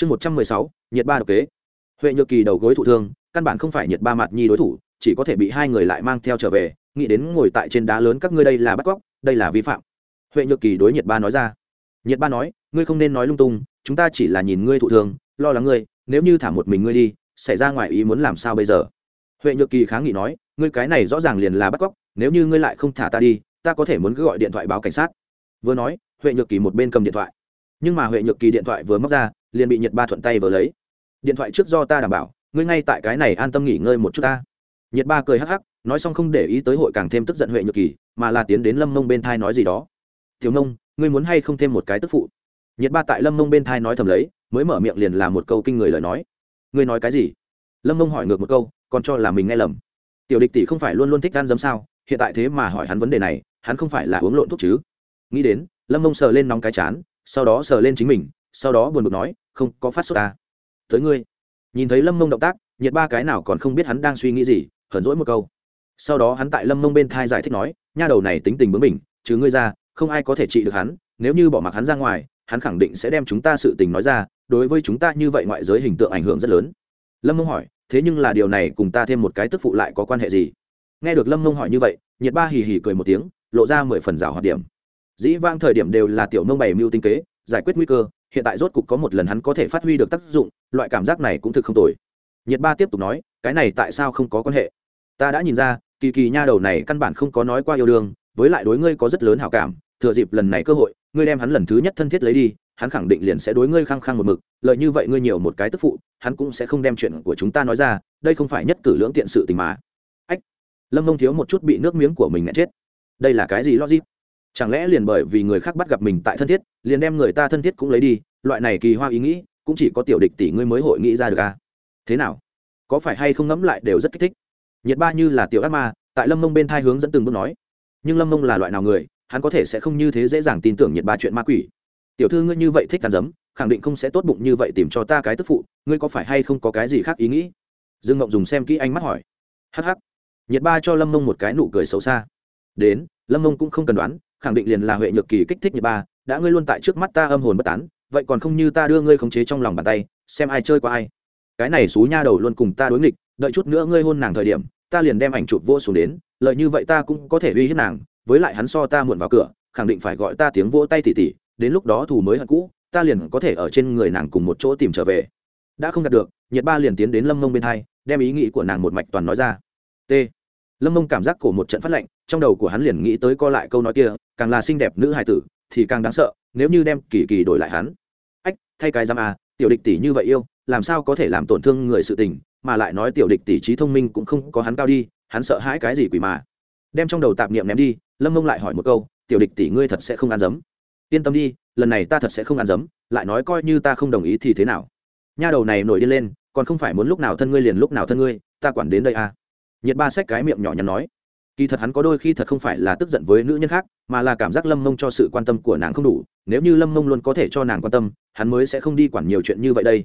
chương một trăm mười sáu, nhiệt ba độc kế. Huệ nhược kỳ đầu gối thụ thương, căn bản không phải nhiệt ba mặt nhi đối thủ, chỉ có thể bị hai người lại mang theo trở về, nghĩ đến ngồi tại trên đá lớn các ngươi đây là bắt cóc, đây là vi phạm. Huệ nhược kỳ đối nhiệt ba nói ra. Nhiệt ba nói, ngươi không nên nói lung tung, chúng ta chỉ là nhìn ngươi thụ thương, lo lắng ngươi, nếu như thả một mình ngươi đi, xảy ra ngoài ý muốn làm sao bây giờ? Huệ nhược kỳ kháng nghị nói, ngươi cái này rõ ràng liền là bắt cóc, nếu như ngươi lại không thả ta đi, ta có thể muốn cứ gọi điện thoại báo cảnh sát. Vừa nói, huệ nhược kỳ một bên cầm điện thoại nhưng mà huệ nhược kỳ điện thoại vừa móc ra, liền bị nhiệt ba thuận tay vừa lấy. Điện thoại trước do ta đảm bảo, ngươi ngay tại cái này an tâm nghỉ ngơi một chút ta. Nhiệt ba cười hắc hắc, nói xong không để ý tới hội càng thêm tức giận huệ nhược kỳ, mà là tiến đến lâm mông bên thai nói gì đó. Thiếu nông ngươi muốn hay không thêm một cái tức phụ? Nhiệt ba tại lâm mông bên thai nói thầm lấy, mới mở miệng liền làm một câu kinh người lời nói. Ngươi nói cái gì? Lâm mông hỏi ngược một câu, còn cho là mình nghe lầm. Tiểu địch tỷ không phải luôn luôn thích gan dấm sao? Hiện tại thế mà hỏi hắn vấn đề này, hắn không phải là uống lộn thuốc chứ? Nghĩ đến, lâm mông sờ lên nóng cái chán sau đó sờ lên chính mình, sau đó buồn bực nói, không, có phát sốt ta tới ngươi. Nhìn thấy lâm mông động tác, nhiệt ba cái nào còn không biết hắn đang suy nghĩ gì, hờn rỗi một câu. Sau đó hắn tại lâm mông bên thai giải thích nói, nha đầu này tính tình bướng mình chứ ngươi ra, không ai có thể trị được hắn, nếu như bỏ mặc hắn ra ngoài, hắn khẳng định sẽ đem chúng ta sự tình nói ra, đối với chúng ta như vậy ngoại giới hình tượng ảnh hưởng rất lớn. Lâm mông hỏi, thế nhưng là điều này cùng ta thêm một cái tức phụ lại có quan hệ gì? Nghe được lâm mông hỏi như vậy, nhiệt ba hì hì cười một tiếng, lộ ra mười phần rào hoạt điểm dĩ vang thời điểm đều là tiểu mông bày mưu tinh kế, giải quyết nguy cơ, hiện tại rốt cục có một lần hắn có thể phát huy được tác dụng, loại cảm giác này cũng thực không tồi. Nhiệt ba tiếp tục nói, cái này tại sao không có quan hệ? Ta đã nhìn ra, kỳ kỳ nha đầu này căn bản không có nói qua yêu đương, với lại đối ngươi có rất lớn hảo cảm, thừa dịp lần này cơ hội, ngươi đem hắn lần thứ nhất thân thiết lấy đi, hắn khẳng định liền sẽ đối ngươi khăng khăng một mực lợi như vậy ngươi nhiều một cái tức phụ, hắn cũng sẽ không đem chuyện của chúng ta nói ra, đây không phải nhất cử lưỡng tiện sự tình mà. Ách! Lâm mông thiếu một chút bị nước miếng của mình ngã chết. Đây là cái gì logic? Chẳng lẽ liền bởi vì người khác bắt gặp mình tại thân thiết liền đem người ta thân thiết cũng lấy đi loại này kỳ hoa ý nghĩ cũng chỉ có tiểu địch tỷ ngươi mới hội nghĩ ra được à? Thế nào? Có phải hay không ngẫm lại đều rất kích thích. Nhiệt ba như là tiểu ác ma tại lâm mông bên thai hướng dẫn từng bước nói. Nhưng lâm mông là loại nào người hắn có thể sẽ không như thế dễ dàng tin tưởng nhiệt ba chuyện ma quỷ. Tiểu thư ngươi như vậy thích cắn dấm, khẳng định không sẽ tốt bụng như vậy tìm cho ta cái tức phụ ngươi có phải hay không có cái gì khác ý nghĩ? Dương ngộng dùng xem kỹ ánh mắt hỏi. Hh nhiệt ba cho lâm mông một cái nụ cười xấu xa. Đến lâm mông cũng không cần đoán khẳng định liền là huệ nhược kỳ kích thích nhiệt ba, đã ngươi luôn tại trước mắt ta âm hồn bất tán, vậy còn không như ta đưa ngươi khống chế trong lòng bàn tay, xem ai chơi qua ai. Cái này xú nha đầu luôn cùng ta đối nghịch, đợi chút nữa ngươi hôn nàng thời điểm, ta liền đem ảnh chụp vô xuống đến, lợi như vậy ta cũng có thể uy hiếp nàng, với lại hắn so ta muộn vào cửa, khẳng định phải gọi ta tiếng vỗ tay tỉ tỉ, đến lúc đó thù mới hận cũ, ta liền có thể ở trên người nàng cùng một chỗ tìm trở về. Đã không đạt được nhiệt ba liền tiến đến lâm mông bên hai, đem ý nghĩ của nàng một mạch toàn nói ra. T. Lâm mông cảm giác cổ một trận phát lạnh trong đầu của hắn liền nghĩ tới co lại câu nói kia, càng là xinh đẹp nữ hài tử, thì càng đáng sợ, nếu như đem kỳ kỳ đổi lại hắn. Ách, thay cái giam à tiểu địch tỷ như vậy yêu, làm sao có thể làm tổn thương người sự tình, mà lại nói tiểu địch tỷ trí thông minh cũng không có hắn cao đi, hắn sợ hãi cái gì quỷ mà. Đem trong đầu tạp niệm ném đi, lâm mông lại hỏi một câu, tiểu địch tỷ ngươi thật sẽ không ăn dấm yên tâm đi, lần này ta thật sẽ không ăn dấm lại nói coi như ta không đồng ý thì thế nào? Nha đầu này nổi điên lên, còn không phải muốn lúc nào thân ngươi liền lúc nào thân ngươi, ta quản đến đây à. Nhiệt ba xách cái miệng nhỏ nhắn nói kỳ thật hắn có đôi khi thật không phải là tức giận với nữ nhân khác, mà là cảm giác lâm mông cho sự quan tâm của nàng không đủ. Nếu như lâm mông luôn có thể cho nàng quan tâm, hắn mới sẽ không đi quản nhiều chuyện như vậy đây.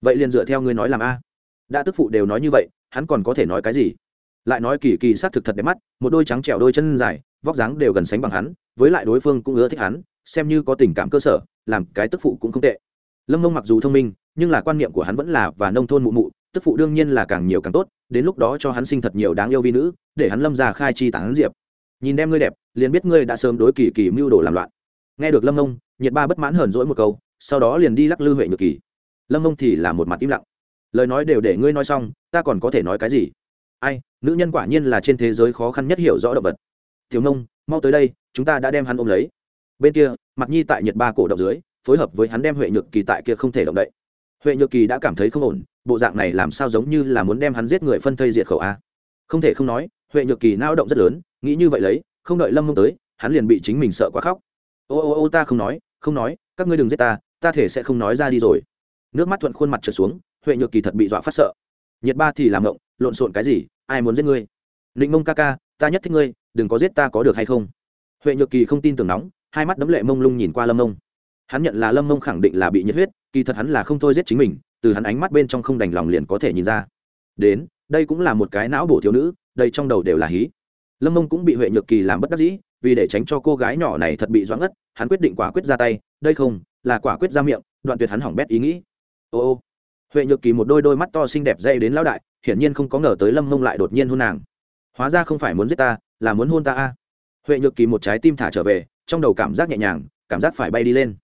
Vậy liền dựa theo ngươi nói làm a. Đã tức phụ đều nói như vậy, hắn còn có thể nói cái gì? Lại nói kỳ kỳ s á t thực thật đẹp mắt, một đôi trắng trẻo đôi chân dài, vóc dáng đều gần sánh bằng hắn, với lại đối phương cũng ưa thích hắn, xem như có tình cảm cơ sở, làm cái tức phụ cũng không tệ. Lâm mông mặc dù thông minh, nhưng là quan niệm của hắn vẫn là và nông thôn mụ mụ tức phụ đương nhiên là càng nhiều càng tốt đến lúc đó cho hắn sinh thật nhiều đáng yêu vi nữ để hắn lâm ra khai chi tán diệp. Nhìn đem ngươi đẹp liền biết ngươi đã sớm đối kỳ kỳ mưu đồ làm loạn. Nghe được lâm ông nhiệt ba bất mãn hờn dỗi một câu sau đó liền đi lắc lư huệ nhược kỳ. Lâm ông thì là một mặt im lặng. Lời nói đều để ngươi nói xong ta còn có thể nói cái gì? Ai nữ nhân quả nhiên là trên thế giới khó khăn nhất hiểu rõ động vật. Thiếu nông, mau tới đây chúng ta đã đem hắn ôm lấy. Bên kia mặt nhi tại nhiệt ba cổ động dưới phối hợp với hắn đem huệ nhược kỳ tại kia không thể động đậy. Huệ nhược kỳ đã cảm thấy không ổn bộ dạng này làm sao giống như là muốn đem hắn giết người phân thây diệt khẩu a? Không thể không nói, huệ nhược kỳ nao động rất lớn, nghĩ như vậy lấy, không đợi lâm mông tới, hắn liền bị chính mình sợ quá khóc. Ô ô ô, ta không nói không nói, các ngươi đừng giết ta ta thể sẽ không nói ra đi rồi. Nước mắt thuận khuôn mặt trở xuống, huệ nhược kỳ thật bị dọa phát sợ. Nhiệt ba thì làm ngộng, lộn xộn cái gì, ai muốn giết ngươi? Định mông ca ca, ta nhất thích ngươi, đừng có giết ta có được hay không? Huệ nhược kỳ không tin tưởng nóng, hai mắt đấm lệ mông lung nhìn qua lâm mông. Hắn nhận là lâm mông khẳng định là bị nhiệt huyết, kỳ thật hắn là không thôi giết chính mình từ hắn ánh mắt bên trong không đành lòng liền có thể nhìn ra. Đến, đây cũng là một cái não bổ thiếu nữ, đây trong đầu đều là hí. Lâm mông cũng bị huệ nhược kỳ làm bất đắc dĩ, vì để tránh cho cô gái nhỏ này thật bị doãn ngất, hắn quyết định quả quyết ra tay, đây không, là quả quyết ra miệng, đoạn tuyệt hắn hỏng bét ý nghĩ. Ô ô, huệ nhược kỳ một đôi đôi mắt to xinh đẹp dây đến lão đại, hiển nhiên không có ngờ tới lâm mông lại đột nhiên hôn nàng. Hóa ra không phải muốn giết ta, là muốn hôn ta a. Huệ nhược kỳ một trái tim thả trở về, trong đầu cảm giác nhẹ nhàng, cảm giác phải bay đi lên.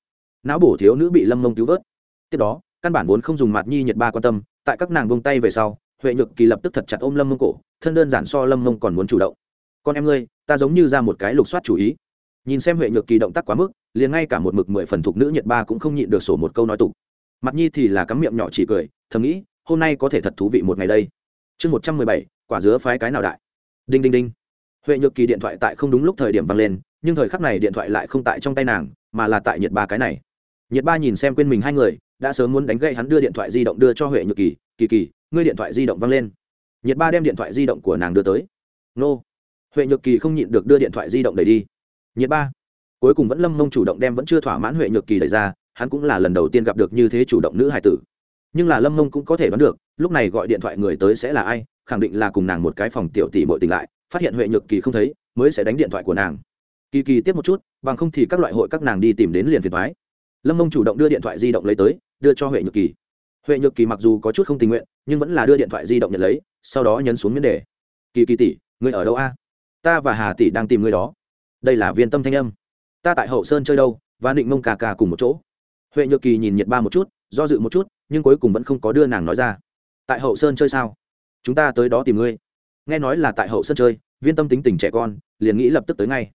Não bổ thiếu nữ bị lâm mông cứu vớt. Tiếp đó căn bản vốn không dùng mặt nhi nhiệt ba quan tâm, tại các nàng bông tay về sau, huệ nhược kỳ lập tức thật chặt ôm lâm mông cổ, thân đơn giản so lâm mông còn muốn chủ động. Con em ngươi, ta giống như ra một cái lục soát chủ ý. Nhìn xem huệ nhược kỳ động tác quá mức, liền ngay cả một mực mười phần thục nữ nhiệt ba cũng không nhịn được sổ một câu nói tục. Mặt nhi thì là cắm miệng nhỏ chỉ cười, thầm nghĩ, hôm nay có thể thật thú vị một ngày đây. Chương một trăm mười bảy, quả dứa phái cái nào đại? Đinh đinh đinh. Huệ nhược kỳ điện thoại tại không đúng lúc thời điểm vang lên, nhưng thời khắc này điện thoại lại không tại trong tay nàng, mà là tại nhiệt ba cái này. Nhiệt ba nhìn xem quên mình hai người đã sớm muốn đánh gậy hắn đưa điện thoại di động đưa cho huệ nhược kỳ kỳ kỳ, ngươi điện thoại di động văng lên. Nhiệt ba đem điện thoại di động của nàng đưa tới. Nô. Huệ nhược kỳ không nhịn được đưa điện thoại di động đẩy đi. Nhiệt ba. Cuối cùng vẫn lâm mông chủ động đem vẫn chưa thỏa mãn huệ nhược kỳ đẩy ra, hắn cũng là lần đầu tiên gặp được như thế chủ động nữ hải tử. Nhưng là lâm mông cũng có thể đoán được, lúc này gọi điện thoại người tới sẽ là ai, khẳng định là cùng nàng một cái phòng tiểu tỷ bội tình lại, phát hiện huệ nhược kỳ không thấy, mới sẽ đánh điện thoại của nàng. Kỳ kỳ tiếp một chút, bằng không thì các loại hội các nàng đi tìm đến liền phiền thoái lâm mông chủ động đưa điện thoại di động lấy tới đưa cho huệ nhược kỳ. Huệ nhược kỳ mặc dù có chút không tình nguyện, nhưng vẫn là đưa điện thoại di động nhận lấy, sau đó nhấn xuống miễn đề. Kỳ kỳ tỷ người ở đâu a? Ta và hà tỷ đang tìm người đó. Đây là viên tâm thanh âm. Ta tại hậu sơn chơi đâu, và định mông cà cà cùng một chỗ. Huệ nhược kỳ nhìn nhiệt ba một chút, do dự một chút, nhưng cuối cùng vẫn không có đưa nàng nói ra. Tại hậu sơn chơi sao? Chúng ta tới đó tìm ngươi. Nghe nói là tại hậu sơn chơi, viên tâm tính tình trẻ con, liền nghĩ lập tức tới ngay.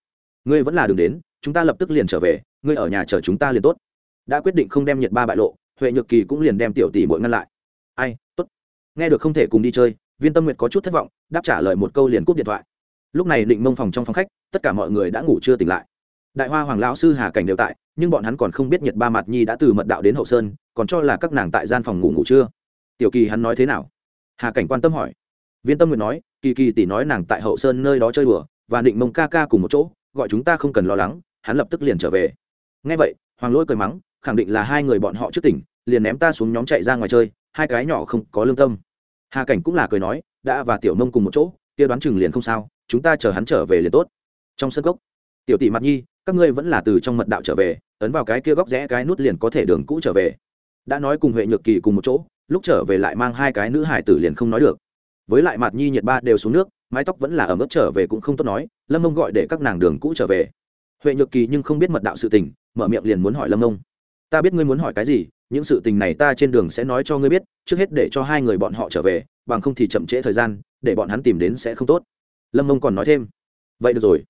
Ngươi vẫn là đường đến, chúng ta lập tức liền trở về, ngươi ở nhà chờ chúng ta liền tốt. Đã quyết định không đem nhiệt ba bại lộ huệ nhược kỳ cũng liền đem tiểu tỷ bội ngăn lại. Ai, tốt. Nghe được không thể cùng đi chơi, viên tâm nguyệt có chút thất vọng, đáp trả lời một câu liền cúp điện thoại. Lúc này định mông phòng trong phòng khách, tất cả mọi người đã ngủ chưa tỉnh lại. Đại hoa hoàng lão sư hà cảnh đều tại, nhưng bọn hắn còn không biết nhiệt ba mặt nhi đã từ mật đạo đến hậu sơn, còn cho là các nàng tại gian phòng ngủ ngủ chưa. Tiểu kỳ hắn nói thế nào? Hà cảnh quan tâm hỏi. Viên tâm nguyệt nói, kỳ kỳ tỷ nói nàng tại hậu sơn nơi đó chơi đùa, và định mông ca ca cùng một chỗ, gọi chúng ta không cần lo lắng, hắn lập tức liền trở về. Ngay vậy, hoàng lỗi cười mắng khẳng định là hai người bọn họ trước tỉnh, liền ném ta xuống nhóm chạy ra ngoài chơi, hai cái nhỏ không có lương tâm. Hà cảnh cũng là cười nói, đã và tiểu mông cùng một chỗ, kia đoán chừng liền không sao, chúng ta chờ hắn trở về liền tốt. Trong sân gốc tiểu tỷ mặt nhi, các ngươi vẫn là từ trong mật đạo trở về, ấn vào cái kia góc rẽ cái nút liền có thể đường cũ trở về. Đã nói cùng huệ nhược kỳ cùng một chỗ, lúc trở về lại mang hai cái nữ hải tử liền không nói được. Với lại mặt nhi nhiệt ba đều xuống nước, mái tóc vẫn là ở mức trở về cũng không tốt nói, lâm mông gọi để các nàng đường cũ trở về. Huệ nhược kỳ nhưng không biết mật đạo sự tình, mở miệng liền muốn hỏi lâm mông ta biết ngươi muốn hỏi cái gì, những sự tình này ta trên đường sẽ nói cho ngươi biết, trước hết để cho hai người bọn họ trở về, bằng không thì chậm trễ thời gian, để bọn hắn tìm đến sẽ không tốt. Lâm mông còn nói thêm. Vậy được rồi.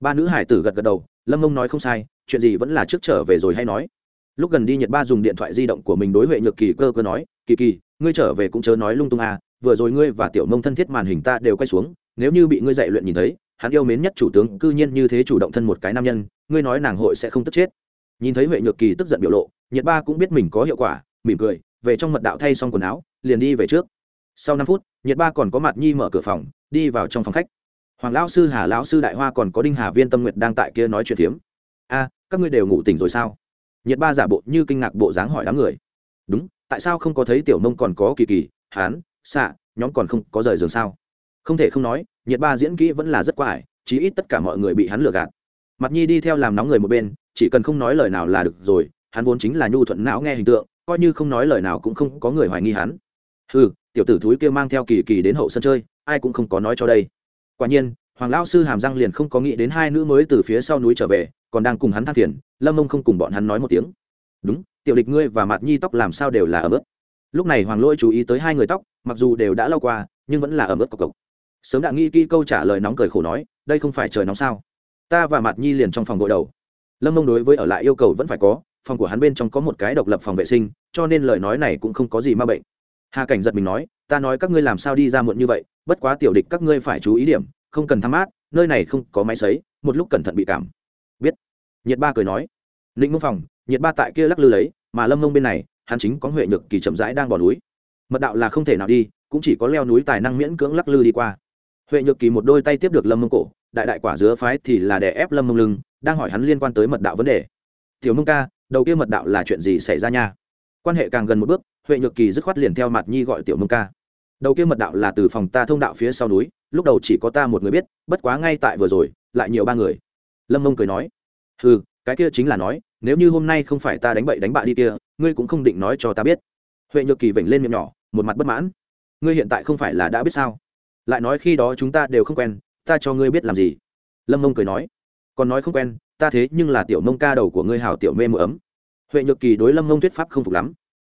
Ba nữ hải tử gật gật đầu, lâm mông nói không sai, chuyện gì vẫn là trước trở về rồi hay nói. Lúc gần đi nhật ba dùng điện thoại di động của mình đối huệ nhược kỳ cơ cơ nói, kỳ kỳ, ngươi trở về cũng chớ nói lung tung à vừa rồi ngươi và tiểu mông thân thiết màn hình ta đều quay xuống, nếu như bị ngươi dạy luyện nhìn thấy, hắn yêu mến nhất chủ tướng, cư nhiên như thế chủ động thân một cái nam nhân, ngươi nói nàng hội sẽ không tức chết nhìn thấy huệ nhược kỳ tức giận biểu lộ, nhiệt ba cũng biết mình có hiệu quả, mỉm cười, về trong mật đạo thay xong quần áo, liền đi về trước. Sau năm phút, nhiệt ba còn có mặt nhi mở cửa phòng, đi vào trong phòng khách. Hoàng lão sư, hà lão sư đại hoa còn có đinh hà viên tâm nguyệt đang tại kia nói chuyện phiếm. A, các ngươi đều ngủ tỉnh rồi sao? Nhiệt ba giả bộ như kinh ngạc bộ dáng hỏi đám người. Đúng, tại sao không có thấy tiểu mông còn có kỳ kỳ, hán xạ nhóm còn không có rời giường sao? Không thể không nói, nhiệt ba diễn kỹ vẫn là rất quải, chí ít tất cả mọi người bị hắn lừa gạt. Mặt nhi đi theo làm nóng người một bên chỉ cần không nói lời nào là được rồi, hắn vốn chính là nhu thuận não nghe hình tượng, coi như không nói lời nào cũng không có người hoài nghi hắn. Ừ tiểu tử thúi kia mang theo kỳ kỳ đến hậu sân chơi, ai cũng không có nói cho đây. Quả nhiên, hoàng lão sư hàm răng liền không có nghĩ đến hai nữ mới từ phía sau núi trở về, còn đang cùng hắn than phiền, lâm mông không cùng bọn hắn nói một tiếng. Đúng, tiểu địch ngươi và mạt nhi tóc làm sao đều là ở mức lúc này hoàng lỗi chú ý tới hai người tóc, mặc dù đều đã lau qua, nhưng vẫn là ở mức cộc cộc. Sớm đã nghĩ kỹ câu trả lời nóng cười khổ nói, đây không phải trời nóng sao? Ta và mạt nhi liền trong phòng gội đầu lâm mông đối với ở lại yêu cầu vẫn phải có, phòng của hắn bên trong có một cái độc lập phòng vệ sinh, cho nên lời nói này cũng không có gì ma bệnh. Hà cảnh giật mình nói, ta nói các ngươi làm sao đi ra muộn như vậy, bất quá tiểu địch các ngươi phải chú ý điểm, không cần thăm mát nơi này không có máy sấy, một lúc cẩn thận bị cảm. Biết. Nhiệt ba cười nói ninh mông phòng, nhiệt ba tại kia lắc lư lấy, mà lâm mông bên này, hắn chính có huệ nhược kỳ chậm rãi đang bỏ núi. Mật đạo là không thể nào đi, cũng chỉ có leo núi tài năng miễn cưỡng lắc lư đi qua. Huệ nhược kỳ một đôi tay tiếp được lâm mông cổ, đại đại quả dứa phái thì là đè ép lâm mông lưng đang hỏi hắn liên quan tới mật đạo vấn đề. Tiểu mông ca, đầu kia mật đạo là chuyện gì xảy ra nha? Quan hệ càng gần một bước, huệ nhược kỳ dứt khoát liền theo mặt nhi gọi tiểu mông ca. Đầu kia mật đạo là từ phòng ta thông đạo phía sau núi, lúc đầu chỉ có ta một người biết, bất quá ngay tại vừa rồi, lại nhiều ba người. Lâm mông cười nói. Ừ cái kia chính là nói, nếu như hôm nay không phải ta đánh bậy đánh bạ đi kia, ngươi cũng không định nói cho ta biết. Huệ nhược kỳ vểnh lên miệng nhỏ, một mặt bất mãn. Ngươi hiện tại không phải là đã biết sao? Lại nói khi đó chúng ta đều không quen, ta cho ngươi biết làm gì? Lâm mông cười nói còn nói không quen, ta thế nhưng là tiểu mông ca đầu của ngươi hảo tiểu mê muội ấm. Huệ nhược kỳ đối lâm mông thuyết pháp không phục lắm.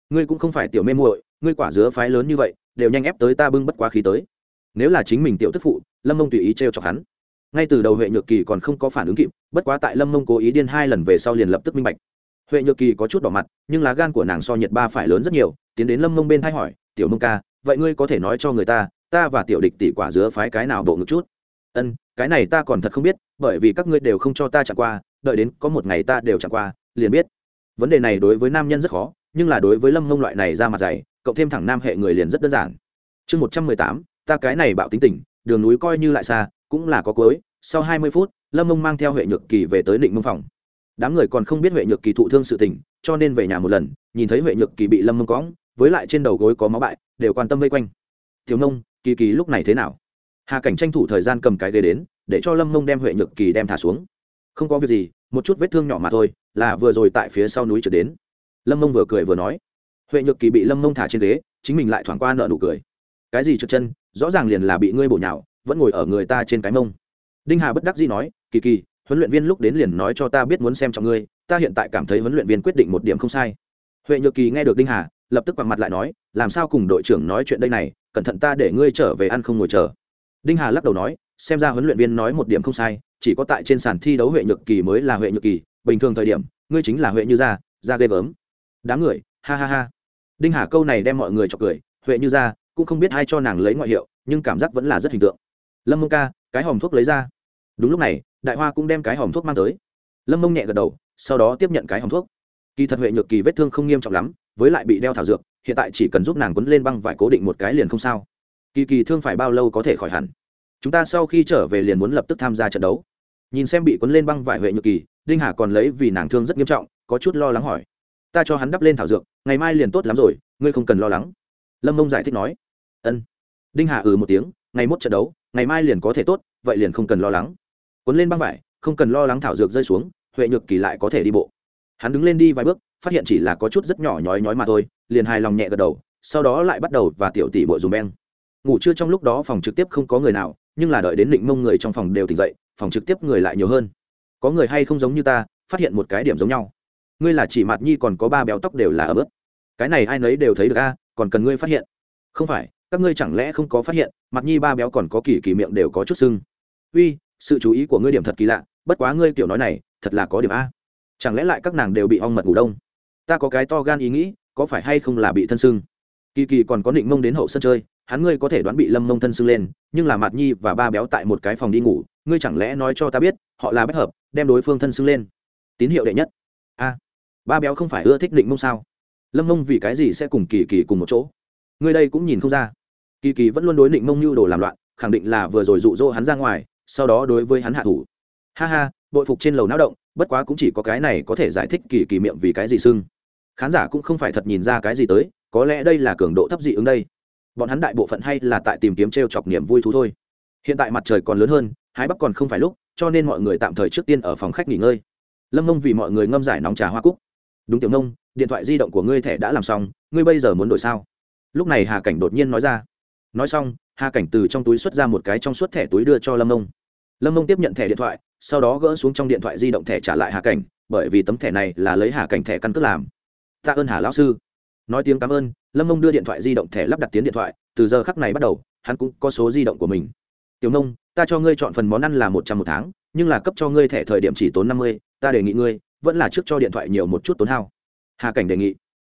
Ngươi cũng không phải tiểu mê muội, ngươi quả dứa phái lớn như vậy, đều nhanh ép tới ta bưng bất quá khí tới. Nếu là chính mình tiểu tức phụ, lâm mông tùy ý trêu chọc hắn. Ngay từ đầu huệ nhược kỳ còn không có phản ứng kịp, bất quá tại lâm mông cố ý điên hai lần về sau liền lập tức minh bạch. Huệ nhược kỳ có chút đỏ mặt, nhưng lá gan của nàng so nhiệt ba phải lớn rất nhiều, tiến đến lâm mông bên thay hỏi, tiểu mông ca, vậy ngươi có thể nói cho người ta ta và tiểu địch tỷ quả dứa phái cái nào bộ ngực chút? Ân cái này ta còn thật không biết, bởi vì các ngươi đều không cho ta chẳng qua, đợi đến có một ngày ta đều chẳng qua, liền biết. Vấn đề này đối với nam nhân rất khó, nhưng là đối với lâm mông loại này ra mặt dày cậu thêm thẳng nam hệ người liền rất đơn giản. Chương một trăm mười tám, ta cái này bạo tính tình, đường núi coi như lại xa, cũng là có cuối. Sau hai mươi phút, lâm mông mang theo huệ nhược kỳ về tới định mông phòng. Đám người còn không biết huệ nhược kỳ thụ thương sự tình, cho nên về nhà một lần, nhìn thấy huệ nhược kỳ bị lâm mông cõng, với lại trên đầu gối có máu bại, đều quan tâm vây quanh. Thiếu nông kỳ kỳ lúc này thế nào? Hà cảnh tranh thủ thời gian cầm cái ghế đến, để cho lâm mông đem huệ nhược kỳ đem thả xuống. Không có việc gì, một chút vết thương nhỏ mà thôi, là vừa rồi tại phía sau núi trở đến. Lâm mông vừa cười vừa nói. Huệ nhược kỳ bị lâm mông thả trên ghế, chính mình lại thoảng qua nợ nụ cười. Cái gì trượt chân, rõ ràng liền là bị ngươi bổ nhào, vẫn ngồi ở người ta trên cái mông. Đinh hà bất đắc dĩ nói, kỳ kỳ, huấn luyện viên lúc đến liền nói cho ta biết muốn xem trọng ngươi, ta hiện tại cảm thấy huấn luyện viên quyết định một điểm không sai. Huệ nhược kỳ nghe được đinh hà, lập tức bằng mặt lại nói, làm sao cùng đội trưởng nói chuyện đây này, cẩn thận ta để ngươi trở về ăn không ngồi chờ đinh hà lắc đầu nói, xem ra huấn luyện viên nói một điểm không sai, chỉ có tại trên sàn thi đấu huệ nhược kỳ mới là huệ nhược kỳ, bình thường thời điểm, ngươi chính là huệ như gia gia ghê gớm. Đám người, ha ha ha. Đinh hà câu này đem mọi người chọc cười, huệ như gia cũng không biết ai cho nàng lấy ngoại hiệu, nhưng cảm giác vẫn là rất hình tượng. Lâm mông ca, cái hòm thuốc lấy ra. Đúng lúc này, đại hoa cũng đem cái hòm thuốc mang tới. Lâm mông nhẹ gật đầu, sau đó tiếp nhận cái hòm thuốc. Kỳ thật huệ nhược kỳ vết thương không nghiêm trọng lắm, với lại bị đeo thảo dược, hiện tại chỉ cần giúp nàng quấn lên băng vải cố định một cái liền không sao kỳ kỳ thương phải bao lâu có thể khỏi hẳn. Chúng ta sau khi trở về liền muốn lập tức tham gia trận đấu. Nhìn xem bị quấn lên băng vải huệ nhược kỳ, đinh hà còn lấy vì nàng thương rất nghiêm trọng, có chút lo lắng hỏi. Ta cho hắn đắp lên thảo dược, ngày mai liền tốt lắm rồi, ngươi không cần lo lắng. Lâm mông giải thích nói. Ân. Đinh hà ừ một tiếng, ngày mốt trận đấu, ngày mai liền có thể tốt, vậy liền không cần lo lắng. Quấn lên băng vải, không cần lo lắng thảo dược rơi xuống, huệ nhược kỳ lại có thể đi bộ. Hắn đứng lên đi vài bước, phát hiện chỉ là có chút rất nhỏ nhói nhói mà thôi, liền hài lòng nhẹ gật đầu, sau đó lại bắt đầu và tiểu tỷ bội dùm beng ngủ trưa trong lúc đó phòng trực tiếp không có người nào nhưng là đợi đến định mông người trong phòng đều tỉnh dậy phòng trực tiếp người lại nhiều hơn. Có người hay không giống như ta phát hiện một cái điểm giống nhau. Ngươi là chỉ mặt nhi còn có ba béo tóc đều là ở bớt, cái này ai nấy đều thấy được a còn cần ngươi phát hiện. Không phải các ngươi chẳng lẽ không có phát hiện mặt nhi ba béo còn có kỳ kỳ miệng đều có chút sưng. Uy sự chú ý của ngươi điểm thật kỳ lạ bất quá ngươi kiểu nói này thật là có điểm a. Chẳng lẽ lại các nàng đều bị ong mật ngủ đông? Ta có cái to gan ý nghĩ có phải hay không là bị thân sưng? Kỳ kỳ còn có định mông đến hậu sân chơi hắn ngươi có thể đoán bị lâm mông thân sưng lên, nhưng là Mạt nhi và ba béo tại một cái phòng đi ngủ, ngươi chẳng lẽ nói cho ta biết, họ là bất hợp, đem đối phương thân sưng lên? Tín hiệu đệ nhất. A, ba béo không phải ưa thích định mông sao? Lâm mông vì cái gì sẽ cùng kỳ kỳ cùng một chỗ? Ngươi đây cũng nhìn không ra. Kỳ kỳ vẫn luôn đối định mông như đồ làm loạn, khẳng định là vừa rồi rụ rỗ hắn ra ngoài, sau đó đối với hắn hạ thủ. Ha ha, bội phục trên lầu não động, bất quá cũng chỉ có cái này có thể giải thích kỳ kỳ miệng vì cái gì sưng khán giả cũng không phải thật nhìn ra cái gì tới, có lẽ đây là cường độ thấp dị ứng đây bọn hắn đại bộ phận hay là tại tìm kiếm t r e o chọc niềm vui thú thôi. Hiện tại mặt trời còn lớn hơn, hái bắp còn không phải lúc, cho nên mọi người tạm thời trước tiên ở phòng khách nghỉ ngơi. Lâm mông vì mọi người ngâm giải nóng trà hoa cúc. Đúng tiểu nông điện thoại di động của ngươi thẻ đã làm xong, ngươi bây giờ muốn đổi sao? Lúc này hà cảnh đột nhiên nói ra. Nói xong, hà cảnh từ trong túi xuất ra một cái trong suốt thẻ túi đưa cho lâm mông lâm mông tiếp nhận thẻ điện thoại, sau đó gỡ xuống trong điện thoại di động thẻ trả lại hà cảnh, bởi vì tấm thẻ này là lấy hà cảnh thẻ căn cước làm. Tạ ơn hà lão sư nói tiếng cảm ơn, lâm mông đưa điện thoại di động thẻ lắp đặt tiến điện thoại, từ giờ khắc này bắt đầu, hắn cũng có số di động của mình. Tiểu nông ta cho ngươi chọn phần món ăn là một trăm một tháng, nhưng là cấp cho ngươi thẻ thời điểm chỉ tốn năm mươi, ta đề nghị ngươi, vẫn là trước cho điện thoại nhiều một chút tốn hao. Hà cảnh đề nghị.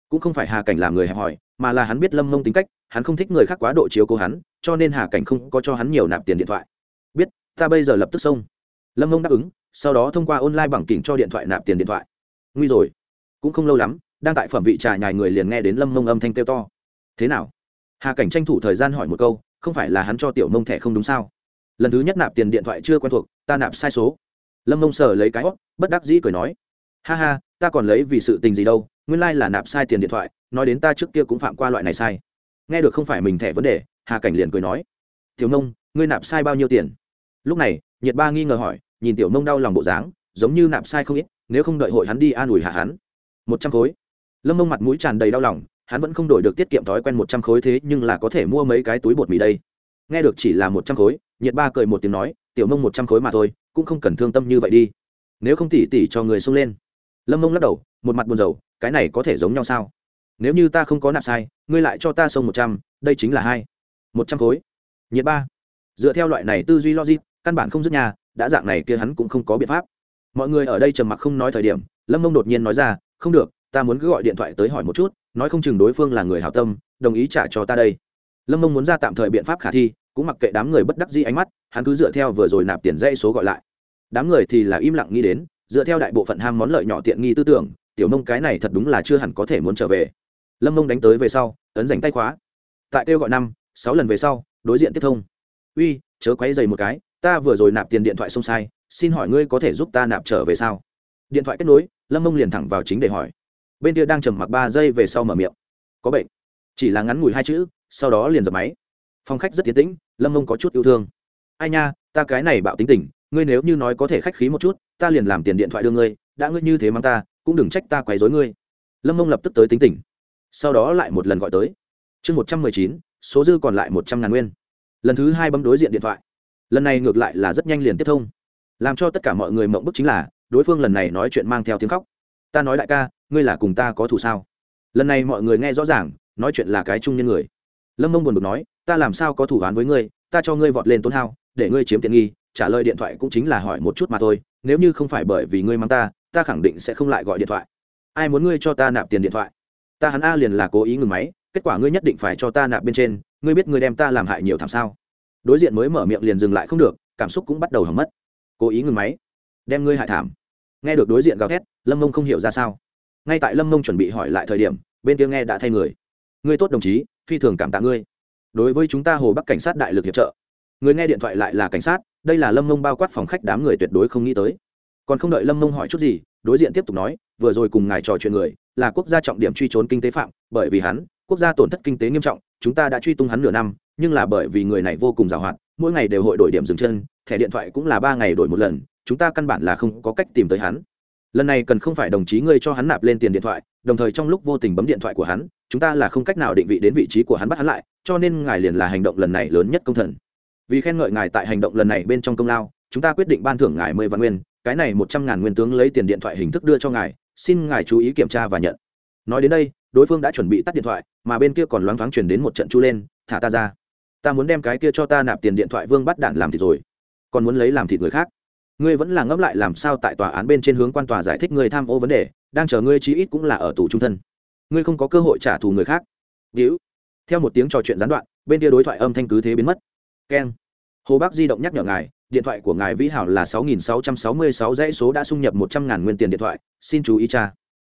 Cũng không phải hà cảnh làm người hẹp hòi, mà là hắn biết lâm mông tính cách, hắn không thích người khác quá độ chiếu cố hắn, cho nên hà cảnh không có cho hắn nhiều nạp tiền điện thoại. Biết, ta bây giờ lập tức xông. Lâm mông đáp ứng, sau đó thông qua online bằng kỉnh cho điện thoại nạp tiền điện thoại. Nguy rồi, cũng không lâu lắm đang tại phẩm vị trà nhài người liền nghe đến lâm mông âm thanh kêu to. Thế nào? Hà cảnh tranh thủ thời gian hỏi một câu, không phải là hắn cho tiểu mông thẻ không đúng sao? Lần thứ nhất nạp tiền điện thoại chưa quen thuộc, ta nạp sai số. Lâm mông sờ lấy cái hót bất đắc dĩ cười nói. Ha ha, ta còn lấy vì sự tình gì đâu, nguyên lai、like、là nạp sai tiền điện thoại, nói đến ta trước kia cũng phạm qua loại này sai. Nghe được không phải mình thẻ vấn đề, hà cảnh liền cười nói. Tiểu mông, ngươi nạp sai bao nhiêu tiền? Lúc này, nhiệt ba nghi ngờ hỏi, nhìn tiểu mông đau lòng bộ dáng, giống như nạp sai không ít, nếu không đợi hội hắn đi an ủi hạ hắn. Một trăm khối lâm mông mặt mũi tràn đầy đau lòng, hắn vẫn không đổi được tiết kiệm thói quen một trăm khối thế nhưng là có thể mua mấy cái túi bột mì đây. Nghe được chỉ là một trăm khối, nhiệt ba cười một tiếng nói, tiểu mông một trăm khối mà thôi, cũng không cần thương tâm như vậy đi. Nếu không tỉ tỉ cho người xông lên. Lâm mông lắc đầu, một mặt buồn rầu, cái này có thể giống nhau sao? Nếu như ta không có nạp sai, ngươi lại cho ta xông một trăm, đây chính là hai. Một trăm khối. Nhiệt ba, dựa theo loại này tư duy logic, căn bản không dứt nhà, đã dạng này kia hắn cũng không có biện pháp. Mọi người ở đây trầm mặc không nói thời điểm, lâm mông đột nhiên nói ra, không được ta muốn cứ gọi điện thoại tới hỏi một chút, nói không chừng đối phương là người hảo tâm, đồng ý trả cho ta đây. Lâm mông muốn ra tạm thời biện pháp khả thi, cũng mặc kệ đám người bất đắc dĩ ánh mắt, hắn cứ dựa theo vừa rồi nạp tiền dây số gọi lại. Đám người thì là im lặng nghĩ đến, dựa theo đại bộ phận ham món lợi nhỏ tiện nghi tư tưởng, tiểu mông cái này thật đúng là chưa hẳn có thể muốn trở về. Lâm mông đánh tới về sau, ấn dành tay khóa. Tại kêu gọi năm, sáu lần về sau, đối diện tiếp thông. Uy, chớ quấy dày một cái, ta vừa rồi nạp tiền điện thoại xong sai, xin hỏi ngươi có thể giúp ta nạp trở về sao? Điện thoại kết nối, lâm mông liền thẳng vào chính để hỏi bên kia đang trầm mặc ba giây về sau mở miệng. Có bệnh. Chỉ là ngắn ngủi hai chữ, sau đó liền dập máy. Phòng khách rất tiến tĩnh, lâm mông có chút yêu thương. Ai nha, ta cái này bạo tính tình, ngươi nếu như nói có thể khách khí một chút, ta liền làm tiền điện thoại đưa ngươi, đã ngươi như thế mang ta, cũng đừng trách ta quấy dối ngươi. Lâm mông lập tức tới tính tình. Sau đó lại một lần gọi tới. Chương một trăm mười chín, số dư còn lại một trăm ngàn nguyên. Lần thứ hai bấm đối diện điện thoại. Lần này ngược lại là rất nhanh liền tiếp thông. Làm cho tất cả mọi người mộng bức chính là, đối phương lần này nói chuyện mang theo tiếng khóc ta nói đại ca, ngươi là cùng ta có thù sao? Lần này mọi người nghe rõ ràng, nói chuyện là cái chung nhân người. Lâm mông buồn bực nói, ta làm sao có thủ án với ngươi, ta cho ngươi vọt lên tốn hao, để ngươi chiếm tiện nghi, trả lời điện thoại cũng chính là hỏi một chút mà thôi, nếu như không phải bởi vì ngươi mang ta ta khẳng định sẽ không lại gọi điện thoại. Ai muốn ngươi cho ta nạp tiền điện thoại? Ta hắn a liền là cố ý ngừng máy, kết quả ngươi nhất định phải cho ta nạp bên trên, ngươi biết ngươi đem ta làm hại nhiều thảm sao? Đối diện mới mở miệng liền dừng lại không được, cảm xúc cũng bắt đầu hỏng mất. Cố ý ngừng máy, đem ngươi hại thảm nghe được đối diện gào thét, lâm mông không hiểu ra sao. Ngay tại lâm mông chuẩn bị hỏi lại thời điểm, bên kia nghe đã thay người. Ngươi tốt đồng chí, phi thường cảm tạ ngươi. Đối với chúng ta hồ bắc cảnh sát đại lực hiệp trợ. Người nghe điện thoại lại là cảnh sát, đây là lâm mông bao quát phòng khách đám người tuyệt đối không nghĩ tới. Còn không đợi lâm mông hỏi chút gì, đối diện tiếp tục nói, vừa rồi cùng ngài trò chuyện người, là quốc gia trọng điểm truy trốn kinh tế phạm, bởi vì hắn, quốc gia tổn thất kinh tế nghiêm trọng, chúng ta đã truy tung hắn nửa năm, nhưng là bởi vì người này vô cùng giàu hoạt mỗi ngày đều hội đổi điểm dừng chân, thẻ điện thoại cũng là ba ngày đổi một lần chúng ta căn bản là không có cách tìm tới hắn. Lần này cần không phải đồng chí ngươi cho hắn nạp lên tiền điện thoại, đồng thời trong lúc vô tình bấm điện thoại của hắn, chúng ta là không cách nào định vị đến vị trí của hắn bắt hắn lại, cho nên ngài liền là hành động lần này lớn nhất công thần. Vì khen ngợi ngài tại hành động lần này bên trong công lao, chúng ta quyết định ban thưởng ngài mười vạn nguyên, cái này một trăm ngàn nguyên tướng lấy tiền điện thoại hình thức đưa cho ngài, xin ngài chú ý kiểm tra và nhận. Nói đến đây, đối phương đã chuẩn bị tắt điện thoại, mà bên kia còn loáng thoáng chuyển đến một trận chu lên, thả ta ra. Ta muốn đem cái kia cho ta nạp tiền điện thoại vương bắt đạn làm thịt rồi. Còn muốn lấy làm thịt người khác ngươi vẫn là ngẫm lại làm sao tại tòa án bên trên hướng quan tòa giải thích người tham ô vấn đề, đang chờ ngươi chí ít cũng là ở tù trung thân. Ngươi không có cơ hội trả thù người khác. Víu. Theo một tiếng trò chuyện gián đoạn, bên kia đối thoại âm thanh cứ thế biến mất. Keng. Hồ bác di động nhắc nhở ngài, điện thoại của ngài vĩ hảo là sáu nghìn sáu trăm sáu mươi sáu, dãy số đã xung nhập một trăm ngàn nguyên tiền điện thoại, xin chú ý cha.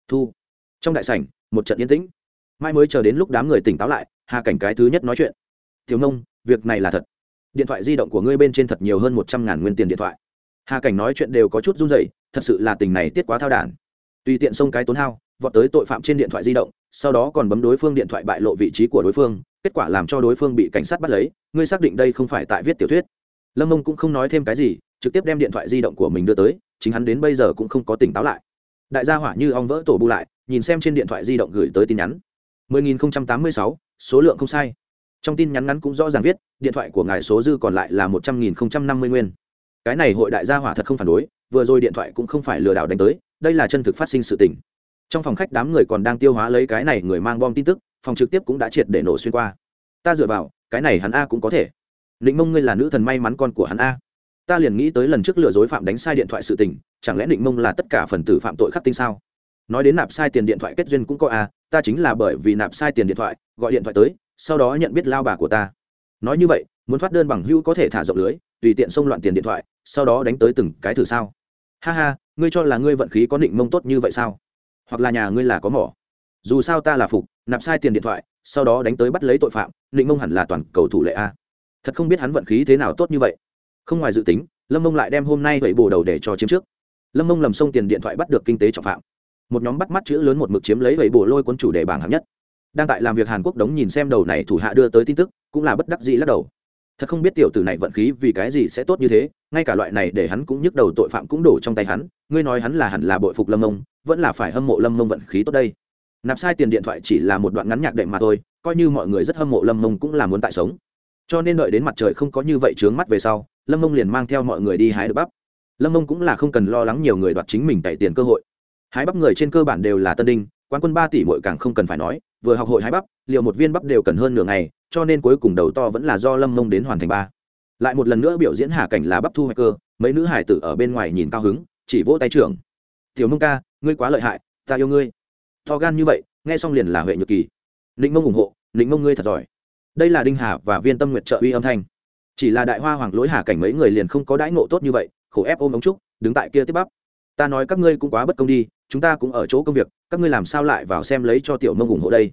Thu. Trong đại sảnh, một trận yên tĩnh. Mai mới chờ đến lúc đám người tỉnh táo lại, hà cảnh cái thứ nhất nói chuyện. Thiếu nông, việc này là thật. Điện thoại di động của ngươi bên trên thật nhiều hơn một trăm ngàn nguyên tiền điện thoại hà cảnh nói chuyện đều có chút run rẩy thật sự là tình này tiết quá thao đản tùy tiện xông cái tốn hao vọt tới tội phạm trên điện thoại di động sau đó còn bấm đối phương điện thoại bại lộ vị trí của đối phương kết quả làm cho đối phương bị cảnh sát bắt lấy ngươi xác định đây không phải tại viết tiểu thuyết. Lâm mông cũng không nói thêm cái gì trực tiếp đem điện thoại di động của mình đưa tới chính hắn đến bây giờ cũng không có tỉnh táo lại. Đại gia hỏa như ong vỡ tổ bu lại nhìn xem trên điện thoại di động gửi tới tin nhắn. 10.086, số lượng không sai. Trong tin nhắn ngắn cũng rõ ràng viết điện thoại của ngài số dư còn lại là một trăm nghìn năm mươi nguyên cái này hội đại gia hỏa thật không phản đối, vừa rồi điện thoại cũng không phải lừa đảo đánh tới, đây là chân thực phát sinh sự tình. Trong phòng khách đám người còn đang tiêu hóa lấy cái này người mang bom tin tức, phòng trực tiếp cũng đã triệt để nổ xuyên qua. Ta dựa vào, cái này hắn a cũng có thể. Định mông ngươi là nữ thần may mắn con của hắn a. Ta liền nghĩ tới lần trước lừa dối phạm đánh sai điện thoại sự tình, chẳng lẽ định mông là tất cả phần tử phạm tội khắc tinh sao? Nói đến nạp sai tiền điện thoại kết duyên cũng có a, ta chính là bởi vì nạp sai tiền điện thoại, gọi điện thoại tới, sau đó nhận biết lao bà của ta. Nói như vậy, muốn thoát đơn bằng hữu có thể thả rộng lưới, tùy tiện xông loạn tiền điện thoại sau đó đánh tới từng cái thử sao? Ha ha, ngươi cho là ngươi vận khí có định mông tốt như vậy sao? Hoặc là nhà ngươi là có mỏ? Dù sao ta là phục, nạp sai tiền điện thoại, sau đó đánh tới bắt lấy tội phạm, định mông hẳn là toàn cầu thủ lệ a. Thật không biết hắn vận khí thế nào tốt như vậy. Không ngoài dự tính, lâm mông lại đem hôm nay vậy bổ đầu để cho chiếm trước. Lâm mông lầm xông tiền điện thoại bắt được kinh tế trọng phạm. Một nhóm bắt mắt chữ lớn một mực chiếm lấy vậy bổ lôi quân chủ đề bảng hạng nhất. Đang tại làm việc hàn quốc đống nhìn xem đầu này thủ hạ đưa tới tin tức, cũng là bất đắc dĩ lắc đầu thật không biết tiểu tử này vận khí vì cái gì sẽ tốt như thế, ngay cả loại này để hắn cũng nhức đầu tội phạm cũng đổ trong tay hắn, ngươi nói hắn là hẳn là bội phục lâm mông, vẫn là phải hâm mộ lâm mông vận khí tốt đây. Nạp sai tiền điện thoại chỉ là một đoạn ngắn nhạc đệm mà thôi, coi như mọi người rất hâm mộ lâm mông cũng là muốn tại sống. Cho nên đợi đến mặt trời không có như vậy trướng mắt về sau, lâm mông liền mang theo mọi người đi hái được bắp. Lâm mông cũng là không cần lo lắng nhiều người đoạt chính mình tại tiền cơ hội. Hái bắp người trên cơ bản đều là tân đinh, quán quân ba tỷ mỗi càng không cần phải nói, vừa học hội hái bắp, liệu một viên bắp đều cần hơn nửa ngày cho nên cuối cùng đầu to vẫn là do lâm mông đến hoàn thành ba. Lại một lần nữa biểu diễn hà cảnh là bắp thu hoạch cơ, mấy nữ hải tử ở bên ngoài nhìn cao hứng, chỉ vỗ tay trưởng. Tiểu mông ca, ngươi quá lợi hại, ta yêu ngươi. To gan như vậy, nghe xong liền là huệ nhược kỳ. Định mông ủng hộ định mông ngươi thật giỏi. Đây là đinh hà và viên tâm nguyệt trợ uy âm thanh. Chỉ là đại hoa hoàng lỗi hà cảnh mấy người liền không có đãi ngộ tốt như vậy, khổ ép ôm ống trúc, đứng tại kia tiếp bắp. Ta nói các ngươi cũng quá bất công đi, chúng ta cũng ở chỗ công việc, các ngươi làm sao lại vào xem lấy cho tiểu mông ủng hộ đây?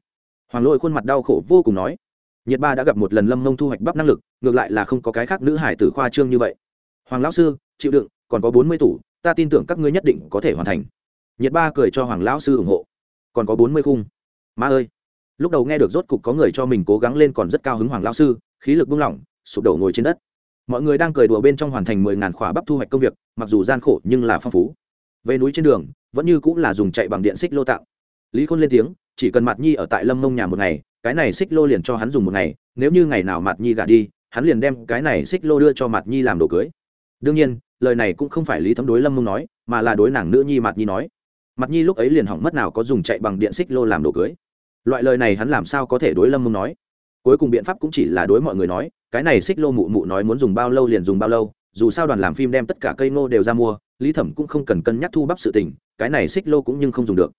Hoàng lỗi khuôn mặt đau khổ vô cùng nói nhiệt ba đã gặp một lần lâm mông thu hoạch bắp năng lực, ngược lại là không có cái khác nữ hải tử khoa trương như vậy. Hoàng lão sư, chịu đựng, còn có bốn mươi tủ, ta tin tưởng các ngươi nhất định có thể hoàn thành. Nhiệt ba cười cho hoàng lão sư ủng hộ. Còn có bốn mươi khung. Ma ơi! Lúc đầu nghe được rốt cục có người cho mình cố gắng lên còn rất cao hứng hoàng lão sư, khí lực buông lỏng, sụp đổ ngồi trên đất. Mọi người đang cười đùa bên trong hoàn thành mười ngàn khỏa bắp thu hoạch công việc, mặc dù gian khổ nhưng là phong phú. Về núi trên đường, vẫn như cũng là dùng chạy bằng điện xích lô tạo. Lý khôn lên tiếng, chỉ cần mặt nhi ở tại lâm mông nhà một ngày cái này xích lô liền cho hắn dùng một ngày, nếu như ngày nào mặt nhi gả đi, hắn liền đem cái này xích lô đưa cho mặt nhi làm đồ cưới. Đương nhiên, lời này cũng không phải lý thấm đối lâm mông nói, mà là đối nàng nữ nhi mặt nhi nói. Mặt nhi lúc ấy liền hỏng mất nào có dùng chạy bằng điện xích lô làm đồ cưới. Loại lời này hắn làm sao có thể đối lâm mông nói? Cuối cùng biện pháp cũng chỉ là đối mọi người nói, cái này xích lô mụ mụ nói muốn dùng bao lâu liền dùng bao lâu, dù sao đoàn làm phim đem tất cả cây ngô đều ra mua, lý thẩm cũng không cần cân nhắc thu bắp sự tình, cái này xích lô cũng nhưng không dùng được.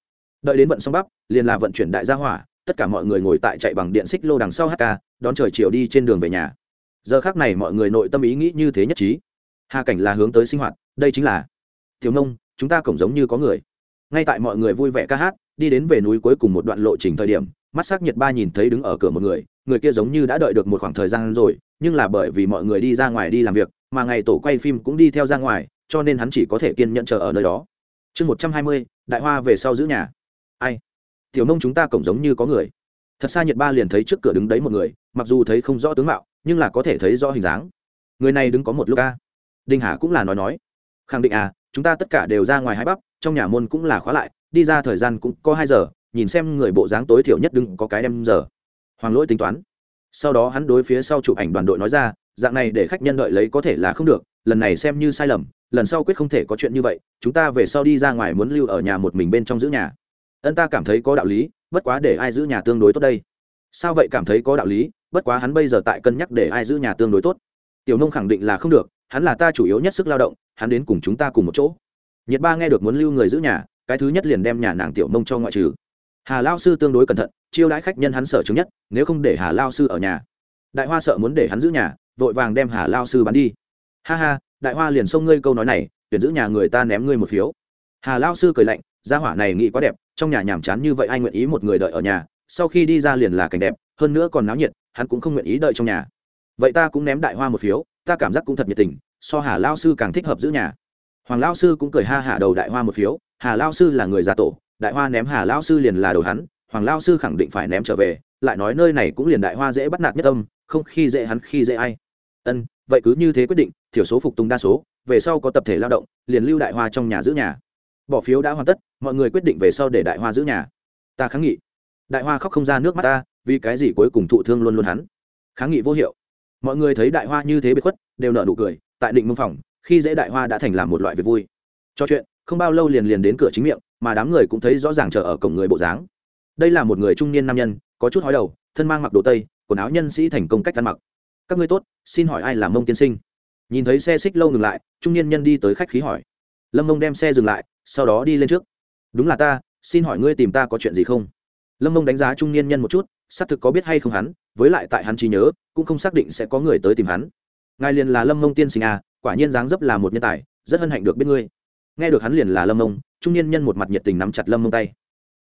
Đợi đến vận xong bắp, liền là vận chuyển đại gia hỏa tất cả mọi người ngồi tại chạy bằng điện xích lô đằng sau hk đón trời chiều đi trên đường về nhà. Giờ khác này mọi người nội tâm ý nghĩ như thế nhất trí. Hà cảnh là hướng tới sinh hoạt, đây chính là, tiểu nông chúng ta cổng giống như có người. Ngay tại mọi người vui vẻ ca hát, đi đến về núi cuối cùng một đoạn lộ trình thời điểm, mắt sắc nhiệt ba nhìn thấy đứng ở cửa một người người kia giống như đã đợi được một khoảng thời gian rồi, nhưng là bởi vì mọi người đi ra ngoài đi làm việc, mà ngày tổ quay phim cũng đi theo ra ngoài, cho nên hắn chỉ có thể kiên nhẫn chờ ở nơi đó. Chương một trăm hai mươi, đại hoa về sau giữ nhà. Ai? Tiểu nông chúng ta cổng giống như có người. Thật xa Nhật ba liền thấy trước cửa đứng đấy một người, mặc dù thấy không rõ tướng mạo, nhưng là có thể thấy rõ hình dáng. Người này đứng có một lúc ca đinh hà cũng là nói nói. Khẳng định à chúng ta tất cả đều ra ngoài hai bắp, trong nhà môn cũng là khóa lại, đi ra thời gian cũng có hai giờ, nhìn xem người bộ dáng tối thiểu nhất đừng có cái đem giờ. Hoàng lỗi tính toán. Sau đó hắn đối phía sau chụp ảnh đoàn đội nói ra, dạng này để khách nhân đợi lấy có thể là không được, lần này xem như sai lầm, lần sau quyết không thể có chuyện như vậy, chúng ta về sau đi ra ngoài muốn lưu ở nhà một mình bên trong giữ nhà ân ta cảm thấy có đạo lý, bất quá để ai giữ nhà tương đối tốt đây. Sao vậy cảm thấy có đạo lý, bất quá hắn bây giờ tại cân nhắc để ai giữ nhà tương đối tốt. Tiểu nông khẳng định là không được, hắn là ta chủ yếu nhất sức lao động, hắn đến cùng chúng ta cùng một chỗ. Nhiệt ba nghe được muốn lưu người giữ nhà, cái thứ nhất liền đem nhà nàng tiểu nông cho ngoại trừ. Hà lao sư tương đối cẩn thận, chiêu đãi khách nhân hắn sợ chứng nhất, nếu không để hà lao sư ở nhà. Đại hoa sợ muốn để hắn giữ nhà, vội vàng đem hà lao sư bán đi. Ha ha, đại hoa liền xông ngươi câu nói này, tuyển giữ nhà người ta ném ngươi một phiếu. Hà lao sư cười lạnh gia hỏa này nghĩ quá đẹp, trong nhà nhàm chán như vậy ai nguyện ý một người đợi ở nhà, sau khi đi ra liền là cảnh đẹp, hơn nữa còn náo nhiệt, hắn cũng không nguyện ý đợi trong nhà. Vậy ta cũng ném đại hoa một phiếu, ta cảm giác cũng thật nhiệt tình, so hà lao sư càng thích hợp giữ nhà. Hoàng lao sư cũng cười ha hạ đầu đại hoa một phiếu, hà lao sư là người già tổ, đại hoa ném hà lao sư liền là đầu hắn, hoàng lao sư khẳng định phải ném trở về, lại nói nơi này cũng liền đại hoa dễ bắt nạt nhất tâm không khi dễ hắn khi dễ ai. Ân, vậy cứ như thế quyết định, thiểu số phục tùng đa số, về sau có tập thể lao động, liền lưu đại hoa trong nhà giữ nhà bỏ phiếu đã hoàn tất, mọi người quyết định về sau để đại hoa giữ nhà. Ta kháng nghị. Đại hoa khóc không ra nước mắt ta, vì cái gì cuối cùng thụ thương luôn luôn hắn. Kháng nghị vô hiệu. Mọi người thấy đại hoa như thế bị khuất, đều nở nụ cười, tại định mương phòng, khi dễ đại hoa đã thành làm một loại việc vui. Cho chuyện, không bao lâu liền liền đến cửa chính miệng, mà đám người cũng thấy rõ ràng chờ ở cổng người bộ dáng. Đây là một người trung niên nam nhân, có chút hói đầu, thân mang mặc đồ tây, quần áo nhân sĩ thành công cách ăn mặc. Các ngươi tốt, xin hỏi ai là mông tiên sinh? Nhìn thấy xe xích lâu ngừng lại, trung niên nhân đi tới khách khí hỏi. Lâm mông đem xe dừng lại sau đó đi lên trước. Đúng là ta, xin hỏi ngươi tìm ta có chuyện gì không? Lâm mông đánh giá trung niên nhân một chút, xác thực có biết hay không hắn, với lại tại hắn trí nhớ, cũng không xác định sẽ có người tới tìm hắn. Ngài liền là lâm mông tiên sinh à quả nhiên dáng dấp là một nhân tài, rất hân hạnh được biết ngươi. Nghe được hắn liền là lâm mông, trung niên nhân một mặt nhiệt tình nắm chặt lâm mông tay.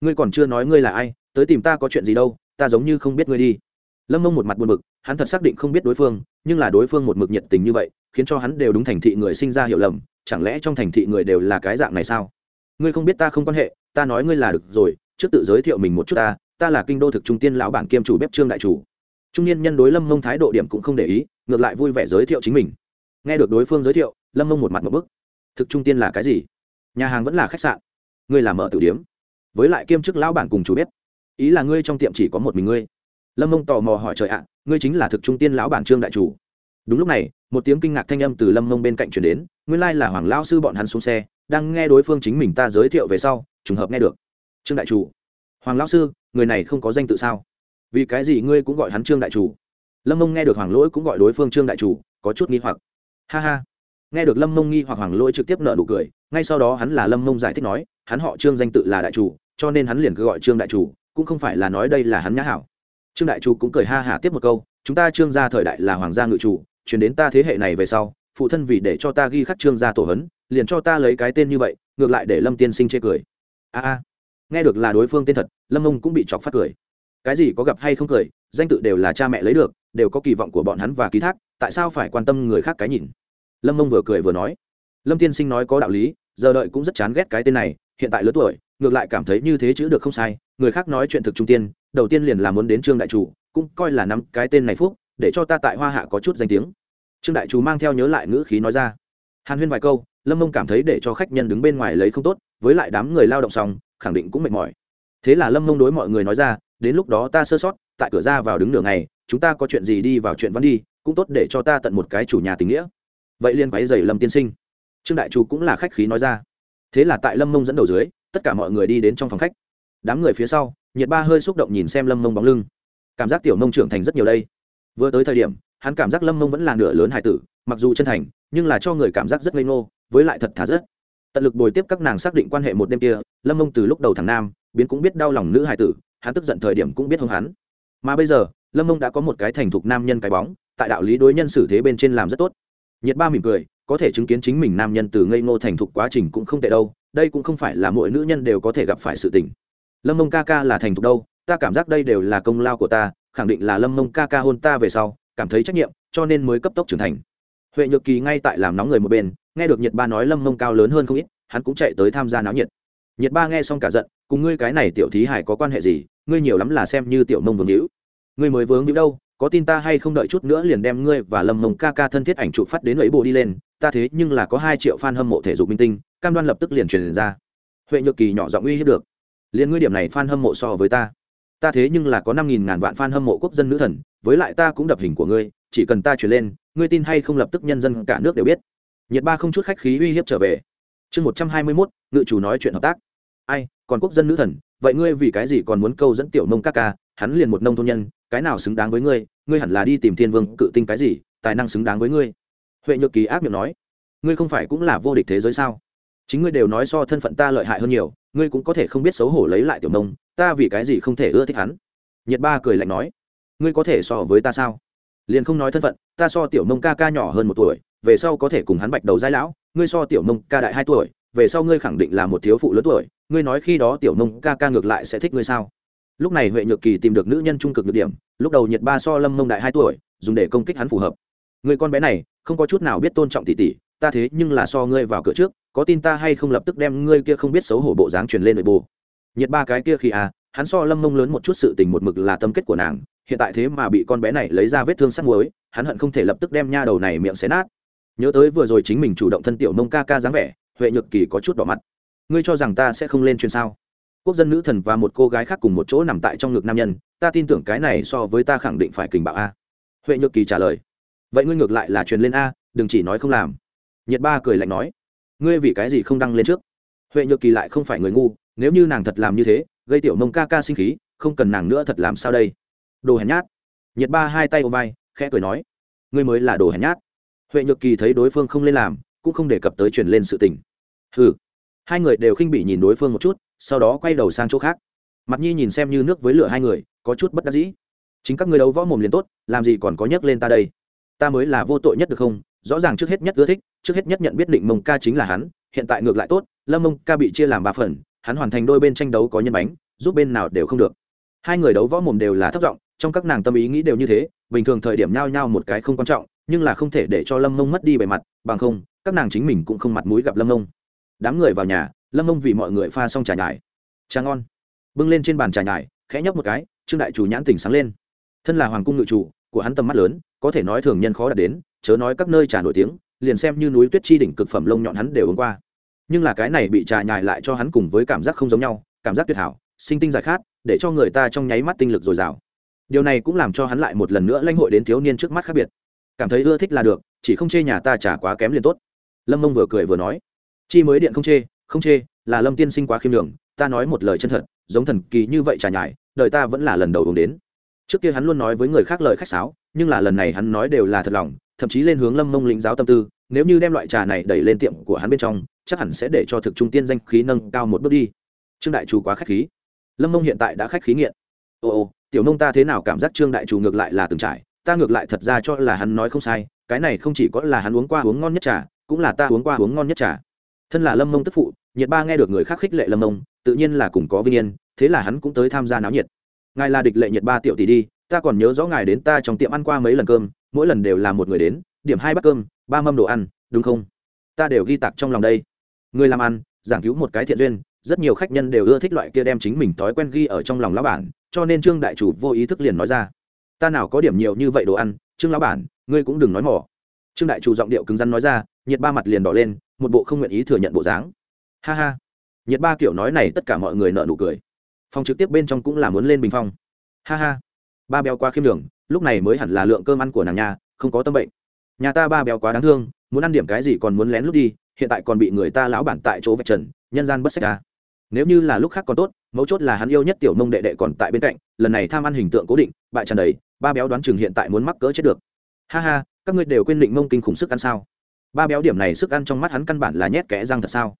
Ngươi còn chưa nói ngươi là ai, tới tìm ta có chuyện gì đâu, ta giống như không biết ngươi đi. Lâm mông một mặt buồn bực, hắn thật xác định không biết đối phương, nhưng là đối phương một mực nhiệt tình như vậy, khiến cho hắn đều đúng thành thị người sinh ra hiểu lầm chẳng lẽ trong thành thị người đều là cái dạng này sao? Ngươi không biết ta không quan hệ, ta nói ngươi là được rồi, trước tự giới thiệu mình một chút ta ta là kinh đô thực trung tiên lão bản kiêm chủ bếp trương đại chủ. Trung niên nhân đối lâm mông thái độ điểm cũng không để ý, ngược lại vui vẻ giới thiệu chính mình. Nghe được đối phương giới thiệu, lâm mông một mặt một bức. Thực trung tiên là cái gì? Nhà hàng vẫn là khách sạn. Ngươi là mở tử điếm. Với lại kiêm chức lão bản cùng chủ bếp. Ý là ngươi trong tiệm chỉ có một mình ngươi. Lâm mông tò mò hỏi trời ạ, ngươi chính là thực trung tiên lão bản trương đại chủ. Đúng lúc này một tiếng kinh ngạc thanh âm từ lâm mông bên cạnh chuyển đến, nguyên lai là hoàng lao sư bọn hắn xuống xe, đang nghe đối phương chính mình ta giới thiệu về sau, trùng hợp nghe được. Trương đại chủ. Hoàng lao sư, người này không có danh tự sao? Vì cái gì ngươi cũng gọi hắn trương đại chủ? Lâm mông nghe được hoàng lỗi cũng gọi đối phương trương đại chủ, có chút nghi hoặc. Ha ha. Nghe được lâm mông nghi hoặc hoàng lỗi trực tiếp nợ nụ cười, ngay sau đó hắn là lâm mông giải thích nói, hắn họ trương danh tự là đại chủ, cho nên hắn liền cứ gọi trương đại chủ, cũng không phải là nói đây là hắn nhã hảo. Trương đại chủ cũng cười ha hả tiếp một câu, chúng ta trương gia thời đại là hoàng gia ngự chủ chuyển đến ta thế hệ này về sau, phụ thân vì để cho ta ghi khắc trương gia tổ hấn, liền cho ta lấy cái tên như vậy, ngược lại để lâm tiên sinh chê cười. A a, nghe được là đối phương tên thật, lâm mông cũng bị chọc phát cười. Cái gì có gặp hay không cười, danh tự đều là cha mẹ lấy được, đều có kỳ vọng của bọn hắn và ký thác, tại sao phải quan tâm người khác cái nhìn? Lâm mông vừa cười vừa nói. Lâm tiên sinh nói có đạo lý, giờ đợi cũng rất chán ghét cái tên này, hiện tại lớn tuổi, ngược lại cảm thấy như thế chữ được không sai, người khác nói chuyện thực trung tiên, đầu tiên liền là muốn đến trương đại chủ, cũng coi là năm cái tên này phúc để cho ta tại hoa hạ có chút danh tiếng. Trương đại chủ mang theo nhớ lại ngữ khí nói ra. Hàn huyên vài câu, lâm mông cảm thấy để cho khách nhân đứng bên ngoài lấy không tốt, với lại đám người lao động xong, khẳng định cũng mệt mỏi. Thế là lâm mông đối mọi người nói ra, đến lúc đó ta sơ sót, tại cửa ra vào đứng nửa ngày, chúng ta có chuyện gì đi vào chuyện văn đi, cũng tốt để cho ta tận một cái chủ nhà tình nghĩa. Vậy liên quáy dày lâm tiên sinh. Trương đại chủ cũng là khách khí nói ra. Thế là tại lâm mông dẫn đầu dưới, tất cả mọi người đi đến trong phòng khách. Đám người phía sau, nhiệt ba hơi xúc động nhìn xem lâm mông bóng lưng. Cảm giác tiểu mông trưởng thành rất nhiều đây vừa tới thời điểm, hắn cảm giác lâm mông vẫn là nửa lớn hải tử, mặc dù chân thành, nhưng là cho người cảm giác rất ngây ngô, với lại thật thà rất. Tận lực bồi tiếp các nàng xác định quan hệ một đêm kia, lâm mông từ lúc đầu thằng nam, biến cũng biết đau lòng nữ hải tử, hắn tức giận thời điểm cũng biết hông hắn. Mà bây giờ, lâm mông đã có một cái thành thục nam nhân cái bóng, tại đạo lý đối nhân xử thế bên trên làm rất tốt. Nhiệt ba mỉm cười, có thể chứng kiến chính mình nam nhân từ ngây ngô thành thục quá trình cũng không tệ đâu, đây cũng không phải là mỗi nữ nhân đều có thể gặp phải sự tình. Lâm mông ca ca là thành thục đâu ta cảm giác đây đều là công lao của ta, khẳng định là lâm mông ca ca hôn ta về sau, cảm thấy trách nhiệm, cho nên mới cấp tốc trưởng thành. Huệ nhược kỳ ngay tại làm nóng người một bên, nghe được nhiệt ba nói lâm mông cao lớn hơn không ít, hắn cũng chạy tới tham gia náo nhiệt. Nhiệt ba nghe xong cả giận, cùng ngươi cái này tiểu thí hải có quan hệ gì, ngươi nhiều lắm là xem như tiểu mông vương hữu. Ngươi mới vướng hữu đâu, có tin ta hay không đợi chút nữa liền đem ngươi và lâm mông ca ca thân thiết ảnh chụp phát đến ấy bộ đi lên, ta thế nhưng là có hai triệu fan hâm mộ thể dục minh tinh, cam đoan lập tức liền truyền ra. Huệ nhược kỳ nhỏ giọng uy hiếp được. Liền ngươi điểm này fan hâm mộ so với ta ta thế nhưng là có năm nghìn ngàn vạn fan hâm mộ quốc dân nữ thần, với lại ta cũng đập hình của ngươi, chỉ cần ta truyền lên, ngươi tin hay không lập tức nhân dân cả nước đều biết. Nhiệt ba không chút khách khí uy hiếp trở về. Chương một trăm hai mươi mốt, ngự chủ nói chuyện hợp tác. Ai, còn quốc dân nữ thần, vậy ngươi vì cái gì còn muốn câu dẫn tiểu nông các ca, hắn liền một nông thôn nhân, cái nào xứng đáng với ngươi ngươi hẳn là đi tìm thiên vương cự tinh cái gì, tài năng xứng đáng với ngươi. Huệ nhược kỳ ác miệng nói, ngươi không phải cũng là vô địch thế giới sao? Chính ngươi đều nói so thân phận ta lợi hại hơn nhiều ngươi cũng có thể không biết xấu hổ lấy lại tiểu nông, ta vì cái gì không thể ưa thích hắn? Nhiệt ba cười lạnh nói, ngươi có thể so với ta sao? Liền không nói thân phận, ta so tiểu nông ca ca nhỏ hơn một tuổi, về sau có thể cùng hắn bạch đầu giai lão, ngươi so tiểu nông ca đại hai tuổi, về sau ngươi khẳng định là một thiếu phụ lớn tuổi, ngươi nói khi đó tiểu nông ca ca ngược lại sẽ thích ngươi sao? Lúc này huệ nhược kỳ tìm được nữ nhân trung cực nhược điểm, lúc đầu nhiệt ba so lâm mông đại hai tuổi, dùng để công kích hắn phù hợp. Người con bé này, không có chút nào biết tôn trọng tỷ tỷ ta thế nhưng là so ngươi vào cửa trước, có tin ta hay không lập tức đem ngươi kia không biết xấu hổ bộ dáng truyền lên nội bộ. Nhiệt ba cái kia khi à hắn so lâm mông lớn một chút sự tình một mực là tâm kết của nàng, hiện tại thế mà bị con bé này lấy ra vết thương sắt muối, hắn hận không thể lập tức đem nha đầu này miệng xé nát. Nhớ tới vừa rồi chính mình chủ động thân tiểu nông ca ca dáng vẻ, huệ nhược kỳ có chút đỏ mặt. Ngươi cho rằng ta sẽ không lên truyền sao? Quốc dân nữ thần và một cô gái khác cùng một chỗ nằm tại trong ngực nam nhân, ta tin tưởng cái này so với ta khẳng định phải kình bạo a. Huệ nhược kỳ trả lời. Vậy ngươi ngược lại là truyền lên a, đừng chỉ nói không làm nhiệt ba cười lạnh nói, ngươi vì cái gì không đăng lên trước? Huệ nhược kỳ lại không phải người ngu, nếu như nàng thật làm như thế, gây tiểu mông ca ca sinh khí, không cần nàng nữa thật làm sao đây? Đồ hèn nhát. Nhiệt ba hai tay ôm vai, khẽ cười nói, ngươi mới là đồ hèn nhát. Huệ nhược kỳ thấy đối phương không lên làm, cũng không đề cập tới truyền lên sự tình. Hừ. Hai người đều khinh bị nhìn đối phương một chút, sau đó quay đầu sang chỗ khác. Mặt nhi nhìn xem như nước với lửa hai người, có chút bất đắc dĩ. Chính các người đấu võ mồm liền tốt, làm gì còn có nhắc lên ta đây? Ta mới là vô tội nhất được không? Rõ ràng trước hết nhất ưa thích trước hết nhất nhận biết định mông ca chính là hắn, hiện tại ngược lại tốt, lâm mông ca bị chia làm ba phần, hắn hoàn thành đôi bên tranh đấu có nhân bánh, giúp bên nào đều không được. Hai người đấu võ mồm đều là thất vọng trong các nàng tâm ý nghĩ đều như thế, bình thường thời điểm nhao nhao một cái không quan trọng, nhưng là không thể để cho lâm mông mất đi bề mặt, bằng không, các nàng chính mình cũng không mặt mũi gặp lâm mông. Đám người vào nhà, lâm mông vì mọi người pha xong trà nhải. Trà ngon. Bưng lên trên bàn trà nhải, khẽ nhấp một cái, trương đại chủ nhãn tỉnh sáng lên. Thân là hoàng cung ngự chủ, của hắn tầm mắt lớn, có thể nói thường nhân khó đạt đến, chớ nói các nơi trà nổi tiếng liền xem như núi tuyết chi đỉnh cực phẩm lông nhọn hắn đều uống qua. Nhưng là cái này bị trà nhài lại cho hắn cùng với cảm giác không giống nhau, cảm giác tuyệt hảo, sinh tinh giải khát, để cho người ta trong nháy mắt tinh lực dồi dào. Điều này cũng làm cho hắn lại một lần nữa lãnh hội đến thiếu niên trước mắt khác biệt. Cảm thấy ưa thích là được, chỉ không chê nhà ta trả quá kém liền tốt. Lâm mông vừa cười vừa nói, chi mới điện không chê không chê, là lâm tiên sinh quá khiêm đường ta nói một lời chân thật, giống thần kỳ như vậy trà nhải đời ta vẫn là lần đầu uống đến. Trước kia hắn luôn nói với người khác lời khách sáo, nhưng là lần này hắn nói đều là thật lòng, thậm chí lên hướng lâm mông lĩnh giáo tâm tư nếu như đem loại trà này đẩy lên tiệm của hắn bên trong, chắc hẳn sẽ để cho thực trung tiên danh khí nâng cao một bước đi. Trương đại chủ quá khách khí. Lâm mông hiện tại đã khách khí nghiện. Ồ ồ tiểu nông ta thế nào cảm giác trương đại chủ ngược lại là từng trải, ta ngược lại thật ra cho là hắn nói không sai, cái này không chỉ có là hắn uống qua uống ngon nhất trà, cũng là ta uống qua uống ngon nhất trà. Thân là lâm mông tức phụ, nhiệt ba nghe được người khác khích lệ lâm mông, tự nhiên là cùng có vinh yên, thế là hắn cũng tới tham gia náo nhiệt. Ngài là địch lệ nhiệt ba tiểu tỷ đi, ta còn nhớ rõ ngài đến ta trong tiệm ăn qua mấy lần cơm, mỗi lần đều là một người đến điểm hai bát cơm, ba mâm đồ ăn, đúng không? Ta đều ghi tặc trong lòng đây. Người làm ăn, giảng cứu một cái thiện duyên, rất nhiều khách nhân đều ưa thích loại kia đem chính mình thói quen ghi ở trong lòng lão bản, cho nên trương đại chủ vô ý thức liền nói ra. Ta nào có điểm nhiều như vậy đồ ăn, trương lão bản, ngươi cũng đừng nói mỏ. Trương đại chủ giọng điệu cứng rắn nói ra, nhiệt ba mặt liền đỏ lên, một bộ không nguyện ý thừa nhận bộ dáng. Ha ha. Nhiệt ba kiểu nói này tất cả mọi người nợ nụ cười. Phòng trực tiếp bên trong cũng là muốn lên bình phong. Ha ha. Ba béo qua khiêm đường, lúc này mới hẳn là lượng cơm ăn của nàng nhà, không có tâm bệnh nhà ta ba béo quá đáng thương muốn ăn điểm cái gì còn muốn lén lút đi hiện tại còn bị người ta lão bản tại chỗ vạch trần nhân gian bất sách ra à. nếu như là lúc khác còn tốt mấu chốt là hắn yêu nhất tiểu mông đệ đệ còn tại bên cạnh lần này tham ăn hình tượng cố định bại tràn đầy ba béo đoán chừng hiện tại muốn mắc cỡ chết được. Ha ha các ngươi đều quên định mông kinh khủng sức ăn sao? Ba béo điểm này sức ăn trong mắt hắn căn bản là nhét kẽ răng thật sao?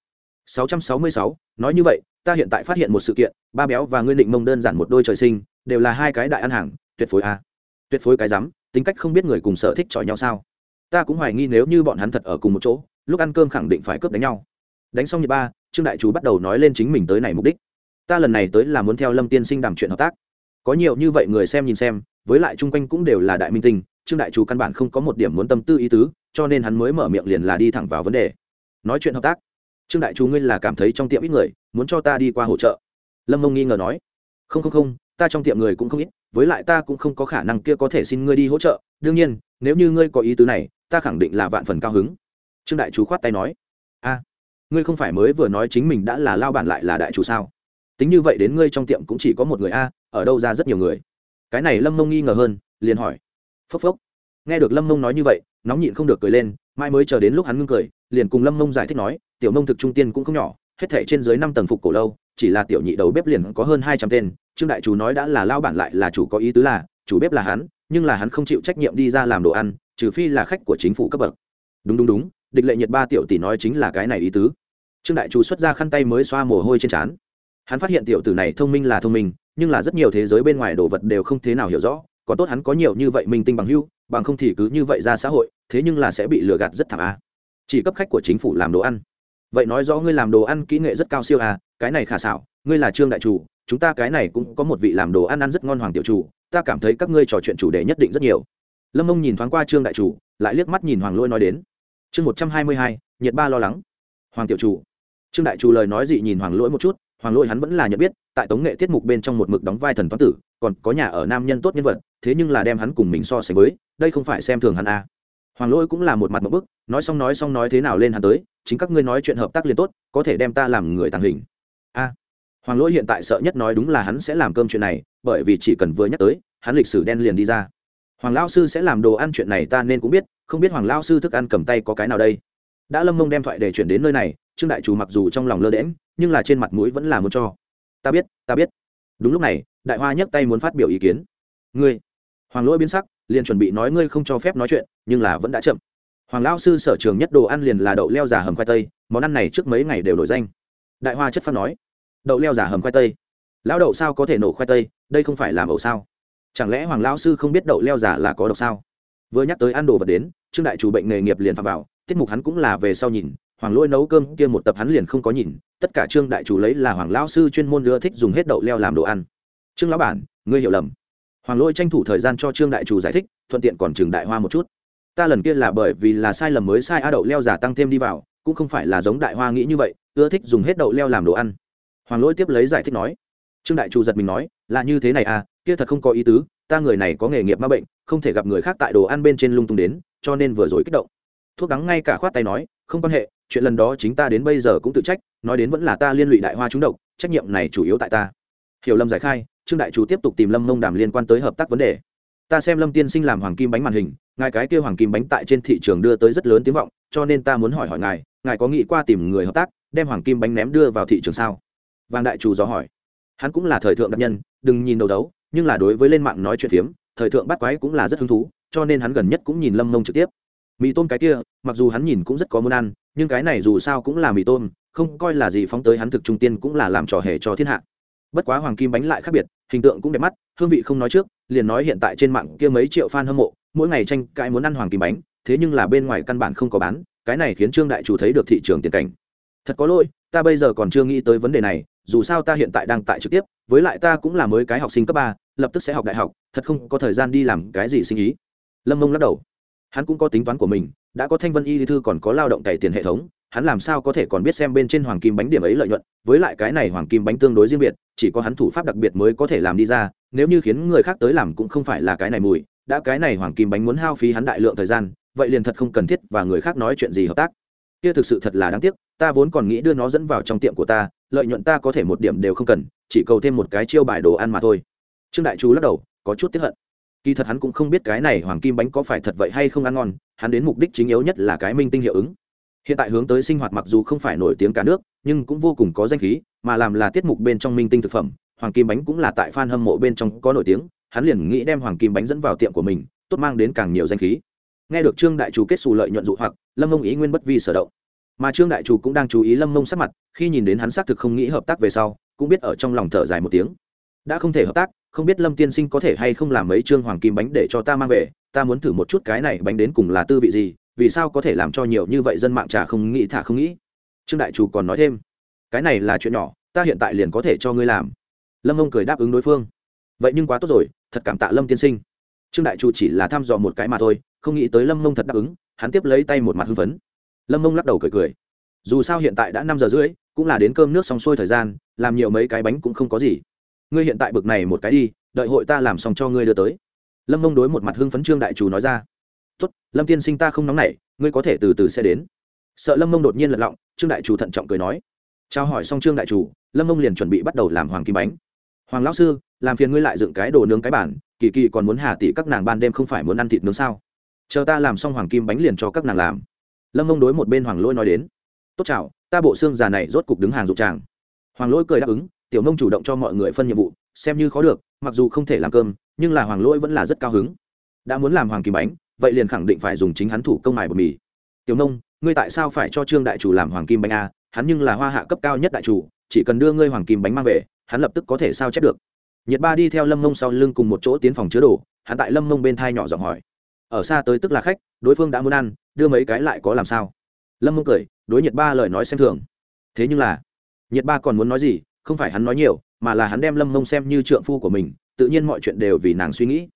666, nói như vậy ta hiện tại phát hiện một sự kiện ba béo và ngươi định mông đơn giản một đôi trời sinh đều là hai cái đại ăn hàng tuyệt phối a tuyệt phối cái rắm tính cách không biết người cùng sở thích chọi nhau sao? Ta cũng hoài nghi nếu như bọn hắn thật ở cùng một chỗ, lúc ăn cơm khẳng định phải cướp đánh nhau. Đánh xong nhật ba, trương đại chú bắt đầu nói lên chính mình tới này mục đích. Ta lần này tới là muốn theo lâm tiên sinh đàm chuyện hợp tác. Có nhiều như vậy người xem nhìn xem, với lại chung quanh cũng đều là đại minh tinh, trương đại chú căn bản không có một điểm muốn tâm tư ý tứ, cho nên hắn mới mở miệng liền là đi thẳng vào vấn đề. Nói chuyện hợp tác. Trương đại chú ngươi là cảm thấy trong tiệm ít người, muốn cho ta đi qua hỗ trợ? Lâm mông nghi ngờ nói. Không không không, ta trong tiệm người cũng không ít, với lại ta cũng không có khả năng kia có thể xin ngươi đi hỗ trợ. Đương nhiên, nếu như ngươi có ý tứ này ta khẳng định là vạn phần cao hứng. Trương đại chú khoát tay nói, a, ngươi không phải mới vừa nói chính mình đã là lao bản lại là đại chủ sao? Tính như vậy đến ngươi trong tiệm cũng chỉ có một người a, ở đâu ra rất nhiều người? Cái này lâm mông nghi ngờ hơn, liền hỏi, phốc phốc. Nghe được lâm mông nói như vậy, nóng nhịn không được cười lên mai mới chờ đến lúc hắn ngưng cười, liền cùng lâm mông giải thích nói, tiểu mông thực trung tiên cũng không nhỏ, hết thể trên dưới năm tầng phục cổ lâu, chỉ là tiểu nhị đầu bếp liền có hơn hai trăm tên, trương đại chủ nói đã là lao bản lại là chủ có ý tứ là, chủ bếp là hắn, nhưng là hắn không chịu trách nhiệm đi ra làm đồ ăn trừ phi là khách của chính phủ cấp bậc. Đúng đúng đúng, địch lệ nhiệt ba tiểu tỷ nói chính là cái này ý tứ. Trương đại chủ xuất ra khăn tay mới xoa mồ hôi trên trán. Hắn phát hiện tiểu tử này thông minh là thông minh, nhưng là rất nhiều thế giới bên ngoài đồ vật đều không thế nào hiểu rõ, còn tốt hắn có nhiều như vậy minh tinh bằng hưu bằng không thì cứ như vậy ra xã hội, thế nhưng là sẽ bị lừa gạt rất thảm a. Chỉ cấp khách của chính phủ làm đồ ăn. Vậy nói rõ ngươi làm đồ ăn kỹ nghệ rất cao siêu à cái này khả xảo, ngươi là trương đại chủ, chúng ta cái này cũng có một vị làm đồ ăn ăn rất ngon hoàng tiểu chủ, ta cảm thấy các ngươi trò chuyện chủ đề nhất định rất nhiều lâm mông nhìn thoáng qua trương đại chủ, lại liếc mắt nhìn hoàng lôi nói đến. Chương một trăm hai mươi hai nhiệt ba lo lắng. Hoàng tiểu chủ. Trương đại chủ lời nói dị nhìn hoàng lỗi một chút, hoàng lỗi hắn vẫn là nhận biết, tại tống nghệ tiết mục bên trong một mực đóng vai thần toán tử, còn có nhà ở nam nhân tốt nhân vật, thế nhưng là đem hắn cùng mình so sánh với, đây không phải xem thường hắn à. hoàng lỗi cũng là một mặt một bức, nói xong nói xong nói thế nào lên hắn tới, chính các ngươi nói chuyện hợp tác liền tốt, có thể đem ta làm người tàng hình. A. Hoàng lỗi hiện tại sợ nhất nói đúng là hắn sẽ làm cơm chuyện này, bởi vì chỉ cần vừa nhắc tới, hắn lịch sử đen liền đi ra hoàng lao sư sẽ làm đồ ăn chuyện này ta nên cũng biết, không biết hoàng lao sư thức ăn cầm tay có cái nào đây. Đã lâm mông đem thoại để chuyển đến nơi này, trương đại chủ mặc dù trong lòng lơ đễm nhưng là trên mặt mũi vẫn là muốn cho. Ta biết ta biết. Đúng lúc này, đại hoa nhấc tay muốn phát biểu ý kiến. Ngươi, hoàng lỗi biến sắc, liền chuẩn bị nói ngươi không cho phép nói chuyện, nhưng là vẫn đã chậm. Hoàng lao sư sở trường nhất đồ ăn liền là đậu leo giả hầm khoai tây, món ăn này trước mấy ngày đều nổi danh. Đại hoa chất phát nói, đậu leo giả hầm khoai tây. Lão đậu sao có thể nổ khoai tây? Đây không phải làm ẩu sao? Chẳng lẽ hoàng lao sư không biết đậu leo giả là có độc sao? Vừa nhắc tới ăn đồ vật đến, trương đại chủ bệnh nghề nghiệp liền phạm vào, tiết mục hắn cũng là về sau nhìn, hoàng lôi nấu cơm kia một tập hắn liền không có nhìn, tất cả trương đại chủ lấy là hoàng lao sư chuyên môn đưa thích dùng hết đậu leo làm đồ ăn. Trương lão bản, ngươi hiểu lầm. Hoàng lôi tranh thủ thời gian cho trương đại chủ giải thích, thuận tiện còn trường đại hoa một chút. Ta lần kia là bởi vì là sai lầm mới sai a đậu leo giả tăng thêm đi vào, cũng không phải là giống đại hoa nghĩ như vậy, ưa thích dùng hết đậu leo làm đồ ăn. Hoàng lỗi tiếp lấy giải thích nói. Trương đại chủ giật mình nói, là như thế này à kia thật không có ý tứ, ta người này có nghề nghiệp ma bệnh, không thể gặp người khác tại đồ ăn bên trên lung tung đến, cho nên vừa rồi kích động. Thuốc đắng ngay cả khoát tay nói, không quan hệ, chuyện lần đó chính ta đến bây giờ cũng tự trách, nói đến vẫn là ta liên lụy đại hoa trúng độc, trách nhiệm này chủ yếu tại ta. Hiểu Lâm giải khai, trương đại chủ tiếp tục tìm lâm mông đàm liên quan tới hợp tác vấn đề. Ta xem lâm tiên sinh làm hoàng kim bánh màn hình, ngài cái kêu hoàng kim bánh tại trên thị trường đưa tới rất lớn tiếng vọng, cho nên ta muốn hỏi hỏi ngài ngài có nghĩ qua tìm người hợp tác, đem hoàng kim bánh ném đưa vào thị trường sao? Vàng đại chủ dò hỏi. Hắn cũng là thời thượng đặc nhân, đừng nhìn đầu đấu nhưng là đối với lên mạng nói chuyện phiếm, thời thượng bắt quái cũng là rất hứng thú, cho nên hắn gần nhất cũng nhìn lâm mông trực tiếp. Mì tôm cái kia, mặc dù hắn nhìn cũng rất có muốn ăn, nhưng cái này dù sao cũng là mì tôm, không coi là gì phóng tới hắn thực trung tiên cũng là làm trò hề cho thiên hạ. Bất quá hoàng kim bánh lại khác biệt, hình tượng cũng đẹp mắt, hương vị không nói trước, liền nói hiện tại trên mạng kia mấy triệu fan hâm mộ, mỗi ngày tranh cãi muốn ăn hoàng kim bánh, thế nhưng là bên ngoài căn bản không có bán, cái này khiến trương đại chủ thấy được thị trường tiền cảnh. Thật có lỗi, ta bây giờ còn chưa nghĩ tới vấn đề này dù sao ta hiện tại đang tại trực tiếp, với lại ta cũng là mới cái học sinh cấp ba, lập tức sẽ học đại học, thật không có thời gian đi làm cái gì sinh ý. Lâm mông lắc đầu. Hắn cũng có tính toán của mình, đã có thanh vân y thư còn có lao động cày tiền hệ thống, hắn làm sao có thể còn biết xem bên trên hoàng kim bánh điểm ấy lợi nhuận, với lại cái này hoàng kim bánh tương đối riêng biệt, chỉ có hắn thủ pháp đặc biệt mới có thể làm đi ra, nếu như khiến người khác tới làm cũng không phải là cái này mùi, đã cái này hoàng kim bánh muốn hao phí hắn đại lượng thời gian, vậy liền thật không cần thiết và người khác nói chuyện gì hợp tác kia thực sự thật là đáng tiếc, ta vốn còn nghĩ đưa nó dẫn vào trong tiệm của ta, lợi nhuận ta có thể một điểm đều không cần, chỉ cầu thêm một cái chiêu bài đồ ăn mà thôi. Trương đại chú lắc đầu, có chút tiếp hận. Kỳ thật hắn cũng không biết cái này hoàng kim bánh có phải thật vậy hay không ăn ngon, hắn đến mục đích chính yếu nhất là cái minh tinh hiệu ứng. Hiện tại hướng tới sinh hoạt mặc dù không phải nổi tiếng cả nước, nhưng cũng vô cùng có danh khí, mà làm là tiết mục bên trong minh tinh thực phẩm, hoàng kim bánh cũng là tại f a n hâm mộ bên trong có nổi tiếng, hắn liền nghĩ đem hoàng kim bánh dẫn vào tiệm của mình, tốt mang đến càng nhiều danh khí. Nghe được trương đại chủ kết xù lợi nhuận dụ hoặc lâm mông ý nguyên bất vi sở động. Mà trương đại chủ cũng đang chú ý lâm mông sắc mặt, khi nhìn đến hắn xác thực không nghĩ hợp tác về sau, cũng biết ở trong lòng thở dài một tiếng. Đã không thể hợp tác, không biết lâm tiên sinh có thể hay không làm mấy trương hoàng kim bánh để cho ta mang về, ta muốn thử một chút cái này bánh đến cùng là tư vị gì, vì sao có thể làm cho nhiều như vậy dân mạng trà không nghĩ thả không nghĩ. Trương đại chủ còn nói thêm, cái này là chuyện nhỏ, ta hiện tại liền có thể cho ngươi làm. Lâm ông cười đáp ứng đối phương, vậy nhưng quá tốt rồi, thật cảm tạ lâm tiên sinh. Trương đại chủ chỉ là thăm dò một cái mà thôi, không nghĩ tới lâm mông thật đáp ứng hắn tiếp lấy tay một mặt hưng phấn. Lâm mông lắc đầu cười cười. Dù sao hiện tại đã năm giờ rưỡi, cũng là đến cơm nước xong xuôi thời gian, làm nhiều mấy cái bánh cũng không có gì. Ngươi hiện tại bực này một cái đi, đợi hội ta làm xong cho ngươi đưa tới. Lâm mông đối một mặt hưng phấn trương đại chủ nói ra. Tốt, lâm tiên sinh ta không nóng nảy, ngươi có thể từ từ sẽ đến. Sợ lâm mông đột nhiên lật lọng, trương đại chủ thận trọng cười nói. Trao hỏi xong trương đại chủ, lâm mông liền chuẩn bị bắt đầu làm hoàng kim bánh. Hoàng lão sư, làm phiền ngươi lại dựng cái đồ nướng cái bản kỳ kỳ còn muốn hà tỷ các nàng ban đêm không phải muốn ăn thịt nướng sao? Chờ ta làm xong hoàng kim bánh liền cho các nàng làm. Lâm mông đối một bên hoàng lỗi nói đến. Tốt chào, ta bộ xương già này rốt cục đứng hàng dụng tràng. Hoàng lỗi cười đáp ứng, tiểu mông chủ động cho mọi người phân nhiệm vụ, xem như khó được, mặc dù không thể làm cơm, nhưng là hoàng lỗi vẫn là rất cao hứng. Đã muốn làm hoàng kim bánh, vậy liền khẳng định phải dùng chính hắn thủ công mài bột mì. Tiểu nông ngươi tại sao phải cho trương đại chủ làm hoàng kim bánh a hắn nhưng là hoa hạ cấp cao nhất đại chủ, chỉ cần đưa ngươi hoàng kim bánh mang về, hắn lập tức có thể sao chép được. Nhiệt ba đi theo lâm mông sau lưng cùng một chỗ tiến phòng chứa đồ, hắn tại lâm mông bên thai nhỏ giọng hỏi ở xa tới tức là khách, đối phương đã muốn ăn, đưa mấy cái lại có làm sao? Lâm mông cười, đối nhiệt ba lời nói xem thường. Thế nhưng là nhiệt ba còn muốn nói gì, không phải hắn nói nhiều, mà là hắn đem lâm mông xem như trượng phu của mình, tự nhiên mọi chuyện đều vì nàng suy nghĩ.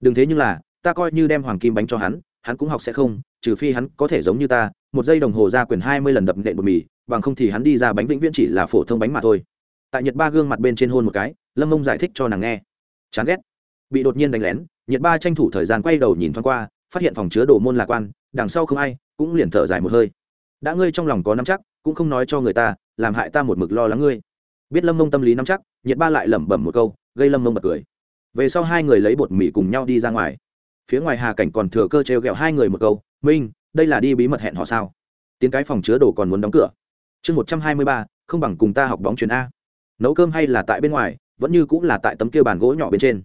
Đừng thế nhưng là, ta coi như đem hoàng kim bánh cho hắn hắn cũng học sẽ không, trừ phi hắn có thể giống như ta, một giây đồng hồ ra quyền hai mươi lần đập nện bột mì, bằng không thì hắn đi ra bánh vĩnh viễn chỉ là phổ thông bánh mà thôi. Tại Nhật ba gương mặt bên trên hôn một cái, lâm mông giải thích cho nàng nghe. Chán ghét. Bị đột nhiên đánh lén nhiệt ba tranh thủ thời gian quay đầu nhìn thoáng qua, phát hiện phòng chứa đồ môn lạc quan, đằng sau không ai, cũng liền thở dài một hơi. Đã ngươi trong lòng có nắm chắc, cũng không nói cho người ta, làm hại ta một mực lo lắng ngươi. Biết lâm mông tâm lý nắm chắc, nhiệt ba lại lẩm bẩm một câu, gây lâm mông bật cười. Về sau hai người lấy bột mì cùng nhau đi ra ngoài. Phía ngoài hà cảnh còn thừa cơ trêu ghẹo hai người một câu, minh, đây là đi bí mật hẹn họ sao? Tiến cái phòng chứa đồ còn muốn đóng cửa. Chương một trăm hai mươi ba, không bằng cùng ta học bóng chuyền a. Nấu cơm hay là tại bên ngoài, vẫn như cũng là tại tấm kia bàn gỗ nhỏ bên trên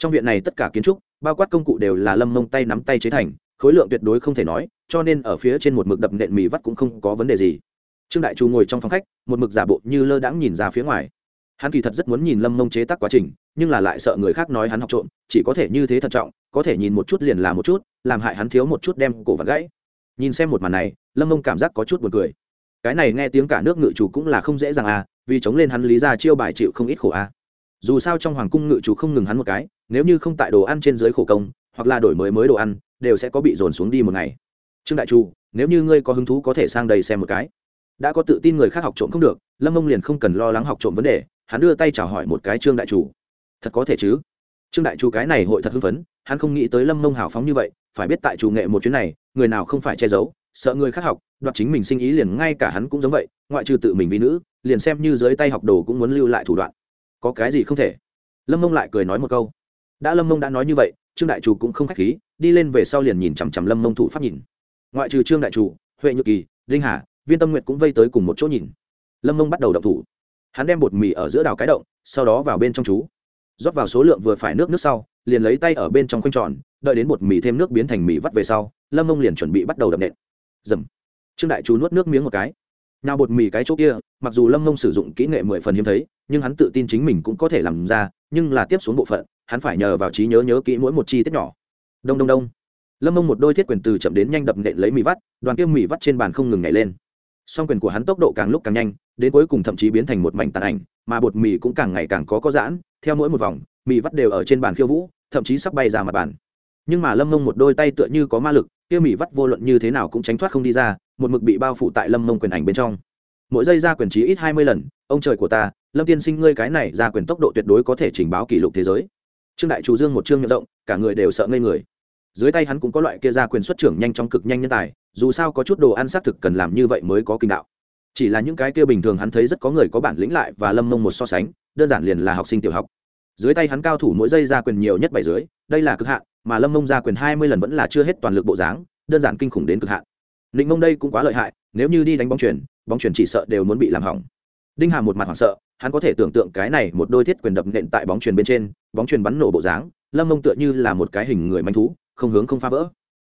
trong viện này tất cả kiến trúc, bao quát công cụ đều là lâm mông tay nắm tay chế thành, khối lượng tuyệt đối không thể nói, cho nên ở phía trên một mực đập nện mì vắt cũng không có vấn đề gì. Trương đại chu ngồi trong phòng khách, một mực giả bộ như lơ đãng nhìn ra phía ngoài. Hắn kỳ thật rất muốn nhìn lâm mông chế tác quá trình, nhưng là lại sợ người khác nói hắn học trộm, chỉ có thể như thế thận trọng, có thể nhìn một chút liền làm một chút, làm hại hắn thiếu một chút đem cổ vật gãy. Nhìn xem một màn này, lâm mông cảm giác có chút buồn cười. Cái này nghe tiếng cả nước ngự chủ cũng là không dễ dàng à vì chống lên hắn lý ra chiêu bài chịu không ít khổ à dù sao trong hoàng cung ngự chủ không ngừng hắn một cái, nếu như không tại đồ ăn trên dưới khổ công, hoặc là đổi mới mới đồ ăn, đều sẽ có bị dồn xuống đi một ngày. Trương đại chủ, nếu như ngươi có hứng thú có thể sang đây xem một cái. Đã có tự tin người khác học trộm không được, lâm mông liền không cần lo lắng học trộm vấn đề, hắn đưa tay chào hỏi một cái trương đại chủ. Thật có thể chứ? Trương đại chủ cái này hội thật hưng phấn, hắn không nghĩ tới lâm mông hào phóng như vậy, phải biết tại chủ nghệ một chuyến này, người nào không phải che giấu, sợ người khác học, đoạt chính mình sinh ý liền ngay cả hắn cũng giống vậy, ngoại trừ tự mình vì nữ, liền xem như dưới tay học đồ cũng muốn lưu lại thủ đoạn có cái gì không thể? Lâm mông lại cười nói một câu. Đã lâm mông đã nói như vậy, trương đại chủ cũng không k h á c h khí, đi lên về sau liền nhìn chằm chằm lâm mông thủ pháp nhìn. Ngoại trừ trương đại chủ, huệ nhược kỳ linh hà, viên tâm nguyện cũng vây tới cùng một chỗ nhìn. Lâm mông bắt đầu đập thủ. Hắn đem bột mì ở giữa đào cái động, sau đó vào bên trong chú. Rót vào số lượng vừa phải nước nước sau, liền lấy tay ở bên trong khoanh tròn, đợi đến bột mì thêm nước biến thành mì vắt về sau, lâm mông liền chuẩn bị bắt đầu đập nện. Dầm. Trương đại chú nuốt nước miếng một cái nào bột mì cái chỗ kia, mặc dù lâm mông sử dụng kỹ nghệ mười phần hiếm thấy, nhưng hắn tự tin chính mình cũng có thể làm ra, nhưng là tiếp xuống bộ phận, hắn phải nhờ vào trí nhớ nhớ kỹ mỗi một chi tiết nhỏ. Đông đông đông. Lâm mông một đôi thiết quyền từ chậm đến nhanh đập nện lấy mì vắt, đoàn kia mì vắt trên bàn không ngừng nhảy lên. Song quyền của hắn tốc độ càng lúc càng nhanh, đến cuối cùng thậm chí biến thành một mảnh tàn ảnh, mà bột mì cũng càng ngày càng có có giãn, theo mỗi một vòng, mì vắt đều ở trên bàn khiêu vũ, thậm chí sắp bay ra mặt bàn. Nhưng mà lâm mông một đôi tay tựa như có ma lực, kia mì vắt vô luận như thế nào cũng tránh thoát không đi ra một mực bị bao phủ tại lâm mông quyền ảnh bên trong. Mỗi giây ra quyền trí ít hai mươi lần, ông trời của ta, lâm tiên sinh ngươi cái này ra quyền tốc độ tuyệt đối có thể trình báo kỷ lục thế giới. Trương đại chủ dương một chương miệng rộng, cả người đều sợ ngây người. Dưới tay hắn cũng có loại kia ra quyền xuất trưởng nhanh trong cực nhanh nhân tài, dù sao có chút đồ ăn xác thực cần làm như vậy mới có kinh đạo. Chỉ là những cái kia bình thường hắn thấy rất có người có bản lĩnh lại và lâm mông một so sánh, đơn giản liền là học sinh tiểu học. Dưới tay hắn cao thủ mỗi giây ra quyền nhiều nhất bảy dưới, đây là cực hạn, mà lâm mông ra quyền hai mươi lần vẫn là chưa hết toàn lực bộ dáng, đơn giản kinh khủng đến cực hạn. Ninh mông đây cũng quá lợi hại, nếu như đi đánh bóng chuyển bóng chuyển chỉ sợ đều muốn bị làm hỏng. Đinh hà một mặt hoảng sợ, hắn có thể tưởng tượng cái này một đôi thiết quyền đập nện tại bóng truyền bên trên, bóng truyền bắn nổ bộ dáng, lâm mông tựa như là một cái hình người manh thú, không hướng không phá vỡ.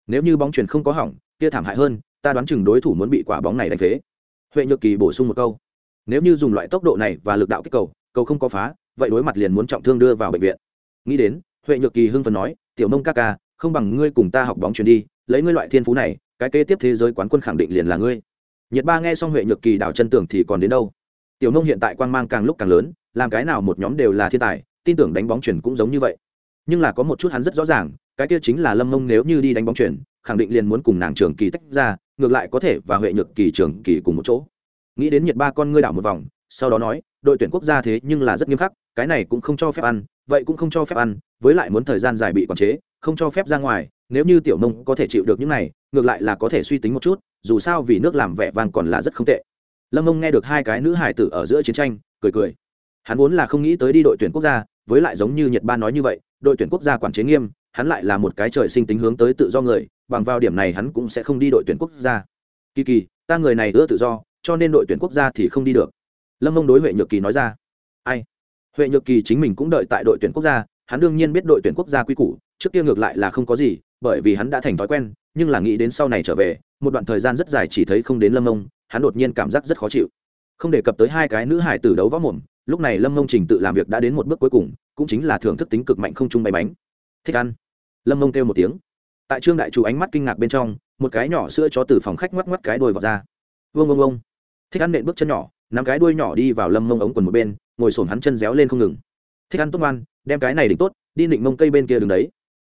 Nếu như bóng truyền không có hỏng, kia thảm hại hơn, ta đoán chừng đối thủ muốn bị quả bóng này đánh phế. Huệ nhược kỳ bổ sung một câu. Nếu như dùng loại tốc độ này và lực đạo kích cầu cầu không có phá, vậy đối mặt liền muốn trọng thương đưa vào bệnh viện. Nghĩ đến, huệ nhược kỳ hưng phấn nói, tiểu Mông ca ca, không bằng ngươi cùng ta học bóng truyền đi, lấy ngươi loại thiên phú này cái kế tiếp thế giới quán quân khẳng định liền là ngươi. Nhiệt ba nghe xong huệ nhược kỳ đảo chân tưởng thì còn đến đâu? Tiểu nông hiện tại quan mang càng lúc càng lớn, làm cái nào một nhóm đều là thiên tài, tin tưởng đánh bóng chuyển cũng giống như vậy. Nhưng là có một chút hắn rất rõ ràng, cái kia chính là lâm mông nếu như đi đánh bóng chuyển khẳng định liền muốn cùng nàng trường kỳ tách ra, ngược lại có thể và huệ nhược kỳ trường kỳ cùng một chỗ. Nghĩ đến nhiệt ba con ngươi đảo một vòng, sau đó nói, đội tuyển quốc gia thế nhưng là rất nghiêm khắc, cái này cũng không cho phép ăn, vậy cũng không cho phép ăn, với lại muốn thời gian dài bị quản chế không cho phép ra ngoài, nếu như tiểu Mông có thể chịu được những này, ngược lại là có thể suy tính một chút, dù sao vì nước làm vẻ vang còn là rất không tệ. Lâm mông nghe được hai cái nữ hải tử ở giữa chiến tranh, cười cười. Hắn vốn là không nghĩ tới đi đội tuyển quốc gia, với lại giống như nhật ba nói như vậy, đội tuyển quốc gia quản chế nghiêm, hắn lại là một cái trời sinh tính hướng tới tự do người, bằng vào điểm này hắn cũng sẽ không đi đội tuyển quốc gia. Kỳ kỳ, ta người này ưa tự do, cho nên đội tuyển quốc gia thì không đi được. Lâm mông đối huệ nhược kỳ nói ra. Ai? Huệ nhược kỳ chính mình cũng đợi tại đội tuyển quốc gia hắn đương nhiên biết đội tuyển quốc gia quy củ, trước kia ngược lại là không có gì, bởi vì hắn đã thành thói quen, nhưng là nghĩ đến sau này trở về, một đoạn thời gian rất dài chỉ thấy không đến lâm mông hắn đột nhiên cảm giác rất khó chịu. Không đề cập tới hai cái nữ hải tử đấu võ mồm, lúc này lâm mông trình tự làm việc đã đến một bước cuối cùng, cũng chính là thưởng thức tính cực mạnh không chung bay bánh. Thích ăn. Lâm mông kêu một tiếng. Tại trương đại chủ ánh mắt kinh ngạc bên trong, một cái nhỏ sữa chó từ phòng khách ngoắc ngoắc cái đuôi vào ra. Vương vương vương thích ăn nện bước chân nhỏ, nắm cái đuôi nhỏ đi vào lâm mông ống quần một bên, ngồi sổm hắn chân réo lên không ngừng thích ăn tốt ngoan, đem cái này đỉnh tốt, đi định mông cây bên kia đứng đấy.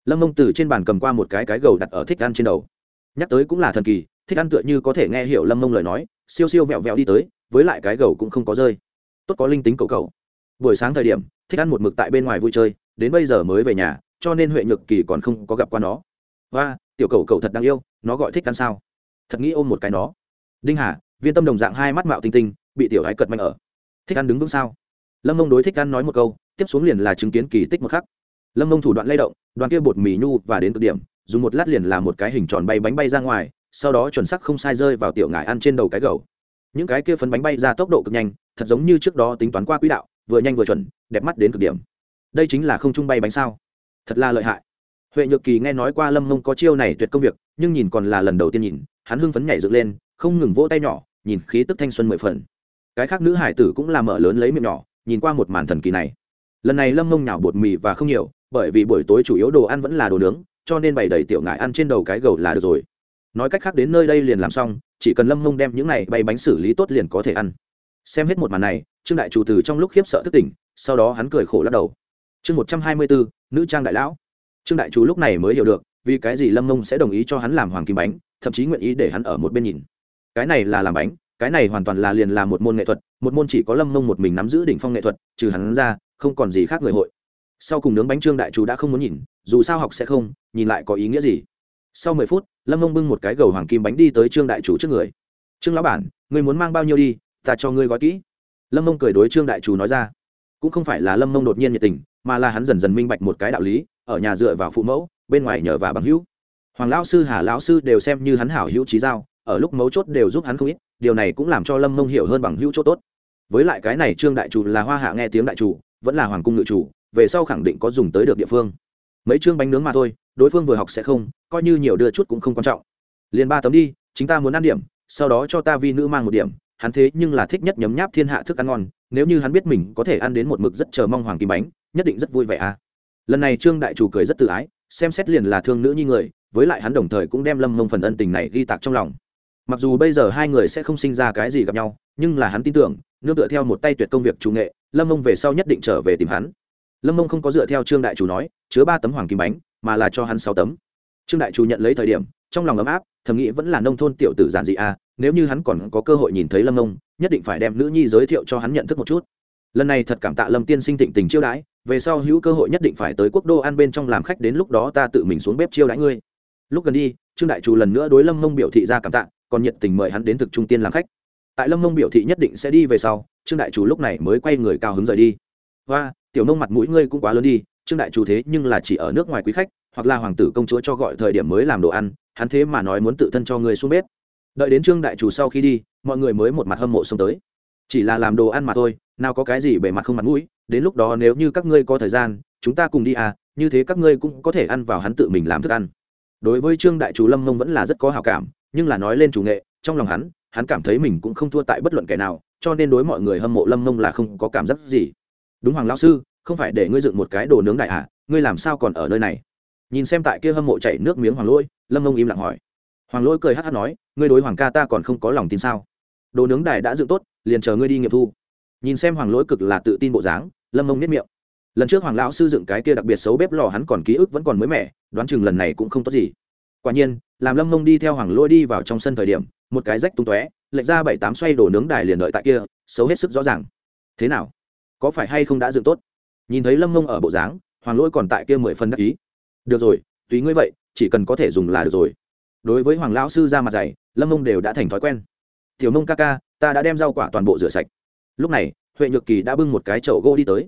Lâm mông từ trên bàn cầm qua một cái cái gầu đặt ở thích ăn trên đầu. Nhắc tới cũng là thần kỳ, thích ăn tựa như có thể nghe hiểu lâm mông lời nói, siêu siêu vẹo vẹo đi tới, với lại cái gầu cũng không có rơi. Tốt có linh tính cầu cầu. Buổi sáng thời điểm, thích ăn một mực tại bên ngoài vui chơi, đến bây giờ mới về nhà, cho nên huệ nhược kỳ còn không có gặp qua nó. Và tiểu cầu cầu thật đáng yêu, nó gọi thích ăn sao? Thật nghĩ ôm một cái nó. Đinh hà, viên tâm đồng dạng hai mắt mạo tinh tinh, bị tiểu ái cật mạnh ở. Thích ăn đứng vững sao? Lâm mông đối thích ăn nói một câu tiếp xuống liền là chứng kiến kỳ tích một khắc. Lâm mông thủ đoạn lay động, đoàn kia bột mì nhu và đến cực điểm, dùng một lát liền là một cái hình tròn bay bánh bay ra ngoài, sau đó chuẩn sắc không sai rơi vào tiểu ngải ăn trên đầu cái gầu. Những cái kia phấn bánh bay ra tốc độ cực nhanh, thật giống như trước đó tính toán qua quỹ đạo, vừa nhanh vừa chuẩn, đẹp mắt đến cực điểm. Đây chính là không trung bay bánh sao? Thật là lợi hại. Huệ nhược kỳ nghe nói qua lâm mông có chiêu này tuyệt công việc, nhưng nhìn còn là lần đầu tiên nhìn, hắn hưng phấn nhảy dựng lên, không ngừng vỗ tay nhỏ, nhìn khí tức thanh xuân mười phần. Cái khác nữ hải tử cũng làm mở lớn lấy miệng nhỏ, nhìn qua một màn thần kỳ này lần này lâm mông nhào bột mì và không nhiều, bởi vì buổi tối chủ yếu đồ ăn vẫn là đồ nướng, cho nên bày đầy tiểu ngải ăn trên đầu cái gầu là được rồi. Nói cách khác đến nơi đây liền làm xong, chỉ cần lâm mông đem những này bay bánh xử lý tốt liền có thể ăn. Xem hết một màn này, trương đại chủ từ trong lúc khiếp sợ thức tỉnh, sau đó hắn cười khổ lắc đầu. Chương một trăm hai mươi bốn, nữ trang đại lão. Trương đại chủ lúc này mới hiểu được, vì cái gì lâm mông sẽ đồng ý cho hắn làm hoàng kim bánh, thậm chí nguyện ý để hắn ở một bên nhìn. Cái này là làm bánh, cái này hoàn toàn là liền là một môn nghệ thuật, một môn chỉ có lâm mông một mình nắm giữ đỉnh phong nghệ thuật, trừ hắn ra không còn gì khác người hội. Sau cùng nướng bánh trương đại chủ đã không muốn nhìn, dù sao học sẽ không, nhìn lại có ý nghĩa gì. Sau mười phút, lâm mông bưng một cái gầu hoàng kim bánh đi tới trương đại chủ trước người. Trương lão bản người muốn mang bao nhiêu đi, ta cho ngươi gói kỹ. Lâm mông cười đối trương đại chủ nói ra. Cũng không phải là lâm mông đột nhiên nhiệt tình, mà là hắn dần dần minh bạch một cái đạo lý, ở nhà dựa vào phụ mẫu, bên ngoài nhờ và bằng hữu. Hoàng lão sư, hà lão sư đều xem như hắn hảo hữu trí giao, ở lúc mấu chốt đều giúp hắn không ít, điều này cũng làm cho lâm mông hiểu hơn bằng hữu chỗ tốt. Với lại cái này trương đại chủ là hoa hạ nghe tiếng đại chủ vẫn là hoàng cung ngự chủ, về sau khẳng định có dùng tới được địa phương. Mấy chương bánh nướng mà thôi, đối phương vừa học sẽ không, coi như nhiều đưa chút cũng không quan trọng. Liền ba tấm đi, chính ta muốn ăn điểm, sau đó cho ta vi nữ mang một điểm, hắn thế nhưng là thích nhất nhấm nháp thiên hạ thức ăn ngon, nếu như hắn biết mình có thể ăn đến một mực rất chờ mong hoàng kim bánh, nhất định rất vui vẻ à. Lần này trương đại chủ cười rất tự ái, xem xét liền là thương nữ như người, với lại hắn đồng thời cũng đem lâm mông phần ân tình này ghi tạc trong lòng. Mặc dù bây giờ hai người sẽ không sinh ra cái gì gặp nhau, nhưng là hắn tin tưởng, nương tựa theo một tay tuyệt công việc chủ nghệ lâm mông về sau nhất định trở về tìm hắn. Lâm mông không có dựa theo trương đại chủ nói, chứa ba tấm hoàng kim bánh, mà là cho hắn sáu tấm. Trương đại chủ nhận lấy thời điểm, trong lòng ấm áp, thầm nghĩ vẫn là nông thôn tiểu tử giản dị à nếu như hắn còn có cơ hội nhìn thấy lâm mông, nhất định phải đem nữ nhi giới thiệu cho hắn nhận thức một chút. Lần này thật cảm tạ lâm tiên sinh thịnh tình chiêu đãi, về sau hữu cơ hội nhất định phải tới quốc đô ăn bên trong làm khách đến lúc đó ta tự mình xuống bếp chiêu đãi ngươi. Lúc gần đi, trương đại chủ lần nữa đối lâm mông biểu thị ra cảm tạ, còn nhiệt tình mời hắn đến thực trung tiên làm khách tại lâm mông biểu thị nhất định sẽ đi về sau, trương đại chủ lúc này mới quay người cao hứng rời đi. Và tiểu nông mặt mũi ngươi cũng quá lớn đi, trương đại chủ thế nhưng là chỉ ở nước ngoài quý khách, hoặc là hoàng tử công chúa cho gọi thời điểm mới làm đồ ăn, hắn thế mà nói muốn tự thân cho ngươi xuống bếp. Đợi đến trương đại chủ sau khi đi, mọi người mới một mặt hâm mộ xông tới. Chỉ là làm đồ ăn mà thôi, nào có cái gì bề mặt không mặt mũi, đến lúc đó nếu như các ngươi có thời gian, chúng ta cùng đi à như thế các ngươi cũng có thể ăn vào hắn tự mình làm thức ăn. Đối với trương đại chủ lâm mông vẫn là rất có hào cảm, nhưng là nói lên chủ nghệ, trong lòng hắn hắn cảm thấy mình cũng không thua tại bất luận kẻ nào, cho nên đối mọi người hâm mộ lâm mông là không có cảm giác gì. Đúng hoàng lao sư, không phải để ngươi dựng một cái đồ nướng đại hạ ngươi làm sao còn ở nơi này? Nhìn xem tại kia hâm mộ chảy nước miếng hoàng lỗi, lâm mông im lặng hỏi. Hoàng lỗi cười hát hát nói, ngươi đối hoàng ca ta còn không có lòng tin sao? Đồ nướng đài đã dựng tốt, liền chờ ngươi đi nghiệm thu. Nhìn xem hoàng lỗi cực là tự tin bộ dáng, lâm mông nếp miệng. Lần trước hoàng lão sư dựng cái kia đặc biệt xấu bếp lò hắn còn ký ức vẫn còn mới mẻ, đoán chừng lần này cũng không tốt gì quả nhiên, làm lâm mông đi theo hoàng lỗi đi vào trong sân thời điểm, một cái rách tung tóe, lệch ra bảy tám xoay đổ nướng đài liền đợi tại kia, xấu hết sức rõ ràng. Thế nào? Có phải hay không đã dựng tốt? Nhìn thấy lâm mông ở bộ dáng, hoàng lỗi còn tại kia mười phân đắc ý. Được rồi, tùy ngươi vậy, chỉ cần có thể dùng là được rồi. Đối với hoàng lão sư ra mặt dày, lâm mông đều đã thành thói quen. Tiểu mông ca ca, ta đã đem rau quả toàn bộ rửa sạch. Lúc này, huệ nhược kỳ đã bưng một cái chậu gỗ đi tới.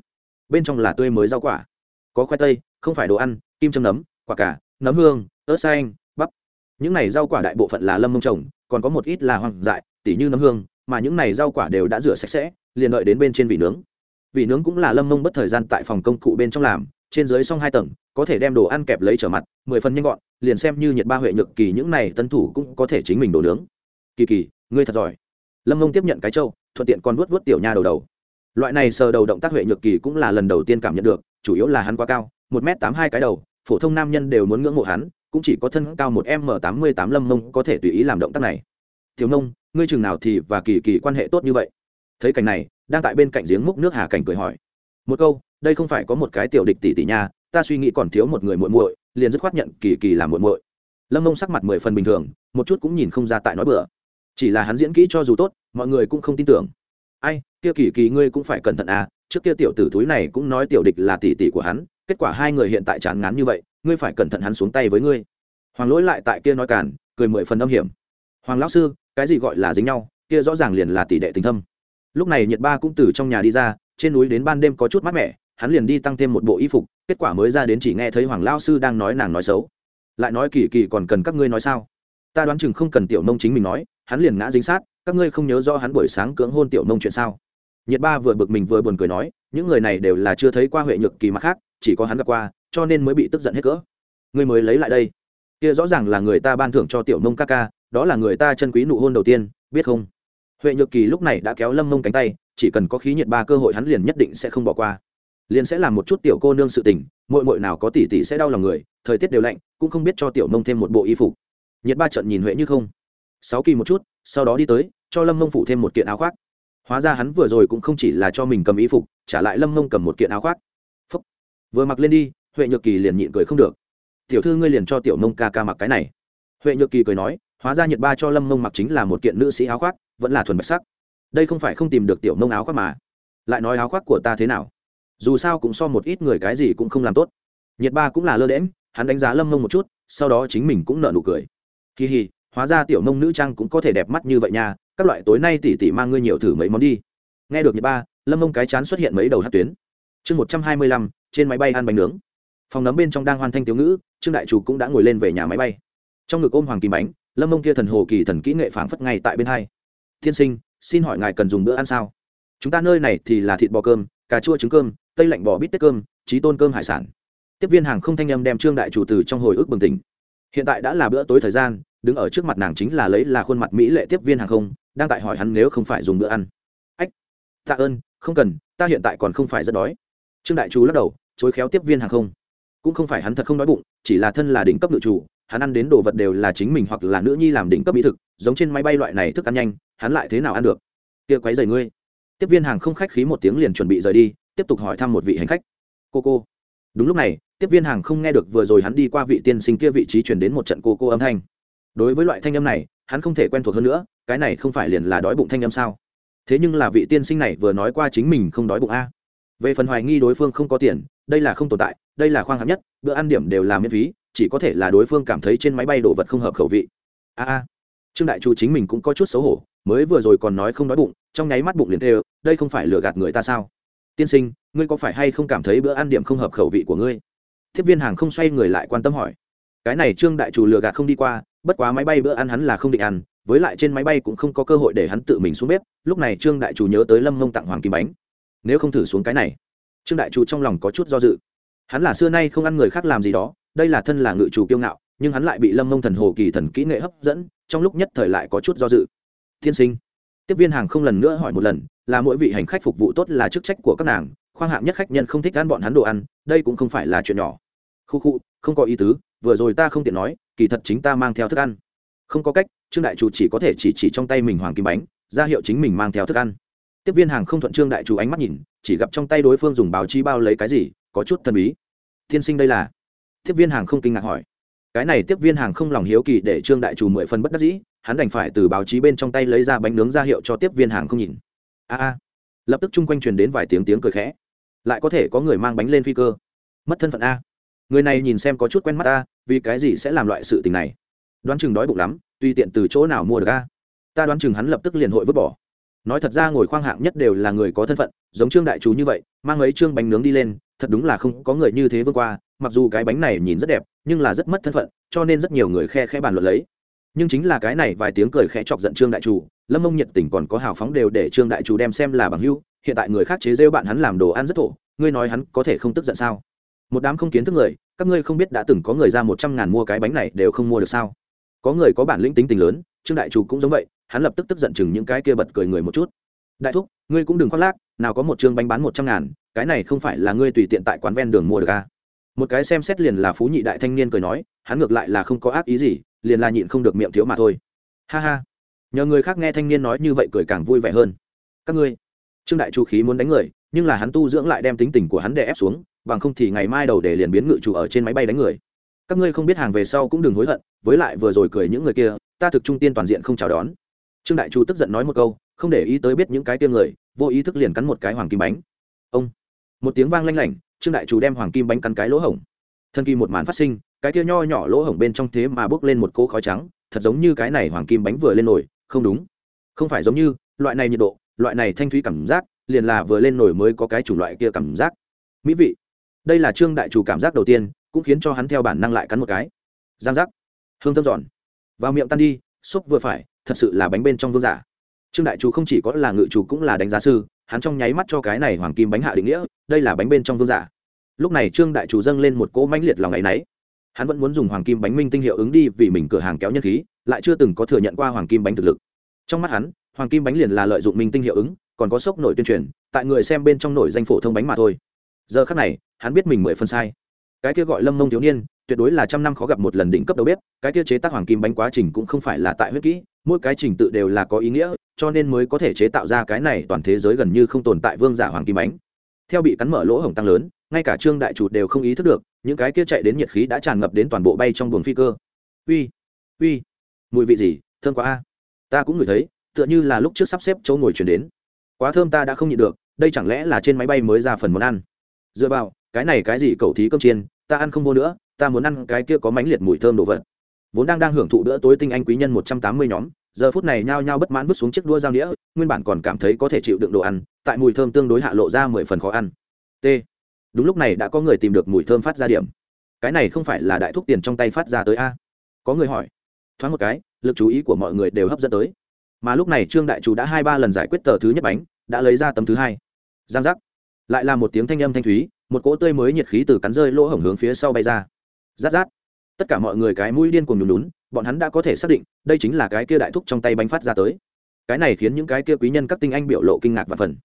Bên trong là tươi mới rau quả. Có khoai tây, không phải đồ ăn, kim châm nấm, quả cả nấm hương, ớt xanh những này rau quả đại bộ phận là lâm mông trồng, còn có một ít là hoang dại, tỉ như nấm hương, mà những này rau quả đều đã rửa sạch sẽ, liền đợi đến bên trên vị nướng. Vị nướng cũng là lâm mông bất thời gian tại phòng công cụ bên trong làm, trên dưới xong hai tầng, có thể đem đồ ăn kẹp lấy trở mặt, mười phần nhanh gọn, liền xem như nhiệt ba huệ nhược kỳ những này tân thủ cũng có thể chính mình đồ nướng. Kỳ kỳ, ngươi thật giỏi. Lâm mông tiếp nhận cái trâu, thuận tiện còn vuốt vuốt tiểu nha đầu đầu. Loại này sờ đầu động tác huệ nhược kỳ cũng là lần đầu tiên cảm nhận được, chủ yếu là hắn quá cao, một m tám hai cái đầu, phổ thông nam nhân đều muốn ngưỡng mộ hắn cũng chỉ có thân cao một m tám mươi tám lâm mông có thể tùy ý làm động tác này. Thiếu nông ngươi chừng nào thì và kỳ kỳ quan hệ tốt như vậy? Thấy cảnh này, đang tại bên cạnh giếng múc nước hà cảnh cười hỏi. Một câu, đây không phải có một cái tiểu địch tỷ tỷ nha, ta suy nghĩ còn thiếu một người muội muội, liền dứt khoát nhận kỳ kỳ làm muội muội. Lâm mông sắc mặt mười phần bình thường, một chút cũng nhìn không ra tại nói bừa. Chỉ là hắn diễn kỹ cho dù tốt, mọi người cũng không tin tưởng. Ai, kia kỳ kỳ ngươi cũng phải cẩn thận à trước kia tiểu tử túi này cũng nói tiểu địch là tỷ tỷ của hắn, kết quả hai người hiện tại chán ngán như vậy ngươi phải cẩn thận hắn xuống tay với ngươi. Hoàng lỗi lại tại kia nói cản cười mười phần âm hiểm. Hoàng lão sư, cái gì gọi là dính nhau, kia rõ ràng liền là tỷ đệ tình thâm. Lúc này nhiệt ba cũng từ trong nhà đi ra, trên núi đến ban đêm có chút mát mẻ, hắn liền đi tăng thêm một bộ y phục, kết quả mới ra đến chỉ nghe thấy hoàng lao sư đang nói nàng nói xấu. Lại nói kỳ kỳ còn cần các ngươi nói sao? Ta đoán chừng không cần tiểu nông chính mình nói, hắn liền ngã dính sát, các ngươi không nhớ do hắn buổi sáng cưỡng hôn tiểu nông chuyện sao? Nhiệt ba vừa bực mình vừa buồn cười nói, những người này đều là chưa thấy qua huệ nhược kỳ mặt khác chỉ có hắn gặp qua, cho nên mới bị tức giận hết cỡ. Ngươi mới lấy lại đây. Kia rõ ràng là người ta ban thưởng cho tiểu nông ca ca, đó là người ta chân quý nụ hôn đầu tiên, biết không? Huệ nhược kỳ lúc này đã kéo lâm mông cánh tay, chỉ cần có khí nhiệt ba cơ hội hắn liền nhất định sẽ không bỏ qua. Liền sẽ làm một chút tiểu cô nương sự tình mội mội nào có tỷ tỷ sẽ đau lòng người, thời tiết đều lạnh, cũng không biết cho tiểu mông thêm một bộ y phục. Nhiệt ba trận nhìn huệ như không. Sáu kỳ một chút, sau đó đi tới, cho lâm mông phụ thêm một kiện áo khoác. Hóa ra hắn vừa rồi cũng không chỉ là cho mình cầm y phục, trả lại lâm mông cầm một kiện áo khoác vừa mặc lên đi, huệ nhược kỳ liền nhịn cười không được. Tiểu thư ngươi liền cho tiểu mông ca ca mặc cái này. Huệ nhược kỳ cười nói, hóa ra nhiệt ba cho lâm mông mặc chính là một kiện nữ sĩ áo khoác, vẫn là thuần bạch sắc. Đây không phải không tìm được tiểu mông áo khoác mà. Lại nói áo khoác của ta thế nào? Dù sao cũng so một ít người cái gì cũng không làm tốt. Nhiệt ba cũng là lơ đễm hắn đánh giá lâm mông một chút, sau đó chính mình cũng nợ nụ cười. Kỳ hì, hóa ra tiểu mông nữ trang cũng có thể đẹp mắt như vậy nha, các loại tối nay tỷ tỷ mang ngươi nhiều thử mấy món đi. Nghe được nhiệt ba, lâm mông cái chán xuất hiện mấy đầu hát tuyến. Chương một trăm hai mươi lăm trên máy bay ăn bánh nướng. Phòng nấm bên trong đang hoàn thanh tiểu ngữ, trương đại chủ cũng đã ngồi lên về nhà máy bay. Trong ngực ôm hoàng kim bánh, lâm mông kia thần hồ kỳ thần kỹ nghệ phảng phất ngay tại bên hai. Tiên sinh, xin hỏi ngài cần dùng bữa ăn sao? Chúng ta nơi này thì là thịt bò cơm, cà chua trứng cơm, tây lạnh bò bít tết cơm, trí tôn cơm hải sản. Tiếp viên hàng không thanh âm đem trương đại chủ từ trong hồi ức bừng tỉnh. Hiện tại đã là bữa tối thời gian, đứng ở trước mặt nàng chính là lấy là khuôn mặt mỹ lệ tiếp viên hàng không, đang tại hỏi hắn nếu không phải dùng bữa ăn. Ách, tạ ơn, không cần, ta hiện tại còn không phải rất đói. Trương đại chú lắc đầu chối khéo tiếp viên hàng không. Cũng không phải hắn thật không đói bụng, chỉ là thân là đỉnh cấp nữ chủ, hắn ăn đến đồ vật đều là chính mình hoặc là nữ nhi làm đỉnh cấp mỹ thực, giống trên máy bay loại này thức ăn nhanh, hắn lại thế nào ăn được? Kia quấy rầy ngươi. Tiếp viên hàng không khách khí một tiếng liền chuẩn bị rời đi, tiếp tục hỏi thăm một vị hành khách. Cô cô. Đúng lúc này, tiếp viên hàng không nghe được vừa rồi hắn đi qua vị tiên sinh kia vị trí chuyển đến một trận cô cô âm thanh. Đối với loại thanh âm này, hắn không thể quen thuộc hơn nữa, cái này không phải liền là đói bụng thanh âm sao? Thế nhưng là vị tiên sinh này vừa nói qua chính mình không đói bụng a về phần hoài nghi đối phương không có tiền, đây là không tồn tại, đây là khoang hạng nhất, bữa ăn điểm đều là miễn phí, chỉ có thể là đối phương cảm thấy trên máy bay đồ vật không hợp khẩu vị. A a. Trương đại chủ chính mình cũng có chút xấu hổ, mới vừa rồi còn nói không đói bụng, trong nháy mắt bụng liền tê đây không phải lừa gạt người ta sao? Tiên sinh, ngươi có phải hay không cảm thấy bữa ăn điểm không hợp khẩu vị của ngươi? Tiếp viên hàng không xoay người lại quan tâm hỏi. Cái này trương đại chủ lừa gạt không đi qua, bất quá máy bay bữa ăn hắn là không định ăn, với lại trên máy bay cũng không có cơ hội để hắn tự mình xuống bếp. Lúc này trương đại chủ nhớ tới lâm mông tặng hoàng kim bánh nếu không thử xuống cái này. Trương đại chủ trong lòng có chút do dự. Hắn là xưa nay không ăn người khác làm gì đó, đây là thân là ngự chủ kiêu ngạo, nhưng hắn lại bị lâm mông thần hồ kỳ thần kỹ nghệ hấp dẫn, trong lúc nhất thời lại có chút do dự. Tiên sinh. Tiếp viên hàng không lần nữa hỏi một lần, là mỗi vị hành khách phục vụ tốt là chức trách của các nàng, khoang hạng nhất khách nhân không thích ăn bọn hắn đồ ăn, đây cũng không phải là chuyện nhỏ. Khu khu, không có ý tứ, vừa rồi ta không tiện nói, kỳ thật chính ta mang theo thức ăn. Không có cách, trương đại chủ chỉ có thể chỉ chỉ trong tay mình hoàng kim bánh, ra hiệu chính mình mang theo thức ăn tiếp viên hàng không thuận trương đại chủ ánh mắt nhìn, chỉ gặp trong tay đối phương dùng báo chí bao lấy cái gì, có chút thần bí. Tiên sinh đây là? Tiếp viên hàng không kinh ngạc hỏi. Cái này tiếp viên hàng không lòng hiếu kỳ để trương đại chủ mười phần bất đắc dĩ, hắn đành phải từ báo chí bên trong tay lấy ra bánh nướng ra hiệu cho tiếp viên hàng không nhìn. A a. Lập tức chung quanh truyền đến vài tiếng tiếng cười khẽ. Lại có thể có người mang bánh lên phi cơ. Mất thân phận a. Người này nhìn xem có chút quen mắt ta vì cái gì sẽ làm loại sự tình này? Đoán chừng đói bụng lắm, tùy tiện từ chỗ nào mua được a. Ta đoán chừng hắn lập tức liền hội vứt bỏ nói thật ra ngồi khoang hạng nhất đều là người có thân phận, giống trương đại chú như vậy, mang ấy trương bánh nướng đi lên, thật đúng là không có người như thế vương qua, mặc dù cái bánh này nhìn rất đẹp, nhưng là rất mất thân phận, cho nên rất nhiều người khe khẽ bàn luận lấy. Nhưng chính là cái này vài tiếng cười khẽ chọc giận trương đại chủ lâm mông nhiệt tình còn có hào phóng đều để trương đại chủ đem xem là bằng hưu hiện tại người khác chế rêu bạn hắn làm đồ ăn rất thổ, ngươi nói hắn có thể không tức giận sao? Một đám không kiến thức người, các ngươi không biết đã từng có người ra một trăm ngàn mua cái bánh này đều không mua được sao? Có người có bản lĩnh tính tình lớn, trương đại chủ cũng giống vậy hắn lập tức tức giận chừng những cái kia bật cười người một chút. Đại thúc, ngươi cũng đừng khoác lác, nào có một chương bánh bán một trăm ngàn, cái này không phải là ngươi tùy tiện tại quán ven đường mua được à. một cái xem xét liền là phú nhị đại thanh niên cười nói, hắn ngược lại là không có ác ý gì, liền là nhịn không được miệng thiếu mà thôi. Ha ha. Nhờ người khác nghe thanh niên nói như vậy cười càng vui vẻ hơn. Các ngươi. Trương đại chủ khí muốn đánh người, nhưng là hắn tu dưỡng lại đem tính tình của hắn đè ép xuống, bằng không thì ngày mai đầu để liền biến ngự chủ ở trên máy bay đánh người. Các ngươi không biết hàng về sau cũng đừng hối hận, với lại vừa rồi cười những người kia, ta thực trung tiên toàn diện không chào đón trương đại chủ tức giận nói một câu, không để ý tới biết những cái tiêm người, vô ý thức liền cắn một cái hoàng kim bánh. Ông! Một tiếng vang lanh lảnh, trương đại chủ đem hoàng kim bánh cắn cái lỗ hổng. Thân kỳ một màn phát sinh, cái kia nho nhỏ lỗ hổng bên trong thế mà bốc lên một cỗ khói trắng, thật giống như cái này hoàng kim bánh vừa lên nổi, không đúng. Không phải giống như, loại này nhiệt độ, loại này thanh thúy cảm giác, liền là vừa lên nổi mới có cái chủng loại kia cảm giác. Mỹ vị. Đây là trương đại chủ cảm giác đầu tiên, cũng khiến cho hắn theo bản năng lại cắn một cái. Giang giác. Hương thơm giòn. Vào miệng tan đi xúc vừa phải thật sự là bánh bên trong vương giả. Trương đại chủ không chỉ có là ngự chủ cũng là đánh giá sư, hắn trong nháy mắt cho cái này hoàng kim bánh hạ định nghĩa, đây là bánh bên trong vương giả. Lúc này trương đại chủ dâng lên một cỗ mãnh liệt lòng ngày nấy. Hắn vẫn muốn dùng hoàng kim bánh minh tinh hiệu ứng đi vì mình cửa hàng kéo nhân khí, lại chưa từng có thừa nhận qua hoàng kim bánh thực lực. Trong mắt hắn, hoàng kim bánh liền là lợi dụng minh tinh hiệu ứng, còn có sốc nổi tuyên truyền, tại người xem bên trong nổi danh phổ thông bánh mà thôi. Giờ khắc này, hắn biết mình mười phân sai. Cái kia gọi lâm mông thiếu niên, tuyệt đối là trăm năm khó gặp một lần đỉnh cấp đầu bếp, cái kia chế tác hoàng kim bánh quá trình cũng không phải là tại huyết kỹ mỗi cái trình tự đều là có ý nghĩa, cho nên mới có thể chế tạo ra cái này toàn thế giới gần như không tồn tại vương giả hoàng kim bánh theo bị cắn mở lỗ hổng tăng lớn, ngay cả trương đại chủ đều không ý thức được, những cái kia chạy đến nhiệt khí đã tràn ngập đến toàn bộ bay trong buồng phi cơ. Uy uy, mùi vị gì, thơm quá a. Ta cũng ngửi thấy, tựa như là lúc trước sắp xếp chỗ ngồi chuyển đến. Quá thơm ta đã không nhịn được, đây chẳng lẽ là trên máy bay mới ra phần món ăn? Dựa vào, cái này cái gì cầu thí cơm chiên, ta ăn không vô nữa, ta muốn ăn cái kia có mánh liệt mùi thơm đồ vật vốn đang đang hưởng thụ bữa tối tinh anh quý nhân một trăm tám mươi nhóm, giờ phút này nhao nhao bất mãn vứt xuống chiếc đua dao đĩa nguyên bản còn cảm thấy có thể chịu đựng đồ ăn, tại mùi thơm tương đối hạ lộ ra mười phần khó ăn. T. Đúng lúc này đã có người tìm được mùi thơm phát ra điểm. Cái này không phải là đại thúc tiền trong tay phát ra tới a? Có người hỏi. Thoáng một cái, lực chú ý của mọi người đều hấp dẫn tới. Mà lúc này trương đại chủ đã hai ba lần giải quyết tờ thứ nhất bánh, đã lấy ra tấm thứ hai. Giang giác. Lại là một tiếng thanh âm thanh thúy, một cỗ tươi mới nhiệt khí từ cắn rơi lỗ hổng hướng phía sau bay ra. Rát rát tất cả mọi người cái mũi điên cuồng nhùn nhún, bọn hắn đã có thể xác định, đây chính là cái kia đại thúc trong tay bánh phát ra tới. Cái này khiến những cái kia quý nhân các tinh anh biểu lộ kinh ngạc và phần.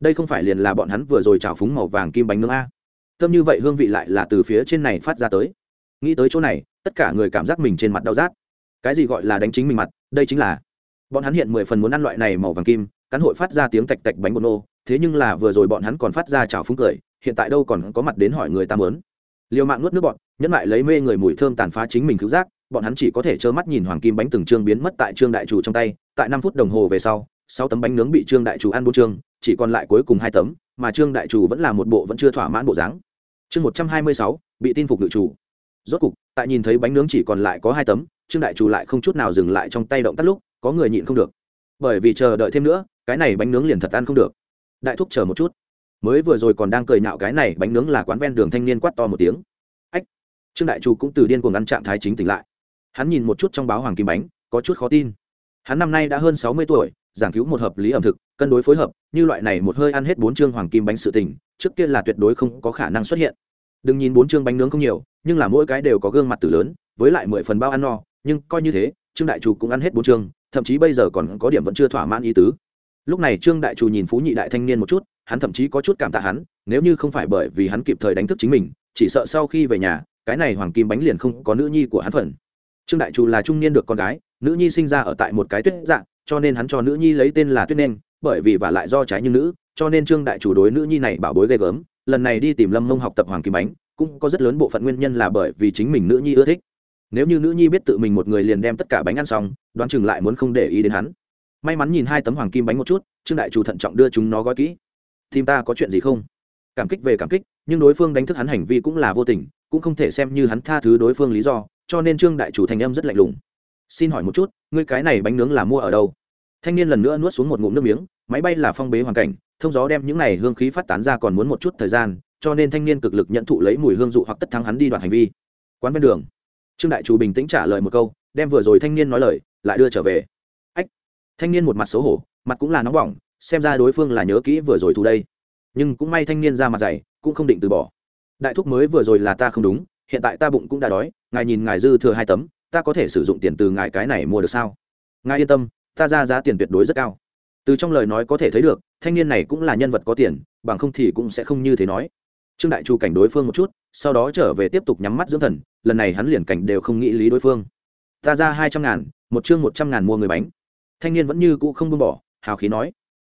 Đây không phải liền là bọn hắn vừa rồi trào phúng màu vàng kim bánh nướng a? Thơm như vậy hương vị lại là từ phía trên này phát ra tới. Nghĩ tới chỗ này, tất cả người cảm giác mình trên mặt đau rát. Cái gì gọi là đánh chính mình mặt, đây chính là bọn hắn hiện mười phần muốn ăn loại này màu vàng kim cán hội phát ra tiếng tạch tạch bánh bột nô, thế nhưng là vừa rồi bọn hắn còn phát ra trào phúng cười, hiện tại đâu còn có mặt đến hỏi người ta mớn liều mạng nuốt nước bọn, nhẫn lại lấy mê người mùi thơm tàn phá chính mình cứu giác, bọn hắn chỉ có thể trơ mắt nhìn hoàng kim bánh từng trương biến mất tại trương đại chủ trong tay, tại năm phút đồng hồ về sau, sáu tấm bánh nướng bị trương đại chủ ăn bốn trương, chỉ còn lại cuối cùng hai tấm, mà trương đại chủ vẫn là một bộ vẫn chưa thỏa mãn bộ dáng. Chương một trăm hai mươi sáu, bị tin phục ngự chủ. Rốt cục, tại nhìn thấy bánh nướng chỉ còn lại có hai tấm, trương đại chủ lại không chút nào dừng lại trong tay động tác lúc, có người nhịn không được. Bởi vì chờ đợi thêm nữa, cái này bánh nướng liền thật ăn không được. Đại thúc chờ một chút mới vừa rồi còn đang cười nhạo cái này bánh nướng là quán ven đường thanh niên quát to một tiếng. Ách, trương đại chủ cũng từ điên cuồng ăn trạng thái chính tỉnh lại. Hắn nhìn một chút trong báo hoàng kim bánh, có chút khó tin. Hắn năm nay đã hơn sáu mươi tuổi, giảng cứu một hợp lý ẩm thực, cân đối phối hợp, như loại này một hơi ăn hết bốn chương hoàng kim bánh sự tình, trước kia là tuyệt đối không có khả năng xuất hiện. Đừng nhìn bốn chương bánh nướng không nhiều, nhưng là mỗi cái đều có gương mặt tử lớn, với lại mười phần bao ăn no, nhưng coi như thế, trương đại chủ cũng ăn hết bốn chương, thậm chí bây giờ còn có điểm vẫn chưa thỏa mãn ý tứ. Lúc này trương đại chủ nhìn phú nhị đại thanh niên một chút hắn thậm chí có chút cảm tạ hắn, nếu như không phải bởi vì hắn kịp thời đánh thức chính mình, chỉ sợ sau khi về nhà, cái này hoàng kim bánh liền không có nữ nhi của hắn phần. Trương đại chủ là trung niên được con gái, nữ nhi sinh ra ở tại một cái tuyết dạng, cho nên hắn cho nữ nhi lấy tên là tuyết nên, bởi vì và lại do trái như nữ, cho nên trương đại chủ đối nữ nhi này bảo bối ghê gớm. Lần này đi tìm lâm mông học tập hoàng kim bánh, cũng có rất lớn bộ phận nguyên nhân là bởi vì chính mình nữ nhi ưa thích. Nếu như nữ nhi biết tự mình một người liền đem tất cả bánh ăn xong, đoán chừng lại muốn không để ý đến hắn. May mắn nhìn hai tấm hoàng kim bánh một chút, trương đại chủ thận trọng đưa chúng nó gói kỹ tìm ta có chuyện gì không? Cảm kích về cảm kích, nhưng đối phương đánh thức hắn hành vi cũng là vô tình, cũng không thể xem như hắn tha thứ đối phương lý do, cho nên trương đại chủ thành âm rất lạnh lùng. Xin hỏi một chút, ngươi cái này bánh nướng là mua ở đâu? Thanh niên lần nữa nuốt xuống một ngụm nước miếng, máy bay là phong bế hoàn cảnh, thông gió đem những này hương khí phát tán ra còn muốn một chút thời gian, cho nên thanh niên cực lực nhận thụ lấy mùi hương dụ hoặc tất thắng hắn đi đoạn hành vi. Quán ven đường. Trương đại chủ bình tĩnh trả lời một câu, đem vừa rồi thanh niên nói lời, lại đưa trở về. Ách. Thanh niên một mặt xấu hổ, mặt cũng là nóng bỏng xem ra đối phương là nhớ kỹ vừa rồi thu đây. Nhưng cũng may thanh niên ra mặt dày, cũng không định từ bỏ. Đại thúc mới vừa rồi là ta không đúng, hiện tại ta bụng cũng đã đói, ngài nhìn ngài dư thừa hai tấm, ta có thể sử dụng tiền từ ngài cái này mua được sao? Ngài yên tâm, ta ra giá tiền tuyệt đối rất cao. Từ trong lời nói có thể thấy được, thanh niên này cũng là nhân vật có tiền, bằng không thì cũng sẽ không như thế nói. Trương đại chu cảnh đối phương một chút, sau đó trở về tiếp tục nhắm mắt dưỡng thần, lần này hắn liền cảnh đều không nghĩ lý đối phương. Ta ra hai trăm ngàn, một chương một trăm ngàn mua người bánh. Thanh niên vẫn như cũ không buông bỏ, hào khí nói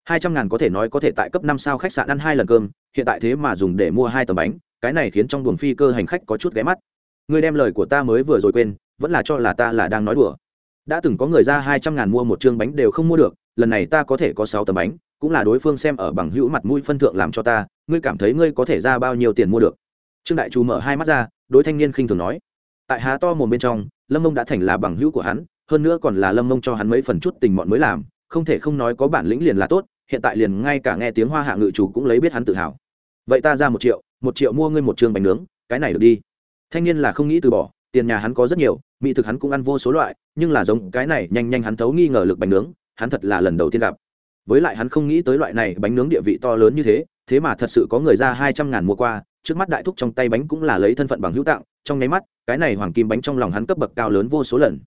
hai trăm ngàn có thể nói có thể tại cấp năm sao khách sạn ăn hai lần cơm, hiện tại thế mà dùng để mua hai tấm bánh, cái này khiến trong buồng phi cơ hành khách có chút ghé mắt. Người đem lời của ta mới vừa rồi quên, vẫn là cho là ta là đang nói đùa. Đã từng có người ra hai trăm ngàn mua một chương bánh đều không mua được, lần này ta có thể có sáu tấm bánh, cũng là đối phương xem ở bằng hữu mặt mũi phân thượng làm cho ta, ngươi cảm thấy ngươi có thể ra bao nhiêu tiền mua được? Trương đại chủ mở hai mắt ra, đối thanh niên khinh thường nói. Tại há to mồm bên trong, lâm mông đã thành là bằng hữu của hắn, hơn nữa còn là lâm mông cho hắn mấy phần chút tình mọn mới làm, không thể không nói có bản lĩnh liền là tốt hiện tại liền ngay cả nghe tiếng hoa hạ ngự chủ cũng lấy biết hắn tự hào. Vậy ta ra một triệu một triệu mua ngươi một trường bánh nướng, cái này được đi. Thanh niên là không nghĩ từ bỏ, tiền nhà hắn có rất nhiều, mỹ thực hắn cũng ăn vô số loại, nhưng là giống cái này nhanh nhanh hắn thấu nghi ngờ lực bánh nướng, hắn thật là lần đầu tiên gặp. Với lại hắn không nghĩ tới loại này bánh nướng địa vị to lớn như thế thế mà thật sự có người ra hai trăm ngàn mua qua, trước mắt đại thúc trong tay bánh cũng là lấy thân phận bằng hữu tặng, trong nháy mắt, cái này hoàng kim bánh trong lòng hắn cấp bậc cao lớn vô số lần.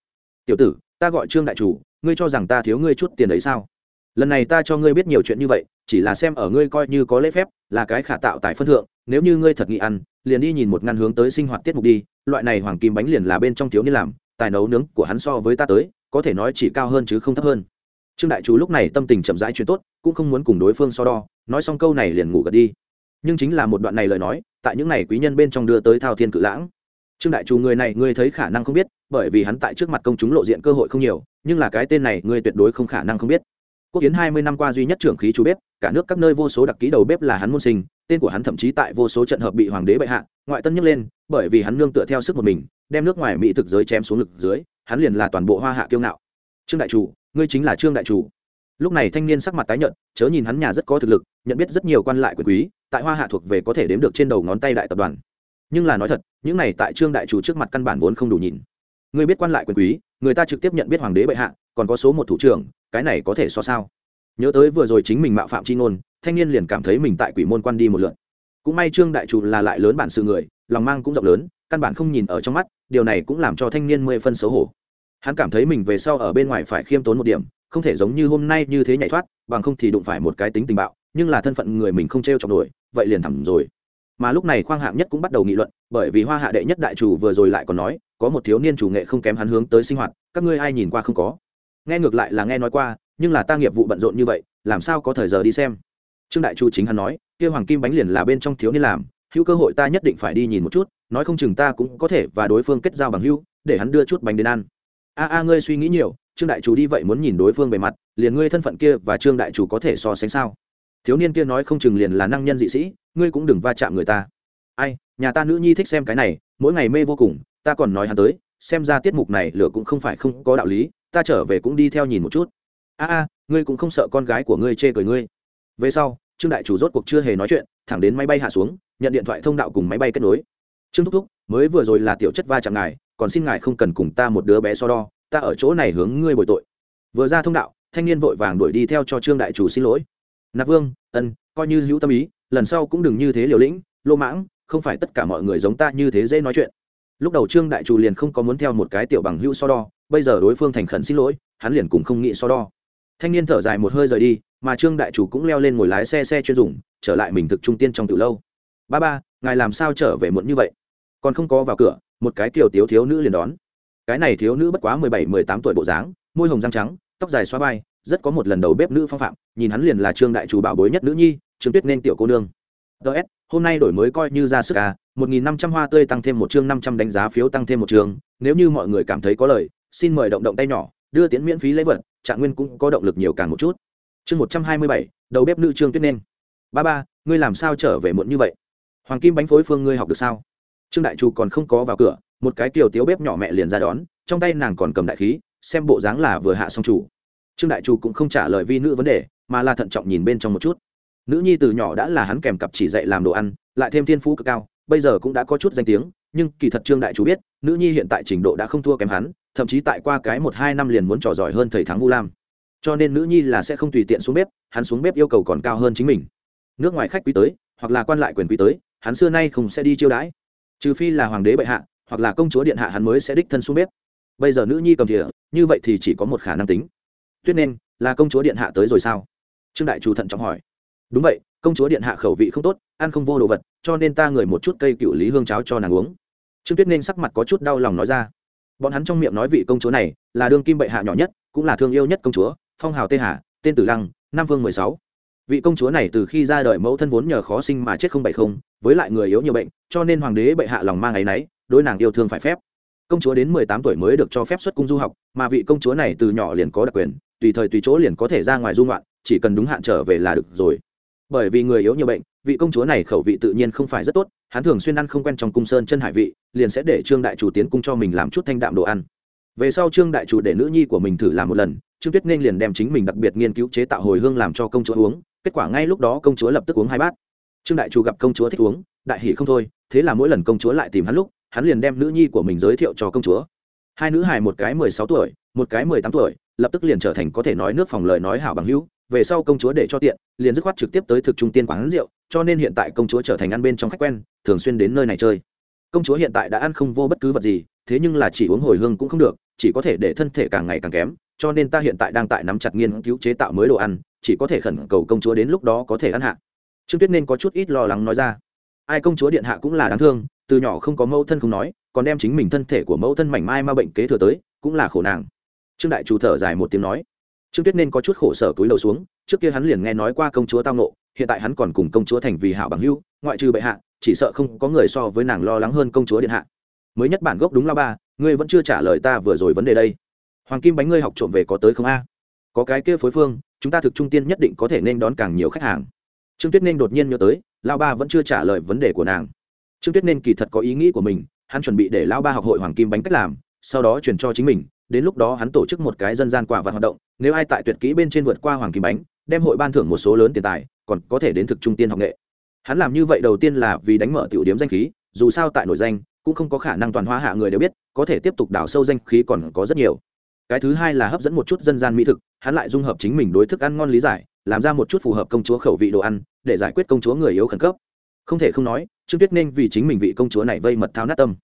Tiểu tử, ta gọi trương đại chủ, ngươi cho rằng ta thiếu ngươi chút tiền đấy sao? Lần này ta cho ngươi biết nhiều chuyện như vậy, chỉ là xem ở ngươi coi như có lễ phép, là cái khả tạo tại phân thượng, nếu như ngươi thật nghĩ ăn, liền đi nhìn một ngăn hướng tới sinh hoạt tiết mục đi, loại này hoàng kim bánh liền là bên trong thiếu niên làm, tài nấu nướng của hắn so với ta tới, có thể nói chỉ cao hơn chứ không thấp hơn. Trương đại chú lúc này tâm tình chậm rãi chuyện tốt, cũng không muốn cùng đối phương so đo, nói xong câu này liền ngủ gật đi. Nhưng chính là một đoạn này lời nói, tại những này quý nhân bên trong đưa tới thao thiên cự lãng. Trương đại chú người này ngươi thấy khả năng không biết, bởi vì hắn tại trước mặt công chúng lộ diện cơ hội không nhiều, nhưng là cái tên này ngươi tuyệt đối không khả năng không biết quốc kiến hai mươi năm qua duy nhất trưởng khí chú bếp, cả nước các nơi vô số đặc ký đầu bếp là hắn môn sinh, tên của hắn thậm chí tại vô số trận hợp bị hoàng đế bệ hạ, ngoại tân nhấc lên, bởi vì hắn nương tựa theo sức một mình, đem nước ngoài mỹ thực giới chém xuống lực dưới, hắn liền là toàn bộ hoa hạ kiêu ngạo. Trương đại chủ, ngươi chính là trương đại chủ. Lúc này thanh niên sắc mặt tái nhợt, chớ nhìn hắn nhà rất có thực lực, nhận biết rất nhiều quan lại quyền quý, tại hoa hạ thuộc về có thể đếm được trên đầu ngón tay đại tập đoàn. Nhưng là nói thật, những này tại trương đại chủ trước mặt căn bản vốn không đủ nhìn. Người biết quan lại quyền quý, người ta trực tiếp nhận biết hoàng đế bệ hạ còn có số một thủ trưởng, cái này có thể so sao? Nhớ tới vừa rồi chính mình mạo phạm chi ngôn, thanh niên liền cảm thấy mình tại quỷ môn quan đi một lượn. Cũng may trương đại chủ là lại lớn bản sự người, lòng mang cũng rộng lớn, căn bản không nhìn ở trong mắt, điều này cũng làm cho thanh niên mười phân xấu hổ. Hắn cảm thấy mình về sau ở bên ngoài phải khiêm tốn một điểm, không thể giống như hôm nay như thế nhảy thoát, bằng không thì đụng phải một cái tính tình bạo, nhưng là thân phận người mình không t r e o chọc nổi, vậy liền thẳng rồi. Mà lúc này khoang hạng nhất cũng bắt đầu nghị luận, bởi vì hoa hạ đệ nhất đại chủ vừa rồi lại còn nói, có một thiếu niên chủ nghệ không kém hắn hướng tới sinh hoạt, các ngươi ai nhìn qua không có? Nghe ngược lại là nghe nói qua, nhưng là ta nghiệp vụ bận rộn như vậy, làm sao có thời giờ đi xem? Trương đại chủ chính hắn nói, kia hoàng kim bánh liền là bên trong thiếu niên làm, hữu cơ hội ta nhất định phải đi nhìn một chút, nói không chừng ta cũng có thể và đối phương kết giao bằng hữu, để hắn đưa chút bánh đến ăn. A a, ngươi suy nghĩ nhiều, trương đại chủ đi vậy muốn nhìn đối phương bề mặt, liền ngươi thân phận kia và trương đại chủ có thể so sánh sao? Thiếu niên kia nói không chừng liền là năng nhân dị sĩ, ngươi cũng đừng va chạm người ta. Ai, nhà ta nữ nhi thích xem cái này, mỗi ngày mê vô cùng, ta còn nói hắn tới, xem ra tiết mục này lửa cũng không phải không có đạo lý ta trở về cũng đi theo nhìn một chút. A a, ngươi cũng không sợ con gái của ngươi chê cười ngươi. Về sau, trương đại chủ rốt cuộc chưa hề nói chuyện, thẳng đến máy bay hạ xuống, nhận điện thoại thông đạo cùng máy bay kết nối. Trương thúc thúc, mới vừa rồi là tiểu chất va chạm ngài, còn xin ngài không cần cùng ta một đứa bé so đo, ta ở chỗ này hướng ngươi bồi tội. Vừa ra thông đạo, thanh niên vội vàng đuổi đi theo cho trương đại chủ xin lỗi. Nạp vương, ân, coi như hữu tâm ý, lần sau cũng đừng như thế liều lĩnh, lô mãng, không phải tất cả mọi người giống ta như thế dễ nói chuyện lúc đầu trương đại chủ liền không có muốn theo một cái tiểu bằng hữu so đo, bây giờ đối phương thành khẩn xin lỗi, hắn liền cũng không nghĩ so đo. Thanh niên thở dài một hơi rời đi, mà trương đại chủ cũng leo lên ngồi lái xe xe chuyên dùng, trở lại mình thực trung tiên trong từ lâu. Ba ba, ngài làm sao trở về muộn như vậy? Còn không có vào cửa, một cái kiểu tiếu thiếu nữ liền đón. Cái này thiếu nữ bất quá mười bảy, mười tám tuổi bộ dáng, môi hồng răng trắng, tóc dài xoa vai, rất có một lần đầu bếp nữ phong phạm, nhìn hắn liền là trương đại chủ bảo bối nhất nữ nhi, trương tuyết nên tiểu cô nương. Ts hôm nay đổi mới coi như ra sức à một nghìn năm trăm hoa tươi tăng thêm một chương năm trăm đánh giá phiếu tăng thêm một chương. Nếu như mọi người cảm thấy có lời, xin mời động động tay nhỏ, đưa tiến miễn phí lễ vật, trạng nguyên cũng có động lực nhiều càng một chút. Chương một trăm hai mươi bảy, đầu bếp nữ trương tuyết nên. Ba ba, ngươi làm sao trở về muộn như vậy? Hoàng kim bánh phối phương ngươi học được sao? Trương đại chủ còn không có vào cửa, một cái kiểu tiếu bếp nhỏ mẹ liền ra đón, trong tay nàng còn cầm đại khí, xem bộ dáng là vừa hạ xong chủ. Trương đại chủ cũng không trả lời vi nữ vấn đề, mà là thận trọng nhìn bên trong một chút. Nữ nhi từ nhỏ đã là hắn kèm cặp chỉ dạy làm đồ ăn, lại thêm thiên phú cực cao bây giờ cũng đã có chút danh tiếng, nhưng kỳ thật trương đại chủ biết, nữ nhi hiện tại trình độ đã không thua kém hắn, thậm chí tại qua cái một hai năm liền muốn trò giỏi hơn thầy thắng vu lam. Cho nên nữ nhi là sẽ không tùy tiện xuống bếp, hắn xuống bếp yêu cầu còn cao hơn chính mình. Nước ngoài khách quý tới, hoặc là quan lại quyền quý tới, hắn xưa nay không sẽ đi chiêu đãi. Trừ phi là hoàng đế bệ hạ, hoặc là công chúa điện hạ hắn mới sẽ đích thân xuống bếp. Bây giờ nữ nhi cầm thìa, như vậy thì chỉ có một khả năng tính. Tuyết nên, là công chúa điện hạ tới rồi sao? Trương đại chủ thận trọng hỏi. Đúng vậy, công chúa điện hạ khẩu vị không tốt ăn không vô đồ vật, cho nên ta ngửi một chút cây cựu lý hương cháo cho nàng uống. Trương tuyết nên sắc mặt có chút đau lòng nói ra. Bọn hắn trong miệng nói vị công chúa này là đương kim bệ hạ nhỏ nhất, cũng là thương yêu nhất công chúa, phong hào tê hà, tên tử lăng, nam vương mười sáu. Vị công chúa này từ khi ra đời mẫu thân vốn nhờ khó sinh mà chết không bảy không, với lại người yếu nhiều bệnh, cho nên hoàng đế bệ hạ lòng mang ấy náy, đối nàng yêu thương phải phép. Công chúa đến mười tám tuổi mới được cho phép xuất cung du học, mà vị công chúa này từ nhỏ liền có đặc quyền, tùy thời tùy chỗ liền có thể ra ngoài du ngoạn, chỉ cần đúng hạn trở về là được rồi bởi vì người yếu nhiều bệnh, vị công chúa này khẩu vị tự nhiên không phải rất tốt, hắn thường xuyên ăn không quen trong cung sơn chân hải vị, liền sẽ để trương đại chủ tiến cung cho mình làm chút thanh đạm đồ ăn. Về sau trương đại chủ để nữ nhi của mình thử làm một lần, trương tuyết nên liền đem chính mình đặc biệt nghiên cứu chế tạo hồi hương làm cho công chúa uống, kết quả ngay lúc đó công chúa lập tức uống hai bát. Trương đại chủ gặp công chúa thích uống, đại hỷ không thôi, thế là mỗi lần công chúa lại tìm hắn lúc, hắn liền đem nữ nhi của mình giới thiệu cho công chúa. Hai nữ hài một cái mười sáu tuổi, một cái mười tám tuổi, lập tức liền trở thành có thể nói nước phòng lời nói hảo bằng hữu về sau công chúa để cho tiện, liền dứt khoát trực tiếp tới thực trung tiên quán rượu, cho nên hiện tại công chúa trở thành ăn bên trong khách quen, thường xuyên đến nơi này chơi. Công chúa hiện tại đã ăn không vô bất cứ vật gì, thế nhưng là chỉ uống hồi hương cũng không được, chỉ có thể để thân thể càng ngày càng kém, cho nên ta hiện tại đang tại nắm chặt nghiên cứu chế tạo mới đồ ăn, chỉ có thể khẩn cầu công chúa đến lúc đó có thể ăn hạ. Trương tuyết nên có chút ít lo lắng nói ra. Ai công chúa điện hạ cũng là đáng thương, từ nhỏ không có mẫu thân không nói, còn đem chính mình thân thể của mẫu thân mảnh mai ma bệnh kế thừa tới, cũng là khổ nàng. Trương đại chủ thở dài một tiếng nói trương tuyết nên có chút khổ sở túi đầu xuống, trước kia hắn liền nghe nói qua công chúa tao nộ hiện tại hắn còn cùng công chúa thành vì hảo bằng hưu ngoại trừ bệ hạ, chỉ sợ không có người so với nàng lo lắng hơn công chúa điện hạ. Mới nhất bản gốc đúng là ba, ngươi vẫn chưa trả lời ta vừa rồi vấn đề đây. Hoàng kim bánh ngươi học trộm về có tới không a? Có cái kia phối phương, chúng ta thực trung tiên nhất định có thể nên đón càng nhiều khách hàng. Trương tuyết nên đột nhiên nhớ tới lao ba vẫn chưa trả lời vấn đề của nàng. Trương tuyết nên kỳ thật có ý nghĩ của mình, hắn chuẩn bị để lao ba học hội hoàng kim bánh cách làm, sau đó chuyển cho chính mình đến lúc đó hắn tổ chức một cái dân gian quả vật hoạt động, nếu ai tại tuyệt kỹ bên trên vượt qua hoàng kim bánh, đem hội ban thưởng một số lớn tiền tài, còn có thể đến thực trung tiên học nghệ. Hắn làm như vậy đầu tiên là vì đánh mở tiểu điểm danh khí, dù sao tại nổi danh, cũng không có khả năng toàn hóa hạ người đều biết, có thể tiếp tục đào sâu danh khí còn có rất nhiều. Cái thứ hai là hấp dẫn một chút dân gian mỹ thực, hắn lại dung hợp chính mình đối thức ăn ngon lý giải, làm ra một chút phù hợp công chúa khẩu vị đồ ăn, để giải quyết công chúa người yếu khẩn cấp. Không thể không nói, trương tuyết nên vì chính mình vị công chúa này vây mật thao nát tâm.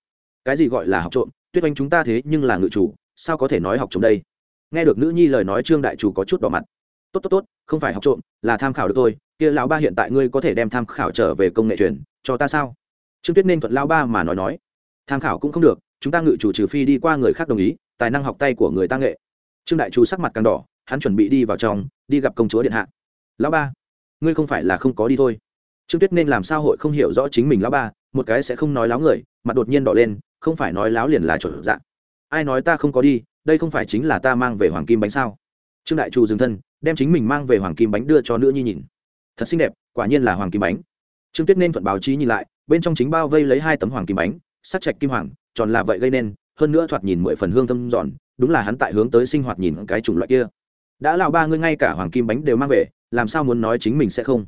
Cái gì gọi là học trộm, tuyết oanh chúng ta thế nhưng là ngự chủ sao có thể nói học trộm đây? Nghe được nữ nhi lời nói trương đại chủ có chút đỏ mặt. Tốt tốt tốt, không phải học trộm, là tham khảo được tôi kia lão ba hiện tại ngươi có thể đem tham khảo trở về công nghệ truyền, cho ta sao? Trương tuyết nên thuận lão ba mà nói nói. Tham khảo cũng không được, chúng ta ngự chủ trừ phi đi qua người khác đồng ý, tài năng học tay của người ta nghệ. Trương đại chủ sắc mặt càng đỏ, hắn chuẩn bị đi vào trong, đi gặp công chúa điện hạ. Lão ba, ngươi không phải là không có đi thôi. Trương tuyết nên làm sao hội không hiểu rõ chính mình lão ba, một cái sẽ không nói láo người, mặt đột nhiên đỏ lên, không phải nói láo liền là trở dạng ai nói ta không có đi, đây không phải chính là ta mang về hoàng kim bánh sao? Trương đại trù dừng thân, đem chính mình mang về hoàng kim bánh đưa cho nữ nhi nhìn. Thật xinh đẹp, quả nhiên là hoàng kim bánh. Trương tuyết nên thuận báo chí nhìn lại, bên trong chính bao vây lấy hai tấm hoàng kim bánh, sắc chạch kim hoàng, tròn là vậy gây nên, hơn nữa thoạt nhìn mười phần hương thâm giòn, đúng là hắn tại hướng tới sinh hoạt nhìn cái chủng loại kia. Đã lão ba ngươi ngay cả hoàng kim bánh đều mang về, làm sao muốn nói chính mình sẽ không?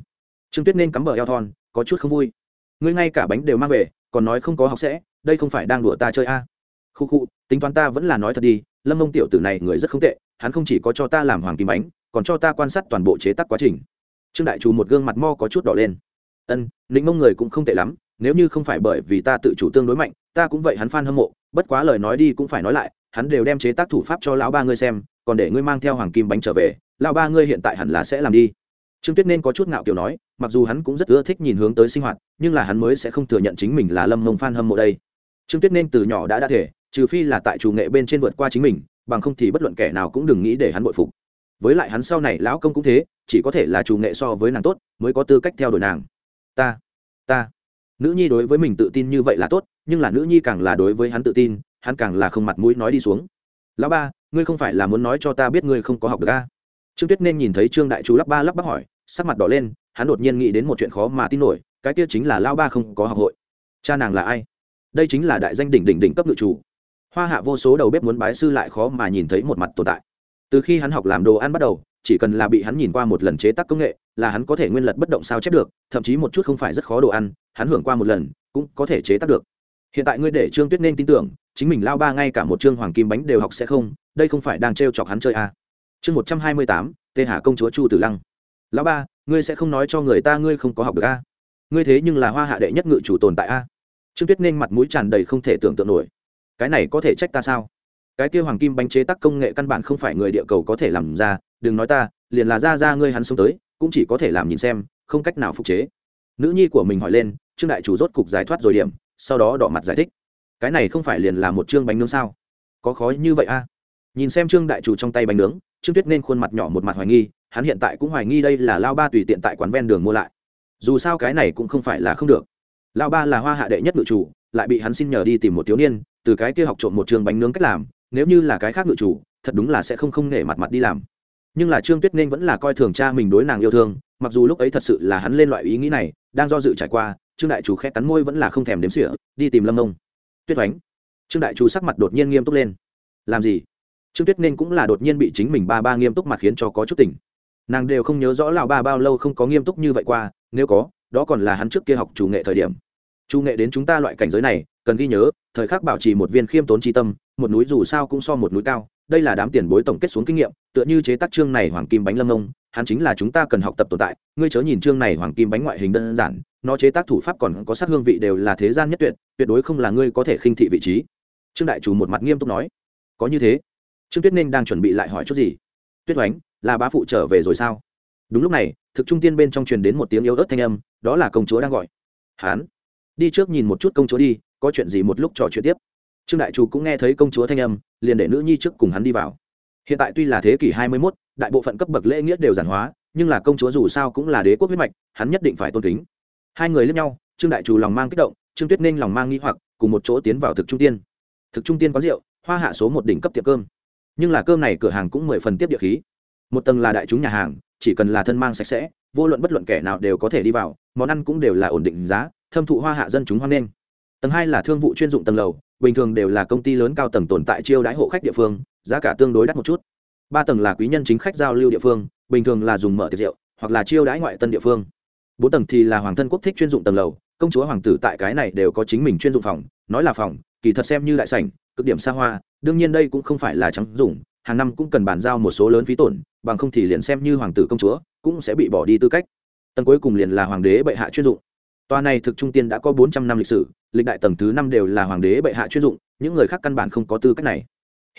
Trương tuyết nên cắm bờ eo thon, có chút không vui. Ngươi ngay cả bánh đều mang về, còn nói không có học sẽ, đây không phải đang đùa ta chơi a? à khu khu tính toán ta vẫn là nói thật đi, lâm mông tiểu tử này người rất không tệ, hắn không chỉ có cho ta làm hoàng kim bánh, còn cho ta quan sát toàn bộ chế tác quá trình. Trương đại trù một gương mặt mo có chút đỏ lên. Ân lĩnh mông người cũng không tệ lắm, nếu như không phải bởi vì ta tự chủ tương đối mạnh, ta cũng vậy hắn f hâm mộ, bất quá lời nói đi cũng phải nói lại, hắn đều đem chế tác thủ pháp cho lão ba ngươi xem, còn để ngươi mang theo hoàng kim bánh trở về, lão ba ngươi hiện tại hẳn là sẽ làm đi. Trương tuyết nên có chút ngạo kiểu nói, mặc dù hắn cũng rất ưa thích nhìn hướng tới sinh hoạt, nhưng là hắn mới sẽ không thừa nhận chính mình là lâm mông f hâm mộ đây. Trương tuyết nên từ nhỏ đã đã thể trừ phi là tại chủ nghệ bên trên vượt qua chính mình, bằng không thì bất luận kẻ nào cũng đừng nghĩ để hắn bội phục. Với lại hắn sau này lão công cũng thế, chỉ có thể là chủ nghệ so với nàng tốt, mới có tư cách theo đuổi nàng. Ta ta. Nữ nhi đối với mình tự tin như vậy là tốt, nhưng là nữ nhi càng là đối với hắn tự tin, hắn càng là không mặt mũi nói đi xuống. Lão ba, ngươi không phải là muốn nói cho ta biết ngươi không có học được a trương tuyết nên nhìn thấy trương đại chú lắp ba lắp bắp hỏi, sắc mặt đỏ lên, hắn đột nhiên nghĩ đến một chuyện khó mà tin nổi, cái kia chính là lao ba không có học hội. Cha nàng là ai? Đây chính là đại danh đỉnh đỉnh đỉnh cấp ngự chủ hoa hạ vô số đầu bếp muốn bái sư lại khó mà nhìn thấy một mặt tồn tại. Từ khi hắn học làm đồ ăn bắt đầu, chỉ cần là bị hắn nhìn qua một lần chế tác công nghệ, là hắn có thể nguyên lật bất động sao chép được, thậm chí một chút không phải rất khó đồ ăn, hắn hưởng qua một lần, cũng có thể chế tác được. Hiện tại ngươi để trương tuyết nên tin tưởng, chính mình lao ba ngay cả một chương hoàng kim bánh đều học sẽ không, đây không phải đang t chọc hắn chơi à. chương một trăm hai mươi tám, tê hà công chúa chu tử lăng. Lão ba, ngươi sẽ không nói cho người ta ngươi không có học được a ngươi thế nhưng là hoa hạ đệ nhất ngự chủ tồn tại a trương tuyết nên mặt mũi tràn đầy không thể tưởng tượng nổi cái này có thể trách ta sao? Cái kia hoàng kim bánh chế tác công nghệ căn bản không phải người địa cầu có thể làm ra, đừng nói ta, liền là ra ra ngươi hắn sống tới, cũng chỉ có thể làm nhìn xem, không cách nào phục chế. Nữ nhi của mình hỏi lên, trương đại chủ rốt cục giải thoát rồi điểm, sau đó đỏ mặt giải thích. Cái này không phải liền là một chương bánh nướng sao? Có khó như vậy a nhìn xem trương đại chủ trong tay bánh nướng, trương tuyết nên khuôn mặt nhỏ một mặt hoài nghi, hắn hiện tại cũng hoài nghi đây là lao ba tùy tiện tại quán ven đường mua lại. Dù sao cái này cũng không phải là không được. Lao ba là hoa hạ đệ nhất ngự chủ, lại bị hắn xin nhờ đi tìm một thiếu niên từ cái kia học trộm một trường bánh nướng cách làm, nếu như là cái khác ngự chủ, thật đúng là sẽ không không nể mặt mặt đi làm. Nhưng là trương tuyết nên vẫn là coi thường cha mình đối nàng yêu thương, mặc dù lúc ấy thật sự là hắn lên loại ý nghĩ này, đang do dự trải qua, trương đại chủ khét cắn môi vẫn là không thèm đếm xỉa, đi tìm lâm ông tuyết oánh. Trương đại chủ sắc mặt đột nhiên nghiêm túc lên. Làm gì? Trương tuyết nên cũng là đột nhiên bị chính mình ba ba nghiêm túc mặt khiến cho có chút tỉnh. Nàng đều không nhớ rõ lão ba bao lâu không có nghiêm túc như vậy qua, nếu có, đó còn là hắn trước kia học chủ nghệ thời điểm. Chủ nghệ đến chúng ta loại cảnh giới này cần ghi nhớ, thời khắc bảo trì một viên khiêm tốn tri tâm, một núi dù sao cũng so một núi cao, đây là đám tiền bối tổng kết xuống kinh nghiệm, tựa như chế tác chương này hoàng kim bánh lâm ông, hắn chính là chúng ta cần học tập tồn tại, ngươi chớ nhìn chương này hoàng kim bánh ngoại hình đơn giản, nó chế tác thủ pháp còn có sát hương vị đều là thế gian nhất tuyệt tuyệt đối không là ngươi có thể khinh thị vị trí. Trương đại chủ một mặt nghiêm túc nói, có như thế. Trương tuyết ninh đang chuẩn bị lại hỏi chút gì? Tuyết oánh, là bá phụ trở về rồi sao? Đúng lúc này, thực trung tiên bên trong truyền đến một tiếng yếu ớt thanh âm, đó là công chúa đang gọi. Hán đi trước nhìn một chút công chúa đi có chuyện gì một lúc trò chuyện tiếp. Trương đại chủ cũng nghe thấy công chúa thanh âm liền để nữ nhi trước cùng hắn đi vào. Hiện tại tuy là thế kỷ hai mươi 21, đại bộ phận cấp bậc lễ nghĩa đều giản hóa nhưng là công chúa dù sao cũng là đế quốc huyết mạch hắn nhất định phải tôn kính. Hai người lẫn nhau trương đại chủ lòng mang kích động trương tuyết ninh lòng mang nghi hoặc cùng một chỗ tiến vào thực trung tiên. Thực trung tiên có rượu hoa hạ số một đỉnh cấp tiệm cơm. Nhưng là cơm này cửa hàng cũng mười phần tiếp địa khí. Một tầng là đại chúng nhà hàng chỉ cần là thân mang sạch sẽ vô luận bất luận kẻ nào đều có thể đi vào món ăn cũng đều là ổn định giá thâm thụ hoa hạ dân chúng hoan nghênh tầng hai là thương vụ chuyên dụng tầng lầu, bình thường đều là công ty lớn cao tầng tồn tại chiêu đãi hộ khách địa phương, giá cả tương đối đắt một chút. Ba tầng là quý nhân chính khách giao lưu địa phương, bình thường là dùng mở tiệc rượu, hoặc là chiêu đãi ngoại tân địa phương. Bốn tầng thì là hoàng thân quốc thích chuyên dụng tầng lầu, công chúa hoàng tử tại cái này đều có chính mình chuyên dụng phòng, nói là phòng, kỳ thật xem như đại sảnh, cực điểm xa hoa, đương nhiên đây cũng không phải là trắng dùng, hàng năm cũng cần bàn giao một số lớn phí tổn, bằng không thì liền xem như hoàng tử công chúa cũng sẽ bị bỏ đi tư cách. Tầng cuối cùng liền là hoàng đế bệ hạ chuyên dụng tòa này thực trung tiên đã có bốn trăm năm lịch sử, lịch đại tầng thứ năm đều là hoàng đế bệ hạ chuyên dụng, những người khác căn bản không có tư cách này.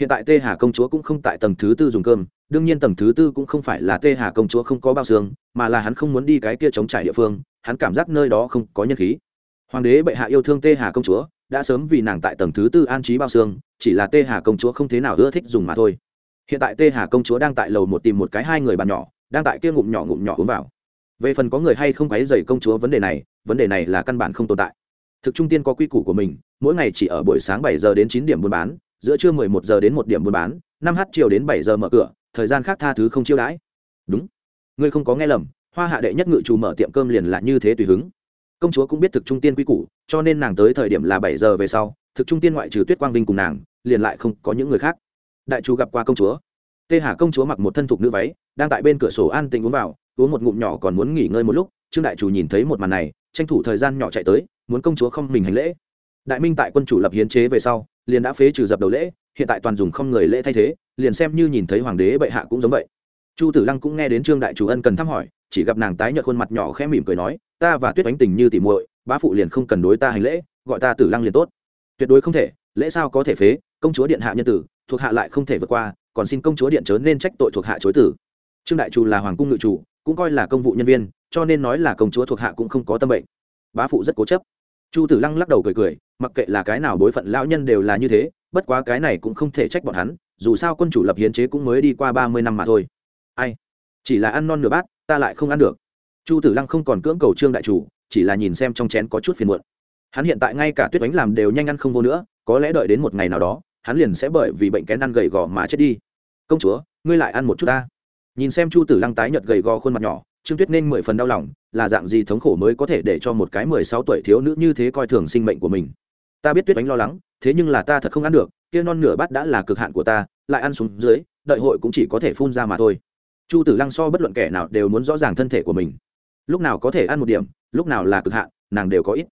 Hiện tại tê hà công chúa cũng không tại tầng thứ tư dùng cơm, đương nhiên tầng thứ tư cũng không phải là tê hà công chúa không có bao xương, mà là hắn không muốn đi cái kia chống trải địa phương, hắn cảm giác nơi đó không có nhân khí. Hoàng đế bệ hạ yêu thương tê hà công chúa, đã sớm vì nàng tại tầng thứ tư an trí bao xương, chỉ là tê hà công chúa không thế nào ưa thích dùng mà thôi. Hiện tại tê hà công chúa đang tại lầu một tìm một cái hai người bàn nhỏ, đang tại kia ngụm nhỏ ngụm nhỏ uống vào về phần có người hay không quấy dày công chúa vấn đề này, vấn đề này là căn bản không tồn tại. Thực trung tiên có quy củ của mình, mỗi ngày chỉ ở buổi sáng bảy giờ đến chín điểm buôn bán, giữa trưa mười một giờ đến một điểm buôn bán, năm h chiều đến bảy giờ mở cửa, thời gian khác tha thứ không chiêu đãi. Đúng. Ngươi không có nghe lầm, hoa hạ đệ nhất ngự chủ mở tiệm cơm liền là như thế tùy hứng. Công chúa cũng biết thực trung tiên quy củ, cho nên nàng tới thời điểm là bảy giờ về sau, thực trung tiên ngoại trừ tuyết quang vinh cùng nàng, liền lại không có những người khác. Đại chủ gặp qua công chúa. Tê hà công chúa mặc một thân thục nữ váy, đang tại bên cửa sổ an tình uống vào uống một ngụm nhỏ còn muốn nghỉ ngơi một lúc, trương đại chủ nhìn thấy một màn này, tranh thủ thời gian nhỏ chạy tới, muốn công chúa không mình hành lễ. Đại minh tại quân chủ lập hiến chế về sau, liền đã phế trừ dập đầu lễ, hiện tại toàn dùng không người lễ thay thế, liền xem như nhìn thấy hoàng đế bệ hạ cũng giống vậy. Chu tử lăng cũng nghe đến trương đại chủ ân cần thăm hỏi, chỉ gặp nàng tái nhợt khuôn mặt nhỏ khẽ mỉm cười nói, ta và tuyết ánh tình như tỉ muội, bá phụ liền không cần đối ta hành lễ, gọi ta tử lăng liền tốt. Tuyệt đối không thể, lễ sao có thể phế, công chúa điện hạ nhân tử, thuộc hạ lại không thể vượt qua, còn xin công chúa điện chớ nên trách tội thuộc hạ chối tử. Trương đại chủ là hoàng cung ngự chủ cũng coi là công vụ nhân viên, cho nên nói là công chúa thuộc hạ cũng không có tâm bệnh. Bá phụ rất cố chấp. Chu tử lăng lắc đầu cười cười, mặc kệ là cái nào bối phận lão nhân đều là như thế, bất quá cái này cũng không thể trách bọn hắn, dù sao quân chủ lập hiến chế cũng mới đi qua ba mươi năm mà thôi. Ai? Chỉ là ăn non nửa bát, ta lại không ăn được. Chu tử lăng không còn cưỡng cầu trương đại chủ, chỉ là nhìn xem trong chén có chút phiền muộn. Hắn hiện tại ngay cả tuyết bánh làm đều nhanh ăn không vô nữa, có lẽ đợi đến một ngày nào đó, hắn liền sẽ bởi vì bệnh kén ăn gầy gò mà chết đi. Công chúa, ngươi lại ăn một chút ta nhìn xem chu tử lăng tái nhợt gầy gò khuôn mặt nhỏ, trương tuyết nên mười phần đau lòng, là dạng gì thống khổ mới có thể để cho một cái mười sáu tuổi thiếu nữ như thế coi thường sinh mệnh của mình? Ta biết tuyết đánh lo lắng, thế nhưng là ta thật không ăn được, kia non nửa bát đã là cực hạn của ta, lại ăn xuống dưới, đợi hội cũng chỉ có thể phun ra mà thôi. Chu tử lăng so bất luận kẻ nào đều muốn rõ ràng thân thể của mình. Lúc nào có thể ăn một điểm, lúc nào là cực hạn, nàng đều có ít.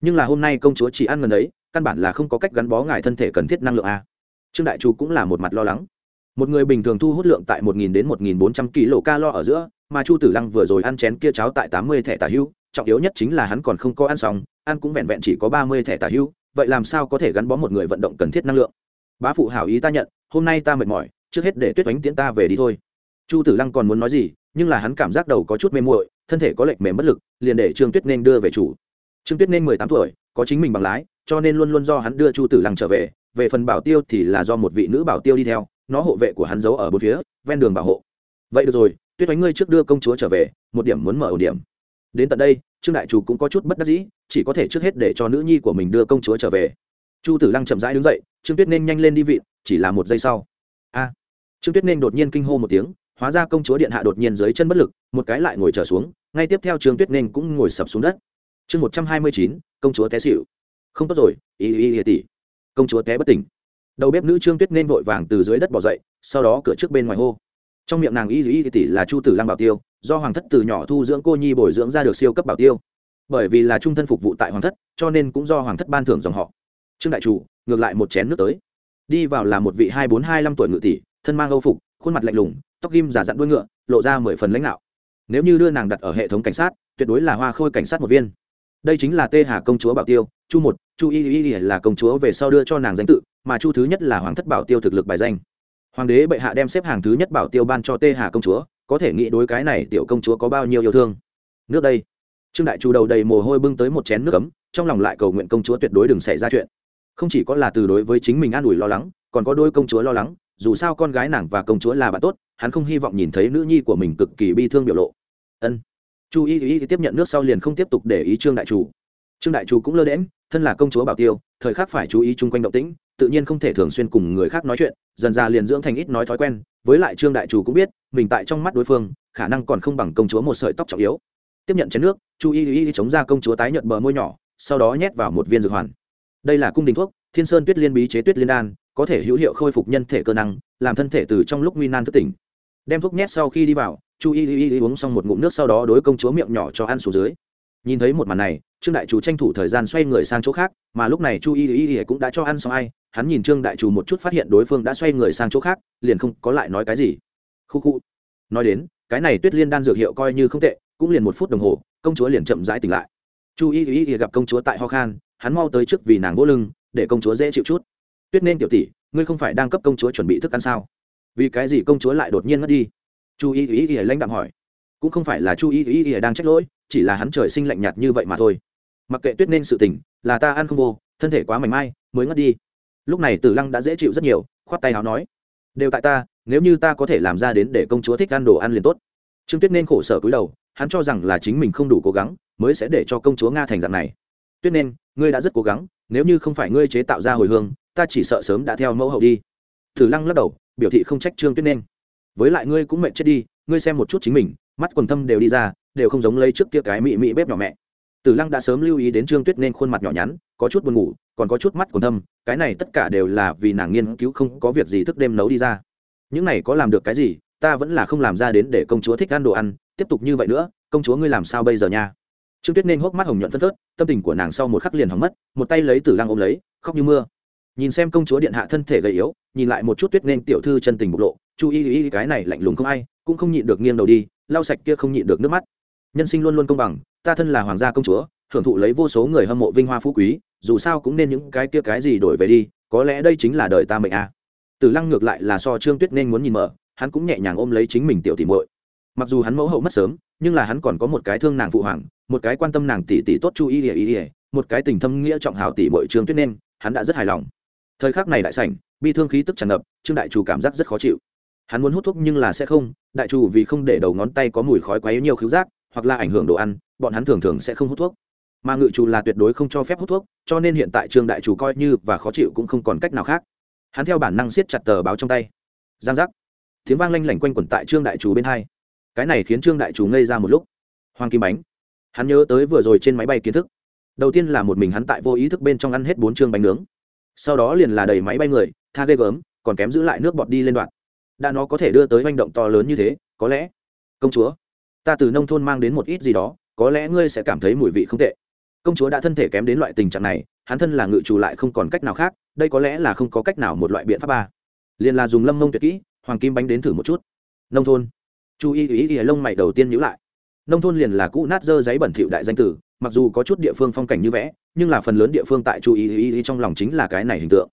Nhưng là hôm nay công chúa chỉ ăn gần đấy căn bản là không có cách gắn bó ngài thân thể cần thiết năng lượng a. Trương đại chu cũng là một mặt lo lắng một người bình thường thu hút lượng tại một nghìn đến một nghìn bốn trăm kg calo ở giữa, mà chu tử lăng vừa rồi ăn chén kia cháo tại tám mươi thẻ tả hưu, trọng yếu nhất chính là hắn còn không có ăn xong, ăn cũng vẹn vẹn chỉ có ba mươi thẻ tả hưu, vậy làm sao có thể gắn bó một người vận động cần thiết năng lượng? Bá phụ hảo ý ta nhận, hôm nay ta mệt mỏi, trước hết để tuyết oánh tiễn ta về đi thôi. Chu tử lăng còn muốn nói gì, nhưng là hắn cảm giác đầu có chút mê muội, thân thể có lệch mềm bất lực, liền để trương tuyết nên đưa về chủ. Trương tuyết nên mười tám tuổi, có chính mình bằng lái, cho nên luôn luôn do hắn đưa chu tử lăng trở về về phần bảo tiêu thì là do một vị nữ bảo tiêu đi theo nó hộ vệ của hắn giấu ở bốn phía, ven đường bảo hộ. Vậy được rồi, tuyết oánh ngươi trước đưa công chúa trở về, một điểm muốn mở ổ điểm. Đến tận đây, trương đại chủ cũng có chút bất đắc dĩ, chỉ có thể trước hết để cho nữ nhi của mình đưa công chúa trở về. Chu tử lăng chậm rãi đứng dậy, trương tuyết nên nhanh lên đi vị, chỉ là một giây sau. A! Trương tuyết nên đột nhiên kinh hô một tiếng, hóa ra công chúa điện hạ đột nhiên dưới chân bất lực, một cái lại ngồi trở xuống, ngay tiếp theo trương tuyết nên cũng ngồi sập xuống đất. Chương một trăm hai mươi chín, công chúa té xịu không tốt rồi ý ý ý tỷ. Công chúa té bất tỉnh đầu bếp nữ trương tuyết nên vội vàng từ dưới đất bỏ dậy, sau đó cửa trước bên ngoài hô. Trong miệng nàng y y tỷ là chu tử lăng bảo tiêu, do hoàng thất từ nhỏ thu dưỡng cô nhi bồi dưỡng ra được siêu cấp bảo tiêu. Bởi vì là trung thân phục vụ tại hoàng thất, cho nên cũng do hoàng thất ban thưởng dòng họ. Trương đại chủ, ngược lại một chén nước tới. Đi vào là một vị hai bốn hai năm tuổi ngự tỷ, thân mang âu phục, khuôn mặt lạnh lùng, tóc ghim giả dặn đuôi ngựa, lộ ra mười phần lãnh đạo nếu như đưa nàng đặt ở hệ thống cảnh sát, tuyệt đối là hoa khôi cảnh sát một viên. Đây chính là tê hà công chúa bảo tiêu, chu một, chu y y là công chúa về sau đưa cho nàng danh tự mà chu thứ nhất là hoàng thất bảo tiêu thực lực bài danh. Hoàng đế bệ hạ đem xếp hàng thứ nhất bảo tiêu ban cho tê hà công chúa, có thể nghĩ đối cái này tiểu công chúa có bao nhiêu yêu thương. Nước đây, trương đại chu đầu đầy mồ hôi bưng tới một chén nước cấm trong lòng lại cầu nguyện công chúa tuyệt đối đừng xảy ra chuyện. Không chỉ có là từ đối với chính mình an ủi lo lắng, còn có đôi công chúa lo lắng, dù sao con gái nàng và công chúa là bạn tốt, hắn không hy vọng nhìn thấy nữ nhi của mình cực kỳ bi thương biểu lộ. Ân. Chu y y tiếp nhận nước sau liền không tiếp tục để ý trương đại chủ. Trương đại chủ cũng lơ đễm thân là công chúa bảo tiêu, thời khắc phải chú ý chung quanh động tĩnh tự nhiên không thể thường xuyên cùng người khác nói chuyện, dần ra liền dưỡng thành ít nói thói quen, với lại trương đại chủ cũng biết, mình tại trong mắt đối phương, khả năng còn không bằng công chúa một sợi tóc trọng yếu. Tiếp nhận chén nước, chu y y chống ra công chúa tái nhận bờ môi nhỏ, sau đó nhét vào một viên dược hoàn. Đây là cung đình thuốc, thiên sơn tuyết liên bí chế tuyết liên đan, có thể hữu hiệu khôi phục nhân thể cơ năng, làm thân thể từ trong lúc nguy nan thức tỉnh. Đem thuốc nhét sau khi đi vào, chu y y y uống xong một ngụm nước sau đó đối công chúa miệng nhỏ cho ăn xuống dưới. Nhìn thấy một màn này, trương đại chủ tranh thủ thời gian xoay người sang chỗ khác, mà lúc này chu y y y cũng đã cho ăn xong ai hắn nhìn trương đại chủ một chút phát hiện đối phương đã xoay người sang chỗ khác, liền không có lại nói cái gì. Khu khu. Nói đến, cái này tuyết liên đan dược hiệu coi như không tệ, cũng liền một phút đồng hồ, công chúa liền chậm rãi tỉnh lại. Chu y y y gặp công chúa tại ho khan, hắn mau tới trước vì nàng vỗ lưng, để công chúa dễ chịu chút. Tuyết nên tiểu tỷ, ngươi không phải đang cấp công chúa chuẩn bị thức ăn sao? Vì cái gì công chúa lại đột nhiên mất đi? Chu y y y lãnh đạm hỏi. Cũng không phải là chu y y y đang trách lỗi, chỉ là hắn trời sinh lạnh nhạt như vậy mà thôi. Mặc kệ tuyết nên sự tình, là ta ăn không vô, thân thể quá mảnh mai, mới ngất đi lúc này tử lăng đã dễ chịu rất nhiều, khoát tay áo nói, đều tại ta, nếu như ta có thể làm ra đến để công chúa thích ăn đồ ăn liền tốt. Trương tuyết nên khổ sở cúi đầu, hắn cho rằng là chính mình không đủ cố gắng mới sẽ để cho công chúa nga thành dạng này. Tuyết nên, ngươi đã rất cố gắng, nếu như không phải ngươi chế tạo ra hồi hương, ta chỉ sợ sớm đã theo mẫu hậu đi. Tử lăng lắc đầu, biểu thị không trách trương tuyết nên. Với lại ngươi cũng mệt chết đi, ngươi xem một chút chính mình, mắt quần thâm đều đi ra, đều không giống lấy trước kia cái mị mị bếp nhỏ mẹ. Tử lăng đã sớm lưu ý đến trương tuyết nên khuôn mặt nhỏ nhắn, có chút buồn ngủ còn có chút mắt còn thâm, cái này tất cả đều là vì nàng nghiên cứu không có việc gì thức đêm nấu đi ra. Những này có làm được cái gì, ta vẫn là không làm ra đến để công chúa thích ăn đồ ăn, tiếp tục như vậy nữa, công chúa ngươi làm sao bây giờ nha? Trương tuyết nên hốc mắt hồng nhuận phân phớt, tâm tình của nàng sau một khắc liền hỏng mất, một tay lấy tử lăng ôm lấy, khóc như mưa. Nhìn xem công chúa điện hạ thân thể gầy yếu, nhìn lại một chút tuyết nên tiểu thư chân tình bộc lộ, chú ý ý cái này lạnh lùng không ai, cũng không nhịn được nghiêng đầu đi, lau sạch kia không nhịn được nước mắt. Nhân sinh luôn luôn công bằng, ta thân là hoàng gia công chúa, hưởng thụ lấy vô số người hâm mộ vinh hoa phú quý dù sao cũng nên những cái kia cái gì đổi về đi, có lẽ đây chính là đời ta mệnh a. À. tử lăng ngược lại là so trương tuyết nên muốn nhìn mở, hắn cũng nhẹ nhàng ôm lấy chính mình tiểu tỷ muội. Mặc dù hắn mẫu hậu mất sớm, nhưng là hắn còn có một cái thương nàng phụ hoàng, một cái quan tâm nàng tỷ tỷ tốt chu y ỉa ỉa một cái tình thâm nghĩa trọng hảo tỷ muội trương tuyết nên, hắn đã rất hài lòng. Thời khắc này đại sảnh, bi thương khí tức tràn ngập, trương đại chủ cảm giác rất khó chịu. Hắn muốn hút thuốc nhưng là sẽ không, đại chủ vì không để đầu ngón tay có mùi khói quấy nhiều khứu giác, hoặc là ảnh hưởng đồ ăn, bọn hắn thường thường sẽ không hút thuốc mà ngự chủ là tuyệt đối không cho phép hút thuốc, cho nên hiện tại trương đại chủ coi như và khó chịu cũng không còn cách nào khác. Hắn theo bản năng siết chặt tờ báo trong tay. Giang giác. Tiếng vang lanh lảnh quanh quẩn tại trương đại chủ bên hai. Cái này khiến trương đại chủ ngây ra một lúc. Hoàng kim bánh. Hắn nhớ tới vừa rồi trên máy bay kiến thức. Đầu tiên là một mình hắn tại vô ý thức bên trong ăn hết bốn chương bánh nướng. Sau đó liền là đầy máy bay người, tha ghê gớm, còn kém giữ lại nước bọt đi lên đoạn. Đã nó có thể đưa tới manh động to lớn như thế, có lẽ. Công chúa, ta từ nông thôn mang đến một ít gì đó, có lẽ ngươi sẽ cảm thấy mùi vị không tệ công chúa đã thân thể kém đến loại tình trạng này, hắn thân là ngự trù lại không còn cách nào khác, đây có lẽ là không có cách nào một loại biện pháp ba. Liền là dùng lâm mông tuyệt kỹ, hoàng kim bánh đến thử một chút. Nông thôn. Chú ý ý ý lông mày đầu tiên nhữ lại. Nông thôn liền là cũ nát dơ giấy bẩn thỉu đại danh tử, mặc dù có chút địa phương phong cảnh như vẽ, nhưng là phần lớn địa phương tại chú ý ý ý trong lòng chính là cái này hình tượng.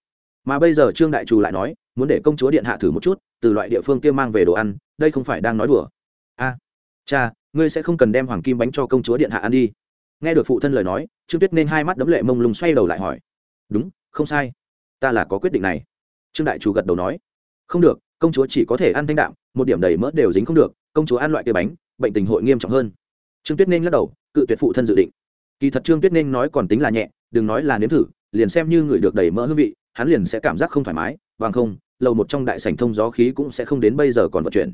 Mà bây giờ trương đại trù lại nói, muốn để công chúa điện hạ thử một chút, từ loại địa phương kia mang về đồ ăn, đây không phải đang nói đùa. A, cha, ngươi sẽ không cần đem hoàng kim bánh cho công chúa điện hạ ăn đi nghe được phụ thân lời nói, trương tuyết nên hai mắt đấm lệ mông lung xoay đầu lại hỏi. Đúng, không sai. Ta là có quyết định này. Trương đại chủ gật đầu nói. Không được, công chúa chỉ có thể ăn thanh đạm, một điểm đầy mỡ đều dính không được, công chúa ăn loại kia bánh, bệnh tình hội nghiêm trọng hơn. Trương tuyết nên lắc đầu, cự tuyệt phụ thân dự định. Kỳ thật trương tuyết nên nói còn tính là nhẹ, đừng nói là nếm thử, liền xem như người được đầy mỡ hương vị, hắn liền sẽ cảm giác không thoải mái, bằng không, lầu một trong đại sảnh thông gió khí cũng sẽ không đến bây giờ còn vận chuyển.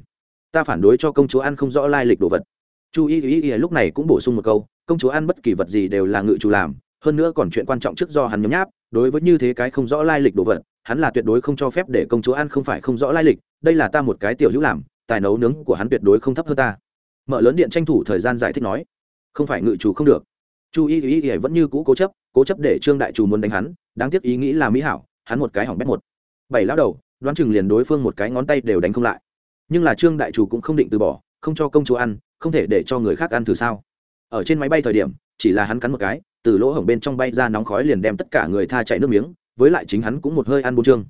Ta phản đối cho công chúa ăn không rõ lai lịch đồ vật chu y y y lúc này cũng bổ sung một câu, công chúa ăn bất kỳ vật gì đều là ngự chủ làm, hơn nữa còn chuyện quan trọng trước do hắn nhấm nháp, đối với như thế cái không rõ lai lịch đồ vật, hắn là tuyệt đối không cho phép để công chúa ăn không phải không rõ lai lịch, đây là ta một cái tiểu hữu làm, tài nấu nướng của hắn tuyệt đối không thấp hơn ta. Mở lớn điện tranh thủ thời gian giải thích nói, không phải ngự chủ không được. Chu y y y vẫn như cũ cố chấp cố chấp để trương đại chủ muốn đánh hắn, đáng tiếc ý nghĩ là mỹ hảo, hắn một cái hỏng bét một. Bảy lão đầu, đoán chừng liền đối phương một cái ngón tay đều đánh không lại. Nhưng là trương đại chủ cũng không định từ bỏ, không cho công chúa ăn không thể để cho người khác ăn thử sao? Ở trên máy bay thời điểm, chỉ là hắn cắn một cái, từ lỗ hổng bên trong bay ra nóng khói liền đem tất cả người tha chạy nước miếng, với lại chính hắn cũng một hơi ăn bô trương.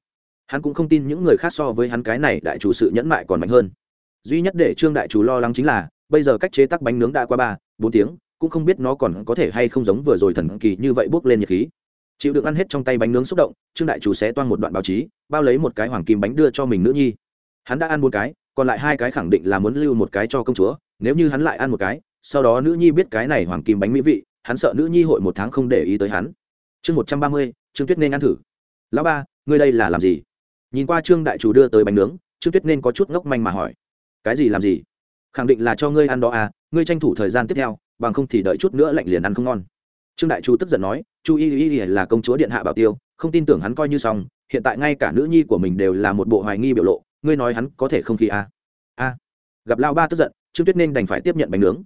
Hắn cũng không tin những người khác so với hắn cái này đại chủ sự nhẫn mại còn mạnh hơn. Duy nhất để trương đại chủ lo lắng chính là, bây giờ cách chế tắc bánh nướng đã qua ba, bốn tiếng, cũng không biết nó còn có thể hay không giống vừa rồi thần kỳ như vậy bốc lên nhiệt khí. Chịu được ăn hết trong tay bánh nướng xúc động, trương đại chủ sẽ toan một đoạn báo chí, bao lấy một cái hoàng kim bánh đưa cho mình nữ nhi. Hắn đã ăn một cái, còn lại hai cái khẳng định là muốn lưu một cái cho công chúa nếu như hắn lại ăn một cái, sau đó nữ nhi biết cái này hoàng kim bánh mỹ vị, hắn sợ nữ nhi hội một tháng không để ý tới hắn. Chương một trăm ba mươi, trương tuyết nên ăn thử. Lão ba, ngươi đây là làm gì? Nhìn qua trương đại chủ đưa tới bánh nướng, trương tuyết nên có chút ngốc manh mà hỏi. Cái gì làm gì? Khẳng định là cho ngươi ăn đó à ngươi tranh thủ thời gian tiếp theo, bằng không thì đợi chút nữa lạnh liền ăn không ngon. Trương đại chu tức giận nói, chu y y y là công chúa điện hạ bảo tiêu, không tin tưởng hắn coi như xong, hiện tại ngay cả nữ nhi của mình đều là một bộ hoài nghi biểu lộ, ngươi nói hắn có thể không khí à? a. Gặp lao ba tức giận trương tuyết nên đành phải tiếp nhận bánh nướng.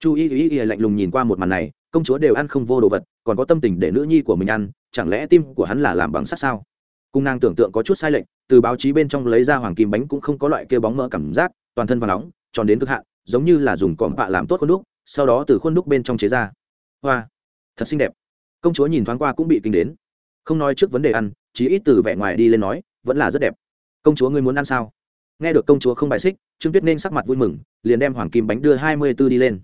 Chu y y y lạnh lùng nhìn qua một màn này, công chúa đều ăn không vô đồ vật, còn có tâm tình để nữ nhi của mình ăn, chẳng lẽ tim của hắn là làm bằng sắt sao? Cung nàng tưởng tượng có chút sai lệch, từ báo chí bên trong lấy ra hoàng kim bánh cũng không có loại kia bóng mỡ cảm giác, toàn thân và nóng, tròn đến cực hạn, giống như là dùng cỏm bạ làm tốt khuôn đúc, sau đó từ khuôn đúc bên trong chế ra. Hoa, thật xinh đẹp. Công chúa nhìn thoáng qua cũng bị kinh đến. Không nói trước vấn đề ăn chỉ ít từ vẻ ngoài đi lên nói, vẫn là rất đẹp. Công chúa ngươi muốn ăn sao? Nghe được công chúa không bài xích, trương tuyết nên sắc mặt vui mừng, liền đem hoàng kim bánh đưa hai mươi b ố đi lên.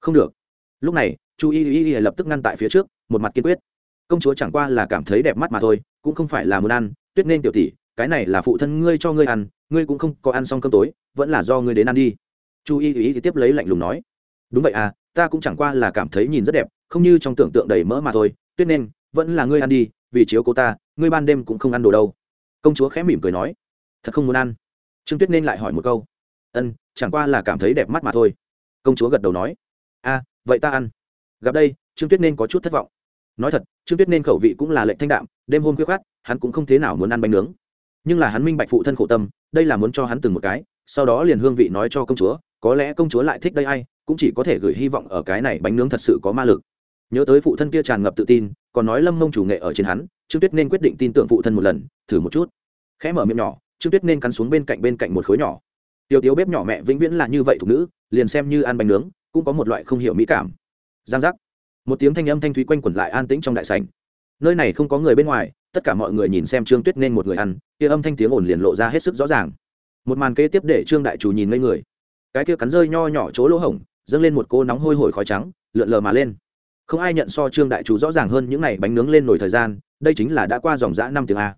Không được. Lúc này, chu y y y lập tức ngăn tại phía trước, một mặt kiên quyết. Công chúa chẳng qua là cảm thấy đẹp mắt mà thôi, cũng không phải là muốn ăn. Tuyết nên tiểu tỷ, cái này là phụ thân ngươi cho ngươi ăn, ngươi cũng không có ăn xong cơm tối, vẫn là do ngươi đến ăn đi. Chu y y tiếp lấy lạnh lùng nói. Đúng vậy à ta cũng chẳng qua là cảm thấy nhìn rất đẹp, không như trong tưởng tượng đầy mỡ mà thôi. Tuyết nên, vẫn là ngươi ăn đi, vì chiếu cố ta, ngươi ban đêm cũng không ăn đồ đâu. Công chúa khẽ mỉm cười nói. Thật không muốn ăn trương tuyết nên lại hỏi một câu. Ân, chẳng qua là cảm thấy đẹp mắt mà thôi. Công chúa gật đầu nói. A, vậy ta ăn. Gặp đây, trương tuyết nên có chút thất vọng. Nói thật, trương tuyết nên khẩu vị cũng là lệnh thanh đạm, đêm hôm khuya khát hắn cũng không thế nào muốn ăn bánh nướng. Nhưng là hắn minh bạch phụ thân khổ tâm, đây là muốn cho hắn từng một cái, sau đó liền hương vị nói cho công chúa, có lẽ công chúa lại thích đây ai, cũng chỉ có thể gửi hy vọng ở cái này bánh nướng thật sự có ma lực. Nhớ tới phụ thân kia tràn ngập tự tin, còn nói lâm mông chủ nghệ ở trên hắn, trương tuyết nên quyết định tin tưởng phụ thân một lần, thử một chút. Khẽ mở miệng nhỏ trương tuyết nên cắn xuống bên cạnh bên cạnh một khối nhỏ. Tiêu tiếu bếp nhỏ mẹ vĩnh viễn là như vậy thuộc nữ, liền xem như ăn bánh nướng, cũng có một loại không hiểu mỹ cảm. Giang giác. Một tiếng thanh âm thanh thúy quanh quẩn lại an tĩnh trong đại sảnh. Nơi này không có người bên ngoài, tất cả mọi người nhìn xem trương tuyết nên một người ăn, kia âm thanh tiếng ồn liền lộ ra hết sức rõ ràng. Một màn kế tiếp để trương đại chủ nhìn ngây người. Cái kia cắn rơi nho nhỏ chỗ lỗ hổng, dâng lên một cô nóng hôi hổi khói trắng, lượn lờ mà lên. Không ai nhận so trương đại chủ rõ ràng hơn những ngày bánh nướng lên nổi thời gian, đây chính là đã qua dòng dã năm tiếng a.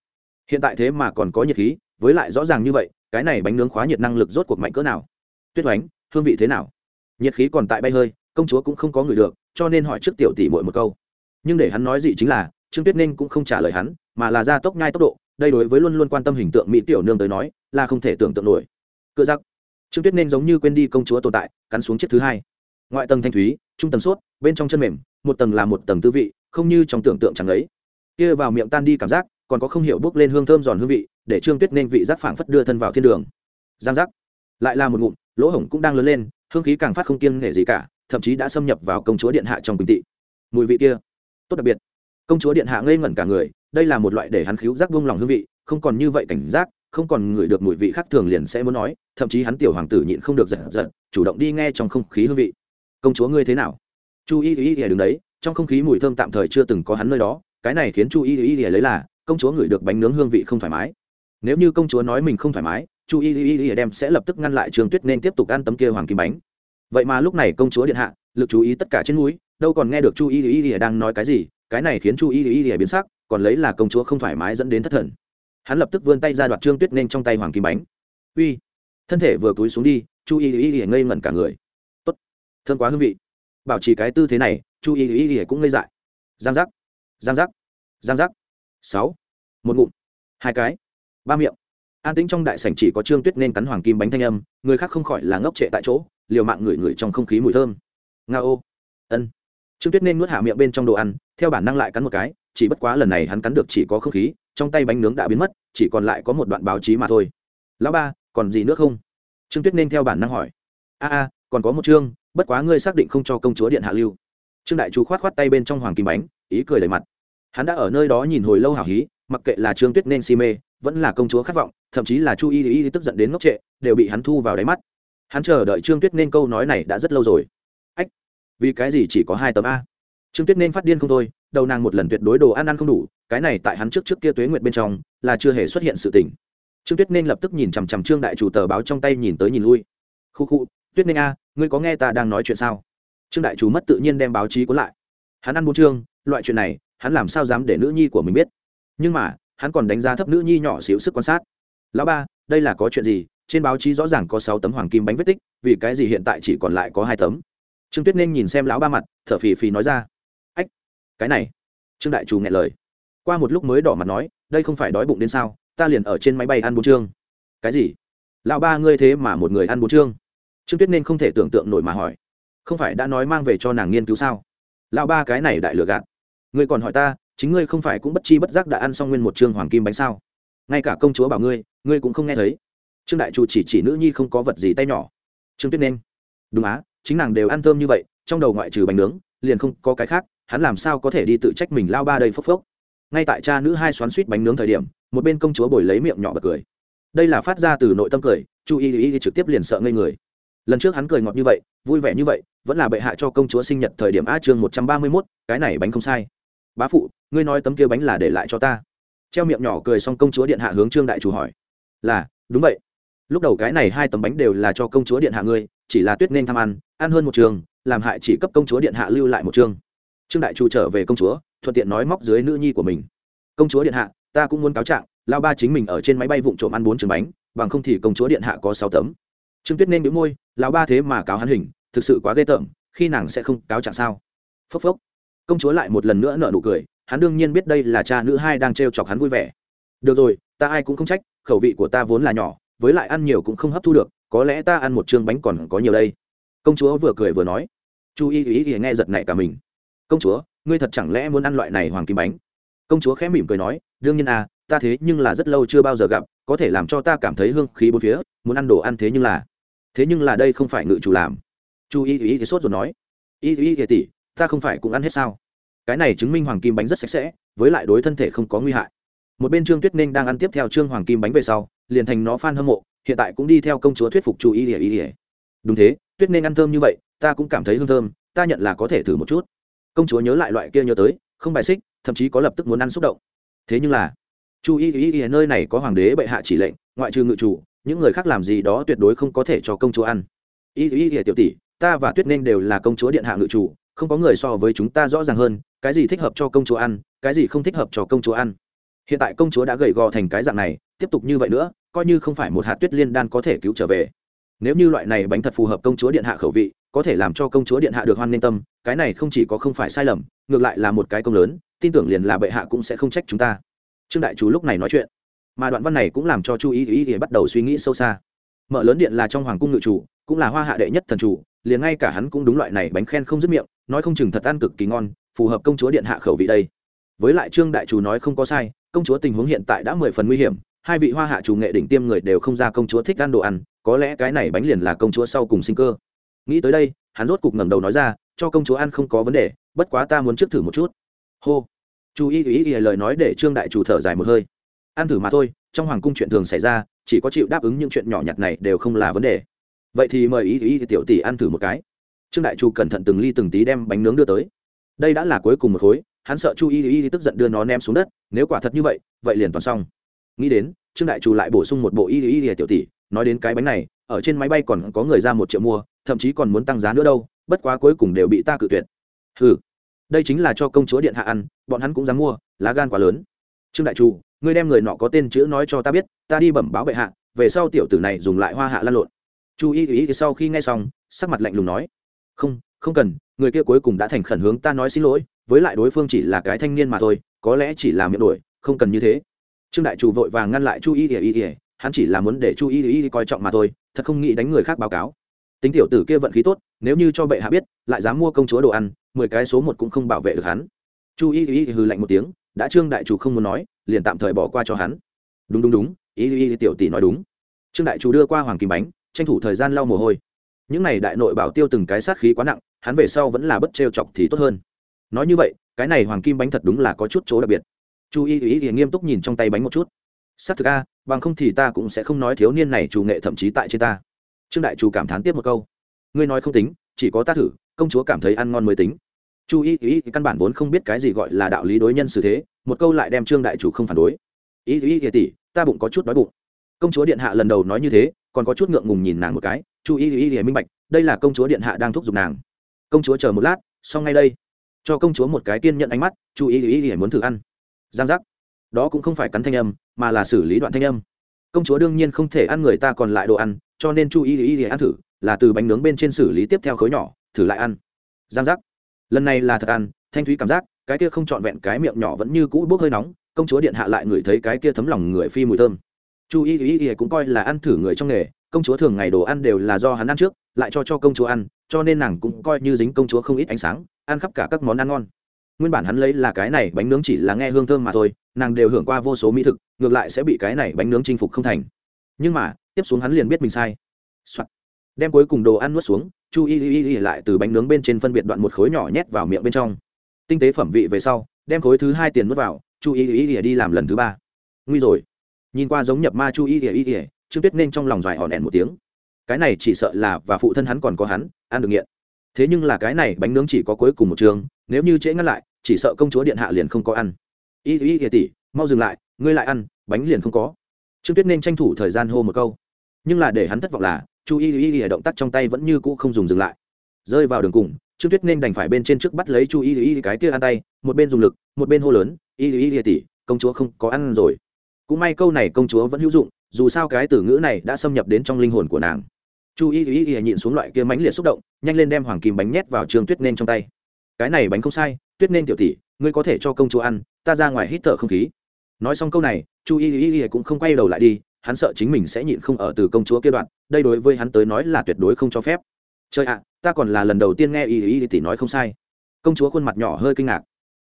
Hiện tại thế mà còn có nhiệt khí với lại rõ ràng như vậy, cái này bánh nướng khóa nhiệt năng lực rốt cuộc mạnh cỡ nào? Tuyết oánh, hương vị thế nào? Nhiệt khí còn tại bay hơi, công chúa cũng không có người được, cho nên hỏi trước tiểu tỷ mội một câu. Nhưng để hắn nói gì chính là, trương tuyết ninh cũng không trả lời hắn, mà là ra tốc nhai tốc độ, đây đối với luôn luôn quan tâm hình tượng mỹ tiểu nương tới nói, là không thể tưởng tượng nổi. Cựa giặc trương tuyết ninh giống như quên đi công chúa tồn tại, cắn xuống chiếc thứ hai. Ngoại tầng thanh thúy, trung tầng suốt, bên trong chân mềm, một tầng là một tầng tư vị, không như trong tưởng tượng chẳng ấy. Kia vào miệng tan đi cảm giác, còn có không hiểu bước lên hương thơm giòn hương vị để trương tuyết nên vị giác phảng phất đưa thân vào thiên đường. Giang giác. Lại là một ngụm, lỗ hổng cũng đang lớn lên, hương khí càng phát không kiêng nể gì cả, thậm chí đã xâm nhập vào công chúa điện hạ trong bình tị mùi vị kia, tốt đặc biệt. Công chúa điện hạ ngây ngẩn cả người, đây là một loại để hắn khíu giác vung lòng hương vị, không còn như vậy cảnh giác, không còn ngửi được mùi vị khác thường liền sẽ muốn nói, thậm chí hắn tiểu hoàng tử nhịn không được giận giận chủ động đi nghe trong không khí hương vị. Công chúa ngươi thế nào? Chu y y y đứng đấy, trong không khí mùi thơm tạm thời chưa từng có hắn nơi đó, cái này khiến chu y y y lấy là, công chúa ngửi được bánh nướng hương vị không thoải mái nếu như công chúa nói mình không thoải mái chu y y y đem sẽ lập tức ngăn lại trường tuyết nên tiếp tục ăn tấm kia hoàng kim bánh vậy mà lúc này công chúa điện hạ lực chú ý tất cả trên núi đâu còn nghe được chu y y y đang nói cái gì cái này khiến chu y y y biến sắc còn lấy là công chúa không thoải mái dẫn đến thất thần hắn lập tức vươn tay ra đoạt trương tuyết nên trong tay hoàng kim bánh uy thân thể vừa cúi xuống đi chu y y y ngây ngẩn cả người tốt thương quá hương vị bảo trì cái tư thế này chu y y y cũng ngây dại giang giác giang giác giang giác sáu một ngụm hai cái ba miệng. An tĩnh trong đại sảnh chỉ có trương tuyết nên cắn hoàng kim bánh thanh âm, người khác không khỏi là ngốc trệ tại chỗ, liều mạng ngửi ngửi trong không khí mùi thơm. Nga ô. Ân. Trương tuyết nên nuốt hạ miệng bên trong đồ ăn, theo bản năng lại cắn một cái, chỉ bất quá lần này hắn cắn được chỉ có không khí, trong tay bánh nướng đã biến mất, chỉ còn lại có một đoạn báo chí mà thôi. Lão ba, còn gì nữa không? Trương tuyết nên theo bản năng hỏi. A a, còn có một chương, bất quá ngươi xác định không cho công chúa điện hạ lưu. Trương đại chú khoát khoát tay bên trong hoàng kim bánh, ý cười đầy mặt. Hắn đã ở nơi đó nhìn hồi lâu hào hí, mặc kệ là trương tuyết nên si mê vẫn là công chúa khát vọng, thậm chí là chu y y tức giận đến ngốc trệ, đều bị hắn thu vào đáy mắt. Hắn chờ đợi trương tuyết nên câu nói này đã rất lâu rồi. Ách, vì cái gì chỉ có hai tấm a? Trương tuyết nên phát điên không thôi, đầu nàng một lần tuyệt đối đồ ăn ăn không đủ, cái này tại hắn trước trước kia tuế nguyệt bên trong, là chưa hề xuất hiện sự tình. Trương tuyết nên lập tức nhìn chằm chằm trương đại chủ tờ báo trong tay nhìn tới nhìn lui. Khu khu, tuyết nên a, ngươi có nghe ta đang nói chuyện sao? Trương đại chủ mất tự nhiên đem báo chí cuốn lại. Hắn ăn bốn chương loại chuyện này, hắn làm sao dám để nữ nhi của mình biết? Nhưng mà hắn còn đánh giá thấp nữ nhi nhỏ xíu sức quan sát. Lão ba, đây là có chuyện gì? Trên báo chí rõ ràng có sáu tấm hoàng kim bánh vết tích, vì cái gì hiện tại chỉ còn lại có hai tấm? Trương tuyết nên nhìn xem lão ba mặt, thở phì phì nói ra. Ách, cái này. Trương đại chủ nghe lời. Qua một lúc mới đỏ mặt nói, đây không phải đói bụng đến sao? Ta liền ở trên máy bay ăn bốn chương cái gì? Lão ba ngươi thế mà một người ăn bốn chương trương tuyết nên không thể tưởng tượng nổi mà hỏi. Không phải đã nói mang về cho nàng nghiên cứu sao? Lão ba cái này đại lừa gạt. Ngươi còn hỏi ta chính ngươi không phải cũng bất chi bất giác đã ăn xong nguyên một chương hoàng kim bánh sao? Ngay cả công chúa bảo ngươi ngươi cũng không nghe thấy. Trương đại chủ chỉ chỉ nữ nhi không có vật gì tay nhỏ. Trương tuyết nên, đúng á, chính nàng đều ăn thơm như vậy, trong đầu ngoại trừ bánh nướng, liền không có cái khác, hắn làm sao có thể đi tự trách mình lao ba đây phốc phốc. Ngay tại cha nữ hai xoắn suýt bánh nướng thời điểm, một bên công chúa bồi lấy miệng nhỏ bật cười. Đây là phát ra từ nội tâm cười, chu y y trực tiếp liền sợ ngây người. Lần trước hắn cười ngọt như vậy, vui vẻ như vậy, vẫn là bệ hạ cho công chúa sinh nhật thời điểm a chương một trăm ba mươi mốt, cái này bánh không sai bá phụ, ngươi nói tấm kia bánh là để lại cho ta. Treo miệng nhỏ cười xong công chúa điện hạ hướng trương đại chủ hỏi, là, đúng vậy. Lúc đầu cái này hai tấm bánh đều là cho công chúa điện hạ ngươi, chỉ là tuyết nên tham ăn ăn hơn một trường, làm hại chỉ cấp công chúa điện hạ lưu lại một trường. trương đại chủ trở về công chúa, thuận tiện nói móc dưới nữ nhi của mình. Công chúa điện hạ, ta cũng muốn cáo trạng lao ba chính mình ở trên máy bay vụng trộm ăn bốn trường bánh, bằng không thì công chúa điện hạ có sáu tấm. Trương tuyết nên đĩu môi, lão ba thế mà cáo hắn hình, thực sự quá ghê tởm, khi nàng sẽ không cáo trạng sao? Phốc phốc công chúa lại một lần nữa nở nụ cười, hắn đương nhiên biết đây là cha nữ hai đang trêu chọc hắn vui vẻ. Được rồi, ta ai cũng không trách, khẩu vị của ta vốn là nhỏ, với lại ăn nhiều cũng không hấp thu được, có lẽ ta ăn một chương bánh còn có nhiều đây. Công chúa vừa cười vừa nói. Chu y ý ý nghe giật nảy cả mình. Công chúa, ngươi thật chẳng lẽ muốn ăn loại này hoàng kim bánh? Công chúa khẽ mỉm cười nói, đương nhiên à ta thế nhưng là rất lâu chưa bao giờ gặp, có thể làm cho ta cảm thấy hương khí bốn phía, muốn ăn đồ ăn thế nhưng là, thế nhưng là đây không phải ngự chủ làm. Chu y y sốt rồi nói. Y y ý tỷ ta không phải cũng ăn hết sao? Cái này chứng minh hoàng kim bánh rất sạch sẽ, với lại đối thân thể không có nguy hại. Một bên trương tuyết ninh đang ăn tiếp theo trương hoàng kim bánh về sau, liền thành nó f hâm mộ, hiện tại cũng đi theo công chúa thuyết phục chu y y ỉa đúng thế, tuyết ninh ăn thơm như vậy, ta cũng cảm thấy hương thơm, ta nhận là có thể thử một chút. Công chúa nhớ lại loại kia nhớ tới, không bài xích, thậm chí có lập tức muốn ăn xúc động. Thế nhưng là chu y y y nơi này có hoàng đế bệ hạ chỉ lệnh, ngoại trừ ngự chủ, những người khác làm gì đó tuyệt đối không có thể cho công chúa ăn. Y y y tiểu tỷ, ta và tuyết ninh đều là công chúa điện hạ ngự chủ không có người so với chúng ta rõ ràng hơn, cái gì thích hợp cho công chúa ăn, cái gì không thích hợp cho công chúa ăn. Hiện tại công chúa đã gầy gò thành cái dạng này, tiếp tục như vậy nữa, coi như không phải một hạt tuyết liên đan có thể cứu trở về. Nếu như loại này bánh thật phù hợp công chúa điện hạ khẩu vị, có thể làm cho công chúa điện hạ được hoan n tâm, cái này không chỉ có không phải sai lầm, ngược lại là một cái công lớn, tin tưởng liền là bệ hạ cũng sẽ không trách chúng ta. Trương đại chú lúc này nói chuyện. Mà đoạn văn này cũng làm cho chu ý ý ý bắt đầu suy nghĩ sâu xa. Mở lớn điện là trong hoàng cung ngự chủ, cũng là hoa hạ đệ nhất thần chủ, liền ngay cả hắn cũng đúng loại này bánh khen không dứt miệng nói không chừng thật ăn cực kỳ ngon, phù hợp công chúa điện hạ khẩu vị đây. Với lại trương đại chủ nói không có sai, công chúa tình huống hiện tại đã mười phần nguy hiểm, hai vị hoa hạ chủ nghệ đỉnh tiêm người đều không ra công chúa thích ăn đồ ăn, có lẽ cái này bánh liền là công chúa sau cùng sinh cơ. Nghĩ tới đây, hắn rốt cục ngẩng đầu nói ra, cho công chúa ăn không có vấn đề, bất quá ta muốn trước thử một chút. Hô. Chú ý ý ý lời nói để trương đại chủ thở dài một hơi. Ăn thử mà thôi, trong hoàng cung chuyện thường xảy ra, chỉ có chịu đáp ứng những chuyện nhỏ nhặt này đều không là vấn đề. Vậy thì mời ý ý tiểu tỷ ăn thử một cái trương đại Chu cẩn thận từng ly từng tí đem bánh nướng đưa tới. Đây đã là cuối cùng một khối hắn sợ chu y y tức giận đưa nó ném xuống đất nếu quả thật như vậy vậy liền toàn xong. Nghĩ đến trương đại Chu lại bổ sung một bộ y y y tiểu tỷ nói đến cái bánh này ở trên máy bay còn có người ra một triệu mua thậm chí còn muốn tăng giá nữa đâu bất quá cuối cùng đều bị ta cự tuyệt. Ừ đây chính là cho công chúa điện hạ ăn bọn hắn cũng dám mua lá gan quá lớn. Trương đại Chu, ngươi đem người nọ có tên chữ nói cho ta biết ta đi bẩm báo bệ hạ về sau tiểu tử này dùng lại hoa hạ lan lộn. Chu y Y sau khi nghe xong sắc mặt lạnh lùng nói không không cần người kia cuối cùng đã thành khẩn hướng ta nói xin lỗi với lại đối phương chỉ là cái thanh niên mà thôi có lẽ chỉ là miệng đuổi, không cần như thế trương đại chủ vội vàng ngăn lại chu y Y Y, hắn chỉ là muốn để chu y Y coi trọng mà thôi thật không nghĩ đánh người khác báo cáo tính tiểu tử kia vận khí tốt nếu như cho bệ hạ biết lại dám mua công chúa đồ ăn mười cái số một cũng không bảo vệ được hắn chu y y hừ lạnh một tiếng đã trương đại chủ không muốn nói liền tạm thời bỏ qua cho hắn đúng đúng đúng y y tiểu tỷ nói đúng trương đại chủ đưa qua hoàng kim bánh tranh thủ thời gian lau mồ hôi những này đại nội bảo tiêu từng cái sát khí quá nặng, hắn về sau vẫn là bất trêu chọc thì tốt hơn. Nói như vậy, cái này hoàng kim bánh thật đúng là có chút chỗ đặc biệt. Chu y ý y nghiêm túc nhìn trong tay bánh một chút. Xác thực a, bằng không thì ta cũng sẽ không nói thiếu niên này chủ nghệ thậm chí tại trên ta. Trương đại chủ cảm thán tiếp một câu. Ngươi nói không tính, chỉ có ta thử, công chúa cảm thấy ăn ngon mới tính. Chu y ý căn bản vốn không biết cái gì gọi là đạo lý đối nhân xử thế, một câu lại đem trương đại chủ không phản đối. Ý y y tỷ, ta bụng có chút đói bụng. Công chúa điện hạ lần đầu nói như thế, còn có chút ngượng ngùng nhìn nàng một cái chu y y y minh bạch đây là công chúa điện hạ đang thúc giục nàng công chúa chờ một lát xong ngay đây cho công chúa một cái kiên nhận ánh mắt chu y y y muốn thử ăn giang giác đó cũng không phải cắn thanh âm mà là xử lý đoạn thanh âm công chúa đương nhiên không thể ăn người ta còn lại đồ ăn cho nên chu y y y ăn thử là từ bánh nướng bên trên xử lý tiếp theo khối nhỏ thử lại ăn giang giác lần này là thật ăn thanh thúy cảm giác cái kia không trọn vẹn cái miệng nhỏ vẫn như cũ bốc hơi nóng công chúa điện hạ lại ngửi thấy cái kia thấm lòng người phi mùi thơm chu y y y cũng coi là ăn thử người trong nghề công chúa thường ngày đồ ăn đều là do hắn ăn trước, lại cho cho công chúa ăn, cho nên nàng cũng coi như dính công chúa không ít ánh sáng, ăn khắp cả các món ăn ngon. Nguyên bản hắn lấy là cái này bánh nướng chỉ là nghe hương thơm mà thôi, nàng đều hưởng qua vô số mỹ thực, ngược lại sẽ bị cái này bánh nướng chinh phục không thành. Nhưng mà, tiếp xuống hắn liền biết mình sai、Soạn. đem cuối cùng đồ ăn nuốt xuống, chu y y y lại từ bánh nướng bên trên phân biệt đoạn một khối nhỏ nhét vào miệng bên trong. Tinh tế phẩm vị về sau, đem khối thứ hai tiền nuốt vào, chu y y y đi làm lần thứ ba. Nguy rồi. Nhìn qua giống nhập ma chu y y y trương tuyết nên trong lòng dài hòn ẻn một tiếng. Cái này chỉ sợ là và phụ thân hắn còn có hắn, ăn được nghiện. Thế nhưng là cái này bánh nướng chỉ có cuối cùng một trường, nếu như trễ ngăn lại, chỉ sợ công chúa điện hạ liền không có ăn. Y y y, tỷ, mau dừng lại, ngươi lại ăn, bánh liền không có. Trương tuyết nên tranh thủ thời gian hô một câu. Nhưng là để hắn thất vọng là chu y y y động tác trong tay vẫn như cũ không dùng dừng lại. Rơi vào đường cùng, trương tuyết nên đành phải bên trên trước bắt lấy chu y y, cái kia ăn tay, một bên dùng lực, một bên hô lớn, y y y, tỷ, công chúa không có ăn rồi. Cũng may câu này công chúa vẫn hữu dụng dù sao cái từ ngữ này đã xâm nhập đến trong linh hồn của nàng. Chu y y y nhịn xuống loại kia mánh liệt xúc động, nhanh lên đem hoàng kim bánh nhét vào trường tuyết nên trong tay. Cái này bánh không sai, tuyết nên tiểu tỷ, ngươi có thể cho công chúa ăn, ta ra ngoài hít thở không khí. Nói xong câu này, chu y y y cũng không quay đầu lại đi, hắn sợ chính mình sẽ nhịn không ở từ công chúa kia đoạn, đây đối với hắn tới nói là tuyệt đối không cho phép. Trời ạ, ta còn là lần đầu tiên nghe y y tỷ nói không sai. Công chúa khuôn mặt nhỏ hơi kinh ngạc.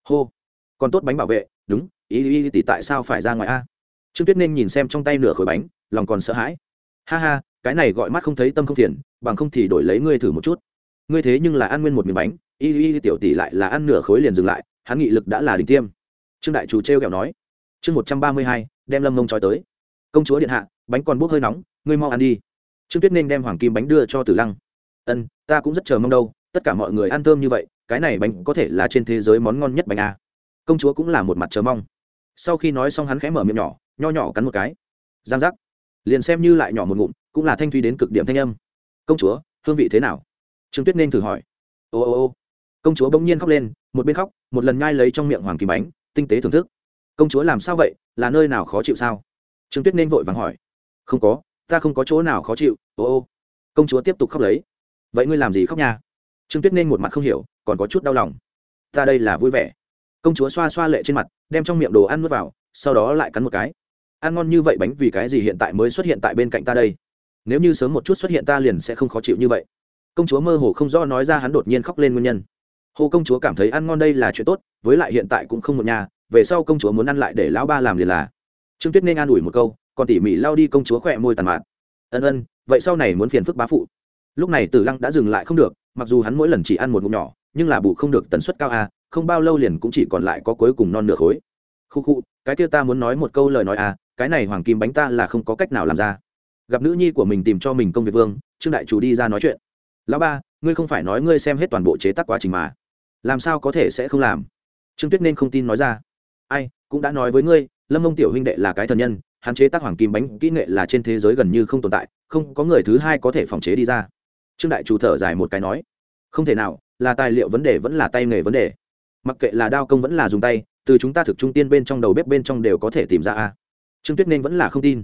Hô, còn tốt bánh bảo vệ, đúng y y tỷ tại sao phải ra ngoài a? Trương tuyết nên nhìn xem trong tay nửa khối bánh, lòng còn sợ hãi. Ha ha, cái này gọi mắt không thấy tâm không phiền, bằng không thì đổi lấy ngươi thử một chút. Ngươi thế nhưng là ăn nguyên một miếng bánh. Y y tiểu tỷ lại là ăn nửa khối liền dừng lại, hắn nghị lực đã là đỉnh tiêm. Trương đại chủ trêu kẹo nói. Chương một trăm ba mươi hai, đem lâm mông trói tới. Công chúa điện hạ, bánh còn bốc hơi nóng, ngươi mau ăn đi. Trương tuyết nên đem hoàng kim bánh đưa cho tử lăng. Ân, ta cũng rất chờ mong đâu, tất cả mọi người ăn thơm như vậy, cái này bánh có thể là trên thế giới món ngon nhất bánh a công chúa cũng là một mặt chờ mong. Sau khi nói xong hắn khẽ mở miệng nhỏ nho nhỏ cắn một cái. Giang giác. Liền xem như lại nhỏ một ngụm, cũng là thanh thuy đến cực điểm thanh âm. Công chúa, hương vị thế nào? Trương tuyết nên thử hỏi. Ô ô ô. Công chúa bỗng nhiên khóc lên, một bên khóc, một lần nhai lấy trong miệng hoàng kim bánh, tinh tế thưởng thức. Công chúa làm sao vậy? Là nơi nào khó chịu sao? Trương tuyết nên vội vàng hỏi. Không có, ta không có chỗ nào khó chịu, ô ô. Công chúa tiếp tục khóc lấy. Vậy ngươi làm gì khóc nha? Trương tuyết nên một mặt không hiểu, còn có chút đau lòng. Ta đây là vui vẻ. Công chúa xoa xoa lệ trên mặt, đem trong miệng đồ ăn nuốt vào, sau đó lại cắn một cái ăn ngon như vậy bánh vì cái gì hiện tại mới xuất hiện tại bên cạnh ta đây? Nếu như sớm một chút xuất hiện ta liền sẽ không khó chịu như vậy. Công chúa mơ hồ không rõ nói ra hắn đột nhiên khóc lên nguyên nhân. Hồ công chúa cảm thấy ăn ngon đây là chuyện tốt, với lại hiện tại cũng không một nhà về sau công chúa muốn ăn lại để lão ba làm liền là. Trương tuyết nên an ủi một câu, còn tỉ mỉ lao đi công chúa khỏe môi tàn mạn. Ân ân, vậy sau này muốn phiền phức bá phụ. Lúc này tử lăng đã dừng lại không được, mặc dù hắn mỗi lần chỉ ăn một ngụm nhỏ, nhưng là bù không được tần suất cao a, không bao lâu liền cũng chỉ còn lại có cuối cùng non nửa khối. Khu khu, cái kia ta muốn nói một câu lời nói à cái này hoàng kim bánh ta là không có cách nào làm ra. Gặp nữ nhi của mình tìm cho mình công việc vương, trương đại chủ đi ra nói chuyện. Lão ba, ngươi không phải nói ngươi xem hết toàn bộ chế tác quá trình mà. Làm sao có thể sẽ không làm? Trương tuyết nên không tin nói ra. Ai, cũng đã nói với ngươi, lâm mông tiểu huynh đệ là cái thần nhân hạn chế tác hoàng kim bánh kỹ nghệ là trên thế giới gần như không tồn tại, không có người thứ hai có thể phòng chế đi ra. Trương đại chủ thở dài một cái nói. Không thể nào, là tài liệu vấn đề vẫn là tay nghề vấn đề. Mặc kệ là đao công vẫn là dùng tay, từ chúng ta thực trung tiên bên trong đầu bếp bên trong đều có thể tìm ra a trương tuyết nên vẫn là không tin.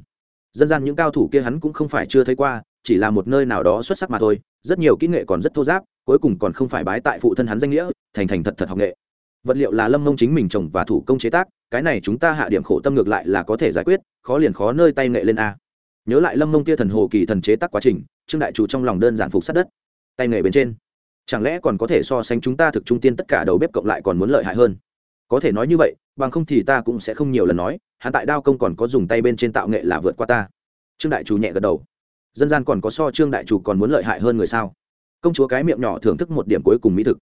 Dân gian những cao thủ kia hắn cũng không phải chưa thấy qua, chỉ là một nơi nào đó xuất sắc mà thôi. Rất nhiều kỹ nghệ còn rất thô giáp, cuối cùng còn không phải bái tại phụ thân hắn danh nghĩa, thành thành thật thật học nghệ. Vật liệu là lâm mông chính mình trồng và thủ công chế tác, cái này chúng ta hạ điểm khổ tâm ngược lại là có thể giải quyết, khó liền khó nơi tay nghệ lên a. Nhớ lại lâm mông kia thần hồ kỳ thần chế tác quá trình, trương đại chủ trong lòng đơn giản phục sát đất. Tay nghề bên trên, chẳng lẽ còn có thể so sánh chúng ta thực trung tiên tất cả đầu bếp cộng lại còn muốn lợi hại hơn? Có thể nói như vậy, bằng không thì ta cũng sẽ không nhiều lần nói hắn tại đao công còn có dùng tay bên trên tạo nghệ là vượt qua ta. Trương đại chủ nhẹ gật đầu. Dân gian còn có so trương đại chủ còn muốn lợi hại hơn người sao? Công chúa cái miệng nhỏ thưởng thức một điểm cuối cùng mỹ thực.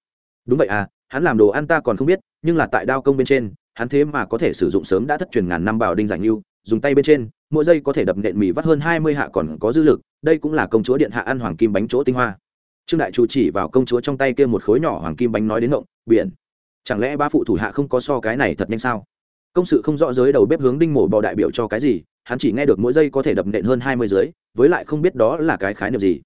Đúng vậy à hắn làm đồ ăn ta còn không biết nhưng là tại đao công bên trên hắn thế mà có thể sử dụng sớm đã thất truyền ngàn năm bảo đinh giảng nhưu, dùng tay bên trên mỗi giây có thể đập nện mì vắt hơn hai mươi hạ còn có dư lực đây cũng là công chúa điện hạ ăn hoàng kim bánh chỗ tinh hoa. Trương đại chủ chỉ vào công chúa trong tay kia một khối nhỏ hoàng kim bánh nói đến ngộng biển chẳng lẽ ba phụ thủ hạ không có so cái này thật nhanh sao? Công sự không rõ giới đầu bếp hướng đinh mổ bò đại biểu cho cái gì, hắn chỉ nghe được mỗi giây có thể đập nện hơn hai mươi giới với lại không biết đó là cái khái niệm gì.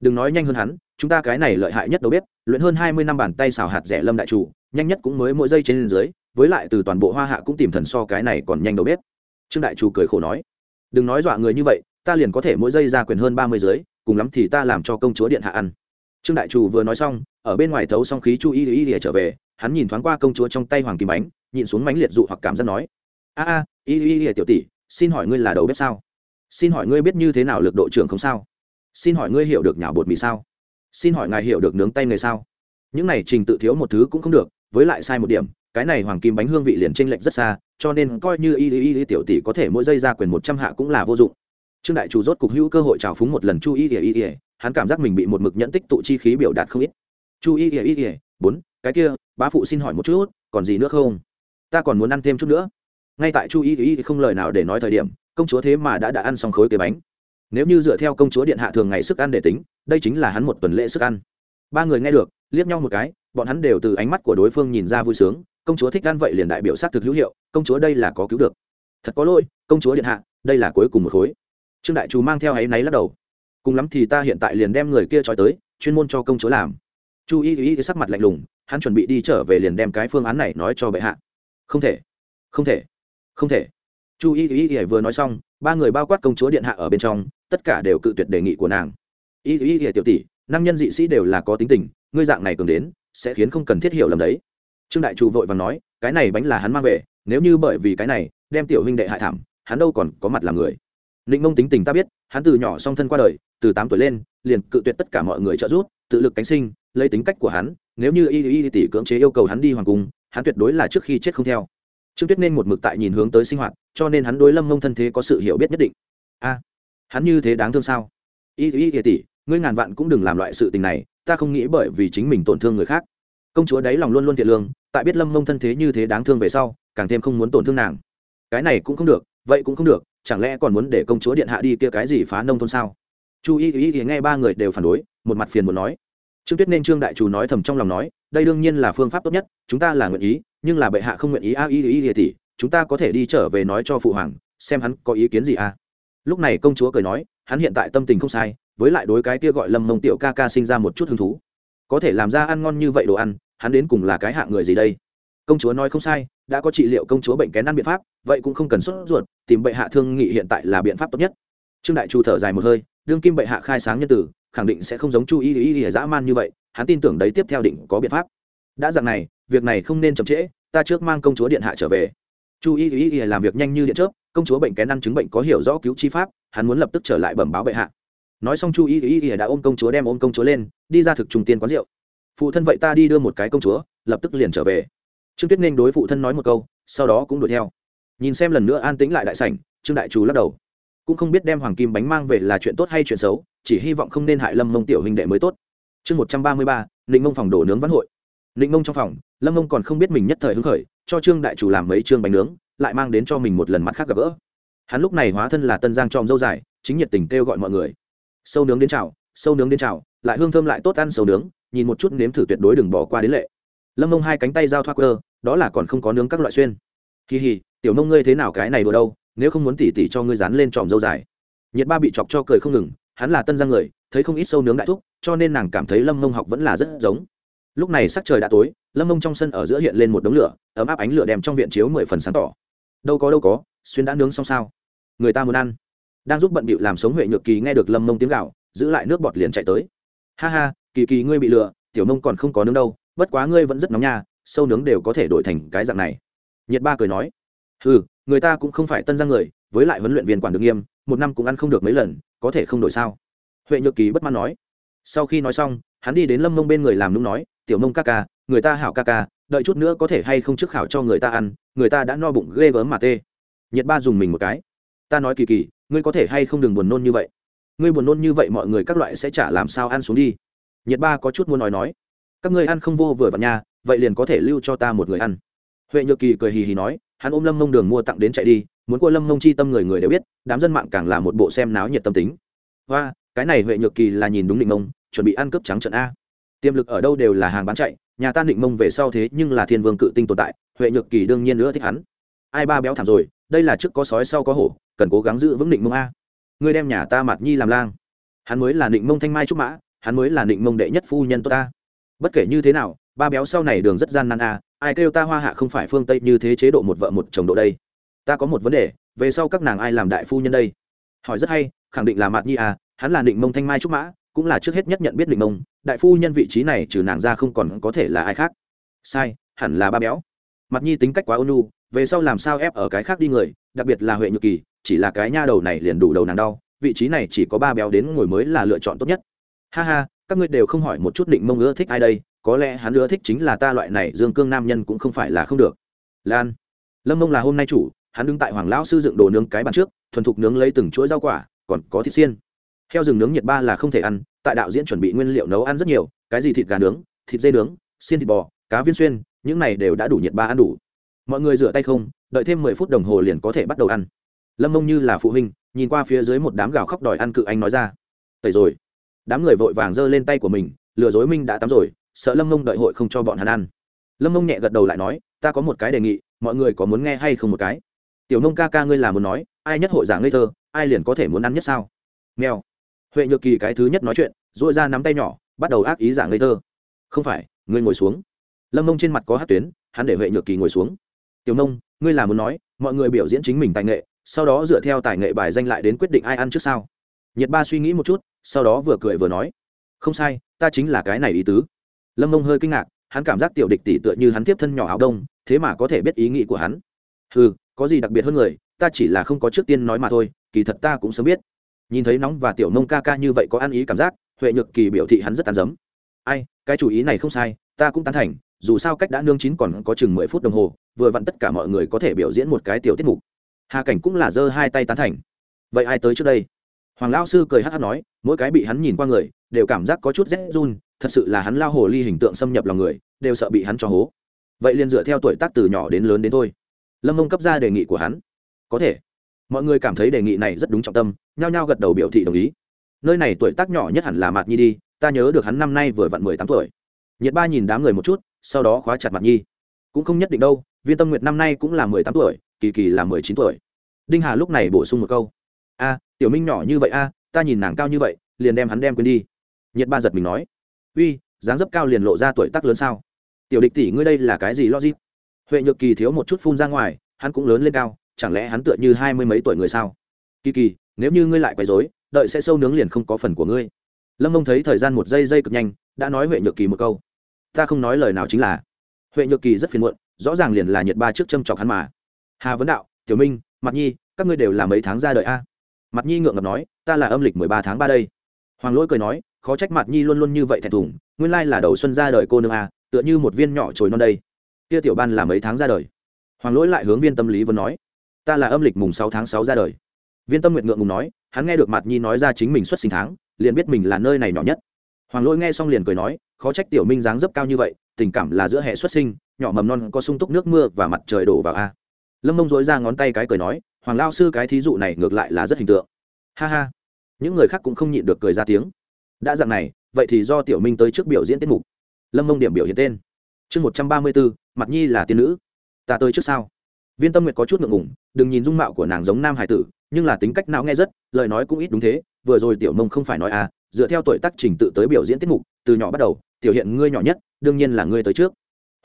Đừng nói nhanh hơn hắn, chúng ta cái này lợi hại nhất đầu bếp, luyện hơn hai mươi năm bàn tay xào hạt rẻ lâm đại chủ, nhanh nhất cũng mới mỗi giây trên dưới, với lại từ toàn bộ hoa hạ cũng tìm thần so cái này còn nhanh đầu bếp. Trương đại chủ cười khổ nói, đừng nói dọa người như vậy, ta liền có thể mỗi giây ra quyền hơn ba mươi giới cùng lắm thì ta làm cho công chúa điện hạ ăn. Trương đại chủ vừa nói xong, ở bên ngoài thấu xong khí chu y y y trở về, hắn nhìn thoáng qua công chúa trong tay hoàng kim bánh nhìn xuống mánh liệt dụ hoặc cảm giác nói, a a, y y y, tiểu tỷ, xin hỏi ngươi là đầu bếp sao? Xin hỏi ngươi biết như thế nào lực độ trưởng không sao? Xin hỏi ngươi hiểu được nhào bột mì sao? Xin hỏi ngài hiểu được nướng tay người sao? Những này trình tự thiếu một thứ cũng không được, với lại sai một điểm, cái này hoàng kim bánh hương vị liền tranh lệch rất xa, cho nên coi như y y y, tiểu tỷ có thể mỗi giây ra quyền một trăm hạ cũng là vô dụng. Trương đại chủ rốt cục hữu cơ hội trào phúng một lần chu y y y hắn cảm giác mình bị một mực nhẫn tích tụ chi khí biểu đạt không ít. Chu y y y, bốn, cái kia, bá phụ xin hỏi một chút, còn gì nữa không? Ta còn muốn ăn thêm chút nữa. Ngay tại chu y y không lời nào để nói thời điểm, công chúa thế mà đã đã ăn xong khối kế bánh. Nếu như dựa theo công chúa điện hạ thường ngày sức ăn để tính, đây chính là hắn một tuần lễ sức ăn. Ba người nghe được, liếc nhau một cái, bọn hắn đều từ ánh mắt của đối phương nhìn ra vui sướng, công chúa thích ăn vậy liền đại biểu sát thực hữu hiệu, công chúa đây là có cứu được. Thật có lỗi, công chúa điện hạ, đây là cuối cùng một khối. Trương đại chú mang theo áy náy lắc đầu. Cùng lắm thì ta hiện tại liền đem người kia trói tới, chuyên môn cho công chúa làm. Chu y y sắc mặt lạnh lùng, hắn chuẩn bị đi trở về liền đem cái phương án này nói cho bệ hạ không thể. Không thể. Không thể. Chu y y y vừa nói xong, ba người bao quát công chúa điện hạ ở bên trong, tất cả đều cự tuyệt đề nghị của nàng. Y y y tiểu tỷ, nam nhân dị sĩ đều là có tính tình, ngươi dạng này cường đến, sẽ khiến không cần thiết hiểu lầm đấy. Trương đại trụ vội vàng nói, cái này bánh là hắn mang về, nếu như bởi vì cái này, đem tiểu huynh đệ hại thảm, hắn đâu còn có mặt làm người. Định mông tính tình ta biết, hắn từ nhỏ song thân qua đời, từ tám tuổi lên, liền cự tuyệt tất cả mọi người trợ giúp, tự lực cánh sinh, lấy tính cách của hắn, nếu như y y tỷ cưỡng chế yêu cầu hắn đi hoàng cung hắn tuyệt đối là trước khi chết không theo. Trương tuyết nên một mực tại nhìn hướng tới sinh hoạt, cho nên hắn đối lâm mông thân thế có sự hiểu biết nhất định. A, hắn như thế đáng thương sao? Y y y, tỷ, ngươi ngàn vạn cũng đừng làm loại sự tình này, ta không nghĩ bởi vì chính mình tổn thương người khác. Công chúa đáy lòng luôn luôn thiện lương, tại biết lâm mông thân thế như thế đáng thương về sau, càng thêm không muốn tổn thương nàng. Cái này cũng không được, vậy cũng không được, chẳng lẽ còn muốn để công chúa điện hạ đi kia cái gì phá nông thôn sao? Chu y y y, nghe ba người đều phản đối, một mặt phiền muốn nói trương tuyết nên trương đại chủ nói thầm trong lòng nói, đây đương nhiên là phương pháp tốt nhất, chúng ta là nguyện ý, nhưng là bệ hạ không nguyện ý, a, y y y, tỷ, chúng ta có thể đi trở về nói cho phụ hoàng, xem hắn có ý kiến gì a. Lúc này công chúa cười nói, hắn hiện tại tâm tình không sai, với lại đối cái kia gọi lâm mông tiểu ca ca sinh ra một chút hứng thú. Có thể làm ra ăn ngon như vậy đồ ăn, hắn đến cùng là cái hạng người gì đây? Công chúa nói không sai, đã có trị liệu công chúa bệnh kén ăn biện pháp, vậy cũng không cần sốt ruột, tìm bệ hạ thương nghị hiện tại là biện pháp tốt nhất. Trương đại chu thở dài một hơi, đương kim bệ hạ khai sáng nhân tử khẳng định sẽ không giống chu y y y dã man như vậy, hắn tin tưởng đấy tiếp theo định có biện pháp. Đã dạng này, việc này không nên chậm trễ, ta trước mang công chúa điện hạ trở về. Chu y y y làm việc nhanh như điện chớp, công chúa bệnh kén ăn chứng bệnh có hiểu rõ cứu chi pháp, hắn muốn lập tức trở lại bẩm báo bệ hạ. Nói xong chu y y y đã ôm công chúa đem ôm công chúa lên, đi ra thực trùng tiên quán rượu. Phụ thân vậy ta đi đưa một cái công chúa, lập tức liền trở về. Trương tuyết nên đối phụ thân nói một câu, sau đó cũng đuổi theo. Nhìn xem lần nữa an tĩnh lại đại sảnh, trương đại chú lắc đầu. Cũng không biết đem hoàng kim bánh mang về là chuyện tốt hay chuyện xấu chỉ hy vọng không nên hại lâm mông tiểu huynh đệ mới tốt. Chương một trăm ba mươi ba định mông phòng đổ nướng văn hội. Định mông trong phòng, lâm mông còn không biết mình nhất thời hứng khởi, cho trương đại chủ làm mấy chương bánh nướng, lại mang đến cho mình một lần mặt khác gặp gỡ. Hắn lúc này hóa thân là tân giang tròm dâu dài, chính nhiệt tình kêu gọi mọi người. Sâu nướng đến chào sâu nướng đến chào lại hương thơm lại tốt ăn sâu nướng, nhìn một chút nếm thử tuyệt đối đừng bỏ qua đến lệ. Lâm mông hai cánh tay giao thoa cơ đó là còn không có nướng các loại xuyên. Kỳ hì, tiểu nông ngươi thế nào cái này đùa đâu, nếu không muốn tỉ tỉ cho ngươi dán lên tròm dâu dài. Nhiệt ba bị chọc cho cười không ngừng hắn là tân giang người, thấy không ít sâu nướng đại thúc, cho nên nàng cảm thấy lâm mông học vẫn là rất giống. Lúc này sắc trời đã tối, lâm mông trong sân ở giữa hiện lên một đống lửa, ấm áp ánh lửa đem trong viện chiếu mười phần sáng tỏ. Đâu có đâu có, xuyên đã nướng xong sao? Người ta muốn ăn. Đang giúp bận bịu làm sống huệ nhược kỳ nghe được lâm mông tiếng gạo giữ lại nước bọt liền chạy tới. Ha ha, kỳ kỳ ngươi bị lừa, tiểu nông còn không có nướng đâu, bất quá ngươi vẫn rất nóng nha, sâu nướng đều có thể đổi thành cái dạng này. Nhiệt ba cười nói ừ người ta cũng không phải tân giang người, với lại huấn luyện viên quản được nghiêm, một năm cũng ăn không được mấy lần có thể không đổi sao? Huệ nhược kỳ bất mãn nói. Sau khi nói xong, hắn đi đến lâm mông bên người làm nung nói, tiểu mông ca ca, người ta hảo ca ca, đợi chút nữa có thể hay không trước khảo cho người ta ăn, người ta đã no bụng ghê gớm mà tê. Nhiệt ba dùng mình một cái. Ta nói kỳ kỳ, ngươi có thể hay không đừng buồn nôn như vậy? Ngươi buồn nôn như vậy mọi người các loại sẽ trả làm sao ăn xuống đi. Nhiệt ba có chút muốn nói nói. Các ngươi ăn không vô vừa vào nhà vậy liền có thể lưu cho ta một người ăn. Huệ nhược kỳ cười hì hì nói, hắn ôm lâm mông đường mua tặng đến chạy đi muốn của lâm mông chi tâm người người đều biết, đám dân mạng càng là một bộ xem náo nhiệt tâm tính. Và cái này huệ nhược kỳ là nhìn đúng định mông, chuẩn bị ăn cướp trắng trận a. Tiềm lực ở đâu đều là hàng bán chạy, nhà ta định mông về sau thế nhưng là thiên vương cự tinh tồn tại, huệ nhược kỳ đương nhiên nữa thích hắn. Ai ba béo thảm rồi, đây là trước có sói sau có hổ, cần cố gắng giữ vững định mông a. Ngươi đem nhà ta mặt nhi làm lang. Hắn mới là định mông thanh mai trúc mã, hắn mới là định mông đệ nhất phu nhân tốt ta bất kể như thế nào, ba béo sau này đường rất gian nan a, ai kêu ta hoa hạ không phải phương tây như thế chế độ một vợ một chồng độ đây? Ta có một vấn đề, về sau các nàng ai làm đại phu nhân đây? Hỏi rất hay, khẳng định là mạt nhi à hắn là định mông thanh mai trúc mã, cũng là trước hết nhất nhận biết định mông, đại phu nhân vị trí này trừ nàng ra không còn có thể là ai khác. Sai, hẳn là ba béo. Mặt nhi tính cách quá ônu về sau làm sao ép ở cái khác đi người, đặc biệt là huệ nhược kỳ, chỉ là cái nha đầu này liền đủ đầu nàng đau, vị trí này chỉ có ba béo đến ngồi mới là lựa chọn tốt nhất. Ha ha, các ngươi đều không hỏi một chút định mông ưa thích ai đây, có lẽ hắn ưa thích chính là ta loại này dương cương nam nhân cũng không phải là không được. Lan, lâm mông là hôm nay chủ hắn đứng tại hoàng lão sư dựng đồ nướng cái bàn trước, thuần thục nướng lấy từng chuỗi rau quả, còn có thịt xiên. Heo rừng nướng nhiệt ba là không thể ăn, tại đạo diễn chuẩn bị nguyên liệu nấu ăn rất nhiều, cái gì thịt gà nướng, thịt dê nướng, xiên thịt bò, cá viên xuyên, những này đều đã đủ nhiệt ba ăn đủ. Mọi người rửa tay không, đợi thêm mười phút đồng hồ liền có thể bắt đầu ăn. Lâm mông như là phụ huynh, nhìn qua phía dưới một đám gào khóc đòi ăn cự anh nói ra. Tẩy rồi. Đám người vội vàng giơ lên tay của mình, lừa dối minh đã tắm rồi, sợ lâm mông đợi hội không cho bọn hắn ăn. Lâm mông nhẹ gật đầu lại nói, ta có một cái đề nghị, mọi người có muốn nghe hay không một cái? Tiểu nông ca ca ngươi là muốn nói, ai nhất hội giảng ngây thơ, ai liền có thể muốn ăn nhất sao? Nghèo huệ nhược kỳ cái thứ nhất nói chuyện dội ra nắm tay nhỏ, bắt đầu ác ý giảng ngây thơ. Không phải, ngươi ngồi xuống. Lâm mông trên mặt có hát tuyến, hắn để huệ nhược kỳ ngồi xuống. Tiểu nông, ngươi là muốn nói, mọi người biểu diễn chính mình tài nghệ, sau đó dựa theo tài nghệ bài danh lại đến quyết định ai ăn trước sao? Nhật ba suy nghĩ một chút, sau đó vừa cười vừa nói. Không sai, ta chính là cái này ý tứ. Lâm mông hơi kinh ngạc, hắn cảm giác tiểu địch tỷ tựa như hắn tiếp thân nhỏ áo đông, thế mà có thể biết ý nghĩ của hắn. Ừ có gì đặc biệt hơn người, ta chỉ là không có trước tiên nói mà thôi, kỳ thật ta cũng sớm biết. Nhìn thấy nóng và tiểu nông ca ca như vậy có ăn ý cảm giác, huệ nhược kỳ biểu thị hắn rất tán dấm ai, cái chủ ý này không sai, ta cũng tán thành, dù sao cách đã nương chín còn có chừng mười phút đồng hồ, vừa vặn tất cả mọi người có thể biểu diễn một cái tiểu tiết mục. Hà cảnh cũng là giơ hai tay tán thành. Vậy ai tới trước đây? Hoàng lao sư cười hát hát nói, mỗi cái bị hắn nhìn qua người, đều cảm giác có chút rét run, thật sự là hắn lao hồ ly hình tượng xâm nhập lòng người, đều sợ bị hắn cho hố. Vậy liền dựa theo tuổi tác từ nhỏ đến lớn đến thôi lâm mông cấp ra đề nghị của hắn. Có thể. Mọi người cảm thấy đề nghị này rất đúng trọng tâm, nhao nhao gật đầu biểu thị đồng ý. Nơi này tuổi tác nhỏ nhất hẳn là mạt nhi đi, ta nhớ được hắn năm nay vừa vặn mười tám tuổi. Nhiệt ba nhìn đám người một chút, sau đó khóa chặt mạt nhi. Cũng không nhất định đâu, viên tâm nguyệt năm nay cũng là mười tám tuổi, kỳ kỳ là mười chín tuổi. Đinh hà lúc này bổ sung một câu. A, tiểu minh nhỏ như vậy a, ta nhìn nàng cao như vậy, liền đem hắn đem quên đi. Nhiệt ba giật mình nói. Uy, dáng dấp cao liền lộ ra tuổi tác lớn sao? Tiểu địch tỷ ngươi đây là cái gì logic? Huệ nhược kỳ thiếu một chút phun ra ngoài, hắn cũng lớn lên cao, chẳng lẽ hắn tựa như hai mươi mấy tuổi người sao? Kỳ kỳ, nếu như ngươi lại quấy dối đợi sẽ sâu nướng liền không có phần của ngươi. Lâm mông thấy thời gian một giây giây cực nhanh, đã nói huệ nhược kỳ một câu. Ta không nói lời nào chính là. Huệ nhược kỳ rất phiền muộn, rõ ràng liền là nhiệt ba trước châm chọc hắn mà. Hà vấn đạo, tiểu minh mặt nhi, các ngươi đều là mấy tháng ra đời a? Mặt nhi ngượng ngập nói, ta là âm lịch mười ba tháng ba đây. Hoàng lỗi cười nói, khó trách mặt nhi luôn luôn như vậy thẹn thùng, nguyên lai là đầu xuân ra đời cô nương a, tựa như một viên nhỏ trồi non đây kia tiểu ban là mấy tháng ra đời. Hoàng lỗi lại hướng viên tâm lý vẫn nói, ta là âm lịch mùng sáu tháng sáu ra đời. Viên tâm nguyện ngượng ngùng nói, hắn nghe được mặt nhi nói ra chính mình xuất sinh tháng, liền biết mình là nơi này nhỏ nhất. Hoàng lỗi nghe xong liền cười nói, khó trách tiểu minh dáng dấp cao như vậy, tình cảm là giữa hệ xuất sinh, nhỏ mầm non có sung túc nước mưa và mặt trời đổ vào a. Lâm mông dối ra ngón tay cái cười nói, hoàng lao sư cái thí dụ này ngược lại là rất hình tượng. Ha ha. Những người khác cũng không nhịn được cười ra tiếng. Đã dạng này, vậy thì do tiểu minh tới trước biểu diễn tiết mục. Lâm mông điểm biểu hiện tên chương một trăm ba mươi bốn mặt nhi là tiên nữ. Ta tới trước sao? Viên tâm nguyệt có chút ngượng ngủng đừng nhìn dung mạo của nàng giống nam hải tử nhưng là tính cách não nghe rất lời nói cũng ít đúng thế vừa rồi tiểu mông không phải nói à dựa theo tuổi tác trình tự tới biểu diễn tiết mục từ nhỏ bắt đầu tiểu hiện ngươi nhỏ nhất đương nhiên là ngươi tới trước.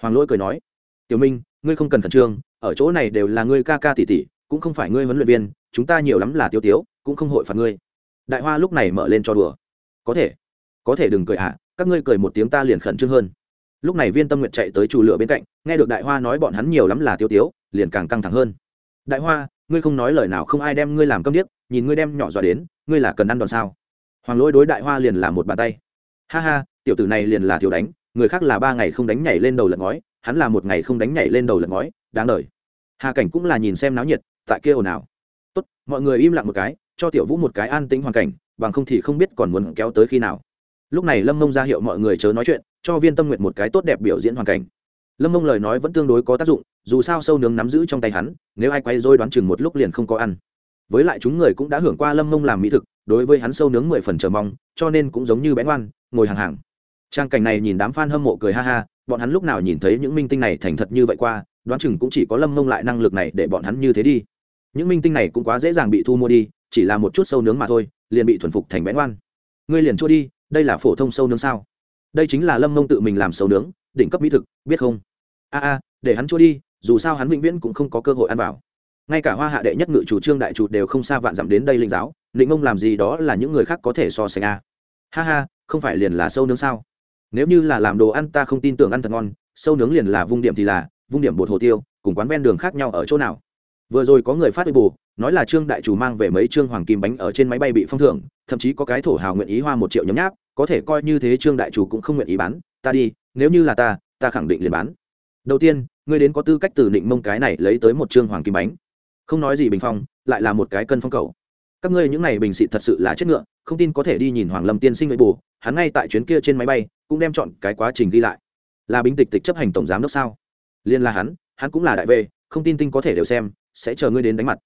Hoàng lỗi cười nói tiểu minh ngươi không cần khẩn trương ở chỗ này đều là ngươi ca ca tỷ tỷ cũng không phải ngươi huấn luyện viên chúng ta nhiều lắm là tiêu tiếu cũng không hội phạt ngươi. Đại hoa lúc này mở lên cho đùa có thể có thể đừng cười ạ à, các ngươi cười một tiếng ta liền khẩn trương hơn lúc này viên tâm nguyện chạy tới chủ lửa bên cạnh, nghe được đại hoa nói bọn hắn nhiều lắm là tiêu tiếu, liền càng căng thẳng hơn. Đại hoa, ngươi không nói lời nào không ai đem ngươi làm câm điếc, nhìn ngươi đem nhỏ dọa đến, ngươi là cần ăn đòn sao? Hoàng lỗi đối đại hoa liền là một bàn tay. Ha ha, tiểu tử này liền là thiếu đánh, người khác là ba ngày không đánh nhảy lên đầu lật ngói, hắn là một ngày không đánh nhảy lên đầu lật ngói, đáng đời. Hà cảnh cũng là nhìn xem náo nhiệt, tại kia ồn ào. Tốt, mọi người im lặng một cái, cho tiểu vũ một cái an tĩnh hoàn cảnh, bằng không thì không biết còn muốn kéo tới khi nào lúc này lâm mông ra hiệu mọi người chớ nói chuyện, cho viên tâm nguyện một cái tốt đẹp biểu diễn hoàn cảnh. Lâm mông lời nói vẫn tương đối có tác dụng, dù sao sâu nướng nắm giữ trong tay hắn, nếu ai quay dôi đoán chừng một lúc liền không có ăn. Với lại chúng người cũng đã hưởng qua lâm mông làm mỹ thực, đối với hắn sâu nướng mười phần chờ mong, cho nên cũng giống như bén oan, ngồi hàng hàng. Trang cảnh này nhìn đám f a n hâm mộ cười ha ha, bọn hắn lúc nào nhìn thấy những minh tinh này thành thật như vậy qua, đoán chừng cũng chỉ có lâm mông lại năng lực này để bọn hắn như thế đi. Những minh tinh này cũng quá dễ dàng bị thu mua đi, chỉ là một chút sâu nướng mà thôi, liền bị thuần phục thành bén oan. Ngươi liền chua đi đây là phổ thông sâu nướng sao? Đây chính là lâm mông tự mình làm sâu nướng, đỉnh cấp mỹ thực, biết không? A a, để hắn chua đi, dù sao hắn vĩnh viễn cũng không có cơ hội ăn vào. Ngay cả hoa hạ đệ nhất ngự chủ trương đại chủ đều không xa vạn dặm đến đây linh giáo định mông làm gì đó là những người khác có thể so sánh a. Ha ha, không phải liền là sâu nướng sao? Nếu như là làm đồ ăn ta không tin tưởng ăn thật ngon, sâu nướng liền là vung điểm thì là vung điểm bột hồ tiêu, cùng quán ven đường khác nhau ở chỗ nào? Vừa rồi có người phát bù nói là trương đại chủ mang về mấy trương hoàng kim bánh ở trên máy bay bị phong thưởng, thậm chí có cái thổ hào nguyện ý hoa một triệu nhấm nháp, có thể coi như thế trương đại chủ cũng không nguyện ý bán, ta đi, nếu như là ta ta khẳng định liền bán. Đầu tiên, ngươi đến có tư cách từ định mông cái này lấy tới một trương hoàng kim bánh. Không nói gì bình phong, lại là một cái cân phong cầu. Các ngươi những này bình xịt thật sự là chết ngựa, không tin có thể đi nhìn hoàng lâm tiên sinh với bù, hắn ngay tại chuyến kia trên máy bay, cũng đem chọn cái quá trình ghi lại. Là binh tịch tịch chấp hành tổng giám đốc sao? Liên là hắn hắn cũng là đại vệ, không tin tinh có thể đều xem, sẽ chờ ngươi đến đánh mặt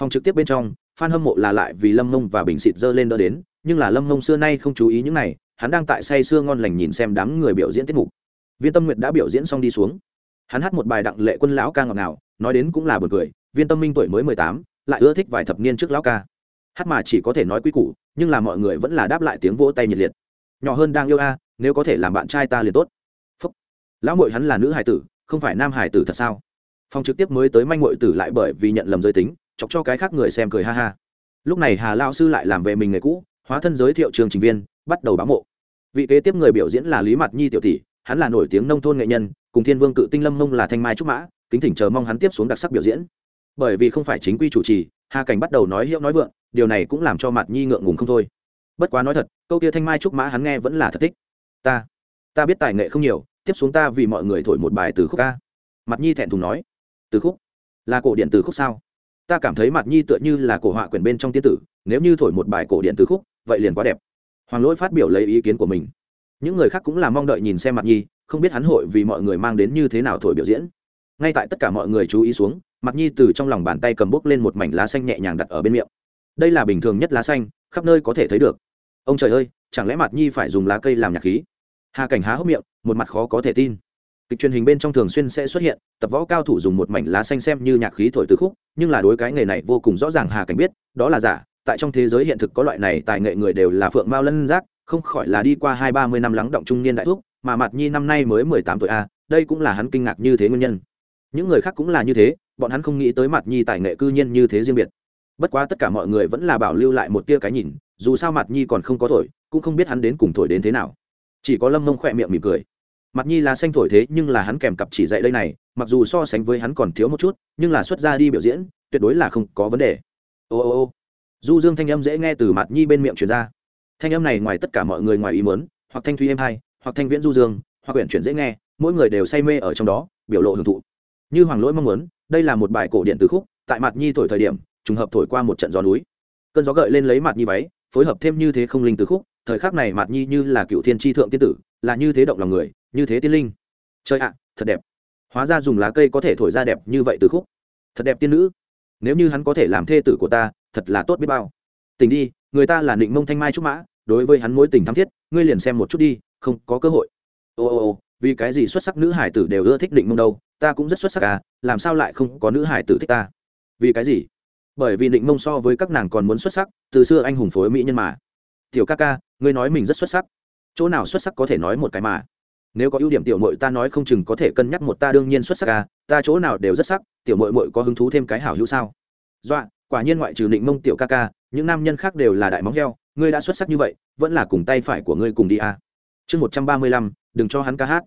phòng trực tiếp bên trong, phan hâm mộ là lại vì lâm mông và bình xịt dơ lên đỡ đến, nhưng là lâm mông xưa nay không chú ý những này, hắn đang tại say sưa ngon lành nhìn xem đám người biểu diễn tiết mục. Viên tâm nguyệt đã biểu diễn xong đi xuống. Hắn hát một bài đặng lệ quân lão ca ngọt ngào, nói đến cũng là b u ồ n cười, viên tâm minh tuổi mới mười tám, lại ưa thích vài thập niên trước lão ca. Hát mà chỉ có thể nói quy củ, nhưng là mọi người vẫn là đáp lại tiếng vỗ tay nhiệt liệt. Nhỏ hơn đang yêu a, nếu có thể làm bạn trai ta liền tốt. Phúc. Lão mội hắn là nữ hải tử, không phải nam hải tử thật sao? Phòng trực tiếp mới tới manh mội tử lại bởi vì nhận lầm giới tính chọc cho cái khác người xem cười ha ha. Lúc này hà lao sư lại làm về mình người cũ, hóa thân giới thiệu trường trình viên, bắt đầu báo mộ. Vị kế tiếp người biểu diễn là lý mặt nhi tiểu tỷ, hắn là nổi tiếng nông thôn nghệ nhân, cùng thiên vương cự tinh lâm mông là thanh mai trúc mã, kính thỉnh chờ mong hắn tiếp xuống đặc sắc biểu diễn. Bởi vì không phải chính quy chủ trì, hà cảnh bắt đầu nói hiệu nói vượng, điều này cũng làm cho mặt nhi ngượng ngùng không thôi. Bất quá nói thật, câu kia thanh mai trúc mã hắn nghe vẫn là thật thích. Ta ta biết tài nghệ không nhiều, tiếp xuống ta vì mọi người thổi một bài từ khúc ca. Mặt nhi thẹn thùng nói. Từ khúc? Là cổ điện từ khúc sao? Ta cảm thấy mặt nhi tựa như là cổ họa quyển bên trong tiên tử, nếu như thổi một bài cổ điện từ khúc, vậy liền quá đẹp. Hoàng lỗi phát biểu lấy ý kiến của mình. Những người khác cũng là mong đợi nhìn xem mặt nhi, không biết hắn hội vì mọi người mang đến như thế nào thổi biểu diễn. Ngay tại tất cả mọi người chú ý xuống, mặt nhi từ trong lòng bàn tay cầm bốc lên một mảnh lá xanh nhẹ nhàng đặt ở bên miệng. Đây là bình thường nhất lá xanh, khắp nơi có thể thấy được. Ông trời ơi, chẳng lẽ mặt nhi phải dùng lá cây làm nhạc khí? Hà cảnh há hốc miệng, một mặt khó có thể tin kịch truyền hình bên trong thường xuyên sẽ xuất hiện, tập võ cao thủ dùng một mảnh lá xanh xem như nhạc khí thổi từ khúc, nhưng là đối cái nghề này vô cùng rõ ràng hà cảnh biết, đó là giả, tại trong thế giới hiện thực có loại này tài nghệ người đều là phượng mao lân giác, không khỏi là đi qua hai ba mươi năm lắng động trung niên đại thúc, mà mặt nhi năm nay mới mười tám tuổi a đây cũng là hắn kinh ngạc như thế nguyên nhân. Những người khác cũng là như thế, bọn hắn không nghĩ tới mặt nhi tài nghệ cư nhiên như thế riêng biệt. Bất quá tất cả mọi người vẫn là bảo lưu lại một tia cái nhìn, dù sao mặt nhi còn không có thổi cũng không biết hắn đến cùng thổi đến thế nào. Chỉ có lâm mông khỏe miệng mỉm cười mặt nhi là xanh thổi thế nhưng là hắn kèm cặp chỉ dạy đây này, mặc dù so sánh với hắn còn thiếu một chút, nhưng là xuất ra đi biểu diễn, tuyệt đối là không có vấn đề. Ô ô ô. Du dương thanh âm dễ nghe từ mặt nhi bên miệng truyền ra. Thanh âm này ngoài tất cả mọi người ngoài ý muốn, hoặc thanh thúy êm hai, hoặc thanh viễn du dương, hoặc quyển chuyển dễ nghe, mỗi người đều say mê ở trong đó, biểu lộ hưởng thụ. Như hoàng lỗi mong muốn, đây là một bài cổ điện từ khúc, tại mặt nhi thổi thời điểm, trùng hợp thổi qua một trận gió núi. Cơn gió gợi lên lấy mặt nhi váy, phối hợp thêm như thế không linh từ khúc, thời khắc này mặt nhi như là cựu thiên tri thượng tiên tử, là như thế động lòng người như thế tiên linh. Chơi ạ, thật đẹp. Hóa ra dùng lá cây có thể thổi ra đẹp như vậy từ khúc. Thật đẹp tiên nữ. Nếu như hắn có thể làm thê tử của ta, thật là tốt biết bao. Tình đi, người ta là định mông thanh mai trúc mã, đối với hắn mối tình thắm thiết, ngươi liền xem một chút đi, không có cơ hội. Ô ô ô, vì cái gì xuất sắc nữ hải tử đều ưa thích định mông đâu, ta cũng rất xuất sắc à làm sao lại không có nữ hải tử thích ta? Vì cái gì? Bởi vì định mông so với các nàng còn muốn xuất sắc, từ xưa anh hùng phối mỹ nhân mà. Tiểu ca ca, ngươi nói mình rất xuất sắc. Chỗ nào xuất sắc có thể nói một cái mà? Nếu có ưu điểm tiểu mội ta nói không chừng có thể cân nhắc một ta đương nhiên xuất sắc à ta chỗ nào đều rất sắc, tiểu mội mội có hứng thú thêm cái hảo hữu sao? Dọa, quả nhiên ngoại trừ định mông tiểu ca ca, những nam nhân khác đều là đại móng heo, ngươi đã xuất sắc như vậy, vẫn là cùng tay phải của ngươi cùng đi à. chương một trăm ba mươi lăm, đừng cho hắn ca hát.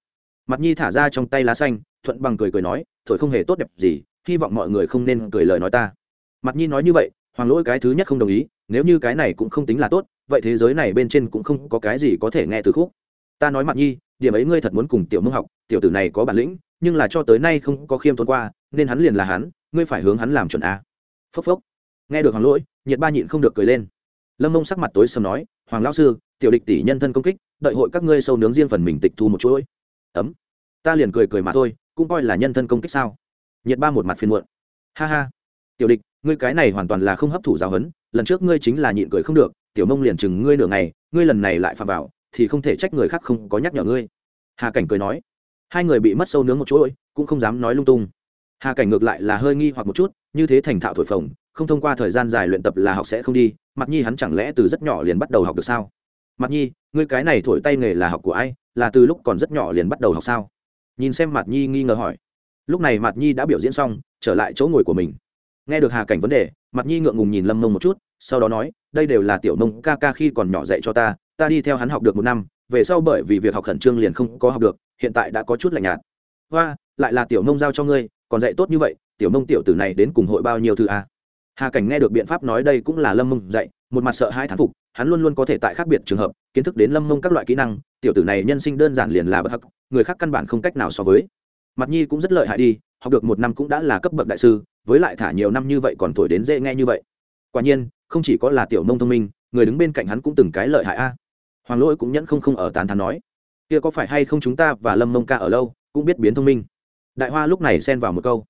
Mặt nhi thả ra trong tay lá xanh, thuận bằng cười cười nói, thổi không hề tốt đẹp gì, hy vọng mọi người không nên cười lời nói ta. Mặt nhi nói như vậy, hoàng lỗi cái thứ nhất không đồng ý, nếu như cái này cũng không tính là tốt, vậy thế giới này bên trên cũng không có cái gì có thể nghe từ khúc. Ta nói mặt nhi điểm ấy ngươi thật muốn cùng tiểu mông học, tiểu tử này có bản lĩnh, nhưng là cho tới nay không có khiêm tốn qua, nên hắn liền là hắn, ngươi phải hướng hắn làm chuẩn a. Phốc phốc. Nghe được hoàng lỗi, nhiệt ba nhịn không được cười lên. Lâm mông sắc mặt tối sầm nói, hoàng lão sư, tiểu địch tỷ nhân thân công kích, đợi hội các ngươi sâu nướng riêng phần mình tịch thu một chuỗi. Ấm. Ta liền cười cười mà thôi, cũng coi là nhân thân công kích sao? Nhiệt ba một mặt phiền muộn. Ha ha. Tiểu địch, ngươi cái này hoàn toàn là không hấp thụ giáo huấn, lần trước ngươi chính là nhịn cười không được, tiểu mông liền chừng ngươi nửa ngày, ngươi lần này lại phạm vào thì không thể trách người khác không có nhắc nhở ngươi. Hà cảnh cười nói. Hai người bị mất sâu nướng một chỗ ôi cũng không dám nói lung tung. Hà cảnh ngược lại là hơi nghi hoặc một chút, như thế thành thạo thổi phồng, không thông qua thời gian dài luyện tập là học sẽ không đi mặt nhi hắn chẳng lẽ từ rất nhỏ liền bắt đầu học được sao? Mặt nhi, ngươi cái này thổi tay nghề là học của ai, là từ lúc còn rất nhỏ liền bắt đầu học sao? Nhìn xem mặt nhi nghi ngờ hỏi. Lúc này mặt nhi đã biểu diễn xong, trở lại chỗ ngồi của mình. Nghe được hà cảnh vấn đề mặt nhi ngượng ngùng nhìn lâm mông một chút, sau đó nói, đây đều là tiểu nông ca ca khi còn nhỏ dạy cho ta ta đi theo hắn học được một năm, về sau bởi vì việc học khẩn trương liền không có học được, hiện tại đã có chút lạnh nhạt. Hoa, lại là tiểu nông giao cho ngươi, còn dạy tốt như vậy, tiểu nông tiểu tử này đến cùng hội bao nhiêu thư a à? hà cảnh nghe được biện pháp nói đây cũng là lâm mông dạy, một mặt sợ hai thán phục, hắn luôn luôn có thể tại khác biệt trường hợp, kiến thức đến lâm mông các loại kỹ năng, tiểu tử này nhân sinh đơn giản liền là bậc hắc, người khác căn bản không cách nào so với. Mặt nhi cũng rất lợi hại đi, học được một năm cũng đã là cấp bậc đại sư, với lại thả nhiều năm như vậy còn thổi đến dễ nghe như vậy. Quả nhiên, không chỉ có là tiểu nông thông minh, người đứng bên cạnh hắn cũng từng cái lợi hại a hoàng lỗi cũng nhẫn không không ở tán thán nói, kia có phải hay không chúng ta và lâm mông ca ở lâu, cũng biết biến thông minh? Đại hoa lúc này xen vào một câu.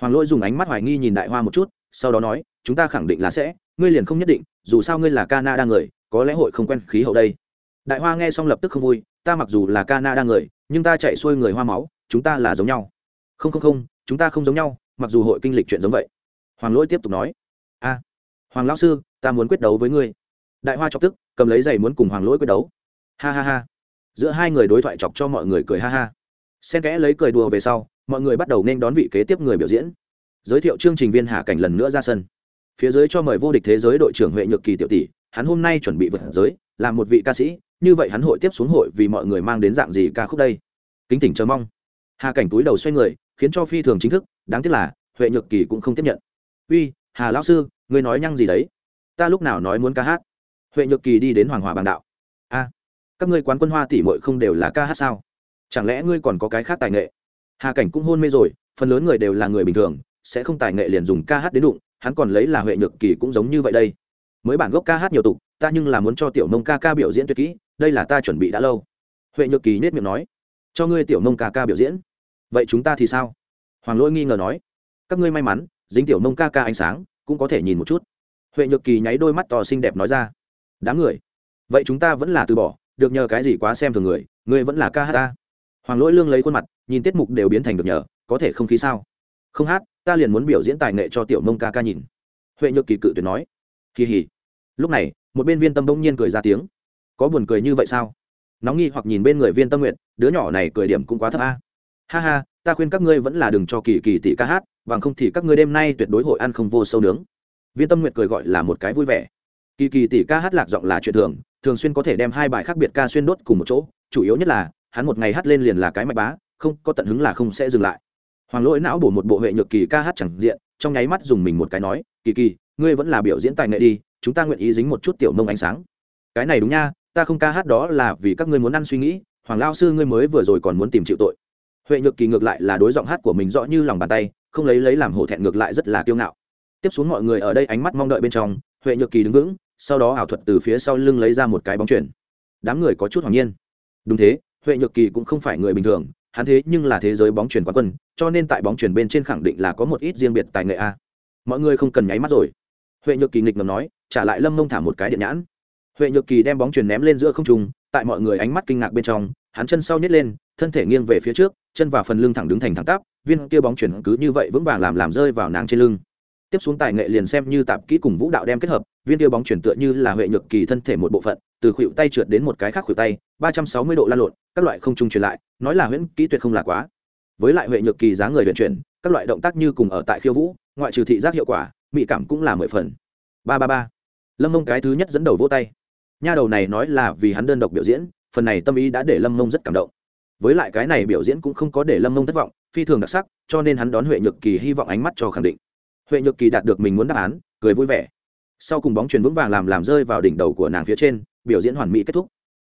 Hoàng lỗi dùng ánh mắt hoài nghi nhìn đại hoa một chút, sau đó nói, chúng ta khẳng định là sẽ, ngươi liền không nhất định, dù sao ngươi là canada người, có lẽ hội không quen khí hậu đây. Đại hoa nghe xong lập tức không vui, ta mặc dù là canada người, nhưng ta chạy xuôi người hoa máu, chúng ta là giống nhau. Không không không, chúng ta không giống nhau, mặc dù hội kinh lịch chuyện giống vậy. Hoàng lỗi tiếp tục nói, a, hoàng lão sư, ta muốn quyết đấu với ngươi đại hoa chọc tức, cầm lấy giày muốn cùng hoàng lỗi quyết đấu. Ha ha ha. Giữa hai người đối thoại chọc cho mọi người cười ha ha. Xen kẽ lấy cười đùa về sau, mọi người bắt đầu nên đón vị kế tiếp người biểu diễn. Giới thiệu chương trình viên hạ cảnh lần nữa ra sân. Phía dưới cho mời vô địch thế giới đội trưởng huệ nhược kỳ tiểu tỷ, hắn hôm nay chuẩn bị vượt giới, làm một vị ca sĩ, như vậy hắn hội tiếp xuống hội vì mọi người mang đến dạng gì ca khúc đây? Kính tỉnh chờ mong. Hà cảnh túi đầu xoay người, khiến cho phi thường chính thức, đáng tiếc là, huệ nhược kỳ cũng không tiếp nhận. Uy, hà lão sư, ngươi nói nhăng gì đấy? Ta lúc nào nói muốn ca hát? Huệ nhược kỳ đi đến hoàng hòa bàn đạo. A, các ngươi quán quân hoa tỷ mội không đều là ca hát sao? Chẳng lẽ ngươi còn có cái khác tài nghệ? Hà cảnh cũng hôn mê rồi, phần lớn người đều là người bình thường, sẽ không tài nghệ liền dùng ca hát đến đụng, hắn còn lấy là huệ nhược kỳ cũng giống như vậy đây. Mới bản gốc ca hát nhiều tục, ta nhưng là muốn cho tiểu nông ca ca biểu diễn tuyệt kỹ, đây là ta chuẩn bị đã lâu. Huệ nhược kỳ nết miệng nói, cho ngươi tiểu nông ca ca biểu diễn. Vậy chúng ta thì sao? Hoàng lỗi nghi ngờ nói, các ngươi may mắn, dính tiểu nông ca ca ánh sáng, cũng có thể nhìn một chút. Huệ nhược kỳ nháy đôi mắt to xinh đẹp nói ra đám người. Vậy chúng ta vẫn là từ bỏ, được nhờ cái gì quá xem thường người người vẫn là ca hát ta. Hoàng lỗi lương lấy khuôn mặt, nhìn tiết mục đều biến thành được nhờ, có thể không khí sao? Không hát, ta liền muốn biểu diễn tài nghệ cho tiểu mông ca ca nhìn. Huệ nhược kỳ cự tuyệt nói. Kỳ hỉ. Lúc này, một bên viên tâm đông nhiên cười ra tiếng. Có buồn cười như vậy sao? Nóng nghi hoặc nhìn bên người viên tâm nguyện đứa nhỏ này cười điểm cũng quá thấp a. Ha ha, ta khuyên các ngươi vẫn là đừng cho kỳ kỳ tỷ ca hát, bằng không thì các ngươi đêm nay tuyệt đối hội ăn không vô sâu nướng. Viên tâm nguyện cười gọi là một cái vui vẻ kỳ kỳ tỷ ca hát lạc giọng là chuyện thường thường xuyên có thể đem hai bài khác biệt ca xuyên đốt cùng một chỗ, chủ yếu nhất là, hắn một ngày hát lên liền là cái mạch bá, không, có tận hứng là không sẽ dừng lại. Hoàng lỗi não bổ một bộ huệ nhược kỳ ca hát chẳng diện, trong nháy mắt dùng mình một cái nói, kỳ kỳ, ngươi vẫn là biểu diễn tài nghệ đi, chúng ta nguyện ý dính một chút tiểu mông ánh sáng. Cái này đúng nha, ta không ca hát đó là vì các ngươi muốn ăn suy nghĩ, hoàng lao sư ngươi mới vừa rồi còn muốn tìm chịu tội. Huệ nhược kỳ ngược lại là đối giọng hát của mình rõ như lòng bàn tay, không lấy lấy làm hổ thẹn ngược lại rất là kiêu ngạo. Tiếp xuống mọi người ở đây ánh mắt mong đợi bên trong, huệ nhược kỳ đứng vững sau đó ảo thuật từ phía sau lưng lấy ra một cái bóng chuyển. Đám người có chút hoàng nhiên. Đúng thế, huệ nhược kỳ cũng không phải người bình thường, hắn thế nhưng là thế giới bóng chuyển quán quân, cho nên tại bóng chuyển bên trên khẳng định là có một ít riêng biệt tài nghệ a. Mọi người không cần nháy mắt rồi. Huệ nhược kỳ nghịch ngầm nói, trả lại lâm mông thả một cái điện nhãn. Huệ nhược kỳ đem bóng chuyển ném lên giữa không trung, tại mọi người ánh mắt kinh ngạc bên trong, hắn chân sau nhét lên, thân thể nghiêng về phía trước, chân và phần lưng thẳng đứng thành thẳng tắp, viên kia bóng chuyển cứ như vậy vững vàng làm làm rơi vào nàng trên lưng. Tiếp xuống tài nghệ liền xem như tạp kỹ cùng vũ đạo đem kết hợp viên tiêu bóng chuyển tựa như là huệ nhược kỳ thân thể một bộ phận, từ khuỷu tay trượt đến một cái khác khuỷu tay, ba trăm sáu mươi độ lan lộn, các loại không trung truyền lại, nói là huyễn, kỹ tuyệt không là quá. Với lại huệ nhược kỳ giá người vận chuyển, các loại động tác như cùng ở tại khiêu vũ, ngoại trừ thị giác hiệu quả mỹ cảm cũng là mười phần. Ba ba ba. Lâm mông cái thứ nhất dẫn đầu vỗ tay. Nha đầu này nói là vì hắn đơn độc biểu diễn, phần này tâm ý đã để lâm mông rất cảm động. Với lại cái này biểu diễn cũng không có để lâm mông thất vọng, phi thường đặc sắc, cho nên hắn đón huệ nhược kỳ hy vọng ánh mắt cho khẳng định. Huệ nhược kỳ đạt được mình muốn đáp án, cười vui vẻ sau cùng bóng truyền vững vàng làm làm rơi vào đỉnh đầu của nàng phía trên, biểu diễn hoàn mỹ kết thúc.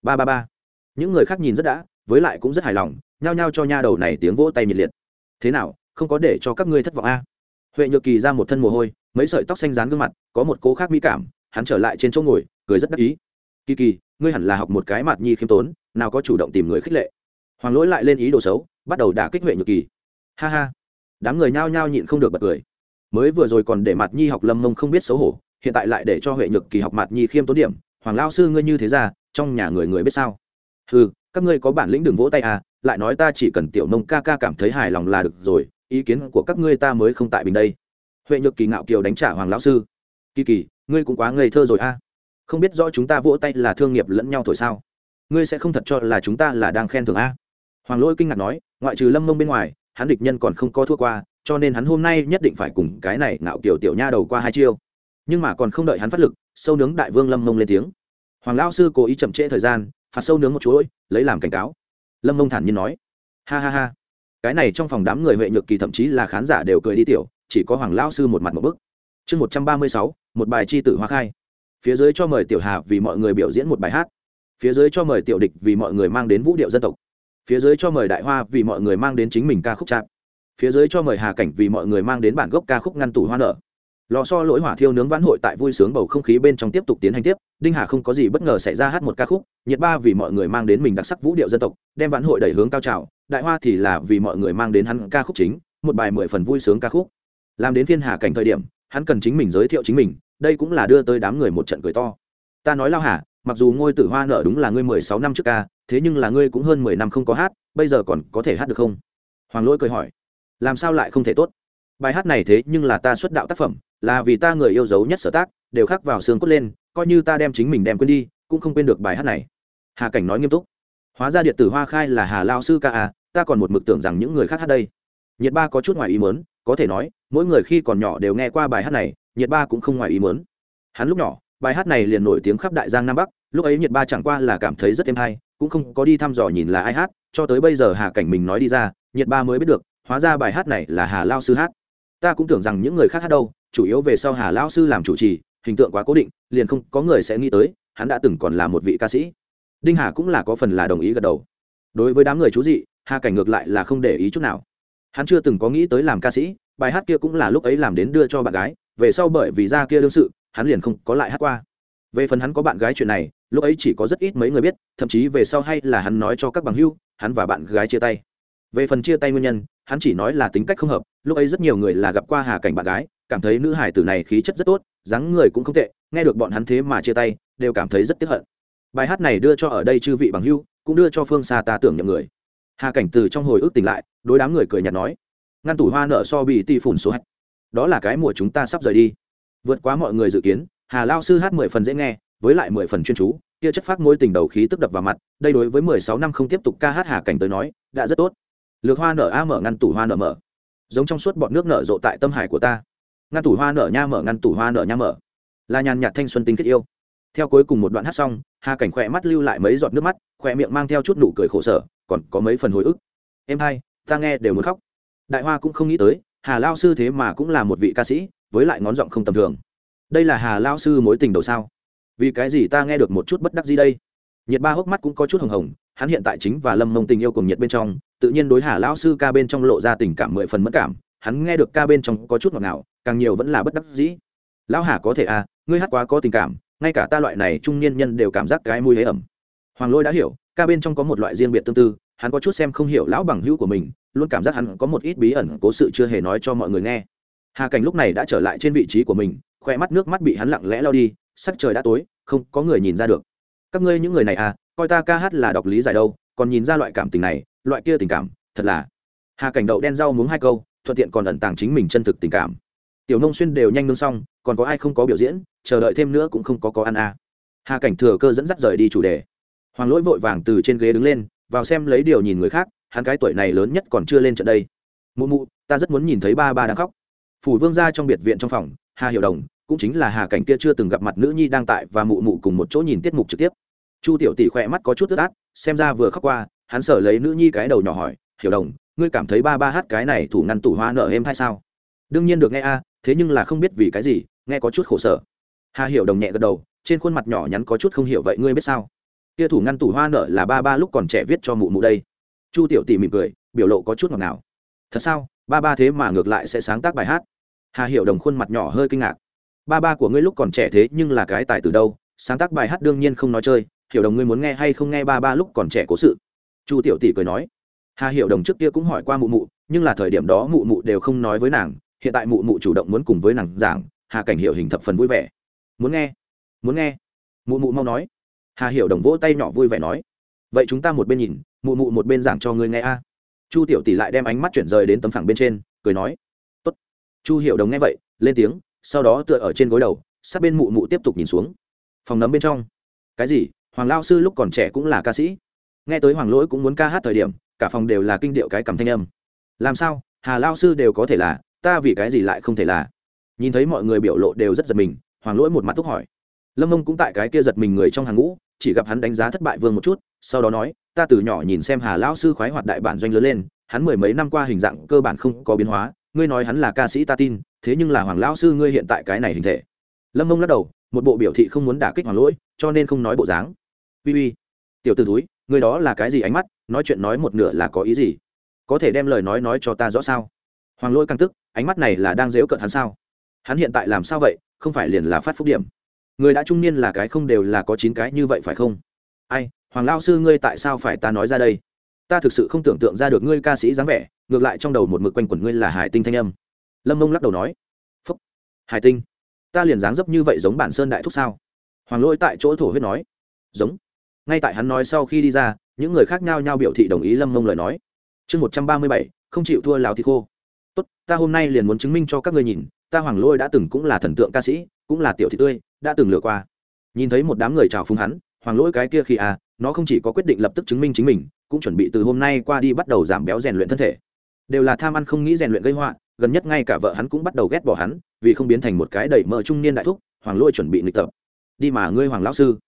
Ba ba ba. Những người khác nhìn rất đã, với lại cũng rất hài lòng, nhao nhao cho nha đầu này tiếng vỗ tay nhiệt liệt. Thế nào, không có để cho các ngươi thất vọng a? À? huệ nhược kỳ ra một thân mồ hôi, mấy sợi tóc xanh dán gương mặt, có một cố khác mỹ cảm, hắn trở lại trên chỗ ngồi, cười rất đắc ý. Kỳ kỳ, ngươi hẳn là học một cái mặt nhi khiêm tốn, nào có chủ động tìm người khích lệ. Hoàng lỗi lại lên ý đồ xấu, bắt đầu đả kích huệ nhược kỳ. Ha ha. Đám người nhao nhao nhịn không được bật cười. Mới vừa rồi còn để mặt nhi học lâm mông không biết xấu hổ hiện tại lại để cho huệ nhược kỳ học mặt nhi khiêm tốn điểm, hoàng lao sư ngươi như thế ra, trong nhà người người biết sao ừ các ngươi có bản lĩnh đừng vỗ tay à lại nói ta chỉ cần tiểu nông ca ca cảm thấy hài lòng là được rồi, ý kiến của các ngươi ta mới không tại bình đây huệ nhược kỳ ngạo kiều đánh trả hoàng lão sư, kỳ kỳ, ngươi cũng quá ngây thơ rồi a à. không biết rõ chúng ta vỗ tay là thương nghiệp lẫn nhau thổi sao ngươi sẽ không thật cho là chúng ta là đang khen thưởng a à. hoàng lỗi kinh ngạc nói, ngoại trừ lâm mông bên ngoài, hắn địch nhân còn không có thua qua, cho nên hắn hôm nay nhất định phải cùng cái này ngạo kiều tiểu nha đầu qua hai chiêu nhưng mà còn không đợi hắn phát lực, sâu nướng đại vương lâm mông lên tiếng. Hoàng lão sư cố ý chậm trễ thời gian, phạt sâu nướng một chuỗi, lấy làm cảnh cáo. Lâm mông thản nhiên nói. Ha ha ha. Cái này trong phòng đám người huệ nhược kỳ thậm chí là khán giả đều cười đi tiểu, chỉ có hoàng lão sư một mặt một bức. Chương một trăm ba mươi sáu, một bài chi tử hoa khai. Phía dưới cho mời tiểu hà vì mọi người biểu diễn một bài hát. Phía dưới cho mời tiểu địch vì mọi người mang đến vũ điệu dân tộc. Phía dưới cho mời đại hoa vì mọi người mang đến chính mình ca khúc chạp phía dưới cho mời hà cảnh vì mọi người mang đến bản gốc ca khúc ngăn tủ hoa nở lò so lỗi hỏa thiêu nướng vãn hội tại vui sướng bầu không khí bên trong tiếp tục tiến hành tiếp, đinh hà không có gì bất ngờ xảy ra hát một ca khúc, nhiệt ba vì mọi người mang đến mình đặc sắc vũ điệu dân tộc, đem vãn hội đẩy hướng cao trào, đại hoa thì là vì mọi người mang đến hắn ca khúc chính, một bài mười phần vui sướng ca khúc. Làm đến phiên hà cảnh thời điểm, hắn cần chính mình giới thiệu chính mình, đây cũng là đưa tới đám người một trận cười to. Ta nói lao hà, mặc dù ngôi tử hoa nở đúng là ngươi mười sáu năm trước ca, thế nhưng là ngươi cũng hơn mười năm không có hát, bây giờ còn có thể hát được không? Hoàng lỗi cười hỏi. Làm sao lại không thể tốt? Bài hát này thế nhưng là ta xuất đạo tác phẩm là vì ta người yêu dấu nhất sở tác, đều khắc vào xương cốt lên, coi như ta đem chính mình đem quên đi, cũng không quên được bài hát này. Hà cảnh nói nghiêm túc. Hóa ra điện tử hoa khai là hà lao sư ca à ta còn một mực tưởng rằng những người khác hát đây. Nhiệt ba có chút ngoài ý mớn có thể nói, mỗi người khi còn nhỏ đều nghe qua bài hát này, nhiệt ba cũng không ngoài ý mớn hắn lúc nhỏ, bài hát này liền nổi tiếng khắp đại giang nam bắc, lúc ấy nhiệt ba chẳng qua là cảm thấy rất êm hay, cũng không có đi thăm dò nhìn là ai hát, cho tới bây giờ hà cảnh mình nói đi ra, nhiệt ba mới biết được, hóa ra bài hát này là hà lao sư hát. Ta cũng tưởng rằng những người khác hát đâu chủ yếu về sau hà Lão sư làm chủ trì, hình tượng quá cố định, liền không có người sẽ nghĩ tới, hắn đã từng còn là một vị ca sĩ. Đinh hà cũng là có phần là đồng ý gật đầu. Đối với đám người chú dị, hà cảnh ngược lại là không để ý chút nào. Hắn chưa từng có nghĩ tới làm ca sĩ, bài hát kia cũng là lúc ấy làm đến đưa cho bạn gái, về sau bởi vì ra kia đương sự, hắn liền không có lại hát qua. Về phần hắn có bạn gái chuyện này, lúc ấy chỉ có rất ít mấy người biết, thậm chí về sau hay là hắn nói cho các bằng hưu, hắn và bạn gái chia tay. Về phần chia tay nguyên nhân, hắn chỉ nói là tính cách không hợp, lúc ấy rất nhiều người là gặp qua hà cảnh bạn gái cảm thấy nữ hải tử này khí chất rất tốt, dáng người cũng không tệ, nghe được bọn hắn thế mà chia tay, đều cảm thấy rất tiếc hận. Bài hát này đưa cho ở đây chư vị bằng hưu cũng đưa cho phương xa ta tưởng nhầm người. Hà cảnh từ trong hồi ức tỉnh lại, đối đám người cười nhạt nói, ngăn tủ hoa nợ so bị ti phủn số hạch. Đó là cái mùa chúng ta sắp rời đi. Vượt quá mọi người dự kiến, hà lao sư hát mười phần dễ nghe, với lại mười phần chuyên chú, kia chất phát mối tình đầu khí tức đập vào mặt, đây đối với mười sáu năm không tiếp tục ca hát hà cảnh tới nói, đã rất tốt. Lược hoa nở a mở ngăn tủ hoa nở mở. Giống trong suốt bọn nước nở rộ tại tâm hải của ta ngăn tủ hoa nở nha mở, ngăn tủ hoa nở nha mở. Là nhàn nhạt thanh xuân tinh kết yêu. Theo cuối cùng một đoạn hát xong, hà cảnh khỏe mắt lưu lại mấy giọt nước mắt, khỏe miệng mang theo chút nụ cười khổ sở, còn có mấy phần hồi ức. Em hai, ta nghe đều muốn khóc. Đại hoa cũng không nghĩ tới, hà lao sư thế mà cũng là một vị ca sĩ, với lại ngón giọng không tầm thường. Đây là hà lao sư mối tình đầu sao? Vì cái gì ta nghe được một chút bất đắc gì đây? Nhiệt ba hốc mắt cũng có chút hồng hồng, hắn hiện tại chính và lâm mông tình yêu cùng nhiệt bên trong, tự nhiên đối hà lao sư ca bên trong lộ ra tình cảm mười phần mất cảm. Hắn nghe được ca bên trong có chút ngọt ngào càng nhiều vẫn là bất đắc dĩ. Lão hà có thể à ngươi hát quá có tình cảm, ngay cả ta loại này trung niên nhân đều cảm giác cái mùi hế ẩm. Hoàng lôi đã hiểu, ca bên trong có một loại riêng biệt tương tư, hắn có chút xem không hiểu lão bằng hữu của mình, luôn cảm giác hắn có một ít bí ẩn cố sự chưa hề nói cho mọi người nghe. Hà cảnh lúc này đã trở lại trên vị trí của mình khoe mắt nước mắt bị hắn lặng lẽ lao đi, sắc trời đã tối, không có người nhìn ra được. Các ngươi những người này à coi ta ca hát là đọc lý giải đâu, còn nhìn ra loại cảm tình này, loại kia tình cảm, thật là. Hà cảnh đậu đen rau muống hai câu, thuận tiện còn ẩn tàng chính mình chân thực tình cảm tiểu nông xuyên đều nhanh nương xong, còn có ai không có biểu diễn, chờ đợi thêm nữa cũng không có có ăn à. hà cảnh thừa cơ dẫn dắt rời đi chủ đề. Hoàng lỗi vội vàng từ trên ghế đứng lên, vào xem lấy điều nhìn người khác, hắn cái tuổi này lớn nhất còn chưa lên trận đây. Mụ mụ, ta rất muốn nhìn thấy ba ba đang khóc. Phủ vương ra trong biệt viện trong phòng, hà hiệu đồng, cũng chính là hà cảnh kia chưa từng gặp mặt nữ nhi đang tại và mụ mụ cùng một chỗ nhìn tiết mục trực tiếp. Chu tiểu tỷ khỏe mắt có chút ướt át, xem ra vừa khóc qua, hắn sở lấy nữ nhi cái đầu nhỏ hỏi, hiểu đồng, ngươi cảm thấy ba ba hát cái này thủ ngăn tủ hoa nợ êm hay sao? Đương nhiên được nghe a thế nhưng là không biết vì cái gì, nghe có chút khổ sở. Hà hiểu đồng nhẹ gật đầu, trên khuôn mặt nhỏ nhắn có chút không hiểu vậy ngươi biết sao? Kia thủ ngăn tủ hoa nợ là ba ba lúc còn trẻ viết cho mụ mụ đây. Chu tiểu tỷ mỉm cười, biểu lộ có chút ngọt ngào. Thật sao? Ba ba thế mà ngược lại sẽ sáng tác bài hát. Hà hiểu đồng khuôn mặt nhỏ hơi kinh ngạc. Ba ba của ngươi lúc còn trẻ thế nhưng là cái tài từ đâu, sáng tác bài hát đương nhiên không nói chơi. Hiểu đồng ngươi muốn nghe hay không nghe ba ba lúc còn trẻ cố sự? Chu tiểu tỷ cười nói. Hà hiểu đồng trước kia cũng hỏi qua mụ mụ, nhưng là thời điểm đó mụ mụ đều không nói với nàng hiện tại mụ mụ chủ động muốn cùng với nàng giảng, hà cảnh hiểu hình thập phần vui vẻ. Muốn nghe? Muốn nghe? Mụ mụ mau nói. Hà hiểu đồng vỗ tay nhỏ vui vẻ nói. Vậy chúng ta một bên nhìn, mụ mụ một bên giảng cho ngươi nghe a. Chu tiểu tỷ lại đem ánh mắt chuyển rời đến tấm phẳng bên trên, cười nói. Tốt. chu hiểu đồng nghe vậy, lên tiếng, sau đó tựa ở trên gối đầu, sát bên mụ mụ tiếp tục nhìn xuống. Phòng nấm bên trong. Cái gì? Hoàng lao sư lúc còn trẻ cũng là ca sĩ. Nghe tới hoàng lỗi cũng muốn ca hát thời điểm, cả phòng đều là kinh điệu cái cầm thanh âm. Làm sao? Hà lao sư đều có thể là ta vì cái gì lại không thể là? Nhìn thấy mọi người biểu lộ đều rất giật mình, hoàng lỗi một mặt thúc hỏi. Lâm mông cũng tại cái kia giật mình người trong hàng ngũ, chỉ gặp hắn đánh giá thất bại vương một chút, sau đó nói, ta từ nhỏ nhìn xem hà lão sư khoái hoạt đại bản doanh lớn lên, hắn mười mấy năm qua hình dạng cơ bản không có biến hóa, ngươi nói hắn là ca sĩ ta tin, thế nhưng là hoàng lão sư ngươi hiện tại cái này hình thể. Lâm mông lắc đầu, một bộ biểu thị không muốn đả kích hoàng lỗi, cho nên không nói bộ dáng. Uy uy, tiểu t ử túi người đó là cái gì ánh mắt, nói chuyện nói một nửa là có ý gì? Có thể đem lời nói nói cho ta rõ sao? Hoàng lỗi căng tức ánh mắt này là đang dếu cận hắn sao? Hắn hiện tại làm sao vậy? Không phải liền là phát phúc điểm. Người đã trung niên là cái không đều là có chín cái như vậy phải không? Ai, hoàng lao sư ngươi tại sao phải ta nói ra đây? Ta thực sự không tưởng tượng ra được ngươi ca sĩ dáng vẻ, ngược lại trong đầu một mực quanh quẩn ngươi là hải tinh thanh âm. Lâm mông lắc đầu nói. Phúc. Hải tinh. Ta liền dáng dấp như vậy giống bản sơn đại thúc sao? Hoàng lỗi tại chỗ thổ huyết nói. Giống. Ngay tại hắn nói sau khi đi ra, những người khác nhau nhau biểu thị đồng ý lâm mông lời nói. Chương một trăm ba mươi bảy, không chịu thua lào thì khô tốt, ta hôm nay liền muốn chứng minh cho các ngươi nhìn, ta hoàng lôi đã từng cũng là thần tượng ca sĩ, cũng là tiểu thị tươi, đã từng lừa qua. Nhìn thấy một đám người chào phúng hắn, hoàng lỗi cái kia khi à nó không chỉ có quyết định lập tức chứng minh chính mình, cũng chuẩn bị từ hôm nay qua đi bắt đầu giảm béo rèn luyện thân thể. Đều là tham ăn không nghĩ rèn luyện gây họa, gần nhất ngay cả vợ hắn cũng bắt đầu ghét bỏ hắn, vì không biến thành một cái đẩy mỡ trung niên đại thúc, hoàng lỗi chuẩn bị nghịch tập. Đi mà ngươi hoàng lão sư.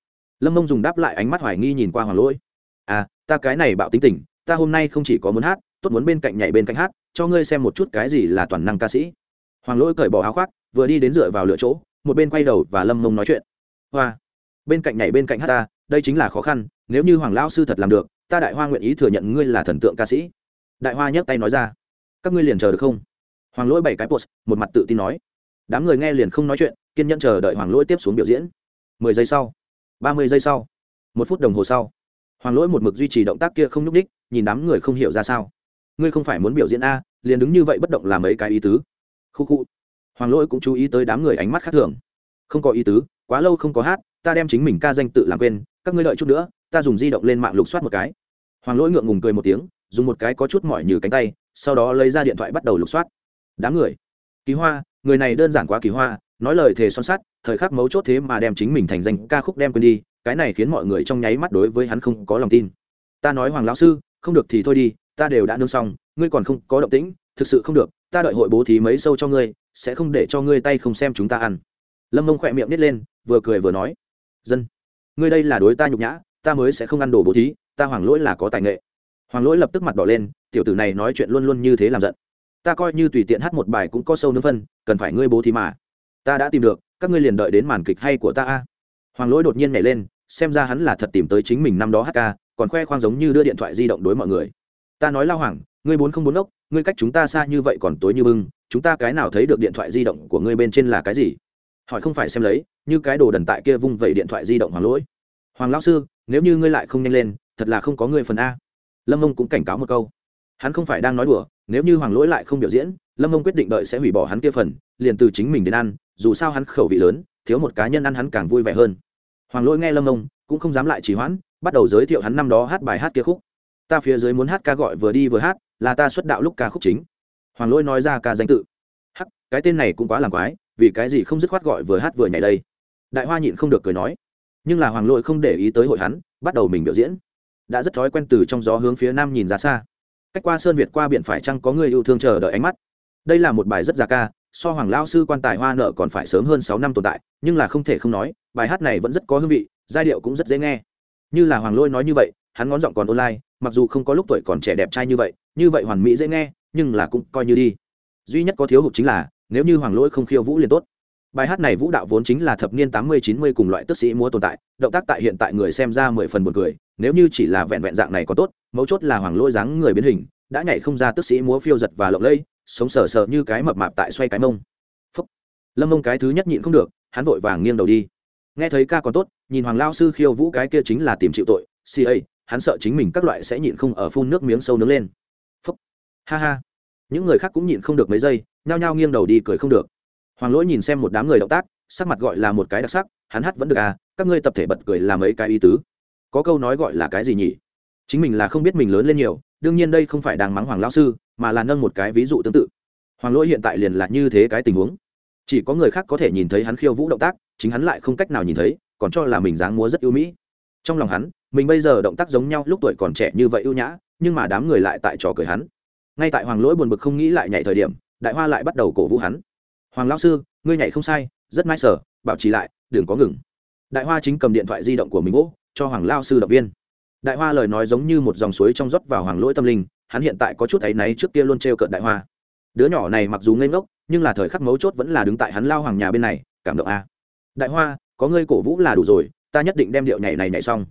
Lâm mông dùng đáp lại ánh mắt hoài nghi nhìn qua hoàng lỗi à ta cái này bạo tính tình, ta hôm nay không chỉ có muốn hát, tốt muốn bên cạnh nhảy bên cạnh hát cho ngươi xem một chút cái gì là toàn năng ca sĩ. Hoàng lỗi cởi bỏ áo khoác, vừa đi đến dựa vào lửa chỗ, một bên quay đầu và lâm mông nói chuyện. Hoa, bên cạnh nhảy bên cạnh hát ta, đây chính là khó khăn, nếu như hoàng lão sư thật làm được, ta đại hoa nguyện ý thừa nhận ngươi là thần tượng ca sĩ. Đại hoa nhấc tay nói ra. Các ngươi liền chờ được không? Hoàng lỗi bảy cái post, một mặt tự tin nói. Đám người nghe liền không nói chuyện, kiên nhẫn chờ đợi hoàng lỗi tiếp xuống biểu diễn. Mười giây sau, ba mươi giây sau, một phút đồng hồ sau, hoàng lỗi một mực duy trì động tác kia không nhúc ních nhìn đám người không hiểu ra sao ngươi không phải muốn biểu diễn a, liền đứng như vậy bất động làm mấy cái ý tứ. Khu khu. Hoàng lỗi cũng chú ý tới đám người ánh mắt khác thường. Không có ý tứ, quá lâu không có hát, ta đem chính mình ca danh tự làm quên, các ngươi đợi chút nữa, ta dùng di động lên mạng lục soát một cái. Hoàng lỗi ngượng ngùng cười một tiếng, dùng một cái có chút mỏi như cánh tay, sau đó lấy ra điện thoại bắt đầu lục soát. Đám người. Kỳ hoa, người này đơn giản quá kỳ hoa, nói lời thề son sắt, thời khắc mấu chốt thế mà đem chính mình thành danh ca khúc đem quên đi, cái này khiến mọi người trong nháy mắt đối với hắn không có lòng tin. Ta nói hoàng lão sư, không được thì thôi đi ta đều đã nương xong, ngươi còn không có động tĩnh, thực sự không được, ta đợi hội bố thí mấy sâu cho ngươi, sẽ không để cho ngươi tay không xem chúng ta ăn. Lâm mông khỏe miệng nít lên, vừa cười vừa nói, dân, ngươi đây là đối ta nhục nhã, ta mới sẽ không ăn đồ bố thí, ta hoàng lỗi là có tài nghệ. Hoàng lỗi lập tức mặt đỏ lên, tiểu tử này nói chuyện luôn luôn như thế làm giận. Ta coi như tùy tiện hát một bài cũng có sâu nướng phân, cần phải ngươi bố thí mà. Ta đã tìm được, các ngươi liền đợi đến màn kịch hay của ta a. Hoàng lỗi đột nhiên nhảy lên, xem ra hắn là thật tìm tới chính mình năm đó hát ca, còn khoe khoang giống như đưa điện thoại di động đối mọi người ta nói lao hoàng, ngươi bốn không bốn ốc, ngươi cách chúng ta xa như vậy còn tối như bưng, chúng ta cái nào thấy được điện thoại di động của ngươi bên trên là cái gì? Hỏi không phải xem lấy, như cái đồ đần tại kia vung vẩy điện thoại di động hoàng lỗi. Hoàng lão sư, nếu như ngươi lại không nhanh lên, thật là không có ngươi phần a. Lâm Ông cũng cảnh cáo một câu. Hắn không phải đang nói đùa, nếu như hoàng lỗi lại không biểu diễn, lâm Ông quyết định đợi sẽ hủy bỏ hắn kia phần, liền từ chính mình đến ăn, dù sao hắn khẩu vị lớn, thiếu một cá nhân ăn hắn càng vui vẻ hơn. Hoàng lỗi nghe lâm Ông cũng không dám lại trì hoãn, bắt đầu giới thiệu hắn năm đó hát bài hát kia khúc ta phía dưới muốn hát ca gọi vừa đi vừa hát, là ta xuất đạo lúc ca khúc chính. Hoàng lỗi nói ra ca danh tự. Hắc, cái tên này cũng quá làm quái, vì cái gì không dứt khoát gọi vừa hát vừa nhảy đây? Đại hoa nhịn không được cười nói. Nhưng là hoàng lỗi không để ý tới hội hắn, bắt đầu mình biểu diễn. Đã rất thói quen từ trong gió hướng phía nam nhìn ra xa. Cách qua sơn việt qua biển phải chăng có người yêu thương chờ đợi ánh mắt? Đây là một bài rất già ca, so hoàng lao sư quan tài hoa nợ còn phải sớm hơn sáu năm tồn tại, nhưng là không thể không nói, bài hát này vẫn rất có hương vị, giai điệu cũng rất dễ nghe. Như là hoàng lôi nói như vậy, hắn ngón giọng còn online mặc dù không có lúc tuổi còn trẻ đẹp trai như vậy như vậy hoàn mỹ dễ nghe, nhưng là cũng coi như đi. Duy nhất có thiếu hụt chính là, nếu như hoàng lỗi không khiêu vũ liền tốt. Bài hát này vũ đạo vốn chính là thập niên tám mươi, chín mươi cùng loại tức sĩ múa tồn tại, động tác tại hiện tại người xem ra mười phần buồn cười, nếu như chỉ là vẹn vẹn dạng này có tốt, mấu chốt là hoàng lỗi dáng người biến hình, đã nhảy không ra tức sĩ múa phiêu giật và lộng lẫy, sống sờ sờ như cái mập mạp tại xoay cái mông. Phúc. lâm mông cái thứ nhất nhịn không được, hắn vội vàng nghiêng đầu đi. Nghe thấy ca còn tốt, nhìn hoàng lao sư khiêu vũ cái kia chính là tìm chịu tội ca hắn sợ chính mình các loại sẽ nhịn không ở phun nước miếng sâu nướng lên. Phúc. ha ha. Những người khác cũng nhịn không được mấy giây, nhao nhao nghiêng đầu đi cười không được. Hoàng lỗi nhìn xem một đám người động tác, sắc mặt gọi là một cái đặc sắc, hắn hát vẫn được à các ngươi tập thể bật cười làm mấy cái ý tứ. Có câu nói gọi là cái gì nhỉ? Chính mình là không biết mình lớn lên nhiều, đương nhiên đây không phải đang mắng hoàng lao sư, mà là nâng một cái ví dụ tương tự. Hoàng lỗi hiện tại liền là như thế cái tình huống. Chỉ có người khác có thể nhìn thấy hắn khiêu vũ động tác, chính hắn lại không cách nào nhìn thấy, còn cho là mình dáng múa rất ưu mỹ. Trong lòng hắn mình bây giờ động tác giống nhau, lúc tuổi còn trẻ như vậy ưu nhã, nhưng mà đám người lại tại trò cười hắn. Ngay tại hoàng lỗi buồn bực không nghĩ lại nhảy thời điểm, đại hoa lại bắt đầu cổ vũ hắn. Hoàng lão sư, ngươi nhảy không sai, rất nice sở bảo trì lại, đừng có ngừng. Đại hoa chính cầm điện thoại di động của mình gỗ cho hoàng lao sư động viên. Đại hoa lời nói giống như một dòng suối trong rót vào hoàng lỗi tâm linh, hắn hiện tại có chút áy náy trước kia luôn trêu cợt đại hoa. Đứa nhỏ này mặc dù ngây ngốc, nhưng là thời khắc mấu chốt vẫn là đứng tại hắn lao hoàng nhà bên này, cảm động a. Đại hoa, có ngươi cổ vũ là đủ rồi, ta nhất định đem điệu nhảy này nhảy xong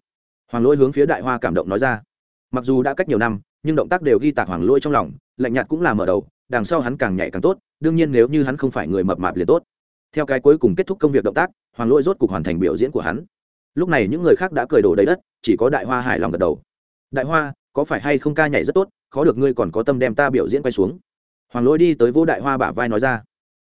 hoàng lỗi hướng phía đại hoa cảm động nói ra. Mặc dù đã cách nhiều năm, nhưng động tác đều ghi tạc hoàng lỗi trong lòng, lạnh nhạt cũng là mở đầu, đằng sau hắn càng nhảy càng tốt, đương nhiên nếu như hắn không phải người mập mạp liền tốt. Theo cái cuối cùng kết thúc công việc động tác, hoàng lỗi rốt cục hoàn thành biểu diễn của hắn. Lúc này những người khác đã cười đổ đầy đất, chỉ có đại hoa hài lòng gật đầu. Đại hoa, có phải hay không ca nhảy rất tốt, khó được ngươi còn có tâm đem ta biểu diễn quay xuống. Hoàng lỗi đi tới vô đại hoa bả vai nói ra.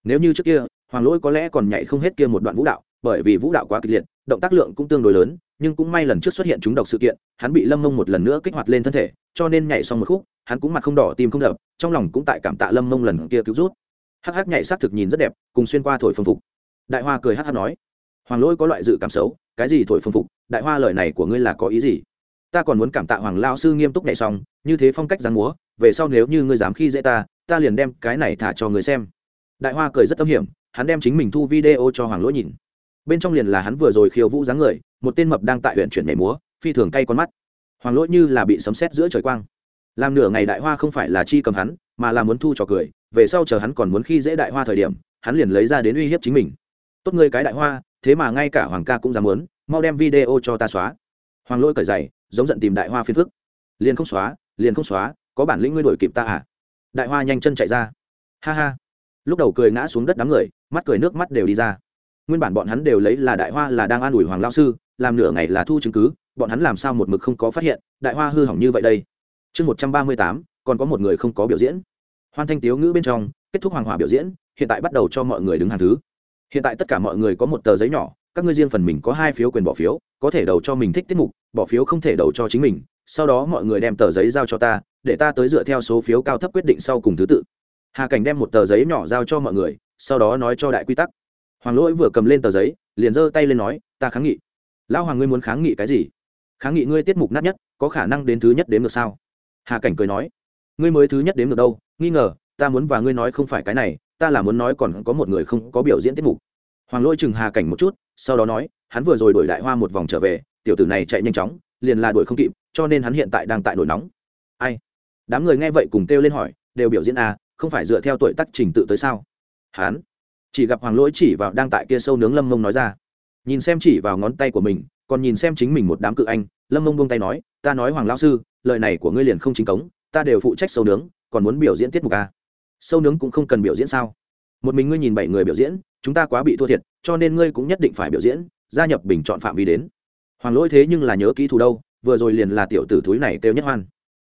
Nếu như trước kia, hoàng lỗi có lẽ còn nhảy không hết kia một đoạn vũ đạo, bởi vì vũ đạo quá kịch liệt, động tác lượng cũng tương đối lớn nhưng cũng may lần trước xuất hiện chúng độc sự kiện, hắn bị lâm mông một lần nữa kích hoạt lên thân thể, cho nên nhảy xong một khúc, hắn cũng mặt không đỏ, tim không đập, trong lòng cũng tại cảm tạ lâm mông lần kia cứu rút hắc hắc nhảy s á c thực nhìn rất đẹp, cùng xuyên qua thổi phồng phục. Đại hoa cười hắc hắc nói, hoàng lỗi có loại dự cảm xấu, cái gì thổi phồng phục? Đại hoa lời này của ngươi là có ý gì? Ta còn muốn cảm tạ hoàng lao sư nghiêm túc nhảy xong, như thế phong cách giáng múa, về sau nếu như ngươi dám khi dễ ta ta liền đem cái này thả cho người xem. Đại hoa cười rất âm hiểm, hắn đem chính mình thu video cho hoàng lỗi nhìn bên trong liền là hắn vừa rồi khiêu vũ dáng người, một tên mập đang tại huyện chuyển nhảy múa, phi thường cay con mắt. Hoàng lỗi như là bị sấm sét giữa trời quang. Làm nửa ngày đại hoa không phải là chi cầm hắn, mà là muốn thu trò cười, về sau chờ hắn còn muốn khi dễ đại hoa thời điểm, hắn liền lấy ra đến uy hiếp chính mình. Tốt ngươi cái đại hoa, thế mà ngay cả hoàng ca cũng dám muốn, mau đem video cho ta xóa. Hoàng lỗi cởi giày, giống giận tìm đại hoa phiền phức. Liền không xóa, liền không xóa, có bản lĩnh ngươi đổi kịp ta à? Đại hoa nhanh chân chạy ra. Ha ha. Lúc đầu cười ngã xuống đất đám người, mắt cười nước mắt đều đi ra nguyên bản bọn hắn đều lấy là đại hoa là đang an ủi hoàng lao sư, làm nửa ngày là thu chứng cứ, bọn hắn làm sao một mực không có phát hiện, đại hoa hư hỏng như vậy đây. Chương một trăm ba mươi tám, còn có một người không có biểu diễn. Hoan thanh tiếu ngữ bên trong, kết thúc hoàng hỏa biểu diễn, hiện tại bắt đầu cho mọi người đứng hàng thứ. Hiện tại tất cả mọi người có một tờ giấy nhỏ, các ngươi riêng phần mình có hai phiếu quyền bỏ phiếu, có thể đầu cho mình thích tiết mục, bỏ phiếu không thể đầu cho chính mình, sau đó mọi người đem tờ giấy giao cho ta, để ta tới dựa theo số phiếu cao thấp quyết định sau cùng thứ tự. Hà cảnh đem một tờ giấy nhỏ giao cho mọi người, sau đó nói cho đại quy tắc hoàng lỗi vừa cầm lên tờ giấy, liền giơ tay lên nói, ta kháng nghị. Lão hoàng ngươi muốn kháng nghị cái gì? Kháng nghị ngươi tiết mục nát nhất, có khả năng đến thứ nhất đếm được sao? Hà cảnh cười nói, ngươi mới thứ nhất đếm được đâu, nghi ngờ, ta muốn và ngươi nói không phải cái này, ta là muốn nói còn có một người không có biểu diễn tiết mục. Hoàng lỗi chừng hà cảnh một chút, sau đó nói, hắn vừa rồi đổi đại hoa một vòng trở về, tiểu tử này chạy nhanh chóng, liền là đuổi không kịp, cho nên hắn hiện tại đang tại nổi nóng. Ai? Đám người nghe vậy cùng kêu lên hỏi, đều biểu diễn à không phải dựa theo tuổi tác trình tự tới sao? Hắn chỉ gặp hoàng lỗi chỉ vào đang tại kia sâu nướng lâm mông nói ra. Nhìn xem chỉ vào ngón tay của mình, còn nhìn xem chính mình một đám cự anh, lâm mông bông tay nói, ta nói hoàng lão sư, lời này của ngươi liền không chính cống, ta đều phụ trách sâu nướng, còn muốn biểu diễn tiết mục à. sâu nướng cũng không cần biểu diễn sao? Một mình ngươi nhìn bảy người biểu diễn, chúng ta quá bị thua thiệt, cho nên ngươi cũng nhất định phải biểu diễn, gia nhập bình chọn phạm vi đến. Hoàng lỗi thế nhưng là nhớ kỹ thù đâu, vừa rồi liền là tiểu tử thúi này kêu nhất hoan.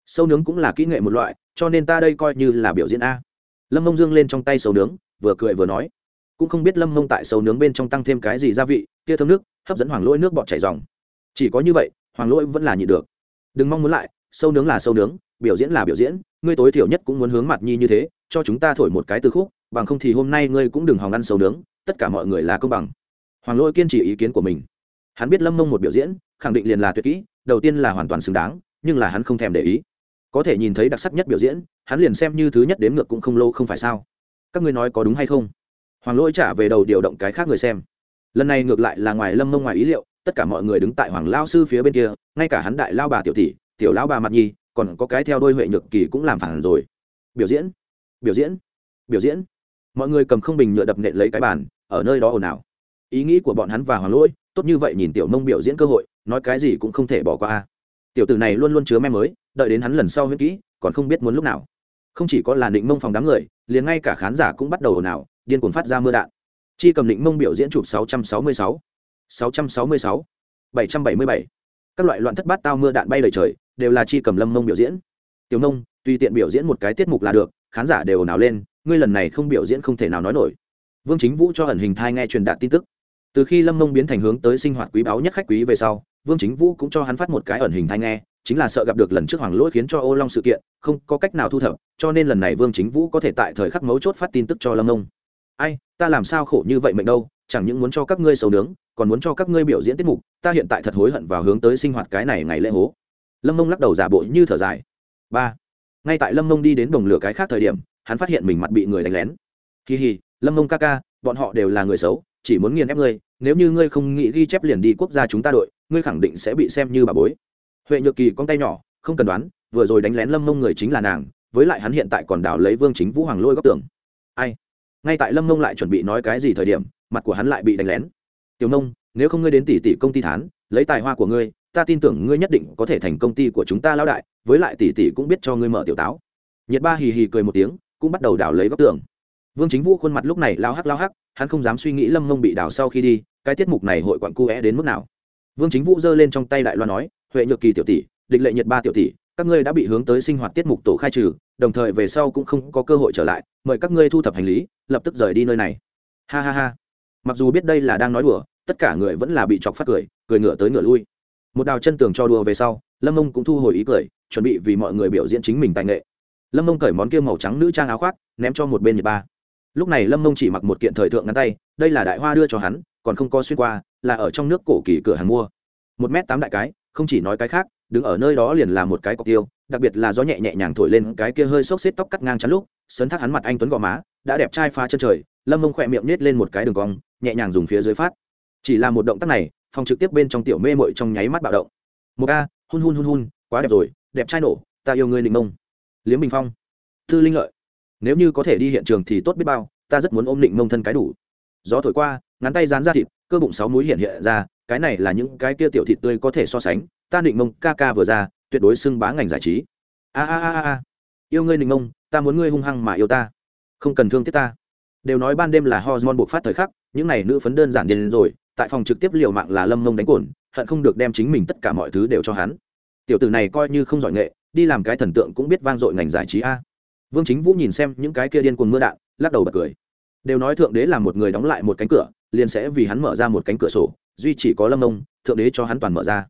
Sâu nướng cũng là kỹ nghệ một loại, cho nên ta đây coi như là biểu diễn a. Lâm mông dương lên trong tay sâu nướng, vừa cười vừa nói cũng không biết lâm mông tại sâu nướng bên trong tăng thêm cái gì gia vị, kia thơm nước, hấp dẫn hoàng lỗi nước bọt chảy dòng. Chỉ có như vậy, hoàng lỗi vẫn là nhịn được. Đừng mong muốn lại sâu nướng là sâu nướng, biểu diễn là biểu diễn, ngươi tối thiểu nhất cũng muốn hướng mặt nhi như thế, cho chúng ta thổi một cái từ khúc, bằng không thì hôm nay ngươi cũng đừng hòng ăn sâu nướng, tất cả mọi người là công bằng. Hoàng lỗi kiên trì ý kiến của mình. Hắn biết lâm mông một biểu diễn, khẳng định liền là tuyệt kỹ, đầu tiên là hoàn toàn xứng đáng, nhưng là hắn không thèm để ý. Có thể nhìn thấy đặc sắc nhất biểu diễn, hắn liền xem như thứ nhất đến ngược cũng không lâu không phải sao. Các ngươi nói có đúng hay không? Hoàng lỗi trả về đầu điều động cái khác người xem. Lần này ngược lại là ngoài lâm mông ngoài ý liệu, tất cả mọi người đứng tại hoàng lao sư phía bên kia, ngay cả hắn đại lao bà tiểu tỷ, tiểu lao bà mặt nhi, còn có cái theo đôi huệ nhược kỳ cũng làm phản rồi. Biểu diễn biểu diễn biểu diễn. Mọi người cầm không bình nhựa đập nện lấy cái bàn, ở nơi đó ồn ào. Ý nghĩ của bọn hắn và hoàng lỗi, tốt như vậy nhìn tiểu mông biểu diễn cơ hội, nói cái gì cũng không thể bỏ qua. Tiểu tử này luôn luôn chứa me mới, đợi đến hắn lần sau huyết kỹ, còn không biết muốn lúc nào. Không chỉ có là định mông phòng đám người, liền ngay cả khán giả cũng bắt đầu ồn ào điên cuồng phát ra mưa đạn. Chi cầm định mông biểu diễn chụp 666, 666, 777. các loại loạn thất bát tao mưa đạn bay lời trời đều là chi cầm lâm mông biểu diễn. Tiểu mông tùy tiện biểu diễn một cái tiết mục là được khán giả đều nào lên ngươi lần này không biểu diễn không thể nào nói nổi. Vương chính vũ cho ẩn hình thai nghe truyền đạt tin tức. Từ khi lâm mông biến thành hướng tới sinh hoạt quý báu nhất khách quý về sau vương chính vũ cũng cho hắn phát một cái ẩn hình thai nghe chính là sợ gặp được lần trước hoàng lỗi khiến cho ô long sự kiện không có cách nào thu thập cho nên lần này vương chính vũ có thể tại thời khắc mấu chốt phát tin tức cho lâm mông ai, ta làm sao khổ như vậy mệnh đâu, chẳng những muốn cho các ngươi sầu nướng, còn muốn cho các ngươi biểu diễn tiết mục, ta hiện tại thật hối hận vào hướng tới sinh hoạt cái này ngày lễ hố. Lâm mông lắc đầu giả bộ như thở dài. Ba, ngay tại lâm mông đi đến đồng lửa cái khác thời điểm, hắn phát hiện mình mặt bị người đánh lén. Kỳ hì lâm mông ca ca, bọn họ đều là người xấu, chỉ muốn nghiền ép ngươi, nếu như ngươi không nghĩ ghi chép liền đi quốc gia chúng ta đội, ngươi khẳng định sẽ bị xem như bà bối. Huệ nhược kỳ con tay nhỏ, không cần đoán, vừa rồi đánh lén lâm mông người chính là nàng, với lại hắn hiện tại còn đào lấy vương chính vũ hoàng lôi góc tường. Ai? Ngay tại lâm mông lại chuẩn bị nói cái gì thời điểm, mặt của hắn lại bị đánh lén. Tiểu nông nếu không ngươi đến tỷ tỷ công ty thán, lấy tài hoa của ngươi, ta tin tưởng ngươi nhất định có thể thành công ty của chúng ta lao đại, với lại tỷ tỷ cũng biết cho ngươi mở tiểu táo. Nhiệt ba hì hì cười một tiếng, cũng bắt đầu đảo lấy góc tường. Vương chính vũ khuôn mặt lúc này lao hắc lao hắc, hắn không dám suy nghĩ lâm mông bị đảo sau khi đi, cái tiết mục này hội quặn cu é đến mức nào. Vương chính vũ giơ lên trong tay đại loa nói, huệ nhược kỳ tiểu tỷ, địch lệ nhật ba tiểu tỷ các ngươi đã bị hướng tới sinh hoạt tiết mục tổ khai trừ, đồng thời về sau cũng không có cơ hội trở lại, mời các ngươi thu thập hành lý, lập tức rời đi nơi này. Ha ha ha. Mặc dù biết đây là đang nói đùa, tất cả người vẫn là bị chọc phát cười cười ngửa tới ngửa lui. Một đào chân tường cho đùa về sau, lâm mông cũng thu hồi ý cười, chuẩn bị vì mọi người biểu diễn chính mình tài nghệ. Lâm mông cởi món kia màu trắng nữ trang áo khoác, ném cho một bên nhật ba. Lúc này lâm mông chỉ mặc một kiện thời thượng ngắn tay, đây là đại hoa đưa cho hắn, còn không có xuyên qua, là ở trong nước cổ kỳ cửa hàng mua. Một m tám đại cái, không chỉ nói cái khác đứng ở nơi đó liền là một cái cọc tiêu, đặc biệt là gió nhẹ nhẹ nhàng thổi lên cái kia hơi xốc xếp tóc cắt ngang chắn lúc, sấn thác hắn mặt anh tuấn gò má, đã đẹp trai pha chân trời, lâm mông khỏe miệng nết lên một cái đường cong, nhẹ nhàng dùng phía dưới phát. Chỉ là một động tác này, phòng trực tiếp bên trong tiểu mê mội trong nháy mắt bạo động. Một a, hun hun hun hun, quá đẹp rồi, đẹp trai nổ, ta yêu ngươi định mông. Liếm bình phong. Thư linh lợi. Nếu như có thể đi hiện trường thì tốt biết bao, ta rất muốn ôm định mông thân cái đủ. Gió thổi qua, ngắn tay dán ra thịt, cơ bụng sáu múi hiện hiện ra cái này là những cái kia tiểu thịt tươi có thể so sánh, ta định mông ca ca vừa ra, tuyệt đối xưng bá ngành giải trí. A a a a yêu ngươi định mông, ta muốn ngươi hung hăng mà yêu ta. Không cần thương tiếc ta. Đều nói ban đêm là hormone buộc phát thời khắc, những này nữ phấn đơn giản điên rồi, tại phòng trực tiếp liều mạng là lâm mông đánh cồn, hận không được đem chính mình tất cả mọi thứ đều cho hắn. Tiểu tử này coi như không giỏi nghệ, đi làm cái thần tượng cũng biết vang dội ngành giải trí a. Vương chính vũ nhìn xem những cái kia điên cuồng mưa đạn, lắc đầu bật cười. Đều nói thượng đế là một người đóng lại một cánh cửa, liền sẽ vì hắn mở ra một cánh cửa sổ duy chỉ có lâm ông thượng đế cho hắn toàn mở ra.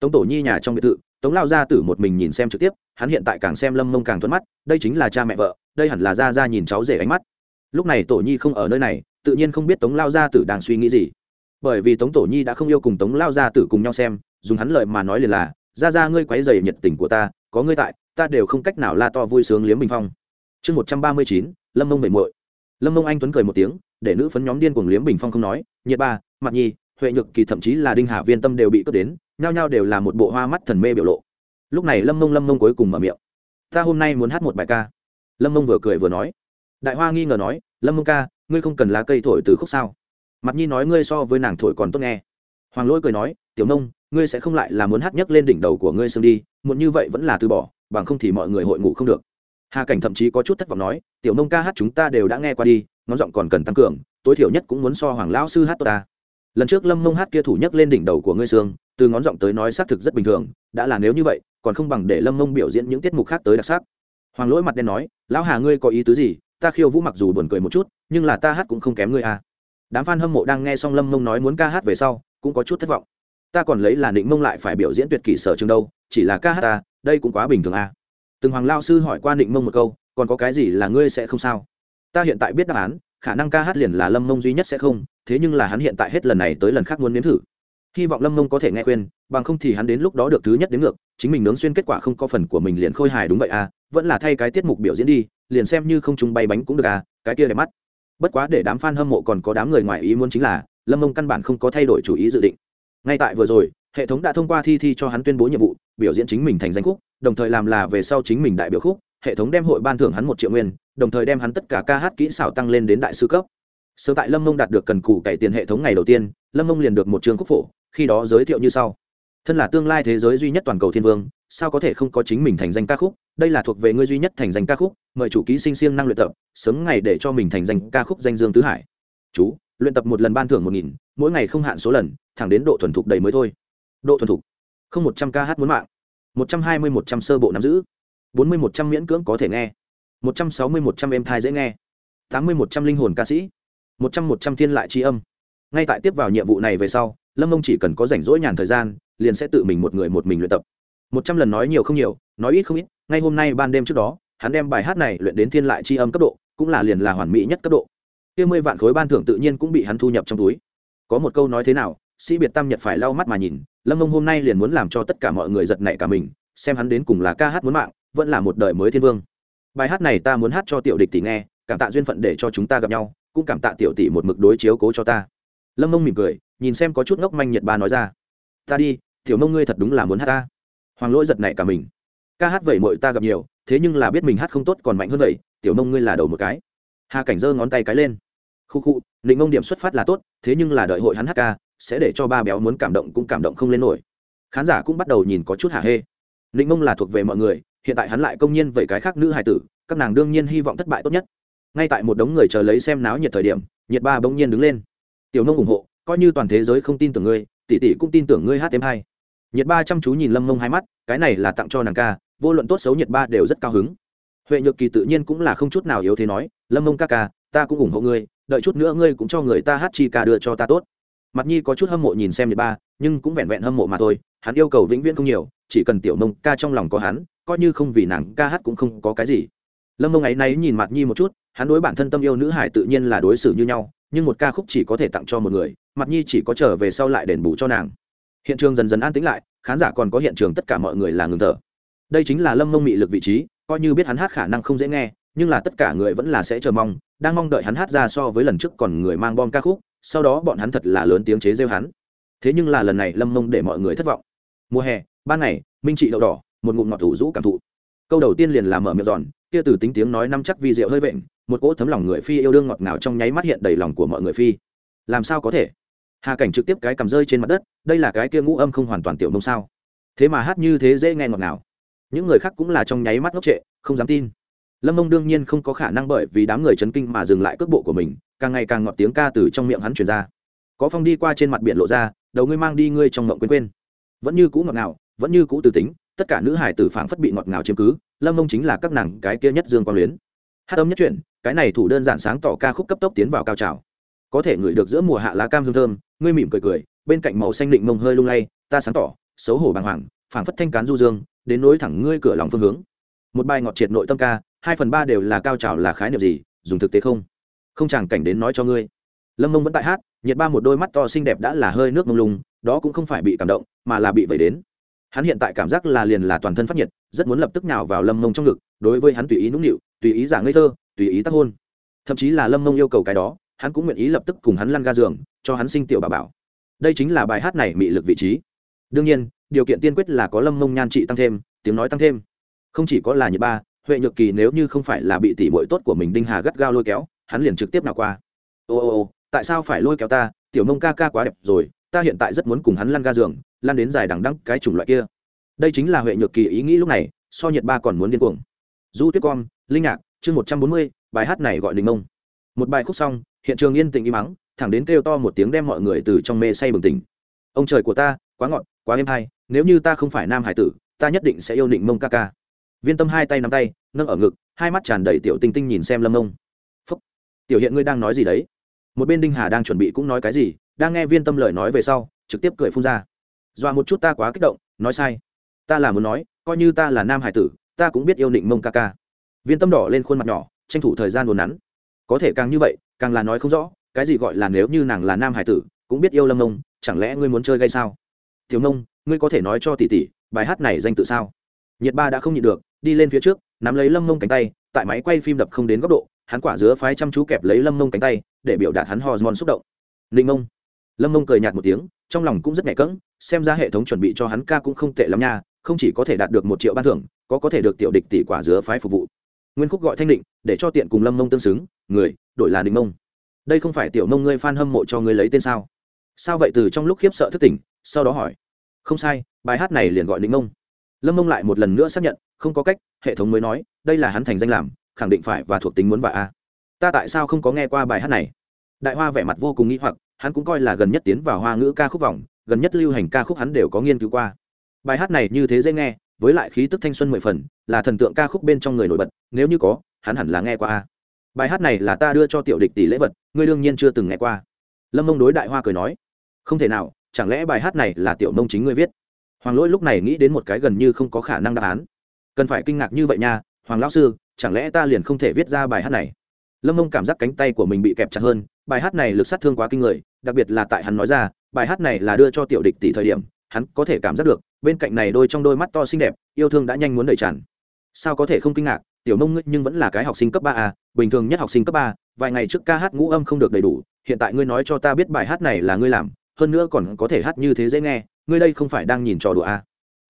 Tống tổ nhi nhà trong biệt thự, tống lao gia tử một mình nhìn xem trực tiếp, hắn hiện tại càng xem lâm mông càng thuận mắt, đây chính là cha mẹ vợ, đây hẳn là ra ra nhìn cháu rể ánh mắt. Lúc này tổ nhi không ở nơi này, tự nhiên không biết tống lao gia tử đang suy nghĩ gì. Bởi vì tống tổ nhi đã không yêu cùng tống lao gia tử cùng nhau xem, dùng hắn lợi mà nói liền là ra ra ngươi quấy dày nhiệt tình của ta, có ngươi tại, ta đều không cách nào la to vui sướng liếm bình phong. Chương một trăm ba mươi chín, lâm mông mệt muội. Lâm mông anh tuấn cười một tiếng, để nữ phấn nhóm điên cuồng liếm bình phong không nói, nhiệt ba mặt nhi huệ nhược kỳ thậm chí là đinh hạ viên tâm đều bị cướp đến, nhao nhao đều là một bộ hoa mắt thần mê biểu lộ. Lúc này lâm mông lâm mông cuối cùng mở miệng. Ta hôm nay muốn hát một bài ca. Lâm mông vừa cười vừa nói. Đại hoa nghi ngờ nói, lâm mông ca, ngươi không cần lá cây thổi từ khúc sao? Mặt nhi nói ngươi so với nàng thổi còn tốt nghe. Hoàng lỗi cười nói, tiểu nông ngươi sẽ không lại là muốn hát nhấc lên đỉnh đầu của ngươi xương đi, muộn như vậy vẫn là từ bỏ, bằng không thì mọi người hội ngủ không được. Hà cảnh thậm chí có chút thất vọng nói, tiểu nông ca hát chúng ta đều đã nghe qua đi, ngón giọng còn cần tăng cường, tối thiểu nhất cũng muốn so hoàng lão sư hát tốt ta lần trước lâm mông hát kia thủ nhấc lên đỉnh đầu của ngươi sương từ ngón giọng tới nói xác thực rất bình thường, đã là nếu như vậy, còn không bằng để lâm mông biểu diễn những tiết mục khác tới đặc sắc. Hoàng lỗi mặt đen nói, lão hà ngươi có ý tứ gì? Ta khiêu vũ mặc dù buồn cười một chút, nhưng là ta hát cũng không kém ngươi à. Đám f a n hâm mộ đang nghe xong lâm mông nói muốn ca hát về sau, cũng có chút thất vọng. Ta còn lấy là định mông lại phải biểu diễn tuyệt kỷ sở trường đâu, chỉ là ca hát ta, đây cũng quá bình thường à. Từng hoàng lao sư hỏi qua định mông một câu, còn có cái gì là ngươi sẽ không sao? Ta hiện tại biết đáp án khả năng ca hát liền là lâm mông duy nhất sẽ không, thế nhưng là hắn hiện tại hết lần này tới lần khác muốn nếm thử. Hy vọng lâm mông có thể nghe khuyên, bằng không thì hắn đến lúc đó được thứ nhất đến ngược, chính mình nướng xuyên kết quả không có phần của mình liền khôi hài đúng vậy à vẫn là thay cái tiết mục biểu diễn đi, liền xem như không chúng bay bánh cũng được à cái kia đẹp mắt. Bất quá để đám f a n hâm mộ còn có đám người ngoài ý muốn chính là, lâm mông căn bản không có thay đổi chủ ý dự định. Ngay tại vừa rồi, hệ thống đã thông qua thi thi cho hắn tuyên bố nhiệm vụ, biểu diễn chính mình thành danh khúc, đồng thời làm là về sau chính mình đại biểu khúc, hệ thống đem hội ban thưởng hắn một triệu nguyên đồng thời đem hắn tất cả ca hát kỹ xảo tăng lên đến đại sư cấp. Sớm tại lâm mông đạt được cần cù cải tiền hệ thống ngày đầu tiên, lâm mông liền được một trường khúc phổ, khi đó giới thiệu như sau. Thân là tương lai thế giới duy nhất toàn cầu thiên vương, sao có thể không có chính mình thành danh ca khúc? Đây là thuộc về ngươi duy nhất thành danh ca khúc, mời chủ ký sinh siêng năng luyện tập, sớm ngày để cho mình thành danh ca khúc danh dương tứ hải. Chú, luyện tập một lần ban thưởng một nghìn, mỗi ngày không hạn số lần, thẳng đến độ thuần thục đầy mới thôi. Độ thuần thục. Không một trăm ca hát muốn mạng. Một trăm hai mươi một trăm sơ bộ nắm giữ. Bốn mươi một trăm miễn cưỡng có thể nghe một trăm sáu mươi một trăm em thai dễ nghe. tám mươi một trăm linh hồn ca sĩ. một trăm một trăm thiên lại tri âm. Ngay tại tiếp vào nhiệm vụ này về sau, lâm mông chỉ cần có rảnh rỗi nhàn thời gian, liền sẽ tự mình một người một mình luyện tập. một trăm lần nói nhiều không nhiều, nói ít không ít, ngay hôm nay ban đêm trước đó, hắn đem bài hát này luyện đến thiên lại tri âm cấp độ, cũng là liền là hoàn mỹ nhất cấp độ. Kia mươi vạn khối ban thưởng tự nhiên cũng bị hắn thu nhập trong túi. Có một câu nói thế nào, sĩ biệt tam nhật phải lau mắt mà nhìn, lâm mông hôm nay liền muốn làm cho tất cả mọi người giật nảy cả mình, xem hắn đến cùng là ca hát muốn mạng, vẫn là một đời mới thiên vương bài hát này ta muốn hát cho tiểu địch tỷ nghe, cảm tạ duyên phận để cho chúng ta gặp nhau, cũng cảm tạ tiểu tỷ một mực đối chiếu cố cho ta. Lâm mông mỉm cười, nhìn xem có chút ngốc manh nhật ba nói ra. Ta đi, tiểu mông ngươi thật đúng là muốn hát ta. Hoàng lỗi giật nảy cả mình. Ca hát vậy mội ta gặp nhiều, thế nhưng là biết mình hát không tốt còn mạnh hơn vậy, tiểu mông ngươi là đầu một cái. Hà cảnh giơ ngón tay cái lên. Khu khu định mông điểm xuất phát là tốt, thế nhưng là đợi hội hắn hát ca, sẽ để cho ba béo muốn cảm động cũng cảm động không lên nổi. Khán giả cũng bắt đầu nhìn có chút hả hê. Định mông là thuộc về mọi người hiện tại hắn lại công nhiên vậy cái khác nữ hài tử, các nàng đương nhiên hy vọng thất bại tốt nhất. Ngay tại một đống người chờ lấy xem náo nhiệt thời điểm, nhiệt ba bỗng nhiên đứng lên. Tiểu nông ủng hộ, coi như toàn thế giới không tin tưởng ngươi, tỷ tỷ cũng tin tưởng ngươi hát thêm hay. Nhiệt ba chăm chú nhìn lâm mông hai mắt, cái này là tặng cho nàng ca, vô luận tốt xấu nhiệt ba đều rất cao hứng. Huệ nhược kỳ tự nhiên cũng là không chút nào yếu thế nói, lâm mông ca ca, ta cũng ủng hộ ngươi, đợi chút nữa ngươi cũng cho người ta hát chi ca đưa cho ta tốt mặt nhi có chút hâm mộ nhìn xem nhật ba, nhưng cũng vẹn vẹn hâm mộ mà thôi, hắn yêu cầu vĩnh viễn không nhiều, chỉ cần tiểu mông ca trong lòng có hắn, coi như không vì nàng ca hát cũng không có cái gì. Lâm mông ấy náy nhìn mặt nhi một chút, hắn đối bản thân tâm yêu nữ hải tự nhiên là đối xử như nhau, nhưng một ca khúc chỉ có thể tặng cho một người, mặt nhi chỉ có trở về sau lại đền bù cho nàng. Hiện trường dần dần an tĩnh lại, khán giả còn có hiện trường tất cả mọi người là ngừng thở. Đây chính là lâm mông mị lực vị trí, coi như biết hắn hát khả năng không dễ nghe, nhưng là tất cả người vẫn là sẽ chờ mong, đang mong đợi hắn hát ra so với lần trước còn người mang bom ca khúc sau đó bọn hắn thật là lớn tiếng chế rêu hắn. Thế nhưng là lần này lâm mông để mọi người thất vọng. Mùa hè, ban ngày, minh trị đậu đỏ, một ngụm ngọt thủ rũ cảm thụ. Câu đầu tiên liền là mở miệng giòn, kia từ tính tiếng nói năm chắc vi rượu hơi vện, một cỗ thấm lòng người phi yêu đương ngọt ngào trong nháy mắt hiện đầy lòng của mọi người phi. Làm sao có thể? Hà cảnh trực tiếp cái cầm rơi trên mặt đất, đây là cái kia ngũ âm không hoàn toàn tiểu mông sao? Thế mà hát như thế dễ nghe ngọt ngào. Những người khác cũng là trong nháy mắt ngốc trệ, không dám tin. Lâm mông đương nhiên không có khả năng bởi vì đám người chấn kinh mà dừng lại cước bộ của mình càng ngày càng ngọt tiếng ca từ trong miệng hắn truyền ra. Có phong đi qua trên mặt biển lộ ra, đầu ngươi mang đi ngươi trong ngộng quên quên. Vẫn như cũ ngọt ngào, vẫn như cũ từ tính, tất cả nữ hải tử phảng phất bị ngọt ngào chiếm cứ, lâm mông chính là các nàng cái kia nhất dương quang luyến. Hát âm nhất chuyển cái này thủ đơn giản sáng tỏ ca khúc cấp tốc tiến vào cao trào. Có thể ngửi được giữa mùa hạ lá cam hương thơm, ngươi mỉm cười cười, bên cạnh màu xanh định mông hơi lung lay, ta sáng tỏ, xấu hổ bàng hoàng, phảng phất thanh cán du dương, đến nối thẳng ngươi cửa lòng phương hướng. Một bài ngọt triệt nội tâm ca, hai phần ba đều là cao trào là khái niệm gì, dùng thực tế không? Không chẳng cảnh đến nói cho ngươi. Lâm mông vẫn tại hát, nhiệt ba một đôi mắt to xinh đẹp đã là hơi nước mông lung, đó cũng không phải bị cảm động, mà là bị vẩy đến. Hắn hiện tại cảm giác là liền là toàn thân phát nhiệt, rất muốn lập tức nào vào lâm mông trong ngực, đối với hắn tùy ý nũng nịu, tùy ý giả ngây thơ, tùy ý tác hôn. Thậm chí là lâm mông yêu cầu cái đó, hắn cũng nguyện ý lập tức cùng hắn lăn ga giường, cho hắn sinh tiểu bà bảo. Đây chính là bài hát này mị lực vị trí. Đương nhiên, điều kiện tiên quyết là có lâm mông nhan trị tăng thêm, tiếng nói tăng thêm. Không chỉ có là nhiệt ba, huệ nhược kỳ nếu như không phải là bị tỷ bội tốt của mình đinh hà gắt gao lôi kéo hắn liền trực tiếp nào qua. Ô ô ô, tại sao phải lôi kéo ta? Tiểu mông ca ca quá đẹp rồi, ta hiện tại rất muốn cùng hắn lăn ga giường, lăn đến dài đằng đắng cái chủng loại kia. Đây chính là huệ nhược kỳ ý nghĩ lúc này, so nhiệt ba còn muốn điên cuồng. Du tuyết con linh ngạc chương một trăm bốn mươi, bài hát này gọi đình mông một bài khúc xong, hiện trường yên tĩnh im mắng thẳng đến kêu to một tiếng đem mọi người từ trong mê say bừng tỉnh. Ông trời của ta, quá ngọt, quá êm hay, nếu như ta không phải nam hải tử, ta nhất định sẽ yêu định mông ca ca. Viên tâm hai tay nắm tay, nâng ở ngực, hai mắt tràn đầy tiểu tinh tinh nhìn xem lâm mông tiểu hiện ngươi đang nói gì đấy? Một bên đinh hà đang chuẩn bị cũng nói cái gì, đang nghe viên tâm lời nói về sau, trực tiếp cười phun ra. Dọa một chút ta quá kích động, nói sai. Ta là muốn nói, coi như ta là nam hải tử, ta cũng biết yêu định mông ca ca. Viên tâm đỏ lên khuôn mặt nhỏ, tranh thủ thời gian buồn nắn. Có thể càng như vậy, càng là nói không rõ, cái gì gọi là nếu như nàng là nam hải tử, cũng biết yêu lâm mông chẳng lẽ ngươi muốn chơi gây sao? Thiếu mông ngươi có thể nói cho tỷ tỷ, bài hát này danh tự sao? Nhiệt ba đã không nhịn được, đi lên phía trước, nắm lấy lâm mông cánh tay, tại máy quay phim đập không đến góc độ hắn quả dứa phái chăm chú kẹp lấy lâm mông cánh tay để biểu đạt hắn hormone xúc động. Ninh mông. Lâm mông cười nhạt một tiếng trong lòng cũng rất nhẹ cỡng, xem ra hệ thống chuẩn bị cho hắn ca cũng không tệ lắm nha không chỉ có thể đạt được một triệu ban thưởng có có thể được tiểu địch tỷ quả dứa phái phục vụ. Nguyên khúc gọi thanh định để cho tiện cùng lâm mông tương xứng người đổi là ninh mông. Đây không phải tiểu mông ngươi f hâm mộ cho ngươi lấy tên sao? Sao vậy từ trong lúc khiếp sợ thất tỉnh sau đó hỏi. Không sai bài hát này liền gọi ninh mông. Lâm mông lại một lần nữa xác nhận không có cách hệ thống mới nói đây là hắn thành danh làm khẳng định phải và thuộc tính muốn và a. Ta tại sao không có nghe qua bài hát này? Đại hoa vẻ mặt vô cùng nghĩ hoặc, hắn cũng coi là gần nhất tiến vào hoa ngữ ca khúc vòng, gần nhất lưu hành ca khúc hắn đều có nghiên cứu qua. Bài hát này như thế dễ nghe, với lại khí tức thanh xuân mười phần, là thần tượng ca khúc bên trong người nổi bật, nếu như có, hắn hẳn là nghe qua a. Bài hát này là ta đưa cho tiểu địch tỷ lễ vật, ngươi đương nhiên chưa từng nghe qua. Lâm mông đối đại hoa cười nói, không thể nào, chẳng lẽ bài hát này là tiểu mông chính ngươi viết? Hoàng lỗi lúc này nghĩ đến một cái gần như không có khả năng đáp án. Cần phải kinh ngạc như vậy nha, hoàng lão sư chẳng lẽ ta liền không thể viết ra bài hát này? Lâm mông cảm giác cánh tay của mình bị kẹp chặt hơn, bài hát này lực sát thương quá kinh người, đặc biệt là tại hắn nói ra, bài hát này là đưa cho tiểu địch tỷ thời điểm, hắn có thể cảm giác được, bên cạnh này đôi trong đôi mắt to xinh đẹp, yêu thương đã nhanh muốn đầy tràn. Sao có thể không kinh ngạc, tiểu mông ngươi nhưng vẫn là cái học sinh cấp ba a bình thường nhất học sinh cấp ba, vài ngày trước ca hát ngũ âm không được đầy đủ, hiện tại ngươi nói cho ta biết bài hát này là ngươi làm, hơn nữa còn có thể hát như thế dễ nghe, ngươi đây không phải đang nhìn trò đùa a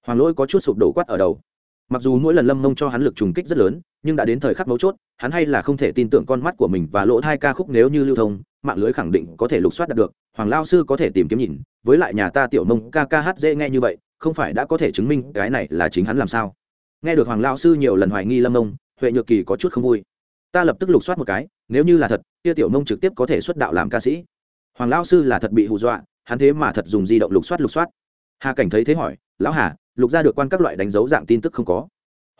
hoàng lỗi có chút sụp đổ quát ở đầu mặc dù mỗi lần lâm mông cho hắn lực trùng kích rất lớn, nhưng đã đến thời khắc mấu chốt, hắn hay là không thể tin tưởng con mắt của mình và lỗ thai ca khúc nếu như lưu thông, mạng lưới khẳng định có thể lục soát đạt được, hoàng lao sư có thể tìm kiếm nhìn, với lại nhà ta tiểu mông ca ca hát dễ nghe như vậy, không phải đã có thể chứng minh cái này là chính hắn làm sao? Nghe được hoàng lao sư nhiều lần hoài nghi lâm mông, huệ nhược kỳ có chút không vui. Ta lập tức lục soát một cái, nếu như là thật, kia tiểu nông trực tiếp có thể xuất đạo làm ca sĩ. Hoàng lão sư là thật bị hù dọa, hắn thế mà thật dùng di động lục soát lục soát. Hà cảnh thấy thế hỏi, lão hà lục ra được quan các loại đánh dấu dạng tin tức không có.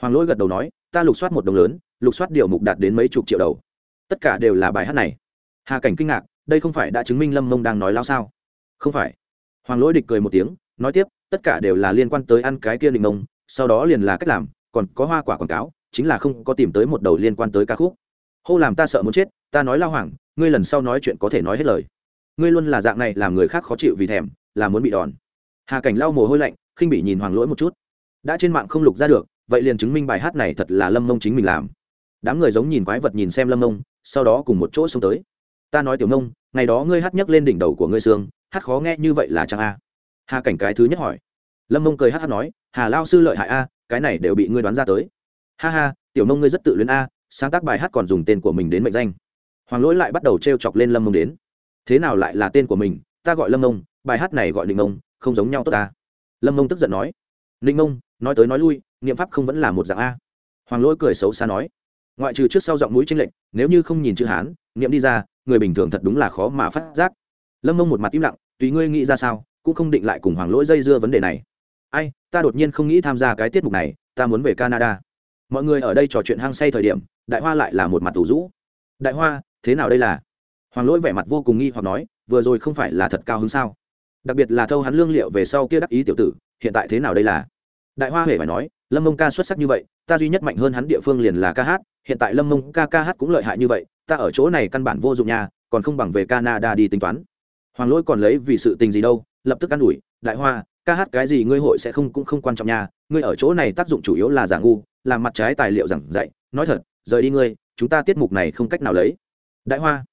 Hoàng lỗi gật đầu nói, ta lục soát một đồng lớn, lục soát điều mục đạt đến mấy chục triệu đầu. Tất cả đều là bài hát này. Hà cảnh kinh ngạc, đây không phải đã chứng minh lâm mông đang nói lao sao? Không phải. Hoàng lỗi địch cười một tiếng, nói tiếp, tất cả đều là liên quan tới ăn cái kia định mông, sau đó liền là cách làm, còn có hoa quả quảng cáo, chính là không có tìm tới một đầu liên quan tới ca khúc. Hô làm ta sợ muốn chết, ta nói lao hoàng, ngươi lần sau nói chuyện có thể nói hết lời. Ngươi luôn là dạng này, làm người khác khó chịu vì thèm, là muốn bị đòn. Hà cảnh lau mồ hôi lạnh khinh bị nhìn hoàng lỗi một chút. Đã trên mạng không lục ra được, vậy liền chứng minh bài hát này thật là lâm mông chính mình làm. Đám người giống nhìn quái vật nhìn xem lâm mông, sau đó cùng một chỗ xông tới. Ta nói tiểu mông, ngày đó ngươi hát nhấc lên đỉnh đầu của ngươi sương hát khó nghe như vậy là chẳng a? Hà cảnh cái thứ nhất hỏi. Lâm mông cười hát hát nói, hà lao sư lợi hại a, cái này đều bị ngươi đoán ra tới. Ha ha, tiểu mông ngươi rất tự luyến a, sáng tác bài hát còn dùng tên của mình đến mệnh danh. Hoàng lỗi lại bắt đầu t r e o chọc lên lâm mông đến. Thế nào lại là tên của mình? Ta gọi lâm mông, bài hát này gọi định mông, không giống nhau tốt ta lâm mông tức giận nói ninh mông, nói tới nói lui, niệm pháp không vẫn là một dạng a. Hoàng lỗi cười xấu xa nói, ngoại trừ trước sau giọng mũi tranh lệch, nếu như không nhìn chữ hán, niệm đi ra, người bình thường thật đúng là khó mà phát giác. Lâm mông một mặt im lặng, tùy ngươi nghĩ ra sao, cũng không định lại cùng hoàng lỗi dây dưa vấn đề này. Ai, ta đột nhiên không nghĩ tham gia cái tiết mục này, ta muốn về canada. Mọi người ở đây trò chuyện hăng say thời điểm, đại hoa lại là một mặt tủ rũ. Đại hoa, thế nào đây là? Hoàng lỗi vẻ mặt vô cùng nghi hoặc nói, vừa rồi không phải là thật cao hứng sao? Đặc biệt là thâu hắn lương liệu về sau kia đắc ý tiểu tử, hiện tại thế nào đây là? Đại hoa huệ phải nói, lâm mông ca xuất sắc như vậy, ta duy nhất mạnh hơn hắn địa phương liền là ca hát, hiện tại lâm mông ca ca hát cũng lợi hại như vậy, ta ở chỗ này căn bản vô dụng nhà còn không bằng về canada đi tính toán. Hoàng lỗi còn lấy vì sự tình gì đâu, lập tức ă n ủi, đại hoa, ca hát cái gì ngươi hội sẽ không cũng không quan trọng nha, ngươi ở chỗ này tác dụng chủ yếu là giả ngu, làm mặt trái tài liệu giảng dạy, nói thật, rời đi ngươi, chúng ta tiết mục này không cách nào lấy. Đại hoa,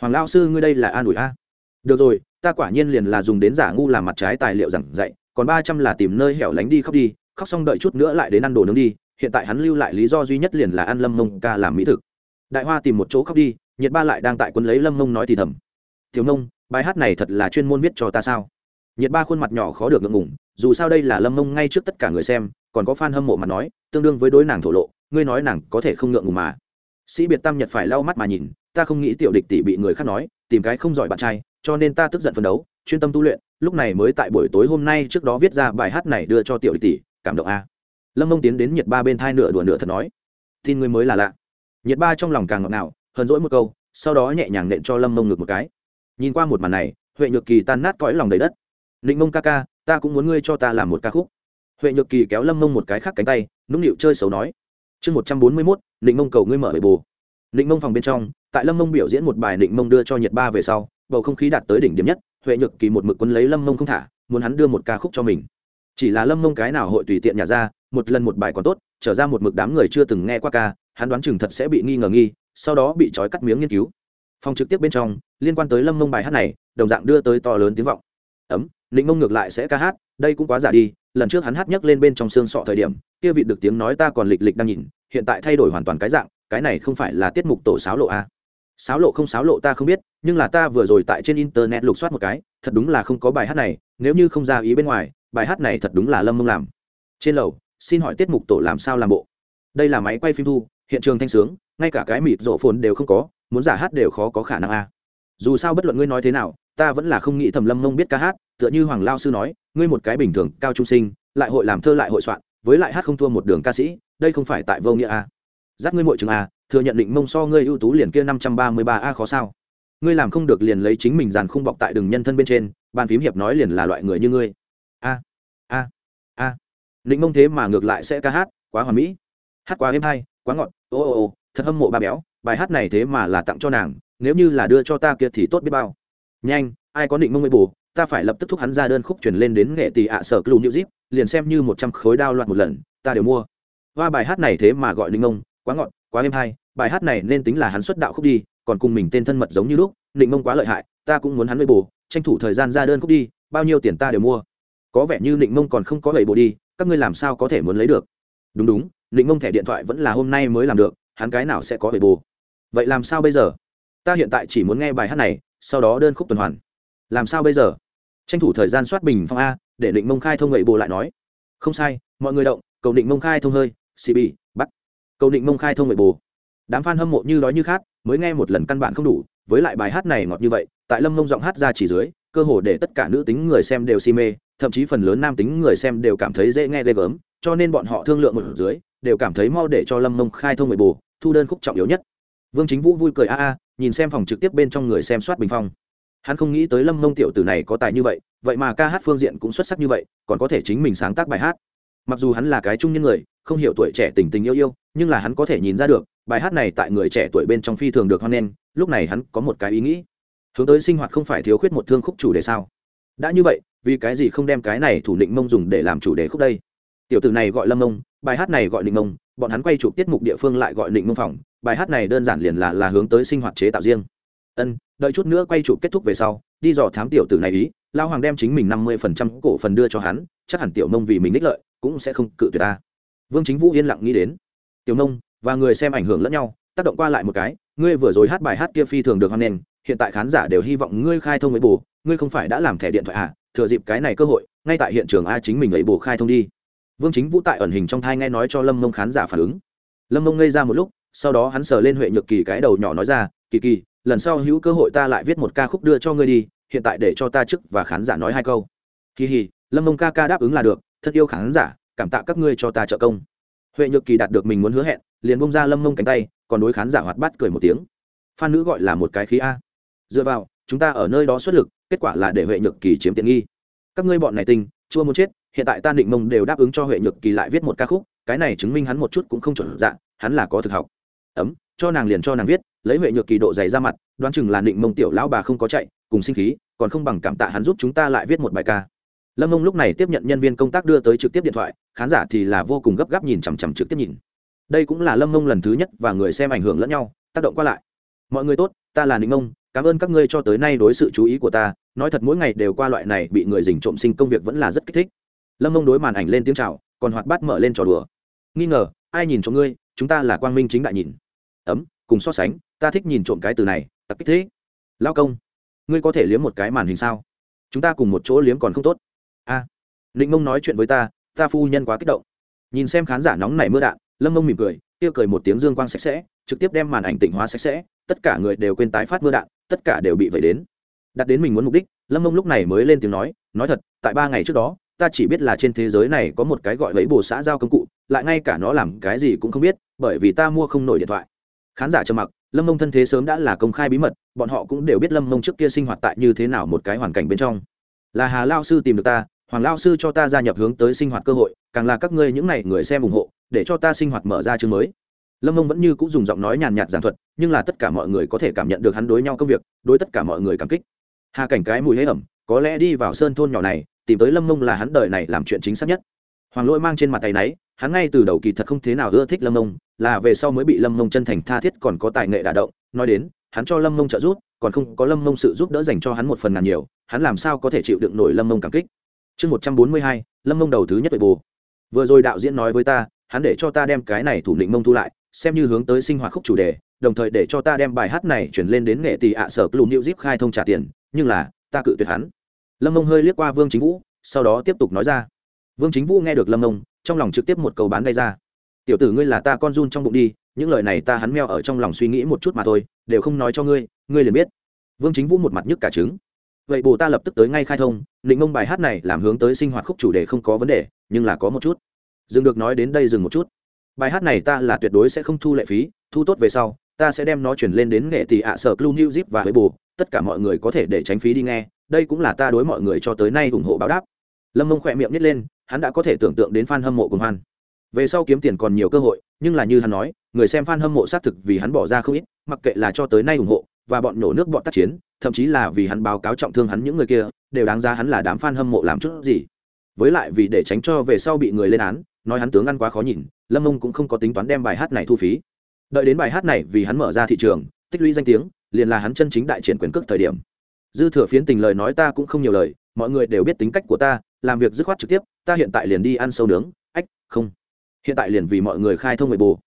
hoàng lao sư ngươi đây là an ủi a? Được rồi, ta quả nhiên liền là dùng đến giả ngu làm mặt trái tài liệu giảng dạy, còn ba trăm là tìm nơi hẻo lánh đi khóc đi, khóc xong đợi chút nữa lại đến ăn đồ nướng đi, hiện tại hắn lưu lại lý do duy nhất liền là ăn lâm mông ca làm mỹ thực. Đại hoa tìm một chỗ khóc đi, nhiệt ba lại đang tại quân lấy lâm mông nói thì thầm. Thiếu mông bài hát này thật là chuyên môn viết cho ta sao? Nhiệt ba khuôn mặt nhỏ khó được ngượng ngủng dù sao đây là lâm mông ngay trước tất cả người xem, còn có f a n hâm mộ mà nói, tương đương với đối nàng thổ lộ, ngươi nói nàng có thể không ngượng ngùng mà. Sĩ biệt tam nhật phải lau mắt mà nhìn, ta không nghĩ tiểu địch tỷ bị người khác nói, tìm cái không giỏi bạn trai cho nên ta tức giận phấn đấu, chuyên tâm tu luyện, lúc này mới tại buổi tối hôm nay trước đó viết ra bài hát này đưa cho tiểu tỷ, cảm động a. Lâm mông tiến đến nhiệt ba bên thai nửa đùa nửa thật nói, tin ngươi mới là lạ. Nhiệt ba trong lòng càng ngọt ngào, hờn dỗi một câu, sau đó nhẹ nhàng nện cho lâm mông ngược một cái. Nhìn qua một màn này, huệ nhược kỳ tan nát cõi lòng đầy đất. Định mông ca ca, ta cũng muốn ngươi cho ta làm một ca khúc. Huệ nhược kỳ kéo lâm mông một cái khác cánh tay, nũng nịu chơi xấu nói, chương một trăm bốn mươi mốt định mông cầu ngươi mở bề bồ định mông phòng bên trong, tại lâm mông biểu diễn một bài định mông đưa cho nhiệt ba về sau bầu không khí đạt tới đỉnh điểm nhất, huệ nhược kỳ một mực quân lấy lâm mông không thả, muốn hắn đưa một ca khúc cho mình. Chỉ là lâm mông cái nào hội tùy tiện nhà ra, một lần một bài còn tốt, trở ra một mực đám người chưa từng nghe qua ca, hắn đoán chừng thật sẽ bị nghi ngờ nghi, sau đó bị trói cắt miếng nghiên cứu. Phòng trực tiếp bên trong, liên quan tới lâm mông bài hát này, đồng dạng đưa tới to lớn tiếng vọng. Ấm lĩnh mông ngược lại sẽ ca hát, đây cũng quá giả đi, lần trước hắn hát nhấc lên bên trong xương sọ thời điểm, kia vị được tiếng nói ta còn lịch lịch đang nhìn, hiện tại thay đổi hoàn toàn cái dạng, cái này không phải là tiết mục tổ sáo lộ a. à sáo lộ không sáo lộ ta không biết, nhưng là ta vừa rồi tại trên internet lục soát một cái, thật đúng là không có bài hát này, nếu như không ra ý bên ngoài, bài hát này thật đúng là lâm mông làm. Trên lầu, xin hỏi tiết mục tổ làm sao làm bộ? Đây là máy quay phim thu, hiện trường thanh sướng, ngay cả cái mịt rộ phồn đều không có, muốn giả hát đều khó có khả năng a dù sao bất luận ngươi nói thế nào, ta vẫn là không nghĩ thầm lâm mông biết ca hát, tựa như hoàng lao sư nói, ngươi một cái bình thường, cao trung sinh, lại hội làm thơ lại hội soạn, với lại hát không thua một đường ca sĩ, đây không phải tại vô nghĩa a dắt ngươi mội chừng a, thừa nhận định mông so ngươi ưu tú liền kia năm trăm ba mươi ba a khó sao. Ngươi làm không được liền lấy chính mình dàn khung bọc tại đường nhân thân bên trên, bàn phím hiệp nói liền là loại người như ngươi. A a a. Định mông thế mà ngược lại sẽ ca hát, quá hoà mỹ. Hát quá êm hay, quá ngọt, ô ô ô, thật hâm mộ ba béo, bài hát này thế mà là tặng cho nàng, nếu như là đưa cho ta kia thì tốt biết bao. Nhanh, ai có định mông mới bù, ta phải lập tức thúc hắn ra đơn khúc chuyển lên đến nghệ tỷ ạ sở clu new zip liền xem như một trăm khối đao loạt một lần, ta đều mua. Và bài hát này thế mà gọi định mông quá ngọt, quá êm hay, bài hát này nên tính là hắn xuất đạo khúc đi, còn cùng mình tên thân mật giống như lúc định mông quá lợi hại, ta cũng muốn hắn lấy bù tranh thủ thời gian ra đơn khúc đi, bao nhiêu tiền ta đều mua. Có vẻ như định mông còn không có lấy bù đi, các ngươi làm sao có thể muốn lấy được? Đúng đúng định mông thẻ điện thoại vẫn là hôm nay mới làm được, hắn cái nào sẽ có lấy bù vậy làm sao bây giờ? Ta hiện tại chỉ muốn nghe bài hát này, sau đó đơn khúc tuần hoàn. Làm sao bây giờ? Tranh thủ thời gian soát bình phong a, để định mông khai thông gậy bồ lại nói. Không sai, mọi người động, cầu định mông khai thông hơi cb bắt cầu định mông khai thông gậy bồ đám fan hâm mộ như đói như khát, mới nghe một lần căn bản không đủ, với lại bài hát này ngọt như vậy, tại lâm mông giọng hát ra chỉ dưới, cơ hồ để tất cả nữ tính người xem đều si mê, thậm chí phần lớn nam tính người xem đều cảm thấy dễ nghe ghê gớm, cho nên bọn họ thương lượng một dưới, đều cảm thấy mau để cho lâm mông khai thông người bù thu đơn khúc trọng yếu nhất. Vương chính vũ vui cười a a, nhìn xem phòng trực tiếp bên trong người xem soát bình phong. Hắn không nghĩ tới lâm mông tiểu tử này có tài như vậy vậy mà ca hát phương diện cũng xuất sắc như vậy, còn có thể chính mình sáng tác bài hát. Mặc dù hắn là cái trung nhân người không hiểu tuổi trẻ tình tình yêu yêu, nhưng là hắn có thể nhìn ra được, bài hát này tại người trẻ tuổi bên trong phi thường được hoan nghênh, lúc này hắn có một cái ý nghĩ. Hướng tới sinh hoạt không phải thiếu khuyết một thương khúc chủ đề sao? Đã như vậy, vì cái gì không đem cái này thủ định mông dùng để làm chủ đề khúc đây? Tiểu tử này gọi lâm mông, bài hát này gọi định mông, bọn hắn quay chụp tiết mục địa phương lại gọi định mông phòng, bài hát này đơn giản liền là là hướng tới sinh hoạt chế tạo riêng. Ân, đợi chút nữa quay chụp kết thúc về sau, đi dò thám tiểu tử này ý, lao hoàng đem chính mình năm mươi phần trăm cổ phần đưa cho hắn, chắc hẳn tiểu mông vì mình ních lợi, cũng sẽ không cự tuyệt ta vương chính vũ yên lặng nghĩ đến. Tiểu Nông, và người xem ảnh hưởng lẫn nhau, tác động qua lại một cái, ngươi vừa rồi hát bài hát kia phi thường được hoan nghênh, hiện tại khán giả đều hy vọng ngươi khai thông với bù ngươi không phải đã làm thẻ điện thoại à? Thừa dịp cái này cơ hội, ngay tại hiện trường a chính mình ấy bù khai thông đi. Vương chính vũ tại ẩn hình trong thai nghe nói cho lâm mông khán giả phản ứng. Lâm mông ngây ra một lúc, sau đó hắn sờ lên huệ nhược kỳ cái đầu nhỏ nói ra, kỳ kỳ, lần sau hữu cơ hội ta lại viết một ca khúc đưa cho ngươi đi, hiện tại để cho ta chức và khán giả nói hai câu. Kỳ hì, lâm mông ca ca đáp ứng là được, thật yêu khán giả cảm tạ các ngươi cho ta trợ công. Huệ nhược kỳ đạt được mình muốn hứa hẹn, liền bông ra lâm mông cánh tay, còn đối khán giả hoạt bát cười một tiếng. Phan nữ gọi là một cái khí a. Dựa vào, chúng ta ở nơi đó xuất lực, kết quả là để huệ nhược kỳ chiếm tiện nghi. Các ngươi bọn này tinh chua muốn chết, hiện tại ta định mông đều đáp ứng cho huệ nhược kỳ lại viết một ca khúc, cái này chứng minh hắn một chút cũng không chuẩn dạng, hắn là có thực học. Ấm, cho nàng liền cho nàng viết, lấy huệ nhược kỳ độ dày ra mặt, đoán chừng là định mông tiểu lão bà không có chạy, cùng sinh khí, còn không bằng cảm tạ hắn giúp chúng ta lại viết một bài ca lâm mông lúc này tiếp nhận nhân viên công tác đưa tới trực tiếp điện thoại, khán giả thì là vô cùng gấp gáp nhìn chằm chằm trực tiếp nhìn. Đây cũng là lâm mông lần thứ nhất và người xem ảnh hưởng lẫn nhau, tác động qua lại. Mọi người tốt, ta là ninh mông cảm ơn các ngươi cho tới nay đối sự chú ý của ta, nói thật mỗi ngày đều qua loại này bị người dình trộm sinh công việc vẫn là rất kích thích. Lâm mông đối màn ảnh lên tiếng c h à o còn hoạt bát mở lên trò đùa. Nghi ngờ, ai nhìn trộm ngươi? Chúng ta là quang minh chính đại nhìn. Ấm, cùng so sánh, ta thích nhìn trộm cái từ này tặc kích thế. lao công, ngươi có thể liếm một cái màn hình sao? Chúng ta cùng một chỗ liếm còn không tốt a à, định mông nói chuyện với ta ta phu nhân quá kích động. Nhìn xem khán giả nóng nảy mưa đạn lâm mông mỉm cười kia cười một tiếng dương quang sạch sẽ trực tiếp đem màn ảnh tỉnh hóa sạch sẽ tất cả người đều quên tái phát mưa đạn tất cả đều bị vẩy đến. Đặt đến mình muốn mục đích lâm mông lúc này mới lên tiếng nói nói thật tại ba ngày trước đó ta chỉ biết là trên thế giới này có một cái gọi lấy bồ xã giao công cụ lại ngay cả nó làm cái gì cũng không biết bởi vì ta mua không nổi điện thoại. Khán giả trầm mặc lâm mông thân thế sớm đã là công khai bí mật bọn họ cũng đều biết lâm mông trước kia sinh hoạt tại như thế nào một cái hoàn cảnh bên trong. Là hà lao sư tìm được ta hoàng lao sư cho ta gia nhập hướng tới sinh hoạt cơ hội, càng là các ngươi những n à y người xem ủng hộ, để cho ta sinh hoạt mở ra chương mới. Lâm mông vẫn như cũng dùng giọng nói nhàn nhạt giảng thuật, nhưng là tất cả mọi người có thể cảm nhận được hắn đối nhau công việc, đối tất cả mọi người cảm kích. Hà cảnh cái mùi hế ẩm, có lẽ đi vào sơn thôn nhỏ này, tìm tới lâm mông là hắn đời này làm chuyện chính xác nhất. Hoàng lỗi mang trên mặt tay náy, hắn ngay từ đầu kỳ thật không thế nào ưa thích lâm mông, là về sau mới bị lâm mông chân thành tha thiết còn có tài nghệ đả động, nói đến, hắn cho lâm mông trợ giúp, còn không có lâm mông sự giúp đỡ dành cho hắn một phần ngàn nhiều, hắn làm sao có thể chịu đựng nổi lâm mông cảm kích chương một trăm bốn mươi hai, lâm mông đầu thứ nhất bệ bồ vừa rồi đạo diễn nói với ta, hắn để cho ta đem cái này thủ lĩnh mông thu lại, xem như hướng tới sinh hoạt khúc chủ đề, đồng thời để cho ta đem bài hát này chuyển lên đến nghệ tỷ ạ sở club new zip khai thông trả tiền, nhưng là, ta cự tuyệt hắn. Lâm mông hơi liếc qua vương chính vũ, sau đó tiếp tục nói ra. Vương chính vũ nghe được lâm mông trong lòng trực tiếp một câu bán gây ra. Tiểu tử ngươi là ta con run trong bụng đi, những lời này ta hắn meo ở trong lòng suy nghĩ một chút mà thôi, đều không nói cho ngươi ngươi liền biết. Vương chính vũ một mặt nhức cả trứng vậy bồ ta lập tức tới ngay khai thông, định mông bài hát này làm hướng tới sinh hoạt khúc chủ đề không có vấn đề, nhưng là có một chút. Dừng được nói đến đây dừng một chút. Bài hát này ta là tuyệt đối sẽ không thu lệ phí, thu tốt về sau, ta sẽ đem nó chuyển lên đến nghệ tỷ ạ sở club new zip và với bồ, tất cả mọi người có thể để tránh phí đi nghe, đây cũng là ta đối mọi người cho tới nay ủng hộ báo đáp. Lâm mông khỏe miệng nhét lên, hắn đã có thể tưởng tượng đến f a n hâm mộ cùng hoan. Về sau kiếm tiền còn nhiều cơ hội, nhưng là như hắn nói, người xem f a n hâm mộ xác thực vì hắn bỏ ra không ít, mặc kệ là cho tới nay ủng hộ, và bọn nổ nước bọn tác chiến thậm chí là vì hắn báo cáo trọng thương hắn những người kia, đều đáng ra hắn là đám f a n hâm mộ làm chút gì. Với lại vì để tránh cho về sau bị người lên án, nói hắn tướng ăn quá khó nhìn, lâm mông cũng không có tính toán đem bài hát này thu phí. Đợi đến bài hát này vì hắn mở ra thị trường, tích lũy danh tiếng, liền là hắn chân chính đại triển quyền cước thời điểm. Dư thừa phiến tình lời nói ta cũng không nhiều lời, mọi người đều biết tính cách của ta, làm việc dứt khoát trực tiếp, ta hiện tại liền đi ăn sâu nướng, ách, không. Hiện tại liền vì mọi người khai thông nội bồ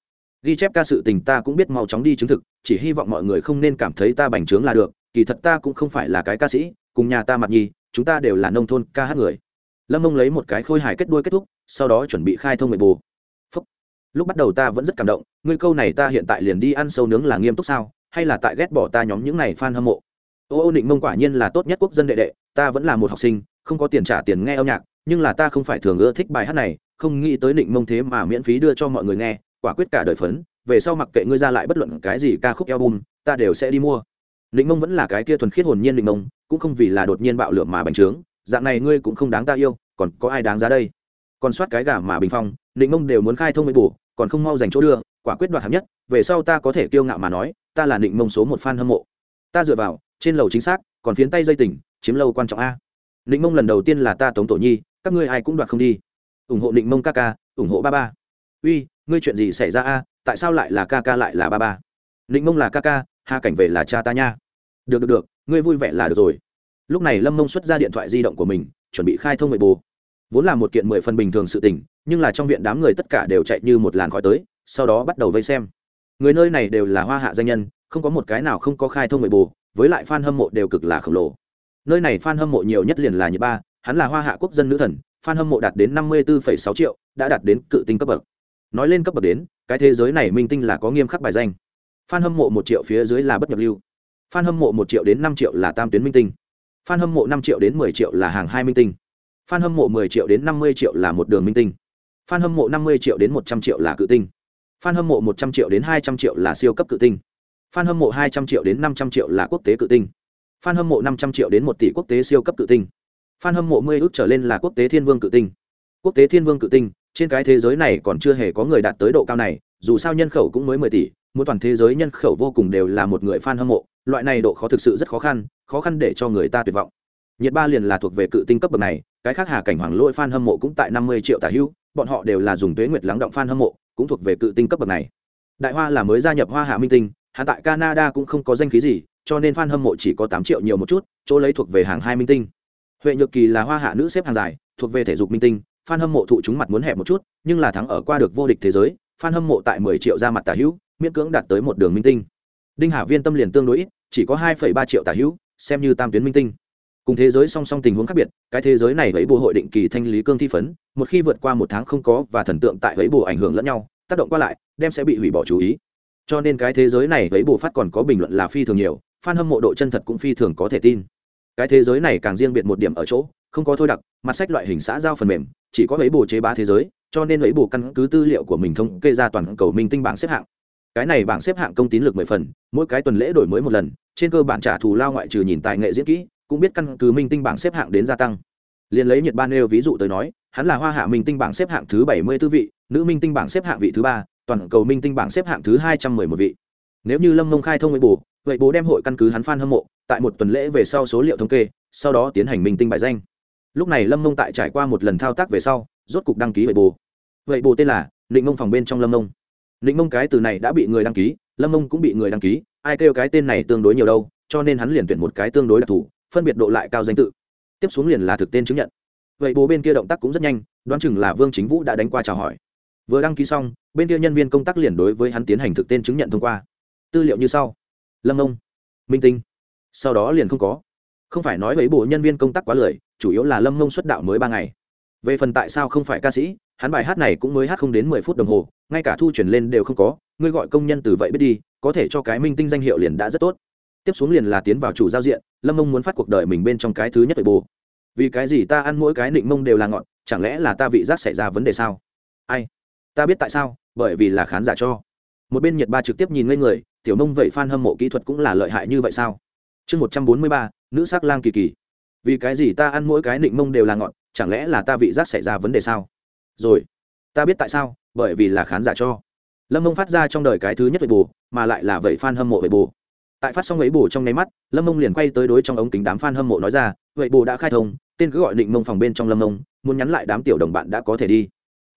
ghi chép ca sự tình ta cũng biết mau chóng đi chứng thực, chỉ hy vọng mọi người không nên cảm thấy ta bành trướng là được kỳ thật ta cũng không phải là cái ca sĩ, cùng nhà ta mặt nhi chúng ta đều là nông thôn ca hát người lâm mông lấy một cái khôi hài kết đuôi kết thúc, sau đó chuẩn bị khai thông người bù. Phúc. lúc bắt đầu ta vẫn rất cảm động, ngươi câu này ta hiện tại liền đi ăn sâu nướng là nghiêm túc sao, hay là tại ghét bỏ ta nhóm những này fan hâm mộ ô ô định mông quả nhiên là tốt nhất quốc dân đệ đệ, ta vẫn là một học sinh, không có tiền trả tiền nghe âm nhạc, nhưng là ta không phải thường ưa thích bài hát này, không nghĩ tới định mông thế mà miễn phí đưa cho mọi người nghe, quả quyết cả đời phấn, về sau mặc kệ ngươi ra lại bất luận cái gì ca khúc album, ta đều sẽ đi mua Ninh mông vẫn là cái kia thuần khiết hồn nhiên Ninh mông cũng không vì là đột nhiên bạo lửa mà bành trướng dạng này ngươi cũng không đáng ta yêu còn có ai đáng giá đây? Còn soát cái gà mà bình phong Ninh mông đều muốn khai thông mới bổ, còn không mau dành chỗ đưa quả quyết đoạt hạng nhất về sau ta có thể kiêu ngạo mà nói ta là Ninh mông số một fan hâm mộ. Ta dựa vào trên lầu chính xác còn phiến tay dây tỉnh chiếm lâu quan trọng a. Ninh mông lần đầu tiên là ta tống tổ nhi các ngươi ai cũng đoạt không đi. Ủng hộ Ninh mông ca ca ủng hộ ba ba. Uy ngươi chuyện gì xảy ra a? Tại sao lại là ca ca lại là ba ba? Ninh mông là ca ca hà cảnh về là cha ta nha. Được được được, ngươi vui vẻ là được rồi. Lúc này lâm mông xuất ra điện thoại di động của mình, chuẩn bị khai thông nội bồ vốn là một kiện mười phần bình thường sự tình, nhưng là trong viện đám người tất cả đều chạy như một làn khói tới, sau đó bắt đầu vây xem. Người nơi này đều là hoa hạ danh nhân, không có một cái nào không có khai thông nội bồ với lại f a n hâm mộ đều cực là khổng lồ. Nơi này f a n hâm mộ nhiều nhất liền là nhật ba, hắn là hoa hạ quốc dân nữ thần f a n hâm mộ đạt đến năm mươi bốn sáu triệu, đã đạt đến cự tinh cấp bậc. Nói lên cấp bậc đến, cái thế giới này minh tinh là có nghiêm khắc bài danh f a n hâm mộ một triệu phía dưới là bất nhập lưu. F a n hâm mộ một triệu đến năm triệu là tam tuyến minh tinh. F a n hâm mộ năm triệu đến mười triệu là hàng hai minh tinh. F a n hâm mộ mười triệu đến năm mươi triệu là một đường minh tinh. F a n hâm mộ năm mươi triệu đến một trăm triệu là cự tinh. F a n hâm mộ một trăm triệu đến hai trăm triệu là siêu cấp cự tinh. F a n hâm mộ hai trăm triệu đến năm trăm triệu là quốc tế cự tinh. F a n hâm mộ năm trăm triệu đến một tỷ quốc tế siêu cấp cự tinh. F a n hâm mộ mười ước trở lên là quốc tế thiên vương cự tinh. Quốc tế thiên vương cự tinh trên cái thế giới này còn chưa hề có người đạt tới độ cao này, dù sao nhân khẩu cũng mới mười tỷ, muốn toàn thế giới nhân khẩu vô cùng đều là một người fan hâm mộ, loại này độ khó thực sự rất khó khăn khó khăn để cho người ta tuyệt vọng. Nhiệt ba liền là thuộc về cự tinh cấp bậc này, cái khác hà cảnh hoàng lỗi fan hâm mộ cũng tại năm mươi triệu tả hữu bọn họ đều là dùng tuế nguyệt lắng động fan hâm mộ, cũng thuộc về cự tinh cấp bậc này. Đại hoa là mới gia nhập hoa hạ minh tinh hạ tại canada cũng không có danh khí gì, cho nên fan hâm mộ chỉ có tám triệu nhiều một chút, chỗ lấy thuộc về hàng hai minh tinh. Huệ nhược kỳ là hoa hạ nữ xếp hàng dài, thuộc về thể dục minh tinh fan hâm mộ thụ chúng mặt muốn hẹp một chút, nhưng là thắng ở qua được vô địch thế giới fan hâm mộ tại mười triệu ra mặt tả hữu, miễn cưỡng đạt tới một đường minh tinh. Đinh Hà viên tâm liền tương đối ít, chỉ có hai ba triệu tả hữu, xem như tam tuyến minh tinh. Cùng thế giới song song tình huống khác biệt, cái thế giới này với bộ hội định kỳ thanh lý cương thi phấn, một khi vượt qua một tháng không có và thần tượng tại với bộ ảnh hưởng lẫn nhau, tác động qua lại, đem sẽ bị hủy bỏ chú ý. Cho nên cái thế giới này với bộ phát còn có bình luận là phi thường nhiều fan hâm mộ độ chân thật cũng phi thường có thể tin. Cái thế giới này càng riêng biệt một điểm ở chỗ, không có thôi đặc, mặt sách loại hình xã giao phần mềm chỉ có ấy bồ chế bá thế giới, cho nên ấy bồ căn cứ tư liệu của mình thống kê ra toàn cầu minh tinh bảng xếp hạng. Cái này bảng xếp hạng công tín lực mười phần, mỗi cái tuần lễ đổi mới một lần, trên cơ bản trả thù lao ngoại trừ nhìn tài nghệ diễn kỹ, cũng biết căn cứ minh tinh bảng xếp hạng đến gia tăng. Liền lấy nhiệt ban nêu ví dụ tới nói, hắn là hoa hạ minh tinh bảng xếp hạng thứ bảy mươi tư vị, nữ minh tinh bảng xếp hạng vị thứ ba, toàn cầu minh tinh bảng xếp hạng thứ hai trăm mười một vị. Nếu như lâm mông khai thông với bồ vậy bố đem hội căn cứ hắn f hâm mộ, tại một tuần lễ về sau số liệu thống kê, sau đó tiến hành minh tinh bài danh lúc này lâm mông tại trải qua một lần thao tác về sau, rốt cục đăng ký vậy bồ. Vậy bồ tên là định mông phòng bên trong lâm mông. Định mông cái từ này đã bị người đăng ký, lâm mông cũng bị người đăng ký, ai kêu cái tên này tương đối nhiều đâu, cho nên hắn liền tuyển một cái tương đối đặc thù, phân biệt độ lại cao danh tự. Tiếp xuống liền là thực tên chứng nhận. Vậy bố bên kia động tác cũng rất nhanh, đoán chừng là vương chính vũ đã đánh qua chào hỏi. Vừa đăng ký xong, bên kia nhân viên công tác liền đối với hắn tiến hành thực tên chứng nhận thông qua. Tư liệu như sau. Lâm ông minh tinh. Sau đó liền không có. Không phải nói với bộ nhân viên công tác quá lười chủ yếu là lâm mông xuất đạo mới ba ngày. Về phần tại sao không phải ca sĩ, hắn bài hát này cũng mới hát không đến mười phút đồng hồ, ngay cả thu chuyển lên đều không có, ngươi gọi công nhân từ vậy biết đi, có thể cho cái minh tinh danh hiệu liền đã rất tốt. Tiếp xuống liền là tiến vào chủ giao diện, lâm mông muốn phát cuộc đời mình bên trong cái thứ nhất về bồ vì cái gì ta ăn mỗi cái định mông đều là ngọn, chẳng lẽ là ta vị giác xảy ra vấn đề sao? Ai? Ta biết tại sao, bởi vì là khán giả cho. Một bên nhật ba trực tiếp nhìn lên người, tiểu mông vậy f a n hâm mộ kỹ thuật cũng là lợi hại như vậy sao? Chương một trăm bốn mươi ba, nữ sắc lang kỳ kỳ vì cái gì ta ăn mỗi cái định mông đều là ngọn chẳng lẽ là ta vị giác xảy ra vấn đề sao? Rồi, ta biết tại sao, bởi vì là khán giả cho. Lâm mông phát ra trong đời cái thứ nhất về bù mà lại là vậy f a n hâm mộ về bù tại phát xong ấy bù trong nháy mắt, lâm mông liền quay tới đối trong ống kính đám f a n hâm mộ nói ra vậy bù đã khai thông, tên cứ gọi định mông phòng bên trong lâm mông, muốn nhắn lại đám tiểu đồng bạn đã có thể đi.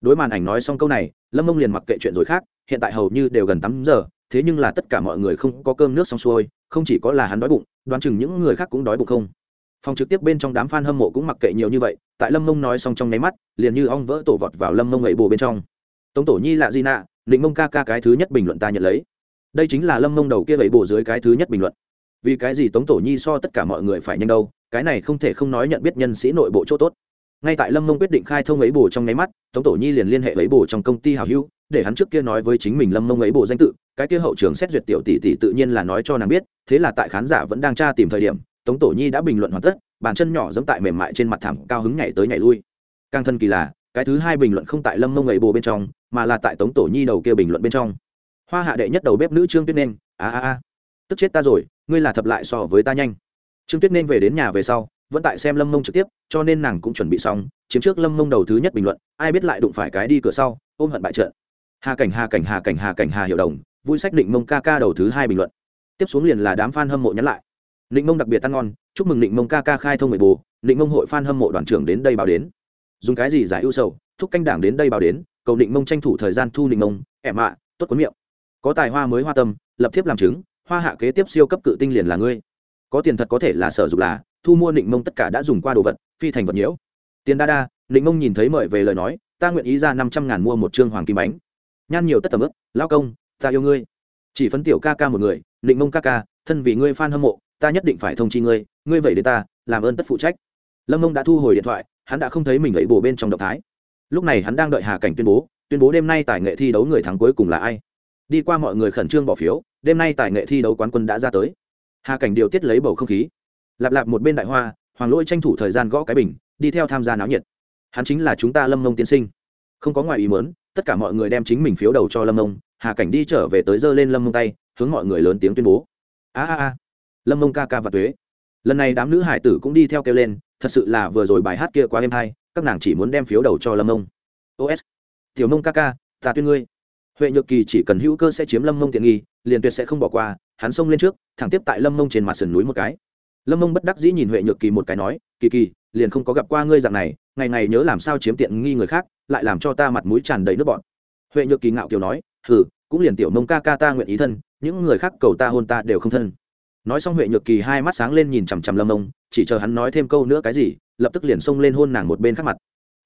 Đối màn ảnh nói xong câu này, lâm mông liền mặc kệ chuyện rồi khác, hiện tại hầu như đều gần tám giờ, thế nhưng là tất cả mọi người không có cơm nước xong xuôi, không chỉ có là hắn đói bụng, đoán chừng những người khác cũng đói bụng không? Phòng trực tiếp bên trong đám f a n hâm mộ cũng mặc kệ nhiều như vậy, tại lâm mông nói xong trong nháy mắt, liền như ong vỡ tổ vọt vào lâm mông ấy bồ bên trong. Tống tổ nhi lạ di nạ, định mông ca ca cái thứ nhất bình luận ta nhận lấy. Đây chính là lâm mông đầu kia ấy bồ dưới cái thứ nhất bình luận. Vì cái gì tống tổ nhi so tất cả mọi người phải nhanh đâu, cái này không thể không nói nhận biết nhân sĩ nội bộ chỗ tốt. Ngay tại lâm mông quyết định khai thông ấy bồ trong nháy mắt, tống tổ nhi liền liên hệ ấy bồ trong công ty hào hữu, để hắn trước kia nói với chính mình lâm mông ấy bồ danh tự, cái kia hậu trường xét duyệt tiểu tỷ tỷ tự nhiên là nói cho nàng biết, thế là tại khán giả vẫn đang tra tìm thời điểm tống tổ nhi đã bình luận hoàn tất, bàn chân nhỏ dẫm tại mềm mại trên mặt thảm cao hứng nhảy tới nhảy lui. Càng thân kỳ là, cái thứ hai bình luận không tại lâm mông ấy bồ bên trong, mà là tại tống tổ nhi đầu kia bình luận bên trong. Hoa hạ đệ nhất đầu bếp nữ trương tuyết nên, a a a. Tức chết ta rồi, ngươi là thập lại so với ta nhanh. Trương tuyết nên về đến nhà về sau, vẫn tại xem lâm mông trực tiếp, cho nên nàng cũng chuẩn bị xong, chiếm trước lâm mông đầu thứ nhất bình luận, ai biết lại đụng phải cái đi cửa sau, ôm hận bại trận. Hà cảnh hà cảnh hà cảnh hà cảnh, hà hiệu đồng, vui sách định mông ca ca đầu thứ hai bình luận. Tiếp xuống liền là đám f a n hâm mộ nhắn lại. Nịnh mông đặc biệt ăn ngon, chúc mừng Nịnh mông ca ca khai thông mười bồ, Nịnh mông hội fan hâm mộ đoàn trưởng đến đây báo đến. Dùng cái gì giải ưu sầu, thúc canh đảng đến đây báo đến, cầu Nịnh mông tranh thủ thời gian thu Nịnh mông ẻm ạ tốt cuốn miệng. Có tài hoa mới hoa tâm, lập thiếp làm chứng, hoa hạ kế tiếp siêu cấp cự tinh liền là ngươi. Có tiền thật có thể là sở dục là, thu mua Nịnh mông tất cả đã dùng qua đồ vật, phi thành vật nhiễu. Tiền đa đa, Nịnh mông nhìn thấy mời về lời nói, ta nguyện ý ra năm trăm ngàn mua một trương hoàng kim bánh. Nhan nhiều tất tầm ức lao công, ta yêu ngươi. Chỉ phấn tiểu ca ca một người, Nịnh mông ca ca, thân vì ngươi f a n hâm mộ ta nhất định phải thông chi ngươi ngươi vậy đến ta, làm ơn tất phụ trách. Lâm mông đã thu hồi điện thoại, hắn đã không thấy mình ấy bổ bên trong động thái. Lúc này hắn đang đợi hà cảnh tuyên bố tuyên bố đêm nay tại nghệ thi đấu người thắng cuối cùng là ai. Đi qua mọi người khẩn trương bỏ phiếu, đêm nay tại nghệ thi đấu quán quân đã ra tới. Hà cảnh điều tiết lấy bầu không khí. Lạp lạp một bên đại hoa, hoàng lỗi tranh thủ thời gian gõ cái bình, đi theo tham gia náo nhiệt. Hắn chính là chúng ta lâm mông tiên sinh. Không có ngoài ý mớn tất cả mọi người đem chính mình phiếu đầu cho lâm mông, hà cảnh đi trở về tới giơ lên lâm mông tay, hướng mọi người lớn tiếng tuyên bố. A a a lâm mông ca ca và tuế. Lần này đám nữ hải tử cũng đi theo kêu lên, thật sự là vừa rồi bài hát kia quá êm hay, các nàng chỉ muốn đem phiếu đầu cho lâm mông. Os tiểu mông ca ca, ta tuyên ngươi. Huệ nhược kỳ chỉ cần hữu cơ sẽ chiếm lâm mông tiện nghi, liền tuyệt sẽ không bỏ qua, hắn xông lên trước, thẳng tiếp tại lâm mông trên mặt sườn núi một cái. Lâm mông bất đắc dĩ nhìn huệ nhược kỳ một cái nói, kỳ kỳ, liền không có gặp qua ngươi dạng này, ngày ngày nhớ làm sao chiếm tiện nghi người khác, lại làm cho ta mặt mũi tràn đầy nước bọn huệ nhược kỳ ngạo kiều nói, hừ, cũng liền tiểu mông ca ca ta nguyện ý thân, những người khác cầu ta hôn ta đều không thân nói xong huệ nhược kỳ hai mắt sáng lên nhìn chằm chằm lâm ông chỉ chờ hắn nói thêm câu nữa cái gì, lập tức liền xông lên hôn nàng một bên khác mặt.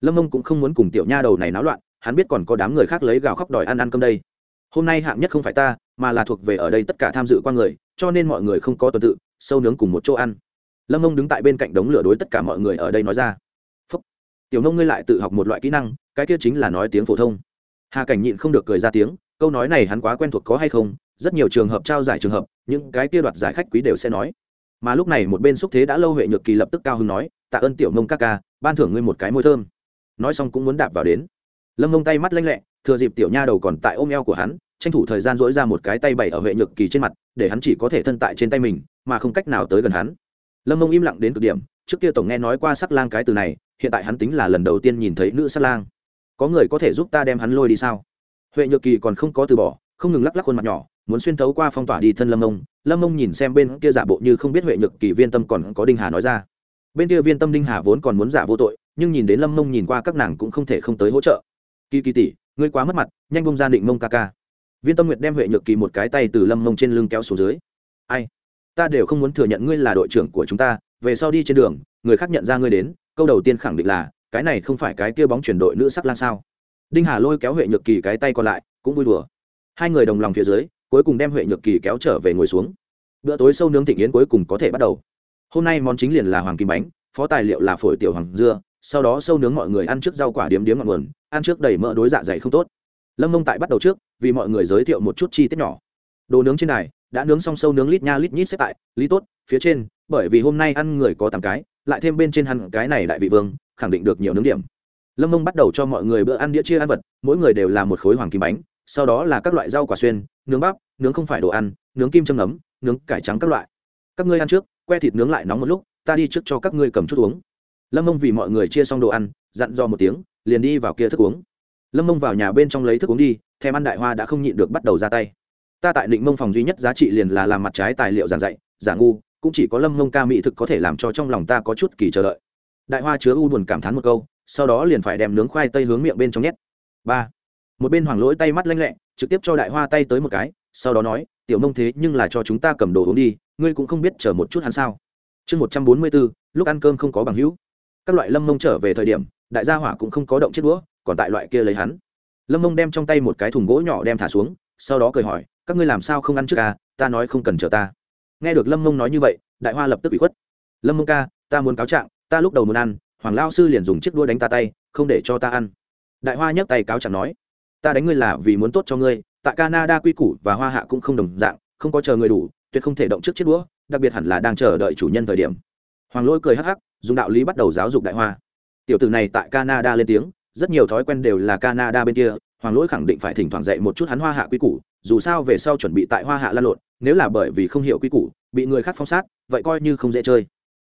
Lâm ông cũng không muốn cùng tiểu nha đầu này náo loạn, hắn biết còn có đám người khác lấy gào khóc đòi ăn ăn cơm đây. Hôm nay hạng nhất không phải ta, mà là thuộc về ở đây tất cả tham dự qua người, cho nên mọi người không có tuần tự, sâu nướng cùng một chỗ ăn. Lâm ông đứng tại bên cạnh đống lửa đối tất cả mọi người ở đây nói ra. Phúc. tiểu nông ngươi lại tự học một loại kỹ năng, cái kia chính là nói tiếng phổ thông. Hà cảnh nhịn không được cười ra tiếng, câu nói này hắn quá quen thuộc có hay không rất nhiều trường hợp trao giải trường hợp, những cái kia đoạt giải khách quý đều sẽ nói. Mà lúc này một bên xúc thế đã lâu huệ nhược kỳ lập tức cao hứng nói, tạ ơn tiểu mông ca ca, ban thưởng ngươi một cái môi thơm. Nói xong cũng muốn đạp vào đến. Lâm mông tay mắt lanh lẹ, thừa dịp tiểu nha đầu còn tại ôm eo của hắn, tranh thủ thời gian dỗi ra một cái tay bày ở huệ nhược kỳ trên mặt, để hắn chỉ có thể thân tại trên tay mình, mà không cách nào tới gần hắn. Lâm mông im lặng đến cực điểm, trước kia tổng nghe nói qua sắc lang cái từ này, hiện tại hắn tính là lần đầu tiên nhìn thấy nữ sắc lang. Có người có thể giúp ta đem hắn lôi đi sao? Huệ nhược kỳ còn không có từ bỏ, không ngừng lắc lắc khuôn mặt nhỏ muốn xuyên thấu qua phong tỏa đi thân lâm ông lâm ông nhìn xem bên kia giả bộ như không biết huệ nhược kỳ viên tâm còn có đinh hà nói ra. Bên kia viên tâm đinh hà vốn còn muốn giả vô tội, nhưng nhìn đến lâm mông nhìn qua các nàng cũng không thể không tới hỗ trợ. Kỳ kỳ tỷ, ngươi quá mất mặt, nhanh bông ra định mông ca ca. Viên tâm nguyệt đem huệ nhược kỳ một cái tay từ lâm mông trên lưng kéo xuống dưới. Ai, ta đều không muốn thừa nhận ngươi là đội trưởng của chúng ta, về sau đi trên đường, người khác nhận ra ngươi đến, câu đầu tiên khẳng định là, cái này không phải cái kia bóng chuyển đội nữ sắc lang sao? Đinh hà lôi kéo huệ nhược kỳ cái tay còn lại, cũng vui đùa. Hai người đồng lòng phía dưới cuối cùng đem huệ nhược kỳ kéo trở về ngồi xuống. Bữa tối sâu nướng thịnh yến cuối cùng có thể bắt đầu. Hôm nay món chính liền là hoàng kim bánh, phó tài liệu là phổi tiểu hoàng dưa, sau đó sâu nướng mọi người ăn trước rau quả điếm điếm ngọn nguồn, ăn trước đầy mỡ đối dạ dày không tốt. Lâm mông tại bắt đầu trước, vì mọi người giới thiệu một chút chi tiết nhỏ. Đồ nướng trên này đã nướng xong sâu nướng lít nha lít nhít xếp tại, lý tốt, phía trên, bởi vì hôm nay ăn người có tám cái, lại thêm bên trên hẳn cái này đại vị vương, khẳng định được nhiều nướng điểm. Lâm mông bắt đầu cho mọi người bữa ăn đĩa chia ăn vật, mỗi người đều là một khối hoàng kim bánh sau đó là các loại rau quả xuyên, nướng bắp, nướng không phải đồ ăn, nướng kim châm nấm nướng cải trắng các loại. Các ngươi ăn trước, que thịt nướng lại nóng một lúc, ta đi trước cho các ngươi cầm chút uống. Lâm mông vì mọi người chia xong đồ ăn, dặn dò một tiếng, liền đi vào kia thức uống. Lâm mông vào nhà bên trong lấy thức uống đi, thèm ăn đại hoa đã không nhịn được bắt đầu ra tay. Ta tại định mông phòng duy nhất giá trị liền là làm mặt trái tài liệu giảng dạy giả ngu, cũng chỉ có lâm mông ca mỹ thực có thể làm cho trong lòng ta có chút kỳ chờ đợi. Đại hoa chứa u buồn cảm thán một câu, sau đó liền phải đem nướng khoai tây hướng miệng bên trong nhét. Ba một bên hoàng lỗi tay mắt lanh lẹ, trực tiếp cho đại hoa tay tới một cái, sau đó nói, tiểu mông thế nhưng là cho chúng ta cầm đồ uống đi, ngươi cũng không biết chờ một chút hắn sao. Chương một trăm bốn mươi bốn, lúc ăn cơm không có bằng hữu. Các loại lâm mông trở về thời điểm, đại gia hỏa cũng không có động chết đũa, còn tại loại kia lấy hắn. Lâm mông đem trong tay một cái thùng gỗ nhỏ đem thả xuống, sau đó cười hỏi, các ngươi làm sao không ăn trước ca ta nói không cần chờ ta. Nghe được lâm mông nói như vậy, đại hoa lập tức bị khuất. Lâm mông ca, ta muốn cáo trạng, ta lúc đầu muốn ăn, hoàng lao sư liền dùng chiếc đua đánh ta tay, không để cho ta ăn. Đại hoa nhấc tay cáo trạng nói ta đánh ngươi là vì muốn tốt cho ngươi tại canada quy củ và hoa hạ cũng không đồng dạng, không có chờ người đủ, tuyệt không thể động trước chiếc đũa, đặc biệt hẳn là đang chờ đợi chủ nhân thời điểm. Hoàng lỗi cười hắc hắc, dùng đạo lý bắt đầu giáo dục đại hoa. Tiểu tử này tại canada lên tiếng, rất nhiều thói quen đều là canada bên kia, hoàng lỗi khẳng định phải thỉnh thoảng dạy một chút hắn hoa hạ quy củ, dù sao về sau chuẩn bị tại hoa hạ lan lộn, nếu là bởi vì không hiểu quy củ, bị người khác phong sát, vậy coi như không dễ chơi.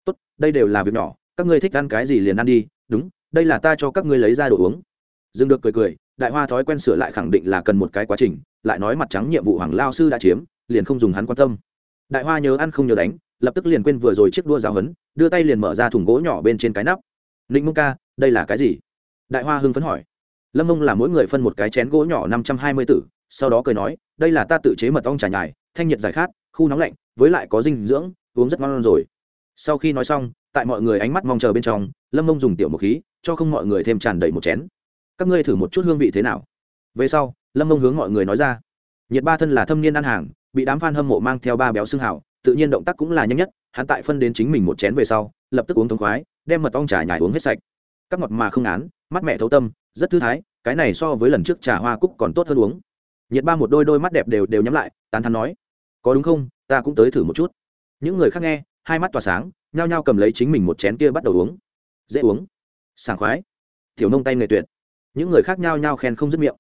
Tốt, đây đều là việc nhỏ, các ngươi thích ăn cái gì liền ăn đi, đúng, đây là ta cho các ngươi lấy ra đồ uống. Dừng được cười cười đại hoa thói quen sửa lại khẳng định là cần một cái quá trình, lại nói mặt trắng nhiệm vụ hoàng lao sư đã chiếm, liền không dùng hắn quan tâm. Đại hoa nhớ ăn không nhớ đánh, lập tức liền quên vừa rồi chiếc đua giáo hấn đưa tay liền mở ra thùng gỗ nhỏ bên trên cái nắp. Ninh mông ca, đây là cái gì? Đại hoa hưng phấn hỏi. Lâm mông là mỗi người phân một cái chén gỗ nhỏ năm trăm hai mươi tử, sau đó cười nói, đây là ta tự chế mật ong trà nhài, thanh nhiệt giải khát, khu nóng lạnh, với lại có dinh dưỡng, uống rất ngon rồi. Sau khi nói xong, tại mọi người ánh mắt mong chờ bên trong, lâm mông dùng tiểu một khí, cho không mọi người thêm tràn đầy một chén các ngươi thử một chút hương vị thế nào? Về sau, lâm mông hướng mọi người nói ra. Nhiệt ba thân là thâm niên ăn hàng, bị đám f a n hâm mộ mang theo ba béo xương hảo tự nhiên động tác cũng là nhanh nhất, hắn tại phân đến chính mình một chén về sau, lập tức uống thống khoái, đem mật ong trà nhải uống hết sạch. Các ngọt mà không án mắt mẹ thấu tâm, rất thư thái, cái này so với lần trước trà hoa cúc còn tốt hơn uống. Nhiệt ba một đôi đôi mắt đẹp đều đều nhắm lại, tán thắn nói, có đúng không? Ta cũng tới thử một chút. Những người khác nghe, hai mắt tỏa sáng, nhao nhao cầm lấy chính mình một chén kia bắt đầu uống. Dễ uống. Sảng khoái. Tiểu nông tay nghề tuyệt những người khác nhao nhao khen không dứt miệng.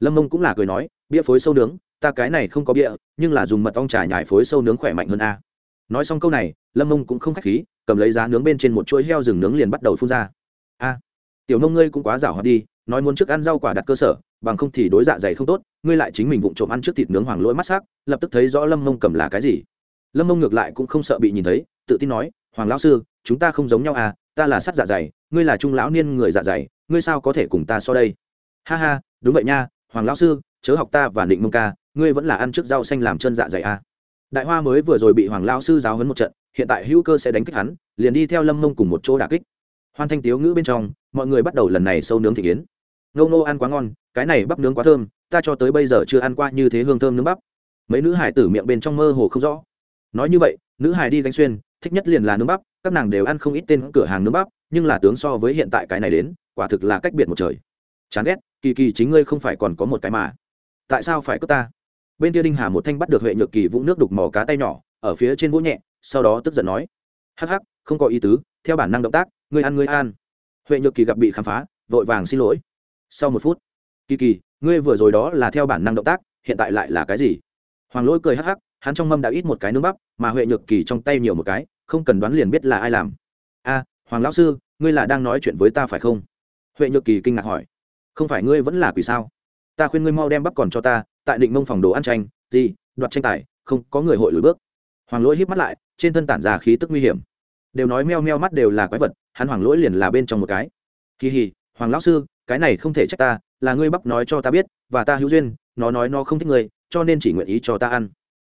Lâm mông cũng là cười nói, bia phối sâu nướng, ta cái này không có bia, nhưng là dùng mật ong trà nhải phối sâu nướng khỏe mạnh hơn a. Nói xong câu này, lâm mông cũng không k h á c h khí, cầm lấy giá nướng bên trên một chuỗi heo rừng nướng liền bắt đầu phun ra. A, tiểu nông ngươi cũng quá rảo hoạt đi, nói muốn trước ăn rau quả đặt cơ sở, bằng không thì đối dạ dày không tốt, ngươi lại chính mình vụng trộm ăn trước thịt nướng hoàng lỗi mắt sắc, lập tức thấy rõ lâm mông cầm là cái gì. Lâm mông ngược lại cũng không sợ bị nhìn thấy, tự tin nói, hoàng lão sư, chúng ta không giống nhau à ta là sắt dạ dày, ngươi là trung lão niên người dạ dày ngươi sao có thể cùng ta so đây? Ha ha, đúng vậy nha, hoàng lão sư, chớ học ta và định mông ca, ngươi vẫn là ăn trước rau xanh làm chân dạ dày à. đại hoa mới vừa rồi bị hoàng lão sư giáo hấn một trận, hiện tại hữu cơ sẽ đánh kích hắn, liền đi theo lâm mông cùng một chỗ đà kích. Hoan thanh tiếu ngữ bên trong, mọi người bắt đầu lần này sâu nướng thị kiến ngâu nô ăn quá ngon, cái này bắp nướng quá thơm, ta cho tới bây giờ chưa ăn qua như thế hương thơm nướng bắp. Mấy nữ hải tử miệng bên trong mơ hồ không rõ. Nói như vậy, nữ hải đi gánh xuyên, thích nhất liền là nướng bắp các nàng đều ăn không ít tên cửa hàng nướng bắp, nhưng là tướng so với hiện tại cái này đến, quả thực là cách biệt một trời. Chán ghét, kỳ kỳ chính ngươi không phải còn có một cái mà. Tại sao phải cướp ta? Bên kia đinh hà một thanh bắt được huệ nhược kỳ vũng nước đục mò cá tay nhỏ, ở phía trên vỗ nhẹ, sau đó tức giận nói. Hắc hắc, không có ý tứ, theo bản năng động tác, ngươi ăn ngươi ăn. Huệ nhược kỳ gặp bị khám phá, vội vàng xin lỗi. Sau một phút, kỳ kỳ, ngươi vừa rồi đó là theo bản năng động tác, hiện tại lại là cái gì? Hoàng lỗi cười hắc hắc, hắn trong mâm đã ít một cái nướng bắp, mà huệ nhược kỳ trong tay nhiều một cái không cần đoán liền biết là ai làm. A, hoàng lão sư, ngươi là đang nói chuyện với ta phải không? Huệ nhược kỳ kinh ngạc hỏi. Không phải ngươi vẫn là quỷ sao? Ta khuyên ngươi mau đem bắp còn cho ta, tại định mông phòng đồ ăn tranh, gì, đoạt tranh tài, không, có người hội lùi bước. Hoàng lỗi híp mắt lại, trên thân tản ra khí tức nguy hiểm. Đều nói meo meo mắt đều là quái vật, hắn hoàng lỗi liền là bên trong một cái. Kỳ hì hoàng lão sư, cái này không thể trách ta, là ngươi bắp nói cho ta biết, và ta hữu duyên, nó nói nó không thích ngươi, cho nên chỉ nguyện ý cho ta ăn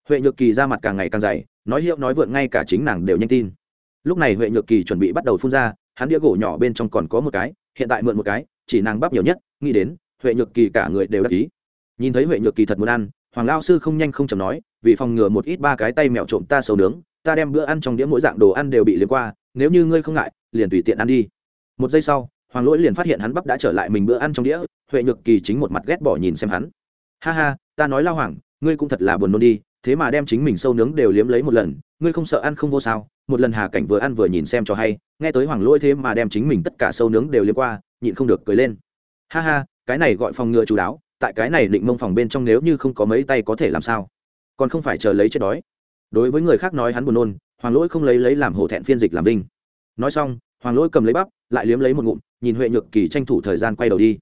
huệ nhược kỳ ra mặt càng ngày càng dày, nói hiệu nói vượn ngay cả chính nàng đều nhanh tin. Lúc này huệ nhược kỳ chuẩn bị bắt đầu phun ra, hắn đĩa gỗ nhỏ bên trong còn có một cái, hiện tại mượn một cái, chỉ nàng bắp nhiều nhất, nghĩ đến, huệ nhược kỳ cả người đều đắc ý. Nhìn thấy huệ nhược kỳ thật muốn ăn, hoàng lao sư không nhanh không chầm nói, vì phòng ngừa một ít ba cái tay mẹo trộm ta sầu nướng, ta đem bữa ăn trong đĩa mỗi dạng đồ ăn đều bị liên qua, nếu như ngươi không ngại, liền tùy tiện ăn đi. Một giây sau, hoàng lỗi liền phát hiện hắn bắp đã trở lại mình bữa ăn trong đĩa, huệ nhược kỳ chính một mặt ghét bỏ nhìn xem hắn. Ha ha, ta nói lao hoàng, ngươi cũng thật là buồn nôn đi thế mà đem chính mình sâu nướng đều liếm lấy một lần, ngươi không sợ ăn không vô sao? Một lần hà cảnh vừa ăn vừa nhìn xem cho hay, nghe tới hoàng lỗi thế mà đem chính mình tất cả sâu nướng đều liếm qua, nhịn không được cười lên. Ha ha, cái này gọi phòng ngừa chú đáo, tại cái này định mông phòng bên trong nếu như không có mấy tay có thể làm sao? Còn không phải chờ lấy chết đói. Đối với người khác nói hắn buồn nôn, hoàng lỗi không lấy lấy làm hổ thẹn phiên dịch làm vinh. Nói xong, hoàng lỗi cầm lấy bắp, lại liếm lấy một ngụm, nhìn huệ nhược kỳ tranh thủ thời gian quay đầu đi.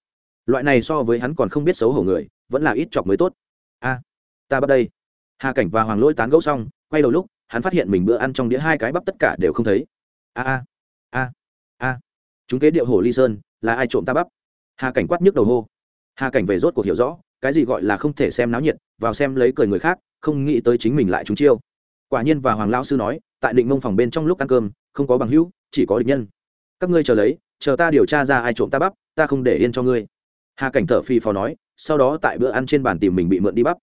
Loại này so với hắn còn không biết xấu hổ người, vẫn là ít chọc mới tốt. A, ta bắt đây hà cảnh và hoàng lỗi tán gẫu xong, quay đầu lúc, hắn phát hiện mình bữa ăn trong đĩa hai cái bắp tất cả đều không thấy. A a a a. Chúng kế điệu hồ ly sơn, là ai trộm ta bắp? Hà cảnh quát nhức đầu hô. Hà cảnh về rốt cuộc hiểu rõ, cái gì gọi là không thể xem náo nhiệt, vào xem lấy cười người khác, không nghĩ tới chính mình lại trúng chiêu. Quả nhiên và hoàng lão sư nói, tại định mông phòng bên trong lúc ăn cơm, không có bằng hữu, chỉ có địch nhân. Các ngươi chờ lấy, chờ ta điều tra ra ai trộm ta bắp, ta không để yên cho ngươi. Hà cảnh thở phi phò nói, sau đó tại bữa ăn trên bàn tìm mình bị mượn đi bắp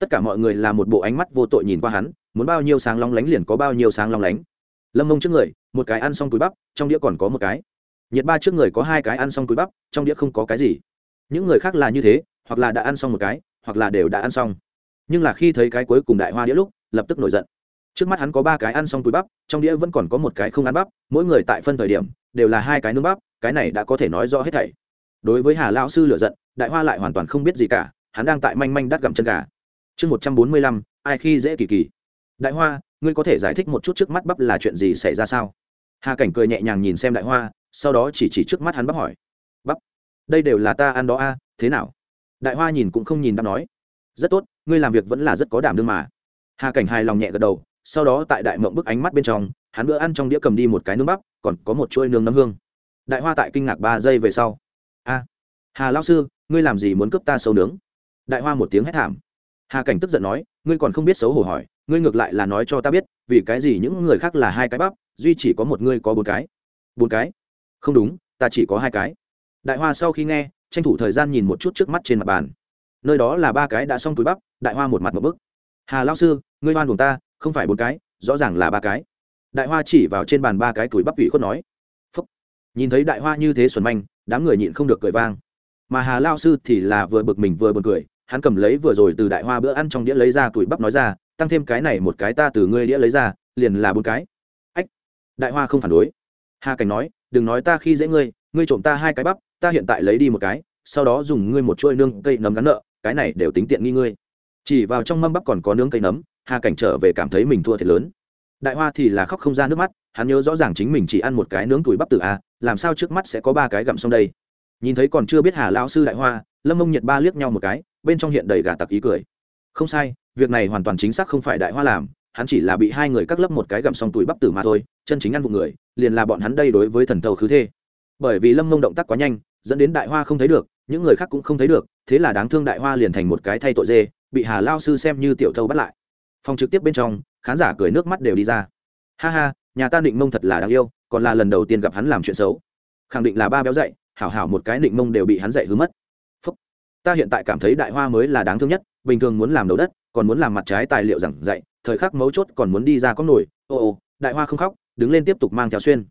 tất cả mọi người là một bộ ánh mắt vô tội nhìn qua hắn, muốn bao nhiêu sáng long lánh liền có bao nhiêu sáng long lánh. Lâm mông trước người, một cái ăn xong túi bắp, trong đĩa còn có một cái. Nhiệt ba trước người có hai cái ăn xong túi bắp, trong đĩa không có cái gì. Những người khác là như thế, hoặc là đã ăn xong một cái, hoặc là đều đã ăn xong. Nhưng là khi thấy cái cuối cùng đại hoa đĩa lúc, lập tức nổi giận. Trước mắt hắn có ba cái ăn xong túi bắp, trong đĩa vẫn còn có một cái không ăn bắp, mỗi người tại phân thời điểm, đều là hai cái nướng bắp, cái này đã có thể nói rõ hết thảy. Đối với hà lão sư lựa giận, đại hoa lại hoàn toàn không biết gì cả, hắn đang tại manh manh đắt gặm chân gà chương một trăm bốn mươi lăm, ai khi dễ kỳ kỳ. Đại hoa, ngươi có thể giải thích một chút trước mắt bắp là chuyện gì xảy ra sao? Hà cảnh cười nhẹ nhàng nhìn xem đại hoa, sau đó chỉ chỉ trước mắt hắn bắp hỏi. Bắp, đây đều là ta ăn đó a, thế nào? Đại hoa nhìn cũng không nhìn đáp nói. Rất tốt, ngươi làm việc vẫn là rất có đảm đương mà. Hà cảnh hài lòng nhẹ gật đầu, sau đó tại đại mộng bức ánh mắt bên trong, hắn bữa ăn trong đĩa cầm đi một cái nướng bắp, còn có một chuôi nướng nấm hương. Đại hoa tại kinh ngạc ba giây về sau. A, hà lao sư, ngươi làm gì muốn cướp ta sâu nướng? Đại hoa một tiếng hét thảm hà cảnh tức giận nói, ngươi còn không biết xấu hổ hỏi, ngươi ngược lại là nói cho ta biết, vì cái gì những người khác là hai cái bắp, duy chỉ có một ngươi có bốn cái. Bốn cái? Không đúng, ta chỉ có hai cái. Đại hoa sau khi nghe, tranh thủ thời gian nhìn một chút trước mắt trên mặt bàn. Nơi đó là ba cái đã xong túi bắp, đại hoa một mặt một bức. Hà lao sư, ngươi hoan buồng ta, không phải bốn cái, rõ ràng là ba cái. Đại hoa chỉ vào trên bàn ba cái túi bắp ủy khuất nói. Phúc. nhìn thấy đại hoa như thế xuẩn manh, đám người nhịn không được cười vang. Mà hà lao sư thì là vừa bực mình vừa buồn cười hắn cầm lấy vừa rồi từ đại hoa bữa ăn trong đĩa lấy ra tuổi bắp nói ra, tăng thêm cái này một cái ta từ ngươi đĩa lấy ra, liền là bốn cái. Ách, đại hoa không phản đối. Hà cảnh nói, đừng nói ta khi dễ ngươi ngươi trộm ta hai cái bắp, ta hiện tại lấy đi một cái, sau đó dùng ngươi một chuôi nương cây nấm gắn nợ, cái này đều tính tiện nghi ngươi. Chỉ vào trong mâm bắp còn có nướng cây nấm, hà cảnh trở về cảm thấy mình thua thiệt lớn. Đại hoa thì là khóc không ra nước mắt, hắn nhớ rõ ràng chính mình chỉ ăn một cái nướng tuổi bắp từ a à, làm sao trước mắt sẽ có ba cái gặm xong đây. Nhìn thấy còn chưa biết hà lão sư đại hoa, lâm mông nhiệt ba liếc nhau một cái bên trong hiện đầy gà tặc ý cười. Không sai, việc này hoàn toàn chính xác không phải đại hoa làm, hắn chỉ là bị hai người cắt lấp một cái gặm xong tuổi bắp tử mà thôi, chân chính ăn vụ người, liền là bọn hắn đây đối với thần thầu khứ thê. Bởi vì lâm mông động tác quá nhanh, dẫn đến đại hoa không thấy được, những người khác cũng không thấy được, thế là đáng thương đại hoa liền thành một cái thay tội dê, bị hà lao sư xem như tiểu thâu bắt lại. Phòng trực tiếp bên trong, khán giả cười nước mắt đều đi ra. Ha ha, nhà ta định mông thật là đáng yêu, còn là lần đầu tiên gặp hắn làm chuyện xấu. Khẳng định là ba béo dậy hảo hảo một cái định mông đều bị hắn dạy hứa mất ta hiện tại cảm thấy đại hoa mới là đáng thương nhất, bình thường muốn làm đầu đất, còn muốn làm mặt trái tài liệu giảng dạy, thời khắc mấu chốt còn muốn đi ra có nổi. Ô ô, đại hoa không khóc, đứng lên tiếp tục mang theo xuyên.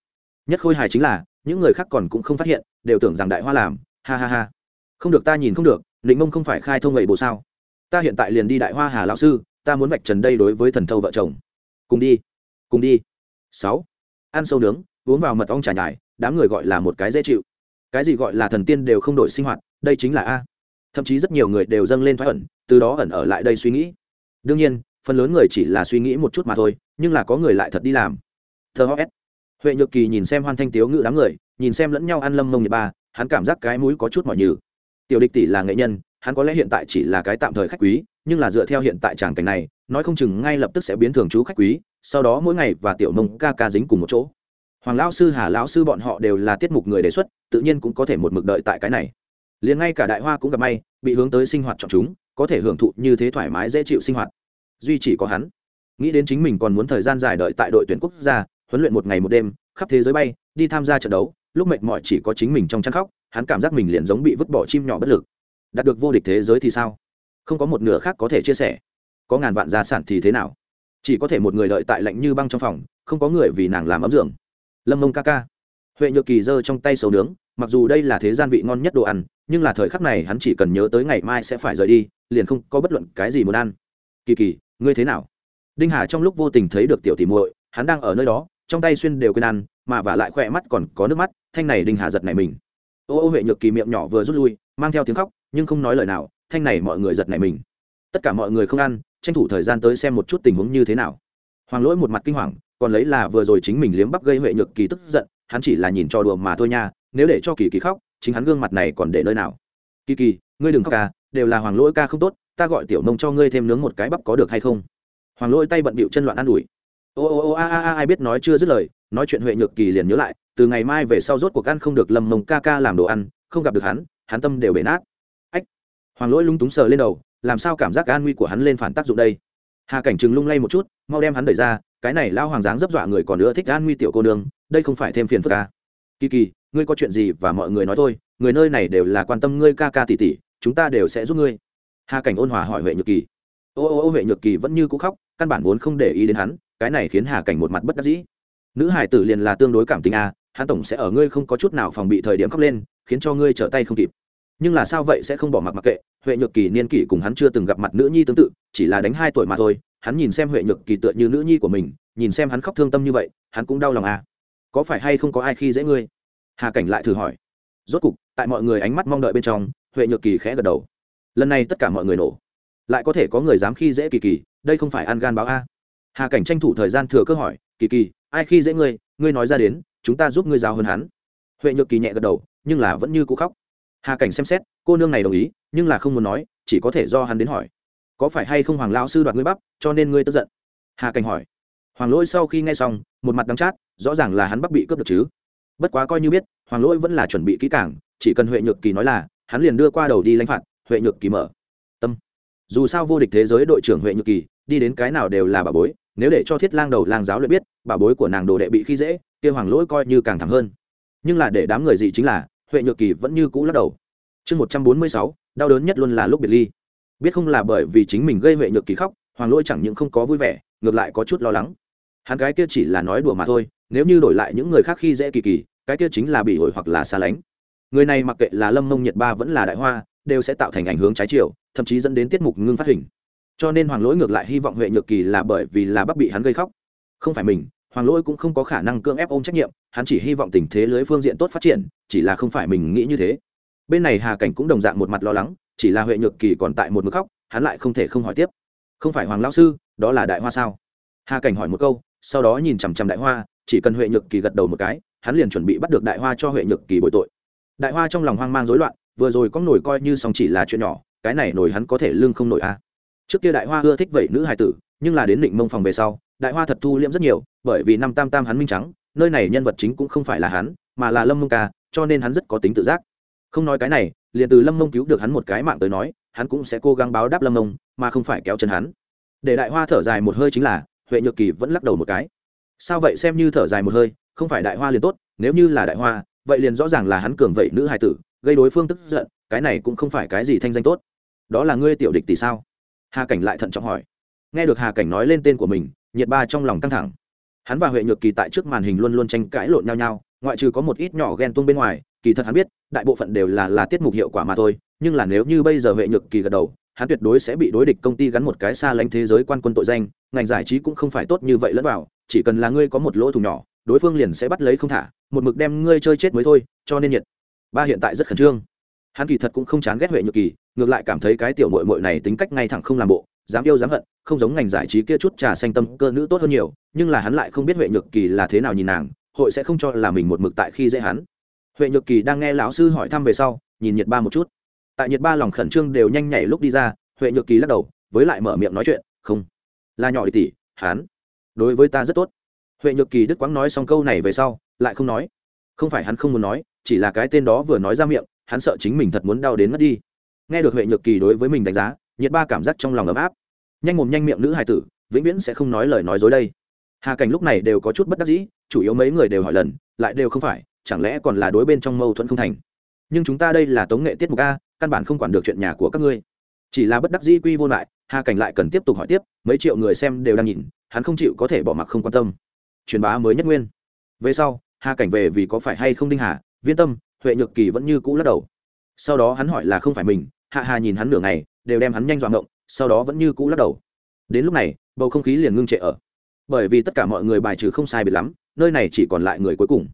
Nhất khôi hài chính là, những người khác còn cũng không phát hiện, đều tưởng rằng đại hoa làm, ha ha ha. Không được ta nhìn không được định mông không phải khai thông gậy bộ sao? Ta hiện tại liền đi đại hoa hà lão sư, ta muốn vạch trần đây đối với thần thâu vợ chồng. Cùng đi cùng đi. Sáu, ăn sâu nướng, uống vào mật ong trà nhải, đám người gọi là một cái dễ chịu. Cái gì gọi là thần tiên đều không đổi sinh hoạt, đây chính là a thậm chí rất nhiều người đều dâng lên thoái ẩn, từ đó ẩn ở lại đây suy nghĩ. Đương nhiên, phần lớn người chỉ là suy nghĩ một chút mà thôi, nhưng là có người lại thật đi làm. Thơ hs huệ nhược kỳ nhìn xem hoan thanh tiếu ngự đám người, nhìn xem lẫn nhau ăn lâm mông nhật ba, hắn cảm giác cái mũi có chút mọi nhừ. Tiểu địch tỷ là nghệ nhân, hắn có lẽ hiện tại chỉ là cái tạm thời khách quý, nhưng là dựa theo hiện tại tràng cảnh này, nói không chừng ngay lập tức sẽ biến thường trú khách quý, sau đó mỗi ngày và tiểu mông ca ca dính cùng một chỗ. Hoàng lão sư, hà lão sư bọn họ đều là tiết mục người đề xuất, tự nhiên cũng có thể một mực đợi tại cái này liền ngay cả đại hoa cũng gặp may, bị hướng tới sinh hoạt chọn chúng, có thể hưởng thụ như thế thoải mái dễ chịu sinh hoạt. Duy chỉ có hắn. Nghĩ đến chính mình còn muốn thời gian dài đợi tại đội tuyển quốc gia, huấn luyện một ngày một đêm, khắp thế giới bay, đi tham gia trận đấu, lúc mệt mỏi chỉ có chính mình trong chăn khóc, hắn cảm giác mình liền giống bị vứt bỏ chim nhỏ bất lực. Đạt được vô địch thế giới thì sao? Không có một nửa khác có thể chia sẻ. Có ngàn vạn gia sản thì thế nào? Chỉ có thể một người đợi tại lạnh như băng trong phòng, không có người vì nàng làm ấm dưỡng lâm mông ca ca huệ nhược kỳ giơ trong tay sầu nướng, mặc dù đây là thế gian vị ngon nhất đồ ăn, nhưng là thời khắc này hắn chỉ cần nhớ tới ngày mai sẽ phải rời đi, liền không có bất luận cái gì muốn ăn. Kỳ kỳ, ngươi thế nào? Đinh hà trong lúc vô tình thấy được tiểu tỷ muội, hắn đang ở nơi đó, trong tay xuyên đều quên ăn, mà vả lại khỏe mắt còn có nước mắt, thanh này đinh hà giật này mình. Ô ô huệ nhược kỳ miệng nhỏ vừa rút lui, mang theo tiếng khóc, nhưng không nói lời nào, thanh này mọi người giật này mình. Tất cả mọi người không ăn, tranh thủ thời gian tới xem một chút tình huống như thế nào. Hoàng lỗi một mặt kinh hoàng, còn lấy là vừa rồi chính mình liếm bắp gây huệ nhược kỳ tức giận hắn chỉ là nhìn cho đùa mà thôi nha, nếu để cho kỳ kỳ khóc, chính hắn gương mặt này còn để nơi nào? Kỳ kỳ, ngươi đừng khóc ca đều là hoàng lỗi ca không tốt, ta gọi tiểu nông cho ngươi thêm nướng một cái bắp có được hay không? Hoàng lỗi tay bận bịu chân loạn an ủi. Ô ô ô, a a a, ai biết nói chưa dứt lời, nói chuyện huệ nhược kỳ liền nhớ lại, từ ngày mai về sau rốt cuộc ăn không được lâm mông ca ca làm đồ ăn, không gặp được hắn hắn tâm đều bể nát. Ách, hoàng lỗi lung túng sờ lên đầu, làm sao cảm giác an nguy của hắn lên phản tác dụng đây? Hà cảnh trừng lung lay một chút, mau đem hắn đẩy ra, cái này lao hoàng dáng dấp dọa người còn nữa thích an nguy tiểu cô nương đây không phải thêm phiền phức ca kỳ kỳ, ngươi có chuyện gì và mọi người nói thôi, người nơi này đều là quan tâm ngươi ca ca tỷ tỷ, chúng ta đều sẽ giúp ngươi. Hà cảnh ôn hòa hỏi huệ nhược kỳ. Ô ô ô, huệ nhược kỳ vẫn như cũ khóc, căn bản vốn không để ý đến hắn, cái này khiến hà cảnh một mặt bất đắc dĩ. Nữ hải tử liền là tương đối cảm tình a hắn tổng sẽ ở ngươi không có chút nào phòng bị thời điểm khóc lên, khiến cho ngươi trở tay không kịp. Nhưng là sao vậy sẽ không bỏ mặc mặc kệ, huệ nhược kỳ niên kỷ cùng hắn chưa từng gặp mặt nữ nhi tương tự, chỉ là đánh hai tuổi mà thôi, hắn nhìn xem huệ nhược kỳ tựa như nữ nhi của mình, nhìn xem hắn khóc thương tâm như vậy, hắn cũng đau lòng à có phải hay không có ai khi dễ ngươi? Hà cảnh lại thử hỏi. Rốt cục, tại mọi người ánh mắt mong đợi bên trong, huệ nhược kỳ khẽ gật đầu. Lần này tất cả mọi người nổ. Lại có thể có người dám khi dễ kỳ kỳ, đây không phải ăn gan báo a. Hà cảnh tranh thủ thời gian thừa cơ hỏi, kỳ kỳ, ai khi dễ ngươi? Ngươi nói ra đến, chúng ta giúp ngươi giao hơn hắn. Huệ nhược kỳ nhẹ gật đầu, nhưng là vẫn như cũ khóc. Hà cảnh xem xét, cô nương này đồng ý, nhưng là không muốn nói, chỉ có thể do hắn đến hỏi. Có phải hay không hoàng lao sư đoạt ngươi bắp, cho nên ngươi tức giận? Hà cảnh hỏi. Hoàng lỗi sau khi nghe xong, một mặt đắng chát rõ ràng là hắn bắp bị cướp được chứ. Bất quá coi như biết, hoàng lỗi vẫn là chuẩn bị kỹ cảng chỉ cần huệ nhược kỳ nói là, hắn liền đưa qua đầu đi lãnh phạt, huệ nhược kỳ mở. Tâm. Dù sao vô địch thế giới đội trưởng huệ nhược kỳ, đi đến cái nào đều là bà bối, nếu để cho thiết lang đầu lang giáo luyện biết, bà bối của nàng đồ đệ bị khi dễ, kia hoàng lỗi coi như càng thẳng hơn. Nhưng là để đám người dị chính là, huệ nhược kỳ vẫn như cũ lắc đầu. Chương một trăm bốn mươi sáu, đau đớn nhất luôn là lúc biệt ly. Biết không là bởi vì chính mình gây huệ nhược kỳ khóc, hoàng lỗi chẳng những không có vui vẻ, ngược lại có chút lo lắng. Hắn gái kia chỉ là nói đùa mà thôi nếu như đổi lại những người khác khi dễ kỳ kỳ, cái kia chính là bị ổi hoặc là xa lánh. Người này mặc kệ là lâm mông nhiệt ba vẫn là đại hoa, đều sẽ tạo thành ảnh hướng trái chiều, thậm chí dẫn đến tiết mục ngưng phát hình. Cho nên hoàng lỗi ngược lại hy vọng huệ nhược kỳ là bởi vì là bắc bị hắn gây khóc. Không phải mình, hoàng lỗi cũng không có khả năng cưỡng ép ôm trách nhiệm, hắn chỉ hy vọng tình thế lưới phương diện tốt phát triển, chỉ là không phải mình nghĩ như thế. Bên này hà cảnh cũng đồng dạng một mặt lo lắng, chỉ là huệ nhược kỳ còn tại một mức khóc, hắn lại không thể không hỏi tiếp. Không phải hoàng lão sư, đó là đại hoa sao? Hà cảnh hỏi một câu, sau đó nhìn chằm chằm đại hoa chỉ cần huệ nhược kỳ gật đầu một cái, hắn liền chuẩn bị bắt được đại hoa cho huệ nhược kỳ bồi tội. Đại hoa trong lòng hoang mang rối loạn, vừa rồi có nổi coi như song chỉ là chuyện nhỏ, cái này nổi hắn có thể lương không nổi a. À. trước kia đại hoa ưa thích vậy nữ hài tử, nhưng là đến định mông phòng về sau, đại hoa thật thu liễm rất nhiều, bởi vì năm tam tam hắn minh trắng, nơi này nhân vật chính cũng không phải là hắn, mà là lâm mông ca, cho nên hắn rất có tính tự giác. Không nói cái này, liền từ lâm mông cứu được hắn một cái mạng tới nói, hắn cũng sẽ cố gắng báo đáp lâm mông, mà không phải kéo chân hắn. Để đại hoa thở dài một hơi chính là, huệ nhược kỳ vẫn lắc đầu một cái sao vậy xem như thở dài một hơi, không phải đại hoa liền tốt, nếu như là đại hoa, vậy liền rõ ràng là hắn cường vậy nữ hài tử, gây đối phương tức giận, cái này cũng không phải cái gì thanh danh tốt. Đó là ngươi tiểu địch tỷ sao? Hà cảnh lại thận trọng hỏi. Nghe được hà cảnh nói lên tên của mình, nhiệt ba trong lòng căng thẳng. Hắn và huệ nhược kỳ tại trước màn hình luôn luôn tranh cãi lộn nhau nhau, ngoại trừ có một ít nhỏ ghen tuông bên ngoài, kỳ thật hắn biết, đại bộ phận đều là là tiết mục hiệu quả mà thôi, nhưng là nếu như bây giờ huệ nhược kỳ gật đầu, hắn tuyệt đối sẽ bị đối địch công ty gắn một cái xa lánh thế giới quan quân tội danh ngành giải trí cũng không phải tốt như vậy lẫn vào, chỉ cần là ngươi có một lỗ thủng nhỏ, đối phương liền sẽ bắt lấy không thả, một mực đem ngươi chơi chết mới thôi, cho nên nhiệt. Ba hiện tại rất khẩn trương. Hắn kỳ thật cũng không chán ghét huệ nhược kỳ, ngược lại cảm thấy cái tiểu mội mội này tính cách ngay thẳng không làm bộ, dám yêu dám hận, không giống ngành giải trí kia chút trà xanh tâm cơ nữ tốt hơn nhiều, nhưng là hắn lại không biết huệ nhược kỳ là thế nào nhìn nàng, hội sẽ không cho là mình một mực tại khi dễ hắn. Huệ nhược kỳ đang nghe lão sư hỏi thăm về sau, nhìn nhiệt ba một chút. Tại nhiệt ba lòng khẩn trương đều nhanh nhảy lúc đi ra, huệ nhược kỳ lắc đầu, với lại mở miệng nói chuyện, không là nhỏ tỷ hắn đối với ta rất tốt. Huệ nhược kỳ đức Quang nói xong câu này về sau, lại không nói. Không phải hắn không muốn nói, chỉ là cái tên đó vừa nói ra miệng, hắn sợ chính mình thật muốn đau đến mất đi. Nghe được huệ nhược kỳ đối với mình đánh giá, nhiệt ba cảm giác trong lòng ấm áp. Nhanh mồm nhanh miệng nữ hài tử, vĩnh viễn sẽ không nói lời nói dối đây. Hà cảnh lúc này đều có chút bất đắc dĩ, chủ yếu mấy người đều hỏi lần, lại đều không phải, chẳng lẽ còn là đối bên trong mâu thuẫn không thành? Nhưng chúng ta đây là tống nghệ tiết mục a, căn bản không quản được chuyện nhà của các ngươi chỉ là bất đắc dĩ quy vô lại, hà cảnh lại cần tiếp tục hỏi tiếp, mấy triệu người xem đều đang nhìn, hắn không chịu có thể bỏ mặc không quan tâm. Truyền bá mới nhất nguyên. Về sau, hà cảnh về vì có phải hay không đinh hà, viên tâm, huệ nhược kỳ vẫn như cũ lắc đầu. Sau đó hắn hỏi là không phải mình, hạ hà nhìn hắn nửa ngày, đều đem hắn nhanh dọn động sau đó vẫn như cũ lắc đầu. Đến lúc này, bầu không khí liền ngưng trệ ở. Bởi vì tất cả mọi người bài trừ không sai biệt lắm, nơi này chỉ còn lại người cuối cùng.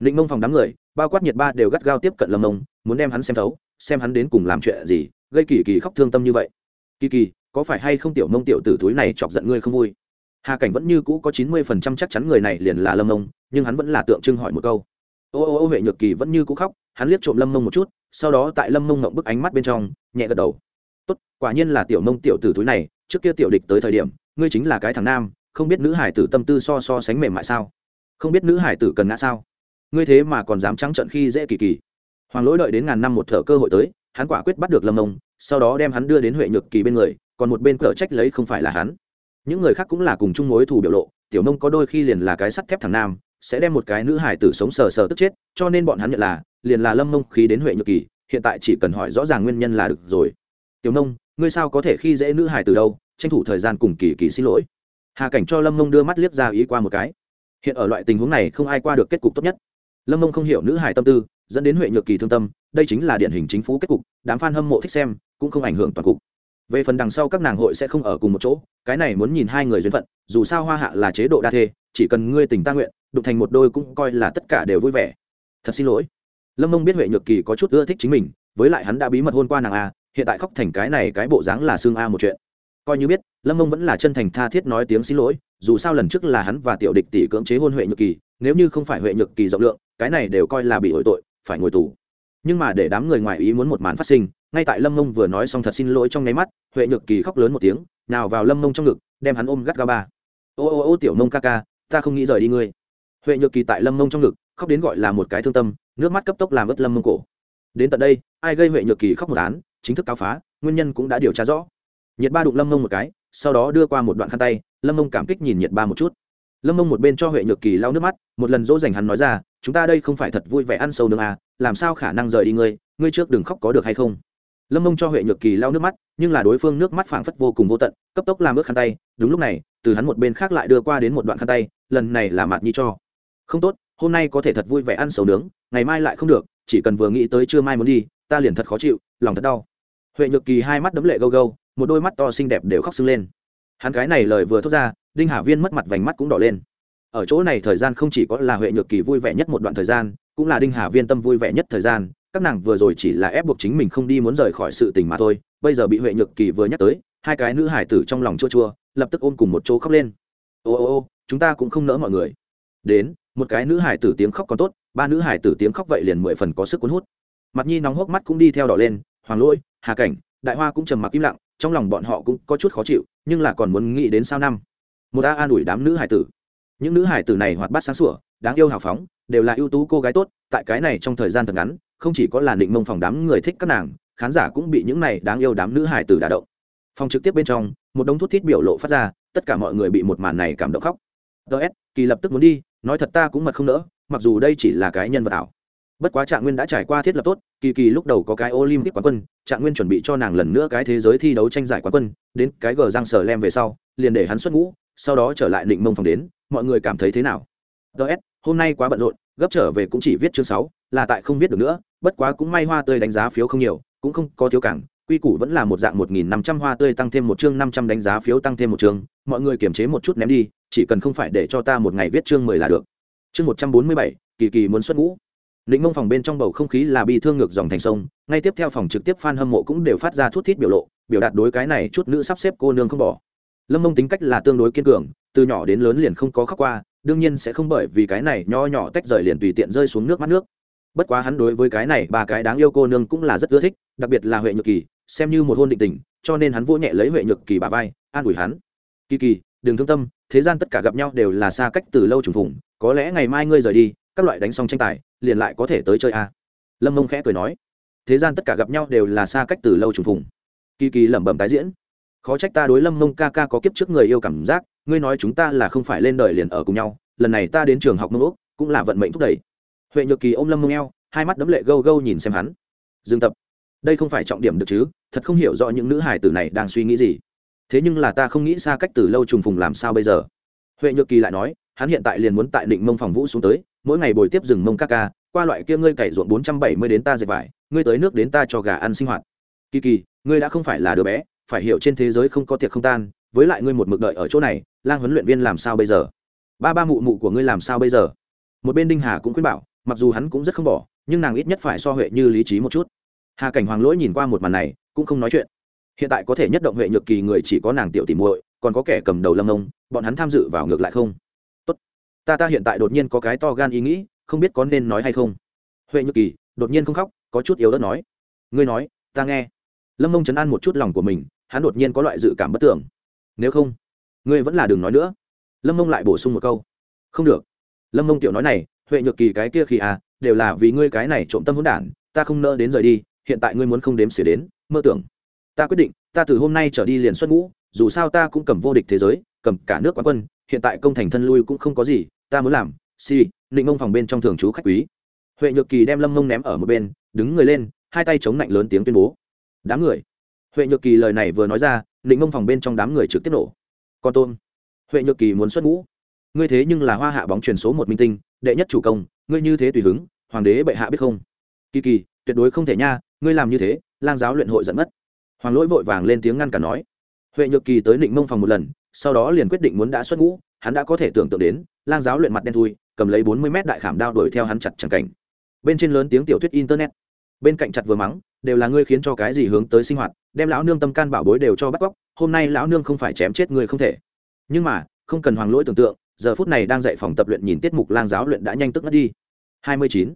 Định mông phòng đám người, bao quát nhiệt ba đều gắt gao tiếp cận lâm mông, muốn đem hắn xem thấu, xem hắn đến cùng làm chuyện gì gây kỳ kỳ khóc thương tâm như vậy. Kỳ kỳ, có phải hay không tiểu mông tiểu tử túi này chọc giận ngươi không vui? Hà cảnh vẫn như cũ có chín mươi phần trăm chắc chắn người này liền là lâm mông, nhưng hắn vẫn là tượng trưng hỏi một câu. Ô ô ô, huệ nhược kỳ vẫn như cũ khóc, hắn liếc trộm lâm mông một chút, sau đó tại lâm mông ngậm bức ánh mắt bên trong, nhẹ gật đầu. Tốt, quả nhiên là tiểu mông tiểu tử túi này, trước kia tiểu địch tới thời điểm, ngươi chính là cái thằng nam, không biết nữ hải tử tâm tư so so sánh mềm mại sao? Không biết nữ hải tử cần ngã sao? Ngươi thế mà còn dám trắng trận khi dễ kỳ kỳ. Hoàng lỗi đợi đến ngàn năm một thở cơ hội tới hắn quả quyết bắt được lâm Nông, sau đó đem hắn đưa đến huệ nhược kỳ bên người còn một bên cở trách lấy không phải là hắn. Những người khác cũng là cùng chung mối thù biểu lộ tiểu nông có đôi khi liền là cái sắt thép thằng nam sẽ đem một cái nữ hải tử sống sờ sờ tức chết cho nên bọn hắn nhận là liền là lâm mông khí đến huệ nhược kỳ hiện tại chỉ cần hỏi rõ ràng nguyên nhân là được rồi. Tiểu nông ngươi sao có thể khi dễ nữ hải từ đâu tranh thủ thời gian cùng kỳ kỳ xin lỗi. Hà cảnh cho lâm mông đưa mắt liếc ra ý qua một cái. Hiện ở loại tình huống này không ai qua được kết cục tốt nhất. Lâm mông không hiểu nữ hải tâm tư dẫn đến huệ nhược kỳ thương tâm đây chính là điển hình chính phủ kết cục, đám f a n hâm mộ thích xem, cũng không ảnh hưởng toàn cục. Về phần đằng sau các nàng hội sẽ không ở cùng một chỗ, cái này muốn nhìn hai người duyên phận, dù sao hoa hạ là chế độ đa thê, chỉ cần ngươi tình ta nguyện, đụng thành một đôi cũng coi là tất cả đều vui vẻ. Thật xin lỗi. Lâm mông biết huệ nhược kỳ có chút ưa thích chính mình, với lại hắn đã bí mật hôn qua nàng a, hiện tại khóc thành cái này cái bộ dáng là xương a một chuyện. Coi như biết, lâm mông vẫn là chân thành tha thiết nói tiếng xin lỗi, dù sao lần trước là hắn và tiểu địch tỷ cưỡng chế hôn huệ nhược kỳ, nếu như không phải huệ nhược kỳ rộng lượng, cái này đều coi là bị hội tội, phải ngồi tù nhưng mà để đám người ngoài ý muốn một màn phát sinh, ngay tại lâm mông vừa nói xong thật xin lỗi trong nháy mắt, huệ nhược kỳ khóc lớn một tiếng, nào vào lâm mông trong ngực, đem hắn ôm gắt ga ba. Ô ô ô, tiểu mông ca ca, ta không nghĩ rời đi ngươi. Huệ nhược kỳ tại lâm mông trong ngực, khóc đến gọi là một cái thương tâm, nước mắt cấp tốc làm ướt lâm mông cổ. Đến tận đây, ai gây huệ nhược kỳ khóc một án, chính thức cáo phá, nguyên nhân cũng đã điều tra rõ. Nhiệt ba đụng lâm mông một cái, sau đó đưa qua một đoạn khăn tay, lâm mông cảm kích nhìn nhiệt ba một chút. Lâm mông một bên cho huệ nhược kỳ lau nước mắt, một lần dỗ dành hắn nói ra chúng ta đây không phải thật vui vẻ ăn sâu nương à làm sao khả năng rời đi ngươi ngươi trước đừng khóc có được hay không? Lâm mông cho huệ nhược kỳ lau nước mắt, nhưng là đối phương nước mắt phảng phất vô cùng vô tận, cấp tốc làm ướt khăn tay, đúng lúc này, từ hắn một bên khác lại đưa qua đến một đoạn khăn tay, lần này là mạt nhi cho. Không tốt, hôm nay có thể thật vui vẻ ăn sầu nướng, ngày mai lại không được, chỉ cần vừa nghĩ tới trưa mai muốn đi, ta liền thật khó chịu, lòng thật đau. Huệ nhược kỳ hai mắt đấm lệ gâu gâu, một đôi mắt to xinh đẹp đều khóc sưng lên. Hắn cái này lời vừa thốt ra, đinh hà viên mất mặt vành mắt cũng đỏ lên ở chỗ này thời gian không chỉ có là huệ nhược kỳ vui vẻ nhất một đoạn thời gian, cũng là đinh hà viên tâm vui vẻ nhất thời gian. Các nàng vừa rồi chỉ là ép buộc chính mình không đi muốn rời khỏi sự tình mà thôi, bây giờ bị huệ nhược kỳ vừa nhắc tới, hai cái nữ hải tử trong lòng chua chua, lập tức ôm cùng một chỗ khóc lên. Ô ô ô, chúng ta cũng không nỡ mọi người. Đến, một cái nữ hải tử tiếng khóc còn tốt, ba nữ hải tử tiếng khóc vậy liền mười phần có sức cuốn hút. Mặt nhi nóng hốc mắt cũng đi theo đỏ lên, hoàng lỗi, hà cảnh, đại hoa cũng trầm mặc im lặng, trong lòng bọn họ cũng có chút khó chịu, nhưng là còn muốn nghĩ đến sao năm? Một ta an ủi đám nữ hải tử những nữ hải tử này hoạt bát sáng sủa, đáng yêu hào phóng, đều là ưu tú cô gái tốt, tại cái này trong thời gian thật ngắn, không chỉ có là định mông phòng đám người thích các nàng, khán giả cũng bị những này đáng yêu đám nữ hải tử đả động. Phòng trực tiếp bên trong, một đống thuốc thít biểu lộ phát ra, tất cả mọi người bị một màn này cảm động khóc. Ts kỳ lập tức muốn đi, nói thật ta cũng mật không nỡ, mặc dù đây chỉ là cái nhân vật ảo. Bất quá trạng nguyên đã trải qua thiết lập tốt, kỳ kỳ lúc đầu có cái olympic quán quân, trạng nguyên chuẩn bị cho nàng lần nữa cái thế giới thi đấu tranh giải quán quân, đến cái gờ giang sở lem về sau, liền để hắn xuất ngũ, sau đó trở lại định mông phòng đến mọi người cảm thấy thế nào? Ts hôm nay quá bận rộn, gấp trở về cũng chỉ viết chương sáu, là tại không viết được nữa, bất quá cũng may hoa tươi đánh giá phiếu không nhiều, cũng không có thiếu cảng, quy củ vẫn là một dạng một nghìn năm trăm hoa tươi tăng thêm một chương năm trăm đánh giá phiếu tăng thêm một chương, mọi người kiềm chế một chút ném đi, chỉ cần không phải để cho ta một ngày viết chương mười là được. Chương một trăm bốn mươi bảy, kỳ kỳ muốn xuất ngũ. Lĩnh mông phòng bên trong bầu không khí là bi thương ngược dòng thành sông, ngay tiếp theo phòng trực tiếp f a n hâm mộ cũng đều phát ra thút thít biểu lộ, biểu đạt đối cái này chút nữ sắp xếp cô nương không bỏ. Lâm mông tính cách là tương đối kiên cường từ nhỏ đến lớn liền không có khóc qua, đương nhiên sẽ không bởi vì cái này nho nhỏ tách rời liền tùy tiện rơi xuống nước mắt nước. Bất quá hắn đối với cái này ba cái đáng yêu cô nương cũng là rất ưa thích, đặc biệt là huệ nhược kỳ, xem như một hôn định tình, cho nên hắn vô nhẹ lấy huệ nhược kỳ bà vai, an ủi hắn. Kỳ kỳ, đừng thương tâm, thế gian tất cả gặp nhau đều là xa cách từ lâu trùng phùng, có lẽ ngày mai ngươi rời đi, các loại đánh xong tranh tài, liền lại có thể tới chơi a. À. lâm mông khẽ cười nói, thế gian tất cả gặp nhau đều là xa cách từ lâu trùng phùng. Kỳ kỳ lẩm bẩm tái diễn, khó trách ta đối lâm mông ca ca có kiếp trước người yêu cảm giác ngươi nói chúng ta là không phải lên đời liền ở cùng nhau, lần này ta đến trường học mông úc, cũng là vận mệnh thúc đẩy. Huệ nhược kỳ ôm lâm mông eo, hai mắt đấm lệ gâu gâu nhìn xem hắn. Dương tập, đây không phải trọng điểm được chứ, thật không hiểu rõ những nữ hải tử này đang suy nghĩ gì. Thế nhưng là ta không nghĩ xa cách từ lâu trùng phùng làm sao bây giờ. Huệ nhược kỳ lại nói, hắn hiện tại liền muốn tại định mông phòng vũ xuống tới, mỗi ngày bồi tiếp rừng mông các ca, qua loại kia ngươi cày ruộng bốn trăm bảy mươi đến ta dệt vải, ngươi tới nước đến ta cho gà ăn sinh hoạt. Kỳ kỳ, ngươi đã không phải là đứa bé, phải hiểu trên thế giới không có tiệc không tan với lại ngươi một mực đợi ở chỗ này, lang huấn luyện viên làm sao bây giờ? Ba ba mụ mụ của ngươi làm sao bây giờ? Một bên đinh hà cũng khuyên bảo, mặc dù hắn cũng rất không bỏ, nhưng nàng ít nhất phải so huệ như lý trí một chút. Hà cảnh hoàng lỗi nhìn qua một màn này, cũng không nói chuyện. Hiện tại có thể nhất động huệ nhược kỳ người chỉ có nàng tiểu tìm muội, còn có kẻ cầm đầu lâm ông bọn hắn tham dự vào ngược lại không? Tốt. Ta ta hiện tại đột nhiên có cái to gan ý nghĩ, không biết có nên nói hay không. Huệ nhược kỳ, đột nhiên không khóc, có chút yếu ớt nói. Ngươi nói, ta nghe. Lâm ông chấn an một chút lòng của mình, hắn đột nhiên có loại dự cảm bất tưởng nếu không, ngươi vẫn là đừng nói nữa. Lâm mông lại bổ sung một câu. Không được. Lâm mông tiểu nói này, huệ nhược kỳ cái kia khi à đều là vì ngươi cái này trộm tâm hỗn đản, ta không nỡ đến rời đi, hiện tại ngươi muốn không đếm xỉa đến, mơ tưởng. Ta quyết định, ta từ hôm nay trở đi liền xuất ngũ, dù sao ta cũng cầm vô địch thế giới, cầm cả nước quán quân, hiện tại công thành thân lui cũng không có gì, ta muốn làm, si định mông phòng bên trong thường trú khách quý. Huệ nhược kỳ đem lâm mông ném ở một bên, đứng người lên, hai tay chống lạnh lớn tiếng tuyên bố. Đám người. Huệ nhược kỳ lời này vừa nói ra định mông phòng bên trong đám người trực tiếp nổ. Con tôn huệ nhược kỳ muốn xuất ngũ. Ngươi thế nhưng là hoa hạ bóng truyền số một minh tinh, đệ nhất chủ công, ngươi như thế tùy hứng, hoàng đế bệ hạ biết không? Kỳ kỳ, tuyệt đối không thể nha, ngươi làm như thế, lang giáo luyện hội dẫn mất. Hoàng lỗi vội vàng lên tiếng ngăn cả nói. Huệ nhược kỳ tới định mông phòng một lần, sau đó liền quyết định muốn đã xuất ngũ, hắn đã có thể tưởng tượng đến, lang giáo luyện mặt đen thui, cầm lấy bốn mươi mét đại khảm đao đuổi theo hắn chặt chẳng cảnh. Bên trên lớn tiếng tiểu thuyết internet. Bên cạnh chặt vừa mắng đều là ngươi khiến cho cái gì hướng tới sinh hoạt, đem lão nương tâm can bảo bối đều cho bắt cóc, hôm nay lão nương không phải chém chết ngươi không thể. Nhưng mà, không cần hoàng lỗi tưởng tượng, giờ phút này đang dạy phòng tập luyện nhìn tiết mục lang giáo luyện đã nhanh tức ngất đi. Hai mươi chín.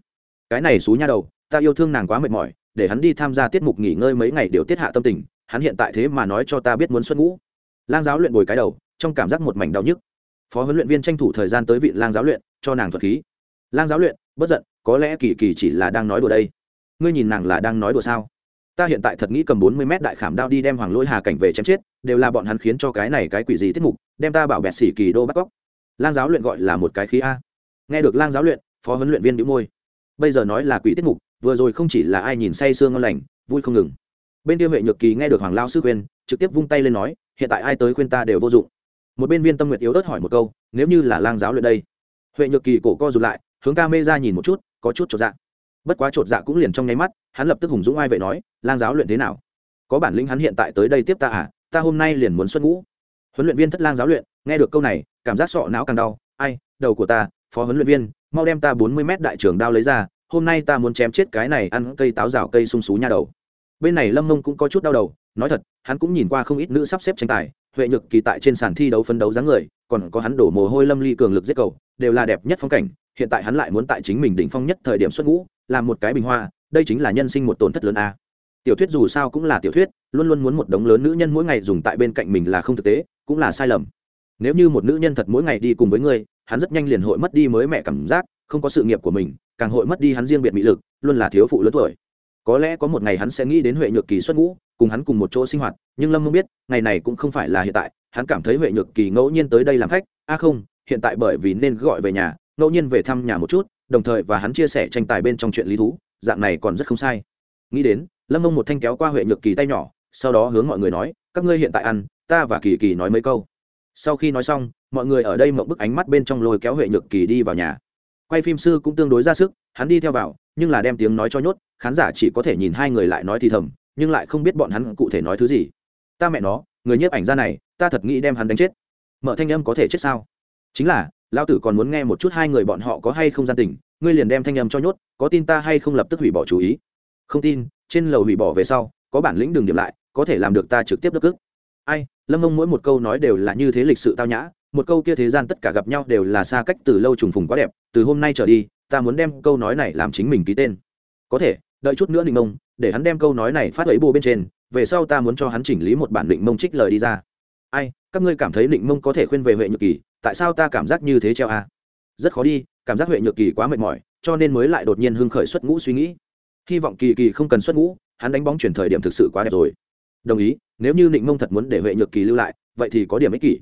Cái này xú nha đầu, ta yêu thương nàng quá mệt mỏi, để hắn đi tham gia tiết mục nghỉ ngơi mấy ngày điều tiết hạ tâm tình, hắn hiện tại thế mà nói cho ta biết muốn xuất ngũ. Lang giáo luyện bồi cái đầu, trong cảm giác một mảnh đau nhức. Phó huấn luyện viên tranh thủ thời gian tới vị lang giáo luyện, cho nàng thuật khí. Lang giáo luyện bất giận, có lẽ kỳ kỳ chỉ là đang nói đùa đây ngươi nhìn nàng là đang nói đùa sao? Ta hiện tại thật nghĩ cầm bốn mươi mét đại khảm đao đi đem hoàng lỗi hà cảnh về chém chết, đều là bọn hắn khiến cho cái này cái quỷ gì tiết mục, đem ta bảo bẹt xỉ kỳ đô bắt cóc. Lang giáo luyện gọi là một cái khí a. Nghe được lang giáo luyện, phó huấn luyện viên đĩu môi. Bây giờ nói là quỷ tiết mục, vừa rồi không chỉ là ai nhìn say sương ngon lành, vui không ngừng. Bên kia huệ nhược kỳ nghe được hoàng lao sư khuyên, trực tiếp vung tay lên nói, hiện tại ai tới khuyên ta đều vô dụng. Một bên viên tâm nguyệt yếu ớt hỏi một câu, nếu như là lang giáo luyện đây? Huệ nhược kỳ cổ co rụt lại, hướng ca mê ra nhìn một chút, có chút chột dạ bất quá chột dạ cũng liền trong nháy mắt, hắn lập tức hùng dũng ai vậy nói, lang giáo luyện thế nào? Có bản lĩnh hắn hiện tại tới đây tiếp ta à? Ta hôm nay liền muốn xuất ngũ. Huấn luyện viên thất lang giáo luyện, nghe được câu này, cảm giác sọ não càng đau. Ai, đầu của ta, phó huấn luyện viên, mau đem ta bốn mươi mét đại trưởng đao lấy ra, hôm nay ta muốn chém chết cái này ăn cây táo rào cây sung xú nhà đầu. Bên này lâm mông cũng có chút đau đầu, nói thật, hắn cũng nhìn qua không ít nữ sắp xếp tranh tài, huệ nhược kỳ tại trên sàn thi đấu phấn đấu dáng người, còn có hắn đổ mồ hôi lâm ly cường lực giết cầu, đều là đẹp nhất phong cảnh, hiện tại hắn lại muốn tại chính mình đỉnh phong nhất thời điểm xuất ngũ làm một cái bình hoa, đây chính là nhân sinh một tổn thất lớn a. Tiểu thuyết dù sao cũng là tiểu thuyết, luôn luôn muốn một đống lớn nữ nhân mỗi ngày dùng tại bên cạnh mình là không thực tế, cũng là sai lầm. Nếu như một nữ nhân thật mỗi ngày đi cùng với ngươi, hắn rất nhanh liền hội mất đi mới mẹ cảm giác, không có sự nghiệp của mình, càng hội mất đi hắn riêng biệt mỹ lực, luôn là thiếu phụ lớn tuổi. Có lẽ có một ngày hắn sẽ nghĩ đến huệ nhược kỳ xuất ngũ, cùng hắn cùng một chỗ sinh hoạt, nhưng lâm không biết, ngày này cũng không phải là hiện tại, hắn cảm thấy huệ nhược kỳ ngẫu nhiên tới đây làm khách. A không, hiện tại bởi vì nên gọi về nhà, ngẫu nhiên về thăm nhà một chút đồng thời và hắn chia sẻ tranh tài bên trong chuyện lý thú, dạng này còn rất không sai. Nghĩ đến, lâm mông một thanh kéo qua huệ nhược kỳ tay nhỏ, sau đó hướng mọi người nói, các ngươi hiện tại ăn, ta và kỳ kỳ nói mấy câu. Sau khi nói xong, mọi người ở đây mộng bức ánh mắt bên trong lôi kéo huệ nhược kỳ đi vào nhà. Quay phim sư cũng tương đối ra sức, hắn đi theo vào, nhưng là đem tiếng nói cho nhốt, khán giả chỉ có thể nhìn hai người lại nói thì thầm, nhưng lại không biết bọn hắn cụ thể nói thứ gì. Ta mẹ nó, người nhiếp ảnh ra này, ta thật nghĩ đem hắn đánh chết. Mở thanh âm có thể chết sao? Chính là lao tử còn muốn nghe một chút hai người bọn họ có hay không gian tình, ngươi liền đem thanh âm cho nhốt, có tin ta hay không lập tức hủy bỏ chú ý. Không tin, trên lầu hủy bỏ về sau, có bản lĩnh đường điểm lại, có thể làm được ta trực tiếp đất ức ai, lâm ông mỗi một câu nói đều là như thế lịch sự tao nhã, một câu kia thế gian tất cả gặp nhau đều là xa cách từ lâu trùng phùng quá đẹp, từ hôm nay trở đi, ta muốn đem câu nói này làm chính mình ký tên. Có thể, đợi chút nữa định mông, để hắn đem câu nói này phát ấy bù bên trên, về sau ta muốn cho hắn chỉnh lý một bản định mông trích lời đi ra. Ai, các ngươi cảm thấy định mông có thể khuyên về huệ nhược kỳ tại sao ta cảm giác như thế treo a à? rất khó đi, cảm giác huệ nhược kỳ quá mệt mỏi, cho nên mới lại đột nhiên hưng khởi xuất ngũ suy nghĩ. Hy vọng kỳ kỳ không cần xuất ngũ, hắn đánh bóng chuyển thời điểm thực sự quá đẹp rồi. Đồng ý, nếu như định mông thật muốn để huệ nhược kỳ lưu lại, vậy thì có điểm ích kỷ.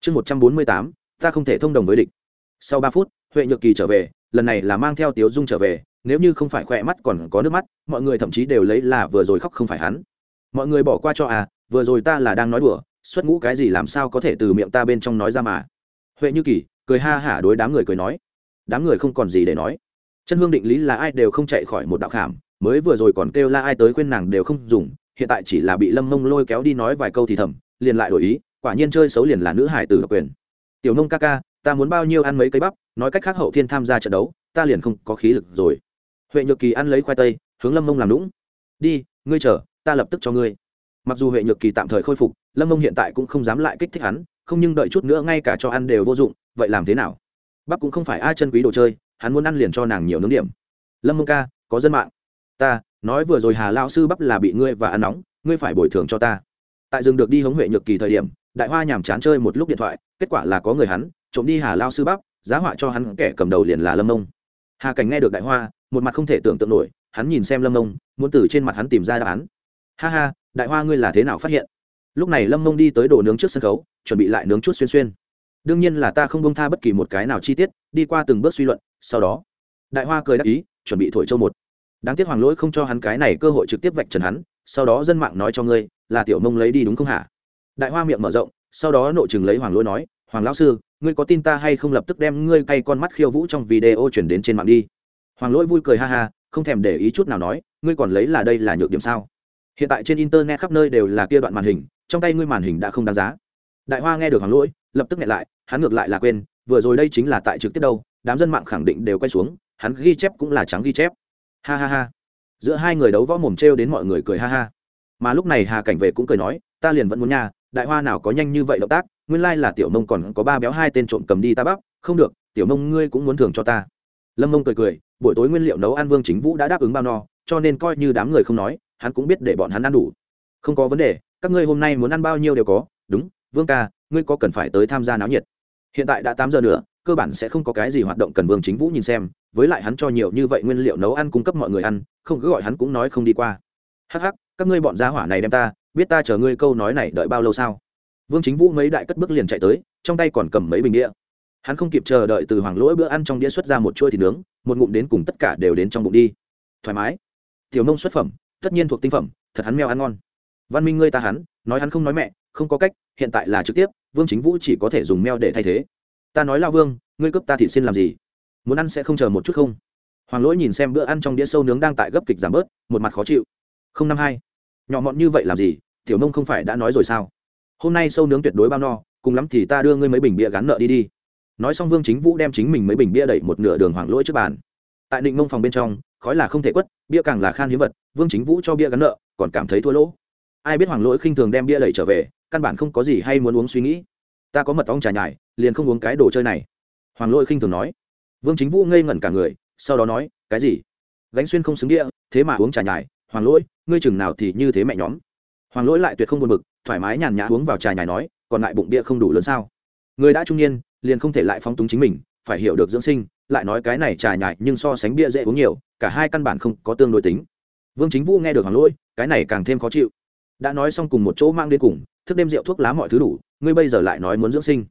Chương một trăm bốn mươi tám, ta không thể thông đồng với địch. Sau ba phút, huệ nhược kỳ trở về, lần này là mang theo tiếu dung trở về, nếu như không phải khỏe mắt còn có nước mắt, mọi người thậm chí đều lấy là vừa rồi khóc không phải hắn. Mọi người bỏ qua cho à vừa rồi ta là đang nói đùa, xuất ngũ cái gì làm sao có thể từ miệng ta bên trong nói ra mà huệ như kỳ cười ha hả đối đám người cười nói. Đám người không còn gì để nói. Chân hương định lý là ai đều không chạy khỏi một đạo khảm, mới vừa rồi còn kêu la ai tới khuyên nàng đều không dùng, hiện tại chỉ là bị lâm mông lôi kéo đi nói vài câu thì thầm, liền lại đổi ý, quả nhiên chơi xấu liền là nữ hải tử độc quyền. Tiểu nông ca ca, ta muốn bao nhiêu ăn mấy cây bắp, nói cách khác hậu thiên tham gia trận đấu, ta liền không có khí lực rồi. Huệ nhược kỳ ăn lấy khoai tây, hướng lâm mông làm lũng đi, ngươi chờ, ta lập tức cho ngươi. Mặc dù huệ nhược kỳ tạm thời khôi phục, lâm mông hiện tại cũng không dám lại kích thích hắn không nhưng đợi chút nữa ngay cả cho ăn đều vô dụng, vậy làm thế nào? Bắp cũng không phải ai chân quý đồ chơi, hắn muốn ăn liền cho nàng nhiều nướng điểm. Lâm mông ca, có dân mạng. Ta, nói vừa rồi hà lao sư bắp là bị ngươi và ăn nóng, ngươi phải bồi thường cho ta. Tại rừng được đi hống huệ nhược kỳ thời điểm, đại hoa nhàm chán chơi một lúc điện thoại, kết quả là có người hắn, trộm đi hà lao sư bắp, giá họa cho hắn kẻ cầm đầu liền là lâm mông. Hà cảnh nghe được đại hoa, một mặt không thể tưởng tượng nổi, hắn nhìn xem lâm mông, muốn từ trên mặt hắn tìm ra đáp án. Ha ha, đại hoa ngươi là thế nào phát hiện? Lúc này lâm mông đi tới đồ nướng trước sân khấu chuẩn bị lại nướng chút xuyên xuyên. Đương nhiên là ta không bông tha bất kỳ một cái nào chi tiết, đi qua từng bước suy luận, sau đó, đại hoa cười đáp ý, chuẩn bị thổi châu một. Đáng tiếc hoàng lỗi không cho hắn cái này cơ hội trực tiếp vạch trần hắn, sau đó dân mạng nói cho ngươi, là tiểu mông lấy đi đúng không hả? Đại hoa miệng mở rộng, sau đó nội chừng lấy hoàng lỗi nói, hoàng lão sư, ngươi có tin ta hay không lập tức đem ngươi cay con mắt khiêu vũ trong video chuyển đến trên mạng đi? Hoàng lỗi vui cười ha ha, không thèm để ý chút nào nói, ngươi còn lấy là đây là nhược điểm sao? Hiện tại trên internet khắp nơi đều là kia đoạn màn hình, trong tay ngươi màn hình đã không đáng giá đại hoa nghe được hoàng lỗi lập tức nhẹ lại, hắn ngược lại là quên, vừa rồi đây chính là tại trực tiếp đâu, đám dân mạng khẳng định đều quay xuống, hắn ghi chép cũng là trắng ghi chép. Ha ha ha. Giữa hai người đấu võ mồm trêu đến mọi người cười ha ha. Mà lúc này hà cảnh về cũng cười nói, ta liền vẫn muốn nha, đại hoa nào có nhanh như vậy động tác, nguyên lai là tiểu mông còn có ba béo hai tên trộm cầm đi ta bắp, không được, tiểu mông ngươi cũng muốn thưởng cho ta. Lâm mông cười cười, buổi tối nguyên liệu nấu ăn vương chính vũ đã đáp ứng bao no, cho nên coi như đám người không nói, hắn cũng biết để bọn hắn ăn đủ. Không có vấn đề, các ngươi hôm nay muốn ăn bao nhiêu đều có, đúng vương ca, ngươi có cần phải tới tham gia náo nhiệt? Hiện tại đã tám giờ nữa, cơ bản sẽ không có cái gì hoạt động cần vương chính vũ nhìn xem, với lại hắn cho nhiều như vậy nguyên liệu nấu ăn cung cấp mọi người ăn, không cứ gọi hắn cũng nói không đi qua. Hắc hắc, các ngươi bọn gia hỏa này đem ta, biết ta chờ ngươi câu nói này đợi bao lâu sao? Vương chính vũ mấy đại cất bước liền chạy tới, trong tay còn cầm mấy bình đĩa. Hắn không kịp chờ đợi từ hoàng lỗi bữa ăn trong đĩa xuất ra một chuôi thịt nướng, một ngụm đến cùng tất cả đều đến trong bụng đi. Thoải mái. Tiểu nông xuất phẩm, tất nhiên thuộc tinh phẩm, thật hắn mèo ăn ngon. Văn minh ngươi ta hắn, nói hắn không nói mẹ, không có cách hiện tại là trực tiếp, vương chính vũ chỉ có thể dùng meo để thay thế. Ta nói lao vương, ngươi cướp ta thịt xin làm gì? Muốn ăn sẽ không chờ một chút không? Hoàng lỗi nhìn xem bữa ăn trong đĩa sâu nướng đang tại gấp kịch giảm bớt, một mặt khó chịu. Không năm hai. Nhỏ mọn như vậy làm gì? Tiểu nông không phải đã nói rồi sao? Hôm nay sâu nướng tuyệt đối bao no, cùng lắm thì ta đưa ngươi mấy bình bia gắn nợ đi đi. Nói xong vương chính vũ đem chính mình mấy bình bia đẩy một nửa đường hoàng lỗi trước bàn. Tại định mông phòng bên trong, khói là không thể quất, bia càng là khan hiếm vật, vương chính vũ cho bia gắn nợ, còn cảm thấy thua lỗ. Ai biết hoàng lỗi khinh thường đem bia đẩy trở về căn bản không có gì hay muốn uống suy nghĩ. Ta có mật ong trà nhài liền không uống cái đồ chơi này. Hoàng lỗi khinh thường nói. Vương chính vũ ngây ngẩn cả người, sau đó nói, cái gì? Gánh xuyên không xứng địa, thế mà uống trà nhài hoàng lỗi ngươi chừng nào thì như thế mẹ nhóm? Hoàng lỗi lại tuyệt không buồn bực, thoải mái nhàn nhã uống vào trà nhài nói, còn lại bụng bia không đủ lớn sao? Người đã trung niên, liền không thể lại phóng túng chính mình, phải hiểu được dưỡng sinh, lại nói cái này trà nhài nhưng so sánh bia dễ uống nhiều, cả hai căn bản không có tương đối tính. Vương chính vũ nghe được hoàng lỗi cái này càng thêm khó chịu. Đã nói xong cùng một chỗ mang đến cùng thức đêm rượu thuốc lá mọi thứ đủ, ngươi bây giờ lại nói muốn dưỡng sinh.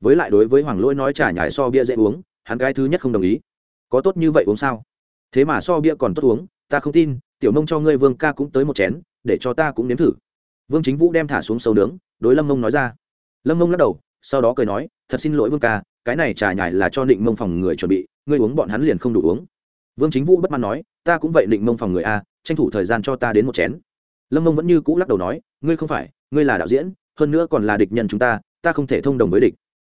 Với lại đối với hoàng lỗi nói trà nhải so bia dễ uống, hắn cái thứ nhất không đồng ý. Có tốt như vậy uống sao? Thế mà so bia còn tốt uống, ta không tin, tiểu nông cho ngươi vương ca cũng tới một chén, để cho ta cũng nếm thử. Vương chính vũ đem thả xuống sâu nướng, đối lâm mông nói ra. Lâm mông lắc đầu, sau đó cười nói, thật xin lỗi vương ca, cái này trà nhải là cho định mông phòng người chuẩn bị, ngươi uống bọn hắn liền không đủ uống. Vương chính vũ bất mãn nói, ta cũng vậy định mông phòng người a, tranh thủ thời gian cho ta đến một chén. Lâm mông vẫn như cũ lắc đầu nói, ngươi không phải ngươi là đạo diễn, hơn nữa còn là địch nhân chúng ta ta không thể thông đồng với địch.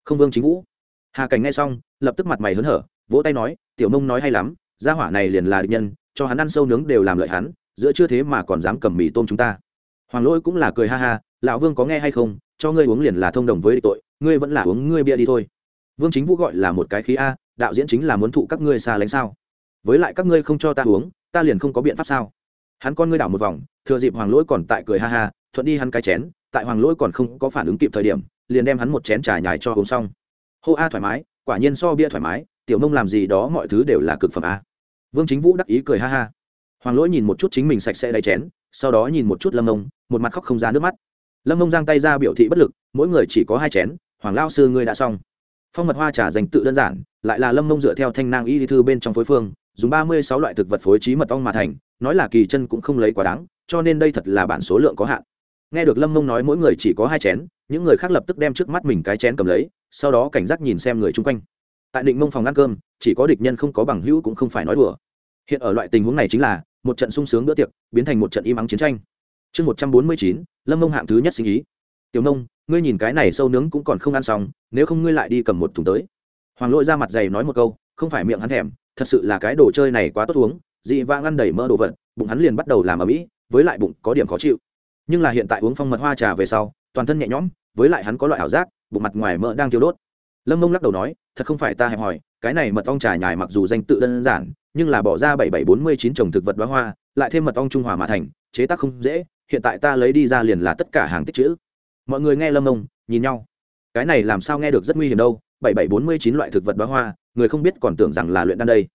Không vương chính vũ. Hà cảnh nghe xong, lập tức mặt mày hớn hở, vỗ tay nói, tiểu mông nói hay lắm, gia hỏa này liền là địch nhân, cho hắn ăn sâu nướng đều làm lợi hắn, giữa chưa thế mà còn dám cầm mì tôm chúng ta. Hoàng lỗi cũng là cười ha ha, lão vương có nghe hay không, cho ngươi uống liền là thông đồng với địch tội, ngươi vẫn là uống ngươi bia đi thôi. Vương chính vũ gọi là một cái khí a, đạo diễn chính là muốn thụ các ngươi xa lánh sao? Với lại các ngươi không cho ta uống, ta liền không có biện pháp sao? Hắn con ngươi đảo một vòng, thừa dịp hoàng lỗi còn tại cười ha ha thuận đi hắn cái chén, tại hoàng lỗi còn không có phản ứng kịp thời điểm, liền đem hắn một chén trà nhài cho uống xong. Hô a thoải mái, quả nhiên so bia thoải mái, tiểu mông làm gì đó mọi thứ đều là cực phẩm a. Vương chính vũ đắc ý cười ha ha. Hoàng lỗi nhìn một chút chính mình sạch sẽ đầy chén, sau đó nhìn một chút lâm mông một mặt khóc không ra nước mắt. Lâm mông giang tay ra biểu thị bất lực, mỗi người chỉ có hai chén, hoàng lao sư ngươi đã xong. Phong mật hoa trà dành tự đơn giản, lại là lâm mông dựa theo thanh nang y thư bên trong phối phương, dùng ba mươi sáu loại thực vật phối trí mật ong mà thành, nói là kỳ chân cũng không lấy quá đáng, cho nên đây thật là bản số lượng có hạn nghe được lâm mông nói mỗi người chỉ có hai chén, những người khác lập tức đem trước mắt mình cái chén cầm lấy, sau đó cảnh giác nhìn xem người chung quanh. Tại định mông phòng ăn cơm, chỉ có địch nhân không có bằng hữu cũng không phải nói đùa. Hiện ở loại tình huống này chính là, một trận sung sướng bữa tiệc, biến thành một trận im ắng chiến tranh. Chương một trăm bốn mươi chín, lâm mông hạng thứ nhất sinh ý. Tiểu nông ngươi nhìn cái này sâu nướng cũng còn không ăn xong, nếu không ngươi lại đi cầm một thùng tới. Hoàng lỗi ra mặt dày nói một câu, không phải miệng hắn thèm, thật sự là cái đồ chơi này quá tốt uống, dị Vang ăn đầy mỡ đồ vật, bụng hắn liền bắt đầu làm ở mỹ với lại bụng có điểm khó chịu nhưng là hiện tại uống phong mật hoa trà về sau, toàn thân nhẹ nhõm, với lại hắn có loại ảo giác, bụng mặt ngoài mỡ đang thiêu đốt. Lâm mông lắc đầu nói, thật không phải ta hẹp hỏi cái này mật ong trà nhài mặc dù danh tự đơn giản, nhưng là bỏ ra bảy bảy bốn mươi chín trồng thực vật bá hoa, lại thêm mật ong trung hòa mà thành, chế tác không dễ, hiện tại ta lấy đi ra liền là tất cả hàng tích chữ. Mọi người nghe lâm mông, nhìn nhau. Cái này làm sao nghe được rất nguy hiểm đâu, bảy bảy bốn mươi chín loại thực vật bá hoa, người không biết còn tưởng rằng là luyện đan đây.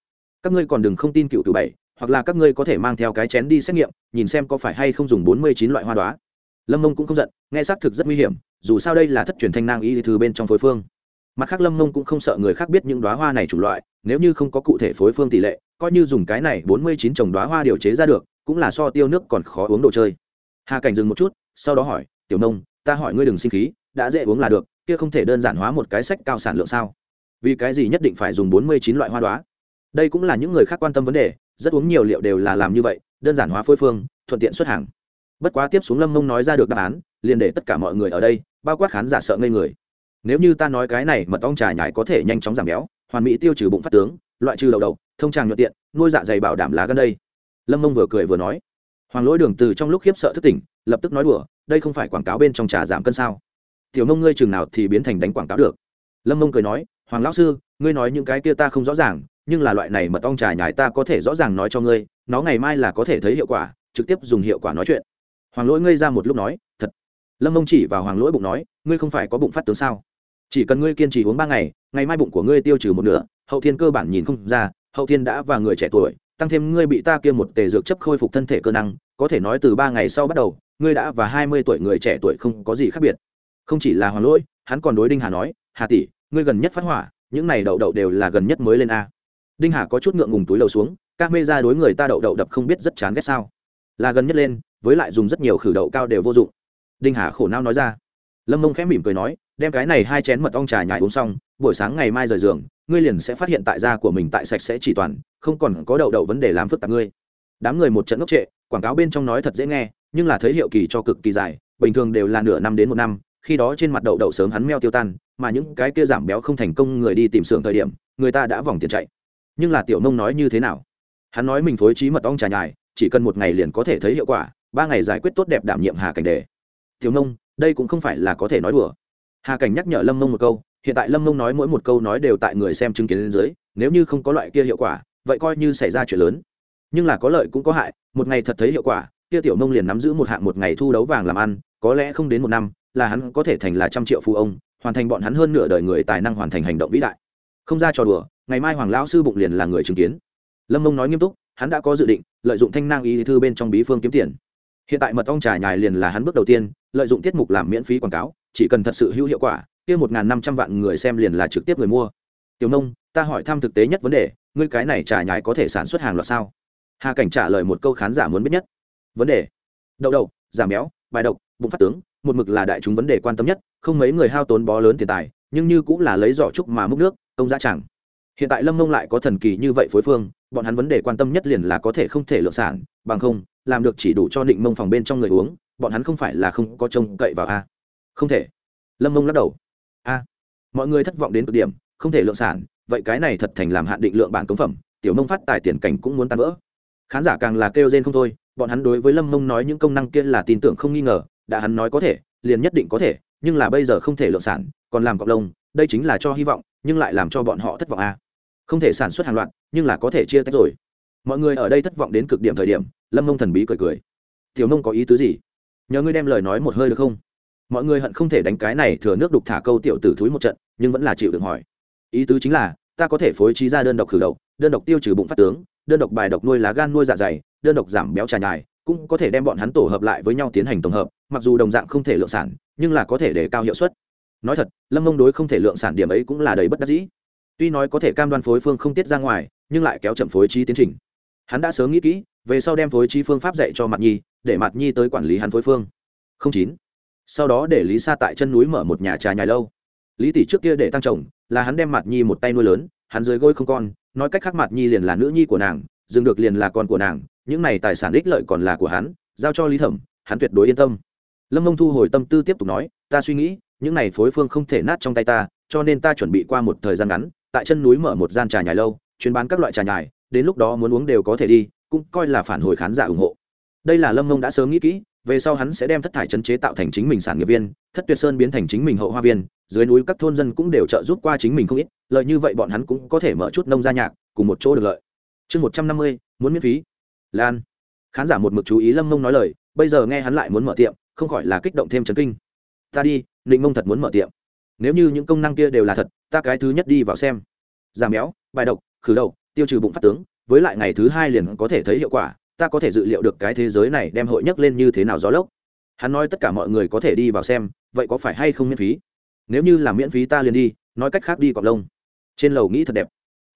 Các ngươi còn đừng không tin cựu cựu bảy hoặc là các ngươi có thể mang theo cái chén đi xét nghiệm, nhìn xem có phải hay không dùng bốn mươi chín loại hoa đoá lâm mông cũng không giận, nghe xác thực rất nguy hiểm, dù sao đây là thất truyền thanh nang y thư bên trong phối phương. Mặt khác lâm mông cũng không sợ người khác biết những đoá hoa này chủng loại, nếu như không có cụ thể phối phương tỷ lệ, coi như dùng cái này bốn mươi chín trồng đoá hoa điều chế ra được, cũng là so tiêu nước còn khó uống đồ chơi. Hà cảnh dừng một chút, sau đó hỏi, tiểu nông, ta hỏi ngươi đừng sinh khí, đã dễ uống là được, kia không thể đơn giản hóa một cái sách cao sản lượng sao? Vì cái gì nhất định phải dùng bốn mươi chín loại hoa đoá đây cũng là những người khác quan tâm vấn đề rất uống nhiều liệu đều là làm như vậy, đơn giản hóa phối phương, thuận tiện xuất hàng. Bất quá tiếp xuống lâm mông nói ra được đáp án, liền để tất cả mọi người ở đây, bao quát khán giả sợ ngây người. Nếu như ta nói cái này mật ong trà nhải có thể nhanh chóng giảm béo, hoàn mỹ tiêu trừ bụng phát tướng, loại trừ đầu đầu, thông tràng nhuận tiện, nuôi dạ dày bảo đảm lá gần đây. Lâm mông vừa cười vừa nói. Hoàng lỗi đường từ trong lúc khiếp sợ thất tỉnh, lập tức nói đùa, đây không phải quảng cáo bên trong trà giảm cân sao? Tiểu mông ngươi chừng nào thì biến thành đánh quảng cáo được. Lâm mông cười nói, hoàng lão sư, ngươi nói những cái kia ta không rõ ràng nhưng là loại này mật ong trà nhài ta có thể rõ ràng nói cho ngươi, nó ngày mai là có thể thấy hiệu quả, trực tiếp dùng hiệu quả nói chuyện. Hoàng lỗi ngây ra một lúc nói, thật. Lâm mông chỉ vào hoàng lỗi bụng nói, ngươi không phải có bụng phát tướng sao? Chỉ cần ngươi kiên trì uống ba ngày ngày mai bụng của ngươi tiêu trừ một nửa, hậu thiên cơ bản nhìn không ra, hậu thiên đã và người trẻ tuổi, tăng thêm ngươi bị ta kia một tề dược chấp khôi phục thân thể cơ năng, có thể nói từ ba ngày sau bắt đầu, ngươi đã và hai mươi tuổi người trẻ tuổi không có gì khác biệt. Không chỉ là hoàng lỗi, hắn còn đối đinh hà nói, hà tỷ, ngươi gần nhất phát hỏa, những này đậu đậu đều là gần nhất mới lên a đinh hà có chút ngượng ngùng túi đầu xuống các mê ra đối người ta đậu đậu đập không biết rất chán ghét sao. Là gần nhất lên, với lại dùng rất nhiều khử đậu cao đều vô dụng. Đinh hà khổ não nói ra. Lâm mông khẽ mỉm cười nói, đem cái này hai chén mật ong trà nhài uống xong, buổi sáng ngày mai rời giường, ngươi liền sẽ phát hiện tại da của mình tại sạch sẽ chỉ toàn, không còn có đậu đậu vấn đề làm phức tạp ngươi. Đám người một trận ngốc trệ, quảng cáo bên trong nói thật dễ nghe, nhưng là thấy hiệu kỳ cho cực kỳ dài, bình thường đều là nửa năm đến một năm, khi đó trên mặt đậu đậu sớm hắn meo tiêu tan, mà những cái kia giảm béo không thành công người đi tìm xưởng thời điểm, người ta đã vòng tiền chạy nhưng là tiểu nông nói như thế nào? Hắn nói mình phối trí mật ong trà nhài, chỉ cần một ngày liền có thể thấy hiệu quả, ba ngày giải quyết tốt đẹp đảm nhiệm hà cảnh đề. Tiểu nông đây cũng không phải là có thể nói đùa. Hà cảnh nhắc nhở lâm mông một câu, hiện tại lâm mông nói mỗi một câu nói đều tại người xem chứng kiến lên dưới, nếu như không có loại kia hiệu quả, vậy coi như xảy ra chuyện lớn. Nhưng là có lợi cũng có hại, một ngày thật thấy hiệu quả, kia tiểu nông liền nắm giữ một hạng một ngày thu đấu vàng làm ăn, có lẽ không đến một năm, là hắn có thể thành là trăm triệu phụ ông, hoàn thành bọn hắn hơn nửa đời người tài năng hoàn thành hành động vĩ đại. Không ra trò đùa ngày mai hoàng lão sư bụng liền là người chứng kiến. Lâm mông nói nghiêm túc, hắn đã có dự định, lợi dụng thanh năng y thư bên trong bí phương kiếm tiền. Hiện tại mật ong trà nhài liền là hắn bước đầu tiên, lợi dụng tiết mục làm miễn phí quảng cáo, chỉ cần thật sự hữu hiệu quả, kia một năm trăm vạn người xem liền là trực tiếp người mua. Tiểu nông, ta hỏi thăm thực tế nhất vấn đề, ngươi cái này trà nhài có thể sản xuất hàng loạt sao? Hà cảnh trả lời một câu khán giả muốn biết nhất. Vấn đề. Đậu đậu giảm béo bài độc, bụng phát tướng, một mực là đại chúng vấn đề quan tâm nhất, không mấy người hao tốn bó lớn tiền tài, nhưng như cũng là lấy giỏ trúc mà múc nước, công giá chẳng hiện tại lâm mông lại có thần kỳ như vậy phối phương, bọn hắn vấn đề quan tâm nhất liền là có thể không thể lượng sản, bằng không, làm được chỉ đủ cho định mông phòng bên trong người uống, bọn hắn không phải là không có trông cậy vào a. Không thể. Lâm mông lắc đầu. A. Mọi người thất vọng đến cực điểm, không thể lượng sản, vậy cái này thật thành làm hạn định lượng bản cống phẩm, tiểu mông phát tài tiền cảnh cũng muốn tan vỡ. Khán giả càng là kêu rên không thôi, bọn hắn đối với lâm mông nói những công năng kia là tin tưởng không nghi ngờ, đã hắn nói có thể, liền nhất định có thể, nhưng là bây giờ không thể lượng sản, còn làm cộng lông, đây chính là cho hy vọng, nhưng lại làm cho bọn họ thất vọng a không thể sản xuất hàng loạt, nhưng là có thể chia tách rồi. Mọi người ở đây thất vọng đến cực điểm thời điểm, lâm mông thần bí cười cười. Tiểu nông có ý tứ gì? Nhờ ngươi đem lời nói một hơi được không? Mọi người hận không thể đánh cái này thừa nước đục thả câu tiểu tử thúi một trận, nhưng vẫn là chịu được hỏi. Ý tứ chính là, ta có thể phối trí ra đơn độc khử độc đơn độc tiêu trừ bụng phát tướng, đơn độc bài độc nuôi lá gan nuôi dạ dày, đơn độc giảm béo trà nhài, cũng có thể đem bọn hắn tổ hợp lại với nhau tiến hành tổng hợp, mặc dù đồng dạng không thể lượng sản, nhưng là có thể để cao hiệu suất. Nói thật, lâm mông đối không thể lượng sản điểm ấy cũng là đầy bất đắc dĩ tuy nói có thể cam đoan phối phương không tiết ra ngoài, nhưng lại kéo chậm phối trí tiến trình. Hắn đã sớm nghĩ kỹ, về sau đem phối trí phương pháp dạy cho mặt nhi, để mặt nhi tới quản lý hắn phối phương. Không chín. Sau đó để lý sa tại chân núi mở một nhà trà nhài lâu. Lý tỷ trước kia để tăng chồng, là hắn đem mặt nhi một tay nuôi lớn, hắn dưới gối không con, nói cách khác mặt nhi liền là nữ nhi của nàng, dừng được liền là con của nàng, những này tài sản ích lợi còn là của hắn, giao cho lý thẩm, hắn tuyệt đối yên tâm. Lâm mông thu hồi tâm tư tiếp tục nói, ta suy nghĩ, những này phối phương không thể nát trong tay ta, cho nên ta chuẩn bị qua một thời gian ngắn tại chân núi mở một gian trà nhài lâu, chuyên bán các loại trà nhài, đến lúc đó muốn uống đều có thể đi, cũng coi là phản hồi khán giả ủng hộ. Đây là lâm mông đã sớm nghĩ kỹ, về sau hắn sẽ đem thất thải chấn chế tạo thành chính mình sản nghiệp viên, thất tuyệt sơn biến thành chính mình hậu hoa viên, dưới núi các thôn dân cũng đều trợ giúp qua chính mình không ít, lợi như vậy bọn hắn cũng có thể mở chút nông gia nhạc, cùng một chỗ được lợi. Chương một trăm năm mươi, muốn miễn phí. Lan. Khán giả một mực chú ý lâm mông nói lời, bây giờ nghe hắn lại muốn mở tiệm, không khỏi là kích động thêm chấn kinh. Ta đi định mông thật muốn mở tiệm. Nếu như những công năng kia đều là thật ta cái thứ nhất đi vào xem. Giảm béo, bài độc, khử độc, tiêu trừ bụng phát tướng, với lại ngày thứ hai liền có thể thấy hiệu quả, ta có thể dự liệu được cái thế giới này đem hội nhấc lên như thế nào gió lốc. Hắn nói tất cả mọi người có thể đi vào xem, vậy có phải hay không miễn phí? Nếu như là miễn phí ta liền đi, nói cách khác đi cọc lông. Trên lầu nghĩ thật đẹp.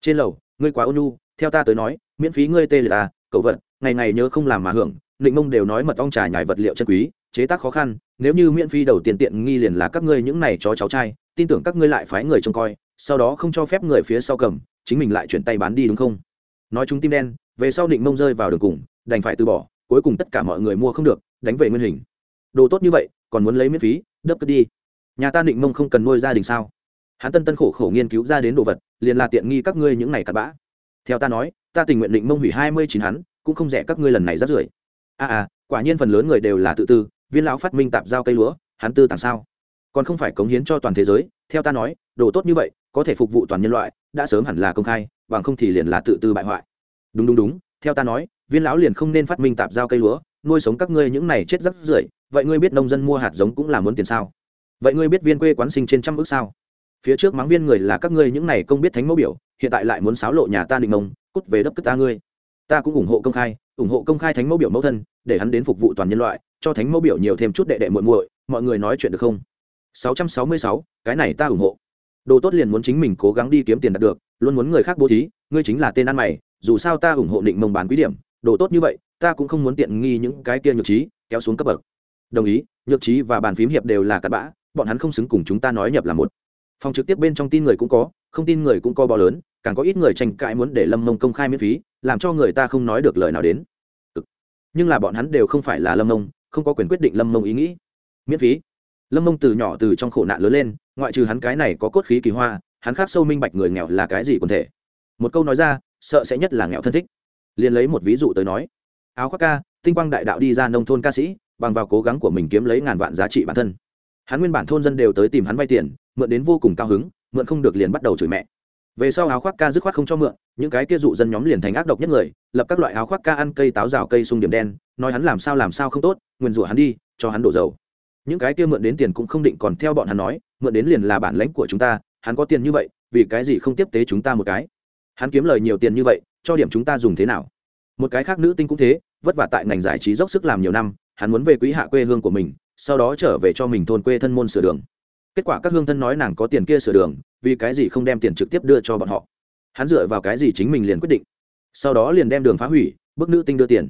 Trên lầu, ngươi quá ôn nhu, theo ta tới nói, miễn phí ngươi tê là ta cậu vật, ngày ngày nhớ không làm mà hưởng, định mông đều nói mật ong trà nhài vật liệu chân quý, chế tác khó khăn, nếu như miễn phí đầu tiền tiện nghi liền là các ngươi những này chó cháu trai tin tưởng các ngươi lại phái người trông coi sau đó không cho phép người phía sau cầm chính mình lại chuyển tay bán đi đúng không? Nói chúng tim đen về sau định mông rơi vào đường cùng đành phải từ bỏ cuối cùng tất cả mọi người mua không được đánh về nguyên hình. Đồ tốt như vậy còn muốn lấy miễn phí đớp cất đi. Nhà ta định mông không cần nuôi gia đình sao? Hắn tân tân khổ khổ nghiên cứu ra đến đồ vật liền là tiện nghi các ngươi những này cặn bã. Theo ta nói ta tình nguyện định mông hủy hai mươi chín hắn cũng không rẻ các ngươi lần này rất rưởi. A à, à quả nhiên phần lớn người đều là tự tư viên lão phát minh tạp giao cây lúa hắn tư tàng sao? Còn không phải cống hiến cho toàn thế giới, theo ta nói, đồ tốt như vậy, có thể phục vụ toàn nhân loại, đã sớm hẳn là công khai, bằng không thì liền là tự tư bại hoại. Đúng đúng đúng, theo ta nói, viên lão liền không nên phát minh tạp giao cây lúa, nuôi sống các ngươi những này chết rắc rưởi, vậy ngươi biết nông dân mua hạt giống cũng là muốn tiền sao? Vậy ngươi biết viên quê quán sinh trên trăm ước sao? Phía trước mắng viên người là các ngươi những này công biết thánh mẫu biểu, hiện tại lại muốn xáo lộ nhà ta định nông cút về đất cất ta ngươi. Ta cũng ủng hộ công khai, ủng hộ công khai thánh mẫu biểu mẫu thân, để hắn đến phục vụ toàn nhân loại, cho thánh mẫu biểu nhiều thêm chút đệ đệ muội muội, mọi người nói chuyện được không? 666, cái này ta ủng hộ. Đồ tốt liền muốn chính mình cố gắng đi kiếm tiền đạt được luôn muốn người khác bố thí ngươi chính là tên ăn mày dù sao ta ủng hộ định mông bán quý điểm đồ tốt như vậy ta cũng không muốn tiện nghi những cái kia nhược trí kéo xuống cấp bậc. Đồng ý nhược trí và bàn phím hiệp đều là cặn bã bọn hắn không xứng cùng chúng ta nói nhập là một. Phòng trực tiếp bên trong tin người cũng có không tin người cũng có bò lớn càng có ít người tranh cãi muốn để lâm mông công khai miễn phí làm cho người ta không nói được lời nào đến. Nhưng là bọn hắn đều không phải là lâm mông không có quyền quyết định lâm mông ý nghĩ. Miễn phí lâm mông từ nhỏ từ trong khổ nạn lớn lên, ngoại trừ hắn cái này có cốt khí kỳ hoa, hắn khác sâu minh bạch người nghèo là cái gì quần thể. Một câu nói ra, sợ sẽ nhất là nghèo thân thích. Liền lấy một ví dụ tới nói. Áo khoác ca, tinh quang đại đạo đi ra nông thôn ca sĩ, bằng vào cố gắng của mình kiếm lấy ngàn vạn giá trị bản thân. Hắn nguyên bản thôn dân đều tới tìm hắn vay tiền, mượn đến vô cùng cao hứng, mượn không được liền bắt đầu chửi mẹ. Về sau áo khoác ca dứt khoát không cho mượn, những cái kia dụ dân nhóm liền thành ác độc nhất người, lập các loại áo khoác ca ăn cây táo rào cây sung điểm đen, nói hắn làm sao làm sao không tốt, nguyền rủa hắn đi, cho hắn đổ dầu những cái kia mượn đến tiền cũng không định còn theo bọn hắn nói, mượn đến liền là bản lãnh của chúng ta, hắn có tiền như vậy, vì cái gì không tiếp tế chúng ta một cái? Hắn kiếm lời nhiều tiền như vậy, cho điểm chúng ta dùng thế nào? Một cái khác nữ tinh cũng thế, vất vả tại ngành giải trí dốc sức làm nhiều năm, hắn muốn về quý hạ quê hương của mình, sau đó trở về cho mình thôn quê thân môn sửa đường. Kết quả các hương thân nói nàng có tiền kia sửa đường, vì cái gì không đem tiền trực tiếp đưa cho bọn họ? Hắn dựa vào cái gì chính mình liền quyết định? Sau đó liền đem đường phá hủy, bức nữ tinh đưa tiền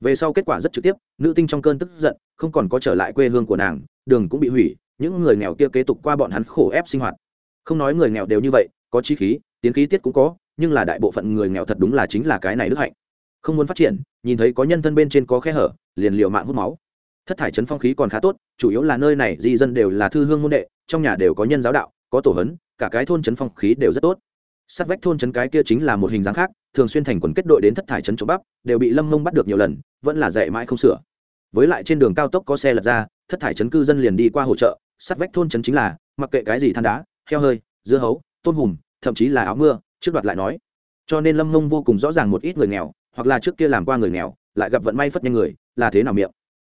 về sau kết quả rất trực tiếp, nữ tinh trong cơn tức giận, không còn có trở lại quê hương của nàng, đường cũng bị hủy, những người nghèo kia kế tục qua bọn hắn khổ ép sinh hoạt. Không nói người nghèo đều như vậy, có chi khí, tiến khí tiết cũng có, nhưng là đại bộ phận người nghèo thật đúng là chính là cái này đức hạnh. Không muốn phát triển, nhìn thấy có nhân thân bên trên có khe hở, liền liều mạng hút máu. Thất thải chấn phong khí còn khá tốt, chủ yếu là nơi này di dân đều là thư hương môn đệ, trong nhà đều có nhân giáo đạo, có tổ hấn, cả cái thôn chấn phong khí đều rất tốt sát vách thôn chấn cái kia chính là một hình dáng khác, thường xuyên thành quần kết đội đến thất thải chấn trộm bắp, đều bị lâm mông bắt được nhiều lần, vẫn là dạy mãi không sửa. Với lại trên đường cao tốc có xe lật ra, thất thải chấn cư dân liền đi qua hỗ trợ sát vách thôn chấn chính là, mặc kệ cái gì than đá, heo hơi, dưa hấu, tôm hùm, thậm chí là áo mưa, trước đoạt lại nói. Cho nên lâm mông vô cùng rõ ràng một ít người nghèo, hoặc là trước kia làm qua người nghèo, lại gặp vận may phất nhanh người, là thế nào miệng?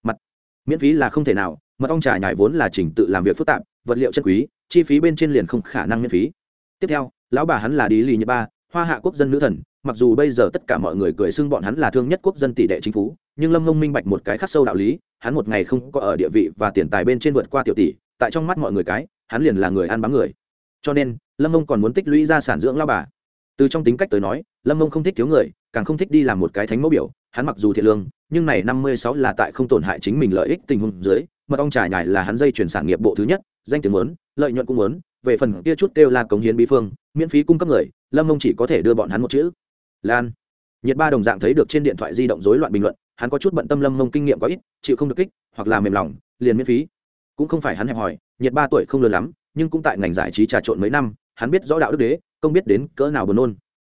Mặt, miễn phí là không thể nào, mật ong trà nhải vốn là trình tự làm việc phức tạp, vật liệu chân quý, chi phí bên trên liền không khả năng miễn phí. Tiếp theo lão bà hắn là đi lì nhật ba, hoa hạ quốc dân nữ thần, mặc dù bây giờ tất cả mọi người cười xưng bọn hắn là thương nhất quốc dân tỷ đệ chính phủ nhưng lâm mông minh bạch một cái khắc sâu đạo lý, hắn một ngày không có ở địa vị và tiền tài bên trên vượt qua tiểu tỷ, tại trong mắt mọi người cái, hắn liền là người ăn bám người. Cho nên, lâm mông còn muốn tích lũy ra sản dưỡng lao bà. Từ trong tính cách tới nói, lâm mông không thích thiếu người, càng không thích đi làm một cái thánh mẫu biểu, hắn mặc dù thiện lương, nhưng này năm mươi sáu là tại không tổn hại chính mình lợi ích tình huống dưới, mật ong trải nhải là hắn dây chuyển sản nghiệp bộ thứ nhất, danh tiếng muốn, lợi nhuận cũng muốn về phần kia chút kêu là cống hiến bí phương, miễn phí cung cấp người, lâm mông chỉ có thể đưa bọn hắn một chữ. Lan. Nhiệt ba đồng dạng thấy được trên điện thoại di động rối loạn bình luận, hắn có chút bận tâm lâm mông kinh nghiệm có ít, chịu không được kích, hoặc là mềm lòng, liền miễn phí. Cũng không phải hắn hẹp hòi, nhiệt ba tuổi không lớn lắm, nhưng cũng tại ngành giải trí trà trộn mấy năm, hắn biết rõ đạo đức đế, không biết đến cỡ nào buồn nôn.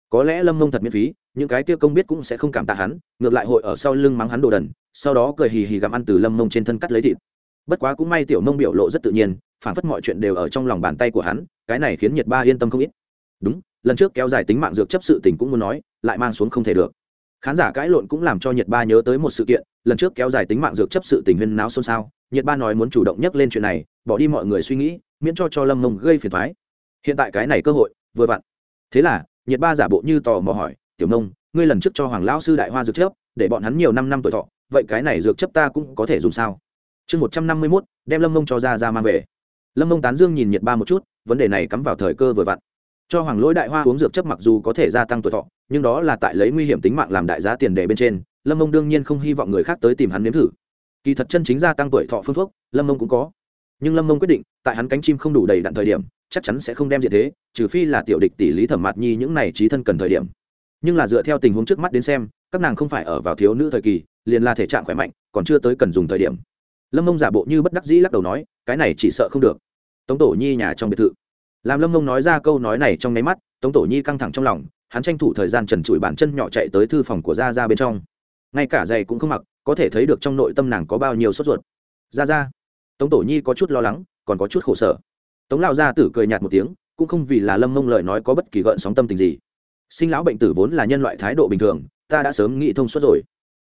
Có lẽ lâm mông thật miễn phí, những cái kia công biết cũng sẽ không cảm tạ hắn, ngược lại hội ở sau lưng mắng hắn đồ đần, sau đó cười hì hì gặm ăn từ lâm mông trên thân cắt lấy thịt bất quá cũng may tiểu mông biểu lộ rất tự nhiên phản phất mọi chuyện đều ở trong lòng bàn tay của hắn, cái này khiến nhiệt ba yên tâm không ít. Đúng, lần trước kéo dài tính mạng dược chấp sự tình cũng muốn nói, lại mang xuống không thể được. Khán giả cãi lộn cũng làm cho nhiệt ba nhớ tới một sự kiện, lần trước kéo dài tính mạng dược chấp sự tình huyên náo xôn xao, nhiệt ba nói muốn chủ động nhắc lên chuyện này, bỏ đi mọi người suy nghĩ, miễn cho cho lâm mông gây phiền thoái hiện tại cái này cơ hội, vừa vặn. Thế là, nhiệt ba giả bộ như tò mò hỏi, tiểu nông ngươi lần trước cho hoàng lão sư đại hoa dược chấp, để bọn hắn nhiều năm năm tuổi thọ, vậy cái này dược chấp ta cũng có thể dùng sao? Chương một trăm năm mươi mốt, đem lâm mông cho ra ra mang về. Lâm mông tán dương nhìn nhiệt ba một chút, vấn đề này cắm vào thời cơ vừa vặn. Cho hoàng lỗi đại hoa uống dược chấp mặc dù có thể gia tăng tuổi thọ, nhưng đó là tại lấy nguy hiểm tính mạng làm đại giá tiền đề bên trên, lâm mông đương nhiên không hy vọng người khác tới tìm hắn nếm thử. Kỳ thật chân chính gia tăng tuổi thọ phương thuốc, lâm mông cũng có. Nhưng lâm mông quyết định, tại hắn cánh chim không đủ đầy đặn thời điểm, chắc chắn sẽ không đem diện thế, trừ phi là tiểu địch tỷ lý thẩm mạt nhi những này trí thân cần thời điểm. Nhưng là dựa theo tình huống trước mắt đến xem, các nàng không phải ở vào thiếu nữ thời kỳ, liền là thể trạng khỏe mạnh, còn chưa tới cần dùng thời điểm lâm mông giả bộ như bất đắc dĩ lắc đầu nói, cái này chỉ sợ không được. Tống tổ nhi nhà trong biệt thự. Làm lâm mông nói ra câu nói này trong nháy mắt, tống tổ nhi căng thẳng trong lòng, hắn tranh thủ thời gian trần trụi bàn chân nhỏ chạy tới thư phòng của gia ra bên trong. Ngay cả giày cũng không mặc, có thể thấy được trong nội tâm nàng có bao nhiêu sốt ruột. Ra ra tống tổ nhi có chút lo lắng, còn có chút khổ sở. Tống lao gia tử cười nhạt một tiếng, cũng không vì là lâm mông lời nói có bất kỳ gợn sóng tâm tình gì. Sinh lão bệnh tử vốn là nhân loại thái độ bình thường, ta đã sớm nghĩ thông suốt rồi.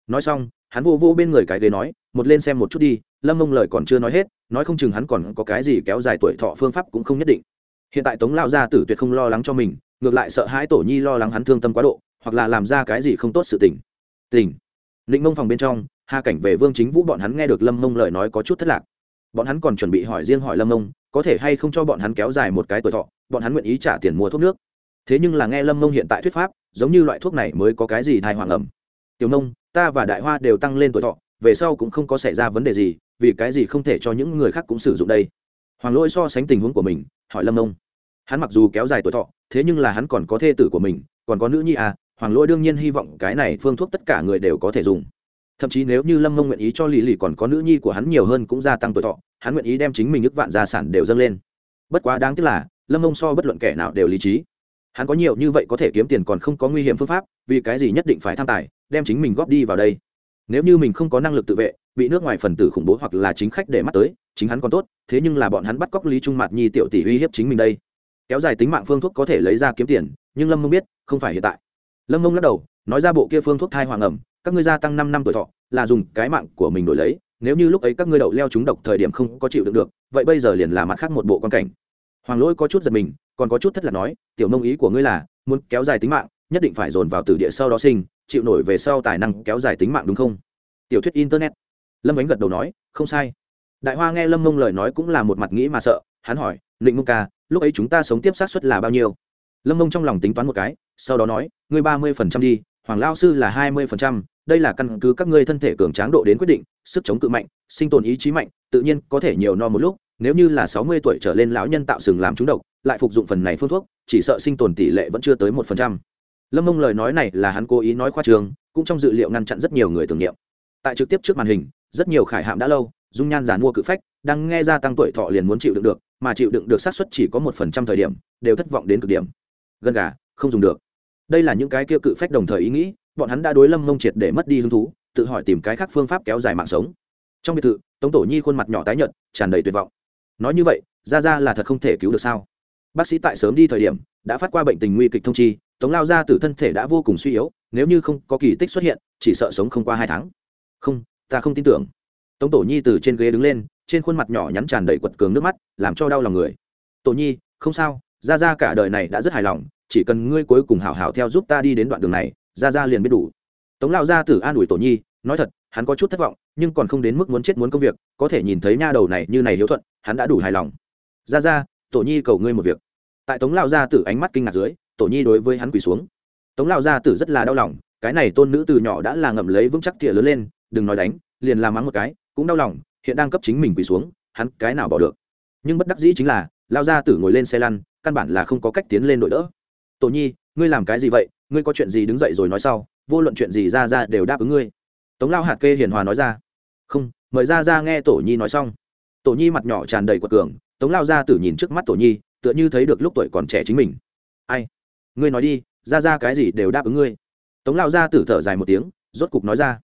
Nói xong, hắn vô vô bên người cái ghế nói, một lên xem một chút đi lâm mông lời còn chưa nói hết, nói không chừng hắn còn có cái gì kéo dài tuổi thọ phương pháp cũng không nhất định. Hiện tại tống lao gia tử tuyệt không lo lắng cho mình, ngược lại sợ hãi tổ nhi lo lắng hắn thương tâm quá độ, hoặc là làm ra cái gì không tốt sự tình. Tình. Định mông phòng bên trong, hà cảnh về vương chính vũ bọn hắn nghe được lâm mông lời nói có chút thất lạc. Bọn hắn còn chuẩn bị hỏi riêng hỏi lâm mông, có thể hay không cho bọn hắn kéo dài một cái tuổi thọ, bọn hắn nguyện ý trả tiền mua thuốc nước. Thế nhưng là nghe lâm mông hiện tại thuyết pháp, giống như loại thuốc này mới có cái gì thai hoàng ẩm. Tiểu mông, ta và đại hoa đều tăng lên tuổi thọ, về sau cũng không có xảy ra vấn đề gì vì cái gì không thể cho những người khác cũng sử dụng đây? Hoàng lỗi so sánh tình huống của mình, hỏi lâm Nông. hắn mặc dù kéo dài tuổi thọ, thế nhưng là hắn còn có thê tử của mình, còn có nữ nhi à hoàng lỗi đương nhiên hy vọng cái này phương thuốc tất cả người đều có thể dùng. Thậm chí nếu như lâm mông nguyện ý cho lì lì còn có nữ nhi của hắn nhiều hơn cũng gia tăng tuổi thọ, hắn nguyện ý đem chính mình ức vạn gia sản đều dâng lên. Bất quá đáng tiếc là, lâm mông so bất luận kẻ nào đều lý trí. Hắn có nhiều như vậy có thể kiếm tiền còn không có nguy hiểm phương pháp, vì cái gì nhất định phải tham tài, đem chính mình góp đi vào đây? Nếu như mình không có năng lực tự vệ bị nước ngoài phần tử khủng bố hoặc là chính khách để mắt tới, chính hắn còn tốt, thế nhưng là bọn hắn bắt cóc lý trung mạt nhi tiểu tỷ uy hiếp chính mình đây. Kéo dài tính mạng phương thuốc có thể lấy ra kiếm tiền, nhưng lâm mông biết, không phải hiện tại. Lâm mông lắc đầu, nói ra bộ kia phương thuốc thai hoàng ẩm, các ngươi gia tăng năm năm tuổi thọ, là dùng cái mạng của mình đổi lấy, nếu như lúc ấy các ngươi đậu leo trúng độc thời điểm không có chịu đựng được, vậy bây giờ liền là mặt khác một bộ quan cảnh. Hoàng lỗi có chút giật mình, còn có chút thất là nói, tiểu mông ý của ngươi là, muốn kéo dài tính mạng, nhất định phải dồn vào tử địa sau đó sinh, chịu nổi về sau tài năng kéo dài tính mạng đúng không? Tiểu thuyết internet lâm ánh gật đầu nói, không sai. Đại hoa nghe lâm mông lời nói cũng là một mặt nghĩ mà sợ, hắn hỏi định mông ca, lúc ấy chúng ta sống tiếp sát suất là bao nhiêu? Lâm mông trong lòng tính toán một cái, sau đó nói, ngươi ba mươi phần trăm đi, hoàng lao sư là hai mươi phần trăm, đây là căn cứ các ngươi thân thể cường tráng độ đến quyết định, sức chống cự mạnh, sinh tồn ý chí mạnh, tự nhiên có thể nhiều no một lúc, nếu như là sáu mươi tuổi trở lên lão nhân tạo sừng làm trúng độc, lại phục dụng phần này phương thuốc, chỉ sợ sinh tồn tỷ lệ vẫn chưa tới một phần trăm. Lâm mông lời nói này là hắn cố ý nói khoa trường, cũng trong dự liệu ngăn chặn rất nhiều người tưởng niệm. Tại trực tiếp trước màn hình rất nhiều khải hạm đã lâu, dung nhan giàn mua cự phách, đang nghe ra tăng tuổi thọ liền muốn chịu đựng được, mà chịu đựng được xác suất chỉ có một phần trăm thời điểm, đều thất vọng đến cực điểm. Gần gà, không dùng được. Đây là những cái kia cự phách đồng thời ý nghĩ, bọn hắn đã đối lâm mông triệt để mất đi hứng thú, tự hỏi tìm cái khác phương pháp kéo dài mạng sống. Trong biệt thự, tống tổ nhi khuôn mặt nhỏ tái nhợt, tràn đầy tuyệt vọng. Nói như vậy, ra ra là thật không thể cứu được sao? Bác sĩ tại sớm đi thời điểm, đã phát qua bệnh tình nguy kịch thông chi, tống lao ra từ thân thể đã vô cùng suy yếu, nếu như không có kỳ tích xuất hiện, chỉ sợ sống không qua hai tháng. Không ta không tin tưởng. Tống tổ nhi từ trên ghế đứng lên, trên khuôn mặt nhỏ nhắn tràn đầy quật cường nước mắt, làm cho đau lòng người. Tổ nhi, không sao ra ra cả đời này đã rất hài lòng, chỉ cần ngươi cuối cùng hảo hảo theo giúp ta đi đến đoạn đường này ra ra liền biết đủ. Tống lao gia tử an ủi tổ nhi, nói thật, hắn có chút thất vọng, nhưng còn không đến mức muốn chết muốn công việc, có thể nhìn thấy nha đầu này như này hiếu thuận, hắn đã đủ hài lòng. Ra ra tổ nhi cầu ngươi một việc. Tại tống lao gia tử ánh mắt kinh ngạc dưới, tổ nhi đối với hắn quỳ xuống. Tống lao gia tử rất là đau lòng, cái này tôn nữ từ nhỏ đã là ngậm lấy vững chắc thìa lớn lên đừng nói đánh, liền làm mắng một cái, cũng đau lòng, hiện đang cấp chính mình quỳ xuống, hắn cái nào bỏ được. Nhưng bất đắc dĩ chính là, lao gia tử ngồi lên xe lăn, căn bản là không có cách tiến lên đội đỡ. Tổ nhi, ngươi làm cái gì vậy? Ngươi có chuyện gì đứng dậy rồi nói sau, vô luận chuyện gì ra ra đều đáp ứng ngươi. Tống lao hạt kê hiền hòa nói ra. Không, mời ra ra nghe tổ nhi nói xong. Tổ nhi mặt nhỏ tràn đầy quật cường, tống lao ra tử nhìn trước mắt tổ nhi, tựa như thấy được lúc tuổi còn trẻ chính mình. Ai? Ngươi nói đi, ra ra cái gì đều đáp ứng ngươi. Tống lao ra tử thở dài một tiếng, rốt cục nói ra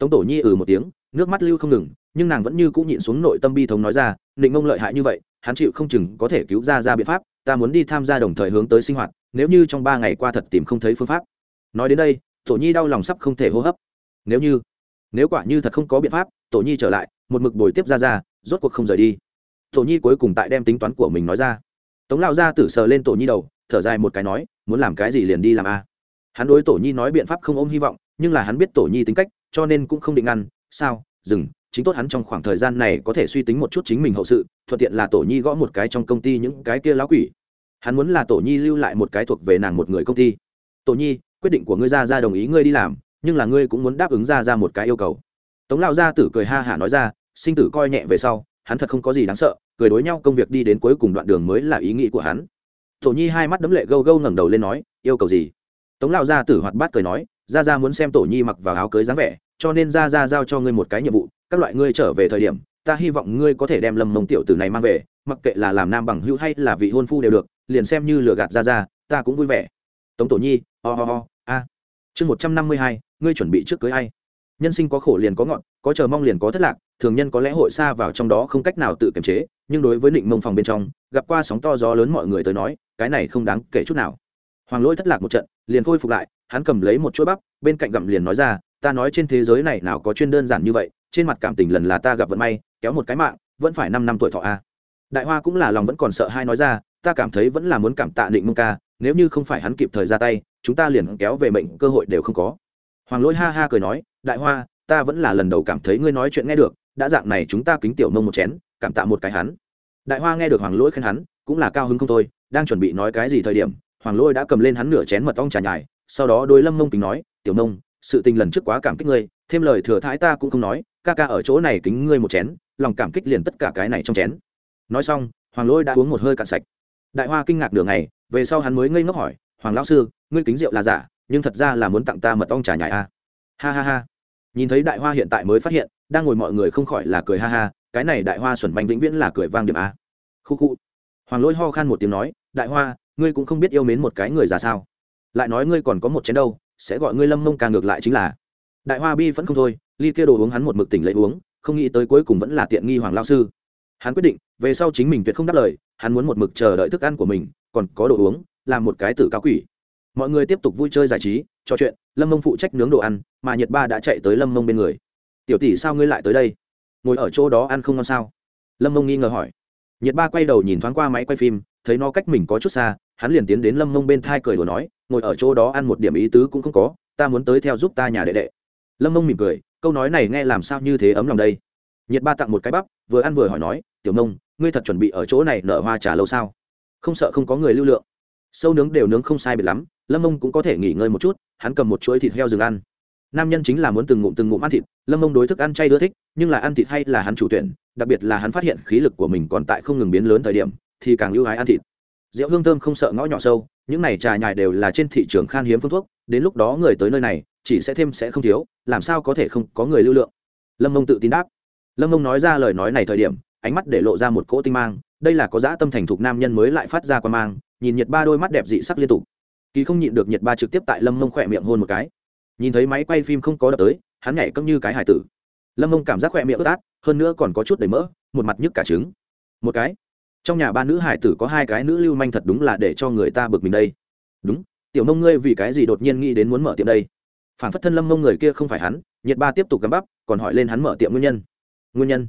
tống tổ nhi ừ một tiếng, nước mắt lưu không ngừng, nhưng nàng vẫn như cũng nhịn xuống nội tâm bi thống nói ra định mông lợi hại như vậy, hắn chịu không chừng có thể cứu ra ra biện pháp, ta muốn đi tham gia đồng thời hướng tới sinh hoạt, nếu như trong ba ngày qua thật tìm không thấy phương pháp. Nói đến đây, tổ nhi đau lòng sắp không thể hô hấp. Nếu như, nếu quả như thật không có biện pháp, tổ nhi trở lại, một mực bồi tiếp ra ra, rốt cuộc không rời đi. Tổ nhi cuối cùng tại đem tính toán của mình nói ra. Tống lao ra tử sờ lên tổ nhi đầu, thở dài một cái nói, muốn làm cái gì liền đi làm a? Hắn đối tổ nhi nói biện pháp không ôm hy vọng, nhưng là hắn biết tổ nhi tính cách cho nên cũng không định ngăn sao, dừng, chính tốt hắn trong khoảng thời gian này có thể suy tính một chút chính mình hậu sự, thuận tiện là tổ nhi gõ một cái trong công ty những cái kia lá quỷ. Hắn muốn là tổ nhi lưu lại một cái thuộc về nàng một người công ty. Tổ nhi, quyết định của ngươi ra ra đồng ý ngươi đi làm, nhưng là ngươi cũng muốn đáp ứng ra ra một cái yêu cầu. Tống lao gia tử cười ha hả nói ra, sinh tử coi nhẹ về sau, hắn thật không có gì đáng sợ, cười đối nhau công việc đi đến cuối cùng đoạn đường mới là ý nghĩ của hắn. Tổ nhi hai mắt đấm lệ gâu gâu ngẩng đầu lên nói, yêu cầu gì? Tống lao gia tử hoạt bát cười nói ra ra muốn xem tổ nhi mặc vào áo cưới dáng vẻ cho nên ra ra giao cho ngươi một cái nhiệm vụ các loại ngươi trở về thời điểm ta hy vọng ngươi có thể đem lâm mông tiểu tử này mang về mặc kệ là làm nam bằng hữu hay là vị hôn phu đều được liền xem như lừa gạt ra ra ta cũng vui vẻ. Tống tổ nhi ho、oh、ho、oh、ho、oh, a. Chương một trăm năm mươi hai ngươi chuẩn bị trước cưới ai? Nhân sinh có khổ liền có ngọn có chờ mong liền có thất lạc thường nhân có lẽ hội xa vào trong đó không cách nào tự kiềm chế nhưng đối với định mông phòng bên trong gặp qua sóng to gió lớn mọi người tới nói cái này không đáng kể chút nào. Hoàng lỗi thất lạc một trận liền khôi phục lại hắn cầm lấy một chuỗi bắp, bên cạnh gặm liền nói ra, ta nói trên thế giới này nào có chuyên đơn giản như vậy, trên mặt cảm tình lần là ta gặp vận may, kéo một cái mạng, vẫn phải năm năm tuổi thọ a. Đại hoa cũng là lòng vẫn còn sợ hai nói ra, ta cảm thấy vẫn là muốn cảm tạ định mông ca, nếu như không phải hắn kịp thời ra tay, chúng ta liền kéo về mệnh, cơ hội đều không có. Hoàng lỗi ha ha cười nói, đại hoa, ta vẫn là lần đầu cảm thấy ngươi nói chuyện nghe được, đã dạng này chúng ta kính tiểu mông một chén, cảm tạ một cái hắn. Đại hoa nghe được hoàng lỗi khen hắn, cũng là cao hứng không thôi, đang chuẩn bị nói cái gì thời điểm, hoàng lỗi đã cầm lên hắn nửa chén mật ong trà nhài sau đó đôi lâm mông kính nói, tiểu nông sự tình lần trước quá cảm kích ngươi, thêm lời thừa thái ta cũng không nói, ca ca ở chỗ này kính ngươi một chén, lòng cảm kích liền tất cả cái này trong chén. Nói xong, hoàng lỗi đã uống một hơi cạn sạch. Đại hoa kinh ngạc nửa ngày, về sau hắn mới ngây ngốc hỏi, hoàng lão sư, ngươi kính rượu là giả, nhưng thật ra là muốn tặng ta mật ong trà nhài a à? ha ha ha. Nhìn thấy đại hoa hiện tại mới phát hiện, đang ngồi mọi người không khỏi là cười ha ha, cái này đại hoa xuẩn banh vĩnh viễn là cười vang điểm a khu khu. Hoàng lỗi ho khan một tiếng nói, đại hoa, ngươi cũng không biết yêu mến một cái người già sao? Lại nói ngươi còn có một chén đâu, sẽ gọi ngươi lâm mông ca ngược lại chính là. Đại hoa bi vẫn không thôi, ly kia đồ uống hắn một mực tỉnh lấy uống, không nghĩ tới cuối cùng vẫn là tiện nghi hoàng lao sư. Hắn quyết định, về sau chính mình tuyệt không đáp lời, hắn muốn một mực chờ đợi thức ăn của mình, còn có đồ uống, làm một cái tử cáo quỷ. Mọi người tiếp tục vui chơi giải trí, trò chuyện, lâm mông phụ trách nướng đồ ăn, mà nhiệt ba đã chạy tới lâm mông bên người. Tiểu tỷ sao ngươi lại tới đây? Ngồi ở chỗ đó ăn không ngon sao? Lâm mông nghi ngờ hỏi. Nhiệt ba quay đầu nhìn thoáng qua máy quay phim thấy nó cách mình có chút xa, hắn liền tiến đến lâm mông bên thai cười đùa nói, ngồi ở chỗ đó ăn một điểm ý tứ cũng không có, ta muốn tới theo giúp ta nhà đệ đệ. Lâm mông mỉm cười, câu nói này nghe làm sao như thế ấm lòng đây? Nhiệt ba tặng một cái bắp, vừa ăn vừa hỏi nói, tiểu mông, ngươi thật chuẩn bị ở chỗ này nở hoa trà lâu sao? Không sợ không có người lưu lượng. Sâu nướng đều nướng không sai biệt lắm, lâm mông cũng có thể nghỉ ngơi một chút, hắn cầm một chuỗi thịt heo rừng ăn. Nam nhân chính là muốn từng ngụm từng ngụm ăn thịt, lâm mông đối thức ăn chay ưa thích, nhưng là ăn thịt hay là hắn chủ tuyển, đặc biệt là hắn phát hiện khí lực của mình còn tại không ngừng biến lớn thời điểm thì càng ưu ái ăn thịt. Rượu hương thơm không sợ ngõ nhỏ sâu, những này trà nhài đều là trên thị trường khan hiếm phương thuốc, đến lúc đó người tới nơi này, chỉ sẽ thêm sẽ không thiếu, làm sao có thể không có người lưu lượng? Lâm mông tự tin đáp. Lâm mông nói ra lời nói này thời điểm, ánh mắt để lộ ra một cỗ tinh mang, đây là có dã tâm thành thục nam nhân mới lại phát ra qua mang, nhìn nhiệt ba đôi mắt đẹp dị sắc liên tục. Kỳ không nhịn được nhiệt ba trực tiếp tại lâm mông khỏe miệng hôn một cái. Nhìn thấy máy quay phim không có đập tới, hắn nhảy cấm như cái hải tử. Lâm mông cảm giác khỏe miệng ướt át, hơn nữa còn có chút đầy mỡ, một mặt nhức cả trứng. Một cái trong nhà ba nữ hải tử có hai cái nữ lưu manh thật đúng là để cho người ta bực mình đây. Đúng, tiểu mông ngươi vì cái gì đột nhiên nghĩ đến muốn mở tiệm đây? Phản phất thân lâm mông người kia không phải hắn, nhiệt ba tiếp tục gắm bắp, còn hỏi lên hắn mở tiệm nguyên nhân. Nguyên nhân?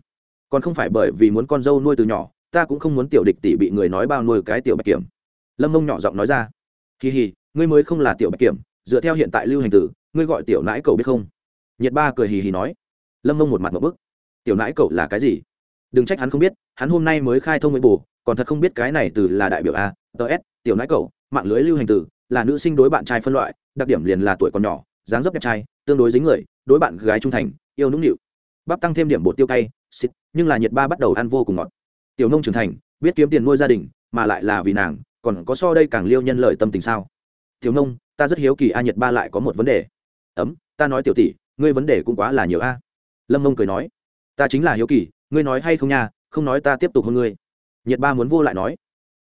Còn không phải bởi vì muốn con dâu nuôi từ nhỏ, ta cũng không muốn tiểu địch tỷ bị người nói bao nuôi cái tiểu bạch kiểm. Lâm mông nhỏ giọng nói ra. Kỳ hì, ngươi mới không là tiểu bạch kiểm, dựa theo hiện tại lưu hành tử, ngươi gọi tiểu nãi cầu biết không? Nhiệt ba cười hì hì nói. Lâm mông một mặt một bức. Tiểu nãi cầu là cái gì? Đừng trách hắn không biết, hắn hôm nay mới khai thông mới bù còn thật không biết cái này từ là đại biểu a ts tiểu nãi cầu mạng lưới lưu hành tử là nữ sinh đối bạn trai phân loại, đặc điểm liền là tuổi còn nhỏ, dáng dấp đẹp trai, tương đối dính người, đối bạn gái trung thành, yêu nũng nịu. Bắp tăng thêm điểm bột tiêu cay, xịt, nhưng là nhiệt ba bắt đầu ăn vô cùng ngọt. Tiểu nông trưởng thành, biết kiếm tiền nuôi gia đình, mà lại là vì nàng, còn có so đây càng liêu nhân lợi tâm tình sao. Tiểu nông, ta rất hiếu kỳ a nhiệt ba lại có một vấn đề. Ấm, ta nói tiểu tỷ, ngươi vấn đề cũng quá là nhiều a. Lâm mông cười nói, ta chính là hiếu kỳ ngươi nói hay không nha, không nói ta tiếp tục hơn ngươi. Nhiệt ba muốn vô lại nói,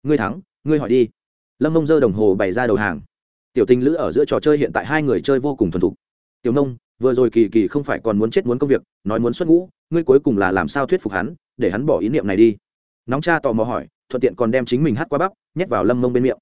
ngươi thắng, ngươi hỏi đi. Lâm mông giơ đồng hồ bày ra đầu hàng. Tiểu tình lữ ở giữa trò chơi hiện tại hai người chơi vô cùng thuần thục. Tiểu nông vừa rồi kỳ kỳ không phải còn muốn chết muốn công việc, nói muốn xuất ngũ, ngươi cuối cùng là làm sao thuyết phục hắn, để hắn bỏ ý niệm này đi. Nóng cha tò mò hỏi, thuận tiện còn đem chính mình hát qua bắp, nhét vào lâm mông bên miệng.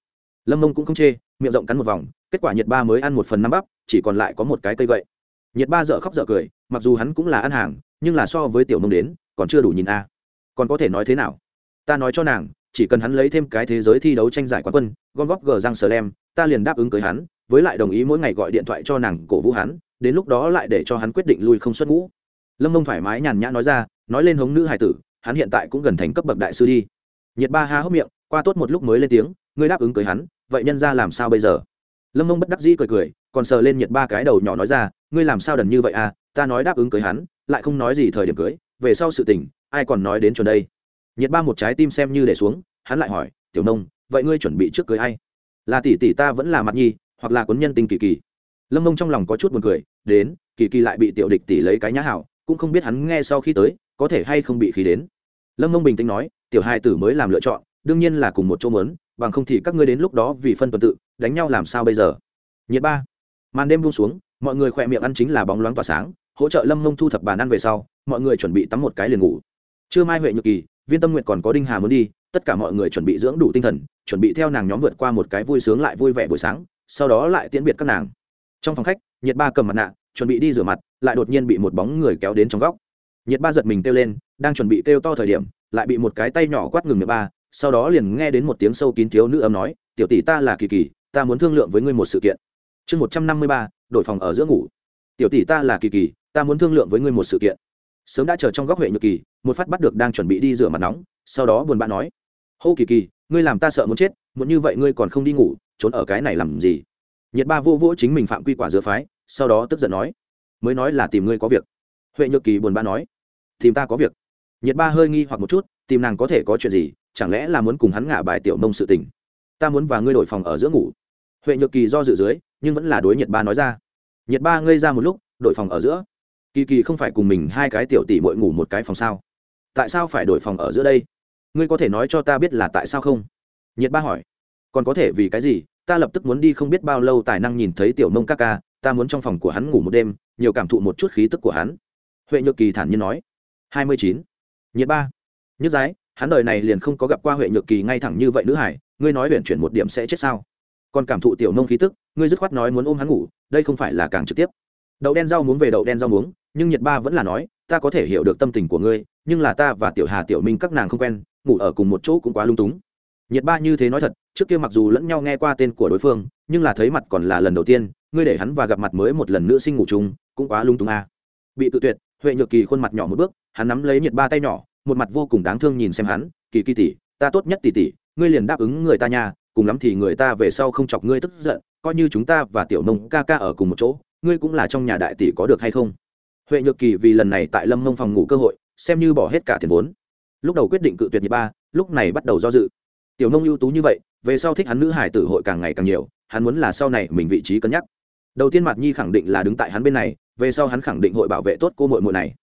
Lâm mông cũng không chê, miệng rộng cắn một vòng, kết quả nhiệt ba mới ăn một phần năm bắp, chỉ còn lại có một cái cây gậy. Nhiệt ba dợ khóc dợ cười, mặc dù hắn cũng là ăn hàng, nhưng là so với tiểu Nông đến còn chưa đủ nhìn a. À. Còn có thể nói thế nào? Ta nói cho nàng, chỉ cần hắn lấy thêm cái thế giới thi đấu tranh giải quán quân, gom góp gờ răng sờ lem, ta liền đáp ứng cưới hắn, với lại đồng ý mỗi ngày gọi điện thoại cho nàng cổ vũ hắn, đến lúc đó lại để cho hắn quyết định lui không xuất ngũ. Lâm mông thoải mái nhàn nhã nói ra, nói lên hống nữ hải tử, hắn hiện tại cũng gần thành cấp bậc đại sư đi. Nhiệt ba ha hốc miệng, qua tốt một lúc mới lên tiếng, ngươi đáp ứng cưới hắn, vậy nhân ra làm sao bây giờ? Lâm mông bất đắc dĩ cười cười, còn sờ lên nhiệt ba cái đầu nhỏ nói ra, ngươi làm sao đần như vậy à ta nói đáp ứng cưới hắn, lại không nói gì thời điểm cưới về sau sự tình, ai còn nói đến chuẩn đây? Nhiệt ba một trái tim xem như để xuống, hắn lại hỏi, tiểu nông, vậy ngươi chuẩn bị trước cưới ai? Là tỷ tỷ ta vẫn là mặt nhi, hoặc là quấn nhân tình kỳ kỳ. Lâm mông trong lòng có chút buồn cười, đến, kỳ kỳ lại bị tiểu địch tỷ lấy cái nhã hảo, cũng không biết hắn nghe sau khi tới, có thể hay không bị khí đến. Lâm mông bình tĩnh nói, tiểu hai tử mới làm lựa chọn, đương nhiên là cùng một chỗ mớn bằng không thì các ngươi đến lúc đó vì phân tuần tự, đánh nhau làm sao bây giờ? Nhiệt ba, màn đêm buông xuống, mọi người khỏe miệng ăn chính là bóng loáng tỏa sáng hỗ trợ lâm mông thu thập bàn ăn về sau, mọi người chuẩn bị tắm một cái liền ngủ. Trưa mai huệ nhược kỳ, viên tâm nguyện còn có đinh hà muốn đi, tất cả mọi người chuẩn bị dưỡng đủ tinh thần, chuẩn bị theo nàng nhóm vượt qua một cái vui sướng lại vui vẻ buổi sáng, sau đó lại tiễn biệt các nàng. Trong phòng khách, nhiệt ba cầm mặt nạ, chuẩn bị đi rửa mặt, lại đột nhiên bị một bóng người kéo đến trong góc. Nhiệt ba giật mình kêu lên, đang chuẩn bị kêu to thời điểm, lại bị một cái tay nhỏ quát ngừng Nhiệt ba, sau đó liền nghe đến một tiếng sâu kín thiếu nữ âm nói, tiểu tỷ ta là kỳ kỳ, ta muốn thương lượng với ngươi một sự kiện. Chương một trăm năm mươi ba, đổi phòng ở giữa ngủ. Tiểu tỷ ta là kỳ kỳ ta muốn thương lượng với ngươi một sự kiện. Sớm đã chờ trong góc huệ nhược kỳ, một phát bắt được đang chuẩn bị đi rửa mặt nóng, sau đó buồn bã nói, hô kỳ kỳ, ngươi làm ta sợ muốn chết, muốn như vậy ngươi còn không đi ngủ, trốn ở cái này làm gì? Nhiệt ba vô vỗ chính mình phạm quy quả giữa phái, sau đó tức giận nói, mới nói là tìm ngươi có việc. Huệ nhược kỳ buồn bã nói, tìm ta có việc? Nhiệt ba hơi nghi hoặc một chút, tìm nàng có thể có chuyện gì? Chẳng lẽ là muốn cùng hắn ngả bài tiểu mông sự tình? Ta muốn và ngươi đổi phòng ở giữa ngủ. Huệ nhược kỳ do dự dưới, nhưng vẫn là đối nhiệt ba nói ra. Nhiệt ba ngây ra một lúc, đổi phòng ở giữa? Kỳ kỳ không phải cùng mình hai cái tiểu tỷ bội ngủ một cái phòng sao? Tại sao phải đổi phòng ở giữa đây? Ngươi có thể nói cho ta biết là tại sao không? Nhiệt ba hỏi. Còn có thể vì cái gì? Ta lập tức muốn đi không biết bao lâu tài năng nhìn thấy tiểu mông ca ca, ta muốn trong phòng của hắn ngủ một đêm, nhiều cảm thụ một chút khí tức của hắn. Huệ nhược kỳ thản nhiên nói. Hai mươi chín. Nhiệt ba. Nhất giái hắn đời này liền không có gặp qua huệ nhược kỳ ngay thẳng như vậy nữ hải, ngươi nói luyện chuyển một điểm sẽ chết sao? Còn cảm thụ tiểu nông khí tức, ngươi dứt khoát nói muốn ôm hắn ngủ, đây không phải là càng trực tiếp. Đậu đen rau muốn về đậu đen rau muống nhưng nhiệt ba vẫn là nói, ta có thể hiểu được tâm tình của ngươi, nhưng là ta và tiểu hà, tiểu minh các nàng không quen, ngủ ở cùng một chỗ cũng quá lung túng nhiệt ba như thế nói thật, trước kia mặc dù lẫn nhau nghe qua tên của đối phương, nhưng là thấy mặt còn là lần đầu tiên, ngươi để hắn và gặp mặt mới một lần nữa sinh ngủ chung, cũng quá lung túng à. bị tự tuyệt, huệ nhược kỳ khuôn mặt nhỏ một bước, hắn nắm lấy nhiệt ba tay nhỏ, một mặt vô cùng đáng thương nhìn xem hắn, kỳ kỳ tỷ, ta tốt nhất tỷ tỷ, ngươi liền đáp ứng người ta nhà cùng lắm thì người ta về sau không chọc ngươi tức giận, coi như chúng ta và tiểu nông ca ca ở cùng một chỗ, ngươi cũng là trong nhà đại tỷ có được hay không huệ nhược kỳ vì lần này tại lâm mông phòng ngủ cơ hội, xem như bỏ hết cả tiền vốn. Lúc đầu quyết định cự tuyệt Nhị ba, lúc này bắt đầu do dự. Tiểu nông ưu tú như vậy, về sau thích hắn nữ hải tử hội càng ngày càng nhiều, hắn muốn là sau này mình vị trí cân nhắc. Đầu tiên mạt nhi khẳng định là đứng tại hắn bên này, về sau hắn khẳng định hội bảo vệ tốt cô mội mội này.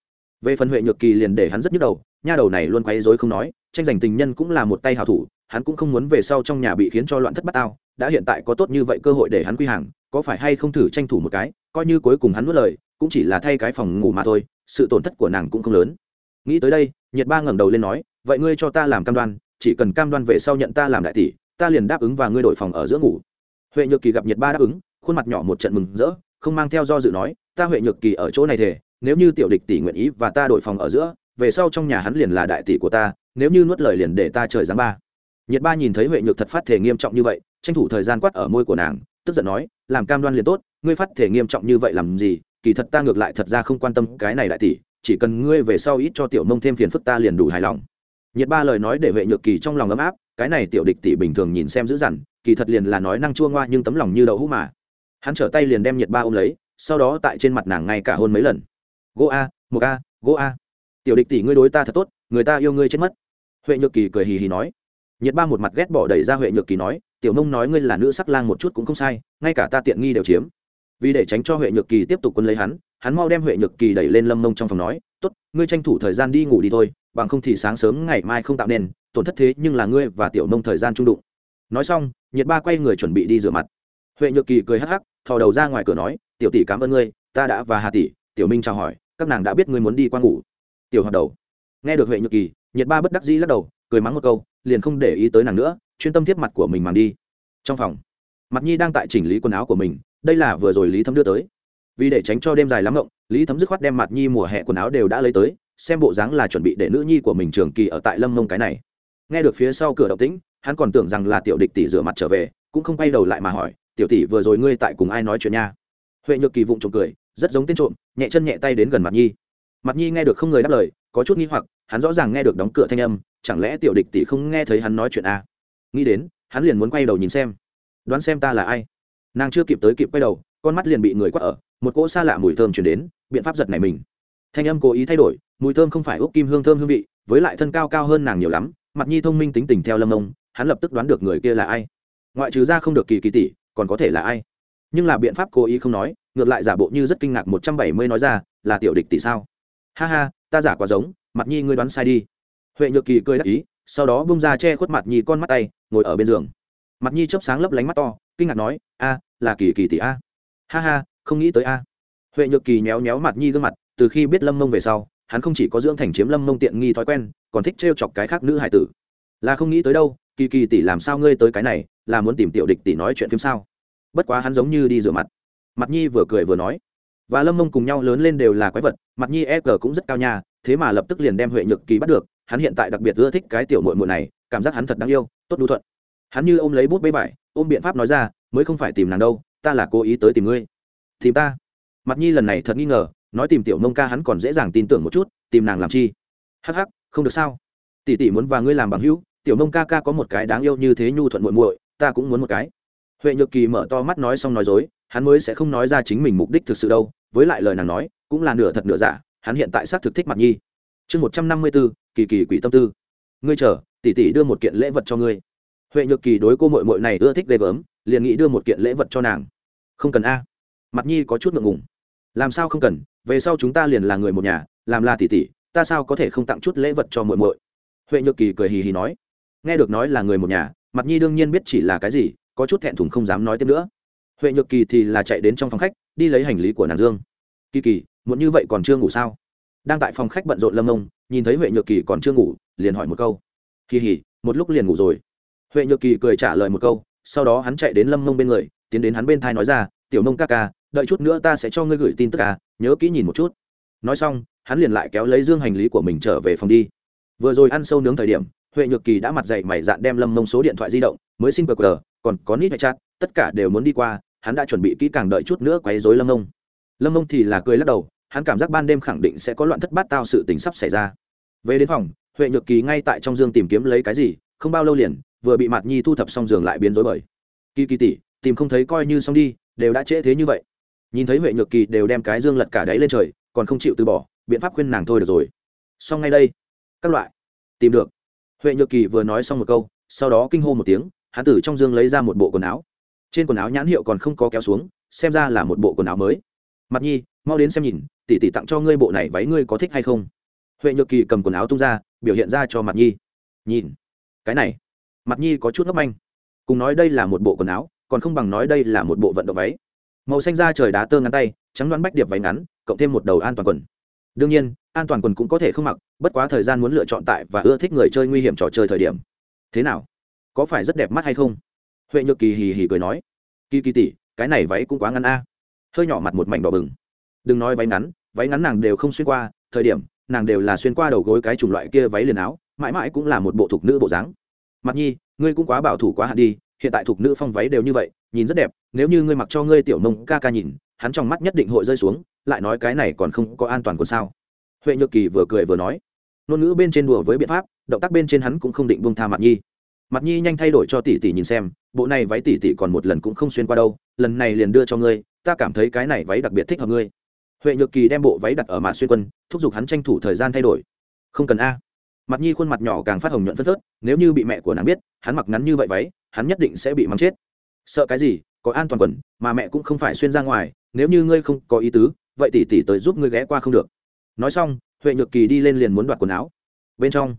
Về phần huệ nhược kỳ liền để hắn rất nhức đầu, nha đầu này luôn quấy dối không nói, tranh giành tình nhân cũng là một tay hào thủ, hắn cũng không muốn về sau trong nhà bị khiến cho loạn thất bát tao, đã hiện tại có tốt như vậy cơ hội để hắn quy hàng, có phải hay không thử tranh thủ một cái, coi như cuối cùng hắn nuốt lời cũng chỉ là thay cái phòng ngủ mà thôi, sự tổn thất của nàng cũng không lớn. Nghĩ tới đây nhiệt ba ngẩng đầu lên nói, vậy ngươi cho ta làm cam đoan, chỉ cần cam đoan về sau nhận ta làm đại tỷ, ta liền đáp ứng và ngươi đổi phòng ở giữa ngủ. Huệ nhược kỳ gặp nhiệt ba đáp ứng, khuôn mặt nhỏ một trận mừng rỡ, không mang theo do dự nói, ta huệ nhược kỳ ở chỗ này thể nếu như tiểu địch tỷ nguyện ý và ta đổi phòng ở giữa, về sau trong nhà hắn liền là đại tỷ của ta, nếu như nuốt lời liền để ta trời giáng ba. Nhiệt ba nhìn thấy huệ nhược thật phát thể nghiêm trọng như vậy, tranh thủ thời gian quát ở môi của nàng, tức giận nói, làm cam đoan liền tốt, ngươi phát thể nghiêm trọng như vậy làm gì kỳ thật ta ngược lại thật ra không quan tâm cái này đại tỷ, chỉ cần ngươi về sau ít cho tiểu mông thêm phiền phức ta liền đủ hài lòng. Nhiệt ba lời nói để vệ nhược kỳ trong lòng ấm áp, cái này tiểu địch tỷ bình thường nhìn xem dữ dằn, kỳ thật liền là nói năng chua ngoa nhưng tấm lòng như đậu hũ mà. Hắn trở tay liền đem nhiệt ba ôm lấy, sau đó tại trên mặt nàng ngay cả hôn mấy lần. Gỗ a một a, gỗ a. Tiểu địch tỷ ngươi đối ta thật tốt, người ta yêu ngươi chết mất. Huệ nhược kỳ cười hì hì nói. Nhiệt ba một mặt ghét bỏ đẩy ra huệ nhược kỳ nói, tiểu mông nói ngươi là nữ sắc lang một chút cũng không sai, ngay cả ta tiện nghi đều chiếm vì để tránh cho huệ nhược kỳ tiếp tục quân lấy hắn hắn mau đem huệ nhược kỳ đẩy lên lâm mông trong phòng nói, tốt, ngươi tranh thủ thời gian đi ngủ đi thôi, bằng không thì sáng sớm ngày mai không tạo nên, tổn thất thế nhưng là ngươi và tiểu nông thời gian trung đụng. Nói xong, nhiệt ba quay người chuẩn bị đi rửa mặt. Huệ nhược kỳ cười hắc hắc, thò đầu ra ngoài cửa nói, tiểu tỷ cảm ơn ngươi, ta đã và hà tỷ, tiểu minh chào hỏi, các nàng đã biết ngươi muốn đi qua ngủ. Tiểu hoạt đầu. Nghe được huệ nhược kỳ, nhiệt ba bất đắc dĩ lắc đầu, cười mắng một câu, liền không để ý tới nàng nữa, chuyên tâm tiếp mặt của mình màng đi. Trong phòng mặt nhi đang tại chỉnh lý quần áo của mình đây là vừa rồi lý thấm đưa tới. Vì để tránh cho đêm dài lắm ngộng, lý thấm dứt khoát đem mặt nhi mùa hè quần áo đều đã lấy tới, xem bộ dáng là chuẩn bị để nữ nhi của mình trường kỳ ở tại lâm mông cái này. Nghe được phía sau cửa động tĩnh, hắn còn tưởng rằng là tiểu địch tỷ rửa mặt trở về, cũng không quay đầu lại mà hỏi, tiểu tỷ vừa rồi ngươi tại cùng ai nói chuyện nha? Huệ nhược kỳ vụng trộm cười, rất giống tên trộm, nhẹ chân nhẹ tay đến gần mặt nhi. Mặt nhi nghe được không người đáp lời, có chút nghi hoặc, hắn rõ ràng nghe được đóng cửa thanh âm, chẳng lẽ tiểu địch tỷ không nghe thấy hắn nói chuyện à? nghĩ đến, hắn liền muốn quay đầu nhìn xem. Đoán xem ta là ai? Nàng chưa kịp tới kịp quay đầu, con mắt liền bị người quát ở, một cỗ xa lạ mùi thơm chuyển đến, biện pháp giật này mình. Thanh âm cố ý thay đổi, mùi thơm không phải úc kim hương thơm hương vị, với lại thân cao cao hơn nàng nhiều lắm, mặt nhi thông minh tính tình theo lâm ông, hắn lập tức đoán được người kia là ai. Ngoại trừ ra không được kỳ kỳ tỷ, còn có thể là ai? Nhưng là biện pháp cố ý không nói, ngược lại giả bộ như rất kinh ngạc một trăm bảy mươi nói ra, là tiểu địch tỷ sao? Ha ha, ta giả quá giống, mặt nhi ngươi đoán sai đi. Huệ nhược kỳ cười đắc ý, sau đó bung ra che khuất mặt nhi con mắt tay, ngồi ở bên giường. Mặt nhi chớp sáng lấp lánh mắt to kinh ngạc nói, a, là kỳ kỳ tỷ a. Ha ha, không nghĩ tới a. Huệ nhược kỳ nhéo nhéo mặt nhi gương mặt, từ khi biết lâm mông về sau, hắn không chỉ có dưỡng thành chiếm lâm mông tiện nghi thói quen, còn thích trêu chọc cái khác nữ hải tử. Là không nghĩ tới đâu, kỳ kỳ tỷ làm sao ngươi tới cái này, là muốn tìm tiểu địch tỷ nói chuyện phim sao? Bất quá hắn giống như đi rửa mặt. Mặt nhi vừa cười vừa nói, và lâm mông cùng nhau lớn lên đều là quái vật, mặt nhi e g cũng rất cao nhà thế mà lập tức liền đem huệ nhược kỳ bắt được, hắn hiện tại đặc biệt ưa thích cái tiểu mội mội này, cảm giác hắn thật đáng yêu, tốt đu thuận hắn như ôm lấy bút bê vải, ôm biện pháp nói ra, mới không phải tìm nàng đâu, ta là cố ý tới tìm ngươi. Tìm ta? Mặt nhi lần này thật nghi ngờ, nói tìm tiểu mông ca hắn còn dễ dàng tin tưởng một chút, tìm nàng làm chi? Hắc hắc, không được sao? Tỷ tỷ muốn và ngươi làm bằng hữu, tiểu mông ca ca có một cái đáng yêu như thế nhu thuận muội muội, ta cũng muốn một cái. Huệ nhược kỳ mở to mắt nói xong nói dối, hắn mới sẽ không nói ra chính mình mục đích thực sự đâu, với lại lời nàng nói, cũng là nửa thật nửa giả, hắn hiện tại xác thực thích mặt nhi. Chương một trăm năm mươi bốn kỳ kỳ quỷ tâm tư. Ngươi chờ, tỷ tỷ đưa một kiện lễ vật cho ngươi huệ nhược kỳ đối cô mội mội này ưa thích ghê gớm, liền nghĩ đưa một kiện lễ vật cho nàng. Không cần a. Mặt nhi có chút ngượng ngùng. Làm sao không cần, về sau chúng ta liền là người một nhà, làm là tỷ tỷ, ta sao có thể không tặng chút lễ vật cho mội mội huệ nhược kỳ cười hì hì nói. Nghe được nói là người một nhà, mặt nhi đương nhiên biết chỉ là cái gì, có chút thẹn thùng không dám nói tiếp nữa. Huệ nhược kỳ thì là chạy đến trong phòng khách, đi lấy hành lý của nàng dương. Kỳ kỳ muốn như vậy còn chưa ngủ sao? Đang tại phòng khách bận rộn lâm ông nhìn thấy huệ nhược kỳ còn chưa ngủ, liền hỏi một câu. Kỳ hỉ một lúc liền ngủ rồi huệ nhược kỳ cười trả lời một câu, sau đó hắn chạy đến lâm mông bên người, tiến đến hắn bên thai nói ra, tiểu mông ca ca, đợi chút nữa ta sẽ cho ngươi gửi tin tức ca nhớ kỹ nhìn một chút. Nói xong, hắn liền lại kéo lấy dương hành lý của mình trở về phòng đi. Vừa rồi ăn sâu nướng thời điểm, huệ nhược kỳ đã mặt dậy mày dạn đem lâm mông số điện thoại di động, mới xin qr còn có nít hay chat, tất cả đều muốn đi qua, hắn đã chuẩn bị kỹ càng đợi chút nữa quấy dối lâm mông. Lâm mông thì là cười lắc đầu, hắn cảm giác ban đêm khẳng định sẽ có loạn thất bát tao sự tình sắp xảy ra. Về đến phòng, huệ nhược kỳ ngay tại trong dương tìm kiếm lấy cái gì, không bao lâu liền vừa bị mạt nhi thu thập xong giường lại biến rối bời. Kỳ kỳ tỷ, tìm không thấy coi như xong đi, đều đã trễ thế như vậy. Nhìn thấy huệ nhược kỳ đều đem cái dương lật cả đáy lên trời, còn không chịu từ bỏ, biện pháp khuyên nàng thôi được rồi. Xong ngay đây. Các loại. Tìm được. Huệ nhược kỳ vừa nói xong một câu, sau đó kinh hô một tiếng, hắn tử trong dương lấy ra một bộ quần áo. Trên quần áo nhãn hiệu còn không có kéo xuống, xem ra là một bộ quần áo mới. Mặt nhi, mau đến xem nhìn, tỷ tỷ tặng cho ngươi bộ này váy ngươi có thích hay không? Huệ nhược kỳ cầm quần áo tung ra, biểu hiện ra cho mặt nhi. Nhìn. Cái này mặt nhi có chút ngốc manh. Cùng nói đây là một bộ quần áo, còn không bằng nói đây là một bộ vận động váy. Màu xanh da trời đá tơ ngắn tay, trắng đoán bách điệp váy ngắn, cộng thêm một đầu an toàn quần. Đương nhiên, an toàn quần cũng có thể không mặc, bất quá thời gian muốn lựa chọn tại và ưa thích người chơi nguy hiểm trò chơi thời điểm. Thế nào? Có phải rất đẹp mắt hay không? Huệ nhược kỳ hì hì cười nói. Kỳ kỳ tỷ, cái này váy cũng quá ngắn a. Hơi nhỏ mặt một mảnh đỏ bừng. Đừng nói váy ngắn váy ngắn nàng đều không xuyên qua, thời điểm, nàng đều là xuyên qua đầu gối cái chủng loại kia váy liền áo, mãi mãi cũng là một bộ thục nữ bộ dáng mặt nhi, ngươi cũng quá bảo thủ quá hạn đi, hiện tại thục nữ phong váy đều như vậy, nhìn rất đẹp, nếu như ngươi mặc cho ngươi tiểu nông ca ca nhìn, hắn trong mắt nhất định hội rơi xuống, lại nói cái này còn không có an toàn còn sao? Huệ nhược kỳ vừa cười vừa nói, ngôn ngữ bên trên đùa với biện pháp, động tác bên trên hắn cũng không định buông tha mặt nhi. Mặt nhi nhanh thay đổi cho tỷ tỷ nhìn xem, bộ này váy tỷ tỷ còn một lần cũng không xuyên qua đâu, lần này liền đưa cho ngươi, ta cảm thấy cái này váy đặc biệt thích hợp ngươi. Huệ nhược kỳ đem bộ váy đặt ở mạ xuyên quân, thúc giục hắn tranh thủ thời gian thay đổi. Không cần a mặt nhi khuôn mặt nhỏ càng phát hồng nhuận phân phớt, nếu như bị mẹ của nàng biết, hắn mặc ngắn như vậy váy, hắn nhất định sẽ bị mắng chết. Sợ cái gì? Có an toàn quần, mà mẹ cũng không phải xuyên ra ngoài, nếu như ngươi không có ý tứ, vậy tỷ tỷ tới giúp ngươi ghé qua không được. Nói xong, huệ nhược kỳ đi lên liền muốn đoạt quần áo. Bên trong,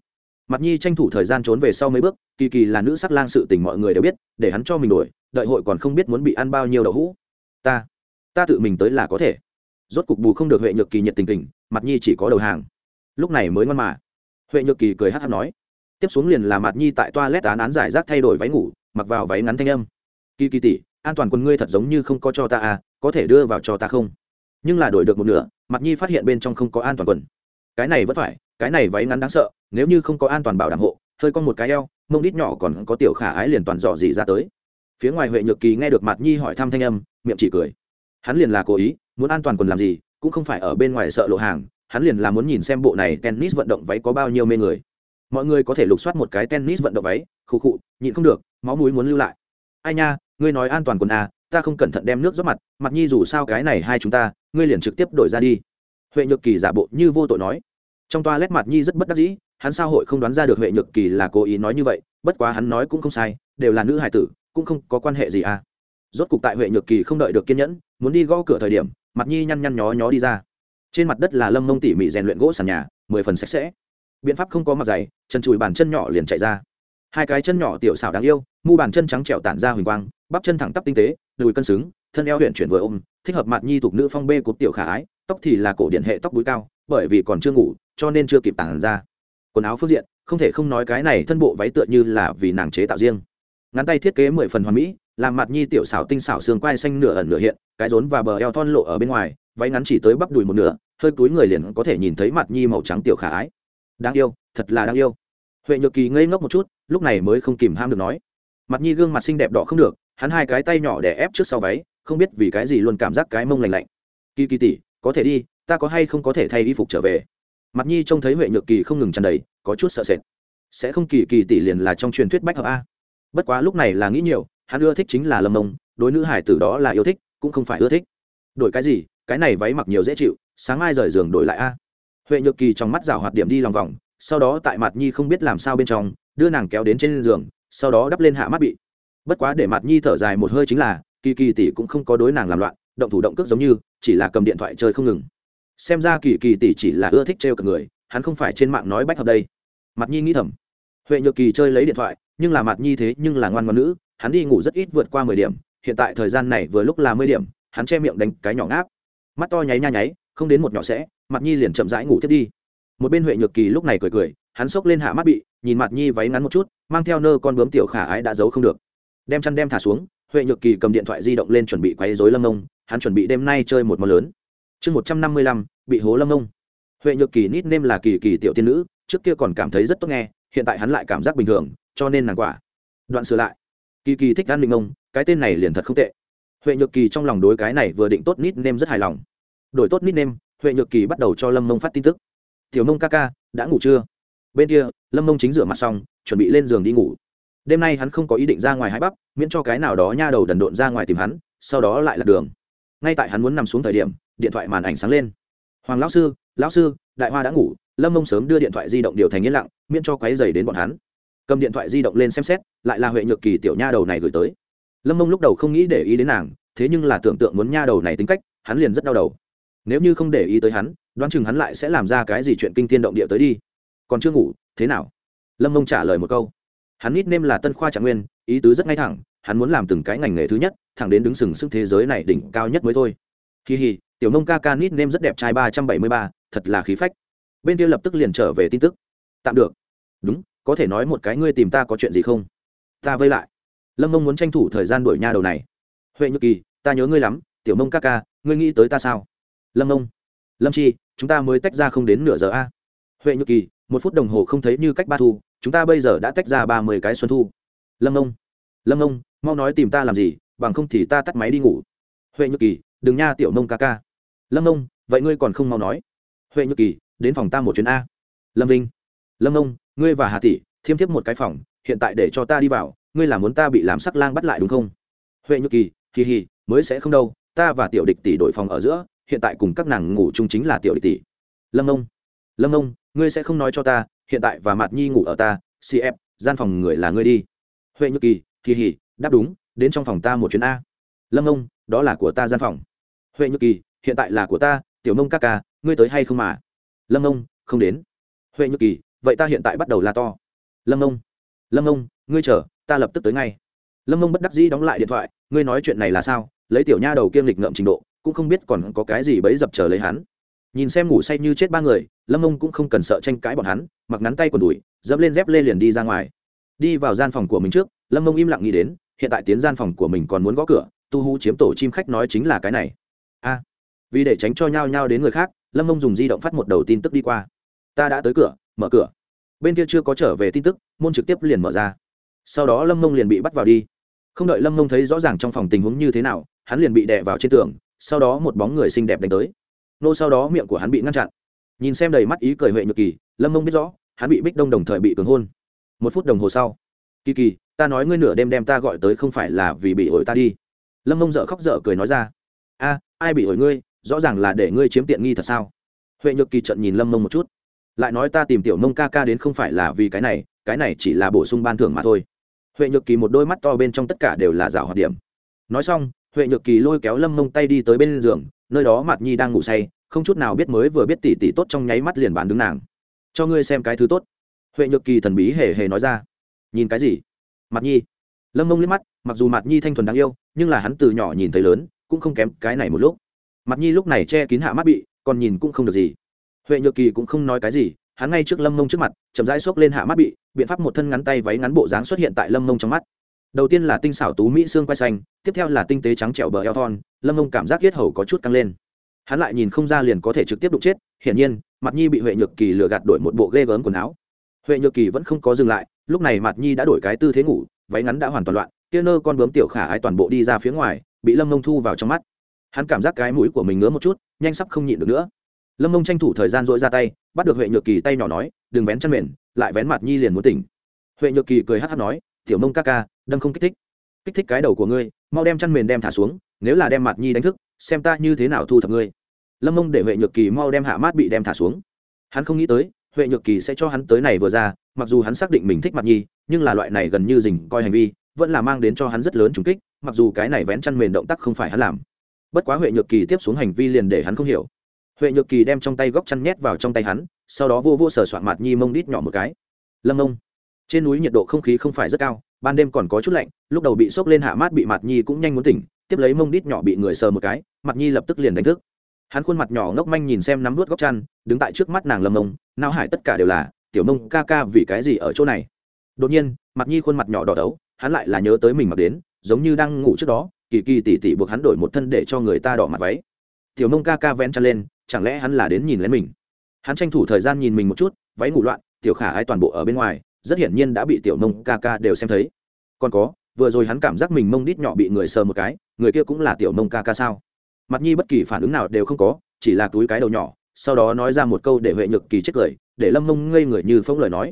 mặt nhi tranh thủ thời gian trốn về sau mấy bước, kỳ kỳ là nữ sắc lang sự tình mọi người đều biết, để hắn cho mình đổi, đợi hội còn không biết muốn bị ăn bao nhiêu đậu hũ. Ta ta tự mình tới là có thể. Rốt cục bù không được huệ nhược kỳ nhiệt tình tình, mặt nhi chỉ có đầu hàng. Lúc này mới ngon mà huệ nhược kỳ cười hát hát nói, tiếp xuống liền là Mạt nhi tại toa lét án án giải rác thay đổi váy ngủ, mặc vào váy ngắn thanh âm. Kỳ kỳ tỷ, an toàn quân ngươi thật giống như không có cho ta à có thể đưa vào cho ta không? Nhưng là đổi được một nửa mặt nhi phát hiện bên trong không có an toàn quần. Cái này vẫn phải, cái này váy ngắn đáng sợ, nếu như không có an toàn bảo đảm hộ, hơi con một cái eo, mông đít nhỏ còn có tiểu khả ái liền toàn dò dỉ ra tới. Phía ngoài huệ nhược kỳ nghe được mặt nhi hỏi thăm thanh âm, miệng chỉ cười. Hắn liền là cố ý, muốn an toàn quần làm gì, cũng không phải ở bên ngoài sợ lộ hàng hắn liền là muốn nhìn xem bộ này tennis vận động váy có bao nhiêu mê người. Mọi người có thể lục soát một cái tennis vận động váy, khụ khụ, nhịn không được, máu mũi muốn lưu lại. Ai nha, ngươi nói an toàn quần à ta không cẩn thận đem nước rót mặt mặt nhi dù sao cái này hai chúng ta, ngươi liền trực tiếp đổi ra đi. Huệ nhược kỳ giả bộ như vô tội nói. Trong toa lét mặt nhi rất bất đắc dĩ, hắn sao hội không đoán ra được huệ nhược kỳ là cố ý nói như vậy, bất quá hắn nói cũng không sai, đều là nữ hải tử, cũng không có quan hệ gì à. Rốt cục tại huệ nhược kỳ không đợi được kiên nhẫn, muốn đi gõ cửa thời điểm, mặt nhi nhăn nhăn nhó nhó đi ra trên mặt đất là lâm mông tỉ mỉ rèn luyện gỗ sàn nhà, mười phần sạch sẽ. Biện pháp không có mặt dày, chân chùi bàn chân nhỏ liền chạy ra. Hai cái chân nhỏ tiểu xảo đáng yêu, mu bàn chân trắng trẹo tản ra huỳnh quang, bắp chân thẳng tắp tinh tế, đùi cân xứng, thân eo huyện chuyển vừa ôm, thích hợp mặt nhi thuộc nữ phong bê cục tiểu khả ái, tóc thì là cổ điện hệ tóc búi cao, bởi vì còn chưa ngủ, cho nên chưa kịp tản ra. Quần áo phương diện, không thể không nói cái này thân bộ váy tựa như là vì nàng chế tạo riêng. Ngắn tay thiết kế mười phần hoàn mỹ, làm mặt nhi tiểu xảo tinh xảo xương quai xanh nửa ẩn nửa hiện, cái rốn và bờ eo thon lộ ở bên ngoài váy ngắn chỉ tới bắp đùi một nửa, hơi túi người liền có thể nhìn thấy mặt nhi màu trắng tiểu khả ái. Đáng yêu, thật là đáng yêu. Huệ nhược kỳ ngây ngốc một chút, lúc này mới không kìm ham được nói. Mặt nhi gương mặt xinh đẹp đỏ không được, hắn hai cái tay nhỏ để ép trước sau váy, không biết vì cái gì luôn cảm giác cái mông lành lạnh. Kỳ kỳ tỷ, có thể đi, ta có hay không có thể thay y phục trở về? Mặt nhi trông thấy huệ nhược kỳ không ngừng tràn đầy, có chút sợ sệt. Sẽ không kỳ kỳ tỷ liền là trong truyền thuyết bách hợp a. Bất quá lúc này là nghĩ nhiều, hắn ưa thích chính là lâm mông, đối nữ hải tử đó là yêu thích, cũng không phải ưa thích. Đổi cái gì cái này váy mặc nhiều dễ chịu, sáng mai rời giường đổi lại a. Huệ nhược kỳ trong mắt rảo hoạt điểm đi lòng vòng, sau đó tại mặt nhi không biết làm sao bên trong, đưa nàng kéo đến trên giường, sau đó đắp lên hạ mắt bị. Bất quá để mặt nhi thở dài một hơi chính là, kỳ kỳ tỷ cũng không có đối nàng làm loạn, động thủ động cước giống như, chỉ là cầm điện thoại chơi không ngừng. Xem ra kỳ kỳ tỷ chỉ là ưa thích trêu cả người, hắn không phải trên mạng nói bách hợp đây. Mặt nhi nghĩ thầm. Huệ nhược kỳ chơi lấy điện thoại, nhưng là mặt nhi thế nhưng là ngoan ngoan nữ, hắn đi ngủ rất ít vượt qua mười điểm, hiện tại thời gian này vừa lúc là mười điểm, hắn che miệng đánh cái nhỏ ngáp mắt to nháy nha nháy, không đến một nhỏ sẽ mặt nhi liền chậm rãi ngủ thiếp đi. Một bên huệ nhược kỳ lúc này cười cười, hắn xốc lên hạ mắt bị, nhìn mặt nhi váy ngắn một chút, mang theo nơ con bướm tiểu khả ái đã giấu không được. Đem chăn đem thả xuống, huệ nhược kỳ cầm điện thoại di động lên chuẩn bị quấy dối lâm nông, hắn chuẩn bị đêm nay chơi một món lớn. Chương một trăm năm mươi lăm, bị hố lâm nông. Huệ nhược kỳ nít nêm là kỳ kỳ tiểu tiên nữ, trước kia còn cảm thấy rất tốt nghe, hiện tại hắn lại cảm giác bình thường, cho nên nàng quả. Đoạn sửa lại. Kỳ kỳ thích ăn định ông cái tên này liền thật không tệ huệ nhược kỳ trong lòng đối cái này vừa định tốt nít nêm rất hài lòng. Đổi tốt nít nêm, huệ nhược kỳ bắt đầu cho lâm mông phát tin tức. Tiểu mông ca ca, đã ngủ chưa? Bên kia, lâm mông chính rửa mặt xong, chuẩn bị lên giường đi ngủ. Đêm nay hắn không có ý định ra ngoài hái bắp, miễn cho cái nào đó nha đầu đần độn ra ngoài tìm hắn, sau đó lại là đường. Ngay tại hắn muốn nằm xuống thời điểm, điện thoại màn ảnh sáng lên. Hoàng lão sư lão sư, đại hoa đã ngủ. Lâm mông sớm đưa điện thoại di động điều thành yên lặng, miễn cho quáy dày đến bọn hắn. Cầm điện thoại di động lên xem xét, lại là huệ nhược kỳ tiểu nha đầu này gửi tới lâm mông lúc đầu không nghĩ để ý đến nàng, thế nhưng là tưởng tượng muốn nha đầu này tính cách, hắn liền rất đau đầu. Nếu như không để ý tới hắn, đoán chừng hắn lại sẽ làm ra cái gì chuyện kinh tiên động địa tới đi. Còn chưa ngủ, thế nào? Lâm mông trả lời một câu. Hắn ít nêm là tân khoa trạng nguyên, ý tứ rất ngay thẳng, hắn muốn làm từng cái ngành nghề thứ nhất, thẳng đến đứng sừng sững thế giới này đỉnh cao nhất mới thôi. Kỳ hì tiểu nông ca ca nít nêm rất đẹp trai ba trăm bảy mươi ba, thật là khí phách. Bên kia lập tức liền trở về tin tức. Tạm được. Đúng, có thể nói một cái ngươi tìm ta có chuyện gì không? Ta vây lại lâm mông muốn tranh thủ thời gian đuổi nha đầu này. Huệ nhược kỳ, ta nhớ ngươi lắm, tiểu mông ca ca, ngươi nghĩ tới ta sao? Lâm mông. Lâm chi, chúng ta mới tách ra không đến nửa giờ a. Huệ nhược kỳ, một phút đồng hồ không thấy như cách ba thu, chúng ta bây giờ đã tách ra ba mươi cái xuân thu. Lâm mông. Lâm mông, mau nói tìm ta làm gì, bằng không thì ta tắt máy đi ngủ. Huệ nhược kỳ, đừng nha tiểu mông ca ca. Lâm mông, vậy ngươi còn không mau nói. Huệ nhược kỳ, đến phòng ta một chuyến a. Lâm vinh. Lâm mông, ngươi và hà tỷ, thiêm thiếp một cái phòng, hiện tại để cho ta đi vào ngươi là muốn ta bị làm sắc lang bắt lại đúng không? Huệ nhược kỳ kỳ hì, mới sẽ không đâu, ta và tiểu địch tỷ đổi phòng ở giữa, hiện tại cùng các nàng ngủ chung chính là tiểu địch tỷ. Lâm ông lâm ông ngươi sẽ không nói cho ta, hiện tại và mạt nhi ngủ ở ta cf gian phòng người là ngươi đi. Huệ nhược kỳ kỳ hì, đáp đúng, đến trong phòng ta một chuyến a. Lâm ông đó là của ta gian phòng. Huệ nhược kỳ, hiện tại là của ta, tiểu mông ca ca, ngươi tới hay không mà? Lâm ông không đến. Huệ nhược kỳ, vậy ta hiện tại bắt đầu la to. Lâm ông lâm ông ngươi chờ ta lập tức tới ngay. Lâm Mông bất đắc dĩ đóng lại điện thoại, ngươi nói chuyện này là sao? Lấy tiểu nha đầu kiêm lịch ngậm trình độ, cũng không biết còn có cái gì bấy dập chờ lấy hắn. Nhìn xem ngủ say như chết ba người, lâm Mông cũng không cần sợ tranh cãi bọn hắn, mặc ngắn tay còn đùi, dẫm lên dép lê liền đi ra ngoài. Đi vào gian phòng của mình trước, lâm Mông im lặng nghĩ đến, hiện tại tiến gian phòng của mình còn muốn gõ cửa, tu hú chiếm tổ chim khách nói chính là cái này. A. Vì để tránh cho nhau nhau đến người khác, lâm Mông dùng di động phát một đầu tin tức đi qua. Ta đã tới cửa, mở cửa. Bên kia chưa có trở về tin tức, môn trực tiếp liền mở ra sau đó lâm mông liền bị bắt vào đi. Không đợi lâm mông thấy rõ ràng trong phòng tình huống như thế nào, hắn liền bị đè vào trên tường, sau đó một bóng người xinh đẹp đánh tới. Nô sau đó miệng của hắn bị ngăn chặn. Nhìn xem đầy mắt ý cười huệ nhược kỳ, lâm mông biết rõ, hắn bị bích đông đồng thời bị cường hôn. Một phút đồng hồ sau, kỳ kỳ, ta nói ngươi nửa đêm đem ta gọi tới không phải là vì bị ổi ta đi. Lâm mông dợ khóc dở cười nói ra, a, ai bị ổi ngươi? Rõ ràng là để ngươi chiếm tiện nghi thật sao? Huệ nhược kỳ trận nhìn lâm mông một chút, lại nói ta tìm tiểu mông ca ca đến không phải là vì cái này cái này chỉ là bổ sung ban thưởng mà thôi huệ nhược kỳ một đôi mắt to bên trong tất cả đều là rào hoạt điểm. Nói xong, huệ nhược kỳ lôi kéo lâm mông tay đi tới bên giường, nơi đó mạt nhi đang ngủ say, không chút nào biết mới vừa biết tỉ tỉ tốt trong nháy mắt liền bán đứng nàng. Cho ngươi xem cái thứ tốt. Huệ nhược kỳ thần bí hề hề nói ra. Nhìn cái gì? Mặt nhi. Lâm mông liếc mắt, mặc dù mặt nhi thanh thuần đáng yêu, nhưng là hắn từ nhỏ nhìn thấy lớn, cũng không kém cái này một lúc. Mặt nhi lúc này che kín hạ mắt bị, còn nhìn cũng không được gì. Huệ nhược kỳ cũng không nói cái gì hắn ngay trước lâm mông trước mặt, chậm rãi xốc lên hạ mắt bị, biện pháp một thân ngắn tay váy ngắn bộ dáng xuất hiện tại lâm mông trong mắt. Đầu tiên là tinh xảo tú mỹ xương quay xanh, tiếp theo là tinh tế trắng trẻo bờ eo thon, lâm mông cảm giác yết hầu có chút căng lên. Hắn lại nhìn không ra liền có thể trực tiếp đụng chết, hiển nhiên mặt nhi bị huệ nhược kỳ lừa gạt đổi một bộ ghê gớm quần áo. Huệ nhược kỳ vẫn không có dừng lại, lúc này mặt nhi đã đổi cái tư thế ngủ, váy ngắn đã hoàn toàn loạn, kia nơ con bướm tiểu khả ái toàn bộ đi ra phía ngoài, bị lâm mông thu vào trong mắt. Hắn cảm giác cái mũi của mình ngứa một chút, nhanh sắp không nhịn được nữa. Lâm mông tranh thủ thời gian dội ra tay bắt được huệ nhược kỳ tay nhỏ nói, đừng vén chân mềm lại vén mặt nhi liền muốn tỉnh. Huệ nhược kỳ cười hát hát nói, tiểu mông ca ca, đâm không kích thích. Kích thích cái đầu của ngươi, mau đem chăn mền đem thả xuống, nếu là đem mặt nhi đánh thức, xem ta như thế nào thu thập ngươi. Lâm mông để huệ nhược kỳ mau đem hạ mát bị đem thả xuống. Hắn không nghĩ tới, huệ nhược kỳ sẽ cho hắn tới này vừa ra, mặc dù hắn xác định mình thích mặt nhi, nhưng là loại này gần như dình coi hành vi, vẫn là mang đến cho hắn rất lớn trùng kích, mặc dù cái này vén chăn mền động tác không phải hắn làm. Bất quá huệ nhược kỳ tiếp xuống hành vi liền để hắn không hiểu huệ nhược kỳ đem trong tay góc chăn nhét vào trong tay hắn, sau đó vô vô sờ soạn mặt nhi mông đít nhỏ một cái. Lâm mông, trên núi nhiệt độ không khí không phải rất cao, ban đêm còn có chút lạnh, lúc đầu bị sốc lên hạ mát bị mặt nhi cũng nhanh muốn tỉnh, tiếp lấy mông đít nhỏ bị người sờ một cái, mặt nhi lập tức liền đánh thức. Hắn khuôn mặt nhỏ ngốc manh nhìn xem nắm vút góc chăn, đứng tại trước mắt nàng lâm mông nao hải tất cả đều là, tiểu mông ca ca vì cái gì ở chỗ này? Đột nhiên, mặt nhi khuôn mặt nhỏ đỏ đấu, hắn lại là nhớ tới mình mặc đến, giống như đang ngủ trước đó, kỳ kỳ tỉ tỉ buộc hắn đổi một thân để cho người ta đỏ mặt váy. Tiểu mông ca ca vén chăn lên chẳng lẽ hắn là đến nhìn lén mình? Hắn tranh thủ thời gian nhìn mình một chút, váy ngủ loạn, tiểu khả ai toàn bộ ở bên ngoài, rất hiển nhiên đã bị tiểu nông ca ca đều xem thấy. Còn có, vừa rồi hắn cảm giác mình mông đít nhỏ bị người sờ một cái, người kia cũng là tiểu nông ca ca sao? Mặt nhi bất kỳ phản ứng nào đều không có, chỉ là túi cái đầu nhỏ, sau đó nói ra một câu để huệ nhược kỳ chết cười, để lâm mông ngây người như phóng lời nói.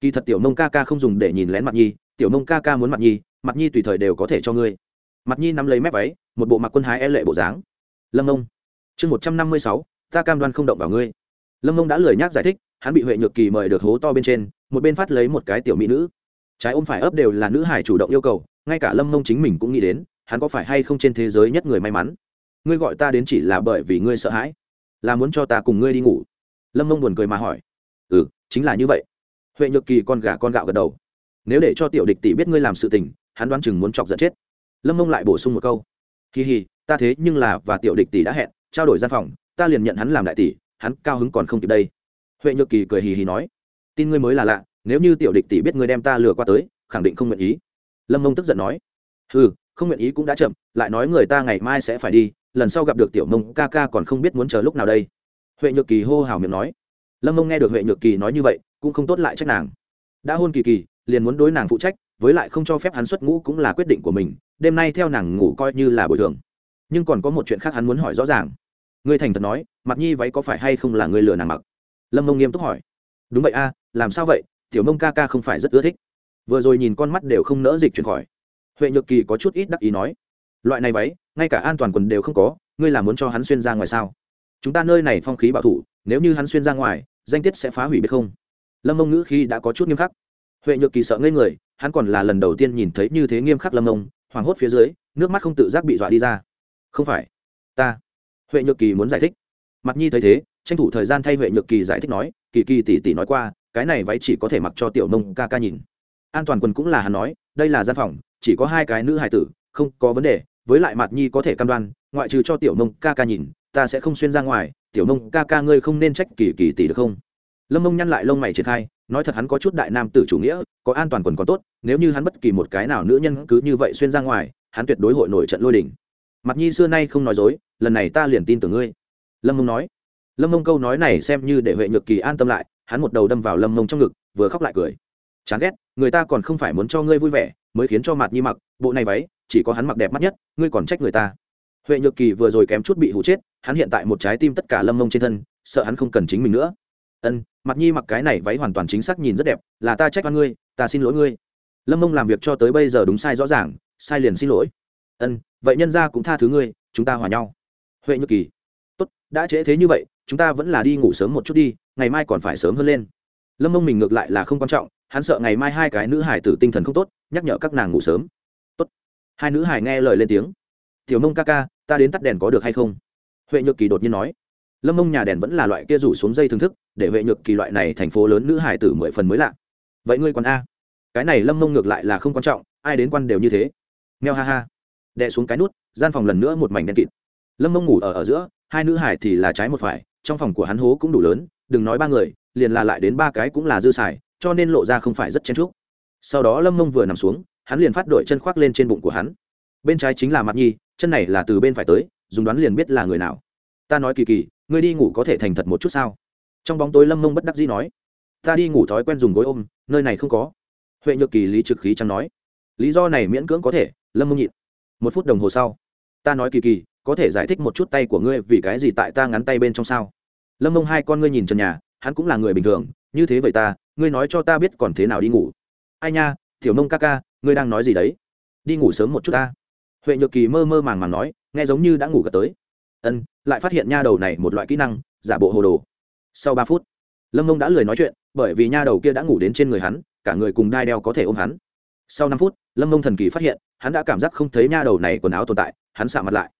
Kỳ thật tiểu nông ca ca không dùng để nhìn lén mặt nhi, tiểu nông ca ca muốn mặt nhi mặt nhi tùy thời đều có thể cho ngươi. Mặt nhi nắm lấy mép váy, một bộ mặc quân hái e lệ bộ dáng. Lâm mông. Chương một trăm năm mươi sáu ta cam đoan không động vào ngươi. Lâm mông đã lười nhác giải thích, hắn bị huệ nhược kỳ mời được hố to bên trên, một bên phát lấy một cái tiểu mỹ nữ. Trái ôm phải ấp đều là nữ hải chủ động yêu cầu, ngay cả lâm mông chính mình cũng nghĩ đến, hắn có phải hay không trên thế giới nhất người may mắn? Ngươi gọi ta đến chỉ là bởi vì ngươi sợ hãi, là muốn cho ta cùng ngươi đi ngủ. Lâm mông buồn cười mà hỏi. Ừ chính là như vậy. Huệ nhược kỳ con gà con gạo gật đầu. Nếu để cho tiểu địch tỷ biết ngươi làm sự tình, hắn đoán chừng muốn chọc giận chết. Lâm mông lại bổ sung một câu. Kỳ hì, ta thế nhưng là và tiểu địch tỷ đã hẹn, trao đổi gian phòng ta liền nhận hắn làm đại tỷ, hắn cao hứng còn không kịp đây. Huệ nhược kỳ cười hì hì nói, tin ngươi mới là lạ, nếu như tiểu địch tỷ biết ngươi đem ta lừa qua tới, khẳng định không nguyện ý. Lâm mông tức giận nói ừ không nguyện ý cũng đã chậm, lại nói người ta ngày mai sẽ phải đi, lần sau gặp được tiểu mông ca ca còn không biết muốn chờ lúc nào đây. Huệ nhược kỳ hô hào miệng nói, lâm mông nghe được huệ nhược kỳ nói như vậy, cũng không tốt lại trách nàng. Đã hôn kỳ kỳ, liền muốn đối nàng phụ trách, với lại không cho phép hắn xuất ngũ cũng là quyết định của mình, đêm nay theo nàng ngủ coi như là bồi thường. Nhưng còn có một chuyện khác hắn muốn hỏi rõ ràng ngươi thành thật nói, mặt nhi váy có phải hay không là ngươi lừa nàng mặc? Lâm mông nghiêm túc hỏi. Đúng vậy a, làm sao vậy? Tiểu mông ca ca không phải rất ưa thích. Vừa rồi nhìn con mắt đều không nỡ dịch chuyển khỏi. Huệ nhược kỳ có chút ít đắc ý nói. Loại này váy, ngay cả an toàn quần đều không có, ngươi là muốn cho hắn xuyên ra ngoài sao? Chúng ta nơi này phong khí bảo thủ, nếu như hắn xuyên ra ngoài, danh tiết sẽ phá hủy biết không? Lâm mông ngữ khi đã có chút nghiêm khắc. Huệ nhược kỳ sợ ngây người, hắn còn là lần đầu tiên nhìn thấy như thế nghiêm khắc lâm mông, hoảng hốt phía dưới, nước mắt không tự giác bị dọa đi ra. Không phải, ta huệ nhược kỳ muốn giải thích. Mặt nhi thấy thế, tranh thủ thời gian thay huệ nhược kỳ giải thích nói, kỳ kỳ tỷ tỷ nói qua, cái này váy chỉ có thể mặc cho tiểu nông ca ca nhìn. An toàn quần cũng là hắn nói, đây là gian phòng, chỉ có hai cái nữ hài tử, không có vấn đề, với lại mặt nhi có thể cam đoan, ngoại trừ cho tiểu nông ca ca nhìn, ta sẽ không xuyên ra ngoài, tiểu nông ca ca ngươi không nên trách kỳ kỳ tỷ được không? Lâm mông nhăn lại lông mày triển khai, nói thật hắn có chút đại nam tử chủ nghĩa, có an toàn quần còn tốt, nếu như hắn bất kỳ một cái nào nữ nhân cứ như vậy xuyên ra ngoài, hắn tuyệt đối hội nổi trận lôi đình. mặt nhi xưa nay không nói dối lần này ta liền tin tưởng ngươi. Lâm mông nói. Lâm mông câu nói này xem như để huệ nhược kỳ an tâm lại, hắn một đầu đâm vào lâm mông trong ngực, vừa khóc lại cười. Chán ghét, người ta còn không phải muốn cho ngươi vui vẻ, mới khiến cho mặt nhi mặc, bộ này váy, chỉ có hắn mặc đẹp mắt nhất, ngươi còn trách người ta. Huệ nhược kỳ vừa rồi kém chút bị hụ chết, hắn hiện tại một trái tim tất cả lâm mông trên thân, sợ hắn không cần chính mình nữa. Ân mặt nhi mặc cái này váy hoàn toàn chính xác nhìn rất đẹp, là ta trách oan ngươi, ta xin lỗi ngươi. Lâm mông làm việc cho tới bây giờ đúng sai rõ ràng, sai liền xin lỗi. Ân, vậy nhân ra cũng tha thứ ngươi, chúng ta hòa nhau huệ nhược kỳ. Tốt, đã trễ thế như vậy, chúng ta vẫn là đi ngủ sớm một chút đi, ngày mai còn phải sớm hơn lên. Lâm mông mình ngược lại là không quan trọng, hắn sợ ngày mai hai cái nữ hải tử tinh thần không tốt, nhắc nhở các nàng ngủ sớm. Tốt. Hai nữ hải nghe lời lên tiếng. Tiểu mông ca ca, ta đến tắt đèn có được hay không? Huệ nhược kỳ đột nhiên nói. Lâm mông nhà đèn vẫn là loại kia rủ xuống dây thưởng thức, để huệ nhược kỳ loại này thành phố lớn nữ hải tử mười phần mới lạ. Vậy ngươi còn a? Cái này lâm mông ngược lại là không quan trọng, ai đến quan đều như thế. Nghèo ha ha. Đè xuống cái nút, gian phòng lần nữa một mảnh đen kịt lâm mông ngủ ở ở giữa, hai nữ hải thì là trái một phải, trong phòng của hắn hố cũng đủ lớn, đừng nói ba người, liền là lại đến ba cái cũng là dư xài, cho nên lộ ra không phải rất chen trúc sau đó lâm mông vừa nằm xuống, hắn liền phát đội chân khoác lên trên bụng của hắn. Bên trái chính là mặt nhi, chân này là từ bên phải tới, dùng đoán liền biết là người nào. Ta nói kỳ kỳ, ngươi đi ngủ có thể thành thật một chút sao? Trong bóng tối lâm mông bất đắc dĩ nói. Ta đi ngủ thói quen dùng gối ôm, nơi này không có. Huệ nhược kỳ lý trực khí chẳng nói. Lý do này miễn cưỡng có thể, lâm mông nhịn. Một phút đồng hồ sau. Ta nói kỳ kỳ có thể giải thích một chút tay của ngươi vì cái gì tại ta ngắn tay bên trong sao? Lâm mông hai con ngươi nhìn trần nhà, hắn cũng là người bình thường, như thế vậy ta, ngươi nói cho ta biết còn thế nào đi ngủ. Ai nha, tiểu mông ca ca, ngươi đang nói gì đấy? Đi ngủ sớm một chút ta. Huệ nhược kỳ mơ mơ màng màng nói, nghe giống như đã ngủ gật tới. Ân, lại phát hiện nha đầu này một loại kỹ năng, giả bộ hồ đồ. Sau ba phút, lâm mông đã lười nói chuyện, bởi vì nha đầu kia đã ngủ đến trên người hắn, cả người cùng đai đeo có thể ôm hắn. Sau năm phút, lâm mông thần kỳ phát hiện, hắn đã cảm giác không thấy nha đầu này quần áo tồn tại, hắn xạ mặt lại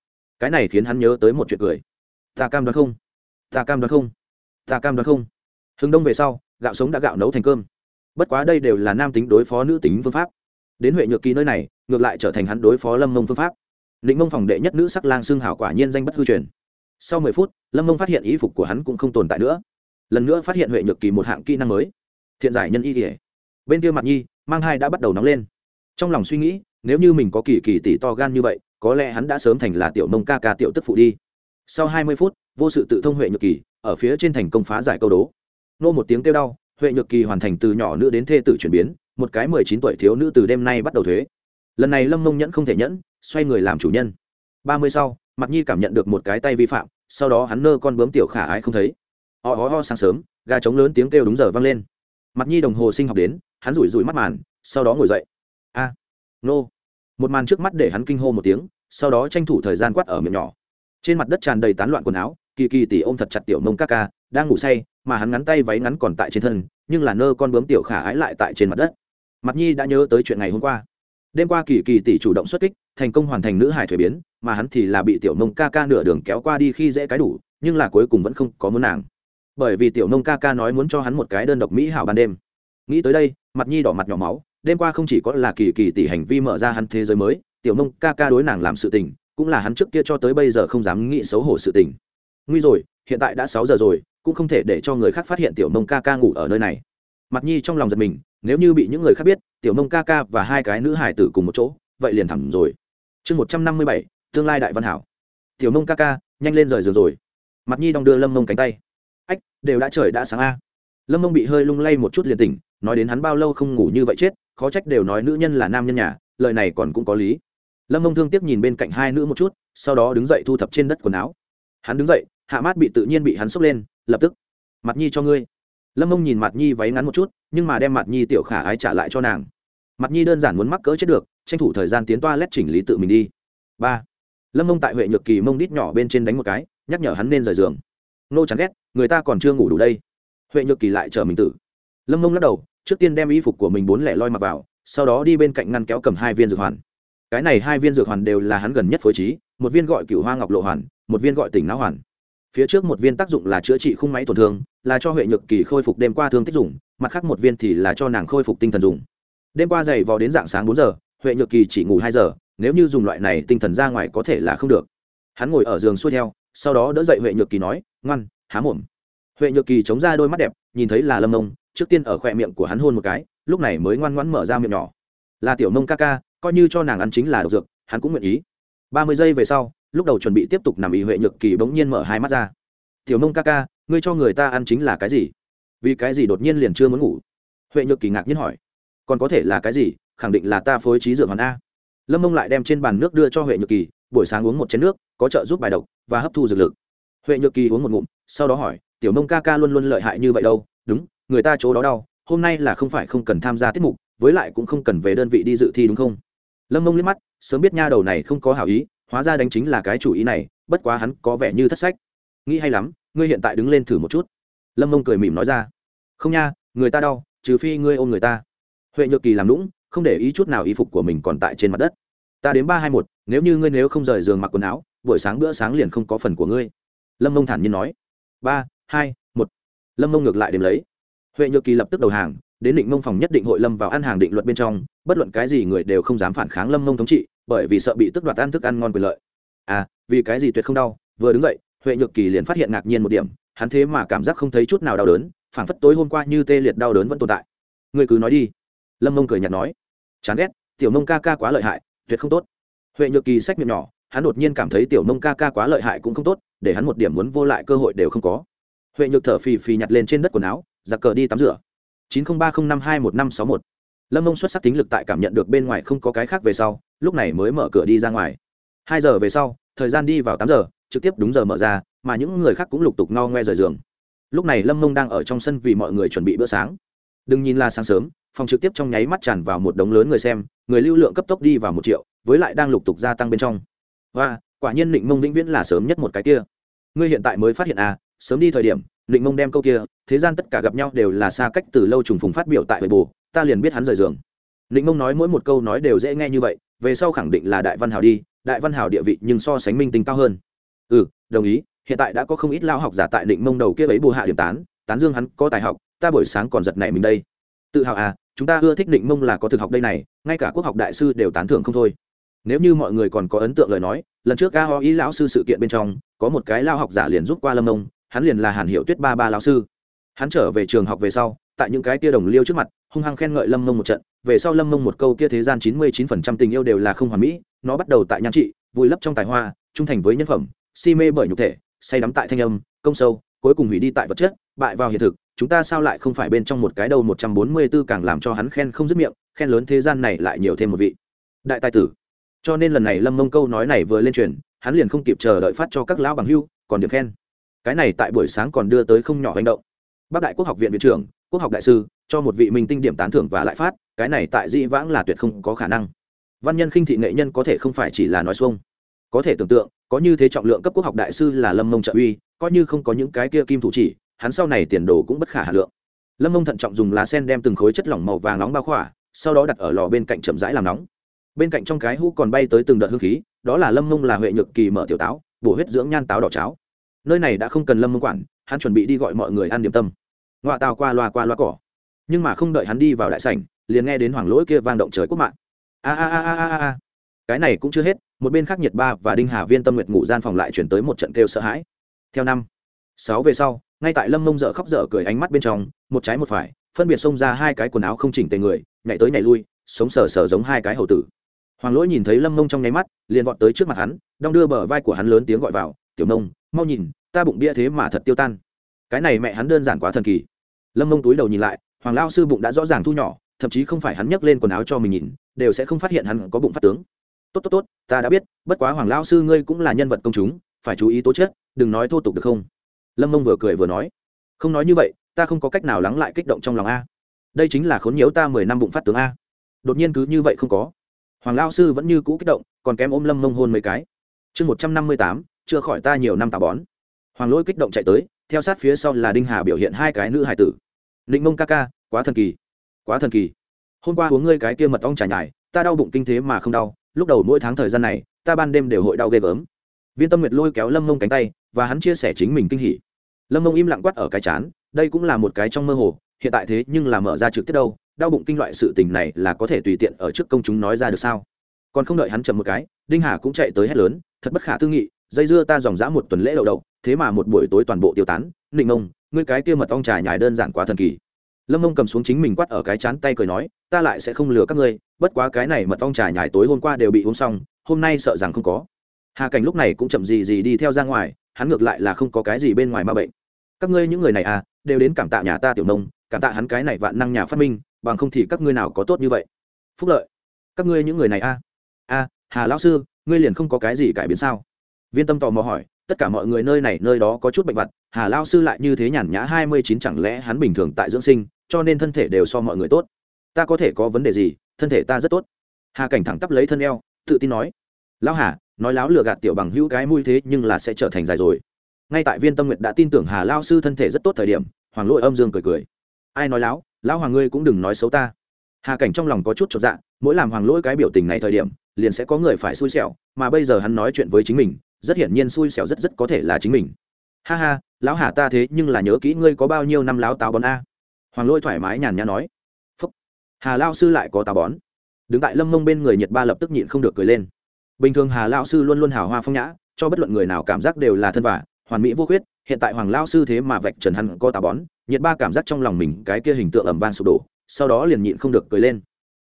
cái này khiến hắn nhớ tới một chuyện cười. Ta cam đoán không? Ta cam đoán không? Ta cam đoán không? Hừng đông về sau, gạo sống đã gạo nấu thành cơm. Bất quá đây đều là nam tính đối phó nữ tính phương pháp. Đến huệ nhược kỳ nơi này, ngược lại trở thành hắn đối phó lâm mông phương pháp. Định mông phòng đệ nhất nữ sắc lang xương hảo quả nhiên danh bất hư truyền. Sau mười phút, lâm mông phát hiện y phục của hắn cũng không tồn tại nữa. Lần nữa phát hiện huệ nhược kỳ một hạng kỹ năng mới. Thiện giải nhân y kỉa bên kia mặt nhi, mang hai đã bắt đầu nóng lên. Trong lòng suy nghĩ, nếu như mình có kỳ kỳ tỷ to gan như vậy có lẽ hắn đã sớm thành là tiểu nông ca ca tiểu tức phụ đi. Sau hai mươi phút, vô sự tự thông huệ nhược kỳ ở phía trên thành công phá giải câu đố. Nô một tiếng kêu đau, huệ nhược kỳ hoàn thành từ nhỏ nữ đến thê tử chuyển biến, một cái mười chín tuổi thiếu nữ từ đêm nay bắt đầu thuế. Lần này lâm mông nhẫn không thể nhẫn, xoay người làm chủ nhân. Ba mươi sau mặc nhi cảm nhận được một cái tay vi phạm, sau đó hắn nơ con bướm tiểu khả ái không thấy. Ho ho ho, sáng sớm, gà trống lớn tiếng kêu đúng giờ vang lên. Mặc nhi đồng hồ sinh học đến, hắn rủi rủi mắt màn, sau đó ngồi dậy. A, nô. Một màn trước mắt để hắn kinh hô một tiếng sau đó tranh thủ thời gian quát ở miệng nhỏ. Trên mặt đất tràn đầy tán loạn quần áo, kỳ kỳ tỉ ôm thật chặt tiểu mông ca ca, đang ngủ say, mà hắn ngắn tay váy ngắn còn tại trên thân, nhưng là nơ con bướm tiểu khả ái lại tại trên mặt đất. Mặt nhi đã nhớ tới chuyện ngày hôm qua. Đêm qua kỳ kỳ tỷ chủ động xuất kích, thành công hoàn thành nữ hải thuế biến, mà hắn thì là bị tiểu mông ca ca nửa đường kéo qua đi khi dễ cái đủ, nhưng là cuối cùng vẫn không có muốn nàng. Bởi vì tiểu mông ca ca nói muốn cho hắn một cái đơn độc mỹ hảo ban đêm. Nghĩ tới đây, mặt nhi đỏ mặt nhỏ máu, đêm qua không chỉ có là kỳ kỳ tỷ hành vi mở ra hắn thế giới mới tiểu mông ca ca đối nàng làm sự tình, cũng là hắn trước kia cho tới bây giờ không dám nghĩ xấu hổ sự tình. Nguy rồi, hiện tại đã sáu giờ rồi, cũng không thể để cho người khác phát hiện tiểu mông ca ca ngủ ở nơi này. Mặt nhi trong lòng giật mình, nếu như bị những người khác biết, tiểu mông ca ca và hai cái nữ hải tử cùng một chỗ, vậy liền thẳng rồi. Chương một trăm năm mươi bảy, tương lai đại văn hảo. Tiểu mông ca ca, nhanh lên rời giường rồi. Mặt nhi đong đưa lâm mông cánh tay. Ách, đều đã trời đã sáng a. Lâm mông bị hơi lung lay một chút liền tỉnh, nói đến hắn bao lâu không ngủ như vậy chết, khó trách đều nói nữ nhân là nam nhân nhà, lời này còn cũng có lý lâm mông thương tiếc nhìn bên cạnh hai nữ một chút, sau đó đứng dậy thu thập trên đất quần áo. Hắn đứng dậy, hạ mát bị tự nhiên bị hắn xốc lên, lập tức mặt nhi cho ngươi. Lâm mông nhìn mặt nhi váy ngắn một chút, nhưng mà đem mặt nhi tiểu khả ái trả lại cho nàng. Mặt nhi đơn giản muốn mắc cỡ chết được, tranh thủ thời gian tiến toa lét chỉnh lý tự mình đi. Ba. Lâm mông tại huệ nhược kỳ mông đít nhỏ bên trên đánh một cái, nhắc nhở hắn nên rời giường. Nô chẳng ghét, người ta còn chưa ngủ đủ đây. Huệ nhược kỳ lại chờ mình tử. Lâm mông lắc đầu, trước tiên đem y phục của mình bốn lẻ loi mặc vào, sau đó đi bên cạnh ngăn kéo cầm hai viên dược hoàn cái này hai viên dược hoàn đều là hắn gần nhất phối trí, một viên gọi cựu hoa ngọc lộ hoàn, một viên gọi tỉnh não hoàn. Phía trước một viên tác dụng là chữa trị khung máy tổn thương, là cho huệ nhược kỳ khôi phục đêm qua thương tích dùng, mặt khác một viên thì là cho nàng khôi phục tinh thần dùng. Đêm qua dày vò đến dạng sáng bốn giờ, huệ nhược kỳ chỉ ngủ hai giờ, nếu như dùng loại này tinh thần ra ngoài có thể là không được. Hắn ngồi ở giường xuôi theo, sau đó đỡ dậy huệ nhược kỳ nói, ngoan, há mồm. Huệ nhược kỳ chống ra đôi mắt đẹp, nhìn thấy là lâm nông, trước tiên ở khoe miệng của hắn hôn một cái, lúc này mới ngoan ngoãn mở ra miệng nhỏ. Là tiểu nông ca ca coi như cho nàng ăn chính là độc dược, hắn cũng nguyện ý. Ba mươi giây về sau, lúc đầu chuẩn bị tiếp tục nằm ý huệ nhược kỳ bỗng nhiên mở hai mắt ra. Tiểu nông ca ca, ngươi cho người ta ăn chính là cái gì? Vì cái gì đột nhiên liền chưa muốn ngủ? Huệ nhược kỳ ngạc nhiên hỏi. Còn có thể là cái gì? Khẳng định là ta phối trí dược hoàn a. Lâm mông lại đem trên bàn nước đưa cho huệ nhược kỳ, buổi sáng uống một chén nước, có trợ giúp bài độc và hấp thu dược lực. Huệ nhược kỳ uống một ngụm, sau đó hỏi, tiểu nông ca ca luôn luôn lợi hại như vậy đâu? Đúng, người ta chỗ đó đau, hôm nay là không phải không cần tham gia tiết mục, với lại cũng không cần về đơn vị đi dự thi đúng không? Lâm mông liếc mắt, sớm biết nha đầu này không có hảo ý, hóa ra đánh chính là cái chủ ý này, bất quá hắn có vẻ như thất sách. Nghĩ hay lắm, ngươi hiện tại đứng lên thử một chút. Lâm mông cười mỉm nói ra. Không nha, người ta đau, trừ phi ngươi ôm người ta. Huệ nhược kỳ làm lũng không để ý chút nào y phục của mình còn tại trên mặt đất. Ta đến ba hai một, nếu như ngươi nếu không rời giường mặc quần áo, buổi sáng bữa sáng liền không có phần của ngươi. Lâm mông thản nhiên nói. Ba, hai, một. Lâm mông ngược lại đếm lấy. Huệ nhược kỳ lập tức đầu hàng đến định mông phòng nhất định hội lâm vào ăn hàng định luật bên trong, bất luận cái gì người đều không dám phản kháng lâm mông thống trị, bởi vì sợ bị tức đoạt ăn thức ăn ngon quyền lợi. À vì cái gì tuyệt không đau? Vừa đứng dậy, huệ nhược kỳ liền phát hiện ngạc nhiên một điểm, hắn thế mà cảm giác không thấy chút nào đau đớn, phảng phất tối hôm qua như tê liệt đau đớn vẫn tồn tại. Người cứ nói đi. Lâm mông cười nhạt nói. Chán ghét, tiểu mông ca ca quá lợi hại, tuyệt không tốt. Huệ nhược kỳ sách miệng nhỏ, hắn đột nhiên cảm thấy tiểu mông ca ca quá lợi hại cũng không tốt, để hắn một điểm muốn vô lại cơ hội đều không có. Huệ nhược thở phì phì nhặt lên trên đất quần áo, giặc cờ đi tắm rửa chín trăm ba mươi năm hai một năm sáu một. Lâm mông xuất sắc tính lực tại cảm nhận được bên ngoài không có cái khác về sau, lúc này mới mở cửa đi ra ngoài. Hai giờ về sau, thời gian đi vào tám giờ, trực tiếp đúng giờ mở ra, mà những người khác cũng lục tục no ngoe rời giường. Lúc này lâm mông đang ở trong sân vì mọi người chuẩn bị bữa sáng. Đừng nhìn là sáng sớm, phòng trực tiếp trong nháy mắt tràn vào một đống lớn người xem, người lưu lượng cấp tốc đi vào một triệu, với lại đang lục tục gia tăng bên trong. Và quả nhiên định mông vĩnh viễn là sớm nhất một cái kia. Ngươi hiện tại mới phát hiện à sớm đi thời điểm định mông đem câu kia, thế gian tất cả gặp nhau đều là xa cách từ lâu trùng phùng phát biểu tại bề bù ta liền biết hắn rời giường. Định mông nói mỗi một câu nói đều dễ nghe như vậy, về sau khẳng định là đại văn hào đi, đại văn hào địa vị nhưng so sánh minh tinh cao hơn. Ừ đồng ý, hiện tại đã có không ít lao học giả tại định mông đầu kia ấy bù hạ điểm tán tán dương hắn có tài học, ta buổi sáng còn giật này mình đây. Tự hào à chúng ta ưa thích định mông là có thực học đây này, ngay cả quốc học đại sư đều tán thưởng không thôi. Nếu như mọi người còn có ấn tượng lời nói, lần trước ca ho ý lão sư sự kiện bên trong, có một cái lao học giả liền giúp qua lâm mông hắn liền là hàn hiệu tuyết ba ba lão sư. Hắn trở về trường học về sau, tại những cái tia đồng liêu trước mặt, hung hăng khen ngợi lâm mông một trận. Về sau lâm mông một câu kia thế gian chín mươi chín phần trăm tình yêu đều là không hoàn mỹ, nó bắt đầu tại nhan trị, vùi lấp trong tài hoa, trung thành với nhân phẩm, si mê bởi nhục thể, say đắm tại thanh âm, công sâu, cuối cùng hủy đi tại vật chất, bại vào hiện thực. Chúng ta sao lại không phải bên trong một cái đầu một trăm bốn mươi 144 càng làm cho hắn khen không dứt miệng, khen lớn thế gian này lại nhiều thêm một vị. Đại tài tử. Cho nên lần này lâm mông câu nói này vừa lên truyền, hắn liền không kịp chờ đợi phát cho các lão bằng hưu, còn được khen cái này tại buổi sáng còn đưa tới không nhỏ hành động. Bắc đại quốc học viện viện trưởng, quốc học đại sư, cho một vị minh tinh điểm tán thưởng và lại phát, cái này tại dĩ vãng là tuyệt không có khả năng. Văn nhân khinh thị nghệ nhân có thể không phải chỉ là nói xuông. Có thể tưởng tượng, có như thế trọng lượng cấp quốc học đại sư là lâm mông trợ uy, coi như không có những cái kia kim thủ chỉ, hắn sau này tiền đồ cũng bất khả hà lượng. Lâm mông thận trọng dùng lá sen đem từng khối chất lỏng màu vàng nóng bao khỏa, sau đó đặt ở lò bên cạnh chậm rãi làm nóng. Bên cạnh trong cái hũ còn bay tới từng đợt hương khí, đó là lâm mông là huệ nhược kỳ mở tiểu táo, bổ huyết dưỡng nhan táo đỏ cháo nơi này đã không cần lâm mông quản, hắn chuẩn bị đi gọi mọi người ăn điểm tâm. Ngoại tàu qua loa qua loa cỏ. Nhưng mà không đợi hắn đi vào đại sảnh, liền nghe đến hoàng lỗi kia vang động trời quốc mạng. A a a a a a cái này cũng chưa hết, một bên khác nhiệt ba và đinh hà viên tâm nguyệt ngủ gian phòng lại chuyển tới một trận kêu sợ hãi. Theo năm, sáu về sau, ngay tại lâm mông dở khóc dở cười ánh mắt bên trong, một trái một phải, phân biệt xông ra hai cái quần áo không chỉnh tề người, nhảy tới nhảy lui, sống sờ sờ giống hai cái hầu tử. Hoàng lỗi nhìn thấy lâm mông trong nháy mắt, liền vọt tới trước mặt hắn, đong đưa bờ vai của hắn lớn tiếng gọi vào, tiểu mông mau nhìn, ta bụng bia thế mà thật tiêu tan. Cái này mẹ hắn đơn giản quá thần kỳ. Lâm mông túi đầu nhìn lại, hoàng lao sư bụng đã rõ ràng thu nhỏ, thậm chí không phải hắn nhấc lên quần áo cho mình nhìn, đều sẽ không phát hiện hắn có bụng phát tướng. Tốt tốt tốt, ta đã biết, bất quá hoàng lao sư ngươi cũng là nhân vật công chúng, phải chú ý tố chất, đừng nói thô tục được không? Lâm mông vừa cười vừa nói, không nói như vậy, ta không có cách nào lắng lại kích động trong lòng a. Đây chính là khốn nhiễu ta mười năm bụng phát tướng a. Đột nhiên cứ như vậy không có. Hoàng lao sư vẫn như cũ kích động, còn kém ôm lâm mông hôn mấy cái. Chương một trăm năm mươi tám chưa khỏi ta nhiều năm tà bón. Hoàng lỗi kích động chạy tới, theo sát phía sau là đinh hà biểu hiện hai cái nữ hải tử. Ninh mông ca ca, quá thần kỳ, quá thần kỳ. Hôm qua uống ngươi cái kia mật ong trà nhải, ta đau bụng kinh thế mà không đau, lúc đầu mỗi tháng thời gian này, ta ban đêm đều hội đau ghê gớm. Viên tâm nguyệt lôi kéo lâm mông cánh tay, và hắn chia sẻ chính mình kinh hỉ. Lâm mông im lặng quát ở cái chán, đây cũng là một cái trong mơ hồ, hiện tại thế nhưng là mở ra trực tiếp đâu, đau bụng kinh loại sự tình này là có thể tùy tiện ở trước công chúng nói ra được sao? Còn không đợi hắn chậm một cái, đinh hà cũng chạy tới hét lớn, thật bất khả tư nghị dây dưa ta dòng dã một tuần lễ đậu đậu, thế mà một buổi tối toàn bộ tiêu tán. Nịnh ông, ngươi cái kia mật ong trà nhài đơn giản quá thần kỳ. Lâm ông cầm xuống chính mình quát ở cái chán tay cười nói, ta lại sẽ không lừa các ngươi, bất quá cái này mật ong trà nhài tối hôm qua đều bị uống xong, hôm nay sợ rằng không có. Hà cảnh lúc này cũng chậm gì gì đi theo ra ngoài, hắn ngược lại là không có cái gì bên ngoài ma bệnh. Các ngươi những người này à đều đến cảm tạ nhà ta tiểu nông, cảm tạ hắn cái này vạn năng nhà phát minh, bằng không thì các ngươi nào có tốt như vậy. Phúc lợi, các ngươi những người này a à? a hà lão sư, ngươi liền không có cái gì cải biến sao? Viên tâm tò mò hỏi, tất cả mọi người nơi này, nơi đó có chút bệnh vặt hà lao sư lại như thế nhàn nhã hai mươi chín, chẳng lẽ hắn bình thường tại dưỡng sinh, cho nên thân thể đều so mọi người tốt? Ta có thể có vấn đề gì, thân thể ta rất tốt. Hà cảnh thẳng tắp lấy thân eo, tự tin nói, lão hà, nói láo lừa gạt tiểu bằng hữu cái mui thế nhưng là sẽ trở thành dài rồi. Ngay tại viên tâm nguyện đã tin tưởng hà lao sư thân thể rất tốt thời điểm, hoàng lỗi âm dương cười cười, ai nói láo, lão hoàng ngươi cũng đừng nói xấu ta. Hà cảnh trong lòng có chút chột dạ mỗi làm hoàng lỗi cái biểu tình này thời điểm, liền sẽ có người phải xui xẻo, mà bây giờ hắn nói chuyện với chính mình rất hiển nhiên xui xẻo rất rất có thể là chính mình. Ha ha, lão hà ta thế nhưng là nhớ kỹ ngươi có bao nhiêu năm láo táo bón a. Hoàng Lôi thoải mái nhàn nhã nói. Phúc. Hà lao sư lại có táo bón. Đứng tại lâm mông bên người nhiệt ba lập tức nhịn không được cười lên. Bình thường hà lao sư luôn luôn hào hoa phong nhã, cho bất luận người nào cảm giác đều là thân vả, hoàn mỹ vô khuyết, hiện tại hoàng lao sư thế mà vạch trần hắn có táo bón, nhiệt ba cảm giác trong lòng mình cái kia hình tượng ẩm vang sụp đổ, sau đó liền nhịn không được cười lên.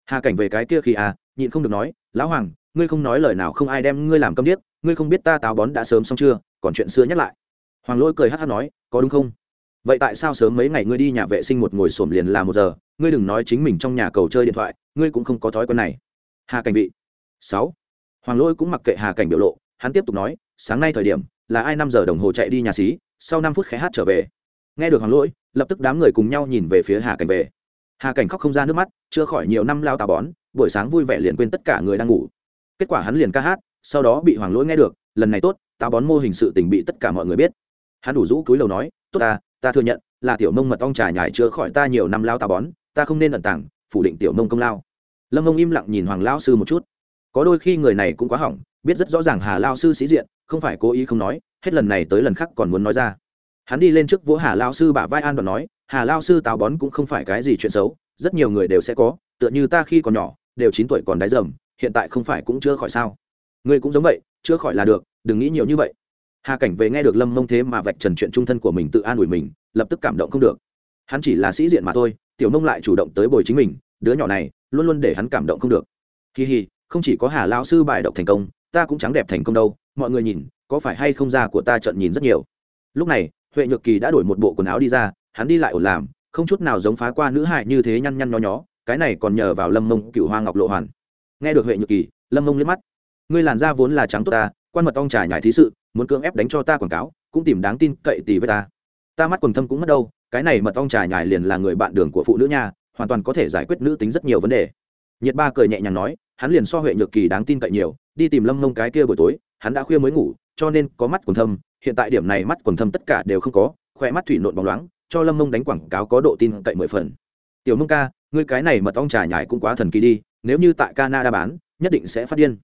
Hà cảnh về cái kia khi à nhịn không được nói, lão hoàng, ngươi không nói lời nào không ai đem ngươi làm câm điếc ngươi không biết ta táo bón đã sớm xong chưa, còn chuyện xưa nhắc lại. Hoàng lỗi cười hát hát nói, có đúng không? Vậy tại sao sớm mấy ngày ngươi đi nhà vệ sinh một ngồi xổm liền là một giờ, ngươi đừng nói chính mình trong nhà cầu chơi điện thoại, ngươi cũng không có thói quen này. Hà cảnh vị. Sáu. Hoàng lỗi cũng mặc kệ hà cảnh biểu lộ, hắn tiếp tục nói, sáng nay thời điểm, là ai năm giờ đồng hồ chạy đi nhà xí, sau năm phút khé hát trở về. Nghe được hoàng lỗi lập tức đám người cùng nhau nhìn về phía hà cảnh về. Hà cảnh khóc không ra nước mắt, chưa khỏi nhiều năm lao tà bón, buổi sáng vui vẻ liền quên tất cả người đang ngủ. Kết quả hắn liền ca hát sau đó bị hoàng lỗi nghe được, lần này tốt, táo bón mô hình sự tình bị tất cả mọi người biết. Hắn đủ rũ cúi đầu nói, tốt ta ta thừa nhận, là tiểu mông mật ong trà nhải chữa khỏi ta nhiều năm lao táo bón, ta không nên ẩn tàng, phủ định tiểu mông công lao. Lâm mông im lặng nhìn hoàng lao sư một chút. Có đôi khi người này cũng quá hỏng, biết rất rõ ràng hà lao sư sĩ diện, không phải cố ý không nói, hết lần này tới lần khác còn muốn nói ra. Hắn đi lên trước vỗ hà lao sư bả vai an và nói, hà lao sư táo bón cũng không phải cái gì chuyện xấu, rất nhiều người đều sẽ có, tựa như ta khi còn nhỏ, đều chín tuổi còn đáy dầm, hiện tại không phải cũng chưa khỏi sao ngươi cũng giống vậy, chữa khỏi là được, đừng nghĩ nhiều như vậy. Hà cảnh về nghe được lâm mông thế mà vạch trần chuyện trung thân của mình tự an ủi mình, lập tức cảm động không được. Hắn chỉ là sĩ diện mà thôi, tiểu mông lại chủ động tới bồi chính mình, đứa nhỏ này luôn luôn để hắn cảm động không được. Kỳ hì không chỉ có hà lao sư bài động thành công, ta cũng trắng đẹp thành công đâu, mọi người nhìn, có phải hay không ra của ta trận nhìn rất nhiều. Lúc này, huệ nhược kỳ đã đổi một bộ quần áo đi ra, hắn đi lại ổn làm, không chút nào giống phá qua nữ hại như thế nhăn nhăn nho nhó, cái này còn nhờ vào lâm mông cựu hoa ngọc lộ hoàn. Nghe được huệ nhược kỳ, lâm mông liếc mắt ngươi làn da vốn là trắng tốt ta, quan mật ong trà nhải thí sự, muốn cưỡng ép đánh cho ta quảng cáo, cũng tìm đáng tin cậy tì với ta. Ta mắt quần thâm cũng mất đâu, cái này mật ong trà nhải liền là người bạn đường của phụ nữ nha, hoàn toàn có thể giải quyết nữ tính rất nhiều vấn đề. Nhiệt ba cười nhẹ nhàng nói, hắn liền so huệ nhược kỳ đáng tin cậy nhiều, đi tìm lâm mông cái kia buổi tối, hắn đã khuya mới ngủ, cho nên có mắt quần thâm, hiện tại điểm này mắt quần thâm tất cả đều không có, khỏe mắt thủy nộn bóng loáng, cho lâm mông đánh quảng cáo có độ tin cậy mười phần. Tiểu mông ca, ngươi cái này mật ong trà nhải cũng quá thần kỳ đi, nếu như tại canada bán, nhất định sẽ phát điên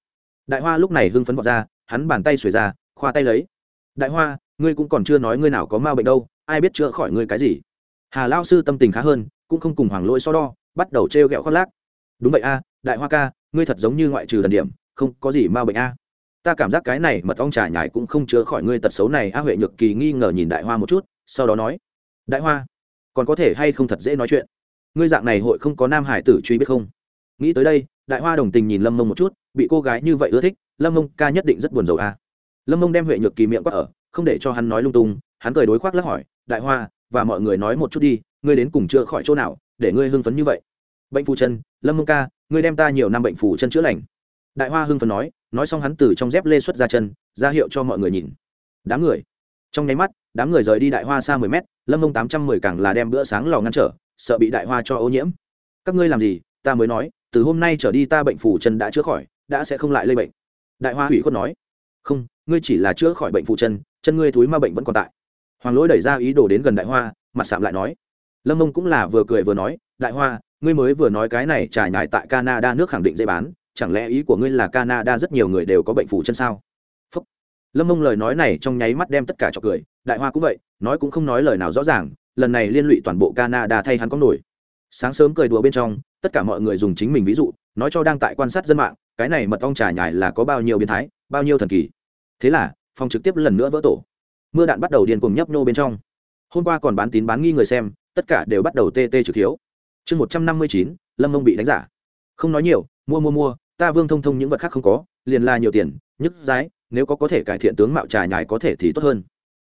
đại hoa lúc này hưng phấn vọt ra, hắn bàn tay xuề ra, khoa tay lấy. Đại hoa, ngươi cũng còn chưa nói ngươi nào có ma bệnh đâu, ai biết chữa khỏi ngươi cái gì? Hà lao sư tâm tình khá hơn, cũng không cùng hoàng lỗi so đo, bắt đầu t r e o g ẹ o khoác lác. Đúng vậy a, đại hoa ca, ngươi thật giống như ngoại trừ đần điểm, không có gì ma bệnh a. Ta cảm giác cái này mật ong trà nhải cũng không chữa khỏi ngươi tật xấu này, a huệ nhược kỳ nghi ngờ nhìn đại hoa một chút, sau đó nói, đại hoa, còn có thể hay không thật dễ nói chuyện? Ngươi dạng này hội không có nam hải tử truy biết không? Nghĩ tới đây, đại hoa đồng tình nhìn lâm mông một chút, bị cô gái như vậy ưa thích, lâm mông ca nhất định rất buồn rầu a. Lâm mông đem huệ nhược kỳ miệng quát ở, không để cho hắn nói lung tung, hắn cười đối khoác lắc hỏi, đại hoa, và mọi người nói một chút đi, ngươi đến cùng chữa khỏi chỗ nào, để ngươi hưng phấn như vậy? Bệnh phù chân, lâm mông ca, ngươi đem ta nhiều năm bệnh phù chân chữa lành. Đại hoa hưng phấn nói nói xong hắn từ trong dép lê xuất ra chân, ra hiệu cho mọi người nhìn. Đám người. Trong nháy mắt, đám người rời đi đại hoa xa mười mét, lâm mông tám trăm mười càng là đem bữa sáng lò ngăn trở, sợ bị đại hoa cho ô nhiễm. Các ngươi làm gì, ta mới nói từ hôm nay trở đi ta bệnh phù chân đã chữa khỏi, đã sẽ không lại lây bệnh. Đại hoa hủy khuất nói, không, ngươi chỉ là chữa khỏi bệnh phù chân chân ngươi túi ma bệnh vẫn còn tại. Hoàng lỗi đẩy ra ý đồ đến gần đại hoa, mặt sạm lại nói, lâm mông cũng là vừa cười vừa nói, đại hoa, ngươi mới vừa nói cái này trải nhải tại canada nước khẳng định dễ bán, chẳng lẽ ý của ngươi là canada rất nhiều người đều có bệnh phù chân sao? Phúc. lâm mông lời nói này trong nháy mắt đem tất cả cho cười, đại hoa cũng vậy, nói cũng không nói lời nào rõ ràng, lần này liên lụy toàn bộ canada thay hắn có nổi. Sáng sớm cười đùa bên trong tất cả mọi người dùng chính mình ví dụ, nói cho đang tại quan sát dân mạng, cái này mật ong trà nhài là có bao nhiêu biến thái, bao nhiêu thần kỳ. Thế là, phòng trực tiếp lần nữa vỡ tổ. Mưa đạn bắt đầu điên cùng nhấp nhô bên trong. Hôm qua còn bán tín bán nghi người xem, tất cả đều bắt đầu tê tê trực thiếu chương một trăm năm mươi chín, lâm mông bị đánh giả. Không nói nhiều, mua mua mua, ta vương thông thông những vật khác không có, liền là nhiều tiền, nhức dái, nếu có có thể cải thiện tướng mạo trà nhài có thể thì tốt hơn.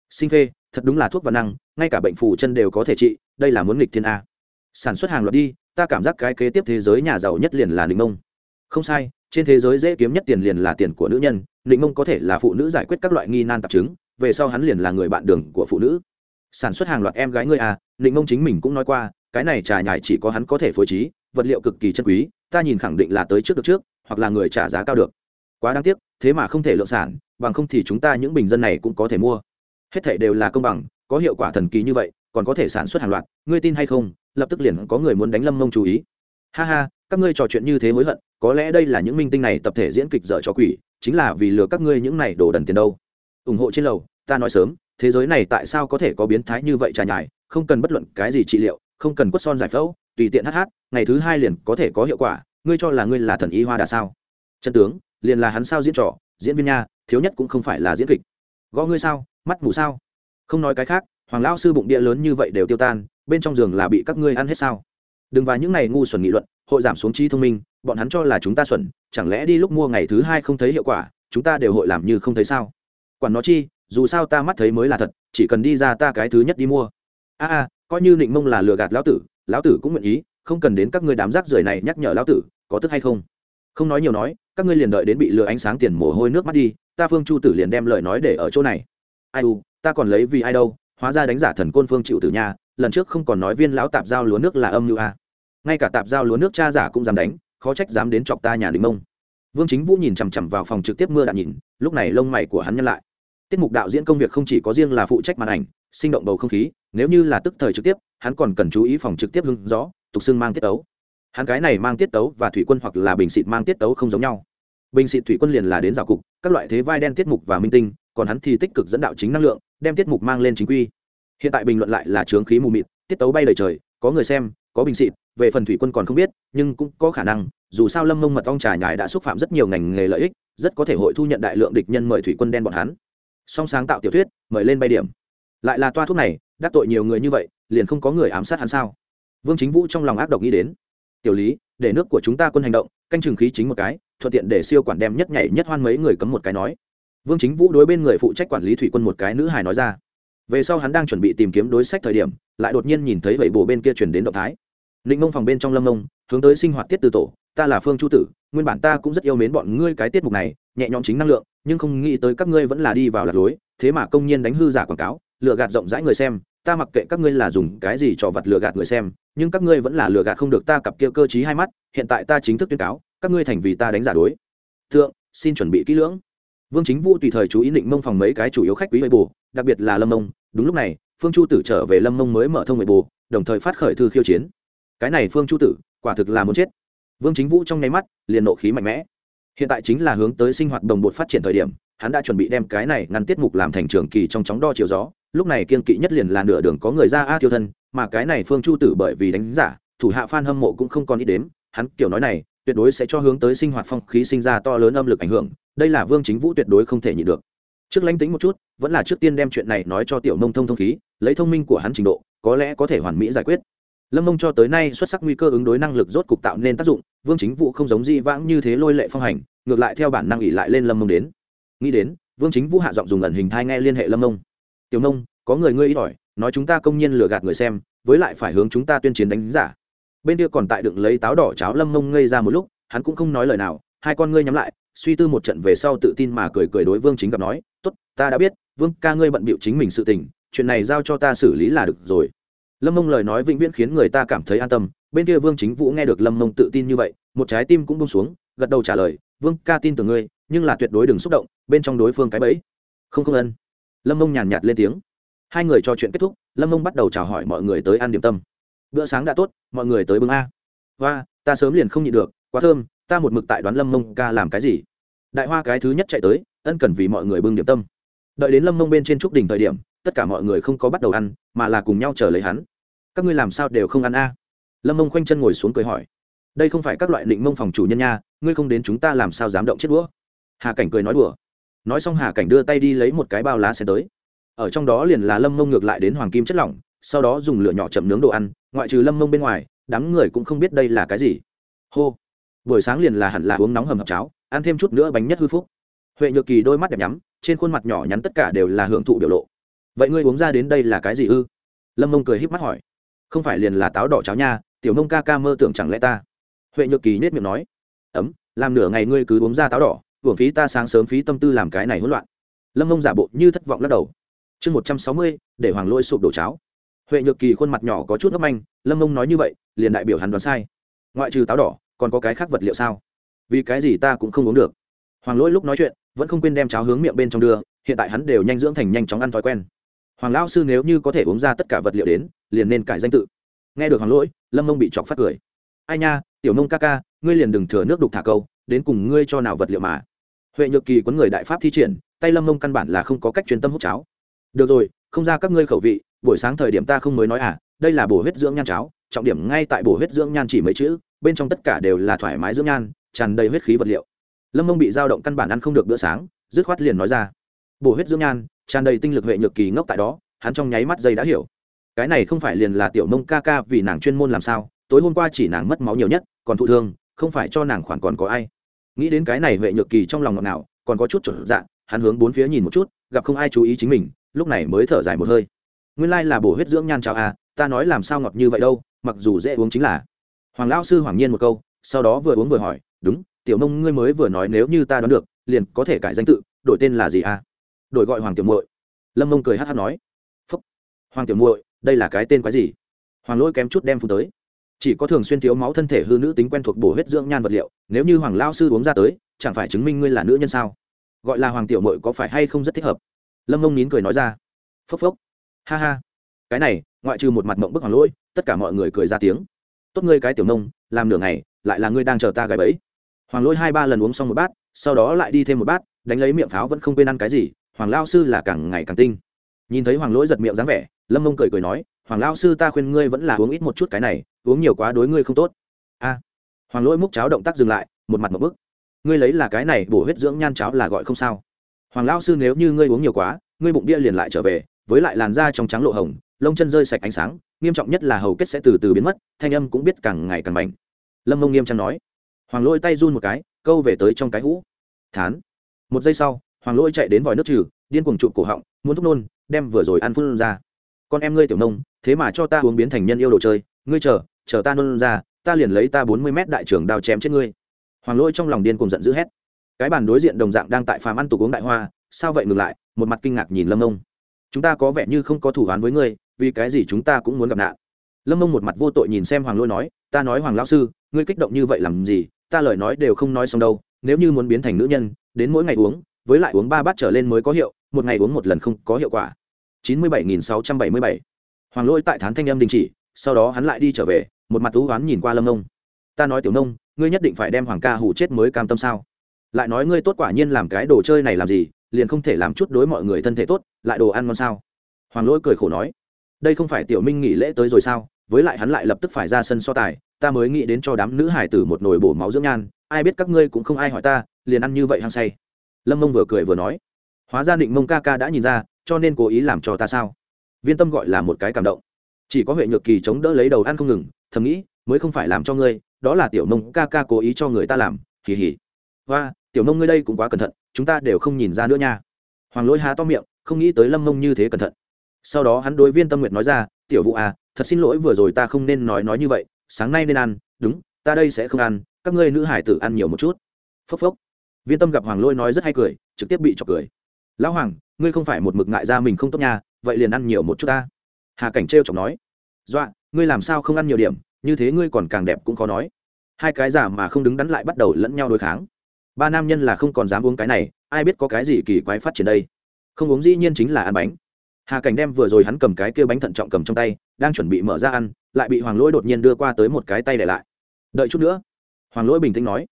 Sinh phê, thật đúng là thuốc và năng, ngay cả bệnh phù chân đều có thể trị, đây là muốn nghịch thiên a. Sản xuất hàng loạt đi ta cảm giác cái kế tiếp thế giới nhà giàu nhất liền là định mông. Không sai, trên thế giới dễ kiếm nhất tiền liền là tiền của nữ nhân định mông có thể là phụ nữ giải quyết các loại nghi nan tạp chứng, về sau hắn liền là người bạn đường của phụ nữ. Sản xuất hàng loạt em gái ngươi à định mông chính mình cũng nói qua, cái này trà nhài chỉ có hắn có thể phối trí, vật liệu cực kỳ chân quý, ta nhìn khẳng định là tới trước được trước, hoặc là người trả giá cao được. Quá đáng tiếc, thế mà không thể lượng sản, bằng không thì chúng ta những bình dân này cũng có thể mua. Hết thể đều là công bằng, có hiệu quả thần kỳ như vậy, còn có thể sản xuất hàng loạt, ngươi tin hay không lập tức liền có người muốn đánh lâm mông chú ý. Ha ha, các ngươi trò chuyện như thế hối hận, có lẽ đây là những minh tinh này tập thể diễn kịch dở cho quỷ, chính là vì lừa các ngươi những này đổ đần tiền đâu. Ủng hộ trên lầu, ta nói sớm, thế giới này tại sao có thể có biến thái như vậy trà nhải, không cần bất luận cái gì trị liệu, không cần quất son giải phẫu, tùy tiện hát hát ngày thứ hai liền có thể có hiệu quả, ngươi cho là ngươi là thần y hoa đà sao? Chân tướng, liền là hắn sao diễn trò, diễn viên nha, thiếu nhất cũng không phải là diễn kịch. Gõ ngươi sao, mắt mù sao? Không nói cái khác hoàng lão sư bụng địa lớn như vậy đều tiêu tan, bên trong giường là bị các ngươi ăn hết sao? Đừng vào những này ngu xuẩn nghị luận, hội giảm xuống trí thông minh, bọn hắn cho là chúng ta xuẩn, chẳng lẽ đi lúc mua ngày thứ hai không thấy hiệu quả, chúng ta đều hội làm như không thấy sao? Quản nó chi, dù sao ta mắt thấy mới là thật, chỉ cần đi ra ta cái thứ nhất đi mua. A a, coi như định mông là lừa gạt lão tử lão tử cũng nguyện ý, không cần đến các ngươi đám rác rưởi này nhắc nhở lão tử, có tức hay không? Không nói nhiều nói, các ngươi liền đợi đến bị lừa ánh sáng tiền mồ hôi nước mắt đi, ta phương chu tử liền đem lời nói để ở chỗ này. Ai u, ta còn lấy vì ai đâu hóa ra đánh giả thần côn phương chịu tử nha, lần trước không còn nói viên lão tạp giao lúa nước là âm lưu a. Ngay cả tạp giao lúa nước cha giả cũng dám đánh, khó trách dám đến chọc ta nhà đình mông. Vương chính vũ nhìn chằm chằm vào phòng trực tiếp mưa đạn nhìn, lúc này lông mày của hắn nhân lại. Tiết mục đạo diễn công việc không chỉ có riêng là phụ trách màn ảnh, sinh động bầu không khí, nếu như là tức thời trực tiếp, hắn còn cần chú ý phòng trực tiếp hưng rõ tục xưng mang tiết tấu. Hắn cái này mang tiết tấu và thủy quân hoặc là bình xịt mang tiết tấu không giống nhau. Bình xịt thủy quân liền là đến rào cục, các loại thế vai đen tiết mục và minh tinh còn hắn thì tích cực dẫn đạo chính năng lượng, đem tiết mục mang lên chính quy. Hiện tại bình luận lại là trướng khí mù mịt, tiết tấu bay đầy trời, có người xem, có bình xịt, về phần thủy quân còn không biết, nhưng cũng có khả năng, dù sao lâm mông mật ong trà nhài đã xúc phạm rất nhiều ngành nghề lợi ích, rất có thể hội thu nhận đại lượng địch nhân mời thủy quân đen bọn hắn. Song sáng tạo tiểu thuyết, mời lên bay điểm. Lại là toa thuốc này, đắc tội nhiều người như vậy, liền không có người ám sát hắn sao? Vương chính vũ trong lòng ác độc nghĩ đến. Tiểu lý, để nước của chúng ta quân hành động, canh chừng khí chính một cái, thuận tiện để siêu quản đem nhất nhảy nhất hoan mấy người cấm một cái nói vương chính vũ đối bên người phụ trách quản lý thủy quân một cái nữ hài nói ra. Về sau hắn đang chuẩn bị tìm kiếm đối sách thời điểm, lại đột nhiên nhìn thấy vậy bồ bên kia chuyển đến động thái. Định mông phòng bên trong lâm mông, hướng tới sinh hoạt tiết từ tổ, ta là phương chu tử, nguyên bản ta cũng rất yêu mến bọn ngươi cái tiết mục này, nhẹ nhõm chính năng lượng, nhưng không nghĩ tới các ngươi vẫn là đi vào lạc lối, thế mà công nhiên đánh hư giả quảng cáo, lừa gạt rộng rãi người xem, ta mặc kệ các ngươi là dùng cái gì cho vật lừa gạt người xem, nhưng các ngươi vẫn là lừa gạt không được ta cặp kia cơ chí hai mắt, hiện tại ta chính thức tuyên cáo, các ngươi thành vì ta đánh giả đối. Thượng, xin chuẩn bị kỹ lưỡng vương chính vũ tùy thời chú ý định mông phòng mấy cái chủ yếu khách quý bệ bù đặc biệt là lâm mông. Đúng lúc này, phương chu tử trở về lâm mông mới mở thông bệ bù đồng thời phát khởi thư khiêu chiến. Cái này phương chu tử, quả thực là muốn chết. Vương chính vũ trong nháy mắt, liền nộ khí mạnh mẽ. Hiện tại chính là hướng tới sinh hoạt đồng bột phát triển thời điểm, hắn đã chuẩn bị đem cái này ngăn tiết mục làm thành trường kỳ trong chóng đo chiều gió. Lúc này kiên kỵ nhất liền là nửa đường có người ra, a tiêu thân. Mà cái này phương chu tử bởi vì đánh giả, thủ hạ f a n hâm mộ cũng không còn ít đếm, hắn kiểu nói này tuyệt đối sẽ cho hướng tới sinh hoạt phong khí sinh ra to lớn âm lực ảnh hưởng, đây là vương chính vũ tuyệt đối không thể nhịn được. Trước lánh tính một chút, vẫn là trước tiên đem chuyện này nói cho tiểu nông thông thông khí, lấy thông minh của hắn trình độ, có lẽ có thể hoàn mỹ giải quyết. Lâm mông cho tới nay xuất sắc nguy cơ ứng đối năng lực rốt cục tạo nên tác dụng, vương chính vũ không giống di vãng như thế lôi lệ phong hành, ngược lại theo bản năng ỉ lại lên lâm mông đến. Nghĩ đến, vương chính vũ hạ giọng dùng ẩn hình thai nghe liên hệ lâm mông. Tiểu nông có người ngươi ít ỏi, nói chúng ta công nhiên lừa gạt người xem, với lại phải hướng chúng ta tuyên chiến đánh giả bên kia còn tại đựng lấy táo đỏ cháo lâm mông ngây ra một lúc, hắn cũng không nói lời nào, hai con ngươi nhắm lại, suy tư một trận về sau tự tin mà cười cười đối vương chính gặp nói, tốt, ta đã biết, vương ca ngươi bận bịu chính mình sự tình, chuyện này giao cho ta xử lý là được rồi. Lâm mông lời nói vĩnh viễn khiến người ta cảm thấy an tâm, bên kia vương chính vũ nghe được lâm mông tự tin như vậy, một trái tim cũng bông xuống, gật đầu trả lời, vương ca tin tưởng ngươi, nhưng là tuyệt đối đừng xúc động, bên trong đối phương cái bẫy. Không không ân. Lâm mông nhàn nhạt lên tiếng. Hai người trò chuyện kết thúc, lâm mông bắt đầu chào hỏi mọi người tới ăn điểm tâm bữa sáng đã tốt, mọi người tới bưng a. Và ta sớm liền không nhịn được, quá thơm, ta một mực tại đoán lâm mông ca làm cái gì. Đại hoa cái thứ nhất chạy tới, ân cần vì mọi người bưng điểm tâm. Đợi đến lâm mông bên trên trúc đỉnh thời điểm, tất cả mọi người không có bắt đầu ăn, mà là cùng nhau chờ lấy hắn. Các ngươi làm sao đều không ăn a? Lâm mông khoanh chân ngồi xuống cười hỏi. Đây không phải các loại định mông phòng chủ nhân nha, ngươi không đến chúng ta làm sao dám động chết đũa? Hà cảnh cười nói đùa. Nói xong hà cảnh đưa tay đi lấy một cái bao lá xe tới. Ở trong đó liền là lâm mông ngược lại đến hoàng kim chất lỏng sau đó dùng lửa nhỏ chậm nướng đồ ăn, ngoại trừ lâm mông bên ngoài, đám người cũng không biết đây là cái gì. Hô. Buổi sáng liền là hẳn là uống nóng hầm hập cháo, ăn thêm chút nữa bánh nhất hư phúc. Huệ nhược kỳ đôi mắt đẹp nhắm, trên khuôn mặt nhỏ nhắn tất cả đều là hưởng thụ biểu lộ. Vậy ngươi uống ra đến đây là cái gì ư? Lâm mông cười híp mắt hỏi. Không phải liền là táo đỏ cháo nha, tiểu nông ca ca mơ tưởng chẳng lẽ ta? Huệ nhược kỳ nết miệng nói. Ấm, làm nửa ngày ngươi cứ uống ra táo đỏ, hưởng phí ta sáng sớm phí tâm tư làm cái này hỗn loạn. Lâm mông giả bộ như thất vọng lắc đầu. Chương một trăm sáu mươi, để hoàng lôi sụp đổ cháo huệ nhược kỳ khuôn mặt nhỏ có chút ngấp anh lâm mông nói như vậy, liền đại biểu hắn đoán sai. Ngoại trừ táo đỏ, còn có cái khác vật liệu sao? Vì cái gì ta cũng không uống được. Hoàng lỗi lúc nói chuyện, vẫn không quên đem cháo hướng miệng bên trong đưa, hiện tại hắn đều nhanh dưỡng thành nhanh chóng ăn thói quen. Hoàng Lão sư nếu như có thể uống ra tất cả vật liệu đến, liền nên cải danh tự. Nghe được hoàng lỗi, lâm mông bị chọc phát cười. Ai nha, tiểu mông ca ca, ngươi liền đừng thừa nước đục thả câu, đến cùng ngươi cho nào vật liệu mà. Huệ nhược kỳ quấn người đại pháp thi triển, tay lâm mông căn bản là không có cách truyền tâm hút cháo. Được rồi, không ra các ngươi khẩu vị buổi sáng thời điểm ta không mới nói à đây là bổ huyết dưỡng nhan cháo, trọng điểm ngay tại bổ huyết dưỡng nhan chỉ mấy chữ, bên trong tất cả đều là thoải mái dưỡng nhan, tràn đầy huyết khí vật liệu. Lâm mông bị dao động căn bản ăn không được bữa sáng, dứt khoát liền nói ra. Bổ huyết dưỡng nhan, tràn đầy tinh lực huệ nhược kỳ ngốc tại đó, hắn trong nháy mắt dây đã hiểu. Cái này không phải liền là tiểu mông ca ca vì nàng chuyên môn làm sao, tối hôm qua chỉ nàng mất máu nhiều nhất, còn thụ thương, không phải cho nàng khoản còn có ai. Nghĩ đến cái này huệ nhược kỳ trong lòng ngọt nào còn có chút trở dạng hắn hướng bốn phía nhìn một chút, gặp không ai chú ý chính mình, lúc này mới thở dài một hơi nguyên lai là bổ huyết dưỡng nhan chào à ta nói làm sao ngọt như vậy đâu, mặc dù dễ uống chính là. Hoàng lão sư hoàng nhiên một câu, sau đó vừa uống vừa hỏi, đúng, tiểu mông ngươi mới vừa nói nếu như ta đoán được, liền có thể cải danh tự, đổi tên là gì à? Đổi gọi hoàng tiểu muội. Lâm mông cười hát hát nói, phúc, hoàng tiểu muội, đây là cái tên quái gì? Hoàng lỗi kém chút đem phụ tới. Chỉ có thường xuyên thiếu máu thân thể hư nữ tính quen thuộc bổ huyết dưỡng nhan vật liệu, nếu như hoàng lao sư uống ra tới, chẳng phải chứng minh ngươi là nữ nhân sao? Gọi là hoàng tiểu mội có phải hay không rất thích hợp? Lâm mông nín cười nói ra phốc phốc ha ha. Cái này, ngoại trừ một mặt mộng bức hoàng lỗi, tất cả mọi người cười ra tiếng. Tốt ngươi cái tiểu nông, làm nửa ngày, lại là ngươi đang chờ ta gái bẫy. Hoàng lỗi hai ba lần uống xong một bát, sau đó lại đi thêm một bát, đánh lấy miệng pháo vẫn không quên ăn cái gì, hoàng lao sư là càng ngày càng tinh. Nhìn thấy hoàng lỗi giật miệng dáng vẻ, lâm mông cười cười nói, hoàng lao sư ta khuyên ngươi vẫn là uống ít một chút cái này, uống nhiều quá đối ngươi không tốt. A. Hoàng lỗi múc cháo động tác dừng lại, một mặt một bức. Ngươi lấy là cái này, bổ huyết dưỡng nhan cháo là gọi không sao. Hoàng lao sư nếu như ngươi uống nhiều quá, ngươi bụng bia liền lại trở về với lại làn da trong trắng lộ hồng, lông chân rơi sạch ánh sáng, nghiêm trọng nhất là hầu kết sẽ từ từ biến mất, thanh âm cũng biết càng ngày càng mạnh. Lâm mông nghiêm trang nói. Hoàng lỗi tay run một cái, câu về tới trong cái hũ. Thán. Một giây sau, hoàng lỗi chạy đến vòi nước trừ, điên cuồng trụ cổ họng, muốn thúc nôn, đem vừa rồi ăn phun ra. Con em ngươi tiểu nông, thế mà cho ta uống biến thành nhân yêu đồ chơi, ngươi chờ chờ ta nôn ra, ta liền lấy ta bốn mươi mét đại trưởng đao chém chết ngươi. Hoàng lỗi trong lòng điên cuồng giận dữ hét. Cái bàn đối diện đồng dạng đang tại phàm ăn tục uống đại hoa, sao vậy ngừng lại, một mặt kinh ngạc nhìn lâm ông chúng ta có vẻ như không có thủ án với ngươi, vì cái gì chúng ta cũng muốn gặp nạn. Lâm mông một mặt vô tội nhìn xem hoàng Lôi nói, ta nói hoàng lão sư, ngươi kích động như vậy làm gì? Ta lời nói đều không nói xong đâu. Nếu như muốn biến thành nữ nhân, đến mỗi ngày uống, với lại uống ba bát trở lên mới có hiệu, một ngày uống một lần không có hiệu quả. Chín mươi bảy nghìn sáu trăm bảy mươi bảy. Hoàng Lôi tại thán thanh âm đình chỉ, sau đó hắn lại đi trở về, một mặt thú oán nhìn qua lâm nông ta nói tiểu nông, ngươi nhất định phải đem hoàng ca hủ chết mới cam tâm sao? Lại nói ngươi tốt quả nhiên làm cái đồ chơi này làm gì? Liền không thể làm chút đối mọi người thân thể tốt, lại đồ ăn ngon sao? Hoàng lỗi cười khổ nói, đây không phải tiểu minh nghỉ lễ tới rồi sao? Với lại hắn lại lập tức phải ra sân so tài, ta mới nghĩ đến cho đám nữ hải tử một nồi bổ máu dưỡng nhan, ai biết các ngươi cũng không ai hỏi ta, liền ăn như vậy hăng say. Lâm mông vừa cười vừa nói, hóa ra định mông ca ca đã nhìn ra, cho nên cố ý làm cho ta sao? Viên tâm gọi là một cái cảm động. Chỉ có huệ nhược kỳ chống đỡ lấy đầu ăn không ngừng, thầm nghĩ, mới không phải làm cho ngươi, đó là tiểu mông ca ca cố ý cho người ta làm kỳ hỉ và tiểu mông ngươi đây cũng quá cẩn thận, chúng ta đều không nhìn ra nữa nha. Hoàng lỗi há to miệng, không nghĩ tới lâm mông như thế cẩn thận. Sau đó hắn đối viên tâm nguyệt nói ra, tiểu vụ à thật xin lỗi vừa rồi ta không nên nói nói như vậy, sáng nay nên ăn, đúng, ta đây sẽ không ăn, các ngươi nữ hải tử ăn nhiều một chút. Phốc phốc. Viên tâm gặp hoàng Lỗi nói rất hay cười, trực tiếp bị chọc cười. Lão hoàng, ngươi không phải một mực ngại ra mình không tốt nha, vậy liền ăn nhiều một chút ta. Hà cảnh trêu chọc nói. Dọa, ngươi làm sao không ăn nhiều điểm, như thế ngươi còn càng đẹp cũng khó nói. Hai cái giả mà không đứng đắn lại bắt đầu lẫn nhau đối kháng ba nam nhân là không còn dám uống cái này, ai biết có cái gì kỳ quái phát triển đây? Không uống dĩ nhiên chính là ăn bánh. Hà cảnh đem vừa rồi hắn cầm cái kia bánh thận trọng cầm trong tay, đang chuẩn bị mở ra ăn, lại bị hoàng lỗi đột nhiên đưa qua tới một cái tay để lại. Đợi chút nữa. Hoàng lỗi bình tĩnh nói.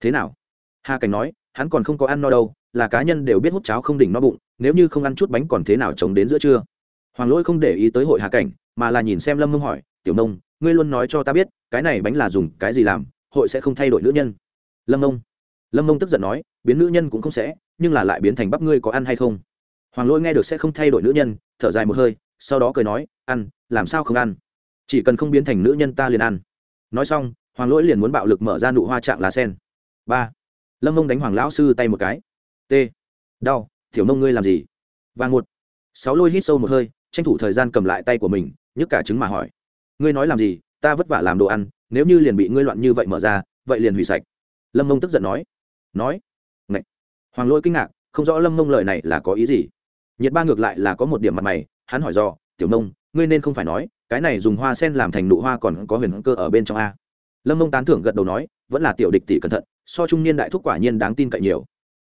Thế nào? Hà cảnh nói, hắn còn không có ăn no đâu, là cá nhân đều biết hút cháo không đỉnh no bụng, nếu như không ăn chút bánh còn thế nào chống đến giữa trưa? Hoàng lỗi không để ý tới hội hà cảnh, mà là nhìn xem lâm mông hỏi, tiểu nông ngươi luôn nói cho ta biết, cái này bánh là dùng cái gì làm, hội sẽ không thay đổi nữ nhân? Lâm mông lâm mông tức giận nói, biến nữ nhân cũng không sẽ, nhưng là lại biến thành bắp ngươi có ăn hay không? Hoàng lỗi nghe được sẽ không thay đổi nữ nhân, thở dài một hơi, sau đó cười nói, ăn, làm sao không ăn? Chỉ cần không biến thành nữ nhân ta liền ăn. Nói xong, hoàng lỗi liền muốn bạo lực mở ra nụ hoa trạng lá sen. Ba. Lâm mông đánh hoàng lão sư tay một cái. T. Đau thiểu nông ngươi làm gì? Và một. Sáu lôi hít sâu một hơi, tranh thủ thời gian cầm lại tay của mình, nhức cả trứng mà hỏi. Ngươi nói làm gì? Ta vất vả làm đồ ăn, nếu như liền bị ngươi loạn như vậy mở ra, vậy liền hủy sạch. Lâm mông tức giận nói nói Ngậy. hoàng lôi kinh ngạc không rõ lâm mông lời này là có ý gì. Nhiệt ba ngược lại là có một điểm mặt mày hắn hỏi do tiểu nông ngươi nên không phải nói cái này dùng hoa sen làm thành nụ hoa còn có huyền cơ ở bên trong a? Lâm mông tán thưởng gật đầu nói vẫn là tiểu địch tỷ cẩn thận so trung niên đại thúc quả nhiên đáng tin cậy nhiều.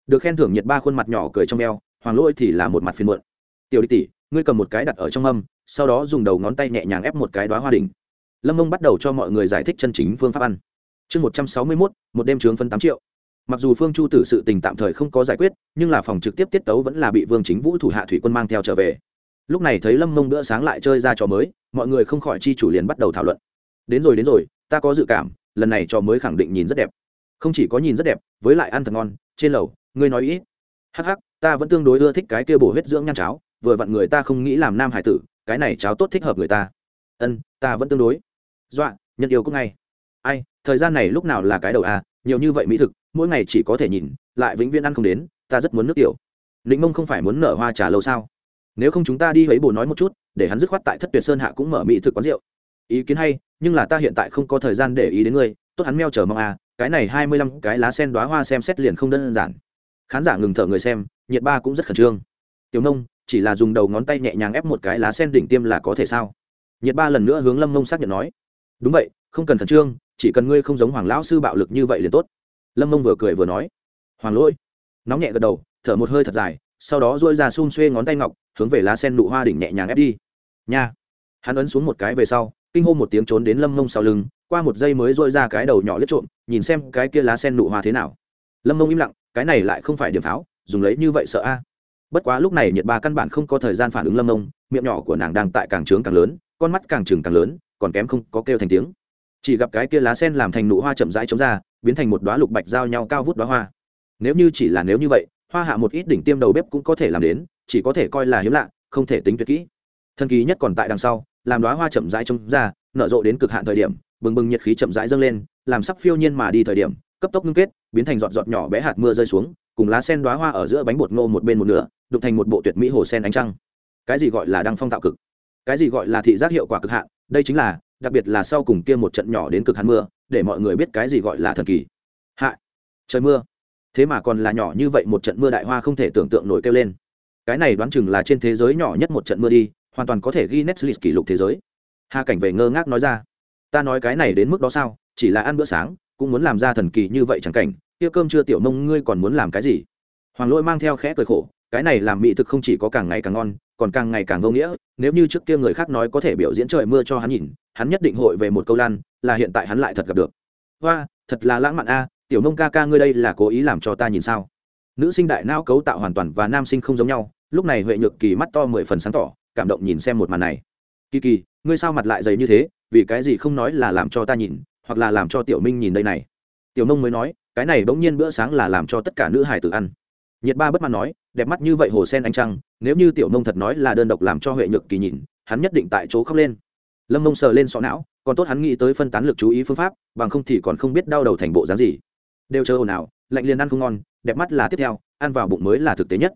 Được khen thưởng nhiệt ba khuôn mặt nhỏ cười trong eo hoàng lỗi thì là một mặt phiên muộn. Tiểu địch tỷ ngươi cầm một cái đặt ở trong âm, sau đó dùng đầu ngón tay nhẹ nhàng ép một cái đoá hoa đỉnh. Lâm mông bắt đầu cho mọi người giải thích chân chính phương pháp ăn. Chương một trăm sáu mươi mốt một đêm trướng phân tám triệu mặc dù phương chu tử sự tình tạm thời không có giải quyết, nhưng là phòng trực tiếp tiết tấu vẫn là bị vương chính vũ thủ hạ thủy quân mang theo trở về. Lúc này thấy lâm mông bữa sáng lại chơi ra trò mới, mọi người không khỏi chi chủ liền bắt đầu thảo luận. Đến rồi đến rồi, ta có dự cảm, lần này trò mới khẳng định nhìn rất đẹp. Không chỉ có nhìn rất đẹp, với lại ăn thật ngon, trên lầu, ngươi nói ít. Hắc hắc, ta vẫn tương đối ưa thích cái kia bổ huyết dưỡng nhan cháo, vừa vặn người ta không nghĩ làm nam hải tử, cái này cháo tốt thích hợp người ta. Ân, ta vẫn tương đối. Dọa nhân yêu cũng ngay ai, thời gian này lúc nào là cái đầu à nhiều như vậy mỹ thực, mỗi ngày chỉ có thể nhìn, lại vĩnh viễn ăn không đến, ta rất muốn nước tiểu. Lĩnh mông không phải muốn nở hoa trà lâu sao? Nếu không chúng ta đi lấy bồ nói một chút, để hắn dứt khoát tại thất tuyệt sơn hạ cũng mở mỹ thực quán rượu. Ý kiến hay, nhưng là ta hiện tại không có thời gian để ý đến ngươi, tốt hắn meo chờ mong à cái này hai mươi lăm cái lá sen đoá hoa xem xét liền không đơn giản. Khán giả ngừng thở người xem, nhiệt ba cũng rất khẩn trương. Tiểu nông, chỉ là dùng đầu ngón tay nhẹ nhàng ép một cái lá sen đỉnh tiêm là có thể sao? Nhiệt ba lần nữa hướng lâm nông xác nhận nói. Đúng vậy, không cần khẩn trương chỉ cần ngươi không giống hoàng lão sư bạo lực như vậy liền tốt. Lâm mông vừa cười vừa nói, hoàng lỗi. Nóng nhẹ gật đầu, thở một hơi thật dài, sau đó dôi ra xun xuê ngón tay ngọc, hướng về lá sen nụ hoa đỉnh nhẹ nhàng ép đi. Nha. Hắn ấn xuống một cái về sau, kinh hô một tiếng trốn đến lâm mông sau lưng, qua một giây mới dôi ra cái đầu nhỏ lướt trộm, nhìn xem cái kia lá sen nụ hoa thế nào. Lâm mông im lặng, cái này lại không phải điểm pháo, dùng lấy như vậy sợ a. Bất quá lúc này nhiệt ba căn bản không có thời gian phản ứng lâm mông, miệng nhỏ của nàng đang tại càng trướng càng lớn, con mắt càng trừng càng lớn, còn kém không có kêu thành tiếng chỉ gặp cái kia lá sen làm thành nụ hoa chậm rãi chống ra, biến thành một đoá lục bạch giao nhau cao vút đoá hoa. Nếu như chỉ là nếu như vậy, hoa hạ một ít đỉnh tiêm đầu bếp cũng có thể làm đến, chỉ có thể coi là hiếm lạ, không thể tính tuyệt kỹ. Thần kỳ nhất còn tại đằng sau, làm đoá hoa chậm rãi chống ra, nở rộ đến cực hạn thời điểm, bừng bừng nhiệt khí chậm rãi dâng lên, làm sắp phiêu nhiên mà đi thời điểm, cấp tốc ngưng kết, biến thành giọt giọt nhỏ bé hạt mưa rơi xuống, cùng lá sen đoá hoa ở giữa bánh bột ngô một bên một nửa đục thành một bộ tuyệt mỹ hồ sen ánh trăng. Cái gì gọi là đăng phong tạo cực? Cái gì gọi là thị giác hiệu quả cực hạn? Đây chính là đặc biệt là sau cùng kia một trận nhỏ đến cực hạn mưa, để mọi người biết cái gì gọi là thần kỳ. Hạ, trời mưa. Thế mà còn là nhỏ như vậy một trận mưa đại hoa không thể tưởng tượng nổi kêu lên. Cái này đoán chừng là trên thế giới nhỏ nhất một trận mưa đi, hoàn toàn có thể ghi netflix kỷ lục thế giới. Hà cảnh về ngơ ngác nói ra. Ta nói cái này đến mức đó sao? Chỉ là ăn bữa sáng, cũng muốn làm ra thần kỳ như vậy chẳng cảnh. Kia cơm chưa tiểu nông ngươi còn muốn làm cái gì? Hoàng lỗi mang theo khẽ cười khổ cái này làm mỹ thực không chỉ có càng ngày càng ngon, còn càng ngày càng vô nghĩa. Nếu như trước kia người khác nói có thể biểu diễn trời mưa cho hắn nhìn, hắn nhất định hội về một câu lan, là hiện tại hắn lại thật gặp được. Hoa, thật là lãng mạn a, tiểu nông ca ca ngươi đây là cố ý làm cho ta nhìn sao? Nữ sinh đại não cấu tạo hoàn toàn và nam sinh không giống nhau, lúc này huệ nhược kỳ mắt to mười phần sáng tỏ, cảm động nhìn xem một màn này. Kỳ kỳ, ngươi sao mặt lại dày như thế, vì cái gì không nói là làm cho ta nhìn, hoặc là làm cho tiểu minh nhìn đây này? Tiểu nông mới nói, cái này bỗng nhiên bữa sáng là làm cho tất cả nữ hải tử ăn nhiệt ba bất mãn nói, đẹp mắt như vậy hồ sen ánh trăng, nếu như tiểu nông thật nói là đơn độc làm cho huệ nhược kỳ nhìn, hắn nhất định tại chỗ khóc lên. Lâm nông sờ lên sọ não, còn tốt hắn nghĩ tới phân tán lực chú ý phương pháp, bằng không thì còn không biết đau đầu thành bộ dáng gì. Đều chờ ồn ào, lạnh liền ăn không ngon, đẹp mắt là tiếp theo, ăn vào bụng mới là thực tế nhất.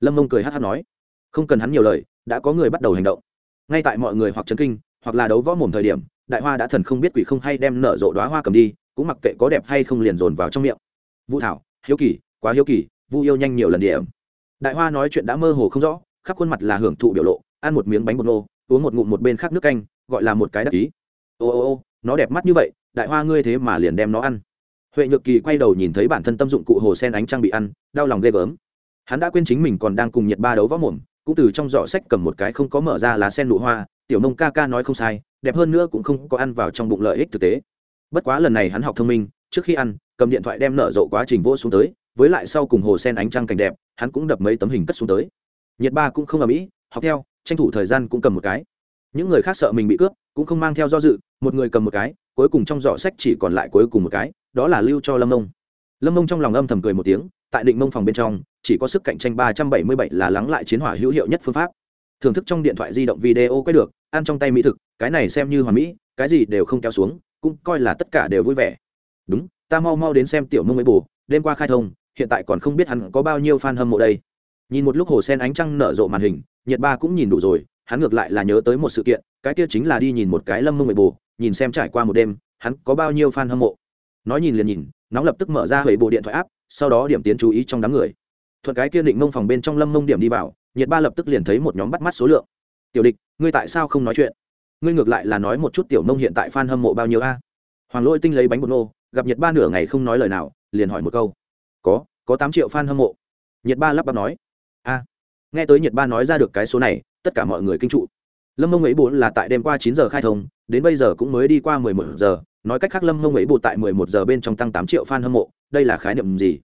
Lâm mông cười hát hát nói, không cần hắn nhiều lời, đã có người bắt đầu hành động. Ngay tại mọi người hoặc chấn kinh, hoặc là đấu võ mồm thời điểm, đại hoa đã thần không biết quỷ không hay đem nở rộ đoá hoa cầm đi, cũng mặc kệ có đẹp hay không liền dồn vào trong miệng. Vũ thảo, hiếu kỳ, quá hiếu kỳ vu yêu nhanh nhiều lần điểm. Đại hoa nói chuyện đã mơ hồ không rõ, khắp khuôn mặt là hưởng thụ biểu lộ, ăn một miếng bánh bột nô, uống một ngụm một bên khác nước canh, gọi là một cái đắc ý. Ô ô ô, nó đẹp mắt như vậy, đại hoa ngươi thế mà liền đem nó ăn. Huệ nhược kỳ quay đầu nhìn thấy bản thân tâm dụng cụ hồ sen ánh trang bị ăn, đau lòng ghê gớm. Hắn đã quên chính mình còn đang cùng nhiệt ba đấu võ mồm, cũng từ trong giỏ sách cầm một cái không có mở ra lá sen nụ hoa, tiểu nông ca ca nói không sai, đẹp hơn nữa cũng không có ăn vào trong bụng lợi ích thực tế. Bất quá lần này hắn học thông minh, trước khi ăn, cầm điện thoại đem nở rộ quá trình vô xuống tới với lại sau cùng hồ sen ánh trăng cảnh đẹp, hắn cũng đập mấy tấm hình cất xuống tới. Nhiệt ba cũng không ở mỹ học theo, tranh thủ thời gian cũng cầm một cái. Những người khác sợ mình bị cướp, cũng không mang theo do dự, một người cầm một cái, cuối cùng trong giỏ sách chỉ còn lại cuối cùng một cái, đó là lưu cho lâm mông. Lâm mông trong lòng âm thầm cười một tiếng, tại định mông phòng bên trong, chỉ có sức cạnh tranh ba trăm bảy mươi bảy là lắng lại chiến hỏa hữu hiệu nhất phương pháp. Thưởng thức trong điện thoại di động video quay được, ăn trong tay mỹ thực, cái này xem như hoàn mỹ, cái gì đều không kéo xuống, cũng coi là tất cả đều vui vẻ. Đúng, ta mau mau đến xem tiểu mông ấy bù, đêm qua khai thông hiện tại còn không biết hắn có bao nhiêu fan hâm mộ đây. Nhìn một lúc hồ sen ánh trăng nở rộ màn hình, nhiệt ba cũng nhìn đủ rồi, hắn ngược lại là nhớ tới một sự kiện, cái kia chính là đi nhìn một cái lâm mông ấy bù nhìn xem trải qua một đêm, hắn có bao nhiêu fan hâm mộ. Nói nhìn liền nhìn, nóng lập tức mở ra hệ bộ điện thoại áp sau đó điểm tiến chú ý trong đám người. Thuận cái kia định mông phòng bên trong lâm mông điểm đi vào, nhiệt ba lập tức liền thấy một nhóm bắt mắt số lượng. Tiểu địch, ngươi tại sao không nói chuyện? Ngươi ngược lại là nói một chút tiểu mông hiện tại fan hâm mộ bao nhiêu a? Hoàng lôi tinh lấy bánh bột nô, gặp nhiệt ba nửa ngày không nói lời nào, liền hỏi một câu có có tám triệu f a n hâm mộ. Nhật ba lắp bắp nói. A, nghe tới nhật ba nói ra được cái số này, tất cả mọi người kinh trụ. Lâm mông ấy bốn là tại đêm qua chín giờ khai thông, đến bây giờ cũng mới đi qua mười một giờ. Nói cách khác lâm mông ấy bột tại mười một giờ bên trong tăng tám triệu f a n hâm mộ, đây là khái niệm gì?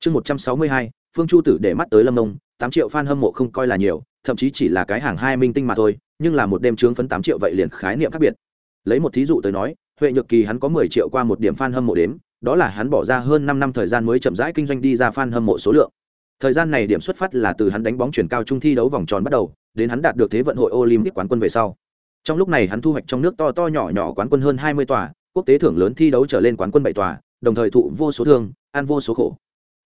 Chương một trăm sáu mươi hai, phương chu tử để mắt tới lâm mông, tám triệu f a n hâm mộ không coi là nhiều, thậm chí chỉ là cái hàng hai minh tinh mà thôi, nhưng là một đêm trướng phấn tám triệu vậy liền khái niệm khác biệt. Lấy một thí dụ tới nói, huệ nhược kỳ hắn có mười triệu qua một điểm f a n hâm mộ đếm đó là hắn bỏ ra hơn năm năm thời gian mới chậm rãi kinh doanh đi ra fan hâm mộ số lượng. Thời gian này điểm xuất phát là từ hắn đánh bóng chuyển cao trung thi đấu vòng tròn bắt đầu, đến hắn đạt được thế vận hội olympic quán quân về sau. Trong lúc này hắn thu hoạch trong nước to to nhỏ nhỏ quán quân hơn hai mươi tòa, quốc tế thưởng lớn thi đấu trở lên quán quân bảy tòa, đồng thời thụ vô số thương, ăn vô số khổ.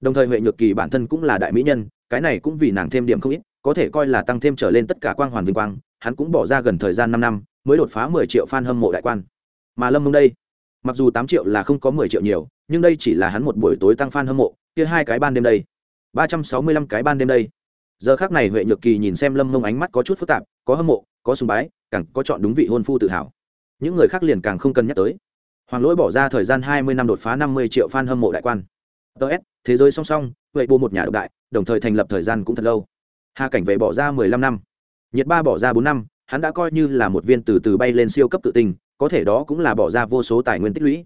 Đồng thời huệ nhược kỳ bản thân cũng là đại mỹ nhân, cái này cũng vì nàng thêm điểm không ít, có thể coi là tăng thêm trở lên tất cả quang hoàn vinh quang, hắn cũng bỏ ra gần thời gian năm năm, mới đột phá mười triệu fan hâm mộ đại quan. Mà lâm mông đây mặc dù tám triệu là không có mười triệu nhiều, nhưng đây chỉ là hắn một buổi tối tăng fan hâm mộ, kia hai cái ban đêm đây. Ba trăm sáu mươi lăm cái ban đêm đây. Giờ khác này huệ nhược kỳ nhìn xem lâm mông ánh mắt có chút phức tạp, có hâm mộ, có sùng bái, càng có chọn đúng vị hôn phu tự hào. Những người khác liền càng không cân nhắc tới. Hoàng lỗi bỏ ra thời gian hai mươi năm đột phá năm mươi triệu f a n hâm mộ đại quan. Ts thế giới song song, huệ bô một nhà độc đại, đồng thời thành lập thời gian cũng thật lâu. Hà cảnh về bỏ ra mười lăm năm. Nhiệt ba bỏ ra bốn năm, hắn đã coi như là một viên từ từ bay lên siêu cấp tự tình có thể đó cũng là bỏ ra vô số tài nguyên tích lũy.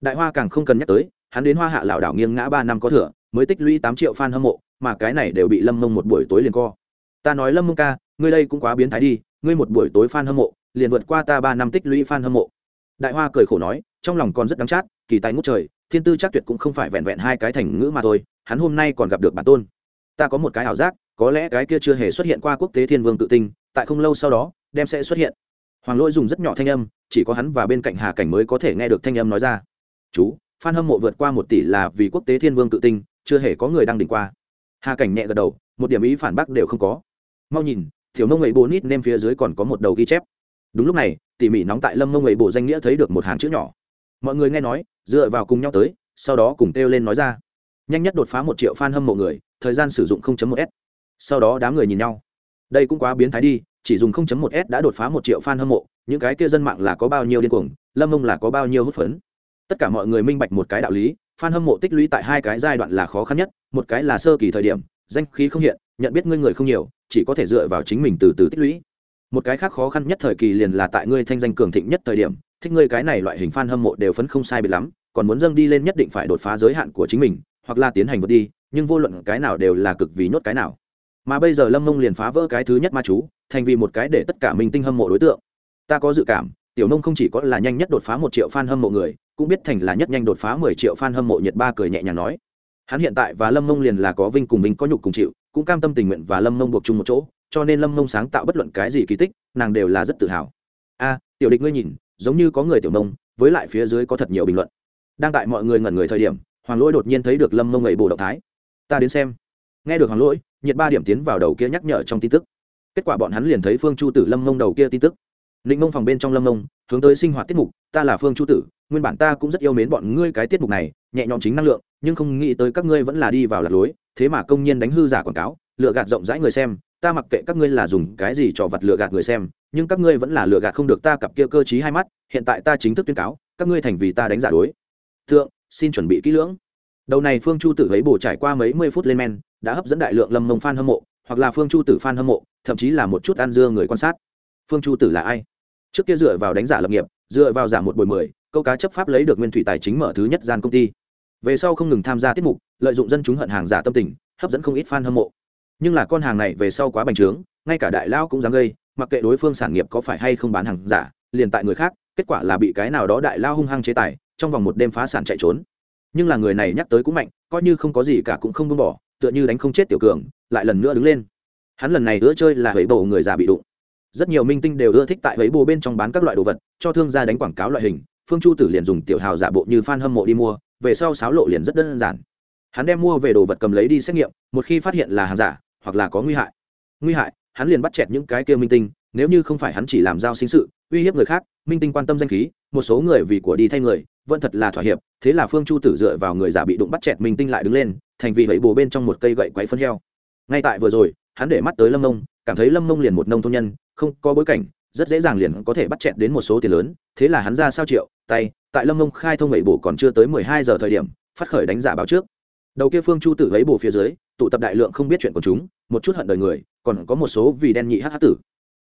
Đại hoa càng không cần nhắc tới, hắn đến hoa hạ lảo đảo nghiêng ngã ba năm có thừa, mới tích lũy tám triệu f a n hâm mộ, mà cái này đều bị lâm mông một buổi tối liền co. Ta nói lâm mông ca, ngươi đây cũng quá biến thái đi, ngươi một buổi tối f a n hâm mộ, liền vượt qua ta ba năm tích lũy f a n hâm mộ. Đại hoa cười khổ nói, trong lòng còn rất đắng chát, kỳ tài ngút trời, thiên tư chắc tuyệt cũng không phải vẹn vẹn hai cái thành ngữ mà thôi, hắn hôm nay còn gặp được bản tôn. Ta có một cái ảo giác, có lẽ cái kia chưa hề xuất hiện qua quốc tế thiên vương tự tinh, tại không lâu sau đó, đem sẽ xuất hiện. Hoàng lỗi dùng rất nhỏ thanh âm chỉ có hắn và bên cạnh hà cảnh mới có thể nghe được thanh âm nói ra. Chú, phan hâm mộ vượt qua một tỷ là vì quốc tế thiên vương tự tinh, chưa hề có người đang đỉnh qua. Hà cảnh nhẹ gật đầu, một điểm ý phản bác đều không có. Mau nhìn thiểu nông ấy bố nít nem phía dưới còn có một đầu ghi chép. Đúng lúc này, tỉ mỉ nóng tại lâm mông ấy bộ danh nghĩa thấy được một hàng chữ nhỏ. Mọi người nghe nói, dựa vào cùng nhau tới, sau đó cùng kêu lên nói ra. Nhanh nhất đột phá một triệu f a n hâm mộ người, thời gian sử dụng 0 1 s. Sau đó đám người nhìn nhau. Đây cũng quá biến thái đi, chỉ dùng 0 1 s đã đột phá một triệu f a n hâm mộ những cái kia dân mạng là có bao nhiêu điên cuồng, lâm mông là có bao nhiêu hút phấn. Tất cả mọi người minh bạch một cái đạo lý, fan hâm mộ tích lũy tại hai cái giai đoạn là khó khăn nhất, một cái là sơ kỳ thời điểm, danh khí không hiện, nhận biết ngươi người không nhiều, chỉ có thể dựa vào chính mình từ từ tích lũy. Một cái khác khó khăn nhất thời kỳ liền là tại ngươi thanh danh cường thịnh nhất thời điểm, thích ngươi cái này loại hình fan hâm mộ đều phấn không sai biệt lắm, còn muốn dâng đi lên nhất định phải đột phá giới hạn của chính mình, hoặc là tiến hành vượt đi, nhưng vô luận cái nào đều là cực vì nhốt cái nào. Mà bây giờ lâm mông liền phá vỡ cái thứ nhất ma chú, thành vì một cái để tất cả mình tinh hâm mộ đối tượng ta có dự cảm, tiểu nông không chỉ có là nhanh nhất đột phá một triệu fan hâm mộ người, cũng biết thành là nhất nhanh đột phá mười triệu fan hâm mộ nhiệt ba cười nhẹ nhàng nói. Hắn hiện tại và lâm mông liền là có vinh cùng mình có nhục cùng chịu, cũng cam tâm tình nguyện và lâm mông buộc chung một chỗ, cho nên lâm mông sáng tạo bất luận cái gì kỳ tích, nàng đều là rất tự hào. A, tiểu địch ngươi nhìn, giống như có người tiểu nông, với lại phía dưới có thật nhiều bình luận. Đang tại mọi người ngẩn người thời điểm, hoàng lỗi đột nhiên thấy được lâm mông ngậy bồ động thái. Ta đến xem. Nghe được hoàng lỗi nhiệt ba điểm tiến vào đầu kia nhắc nhở trong tin tức. Kết quả bọn hắn liền thấy phương chu tử lâm mông đầu kia tin tức. Ninh mông phòng bên trong lâm mông, hướng tới sinh hoạt tiết mục, ta là phương chu tử, nguyên bản ta cũng rất yêu mến bọn ngươi cái tiết mục này, nhẹ nhõm chính năng lượng, nhưng không nghĩ tới các ngươi vẫn là đi vào lạc lối, thế mà công nhiên đánh hư giả quảng cáo lựa gạt rộng rãi người xem, ta mặc kệ các ngươi là dùng cái gì cho vật lựa gạt người xem, nhưng các ngươi vẫn là lựa gạt không được ta cặp kia cơ trí hai mắt, hiện tại ta chính thức tuyên cáo, các ngươi thành vì ta đánh giả đối. Thượng, xin chuẩn bị kỹ lưỡng. Đầu này phương chu tử ấy bổ trải qua mấy mươi phút lên men, đã hấp dẫn đại lượng lâm mông fan hâm mộ, hoặc là phương chu tử fan hâm mộ, thậm chí là một chút ăn dưa người quan sát. Phương chu tử là ai? Trước kia dựa vào đánh giả lập nghiệp, dựa vào giả một bồi mười, câu cá chấp pháp lấy được nguyên thủy tài chính mở thứ nhất gian công ty. Về sau không ngừng tham gia tiết mục, lợi dụng dân chúng hận hàng giả tâm tình, hấp dẫn không ít f a n hâm mộ. Nhưng là con hàng này về sau quá bành trướng, ngay cả đại lao cũng dám gây, mặc kệ đối phương sản nghiệp có phải hay không bán hàng giả, liền tại người khác, kết quả là bị cái nào đó đại lao hung hăng chế tài, trong vòng một đêm phá sản chạy trốn. Nhưng là người này nhắc tới cũng mạnh, coi như không có gì cả cũng không buông bỏ, tựa như đánh không chết tiểu cường, lại lần nữa đứng lên. Hắn lần này ứa chơi là hủy bầu người già bị đụng rất nhiều minh tinh đều ưa thích tại hấy bồ bên trong bán các loại đồ vật, cho thương gia đánh quảng cáo loại hình. Phương chu tử liền dùng tiểu hào giả bộ như f a n hâm mộ đi mua, về sau sáo lộ liền rất đơn giản. Hắn đem mua về đồ vật cầm lấy đi xét nghiệm, một khi phát hiện là hàng giả, hoặc là có nguy hại. Nguy hại, hắn liền bắt chẹt những cái kia minh tinh, nếu như không phải hắn chỉ làm giao sinh sự, uy hiếp người khác, minh tinh quan tâm danh khí, một số người vì của đi thay người, vẫn thật là thỏa hiệp, thế là phương chu tử dựa vào người giả bị đụng bắt chẹt minh tinh lại đứng lên, thành vì hẫy bồ bên trong một cây gậy quấy phân heo. Ngay tại vừa rồi, hắn để mắt tới lâm nông, cảm thấy lâm nông liền một nông thôn nhân không có bối cảnh rất dễ dàng liền có thể bắt chẹt đến một số tiền lớn. Thế là hắn ra sao triệu tay tại lâm mông khai thông bảy bộ còn chưa tới mười hai giờ thời điểm phát khởi đánh giả báo trước. Đầu kia phương chu tử lấy bổ phía dưới tụ tập đại lượng không biết chuyện của chúng một chút hận đời người còn có một số vì đen nhị hắc tử.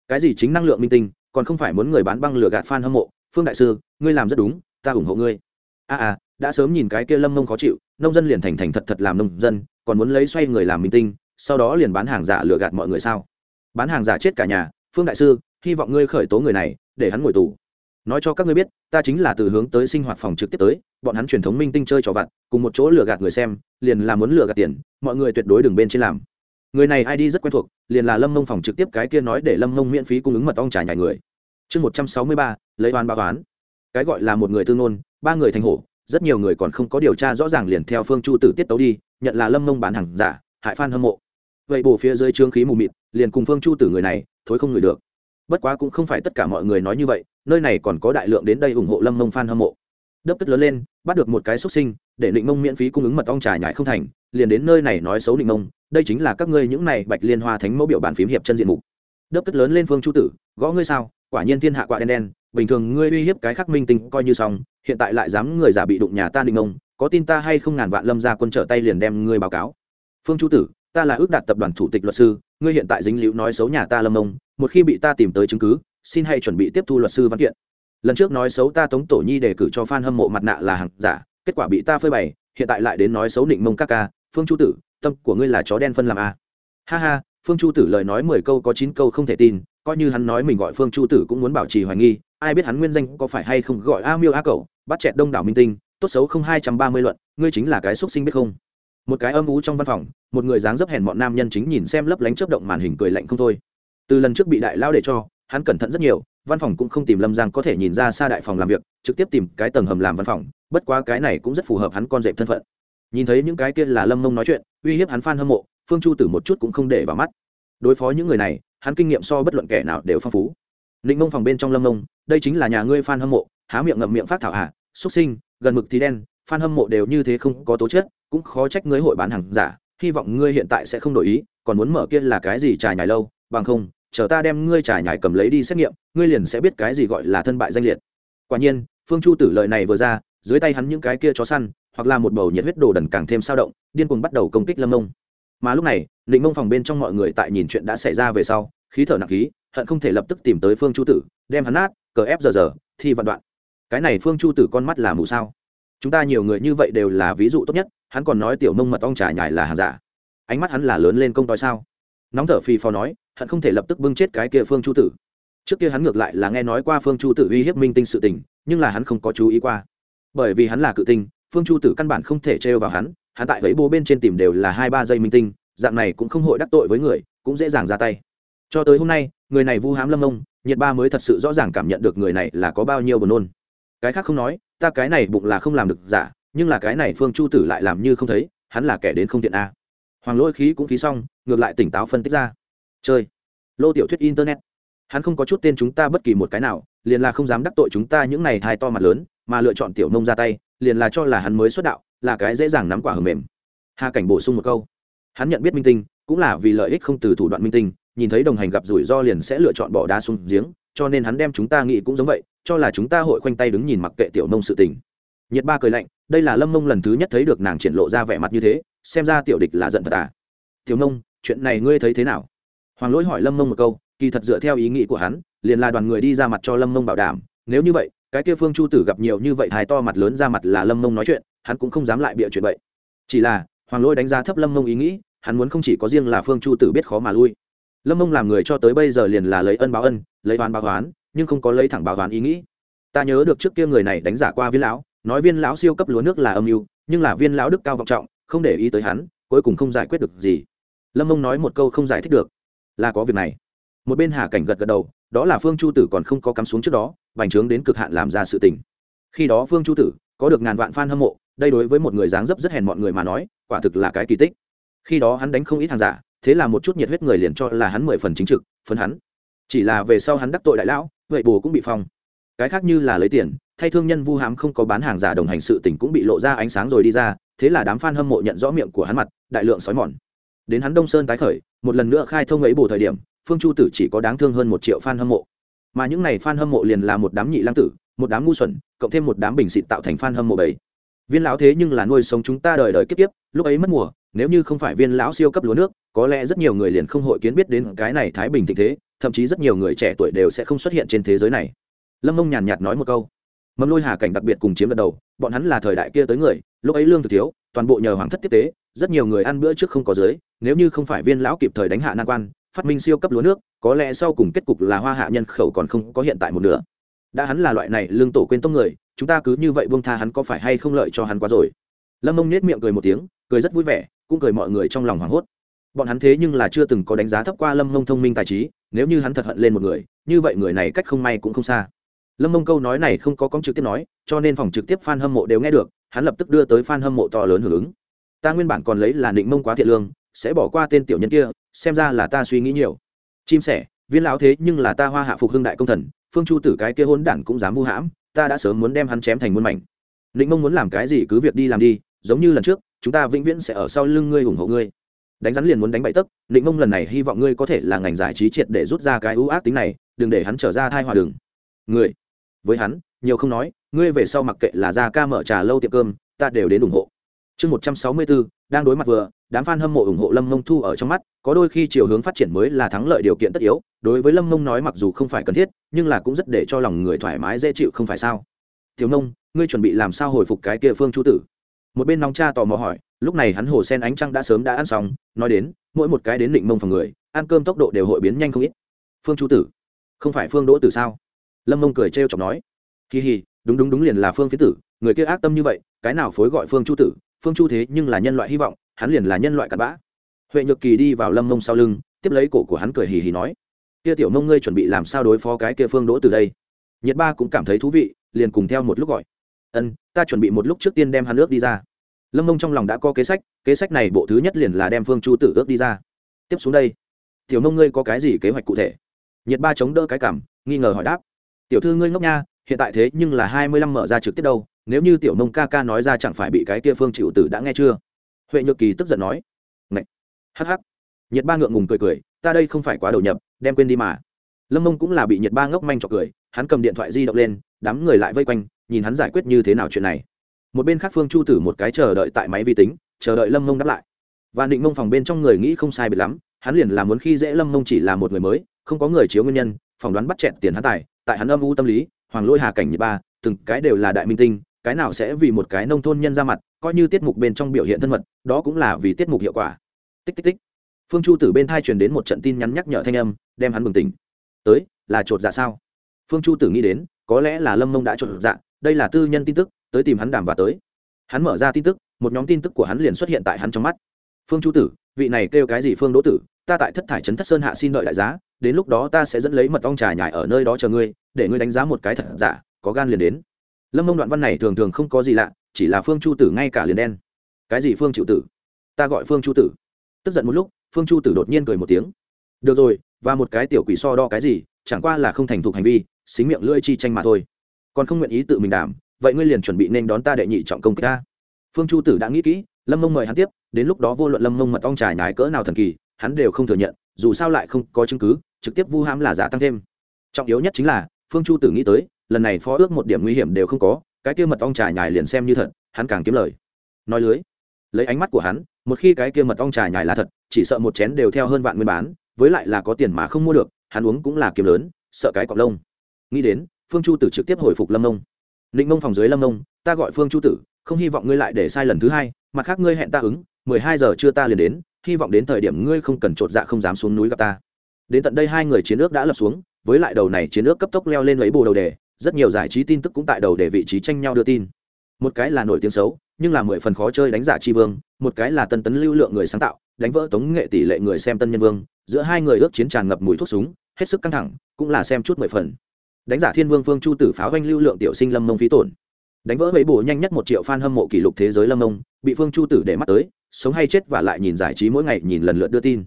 Cái gì chính năng lượng minh tinh còn không phải muốn người bán băng lừa gạt fan hâm mộ. Phương đại sư ngươi làm rất đúng ta ủng hộ ngươi. A à, à đã sớm nhìn cái kia lâm mông khó chịu nông dân liền thành thành thật thật làm nông dân còn muốn lấy xoay người làm minh tinh sau đó liền bán hàng giả lừa gạt mọi người sao? Bán hàng giả chết cả nhà phương đại sư, hy vọng ngươi khởi tố người này, để hắn ngồi tù. Nói cho các ngươi biết, ta chính là từ hướng tới sinh hoạt phòng trực tiếp tới, bọn hắn truyền thống minh tinh chơi trò vặt, cùng một chỗ lừa gạt người xem, liền là muốn lừa gạt tiền, mọi người tuyệt đối đừng bên trên làm. Người này id rất quen thuộc, liền là lâm mông phòng trực tiếp cái kia nói để lâm mông miễn phí cung ứng mật ong trải nhảy người. Chương một trăm sáu mươi ba, lấy oan ba toán cái gọi là một người tư nôn ba người thành hổ, rất nhiều người còn không có điều tra rõ ràng liền theo phương chu tử tiết tấu đi, nhận là lâm mông bán hàng giả, hại phan hâm mộ. Vậy bổ phía dưới trương khí mù mịt, liền cùng phương chu tử người này thối không ngửi được. Bất quá cũng không phải tất cả mọi người nói như vậy, nơi này còn có đại lượng đến đây ủng hộ lâm mông fan hâm mộ. Đớp tức lớn lên, bắt được một cái xuất sinh, để định mông miễn phí cung ứng mật ong trà nhải không thành, liền đến nơi này nói xấu định mông, đây chính là các ngươi những này bạch liên hoa thánh mẫu biểu bản phím hiệp chân diện mục. Đớp tức lớn lên phương chu tử, gõ ngươi sao, quả nhiên thiên hạ quạ đen đen, bình thường ngươi uy hiếp cái khắc minh tinh coi như xong, hiện tại lại dám người giả bị đụng nhà ta định mông, có tin ta hay không ngàn vạn lâm ra quân trở tay liền đem ngươi báo cáo. Phương chu tử ta là ước đạt tập đoàn thủ tịch luật sư ngươi hiện tại dính liễu nói xấu nhà ta lâm ông, một khi bị ta tìm tới chứng cứ xin hãy chuẩn bị tiếp thu luật sư văn kiện. Lần trước nói xấu ta tống tổ nhi đề cử cho f a n hâm mộ mặt nạ là hàng giả kết quả bị ta phơi bày hiện tại lại đến nói xấu định mông các ca phương chu tử tâm của ngươi là chó đen phân làm a. Ha ha phương chu tử lời nói mười câu có chín câu không thể tin coi như hắn nói mình gọi phương chu tử cũng muốn bảo trì hoài nghi ai biết hắn nguyên danh có phải hay không gọi a miêu a cậu bắt chẹt đông đảo minh tinh tốt xấu không hai trăm ba mươi luận ngươi chính là cái xúc sinh biết không? Một cái âm ú trong văn phòng, một người dáng dấp hèn bọn nam nhân chính nhìn xem lấp lánh chớp động màn hình cười lạnh không thôi. Từ lần trước bị đại lao để cho, hắn cẩn thận rất nhiều, văn phòng cũng không tìm lâm giang có thể nhìn ra xa đại phòng làm việc, trực tiếp tìm cái tầng hầm làm văn phòng, bất quá cái này cũng rất phù hợp hắn con dẹp thân phận. Nhìn thấy những cái kia là lâm mông nói chuyện, uy hiếp hắn f hâm mộ, phương chu tử một chút cũng không để vào mắt. Đối phó những người này, hắn kinh nghiệm so bất luận kẻ nào đều phong phú. Định mông phòng bên trong lâm mông, đây chính là nhà ngươi f hâm mộ, há miệng ngậm miệng phát thảo hạ xuất sinh, gần mực thì đen fan hâm mộ đều như thế không có tố chất, cũng khó trách ngươi hội bán hàng giả, hy vọng ngươi hiện tại sẽ không đổi ý, còn muốn mở kia là cái gì trải nhài lâu, bằng không, chờ ta đem ngươi trải nhài cầm lấy đi xét nghiệm, ngươi liền sẽ biết cái gì gọi là thân bại danh liệt. Quả nhiên, phương chu tử lời này vừa ra, dưới tay hắn những cái kia chó săn, hoặc là một bầu nhiệt huyết đồ đần càng thêm sao động, điên cuồng bắt đầu công kích lâm mông. Mà lúc này, định mông phòng bên trong mọi người tại nhìn chuyện đã xảy ra về sau, khí thở nặng khí hận không thể lập tức tìm tới phương chu tử, đem hắn nát, cờ ép giờ giờ, thi vạn đoạn. Cái này phương chu tử con mắt là mù sao? Chúng ta nhiều người như vậy đều là ví dụ tốt nhất, hắn còn nói tiểu mông mật ong trà nhài là hàng giả. Ánh mắt hắn là lớn lên công toi sao? Nóng thở phì phò nói hắn không thể lập tức bưng chết cái kia phương chu tử. Trước kia hắn ngược lại là nghe nói qua phương chu tử uy hiếp minh tinh sự tình, nhưng là hắn không có chú ý qua. Bởi vì hắn là cự tinh, phương chu tử căn bản không thể trêu vào hắn hắn tại vẫy bố bên trên tìm đều là hai ba giây minh tinh, dạng này cũng không hội đắc tội với người, cũng dễ dàng ra tay. Cho tới hôm nay, người này vu hám lâm ông, nhiệt ba mới thật sự rõ ràng cảm nhận được người này là có bao nhiêu buồn nôn cái khác không nói, ta cái này bụng là không làm được giả, nhưng là cái này phương chu tử lại làm như không thấy, hắn là kẻ đến không tiện a. Hoàng Lỗi khí cũng khí xong, ngược lại tỉnh táo phân tích ra. Chơi. Lô tiểu thuyết internet. Hắn không có chút tên chúng ta bất kỳ một cái nào, liền là không dám đắc tội chúng ta những này thai to mặt lớn, mà lựa chọn tiểu nông ra tay, liền là cho là hắn mới xuất đạo, là cái dễ dàng nắm quả hầm mềm. Hà cảnh bổ sung một câu. Hắn nhận biết minh tinh, cũng là vì lợi ích không từ thủ đoạn minh tinh, nhìn thấy đồng hành gặp rủi ro liền sẽ lựa chọn bỏ đá xuống giếng, cho nên hắn đem chúng ta nghĩ cũng giống vậy cho là chúng ta hội khoanh tay đứng nhìn mặc kệ tiểu nông sự tình. Nhiệt ba cười lạnh, đây là lâm mông lần thứ nhất thấy được nàng triển lộ ra vẻ mặt như thế, xem ra tiểu địch là giận thật à. Tiểu nông chuyện này ngươi thấy thế nào? Hoàng lỗi hỏi lâm mông một câu, kỳ thật dựa theo ý nghĩ của hắn, liền là đoàn người đi ra mặt cho lâm mông bảo đảm, nếu như vậy, cái kia phương chu tử gặp nhiều như vậy hài to mặt lớn ra mặt là lâm mông nói chuyện, hắn cũng không dám lại bịa chuyện vậy chỉ là, hoàng lỗi đánh giá thấp lâm mông ý nghĩ, hắn muốn không chỉ có riêng là phương chu tử biết khó mà lui. Lâm mông làm người cho tới bây giờ liền là lấy ân báo ân, lấy oán báo oán nhưng không có lấy thẳng báo toán ý nghĩ. Ta nhớ được trước kia người này đánh giả qua viên lão, nói viên lão siêu cấp lúa nước là âm mưu, nhưng là viên lão đức cao vọng trọng, không để ý tới hắn, cuối cùng không giải quyết được gì. Lâm mông nói một câu không giải thích được. Là có việc này. Một bên hà cảnh gật gật đầu, đó là phương chu tử còn không có cắm xuống trước đó, bành trướng đến cực hạn làm ra sự tình. Khi đó phương chu tử có được ngàn vạn f a n hâm mộ, đây đối với một người dáng dấp rất hèn mọi người mà nói, quả thực là cái kỳ tích. Khi đó hắn đánh không ít hàng giả, thế là một chút nhiệt huyết người liền cho là hắn mười phần chính trực, phấn hắn. Chỉ là về sau hắn đắc tội đại lão vậy bồ cũng bị phong. Cái khác như là lấy tiền, thay thương nhân vu hám không có bán hàng giả đồng hành sự tỉnh cũng bị lộ ra ánh sáng rồi đi ra, thế là đám f a n hâm mộ nhận rõ miệng của hắn mặt, đại lượng sói mòn. Đến hắn đông sơn tái khởi, một lần nữa khai thông ấy bồ thời điểm, phương chu tử chỉ có đáng thương hơn một triệu f a n hâm mộ. Mà những n à y f a n hâm mộ liền là một đám nhị lang tử, một đám ngu xuẩn, cộng thêm một đám bình xịt tạo thành f a n hâm mộ bảy viên lão thế nhưng là nuôi sống chúng ta đời đời kiếp kiếp, lúc ấy mất mùa, nếu như không phải viên lão siêu cấp lúa nước có lẽ rất nhiều người liền không hội kiến biết đến cái này thái bình thịnh thế, thậm chí rất nhiều người trẻ tuổi đều sẽ không xuất hiện trên thế giới này. Lâm mông nhàn nhạt nói một câu. Mầm lôi hà cảnh đặc biệt cùng chiếm gật đầu, bọn hắn là thời đại kia tới người, lúc ấy lương thực thiếu, toàn bộ nhờ hoàng thất tiếp tế, rất nhiều người ăn bữa trước không có dưới, nếu như không phải viên lão kịp thời đánh hạ nan quan, phát minh siêu cấp lúa nước, có lẽ sau cùng kết cục là hoa hạ nhân khẩu còn không có hiện tại một nửa. Đã hắn là loại này lương tổ quên tông người, chúng ta cứ như vậy buông tha hắn có phải hay không lợi cho hắn quá rồi? Lâm mông nết miệng cười một tiếng, cười rất vui vẻ, cũng cười mọi người trong lòng hoảng hốt bọn hắn thế nhưng là chưa từng có đánh giá thấp qua lâm mông thông minh tài trí, nếu như hắn thật hận lên một người, như vậy người này cách không may cũng không xa. Lâm mông câu nói này không có con trực tiếp nói, cho nên phòng trực tiếp f a n hâm mộ đều nghe được, hắn lập tức đưa tới f a n hâm mộ to lớn hưởng ứng. Ta nguyên bản còn lấy là định mông quá thiện lương, sẽ bỏ qua tên tiểu nhân kia, xem ra là ta suy nghĩ nhiều. Chim sẻ, viên lão thế nhưng là ta hoa hạ phục hưng đại công thần, phương chu tử cái kia hôn đản cũng dám vu hãm, ta đã sớm muốn đem hắn chém thành muôn mảnh. Định mông muốn làm cái gì cứ việc đi làm đi, giống như lần trước, chúng ta vĩnh viễn sẽ ở sau lưng ngươi ủng hộ ngươi đánh rắn liền muốn đánh bậy tấc định mông lần này hy vọng ngươi có thể là ngành giải trí triệt để rút ra cái ưu ác tính này, đừng để hắn trở ra thai hòa đường. Người với hắn, nhiều không nói, ngươi về sau mặc kệ là ra ca mở trà lâu tiệm cơm, ta đều đến ủng hộ. Chương một trăm sáu mươi bốn đang đối mặt vừa, đám f a n hâm mộ ủng hộ lâm mông thu ở trong mắt, có đôi khi chiều hướng phát triển mới là thắng lợi điều kiện tất yếu, đối với lâm mông nói mặc dù không phải cần thiết, nhưng là cũng rất để cho lòng người thoải mái dễ chịu không phải sao? Thiếu nông, ngươi chuẩn bị làm sao hồi phục cái kia phương chu tử? Một bên nóng cha tò mò hỏi, lúc này hắn hồ sen ánh trăng đã sớm đã ăn xong, nói đến, mỗi một cái đến định mông phòng người, ăn cơm tốc độ đều hội biến nhanh không ít. Phương chu tử, không phải phương đỗ tử sao? Lâm mông cười trêu chọc nói. Kỳ hì đúng đúng đúng liền là phương phía tử, người kia ác tâm như vậy, cái nào phối gọi phương chu tử? Phương chu thế nhưng là nhân loại hy vọng, hắn liền là nhân loại cặn bã. Huệ nhược kỳ đi vào lâm mông sau lưng, tiếp lấy cổ của hắn cười hì hì nói. Kia tiểu mông ngươi chuẩn bị làm sao đối phó cái kia phương đỗ từ đây? Nhiệt ba cũng cảm thấy thú vị, liền cùng theo một lúc gọi ân, ta chuẩn bị một lúc trước tiên đem hắn ước đi ra. Lâm mông trong lòng đã có kế sách kế sách này bộ thứ nhất liền là đem phương chu tử ước đi ra. Tiếp xuống đây, tiểu mông ngươi có cái gì kế hoạch cụ thể? Nhiệt ba chống đỡ cái cảm, nghi ngờ hỏi đáp. Tiểu thư ngươi ngốc nha, hiện tại thế nhưng là hai mươi lăm mở ra trực tiếp đâu, nếu như tiểu nông ca ca nói ra chẳng phải bị cái kia phương chịu tử đã nghe chưa? Huệ nhược kỳ tức giận nói. Ngậy! hắc hắc. Nhiệt ba ngượng ngùng cười cười, ta đây không phải quá đầu nhập, đem quên đi mà. Lâm mông cũng là bị nhiệt ba ngốc manh trọc cười, hắn cầm điện thoại di động lên, đám người lại vây quanh nhìn hắn giải quyết như thế nào chuyện này. Một bên khác phương chu tử một cái chờ đợi tại máy vi tính, chờ đợi lâm mông đáp lại. Và định mông phòng bên trong người nghĩ không sai biệt lắm, hắn liền là muốn khi dễ lâm mông chỉ là một người mới, không có người chiếu nguyên nhân, phỏng đoán bắt chẹn tiền hắn tài, tại hắn âm u tâm lý, hoàng lôi hà cảnh như ba, từng cái đều là đại minh tinh, cái nào sẽ vì một cái nông thôn nhân ra mặt, coi như tiết mục bên trong biểu hiện thân mật, đó cũng là vì tiết mục hiệu quả. Tích tích tích. Phương chu tử bên thai truyền đến một trận tin nhắn nhắc nhở thanh âm, đem hắn bừng tỉnh. Tới, là chột dạ sao? Phương chu tử nghĩ đến, có lẽ là lâm mông đã chột dạ đây là tư nhân tin tức, tới tìm hắn đàm và tới. Hắn mở ra tin tức, một nhóm tin tức của hắn liền xuất hiện tại hắn trong mắt. Phương chu tử, vị này kêu cái gì phương đỗ tử, ta tại thất thải trấn thất sơn hạ xin đợi đại giá, đến lúc đó ta sẽ dẫn lấy mật ong trà nhài ở nơi đó chờ ngươi, để ngươi đánh giá một cái thật giả, có gan liền đến. Lâm mông đoạn văn này thường thường không có gì lạ, chỉ là phương chu tử ngay cả liền đen. Cái gì phương chịu tử? Ta gọi phương chu tử. Tức giận một lúc, phương chu tử đột nhiên cười một tiếng. Được rồi, và một cái tiểu quỷ so đo cái gì, chẳng qua là không thành thục hành vi, xính miệng lưỡi chi tranh mà thôi còn không nguyện ý tự mình đảm, vậy ngươi liền chuẩn bị nên đón ta đệ nhị trọng công kích ta. Phương chu tử đã nghĩ kỹ, lâm mông mời hắn tiếp, đến lúc đó vô luận lâm mông mật ong trải nhái cỡ nào thần kỳ, hắn đều không thừa nhận, dù sao lại không có chứng cứ, trực tiếp vu hãm là giả tăng thêm. Trọng yếu nhất chính là, phương chu tử nghĩ tới, lần này phó ước một điểm nguy hiểm đều không có, cái kia mật ong trà nhài liền xem như thật, hắn càng kiếm lời. Nói lưới, lấy ánh mắt của hắn, một khi cái kia mật ong trà nhài là thật, chỉ sợ một chén đều theo hơn vạn nguyên bán, với lại là có tiền mà không mua được, hắn uống cũng là kiếm lớn, sợ cái cọc lông. Nghĩ đến phương chu tử trực tiếp hồi phục lâm Nông, định mông phòng dưới lâm Nông, ta gọi phương chu tử không hy vọng ngươi lại để sai lần thứ hai mặt khác ngươi hẹn ta ứng mười hai giờ chưa ta liền đến hy vọng đến thời điểm ngươi không cần chột dạ không dám xuống núi gặp ta. Đến tận đây hai người chiến ước đã lập xuống với lại đầu này chiến ước cấp tốc leo lên lấy bồ đầu đề rất nhiều giải trí tin tức cũng tại đầu để vị trí tranh nhau đưa tin. Một cái là nổi tiếng xấu nhưng là mười phần khó chơi đánh giả tri vương một cái là tân tấn lưu lượng người sáng tạo đánh vỡ tống nghệ tỷ lệ người xem tân nhân vương giữa hai người ước chiến tràn ngập mùi thuốc súng hết sức căng thẳng cũng là xem chút mười phần đánh giả thiên vương phương chu tử pháo vanh lưu lượng tiểu sinh lâm mông phí tổn. Đánh vỡ mấy bổ nhanh nhất một triệu fan hâm mộ kỷ lục thế giới lâm mông, bị phương chu tử để mắt tới, sống hay chết và lại nhìn giải trí mỗi ngày nhìn lần lượt đưa tin.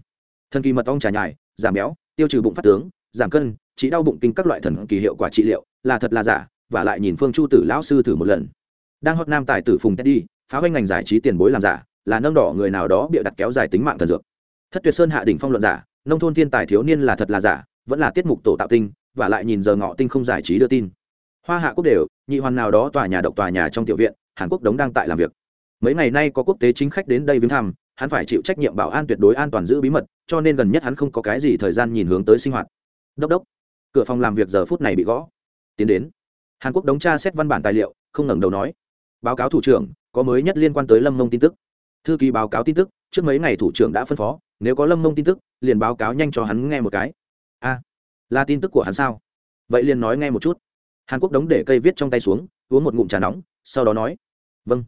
Thần kỳ mật ong trà nhài, giảm béo, tiêu trừ bụng phát tướng, giảm cân chỉ đau bụng kinh các loại thần kỳ hiệu quả trị liệu, là thật là giả, và lại nhìn phương chu tử lão sư thử một lần. Đang hot nam tài tử phùng teddy, phá hoành ngành giải trí tiền bối làm giả, là nâng đỏ người nào đó bịa đặt kéo dài tính mạng thần dược. Thất tuyệt sơn hạ đỉnh phong luận giả, nông thôn thiên tài thiếu niên là thật là giả, vẫn là tiết mục tổ tạo tinh và lại nhìn giờ ngọ tinh không giải trí đưa tin. Hoa hạ quốc đều, nhị hoàn nào đó tòa nhà độc tòa nhà trong tiểu viện, hàn quốc đống đang tại làm việc. Mấy ngày nay có quốc tế chính khách đến đây viếng thăm, hắn phải chịu trách nhiệm bảo an tuyệt đối an toàn giữ bí mật, cho nên gần nhất hắn không có cái gì thời gian nhìn hướng tới sinh hoạt. Đốc đốc, cửa phòng làm việc giờ phút này bị gõ. Tiến đến, hàn quốc đống tra xét văn bản tài liệu, không ngẩng đầu nói. Báo cáo thủ trưởng, có mới nhất liên quan tới lâm mông tin tức. Thư ký báo cáo tin tức, trước mấy ngày thủ trưởng đã phân phó, nếu có lâm mông tin tức, liền báo cáo nhanh cho hắn nghe một cái. A là tin tức của hắn sao? Vậy liền nói nghe một chút. Hàn quốc đóng để cây viết trong tay xuống, uống một ngụm trà nóng, sau đó nói vâng.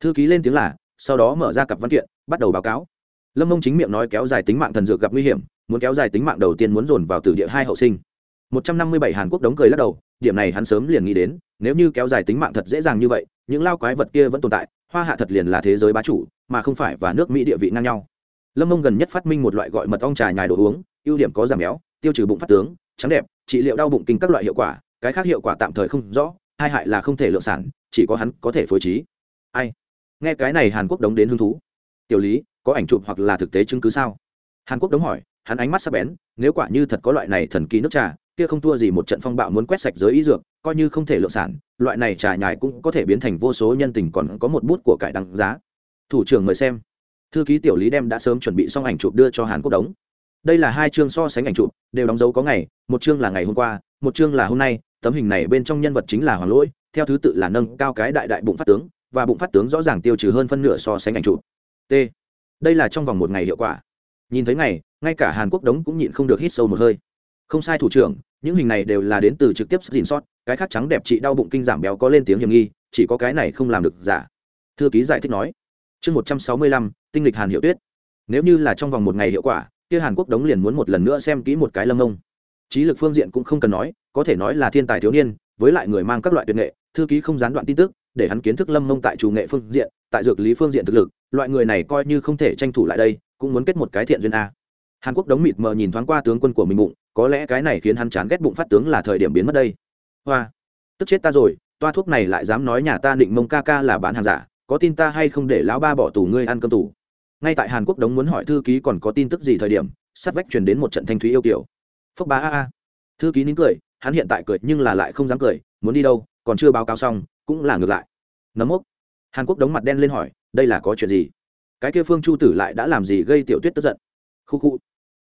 Thư ký lên tiếng là, sau đó mở ra cặp văn kiện, bắt đầu báo cáo. Lâm mông chính miệng nói kéo dài tính mạng thần dược gặp nguy hiểm, muốn kéo dài tính mạng đầu tiên muốn dồn vào tử địa hai hậu sinh. Một trăm năm mươi bảy hàn quốc đống cười lắc đầu, điểm này hắn sớm liền nghĩ đến, nếu như kéo dài tính mạng thật dễ dàng như vậy, những lao quái vật kia vẫn tồn tại, hoa hạ thật liền là thế giới bá chủ, mà không phải và nước mỹ địa vị ngang nhau. Lâm mông gần nhất phát minh một loại gọi mật ong trà nhài đồ uống, ưu điểm có giảm béo, tiêu trừ bụng phát tướng trắng đẹp, trị liệu đau bụng kinh các loại hiệu quả, cái khác hiệu quả tạm thời không rõ, hai hại là không thể lựa sản, chỉ có hắn có thể phối trí. Ai? Nghe cái này hàn quốc đóng đến hứng thú. Tiểu lý, có ảnh chụp hoặc là thực tế chứng cứ sao? Hàn quốc đóng hỏi, hắn ánh mắt sắp bén, nếu quả như thật có loại này thần kỳ nước trà, kia không thua gì một trận phong bạo muốn quét sạch giới y dược, coi như không thể lựa sản, loại này trà nhài cũng có thể biến thành vô số nhân tình còn có một bút của cải đăng giá. Thủ trưởng mời xem. Thư ký tiểu lý đem đã sớm chuẩn bị xong ảnh chụp đưa cho hàn quốc đống đây là hai chương so sánh ảnh chụp, đều đóng dấu có ngày, một chương là ngày hôm qua, một chương là hôm nay, tấm hình này bên trong nhân vật chính là hoàng lỗi, theo thứ tự là nâng cao cái đại đại bụng phát tướng, và bụng phát tướng rõ ràng tiêu trừ hơn phân nửa so sánh ảnh chụp. T. Đây là trong vòng một ngày hiệu quả. Nhìn thấy ngày, ngay cả hàn quốc đống cũng nhịn không được hít sâu một hơi. Không sai thủ trưởng, những hình này đều là đến từ trực tiếp xin sót, cái khác trắng đẹp chị đau bụng kinh giảm béo có lên tiếng hiểm nghi, chỉ có cái này không làm được giả. Thư ký giải thích nói. Chương một trăm sáu mươi lăm, tinh lịch hàn hiệu tuyết. Nếu như là trong vòng một ngày hiệu quả kia hàn quốc đống liền muốn một lần nữa xem kỹ một cái lâm ông. Trí lực phương diện cũng không cần nói, có thể nói là thiên tài thiếu niên, với lại người mang các loại tuyệt nghệ, thư ký không gián đoạn tin tức, để hắn kiến thức lâm mông tại chủ nghệ phương diện, tại dược lý phương diện thực lực, loại người này coi như không thể tranh thủ lại đây, cũng muốn kết một cái thiện duyên a. Hàn quốc đống mịt mờ nhìn thoáng qua tướng quân của mình bụng, có lẽ cái này khiến hắn chán ghét bụng phát tướng là thời điểm biến mất đây. Hoa, tức chết ta rồi, toa thuốc này lại dám nói nhà ta định mông ca ca là bán hàng giả, có tin ta hay không để lão ba bỏ tù ngươi ăn cơm tù? Ngay tại hàn quốc đống muốn hỏi thư ký còn có tin tức gì thời điểm sát vách truyền đến một trận thanh thúy yêu kiểu phúc bá a a. Thư ký nín cười, hắn hiện tại cười nhưng là lại không dám cười, muốn đi đâu, còn chưa báo cáo xong, cũng là ngược lại. Nấm mốc. Hàn quốc đống mặt đen lên hỏi, đây là có chuyện gì? Cái kia phương chu tử lại đã làm gì gây tiểu tuyết tức giận? Khu khu.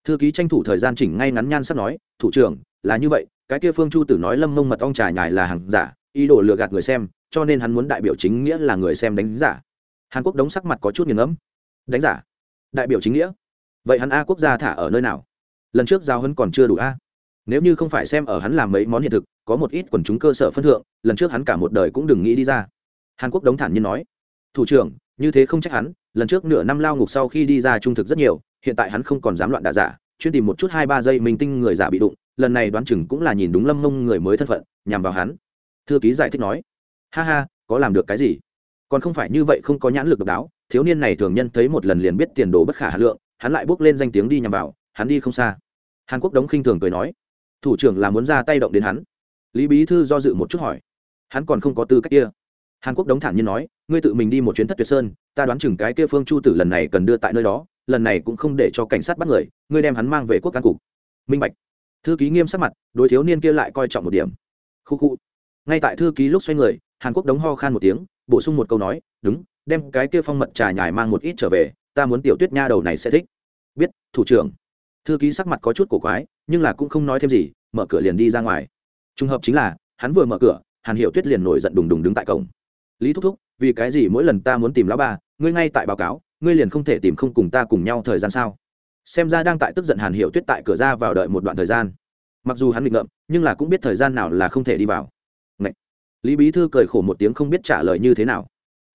Thư ký tranh thủ thời gian chỉnh ngay ngắn nhan sắp nói, thủ trưởng, là như vậy, cái kia phương chu tử nói lâm mông mật ong trà nhài là hàng giả, ý đồ lừa gạt người xem, cho nên hắn muốn đại biểu chính nghĩa là người xem đánh giả. Hàn quốc đống sắc mặt có chút nghiền ngẫm đánh giả. Đại biểu chính nghĩa. Vậy hắn a quốc gia thả ở nơi nào? Lần trước giao hân còn chưa đủ a. Nếu như không phải xem ở hắn làm mấy món hiện thực, có một ít quần chúng cơ sở phân thượng, lần trước hắn cả một đời cũng đừng nghĩ đi ra. Hàn quốc đống thản nhiên nói. Thủ trưởng, như thế không trách hắn, lần trước nửa năm lao ngục sau khi đi ra trung thực rất nhiều, hiện tại hắn không còn dám loạn đà giả, chuyên tìm một chút hai ba giây minh tinh người giả bị đụng, lần này đoán chừng cũng là nhìn đúng lâm mông người mới thân phận, nhằm vào hắn. Thư ký giải thích nói. Ha ha, có làm được cái gì? Còn không phải như vậy không có nhãn lực độc đáo thiếu niên này thường nhân thấy một lần liền biết tiền đồ bất khả hà lượng, hắn lại bước lên danh tiếng đi nhằm vào, hắn đi không xa. Hàn quốc đống khinh thường cười nói, thủ trưởng là muốn ra tay động đến hắn. Lý bí thư do dự một chút hỏi, hắn còn không có tư cách kia. Hàn quốc đống thản nhiên nói, ngươi tự mình đi một chuyến thất tuyệt sơn, ta đoán chừng cái kia phương chu tử lần này cần đưa tại nơi đó, lần này cũng không để cho cảnh sát bắt người, ngươi đem hắn mang về quốc can cục. Minh bạch. Thư ký nghiêm sắc mặt, đối thiếu niên kia lại coi trọng một điểm. Khu khu. Ngay tại thư ký lúc xoay người, hàn quốc đống ho khan một tiếng, bổ sung một câu nói, đúng đem cái kia phong mật trà nhài mang một ít trở về, ta muốn tiểu tuyết nha đầu này sẽ thích. Biết, thủ trưởng. Thư ký sắc mặt có chút cổ quái, nhưng là cũng không nói thêm gì, mở cửa liền đi ra ngoài. Trùng hợp chính là, hắn vừa mở cửa, hàn hiệu tuyết liền nổi giận đùng đùng đứng tại cổng. Lý thúc thúc, vì cái gì mỗi lần ta muốn tìm lão ba, ngươi ngay tại báo cáo, ngươi liền không thể tìm không cùng ta cùng nhau thời gian sao? Xem ra đang tại tức giận hàn hiệu tuyết tại cửa ra vào đợi một đoạn thời gian. Mặc dù hắn bị ngậm nhưng là cũng biết thời gian nào là không thể đi vào. Ngậy! lý bí thư cười khổ một tiếng không biết trả lời như thế nào.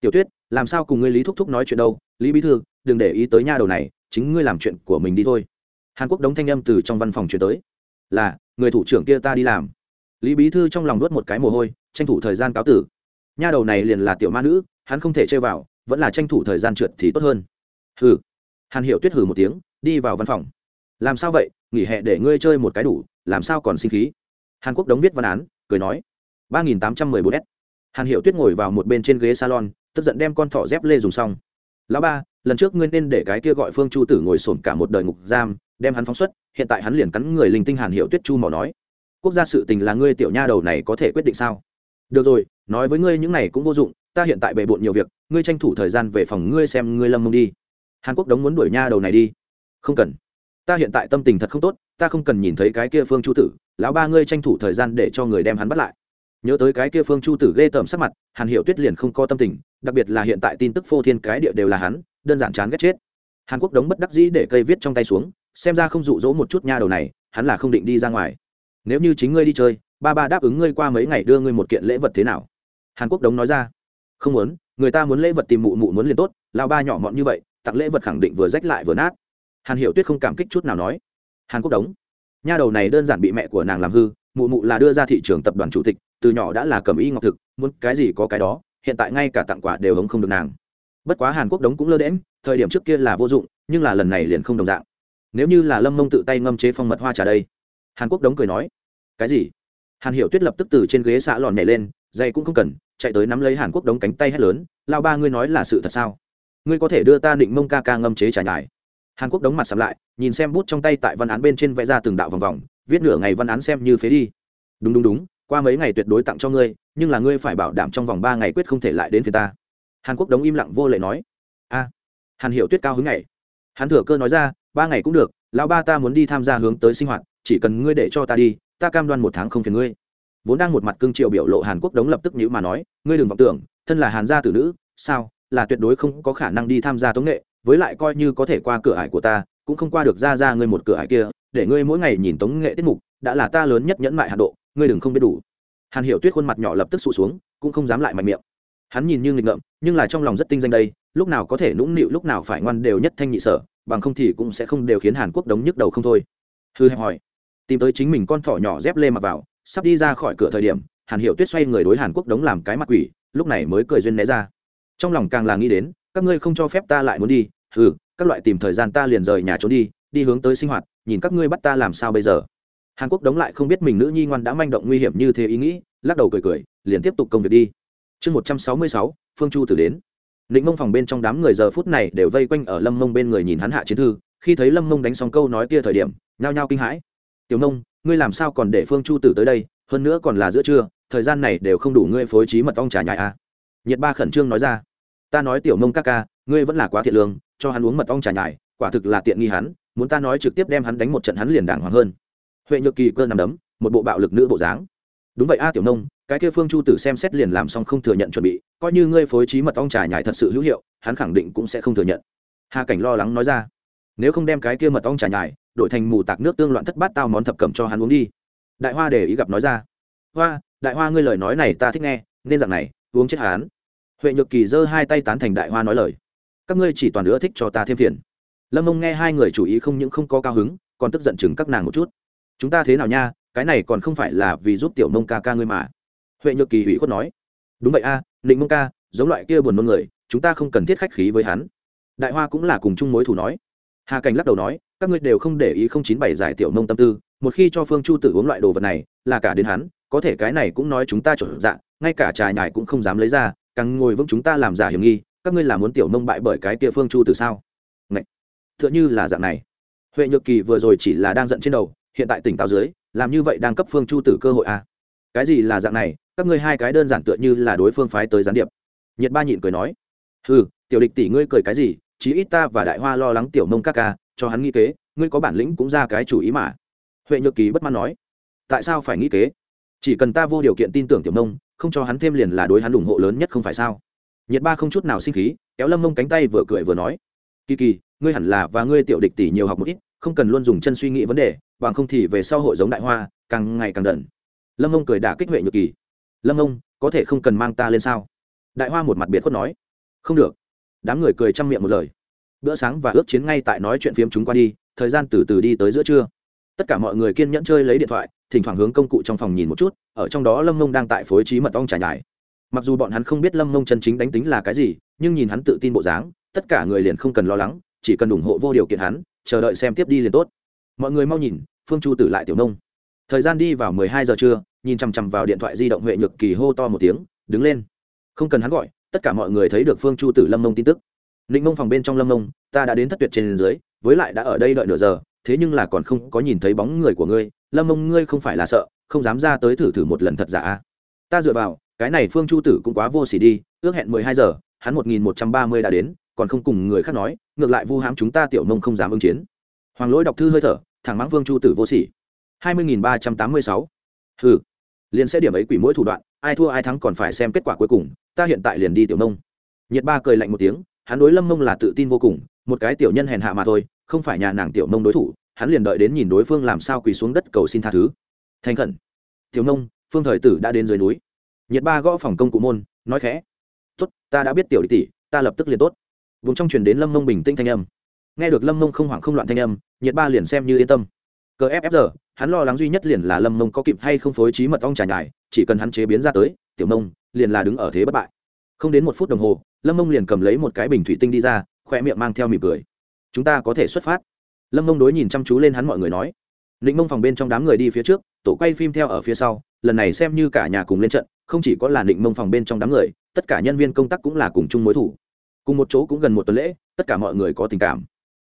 Tiểu tuyết làm sao cùng ngươi lý thúc thúc nói chuyện đâu, lý bí thư, đừng để ý tới nha đầu này, chính ngươi làm chuyện của mình đi thôi. Hàn quốc đóng thanh âm từ trong văn phòng chuyển tới. Là, người thủ trưởng kia ta đi làm. Lý bí thư trong lòng nuốt một cái mồ hôi, tranh thủ thời gian cáo tử. Nha đầu này liền là tiểu ma nữ, hắn không thể chơi vào, vẫn là tranh thủ thời gian trượt thì tốt hơn. Hừ. Hàn hiệu tuyết hừ một tiếng, đi vào văn phòng. Làm sao vậy? Nghỉ hè để ngươi chơi một cái đủ, làm sao còn sinh khí? Hàn quốc đóng viết văn án, cười nói. Ba nghìn tám trăm mười bốn s. Hàn hiệu tuyết ngồi vào một bên trên ghế salon tức giận đem con thỏ dép lê dùng xong. Lão ba, lần trước ngươi nên để cái kia gọi phương chu tử ngồi sổn cả một đời ngục giam, đem hắn phóng xuất, hiện tại hắn liền cắn người linh tinh hàn hiệu tuyết chu mỏ nói. Quốc gia sự tình là ngươi tiểu nha đầu này có thể quyết định sao? Được rồi, nói với ngươi những này cũng vô dụng, ta hiện tại bề bộn nhiều việc, ngươi tranh thủ thời gian về phòng ngươi xem ngươi lâm mông đi. Hàn quốc đống muốn đuổi nha đầu này đi. Không cần. Ta hiện tại tâm tình thật không tốt, ta không cần nhìn thấy cái kia phương chu tử, lão ba ngươi tranh thủ thời gian để cho người đem hắn bắt lại nhớ tới cái kia phương chu tử ghê tởm sắc mặt, hàn hiệu tuyết liền không có tâm tình, đặc biệt là hiện tại tin tức phô thiên cái địa đều là hắn, đơn giản chán ghét chết. Hàn quốc đống bất đắc dĩ để cây viết trong tay xuống, xem ra không dụ dỗ một chút nha đầu này, hắn là không định đi ra ngoài. Nếu như chính ngươi đi chơi, ba ba đáp ứng ngươi qua mấy ngày đưa ngươi một kiện lễ vật thế nào? Hàn quốc đống nói ra. Không muốn, người ta muốn lễ vật tìm mụ mụ muốn liền tốt lao ba nhỏ mọn như vậy, tặng lễ vật khẳng định vừa rách lại vừa nát. Hàn hiểu tuyết không cảm kích chút nào nói. Hàn quốc đống. Nha đầu này đơn giản bị mẹ của nàng làm hư, mụ mụ là đưa ra thị trường tập đoàn chủ tịch từ nhỏ đã là cầm y ngọc thực, muốn cái gì có cái đó, hiện tại ngay cả tặng quà đều hống không được nàng. Bất quá hàn quốc đống cũng lơ đễm thời điểm trước kia là vô dụng, nhưng là lần này liền không đồng dạng. Nếu như là lâm mông tự tay ngâm chế phong mật hoa trà đây, hàn quốc đống cười nói, cái gì? Hàn hiểu tuyết lập tức từ trên ghế xạ lòn nhảy lên, dây cũng không cần, chạy tới nắm lấy hàn quốc đống cánh tay hét lớn lao ba ngươi nói là sự thật sao? Ngươi có thể đưa ta định mông ca ca ngâm chế trà nhải. Hàn quốc đống mặt sắm lại, nhìn xem bút trong tay tại văn án bên trên vẽ ra từng đạo vòng vòng, viết nửa ngày văn án xem như phế đi. Đúng đúng đúng qua mấy ngày tuyệt đối tặng cho ngươi, nhưng là ngươi phải bảo đảm trong vòng ba ngày quyết không thể lại đến phía ta. Hàn quốc đống im lặng vô lệ nói. A, hàn hiểu tuyết cao hứng ngày hắn thừa cơ nói ra, ba ngày cũng được, lão ba ta muốn đi tham gia hướng tới sinh hoạt, chỉ cần ngươi để cho ta đi, ta cam đoan một tháng không phiền ngươi. Vốn đang một mặt cương triệu biểu lộ hàn quốc đống lập tức nhữ mà nói, ngươi đừng vọng tưởng, thân là hàn gia tử nữ, sao, là tuyệt đối không có khả năng đi tham gia tống nghệ, với lại coi như có thể qua cửa ải của ta, cũng không qua được ra ra ngươi một cửa ải kia, để ngươi mỗi ngày nhìn tống nghệ tiết mục, đã là ta lớn nhất nhẫn mại hạ độ ngươi đừng không biết đủ. Hàn hiểu tuyết khuôn mặt nhỏ lập tức sụt xuống, cũng không dám lại mạnh miệng. Hắn nhìn như nghịch ngợm, nhưng là trong lòng rất tinh danh đây, lúc nào có thể nũng nịu, lúc nào phải ngoan đều nhất thanh nhị sở, bằng không thì cũng sẽ không đều khiến hàn quốc đống nhức đầu không thôi. Hư hẹp hỏi. Tìm tới chính mình con thỏ nhỏ dép lê mặc vào, sắp đi ra khỏi cửa thời điểm, hàn Hiểu tuyết xoay người đối hàn quốc đống làm cái mặt quỷ, lúc này mới cười duyên né ra. Trong lòng càng là nghĩ đến, các ngươi không cho phép ta lại muốn đi ừ các loại tìm thời gian ta liền rời nhà trốn đi đi hướng tới sinh hoạt, nhìn các ngươi bắt ta làm sao bây giờ hàn quốc đống lại không biết mình nữ nhi ngoan đã manh động nguy hiểm như thế ý nghĩ, lắc đầu cười cười, liền tiếp tục công việc đi. Chương một trăm sáu mươi sáu, phương chu tử đến. Định mông phòng bên trong đám người giờ phút này đều vây quanh ở lâm mông bên người nhìn hắn hạ chiến thư, khi thấy lâm mông đánh xong câu nói kia thời điểm, nhao nhao kinh hãi. Tiểu mông, ngươi làm sao còn để phương chu tử tới đây, hơn nữa còn là giữa trưa, thời gian này đều không đủ ngươi phối trí mật ong trà nhại à. nhiệt ba khẩn trương nói ra. Ta nói tiểu mông ca ca, ngươi vẫn là quá thiện lương, cho hắn uống mật ong trà nhại, quả thực là tiện nghi hắn, muốn ta nói trực tiếp đem hắn đánh một trận hắn liền đàng hoàng hơn huệ nhược kỳ cơ nằm đấm, một bộ bạo lực nữ bộ dáng. Đúng vậy a tiểu nông, cái kia phương chu tử xem xét liền làm xong không thừa nhận chuẩn bị, coi như ngươi phối trí mật ong trà nhải thật sự hữu hiệu, hắn khẳng định cũng sẽ không thừa nhận. Hà cảnh lo lắng nói ra. Nếu không đem cái kia mật ong trà nhải, đổi thành mù tạc nước tương loạn thất bát tao món thập cẩm cho hắn uống đi. Đại hoa để ý gặp nói ra. Hoa, đại hoa ngươi lời nói này ta thích nghe, nên dạng này, uống chết hắn. Huệ nhược kỳ giơ hai tay tán thành đại hoa nói lời. Các ngươi chỉ toàn nữa thích cho ta thêm phiền. Lâm ông nghe hai người chủ ý không những không có cao hứng, còn tức giận chừng các nàng một chút chúng ta thế nào nha cái này còn không phải là vì giúp tiểu mông ca ca ngươi mà. Huệ nhược kỳ hủy khuất nói. Đúng vậy a à, định mông ca giống loại kia buồn nôn người chúng ta không cần thiết khách khí với hắn. Đại hoa cũng là cùng chung mối thủ nói. Hà cảnh lắc đầu nói các ngươi đều không để ý không chín bảy giải tiểu mông tâm tư một khi cho phương chu tử uống loại đồ vật này là cả đến hắn có thể cái này cũng nói chúng ta chuẩn dạ ngay cả trà nhài cũng không dám lấy ra càng ngồi vững chúng ta làm giả hiểm nghi các ngươi là muốn tiểu mông bại bởi cái tia phương chu từ sao? Ngậy! t như là dạng này. Huệ nhược kỳ vừa rồi chỉ là đang giận trên đầu hiện tại tỉnh táo dưới, làm như vậy đang cấp phương chu tử cơ hội à. cái gì là dạng này? Các ngươi hai cái đơn giản tựa như là đối phương phái tới gián điệp. Nhiệt ba nhịn cười nói ừ tiểu địch tỷ ngươi cười cái gì? Chí ít ta và đại hoa lo lắng tiểu mông các ca, cho hắn nghĩ kế, ngươi có bản lĩnh cũng ra cái chủ ý mà. Huệ nhược kỳ bất mãn nói, tại sao phải nghĩ kế? Chỉ cần ta vô điều kiện tin tưởng tiểu mông, không cho hắn thêm liền là đối hắn ủng hộ lớn nhất không phải sao? Nhiệt ba không chút nào sinh khí, kéo lâm mông cánh tay vừa cười vừa nói, kỳ kỳ, ngươi hẳn là và ngươi tiểu địch tỷ nhiều học một ít, không cần luôn dùng chân suy nghĩ vấn đề bằng không thì về sau hội giống đại hoa, càng ngày càng đần. Lâm ông cười đả kích huệ nhược kỳ. Lâm ông có thể không cần mang ta lên sao? Đại hoa một mặt biệt khuất nói. Không được. Đám người cười chăm miệng một lời. Bữa sáng và ước chiến ngay tại nói chuyện phiếm chúng qua đi, thời gian từ từ đi tới giữa trưa. Tất cả mọi người kiên nhẫn chơi lấy điện thoại, thỉnh thoảng hướng công cụ trong phòng nhìn một chút, ở trong đó lâm mông đang tại phối trí mật ong trải nhải. Mặc dù bọn hắn không biết lâm mông chân chính đánh tính là cái gì, nhưng nhìn hắn tự tin bộ dáng, tất cả người liền không cần lo lắng, chỉ cần ủng hộ vô điều kiện hắn, chờ đợi xem tiếp đi liền tốt mọi người mau nhìn, phương chu tử lại tiểu nông. Thời gian đi vào mười hai giờ trưa, nhìn chằm chằm vào điện thoại di động huệ nhược kỳ hô to một tiếng, đứng lên. Không cần hắn gọi, tất cả mọi người thấy được phương chu tử lâm mông tin tức. Ninh mông phòng bên trong lâm mông ta đã đến thất tuyệt trên dưới, với lại đã ở đây đợi nửa giờ, thế nhưng là còn không có nhìn thấy bóng người của ngươi. Lâm mông ngươi không phải là sợ, không dám ra tới thử thử một lần thật giả à? ta dựa vào, cái này phương chu tử cũng quá vô s ỉ đi, ước hẹn mười hai giờ, hắn một nghìn một trăm ba mươi đã đến, còn không cùng người khác nói, ngược lại vu hãm chúng ta tiểu mông không dám ứng chiến. Hoàng lỗi đọc thư hơi thở thẳng mắng vương chu tử vô sỉ. hai mươi nghìn ba trăm tám mươi sáu. Hừ, liền sẽ điểm ấy quỷ mỗi thủ đoạn, ai thua ai thắng còn phải xem kết quả cuối cùng, ta hiện tại liền đi tiểu nông. nhiệt ba cười lạnh một tiếng, hắn đối lâm mông là tự tin vô cùng, một cái tiểu nhân hèn hạ mà thôi, không phải nhà nàng tiểu mông đối thủ, hắn liền đợi đến nhìn đối phương làm sao quỳ xuống đất cầu xin tha thứ. Thành khẩn. Tiểu mông phương thời tử đã đến dưới núi. Nhiệt ba gõ phòng công cụ môn, nói khẽ. Tốt, ta đã biết tiểu tỷ, ta lập tức liền tốt. Vùng trong truyền đến lâm mông bình tĩnh thanh âm nghe được lâm mông không hoảng không loạn thanh âm, nhiệt ba liền xem như yên tâm. Cờ ff giờ hắn lo lắng duy nhất liền là lâm mông có kịp hay không phối trí mật ong trà nhài chỉ cần hắn chế biến ra tới, tiểu mông liền là đứng ở thế bất bại. Không đến một phút đồng hồ, lâm mông liền cầm lấy một cái bình thủy tinh đi ra, khoe miệng mang theo mỉm cười. Chúng ta có thể xuất phát. Lâm mông đối nhìn chăm chú lên hắn mọi người nói. Định mông phòng bên trong đám người đi phía trước, tổ quay phim theo ở phía sau, lần này xem như cả nhà cùng lên trận, không chỉ có là định mông phòng bên trong đám người, tất cả nhân viên công tác cũng là cùng chung mối thủ. Cùng một chỗ cũng gần một tuần lễ, tất cả mọi người có tình cảm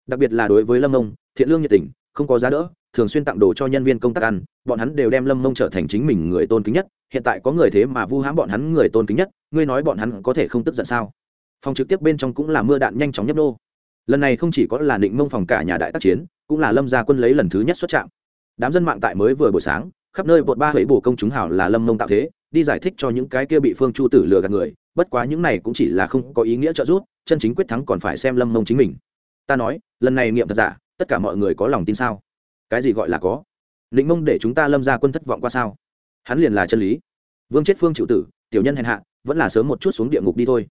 đặc biệt là đối với lâm mông, thiện lương nhiệt tình, không có giá đỡ, thường xuyên tặng đồ cho nhân viên công tác ăn, bọn hắn đều đem lâm mông trở thành chính mình người tôn kính nhất, hiện tại có người thế mà vu hãm bọn hắn người tôn kính nhất, ngươi nói bọn hắn có thể không tức giận sao? Phòng trực tiếp bên trong cũng là mưa đạn nhanh chóng nhấp nô. Lần này không chỉ có là định mông phòng cả nhà đại tác chiến, cũng là lâm gia quân lấy lần thứ nhất xuất trạm. Đám dân mạng tại mới vừa buổi sáng, khắp nơi bột ba hẫy bổ công chúng hảo là lâm mông tạo thế, đi giải thích cho những cái kia bị phương chu tử lừa gạt người, bất quá những này cũng chỉ là không có ý nghĩa trợ giúp, chân chính quyết thắng còn phải xem lâm mông chính mình ta nói, lần này nghiệm thật giả, tất cả mọi người có lòng tin sao? Cái gì gọi là có? Định mông để chúng ta lâm ra quân thất vọng qua sao? Hắn liền là chân lý. Vương chết phương chịu tử, tiểu nhân hèn hạ, vẫn là sớm một chút xuống địa ngục đi thôi.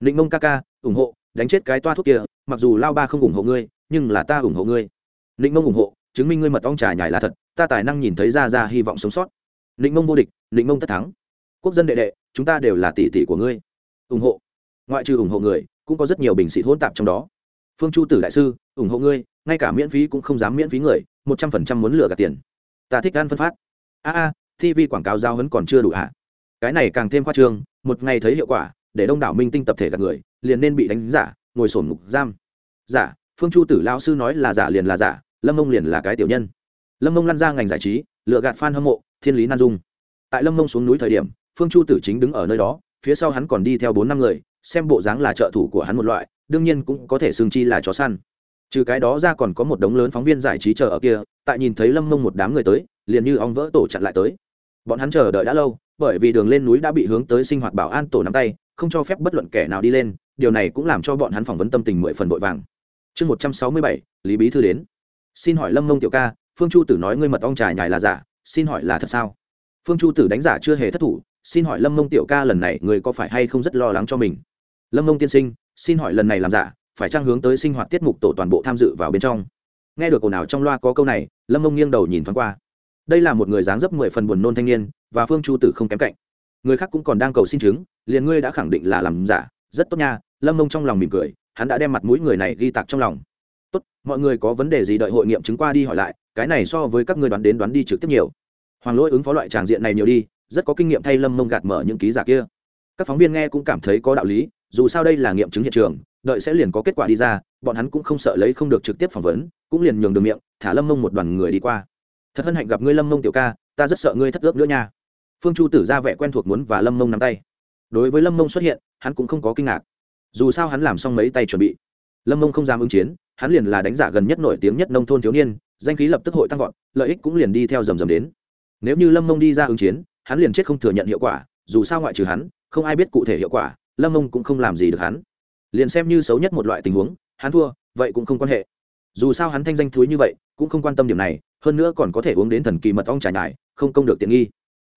Định mông ca ca, ủng hộ, đánh chết cái toa thuốc kia, mặc dù lao ba không ủng hộ ngươi, nhưng là ta ủng hộ ngươi. Định mông ủng hộ, chứng minh ngươi mật ong trà nhải là thật, ta tài năng nhìn thấy ra ra hy vọng sống sót. Định mông vô địch định mông tất thắng. Quốc dân đệ đệ, chúng ta đều là tỷ tỷ của ngươi. Ủng hộ. Ngoại trừ ủng hộ người, cũng có rất nhiều bình sĩ hỗn tạp trong đó phương chu tử đại sư, ủng hộ ngươi, ngay cả miễn phí cũng không dám miễn phí người, một trăm phần trăm muốn lừa gạt tiền. Ta thích ăn phân phát. A a tv quảng cáo giao hấn còn chưa đủ à? cái này càng thêm khoa trương, một ngày thấy hiệu quả, để đông đảo minh tinh tập thể gạt người, liền nên bị đánh giả, ngồi sổn ngục giam. Giả, phương chu tử lao sư nói là giả liền là giả, lâm mông liền là cái tiểu nhân. Lâm mông lăn ra ngành giải trí lựa gạt f a n hâm mộ, thiên lý nan dung. Tại lâm mông xuống núi thời điểm, phương chu tử chính đứng ở nơi đó, phía sau hắn còn đi theo bốn năm người xem bộ dáng là trợ thủ của hắn một loại, đương nhiên cũng có thể xương chi là chó săn. Trừ cái đó ra còn có một đống lớn phóng viên giải trí chờ ở kia, tại nhìn thấy lâm mông một đám người tới, liền như ong vỡ tổ chặn lại tới. Bọn hắn chờ đợi đã lâu, bởi vì đường lên núi đã bị hướng tới sinh hoạt bảo an tổ nắm tay, không cho phép bất luận kẻ nào đi lên, điều này cũng làm cho bọn hắn phỏng vấn tâm tình mười phần vội vàng. Chương một trăm sáu mươi bảy, lý bí thư đến. Xin hỏi lâm mông tiểu ca, phương chu tử nói ngươi mật ong trà nhài là giả, xin hỏi là thật sao? Phương chu tử đánh giả chưa hề thất thủ, xin hỏi lâm mông tiểu ca lần này người có phải hay không rất lo lắng cho mình? Lâm mông tiên sinh, xin hỏi lần này làm giả, phải trang hướng tới sinh hoạt tiết mục tổ toàn bộ tham dự vào bên trong? Nghe được ồn ào trong loa có câu này, lâm mông nghiêng đầu nhìn thoáng qua. Đây là một người dáng dấp mười phần buồn nôn thanh niên, và phương chu tử không kém cạnh. Người khác cũng còn đang cầu xin chứng, liền ngươi đã khẳng định là làm giả. Rất tốt nha, lâm mông trong lòng mỉm cười, hắn đã đem mặt mũi người này ghi tạc trong lòng. Tốt, mọi người có vấn đề gì đợi hội nghiệm chứng qua đi hỏi lại, cái này so với các người đoán đến đoán đi trực tiếp nhiều. Hoàng lỗi ứng phó loại tràng diện này nhiều đi, rất có kinh nghiệm thay lâm mông gạt mở những ký giả kia. Các phóng viên nghe cũng cảm thấy có đạo lý dù sao đây là nghiệm chứng hiện trường, đợi sẽ liền có kết quả đi ra, bọn hắn cũng không sợ lấy không được trực tiếp phỏng vấn, cũng liền nhường đường miệng, thả lâm mông một đoàn người đi qua. Thật hân hạnh gặp ngươi lâm mông tiểu ca, ta rất sợ ngươi thất ước nữa nha. Phương chu tử ra vẻ quen thuộc muốn và lâm mông nắm tay. Đối với lâm mông xuất hiện, hắn cũng không có kinh ngạc. Dù sao hắn làm xong mấy tay chuẩn bị. Lâm mông không dám ứng chiến, hắn liền là đánh giả gần nhất nổi tiếng nhất nông thôn thiếu niên, danh khí lập tức hội tăng vọt, lợi ích cũng liền đi theo rầm rầm đến. Nếu như lâm mông đi ra ứng chiến, hắn liền chết không thừa nhận hiệu quả, dù sao ngoại trừ hắn, không ai biết cụ thể hiệu quả lâm mông cũng không làm gì được hắn. Liền xem như xấu nhất một loại tình huống, hắn thua, vậy cũng không quan hệ. Dù sao hắn thanh danh thúi như vậy, cũng không quan tâm điểm này, hơn nữa còn có thể uống đến thần kỳ mật ong trải nhải, không công được tiện nghi.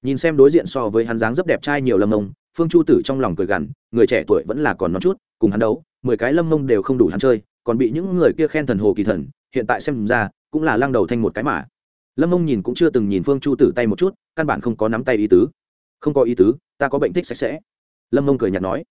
Nhìn xem đối diện so với hắn dáng rất đẹp trai nhiều lâm mông, phương chu tử trong lòng cười gằn, người trẻ tuổi vẫn là còn non chút, cùng hắn đấu, mười cái lâm mông đều không đủ hắn chơi, còn bị những người kia khen thần hồ kỳ thần, hiện tại xem ra, cũng là lăng đầu thanh một cái mà. Lâm mông nhìn cũng chưa từng nhìn phương chu tử tay một chút, căn bản không có nắm tay ý tứ. Không có ý tứ, ta có bệnh thích sạch sẽ lâm mông cười nhạt nói,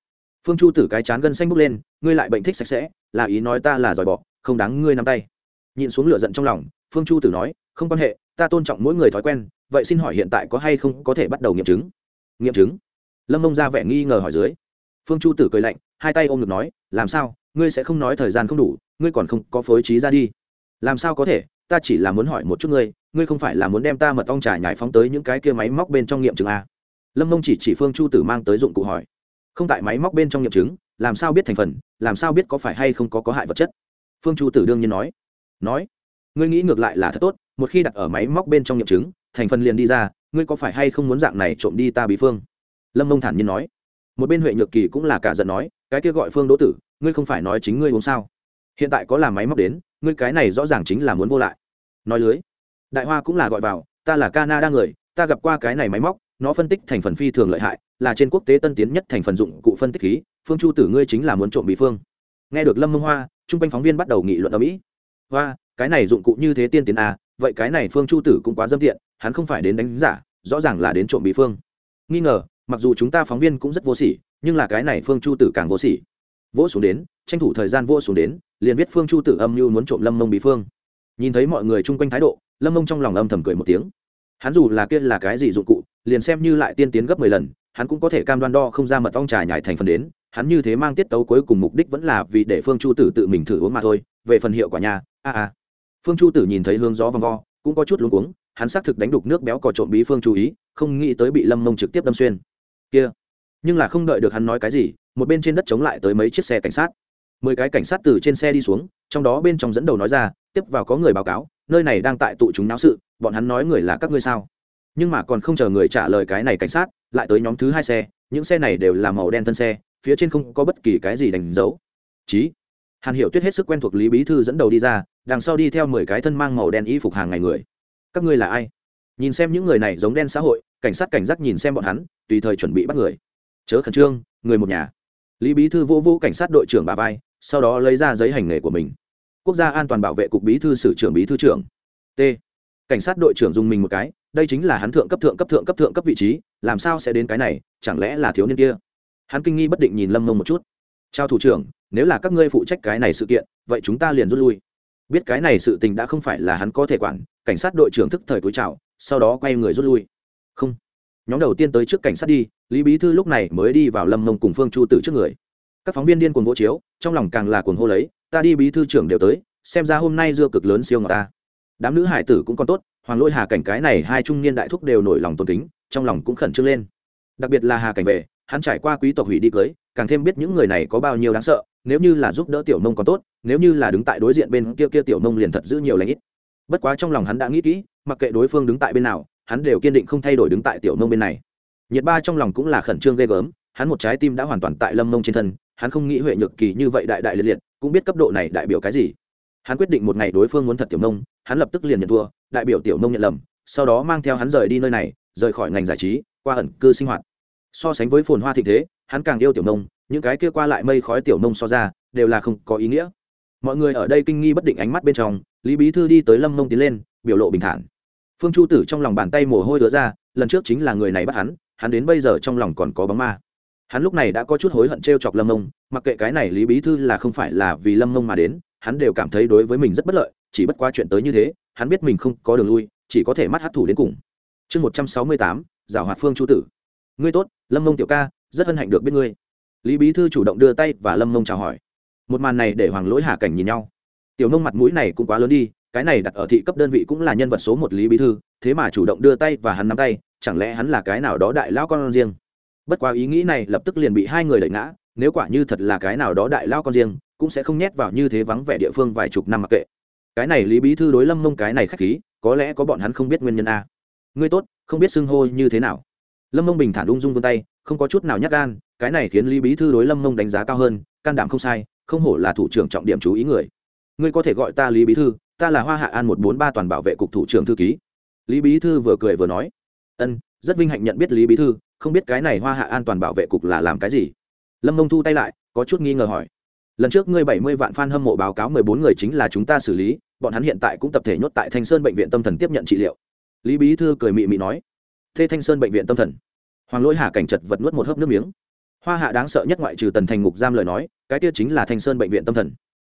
phương chu tử cái chán gân xanh bốc lên, ngươi lại bệnh thích sạch sẽ, là ý nói ta là giỏi bọ, không đáng ngươi nắm tay. Nhìn xuống lửa giận trong lòng, phương chu tử nói, không quan hệ, ta tôn trọng mỗi người thói quen, vậy xin hỏi hiện tại có hay không có thể bắt đầu nghiệm chứng? Nghiệm chứng? Lâm mông ra vẻ nghi ngờ hỏi dưới. Phương chu tử cười lạnh, hai tay ôm ngực nói, làm sao? Ngươi sẽ không nói thời gian không đủ, ngươi còn không có phối trí ra đi. Làm sao có thể? Ta chỉ là muốn hỏi một chút ngươi ngươi không phải là muốn đem ta mật ong trà nhải phóng tới những cái kia máy móc bên trong nghiệm chứng à? lâm mông chỉ chỉ phương chu tử mang tới dụng cụ hỏi không tại máy móc bên trong nghiệm chứng, làm sao biết thành phần, làm sao biết có phải hay không có có hại vật chất. Phương chu tử đương nhiên nói. Nói, ngươi nghĩ ngược lại là thật tốt, một khi đặt ở máy móc bên trong nghiệm chứng, thành phần liền đi ra, ngươi có phải hay không muốn dạng này trộm đi ta bí phương? Lâm mông thản nhiên nói. Một bên huệ nhược kỳ cũng là cả giận nói, cái kia gọi phương đỗ tử, ngươi không phải nói chính ngươi uống sao? Hiện tại có làm máy móc đến, ngươi cái này rõ ràng chính là muốn vô lại. Nói lưới, đại hoa cũng là gọi vào, ta là canada người, ta gặp qua cái này máy móc, nó phân tích thành phần phi thường lợi hại là trên quốc tế tân tiến nhất thành phần dụng cụ phân tích khí phương chu tử ngươi chính là muốn trộm bí phương. Nghe được lâm mông hoa chung quanh phóng viên bắt đầu nghị luận ở mỹ. Hoa cái này dụng cụ như thế tiên tiến à, vậy cái này phương chu tử cũng quá dâm tiện hắn không phải đến đánh giả rõ ràng là đến trộm bí phương. Nghi ngờ mặc dù chúng ta phóng viên cũng rất vô sỉ nhưng là cái này phương chu tử càng vô sỉ. Vỗ xuống đến tranh thủ thời gian vỗ xuống đến liền viết phương chu tử âm mưu muốn trộm lâm mông bí phương. Nhìn thấy mọi người chung quanh thái độ lâm mông trong lòng âm thầm cười một tiếng. Hắn dù là kia là cái gì dụng cụ liền xem như lại tiên tiến gấp mười lần hắn cũng có thể cam đoan đo không ra mật ong trà nhải thành phần đến, hắn như thế mang tiết tấu cuối cùng mục đích vẫn là vì để phương chu tử tự mình thử uống mà thôi, về phần hiệu quả nhà a a. Phương chu tử nhìn thấy hướng gió vòng vo, cũng có chút luống cuống, hắn xác thực đánh đục nước béo cò trộm bí phương chú ý, không nghĩ tới bị lâm mông trực tiếp đâm xuyên. Kia. Nhưng là không đợi được hắn nói cái gì, một bên trên đất chống lại tới mấy chiếc xe cảnh sát. Mười cái cảnh sát từ trên xe đi xuống, trong đó bên trong dẫn đầu nói ra, tiếp vào có người báo cáo, nơi này đang tại tụ chúng náo sự, bọn hắn nói người là các ngươi sao? Nhưng mà còn không chờ người trả lời cái này cảnh sát lại tới nhóm thứ hai xe, những xe này đều là màu đen thân xe, phía trên không có bất kỳ cái gì đánh dấu. Chí, hàn hiểu tuyết hết sức quen thuộc lý bí thư dẫn đầu đi ra, đằng sau đi theo mười cái thân mang màu đen y phục hàng ngày người. Các ngươi là ai? Nhìn xem những người này giống đen xã hội, cảnh sát cảnh giác nhìn xem bọn hắn, tùy thời chuẩn bị bắt người. Chớ khẩn trương, người một nhà. Lý bí thư vô vô cảnh sát đội trưởng bà vai, sau đó lấy ra giấy hành nghề của mình. Quốc gia an toàn bảo vệ cục bí thư sử trưởng bí thư trưởng. T. Cảnh sát đội trưởng dùng mình một cái đây chính là hắn thượng cấp thượng cấp thượng cấp thượng cấp vị trí, làm sao sẽ đến cái này, chẳng lẽ là thiếu niên kia? Hắn kinh nghi bất định nhìn lâm mông một chút. Chào thủ trưởng, nếu là các ngươi phụ trách cái này sự kiện, vậy chúng ta liền rút lui. Biết cái này sự tình đã không phải là hắn có thể quản, cảnh sát đội trưởng thức thời cúi chào, sau đó quay người rút lui. Không. Nhóm đầu tiên tới trước cảnh sát đi, lý bí thư lúc này mới đi vào lâm mông cùng phương chu tử trước người. Các phóng viên điên cuồng vỗ chiếu, trong lòng càng là cuồng hô lấy, ta đi bí thư trưởng đều tới, xem ra hôm nay dưa cực lớn siêu ngọt ta. Đám nữ hải tử cũng còn tốt hoàng lôi hà cảnh cái này hai trung niên đại thúc đều nổi lòng tôn kính, trong lòng cũng khẩn trương lên. Đặc biệt là hà cảnh về, hắn trải qua quý tộc hủy đi cưới, càng thêm biết những người này có bao nhiêu đáng sợ, nếu như là giúp đỡ tiểu nông còn tốt, nếu như là đứng tại đối diện bên kia kia tiểu nông liền thật giữ nhiều lãnh ít. Bất quá trong lòng hắn đã nghĩ kỹ, mặc kệ đối phương đứng tại bên nào, hắn đều kiên định không thay đổi đứng tại tiểu nông bên này. Nhiệt ba trong lòng cũng là khẩn trương ghê gớm, hắn một trái tim đã hoàn toàn tại lâm nông trên thân, hắn không nghĩ huệ nhược kỳ như vậy đại đại liệt liệt, cũng biết cấp độ này đại biểu cái gì hắn quyết định một ngày đối phương muốn thật tiểu nông hắn lập tức liền nhận thua đại biểu tiểu nông nhận lầm sau đó mang theo hắn rời đi nơi này rời khỏi ngành giải trí qua ẩn cư sinh hoạt. So sánh với phồn hoa thịnh thế hắn càng yêu tiểu nông những cái kia qua lại mây khói tiểu nông so ra đều là không có ý nghĩa. Mọi người ở đây kinh nghi bất định ánh mắt bên trong lý bí thư đi tới lâm nông tiến lên biểu lộ bình thản. Phương chu tử trong lòng bàn tay mồ hôi đứa ra lần trước chính là người này bắt hắn hắn đến bây giờ trong lòng còn có bóng ma. Hắn lúc này đã có chút hối hận t r e o chọc lâm nông, mặc kệ cái này lý bí thư là không phải là vì lâm nông mà đến hắn đều cảm thấy đối với mình rất bất lợi, chỉ bất qua chuyện tới như thế, hắn biết mình không có đường lui, chỉ có thể mắt hát thủ đến cùng. Chương một trăm sáu mươi tám, giảo hoạt phương chu tử. Ngươi tốt, lâm mông tiểu ca, rất hân hạnh được biết ngươi. Lý bí thư chủ động đưa tay và lâm mông chào hỏi. Một màn này để hoàng lỗi hà cảnh nhìn nhau. Tiểu nông mặt mũi này cũng quá lớn đi, cái này đặt ở thị cấp đơn vị cũng là nhân vật số một lý bí thư, thế mà chủ động đưa tay và hắn nắm tay, chẳng lẽ hắn là cái nào đó đại lão con riêng? Bất quá ý nghĩ này lập tức liền bị hai người đẩy ngã nếu quả như thật là cái nào đó đại lao con riêng, cũng sẽ không nhét vào như thế vắng vẻ địa phương vài chục năm mặc kệ. Cái này lý bí thư đối lâm mông cái này khách khí, có lẽ có bọn hắn không biết nguyên nhân a. Ngươi tốt, không biết xưng hô như thế nào. Lâm mông bình thản ung dung vươn tay, không có chút nào nhắc gan, cái này khiến lý bí thư đối lâm mông đánh giá cao hơn, can đảm không sai, không hổ là thủ trưởng trọng điểm chú ý người. Ngươi có thể gọi ta lý bí thư, ta là hoa hạ an một bốn ba toàn bảo vệ cục thủ trưởng thư ký. Lý bí thư vừa cười vừa nói, ân, rất vinh hạnh nhận biết lý bí thư, không biết cái này hoa hạ an toàn bảo vệ cục là làm cái gì? Lâm mông thu tay lại, có chút nghi ngờ hỏi. Lần trước ngươi bảy mươi vạn f a n hâm mộ báo cáo mười bốn người chính là chúng ta xử lý, bọn hắn hiện tại cũng tập thể nhốt tại thanh sơn bệnh viện tâm thần tiếp nhận trị liệu. Lý bí thư cười mị mị nói. Thê thanh sơn bệnh viện tâm thần. Hoàng lỗi hạ cảnh chật vật nuốt một hớp nước miếng. Hoa hạ đáng sợ nhất ngoại trừ tần thành ngục giam lời nói, cái tiết chính là thanh sơn bệnh viện tâm thần.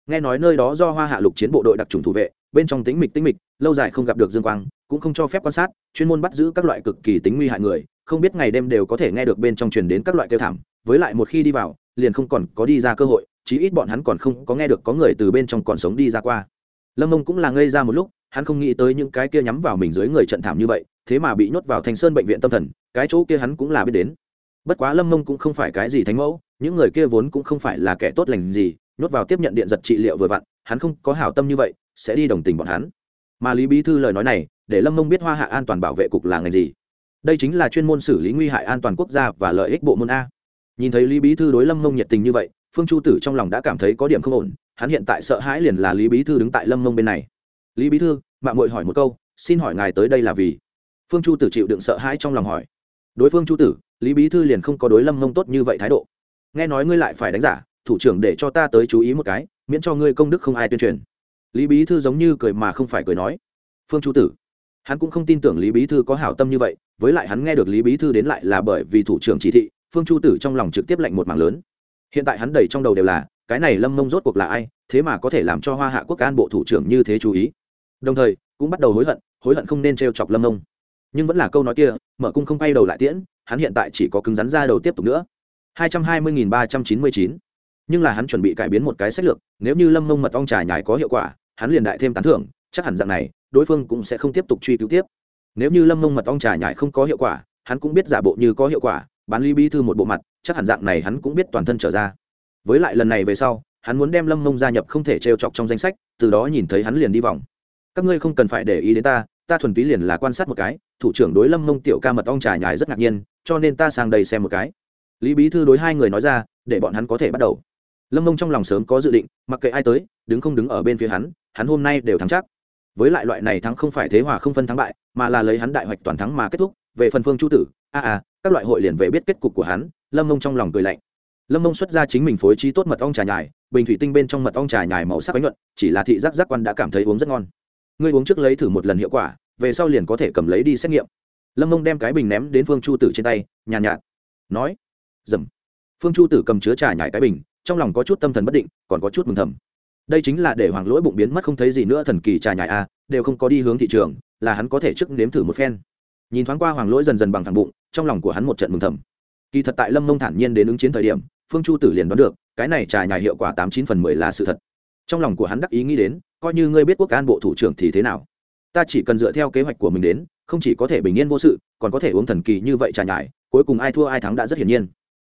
Nghe nói nơi đó do hoa hạ lục chiến bộ đội đặc trùng thủ vệ, bên trong tính mịch tính mịch, lâu dài không gặp được dương quang, cũng không cho phép quan sát, chuyên môn bắt giữ các loại cực kỳ tính nguy hại người, không biết ngày đêm đều có thể nghe được bên trong truyền đến các loại kêu thảm với lại một khi đi vào, liền không còn có đi ra cơ hội, chí ít bọn hắn còn không có nghe được có người từ bên trong còn sống đi ra qua. Lâm mông cũng là ngây ra một lúc, hắn không nghĩ tới những cái kia nhắm vào mình dưới người trận thảm như vậy, thế mà bị nhốt vào thanh sơn bệnh viện tâm thần, cái chỗ kia hắn cũng là biết đến. Bất quá lâm mông cũng không phải cái gì thánh mẫu, những người kia vốn cũng không phải là kẻ tốt lành gì, nhốt vào tiếp nhận điện giật trị liệu vừa vặn, hắn không có hảo tâm như vậy, sẽ đi đồng tình bọn hắn. Mà lý bí thư lời nói này, để lâm mông biết hoa hạ an toàn bảo vệ cục là ngành gì. Đây chính là chuyên môn xử lý nguy hại an toàn quốc gia và lợi ích bộ môn a nhìn thấy lý bí thư đối lâm mông nhiệt tình như vậy, phương chu tử trong lòng đã cảm thấy có điểm không ổn, hắn hiện tại sợ hãi liền là lý bí thư đứng tại lâm mông bên này. Lý bí thư mạng mội hỏi một câu, xin hỏi ngài tới đây là vì? Phương chu tử chịu đựng sợ hãi trong lòng hỏi. Đối phương chu tử, lý bí thư liền không có đối lâm mông tốt như vậy thái độ. Nghe nói ngươi lại phải đánh giả, thủ trưởng để cho ta tới chú ý một cái, miễn cho ngươi công đức không ai tuyên truyền. Lý bí thư giống như cười mà không phải cười nói. Phương chu tử, hắn cũng không tin tưởng lý bí thư có hảo tâm như vậy, với lại hắn nghe được lý bí thư đến lại là bởi vì thủ trưởng chỉ thị phương chu tử trong lòng trực tiếp lệnh một mảng lớn. Hiện tại hắn đầy trong đầu đều là, cái này lâm mông rốt cuộc là ai, thế mà có thể làm cho hoa hạ quốc an bộ thủ trưởng như thế chú ý. Đồng thời, cũng bắt đầu hối hận hối hận không nên t chọc lâm mông. Nhưng vẫn là câu nói kia, mở cung không quay đầu lại tiễn, hắn hiện tại chỉ có cứng rắn ra đầu tiếp tục nữa. Hai trăm hai mươi nghìn ba trăm chín mươi chín. Nhưng là hắn chuẩn bị cải biến một cái sách lược, nếu như lâm mông mật ong trà nhài có hiệu quả, hắn liền đại thêm tán thưởng, chắc hẳn dạng này, đối phương cũng sẽ không tiếp tục truy cứu tiếp. Nếu như lâm mông mật ong trà nhài không có hiệu quả, hắn cũng biết giả bộ như có hiệu quả bán ly bí thư một bộ mặt, chắc hẳn dạng này hắn cũng biết toàn thân trở ra. Với lại lần này về sau, hắn muốn đem lâm mông gia nhập không thể trêu chọc trong danh sách, từ đó nhìn thấy hắn liền đi vòng. Các ngươi không cần phải để ý đến ta ta thuần túy liền là quan sát một cái, thủ trưởng đối lâm mông tiểu ca mật ong trà nhài rất ngạc nhiên, cho nên ta sang đây xem một cái. Lý bí thư đối hai người nói ra, để bọn hắn có thể bắt đầu. Lâm mông trong lòng sớm có dự định, mặc kệ ai tới, đứng không đứng ở bên phía hắn hắn hôm nay đều thắng chắc. Với lại loại này thắng không phải thế hòa không phân thắng bại, mà là lấy hắn đại hoạch toàn thắng mà kết thúc về phần phương chu tử a a các loại hội liền về biết kết cục của hắn lâm mông trong lòng cười lạnh. Lâm mông xuất ra chính mình phối trí tốt mật ong trà nhài bình thủy tinh bên trong mật ong trà nhài màu sắc bánh nhuận chỉ là thị giác giác quan đã cảm thấy uống rất ngon. Ngươi uống trước lấy thử một lần hiệu quả về sau liền có thể cầm lấy đi xét nghiệm. Lâm mông đem cái bình ném đến phương chu tử trên tay nhàn nhạt, nhạt nói dầm. Phương chu tử cầm chứa trà nhải cái bình trong lòng có chút tâm thần bất định còn có chút mừng thầm. Đây chính là để hoàng lỗi bụng biến mất không thấy gì nữa thần kỳ trà nhải a đều không có đi hướng thị trường là hắn có thể trước nếm thử một phen nhìn thoáng qua hoàng lỗi dần dần bằng thẳng bụng, trong lòng của hắn một trận mừng thầm. Kỳ thật tại lâm mông thản nhiên đến ứng chiến thời điểm, phương chu tử liền đoán được, cái này trà nhài hiệu quả tám chín phần mười là sự thật. Trong lòng của hắn đắc ý nghĩ đến, coi như ngươi biết quốc an bộ thủ trưởng thì thế nào. Ta chỉ cần dựa theo kế hoạch của mình đến, không chỉ có thể bình yên vô sự, còn có thể uống thần kỳ như vậy trà nhài, cuối cùng ai thua ai thắng đã rất hiển nhiên.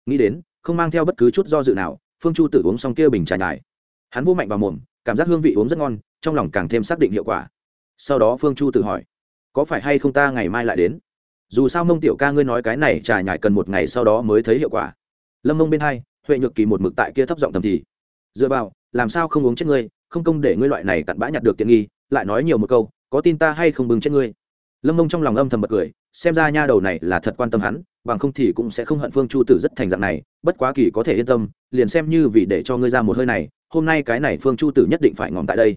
Nghĩ đến, không mang theo bất cứ chút do dự nào, phương chu tử uống xong kia bình trà nhài. Hắn vô mạnh vào mồm, cảm giác hương vị uống rất ngon, trong lòng càng thêm xác định hiệu quả. Sau đó phương chu tự hỏi có phải hay không ta ngày mai lại đến? Dù sao mông tiểu ca ngươi nói cái này trà nhải cần một ngày sau đó mới thấy hiệu quả. Lâm mông bên hai, huệ nhược kỳ một mực tại kia thấp giọng thầm thì. Dựa vào, làm sao không uống chết ngươi, không công để ngươi loại này cặn bã nhặt được tiện nghi, lại nói nhiều một câu, có tin ta hay không bừng chết ngươi? Lâm mông trong lòng âm thầm bật cười, xem ra nha đầu này là thật quan tâm hắn, bằng không thì cũng sẽ không hận phương chu tử rất thành dạng này, bất quá kỳ có thể yên tâm, liền xem như vì để cho ngươi ra một hơi này, hôm nay cái này phương chu tử nhất định phải ngỏm tại đây.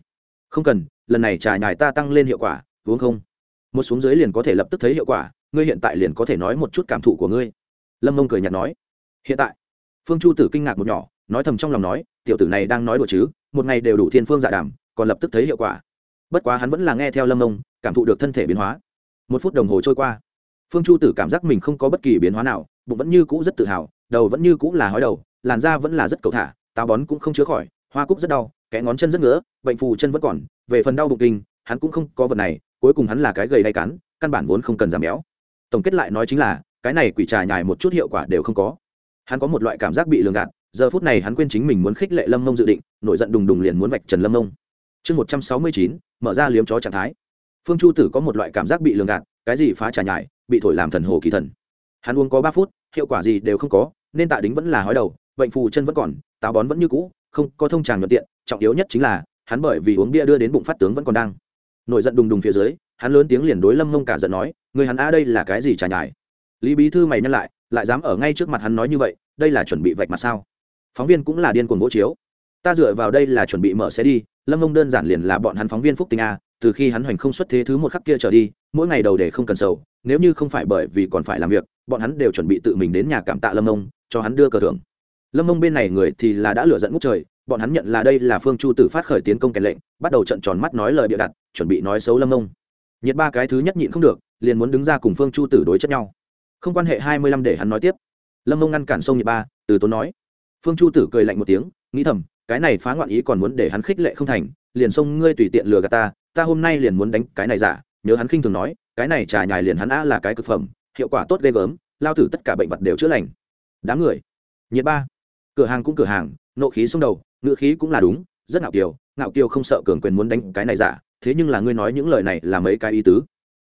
Không cần, lần này trà nhài ta tăng lên hiệu quả, uống không? Một xuống dưới liền có thể lập tức thấy hiệu quả, ngươi hiện tại liền có thể nói một chút cảm thụ của ngươi. Lâm mông cười nhạt nói. Hiện tại? Phương chu tử kinh ngạc một nhỏ, nói thầm trong lòng nói, tiểu tử này đang nói đùa chứ, một ngày đều đủ thiên phương dạ đàm, còn lập tức thấy hiệu quả. Bất quá hắn vẫn là nghe theo lâm mông, cảm thụ được thân thể biến hóa. Một phút đồng hồ trôi qua. Phương chu tử cảm giác mình không có bất kỳ biến hóa nào, bụng vẫn như cũ rất tự hào, đầu vẫn như cũ là hói đầu, làn da vẫn là rất cầu thả, táo bón cũng không chữa khỏi, hoa cúc rất đau, kẽ ngón chân rất ngứa, bệnh phù chân vẫn còn, về phần đau bụng kinh, hắn cũng không có vật này cuối cùng hắn là cái gầy đay cắn, căn bản vốn không cần giảm béo. Tổng kết lại nói chính là, cái này quỷ trà nhài một chút hiệu quả đều không có. Hắn có một loại cảm giác bị lường gạt, giờ phút này hắn quên chính mình muốn khích lệ lâm mông dự định, nổi giận đùng đùng liền muốn vạch trần lâm mông. Chương một trăm sáu mươi chín, mở ra liếm chó trạng thái. Phương chu tử có một loại cảm giác bị lường gạt, cái gì phá trà nhài, bị thổi làm thần hồ kỳ thần. Hắn uống có ba phút, hiệu quả gì đều không có, nên tạ đính vẫn là hói đầu, bệnh phù chân vẫn còn, táo bón vẫn như cũ, không có thông tràng nhuận tiện, trọng yếu nhất chính là, hắn bởi vì uống bia đưa đến bụng phát tướng vẫn còn đang nổi giận đùng đùng phía dưới, hắn lớn tiếng liền đối lâm mông cả giận nói, người hắn a đây là cái gì trà nhài lý bí thư mày nhân lại lại dám ở ngay trước mặt hắn nói như vậy, đây là chuẩn bị vạch mặt sao? Phóng viên cũng là điên cuồng vỗ chiếu. Ta dựa vào đây là chuẩn bị mở xe đi, lâm mông đơn giản liền là bọn hắn phóng viên phúc tinh a, từ khi hắn hoành không xuất thế thứ một khắc kia trở đi, mỗi ngày đầu để không cần sầu, nếu như không phải bởi vì còn phải làm việc, bọn hắn đều chuẩn bị tự mình đến nhà cảm tạ lâm mông cho hắn đưa cờ thưởng. Lâm mông bên này người thì là đã lựa dẫn ngút trời, bọn hắn nhận là đây là phương chu tử phát khởi tiến công kèn lệnh, bắt đầu trận tròn mắt nói lời bịa đặt chuẩn bị nói xấu lâm ông. Nhiệt ba cái thứ nhất nhịn không được, liền muốn đứng ra cùng phương chu tử đối chất nhau. Không quan hệ hai mươi lăm để hắn nói tiếp. Lâm ông ngăn cản sông nhiệt ba, từ tốn nói. Phương chu tử cười lạnh một tiếng, nghĩ thầm, cái này phá ngoạn ý còn muốn để hắn khích lệ không thành, liền sông ngươi tùy tiện lừa gạt ta ta hôm nay liền muốn đánh cái này giả, nhớ hắn khinh thường nói, cái này trà nhài liền hắn a là cái cực phẩm, hiệu quả tốt ghê gớm, lao tử tất cả bệnh vật đều chữa lành. Đám người. Nhiệt ba. Cửa hàng cũng cửa hàng, nộ khí xông đầu ngự khí cũng là đúng, rất ngạo kiều ngạo kiều không sợ cường quyền muốn đánh cái này giả thế nhưng là ngươi nói những lời này là mấy cái ý tứ?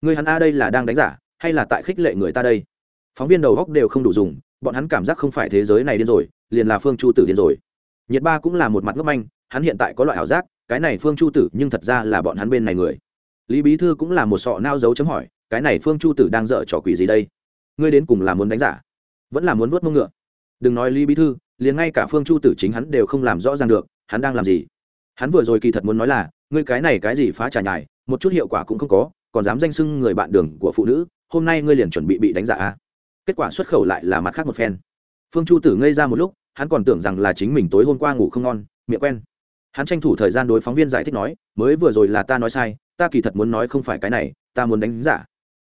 Ngươi hắn a đây là đang đánh giả, hay là tại khích lệ người ta đây? Phóng viên đầu góc đều không đủ dùng, bọn hắn cảm giác không phải thế giới này điên rồi, liền là phương chu tử điên rồi. Nhiệt ba cũng là một mặt ngốc manh, hắn hiện tại có loại ảo giác, cái này phương chu tử nhưng thật ra là bọn hắn bên này người. Lý bí thư cũng là một sọ nao dấu chấm hỏi, cái này phương chu tử đang dở trò quỷ gì đây? Ngươi đến cùng là muốn đánh giả? Vẫn là muốn vuốt mông ngựa? Đừng nói lý bí thư, liền ngay cả phương chu tử chính hắn đều không làm rõ ràng được, hắn đang làm gì? Hắn vừa rồi kỳ thật muốn nói là ngươi cái này cái gì phá trà nhài, một chút hiệu quả cũng không có, còn dám danh sưng người bạn đường của phụ nữ, hôm nay ngươi liền chuẩn bị bị đánh giả à? kết quả xuất khẩu lại là mặt khác một phen. Phương chu tử ngây ra một lúc, hắn còn tưởng rằng là chính mình tối hôm qua ngủ không ngon, miệng quen. Hắn tranh thủ thời gian đối phóng viên giải thích nói, mới vừa rồi là ta nói sai, ta kỳ thật muốn nói không phải cái này, ta muốn đánh giả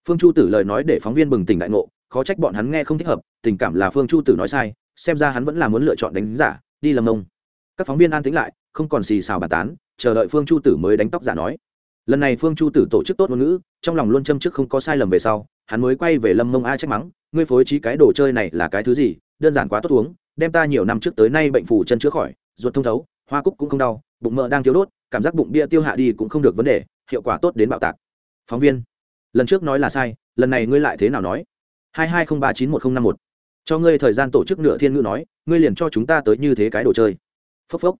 phương chu tử lời nói để phóng viên bừng tỉnh đại ngộ, khó trách bọn hắn nghe không thích hợp, tình cảm là phương chu tử nói sai, xem ra hắn vẫn là muốn lựa chọn đánh giả đi lầm ông. Các phóng viên an tính lại, không còn xì xào bàn tán chờ đợi phương chu tử mới đánh tóc giả nói. Lần này phương chu tử tổ chức tốt ngôn ngữ, trong lòng luôn châm chức không có sai lầm về sau, hắn mới quay về lâm mông a trách mắng, ngươi phối trí cái đồ chơi này là cái thứ gì? Đơn giản quá tốt uống, đem ta nhiều năm trước tới nay bệnh phủ chân chữa khỏi, ruột thông thấu, hoa cúc cũng không đau, bụng mỡ đang thiếu đốt, cảm giác bụng bia tiêu hạ đi cũng không được vấn đề, hiệu quả tốt đến bạo tạc. Phóng viên, lần trước nói là sai, lần này ngươi lại thế nào nói? hai hai không ba chín một nghìn năm một. Cho ngươi thời gian tổ chức nửa thiên ngữ nói, ngươi liền cho chúng ta tới như thế cái đồ chơi. Phốc phốc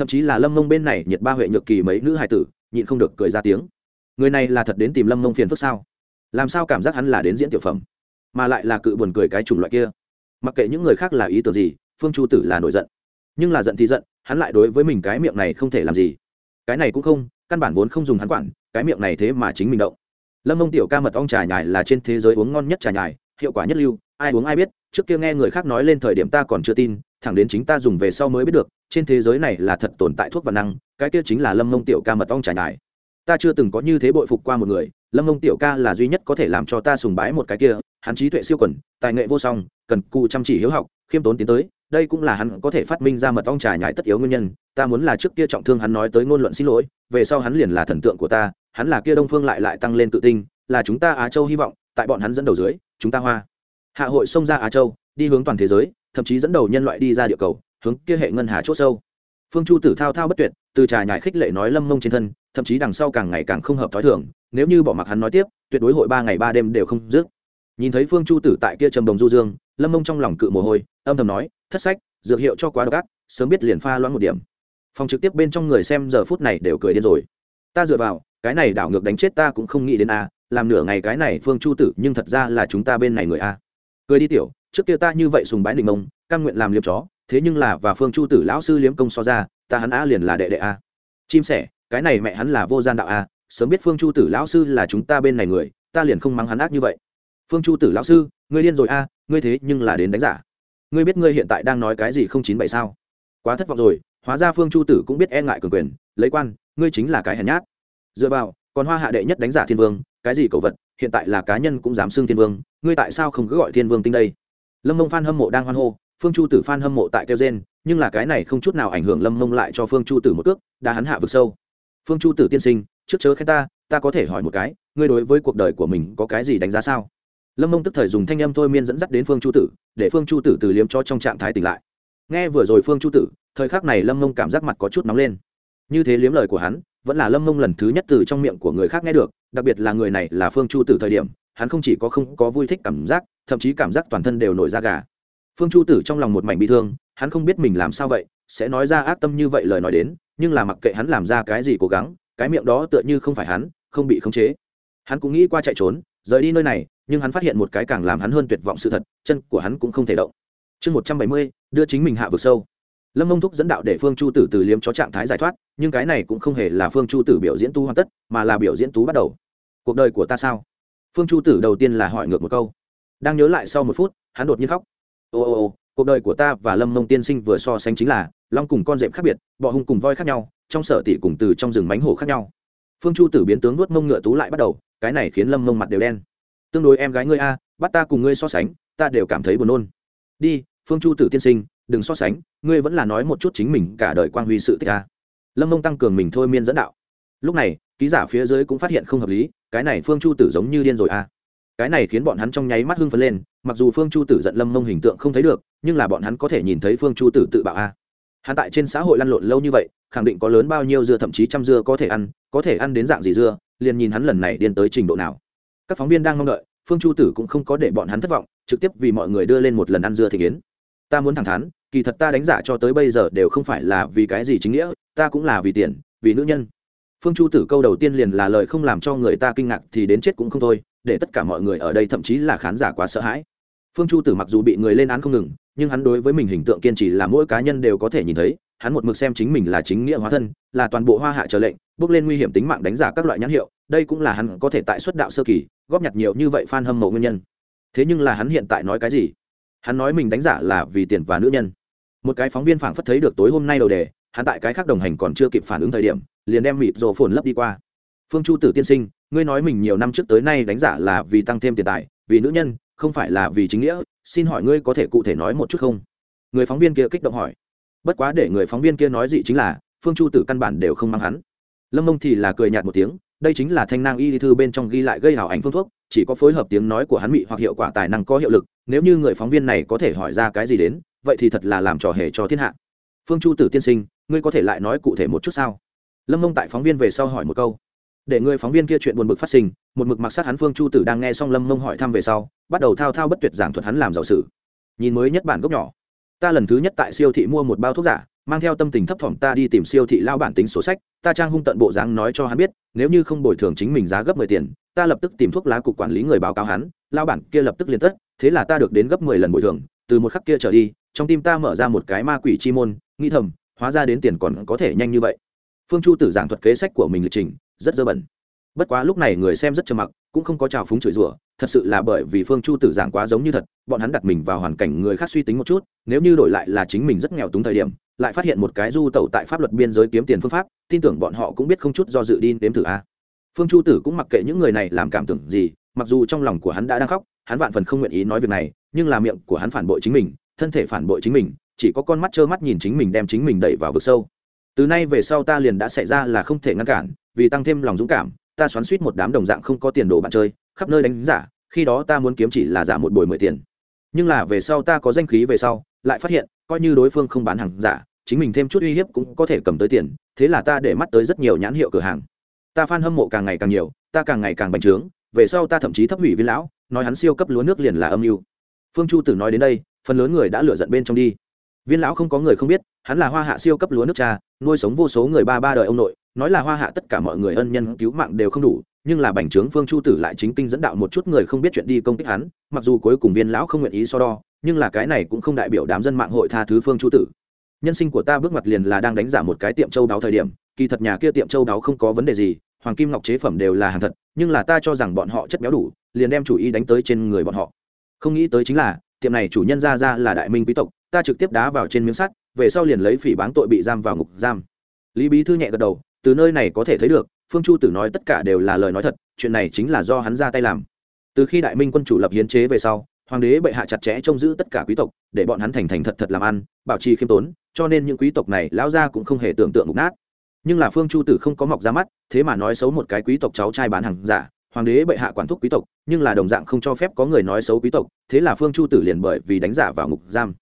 thậm chí là lâm mông bên này nhiệt ba huệ nhược kỳ mấy nữ hài tử, nhịn không được cười ra tiếng. Người này là thật đến tìm lâm mông phiền phức sao? Làm sao cảm giác hắn là đến diễn tiểu phẩm, mà lại là cự buồn cười cái chủng loại kia? Mặc kệ những người khác là ý tưởng gì, phương chu tử là nổi giận. Nhưng là giận thì giận, hắn lại đối với mình cái miệng này không thể làm gì. Cái này cũng không, căn bản vốn không dùng hắn quản, cái miệng này thế mà chính mình động. Lâm mông tiểu ca mật ong trà nhài là trên thế giới uống ngon nhất trà nhài, hiệu quả nhất lưu, ai uống ai biết trước kia nghe người khác nói lên thời điểm ta còn chưa tin, thẳng đến chính ta dùng về sau mới biết được, trên thế giới này là thật tồn tại thuốc và năng, cái kia chính là lâm mông tiểu ca mật ong trải nhài ta chưa từng có như thế bội phục qua một người, lâm mông tiểu ca là duy nhất có thể làm cho ta sùng bái một cái kia, hắn trí tuệ siêu quẩn tài nghệ vô song, cần cù chăm chỉ hiếu học, khiêm tốn tiến tới, đây cũng là hắn có thể phát minh ra mật ong trà nhải tất yếu nguyên nhân, ta muốn là trước kia trọng thương hắn nói tới ngôn luận xin lỗi, về sau hắn liền là thần tượng của ta, hắn là kia đông phương lại lại tăng lên tự tin, là chúng ta á châu hy vọng, tại bọn hắn dẫn đầu dưới, chúng ta hoa hạ hội xông ra á châu, đi hướng toàn thế giới, thậm chí dẫn đầu nhân loại đi ra địa cầu, hướng kia hệ ngân hà c h ỗ sâu. Phương chu tử thao thao bất tuyệt, từ trà nhải khích lệ nói lâm mông trên thân, thậm chí đằng sau càng ngày càng không hợp t h ó i thường, nếu như bỏ mặc hắn nói tiếp, tuyệt đối hội ba ngày ba đêm đều không dứt. Nhìn thấy phương chu tử tại kia trầm đồng du dương, lâm mông trong lòng cự mồ hôi, âm thầm nói, thất sách, dược hiệu cho quá độc ác, sớm biết liền pha loãng một điểm. Phòng trực tiếp bên trong người xem giờ phút này đều cười điên rồi. Ta dựa vào, cái này đảo ngược đánh chết ta cũng không nghĩ đến a làm nửa ngày cái này phương chu tử, nhưng thật ra là chúng ta bên này người a cười đi tiểu, trước kia ta như vậy sùng bái đình mông căn nguyện làm liếm chó, thế nhưng là và phương chu tử lão sư liếm công so ra, ta hắn a liền là đệ đệ a. Chim sẻ, cái này mẹ hắn là vô gian đạo a, sớm biết phương chu tử lão sư là chúng ta bên này người, ta liền không mắng hắn ác như vậy. Phương chu tử lão sư, ngươi điên rồi a, ngươi thế nhưng là đến đánh giả. Ngươi biết ngươi hiện tại đang nói cái gì không chín bảy sao? Quá thất vọng rồi, hóa ra phương chu tử cũng biết e ngại cường quyền, lấy quan, ngươi chính là cái hèn nhát. Dựa vào, còn hoa hạ đệ nhất đánh giả thiên vương, cái gì cầu vật, hiện tại là cá nhân cũng dám xưng thiên vương ngươi tại sao không cứ gọi thiên vương tinh đây? Lâm mông phan hâm mộ đang hoan hô, phương chu tử phan hâm mộ tại kêu gen nhưng là cái này không chút nào ảnh hưởng lâm mông lại cho phương chu tử một cước, đã hắn hạ vực sâu. Phương chu tử tiên sinh, trước chớ khen ta ta có thể hỏi một cái, ngươi đối với cuộc đời của mình có cái gì đánh giá sao? Lâm mông tức thời dùng thanh âm thôi miên dẫn dắt đến phương chu tử, để phương chu tử từ liếm cho trong trạng thái tỉnh lại. Nghe vừa rồi phương chu tử, thời khắc này lâm mông cảm giác mặt có chút nóng lên. Như thế liếm lời của hắn, vẫn là lâm mông lần thứ nhất từ trong miệng của người khác nghe được, đặc biệt là người này là phương chu tử thời điểm hắn không chỉ có không có vui thích cảm giác, thậm chí cảm giác toàn thân đều nổi da gà. Phương chu tử trong lòng một mảnh bị thương, hắn không biết mình làm sao vậy, sẽ nói ra ác tâm như vậy lời nói đến, nhưng là mặc kệ hắn làm ra cái gì cố gắng, cái miệng đó tựa như không phải hắn, không bị khống chế. Hắn cũng nghĩ qua chạy trốn, rời đi nơi này, nhưng hắn phát hiện một cái càng làm hắn hơn tuyệt vọng sự thật, chân của hắn cũng không thể động. Chương một trăm bảy mươi, đưa chính mình hạ vực sâu. Lâm mông thúc dẫn đạo để phương chu tử từ liếm cho trạng thái giải thoát, nhưng cái này cũng không hề là phương chu tử biểu diễn tú hoàn tất, mà là biểu diễn tú bắt đầu. Cuộc đời của ta sao? Phương chu tử đầu tiên là hỏi ngược một câu. Đang nhớ lại sau một phút, hắn đột nhiên khóc. Ô ô ô, cuộc đời của ta và lâm mông tiên sinh vừa so sánh chính là long cùng con rệm khác biệt, bọ hung cùng voi khác nhau, trong sở tỷ cùng từ trong rừng mánh hổ khác nhau. Phương chu tử biến tướng nuốt mông ngựa tú lại bắt đầu, cái này khiến lâm mông mặt đều đen. Tương đối em gái ngươi a, bắt ta cùng ngươi so sánh, ta đều cảm thấy buồn nôn. Đi, phương chu tử tiên sinh, đừng so sánh, ngươi vẫn là nói một chút chính mình cả đời quang huy sự tích a. Lâm mông tăng cường mình thôi miên dẫn đạo. Lúc này, ký giả phía dưới cũng phát hiện không hợp lý cái này phương chu tử giống như điên rồi a cái này khiến bọn hắn trong nháy mắt hưng phấn lên, mặc dù phương chu tử giận lâm mông hình tượng không thấy được, nhưng là bọn hắn có thể nhìn thấy phương chu tử tự bạo a hắn tại trên xã hội lăn lộn lâu như vậy, khẳng định có lớn bao nhiêu dưa thậm chí trăm dưa có thể ăn, có thể ăn đến dạng gì dưa, liền nhìn hắn lần này điên tới trình độ nào. Các phóng viên đang mong đợi, phương chu tử cũng không có để bọn hắn thất vọng, trực tiếp vì mọi người đưa lên một lần ăn dưa thị kiến. Ta muốn thẳng thắn, kỳ thật ta đánh giả cho tới bây giờ đều không phải là vì cái gì chính nghĩa, ta cũng là vì tiền, vì nữ nhân phương chu tử câu đầu tiên liền là lời không làm cho người ta kinh ngạc thì đến chết cũng không thôi, để tất cả mọi người ở đây thậm chí là khán giả quá sợ hãi. Phương chu tử mặc dù bị người lên án không ngừng, nhưng hắn đối với mình hình tượng kiên trì là mỗi cá nhân đều có thể nhìn thấy, hắn một mực xem chính mình là chính nghĩa hóa thân, là toàn bộ hoa hạ trở lệnh, bước lên nguy hiểm tính mạng đánh giả các loại nhãn hiệu, đây cũng là hắn có thể tại xuất đạo sơ kỳ, góp nhặt nhiều như vậy f a n hâm mộ nguyên nhân. Thế nhưng là hắn hiện tại nói cái gì? Hắn nói mình đánh giả là vì tiền và nữ nhân. Một cái phóng viên phảng phất thấy được tối hôm nay đầu đề hắn tại cái khác đồng hành còn chưa kịp phản ứng thời điểm, liền đem mịt rồ phồn lấp đi qua. Phương chu tử tiên sinh, ngươi nói mình nhiều năm trước tới nay đánh giả là vì tăng thêm tiền tài, vì nữ nhân, không phải là vì chính nghĩa, xin hỏi ngươi có thể cụ thể nói một chút không? Người phóng viên kia kích động hỏi. Bất quá để người phóng viên kia nói gì chính là, phương chu tử căn bản đều không mang hắn. Lâm mông thì là cười nhạt một tiếng, đây chính là thanh năng y thư bên trong ghi lại gây hảo ảnh phương thuốc, chỉ có phối hợp tiếng nói của hắn mị hoặc hiệu quả tài năng có hiệu lực, nếu như người phóng viên này có thể hỏi ra cái gì đến, vậy thì thật là làm trò hề cho thiên hạ. Phương chu tử tiên sinh ngươi có thể lại nói cụ thể một chút sao? Lâm mông tại phóng viên về sau hỏi một câu. Để người phóng viên kia chuyện buồn bực phát sinh, một mực mặc sát hắn phương chu tử đang nghe xong lâm mông hỏi thăm về sau, bắt đầu thao thao bất tuyệt giảng thuật hắn làm giàu sử nhìn mới nhất bản gốc nhỏ. Ta lần thứ nhất tại siêu thị mua một bao thuốc giả, mang theo tâm tình thấp thỏm ta đi tìm siêu thị lao bản tính sổ sách, ta trang hung tận bộ dáng nói cho hắn biết, nếu như không bồi thường chính mình giá gấp mười tiền, ta lập tức tìm thuốc lá cục quản lý người báo cáo hắn, lao bản kia lập tức liền tất, thế là ta được đến gấp mười lần bồi thường, từ một khắc kia trở đi, trong tim ta mở ra một cái ma quỷ chi môn, nghĩ thầm hóa ra đến tiền còn có thể nhanh như vậy. Phương chu tử giảng thuật kế sách của mình lịch trình, rất dơ bẩn. Bất quá lúc này người xem rất trầm mặc, cũng không có trào phúng chửi rủa, thật sự là bởi vì phương chu tử giảng quá giống như thật, bọn hắn đặt mình vào hoàn cảnh người khác suy tính một chút, nếu như đổi lại là chính mình rất nghèo túng thời điểm, lại phát hiện một cái du tẩu tại pháp luật biên giới kiếm tiền phương pháp, tin tưởng bọn họ cũng biết không chút do dự đi đếm thử a. Phương chu tử cũng mặc kệ những người này làm cảm tưởng gì, mặc dù trong lòng của hắn đã đang khóc, hắn vạn phần không nguyện ý nói việc này, nhưng là miệng của hắn phản bội chính mình, thân thể phản bội chính mình chỉ có con mắt trơ mắt nhìn chính mình đem chính mình đẩy vào vực sâu. Từ nay về sau ta liền đã xảy ra là không thể ngăn cản, vì tăng thêm lòng dũng cảm, ta xoắn suýt một đám đồng dạng không có tiền đồ bạn chơi, khắp nơi đánh giả, khi đó ta muốn kiếm chỉ là giả một buổi mười tiền. Nhưng là về sau ta có danh khí về sau, lại phát hiện, coi như đối phương không bán hàng giả, chính mình thêm chút uy hiếp cũng có thể cầm tới tiền, thế là ta để mắt tới rất nhiều nhãn hiệu cửa hàng. Ta f hâm mộ càng ngày càng nhiều, ta càng ngày càng bành trướng, về sau ta thậm chí thấp hủy viên lão, nói hắn siêu cấp lúa nước liền là âm mưu. Phương chu tử nói đến đây, phần lớn người đã lựa giận bên trong đi viên lão không có người không biết, hắn là hoa hạ siêu cấp lúa nước cha, nuôi sống vô số người ba ba đời ông nội, nói là hoa hạ tất cả mọi người ân nhân cứu mạng đều không đủ, nhưng là bành trướng phương chu tử lại chính kinh dẫn đạo một chút người không biết chuyện đi công kích hắn, mặc dù cuối cùng viên lão không nguyện ý so đo, nhưng là cái này cũng không đại biểu đám dân mạng hội tha thứ phương chu tử. Nhân sinh của ta bước mặt liền là đang đánh giả một cái tiệm châu đáo thời điểm, kỳ thật nhà kia tiệm châu đáo không có vấn đề gì, hoàng kim ngọc chế phẩm đều là hàng thật, nhưng là ta cho rằng bọn họ chất béo đủ, liền đem chủ ý đánh tới trên người bọn họ. Không nghĩ tới chính là, tiệm này chủ nhân ra ra là đại minh quý tộc ta trực tiếp đá vào trên miếng sắt, về sau liền lấy phỉ báng tội bị giam vào ngục giam. Lý bí thư nhẹ gật đầu, từ nơi này có thể thấy được, phương chu tử nói tất cả đều là lời nói thật, chuyện này chính là do hắn ra tay làm. Từ khi đại minh quân chủ lập hiến chế về sau, hoàng đế bệ hạ chặt chẽ trông giữ tất cả quý tộc, để bọn hắn thành thành thật thật làm ăn, bảo trì khiêm tốn, cho nên những quý tộc này lão gia cũng không hề tưởng tượng ngục nát. Nhưng là phương chu tử không có mọc ra mắt, thế mà nói xấu một cái quý tộc cháu trai bán hàng giả, hoàng đế bệ hạ quản thúc quý tộc, nhưng là đồng dạng không cho phép có người nói xấu quý tộc, thế là phương chu tử liền bởi vì đánh giả vào ngục giam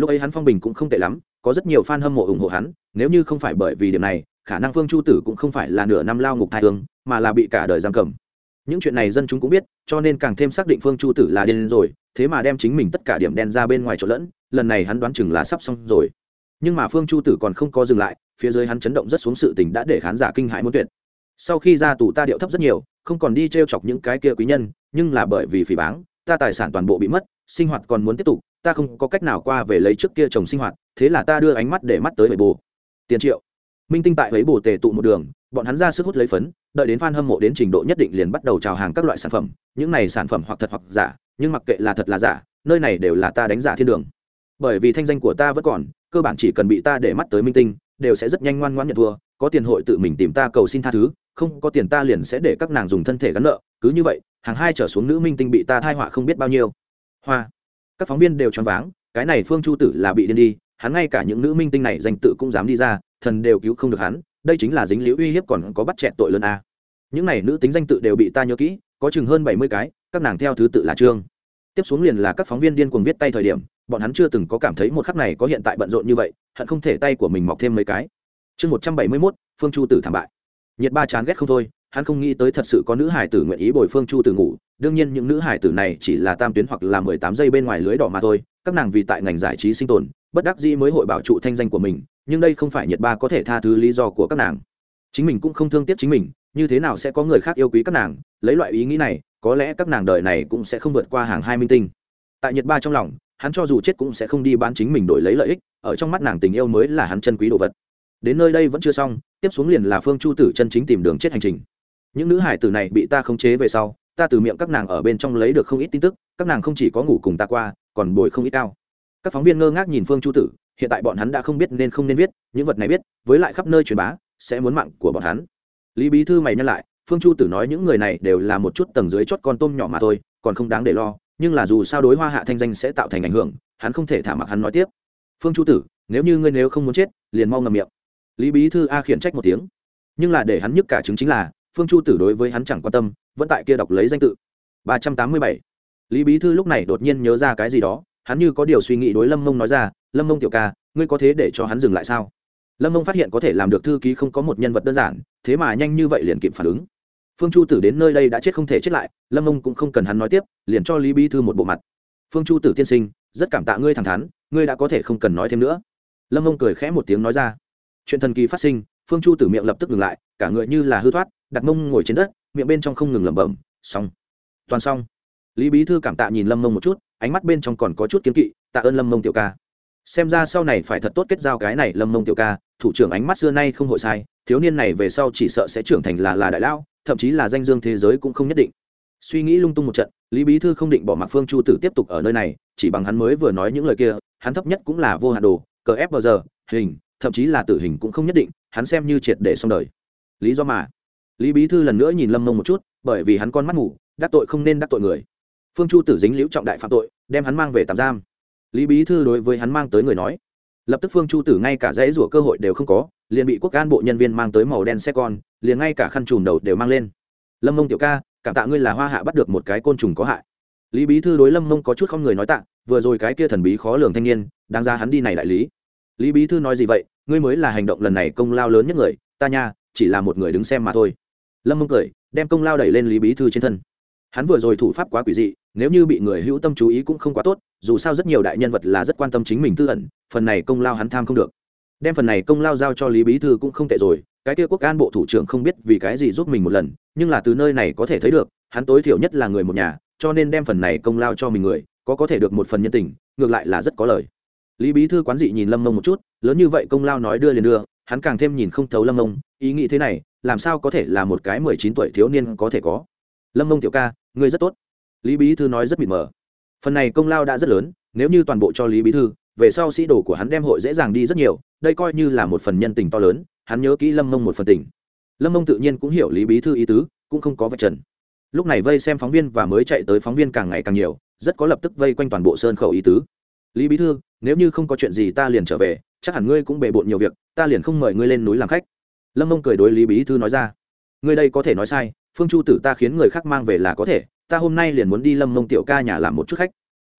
lúc ấy hắn phong bình cũng không tệ lắm, có rất nhiều fan hâm mộ ủng hộ hắn, nếu như không phải bởi vì điểm này, khả năng phương chu tử cũng không phải là nửa năm lao ngục thai hương, mà là bị cả đời giam cầm. Những chuyện này dân chúng cũng biết, cho nên càng thêm xác định phương chu tử là điên rồi, thế mà đem chính mình tất cả điểm đen ra bên ngoài chỗ lẫn, lần này hắn đoán chừng là sắp xong rồi. Nhưng mà phương chu tử còn không có dừng lại, phía dưới hắn chấn động rất xuống sự tình đã để khán giả kinh hãi muốn tuyệt. Sau khi ra tù ta điệu thấp rất nhiều, không còn đi t r e o chọc những cái kia quý nhân, nhưng là bởi vì phỉ báng, ta tài sản toàn bộ bị mất sinh hoạt còn muốn tiếp tục, ta không có cách nào qua về lấy trước kia chồng sinh hoạt, thế là ta đưa ánh mắt để mắt tới bầy bồ. Tiền triệu. Minh tinh tại ấy bồ tề tụ một đường, bọn hắn ra sức hút lấy phấn, đợi đến f a n hâm mộ đến trình độ nhất định liền bắt đầu trào hàng các loại sản phẩm, những này sản phẩm hoặc thật hoặc giả, nhưng mặc kệ là thật là giả, nơi này đều là ta đánh giả thiên đường. Bởi vì thanh danh của ta vẫn còn, cơ bản chỉ cần bị ta để mắt tới minh tinh, đều sẽ rất nhanh ngoan ngoãn nhận thua, có tiền hội tự mình tìm ta cầu xin tha thứ, không có tiền ta liền sẽ để các nàng dùng thân thể gắn nợ, cứ như vậy, hàng hai trở xuống nữ minh tinh bị ta thai họa không biết bao nhiêu hoa. Các phóng viên đều choáng váng, cái này phương chu tử là bị điên đi, hắn ngay cả những nữ minh tinh này danh tự cũng dám đi ra, thần đều cứu không được hắn, đây chính là dính liễu uy hiếp còn có bắt chẹn tội lớn a. Những này nữ tính danh tự đều bị ta nhớ kỹ, có chừng hơn bảy mươi cái, các nàng theo thứ tự là trương. Tiếp xuống liền là các phóng viên điên cuồng viết tay thời điểm, bọn hắn chưa từng có cảm thấy một khắc này có hiện tại bận rộn như vậy, hận không thể tay của mình mọc thêm mấy cái. Chương một trăm bảy mươi mốt, phương chu tử thảm bại. Nhiệt ba chán ghét không thôi hắn không nghĩ tới thật sự có nữ hải tử nguyện ý bồi phương chu tử ngủ. đương nhiên những nữ hải tử này chỉ là tam tuyến hoặc là mười tám giây bên ngoài lưới đỏ mà thôi. các nàng vì tại ngành giải trí sinh tồn, bất đắc dĩ mới hội bảo trụ thanh danh của mình, nhưng đây không phải nhiệt ba có thể tha thứ lý do của các nàng. chính mình cũng không thương tiếc chính mình, như thế nào sẽ có người khác yêu quý các nàng? lấy loại ý nghĩ này, có lẽ các nàng đời này cũng sẽ không vượt qua hàng hai minh tinh. tại nhiệt ba trong lòng, hắn cho dù chết cũng sẽ không đi bán chính mình đổi lấy lợi ích, ở trong mắt nàng tình yêu mới là hắn chân quý đồ vật. đến nơi đây vẫn chưa xong, tiếp xuống liền là phương chu tử chân chính tìm đường chết hành trình những nữ hải tử này bị ta khống chế về sau, ta từ miệng các nàng ở bên trong lấy được không ít tin tức, các nàng không chỉ có ngủ cùng ta qua, còn bồi không ít cao các phóng viên ngơ ngác nhìn phương chu tử, hiện tại bọn hắn đã không biết nên không nên viết, những vật này biết, với lại khắp nơi truyền bá, sẽ muốn mạng của bọn hắn. Lý bí thư mày nhắc lại, phương chu tử nói những người này đều là một chút tầng dưới chót con tôm nhỏ mà thôi, còn không đáng để lo, nhưng là dù sao đối hoa hạ thanh danh sẽ tạo thành ảnh hưởng, hắn không thể thả mặc hắn nói tiếp. Phương chu tử, nếu như ngươi nếu không muốn chết, liền mau ngầm miệng. Lý bí thư a khiển trách một tiếng. Nhưng là để hắn nhức cả chứng chính là phương chu tử đối với hắn chẳng quan tâm, vẫn tại kia đọc lấy danh tự. ba trăm tám mươi bảy. Lý bí thư lúc này đột nhiên nhớ ra cái gì đó, hắn như có điều suy nghĩ đối lâm mông nói ra, lâm mông tiểu ca, ngươi có thế để cho hắn dừng lại sao? Lâm mông phát hiện có thể làm được thư ký không có một nhân vật đơn giản, thế mà nhanh như vậy liền kịp phản ứng. Phương chu tử đến nơi đây đã chết không thể chết lại, lâm mông cũng không cần hắn nói tiếp, liền cho lý bí thư một bộ mặt. Phương chu tử tiên sinh, rất cảm tạ ngươi thẳng thắn, ngươi đã có thể không cần nói thêm nữa. Lâm mông cười khẽ một tiếng nói ra. Chuyện thần kỳ phát sinh, phương chu tử miệng lập tức ngừng lại, cả người như là hư thoát đặt mông ngồi trên đất, miệng bên trong không ngừng lẩm bẩm, xong. Toàn xong. Lý bí thư cảm tạ nhìn lâm mông một chút, ánh mắt bên trong còn có chút kiếm kỵ, tạ ơn lâm mông tiểu ca. Xem ra sau này phải thật tốt kết giao cái này lâm mông tiểu ca, thủ trưởng ánh mắt xưa nay không hội sai, thiếu niên này về sau chỉ sợ sẽ trưởng thành là là đại lão, thậm chí là danh dương thế giới cũng không nhất định. Suy nghĩ lung tung một trận, lý bí thư không định bỏ mặc phương chu tử tiếp tục ở nơi này, chỉ bằng hắn mới vừa nói những lời kia, hắn thấp nhất cũng là vô hạn đồ, cờ ép bờ giờ, hình, thậm chí là tử hình cũng không nhất định, hắn xem như triệt để xong đời. Lý do mà lý bí thư lần nữa nhìn lâm mông một chút, bởi vì hắn con mắt ngủ đắc tội không nên đắc tội người. Phương chu tử dính liễu trọng đại phạm tội, đem hắn mang về tạm giam. Lý bí thư đối với hắn mang tới người nói, lập tức phương chu tử ngay cả dãy rủa cơ hội đều không có, liền bị quốc can bộ nhân viên mang tới màu đen xe con, liền ngay cả khăn trùm đầu đều mang lên. Lâm mông tiểu ca, cảm tạ ngươi là hoa hạ bắt được một cái côn trùng có hại. Lý bí thư đối lâm mông có chút không người nói tạ, vừa rồi cái kia thần bí khó lường thanh niên đang ra hắn đi này đại lý. Lý bí thư nói gì vậy, ngươi mới là hành động lần này công lao lớn nhất người, ta nha, chỉ là một người đứng xem mà thôi lâm mông cười đem công lao đẩy lên lý bí thư trên thân hắn vừa rồi thủ pháp quá quỷ dị nếu như bị người hữu tâm chú ý cũng không quá tốt dù sao rất nhiều đại nhân vật là rất quan tâm chính mình tư ẩn phần này công lao hắn tham không được đem phần này công lao giao cho lý bí thư cũng không tệ rồi cái kia quốc an bộ thủ trưởng không biết vì cái gì giúp mình một lần nhưng là từ nơi này có thể thấy được hắn tối thiểu nhất là người một nhà cho nên đem phần này công lao cho mình người có có thể được một phần nhân tình ngược lại là rất có lời lý bí thư quán dị nhìn lâm mông một chút lớn như vậy công lao nói đưa liền đưa hắn càng thêm nhìn không thấu lâm mông ý nghĩ thế này làm sao có thể là một cái mười chín tuổi thiếu niên có thể có? Lâm mông tiểu ca, ngươi rất tốt. Lý bí thư nói rất mịt mờ. Phần này công lao đã rất lớn, nếu như toàn bộ cho lý bí thư, về sau sĩ đồ của hắn đem hội dễ dàng đi rất nhiều, đây coi như là một phần nhân tình to lớn, hắn nhớ kỹ lâm mông một phần tình. Lâm mông tự nhiên cũng hiểu lý bí thư ý tứ, cũng không có vạch trần. Lúc này vây xem phóng viên và mới chạy tới phóng viên càng ngày càng nhiều, rất có lập tức vây quanh toàn bộ sơn khẩu ý tứ. Lý bí thư, nếu như không có chuyện gì ta liền trở về, chắc hẳn ngươi cũng bề bộn nhiều việc, ta liền không mời ngươi lên núi làm khách lâm mông cười đối lý bí thư nói ra người đây có thể nói sai phương chu tử ta khiến người khác mang về là có thể ta hôm nay liền muốn đi lâm mông tiểu ca nhà làm một chút khách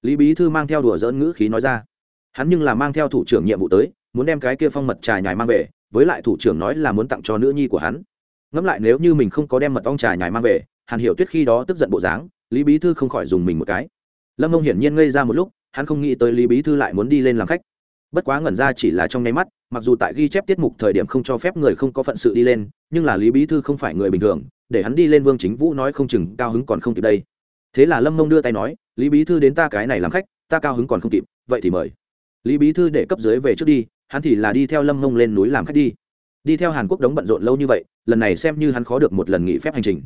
lý bí thư mang theo đùa dỡn ngữ khí nói ra hắn nhưng là mang theo thủ trưởng nhiệm vụ tới muốn đem cái kia phong mật trà nhài mang về với lại thủ trưởng nói là muốn tặng cho nữ nhi của hắn ngẫm lại nếu như mình không có đem mật ong trà nhài mang về hàn hiểu tuyết khi đó tức giận bộ dáng lý bí thư không khỏi dùng mình một cái lâm mông hiển nhiên ngây ra một lúc hắn không nghĩ tới lý bí thư lại muốn đi lên làm khách bất quá ngẩn ra chỉ là trong nháy mắt mặc dù tại ghi chép tiết mục thời điểm không cho phép người không có phận sự đi lên, nhưng là lý bí thư không phải người bình thường, để hắn đi lên vương chính vũ nói không chừng cao hứng còn không kịp đây. Thế là lâm mông đưa tay nói, lý bí thư đến ta cái này làm khách, ta cao hứng còn không kịp, vậy thì mời. Lý bí thư để cấp dưới về trước đi, hắn thì là đi theo lâm mông lên núi làm khách đi. Đi theo hàn quốc đống bận rộn lâu như vậy, lần này xem như hắn khó được một lần nghỉ phép hành trình.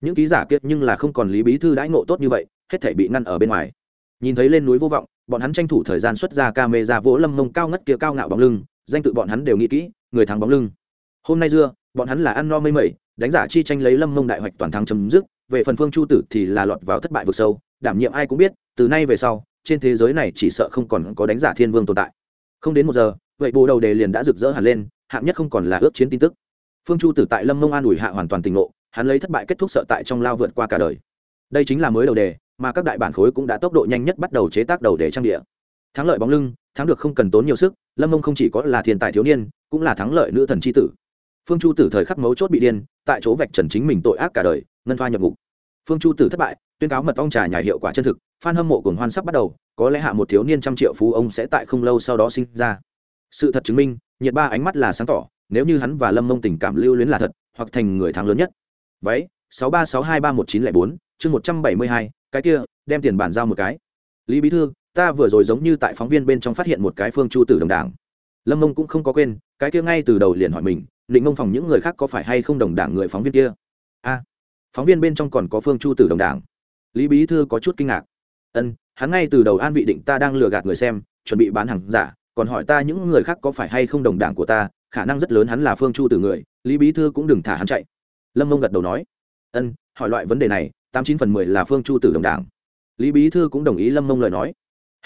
Những ký giả kiệt nhưng là không còn lý bí thư đãi ngộ tốt như vậy, hết thể bị ngăn ở bên ngoài. Nhìn thấy lên núi vô vọng, bọn hắn tranh thủ thời gian xuất ra ca mê ra vỗ lâm mông cao ngất kia cao ngạo bóng lưng danh tự bọn hắn đều nghĩ kỹ, người thắng bóng lưng. Hôm nay dưa, bọn hắn là ăn no mây mẩy, đánh giả chi tranh lấy lâm mông đại hoạch toàn thắng chấm dứt, về phần phương chu tử thì là lọt vào thất bại vực sâu, đảm nhiệm ai cũng biết, từ nay về sau, trên thế giới này chỉ sợ không còn có đánh giả thiên vương tồn tại. Không đến một giờ, vậy bộ đầu đề liền đã rực rỡ hẳn lên, hạng nhất không còn là ước chiến tin tức. Phương chu tử tại lâm mông an ủi hạ hoàn toàn tỉnh lộ hắn lấy thất bại kết thúc sợ tại trong lao vượt qua cả đời. Đây chính là mới đầu đề, mà các đại bản khối cũng đã tốc độ nhanh nhất bắt đầu chế tác đầu đề trang địa thắng lợi bóng lưng, thắng được không cần tốn nhiều sức, lâm mông không chỉ có là thiên tài thiếu niên, cũng là thắng lợi nữ thần c h i tử. Phương chu tử thời khắc mấu chốt bị điên, tại chỗ vạch trần chính mình tội ác cả đời, ngân thoa nhập ngục. Phương chu tử thất bại, tuyên cáo mật ong trà nhà hiệu quả chân thực f a n hâm mộ cùng hoan sắp bắt đầu, có lẽ hạ một thiếu niên trăm triệu phú ông sẽ tại không lâu sau đó sinh ra. Sự thật chứng minh, nhiệt ba ánh mắt là sáng tỏ, nếu như hắn và lâm mông tình cảm lưu luyến là thật, hoặc thành người thắng lớn nhất. Váy, sáu ba sáu hai ba một chín lẻ bốn, chương một trăm bảy mươi hai, cái kia, đem tiền bàn giao một cái. Lý bí thư ta vừa rồi giống như tại phóng viên bên trong phát hiện một cái phương chu tử đồng đảng. Lâm mông cũng không có quên, cái kia ngay từ đầu liền hỏi mình định mông phòng những người khác có phải hay không đồng đảng người phóng viên kia? A, phóng viên bên trong còn có phương chu tử đồng đảng. Lý bí thư có chút kinh ngạc. Ân, hắn ngay từ đầu an vị định ta đang lừa gạt người xem, chuẩn bị bán hàng giả, còn hỏi ta những người khác có phải hay không đồng đảng của ta, khả năng rất lớn hắn là phương chu tử người, lý bí thư cũng đừng thả hắn chạy. Lâm mông gật đầu nói. Ân, hỏi loại vấn đề này, tám chín phần mười là phương chu tử đồng đảng. Lý bí thư cũng đồng ý lâm mông lời nói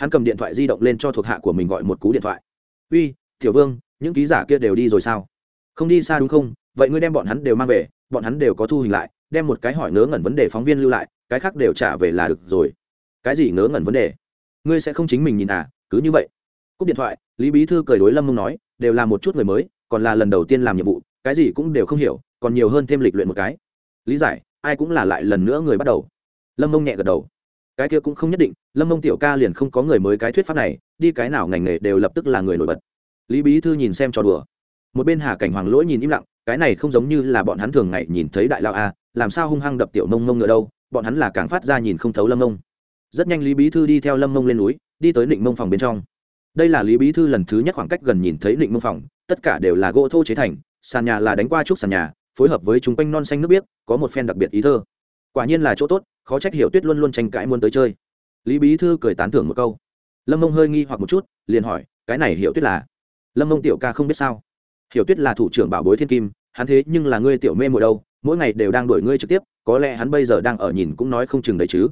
hắn cầm điện thoại di động lên cho thuộc hạ của mình gọi một cú điện thoại. Uy, tiểu vương, những ký giả kia đều đi rồi sao? Không đi xa đúng không? Vậy ngươi đem bọn hắn đều mang về, bọn hắn đều có thu hình lại, đem một cái hỏi ngớ ngẩn vấn đề phóng viên lưu lại, cái khác đều trả về là được rồi. Cái gì ngớ ngẩn vấn đề? Ngươi sẽ không chính mình nhìn à cứ như vậy. Cúp điện thoại, lý bí thư cười đối lâm mông nói, đều là một chút người mới, còn là lần đầu tiên làm nhiệm vụ, cái gì cũng đều không hiểu, còn nhiều hơn thêm lịch luyện một cái. Lý giải, ai cũng là lại lần nữa người bắt đầu. Lâm mông nhẹ gật đầu cái kia cũng không nhất định, lâm mông tiểu ca liền không có người mới cái thuyết pháp này, đi cái nào ngành nghề đều lập tức là người nổi bật. Lý bí thư nhìn xem trò đùa. Một bên hà cảnh hoàng lỗi nhìn im lặng, cái này không giống như là bọn hắn thường ngày nhìn thấy đại lao a, làm sao hung hăng đập tiểu mông mông ngựa đâu, bọn hắn là càng phát ra nhìn không thấu lâm mông. Rất nhanh lý bí thư đi theo lâm mông lên núi, đi tới định mông phòng bên trong. Đây là lý bí thư lần thứ nhất khoảng cách gần nhìn thấy định mông phòng, tất cả đều là gỗ thô chế thành, sàn nhà là đánh qua trúc sàn nhà, phối hợp với chúng quanh non xanh nước biếc, có một phen đặc biệt ý thơ. Quả nhiên là chỗ tốt khó trách hiểu tuyết luôn luôn tranh cãi muốn tới chơi. Lý bí thư cười tán thưởng một câu. Lâm mông hơi nghi hoặc một chút, liền hỏi, cái này hiểu tuyết là? Lâm mông tiểu ca không biết sao. Hiểu tuyết là thủ trưởng bảo bối thiên kim, hắn thế nhưng là ngươi tiểu mê mùa đâu, mỗi ngày đều đang đuổi ngươi trực tiếp, có lẽ hắn bây giờ đang ở nhìn cũng nói không chừng đấy chứ.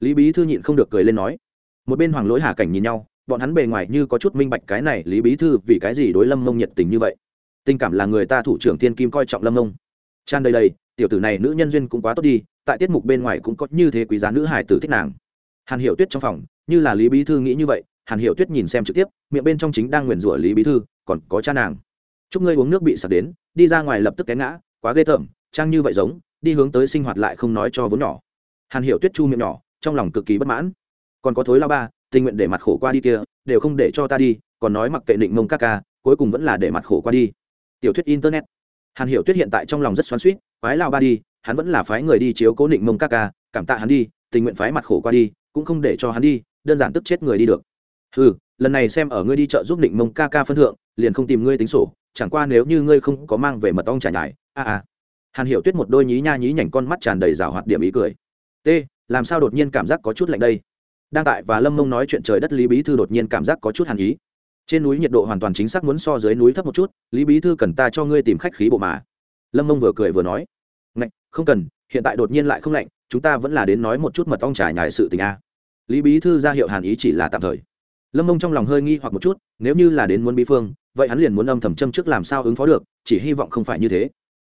Lý bí thư nhịn không được cười lên nói. Một bên hoàng lỗi hà cảnh nhìn nhau, bọn hắn bề ngoài như có chút minh bạch cái này lý bí thư vì cái gì đối lâm mông nhiệt tình như vậy. Tình cảm là người ta thủ trưởng thiên kim coi trọng lâm mông. Tràn đầy đầy tiểu tử này nữ nhân duyên cũng quá tốt đi, tại tiết mục bên ngoài cũng có như thế quý giá nữ hải tử thích nàng. Hàn hiểu tuyết trong phòng, như là lý bí thư nghĩ như vậy, hàn hiểu tuyết nhìn xem trực tiếp, miệng bên trong chính đang nguyền rủa lý bí thư, còn có cha nàng. Chúc ngươi uống nước bị sặc đến, đi ra ngoài lập tức té ngã, quá ghê tởm, trang như vậy giống, đi hướng tới sinh hoạt lại không nói cho vốn nhỏ. Hàn hiểu tuyết chu miệng nhỏ, trong lòng cực kỳ bất mãn. Còn có thối lao ba, tình nguyện để mặt khổ qua đi kia, đều không để cho ta đi, còn nói mặc kệ định mông các ca, cuối cùng vẫn là để mặt khổ qua đi. Tiểu thuyết internet hàn hiểu tuyết hiện tại trong lòng rất xoắn suýt phái lao ba đi, hắn vẫn là phái người đi chiếu cố định mông các ca, cảm tạ hắn đi, tình nguyện phái mặt khổ qua đi, cũng không để cho hắn đi, đơn giản tức chết người đi được. Ừ lần này xem ở ngươi đi chợ giúp định mông ca ca phân thượng, liền không tìm ngươi tính sổ, chẳng qua nếu như ngươi không có mang về mật ong trả nhải, a a. Hàn hiểu tuyết một đôi nhí nha nhí nhảnh con mắt tràn đầy rào hoạt điểm ý cười. T làm sao đột nhiên cảm giác có chút lạnh đây? Đang tại và lâm mông nói chuyện trời đất lý bí thư đột nhiên cảm giác có chút hàn ý trên núi nhiệt độ hoàn toàn chính xác muốn so dưới núi thấp một chút, lý bí thư cần ta cho ngươi tìm khách khí bộ mà. Lâm mông vừa cười vừa nói, ngạch, không cần, hiện tại đột nhiên lại không lạnh, chúng ta vẫn là đến nói một chút mật ong trải nhải sự tình a. Lý bí thư ra hiệu hàn ý chỉ là tạm thời. Lâm mông trong lòng hơi nghi hoặc một chút, nếu như là đến muốn bí phương, vậy hắn liền muốn âm thầm châm trước làm sao ứng phó được, chỉ hy vọng không phải như thế.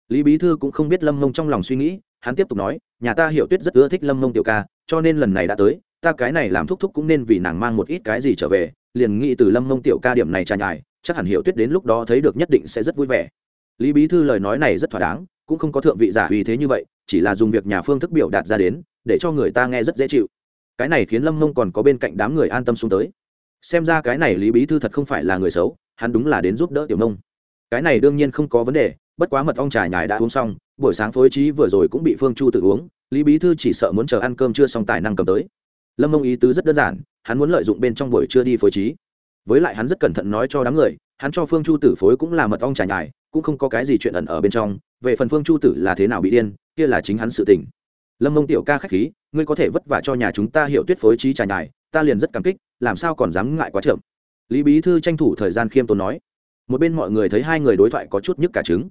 Lý bí thư cũng không biết lâm mông trong lòng suy nghĩ, hắn tiếp tục nói, nhà ta hiểu tuyết rất ưa thích lâm mông tiểu ca, cho nên lần này đã tới, ta cái này làm thúc thúc cũng nên vì nàng mang một ít cái gì trở về liền nghĩ từ lâm mông tiểu ca điểm này trà nhài, chắc hẳn hiểu tuyết đến lúc đó thấy được nhất định sẽ rất vui vẻ. Lý bí thư lời nói này rất thỏa đáng, cũng không có thượng vị giả uy thế như vậy, chỉ là dùng việc nhà phương thức biểu đạt ra đến, để cho người ta nghe rất dễ chịu. Cái này khiến lâm mông còn có bên cạnh đám người an tâm xuống tới. Xem ra cái này lý bí thư thật không phải là người xấu, hắn đúng là đến giúp đỡ tiểu mông cái này đương nhiên không có vấn đề, bất quá mật ong trà nhài đã uống xong, buổi sáng phối trí vừa rồi cũng bị phương chu tự uống, lý bí thư chỉ sợ muốn chờ ăn cơm chưa xong tài năng cầm tới. Lâm mông ý tứ rất đơn giản hắn muốn lợi dụng bên trong buổi trưa đi phối trí. Với lại hắn rất cẩn thận nói cho đám người, hắn cho phương chu tử phối cũng là mật ong trà nhài, cũng không có cái gì chuyện ẩn ở bên trong. Về phần phương chu tử là thế nào bị điên, kia là chính hắn sự tình. Lâm mông tiểu ca k h á c h khí, ngươi có thể vất vả cho nhà chúng ta hiểu tuyết phối trí trà nhài, ta liền rất cảm kích, làm sao còn dám ngại quá chậm? Lý bí thư tranh thủ thời gian khiêm tốn nói. Một bên mọi người thấy hai người đối thoại có chút nhức cả trứng.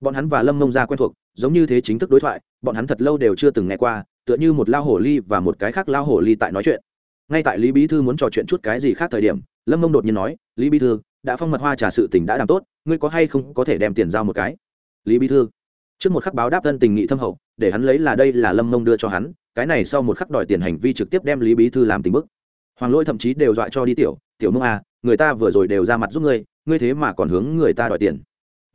Bọn hắn và lâm mông ra quen thuộc, giống như thế chính thức đối thoại, bọn hắn thật lâu đều chưa từng nghe qua, tựa như một lao hồ ly và một cái khác lao hồ ly tại nói chuyện ngay tại lý bí thư muốn trò chuyện chút cái gì khác thời điểm, lâm mông đột nhiên nói, lý bí thư, đã phong mật hoa trả sự tình đã làm tốt, ngươi có hay không có thể đem tiền giao một cái? Lý bí thư? Trước một khắc báo đáp thân tình nghị thâm hậu, để hắn lấy là đây là lâm mông đưa cho hắn, cái này sau một khắc đòi tiền hành vi trực tiếp đem lý bí thư làm tình bức. Hoàng lỗi thậm chí đều dọa cho đi tiểu tiểu mông à người ta vừa rồi đều ra mặt giúp ngươi ngươi thế mà còn hướng người ta đòi tiền.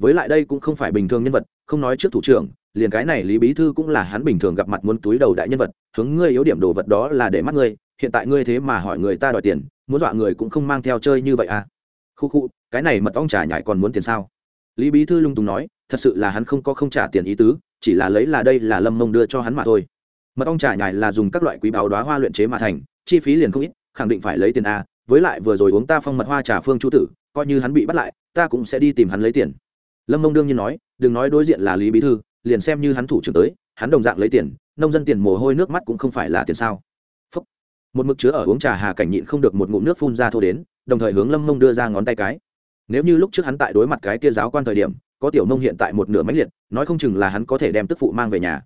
Với lại đây cũng không phải bình thường nhân vật, không nói trước thủ trưởng, liền cái này lý bí thư cũng là hắn bình thường gặp mặt muốn túi đầu đại nhân vật, hướng ngươi yếu điểm đồ vật đó là để mắt ngươi hiện tại ngươi thế mà hỏi người ta đòi tiền, muốn dọa người cũng không mang theo chơi như vậy à? Khu khu, cái này mật ong trà nhải còn muốn tiền sao? Lý bí thư lung tùng nói, thật sự là hắn không có không trả tiền ý tứ, chỉ là lấy là đây là lâm mông đưa cho hắn mà thôi. Mật ong trà nhải là dùng các loại quý báo đoá hoa luyện chế mà thành, chi phí liền không ít, khẳng định phải lấy tiền a với lại vừa rồi uống ta phong mật hoa trà phương chu tử, coi như hắn bị bắt lại, ta cũng sẽ đi tìm hắn lấy tiền. Lâm mông đương nhiên nói, đừng nói đối diện là lý bí thư, liền xem như hắn thủ trưởng tới, hắn đồng dạng lấy tiền, nông dân tiền mồ hôi nước mắt cũng không phải là tiền sao? Một mực chứa ở uống trà hà cảnh nhịn không được một ngụm nước phun ra thô đến, đồng thời hướng lâm mông đưa ra ngón tay cái. Nếu như lúc trước hắn tại đối mặt cái tia giáo quan thời điểm, có tiểu nông hiện tại một nửa máy liệt, nói không chừng là hắn có thể đem tức phụ mang về nhà.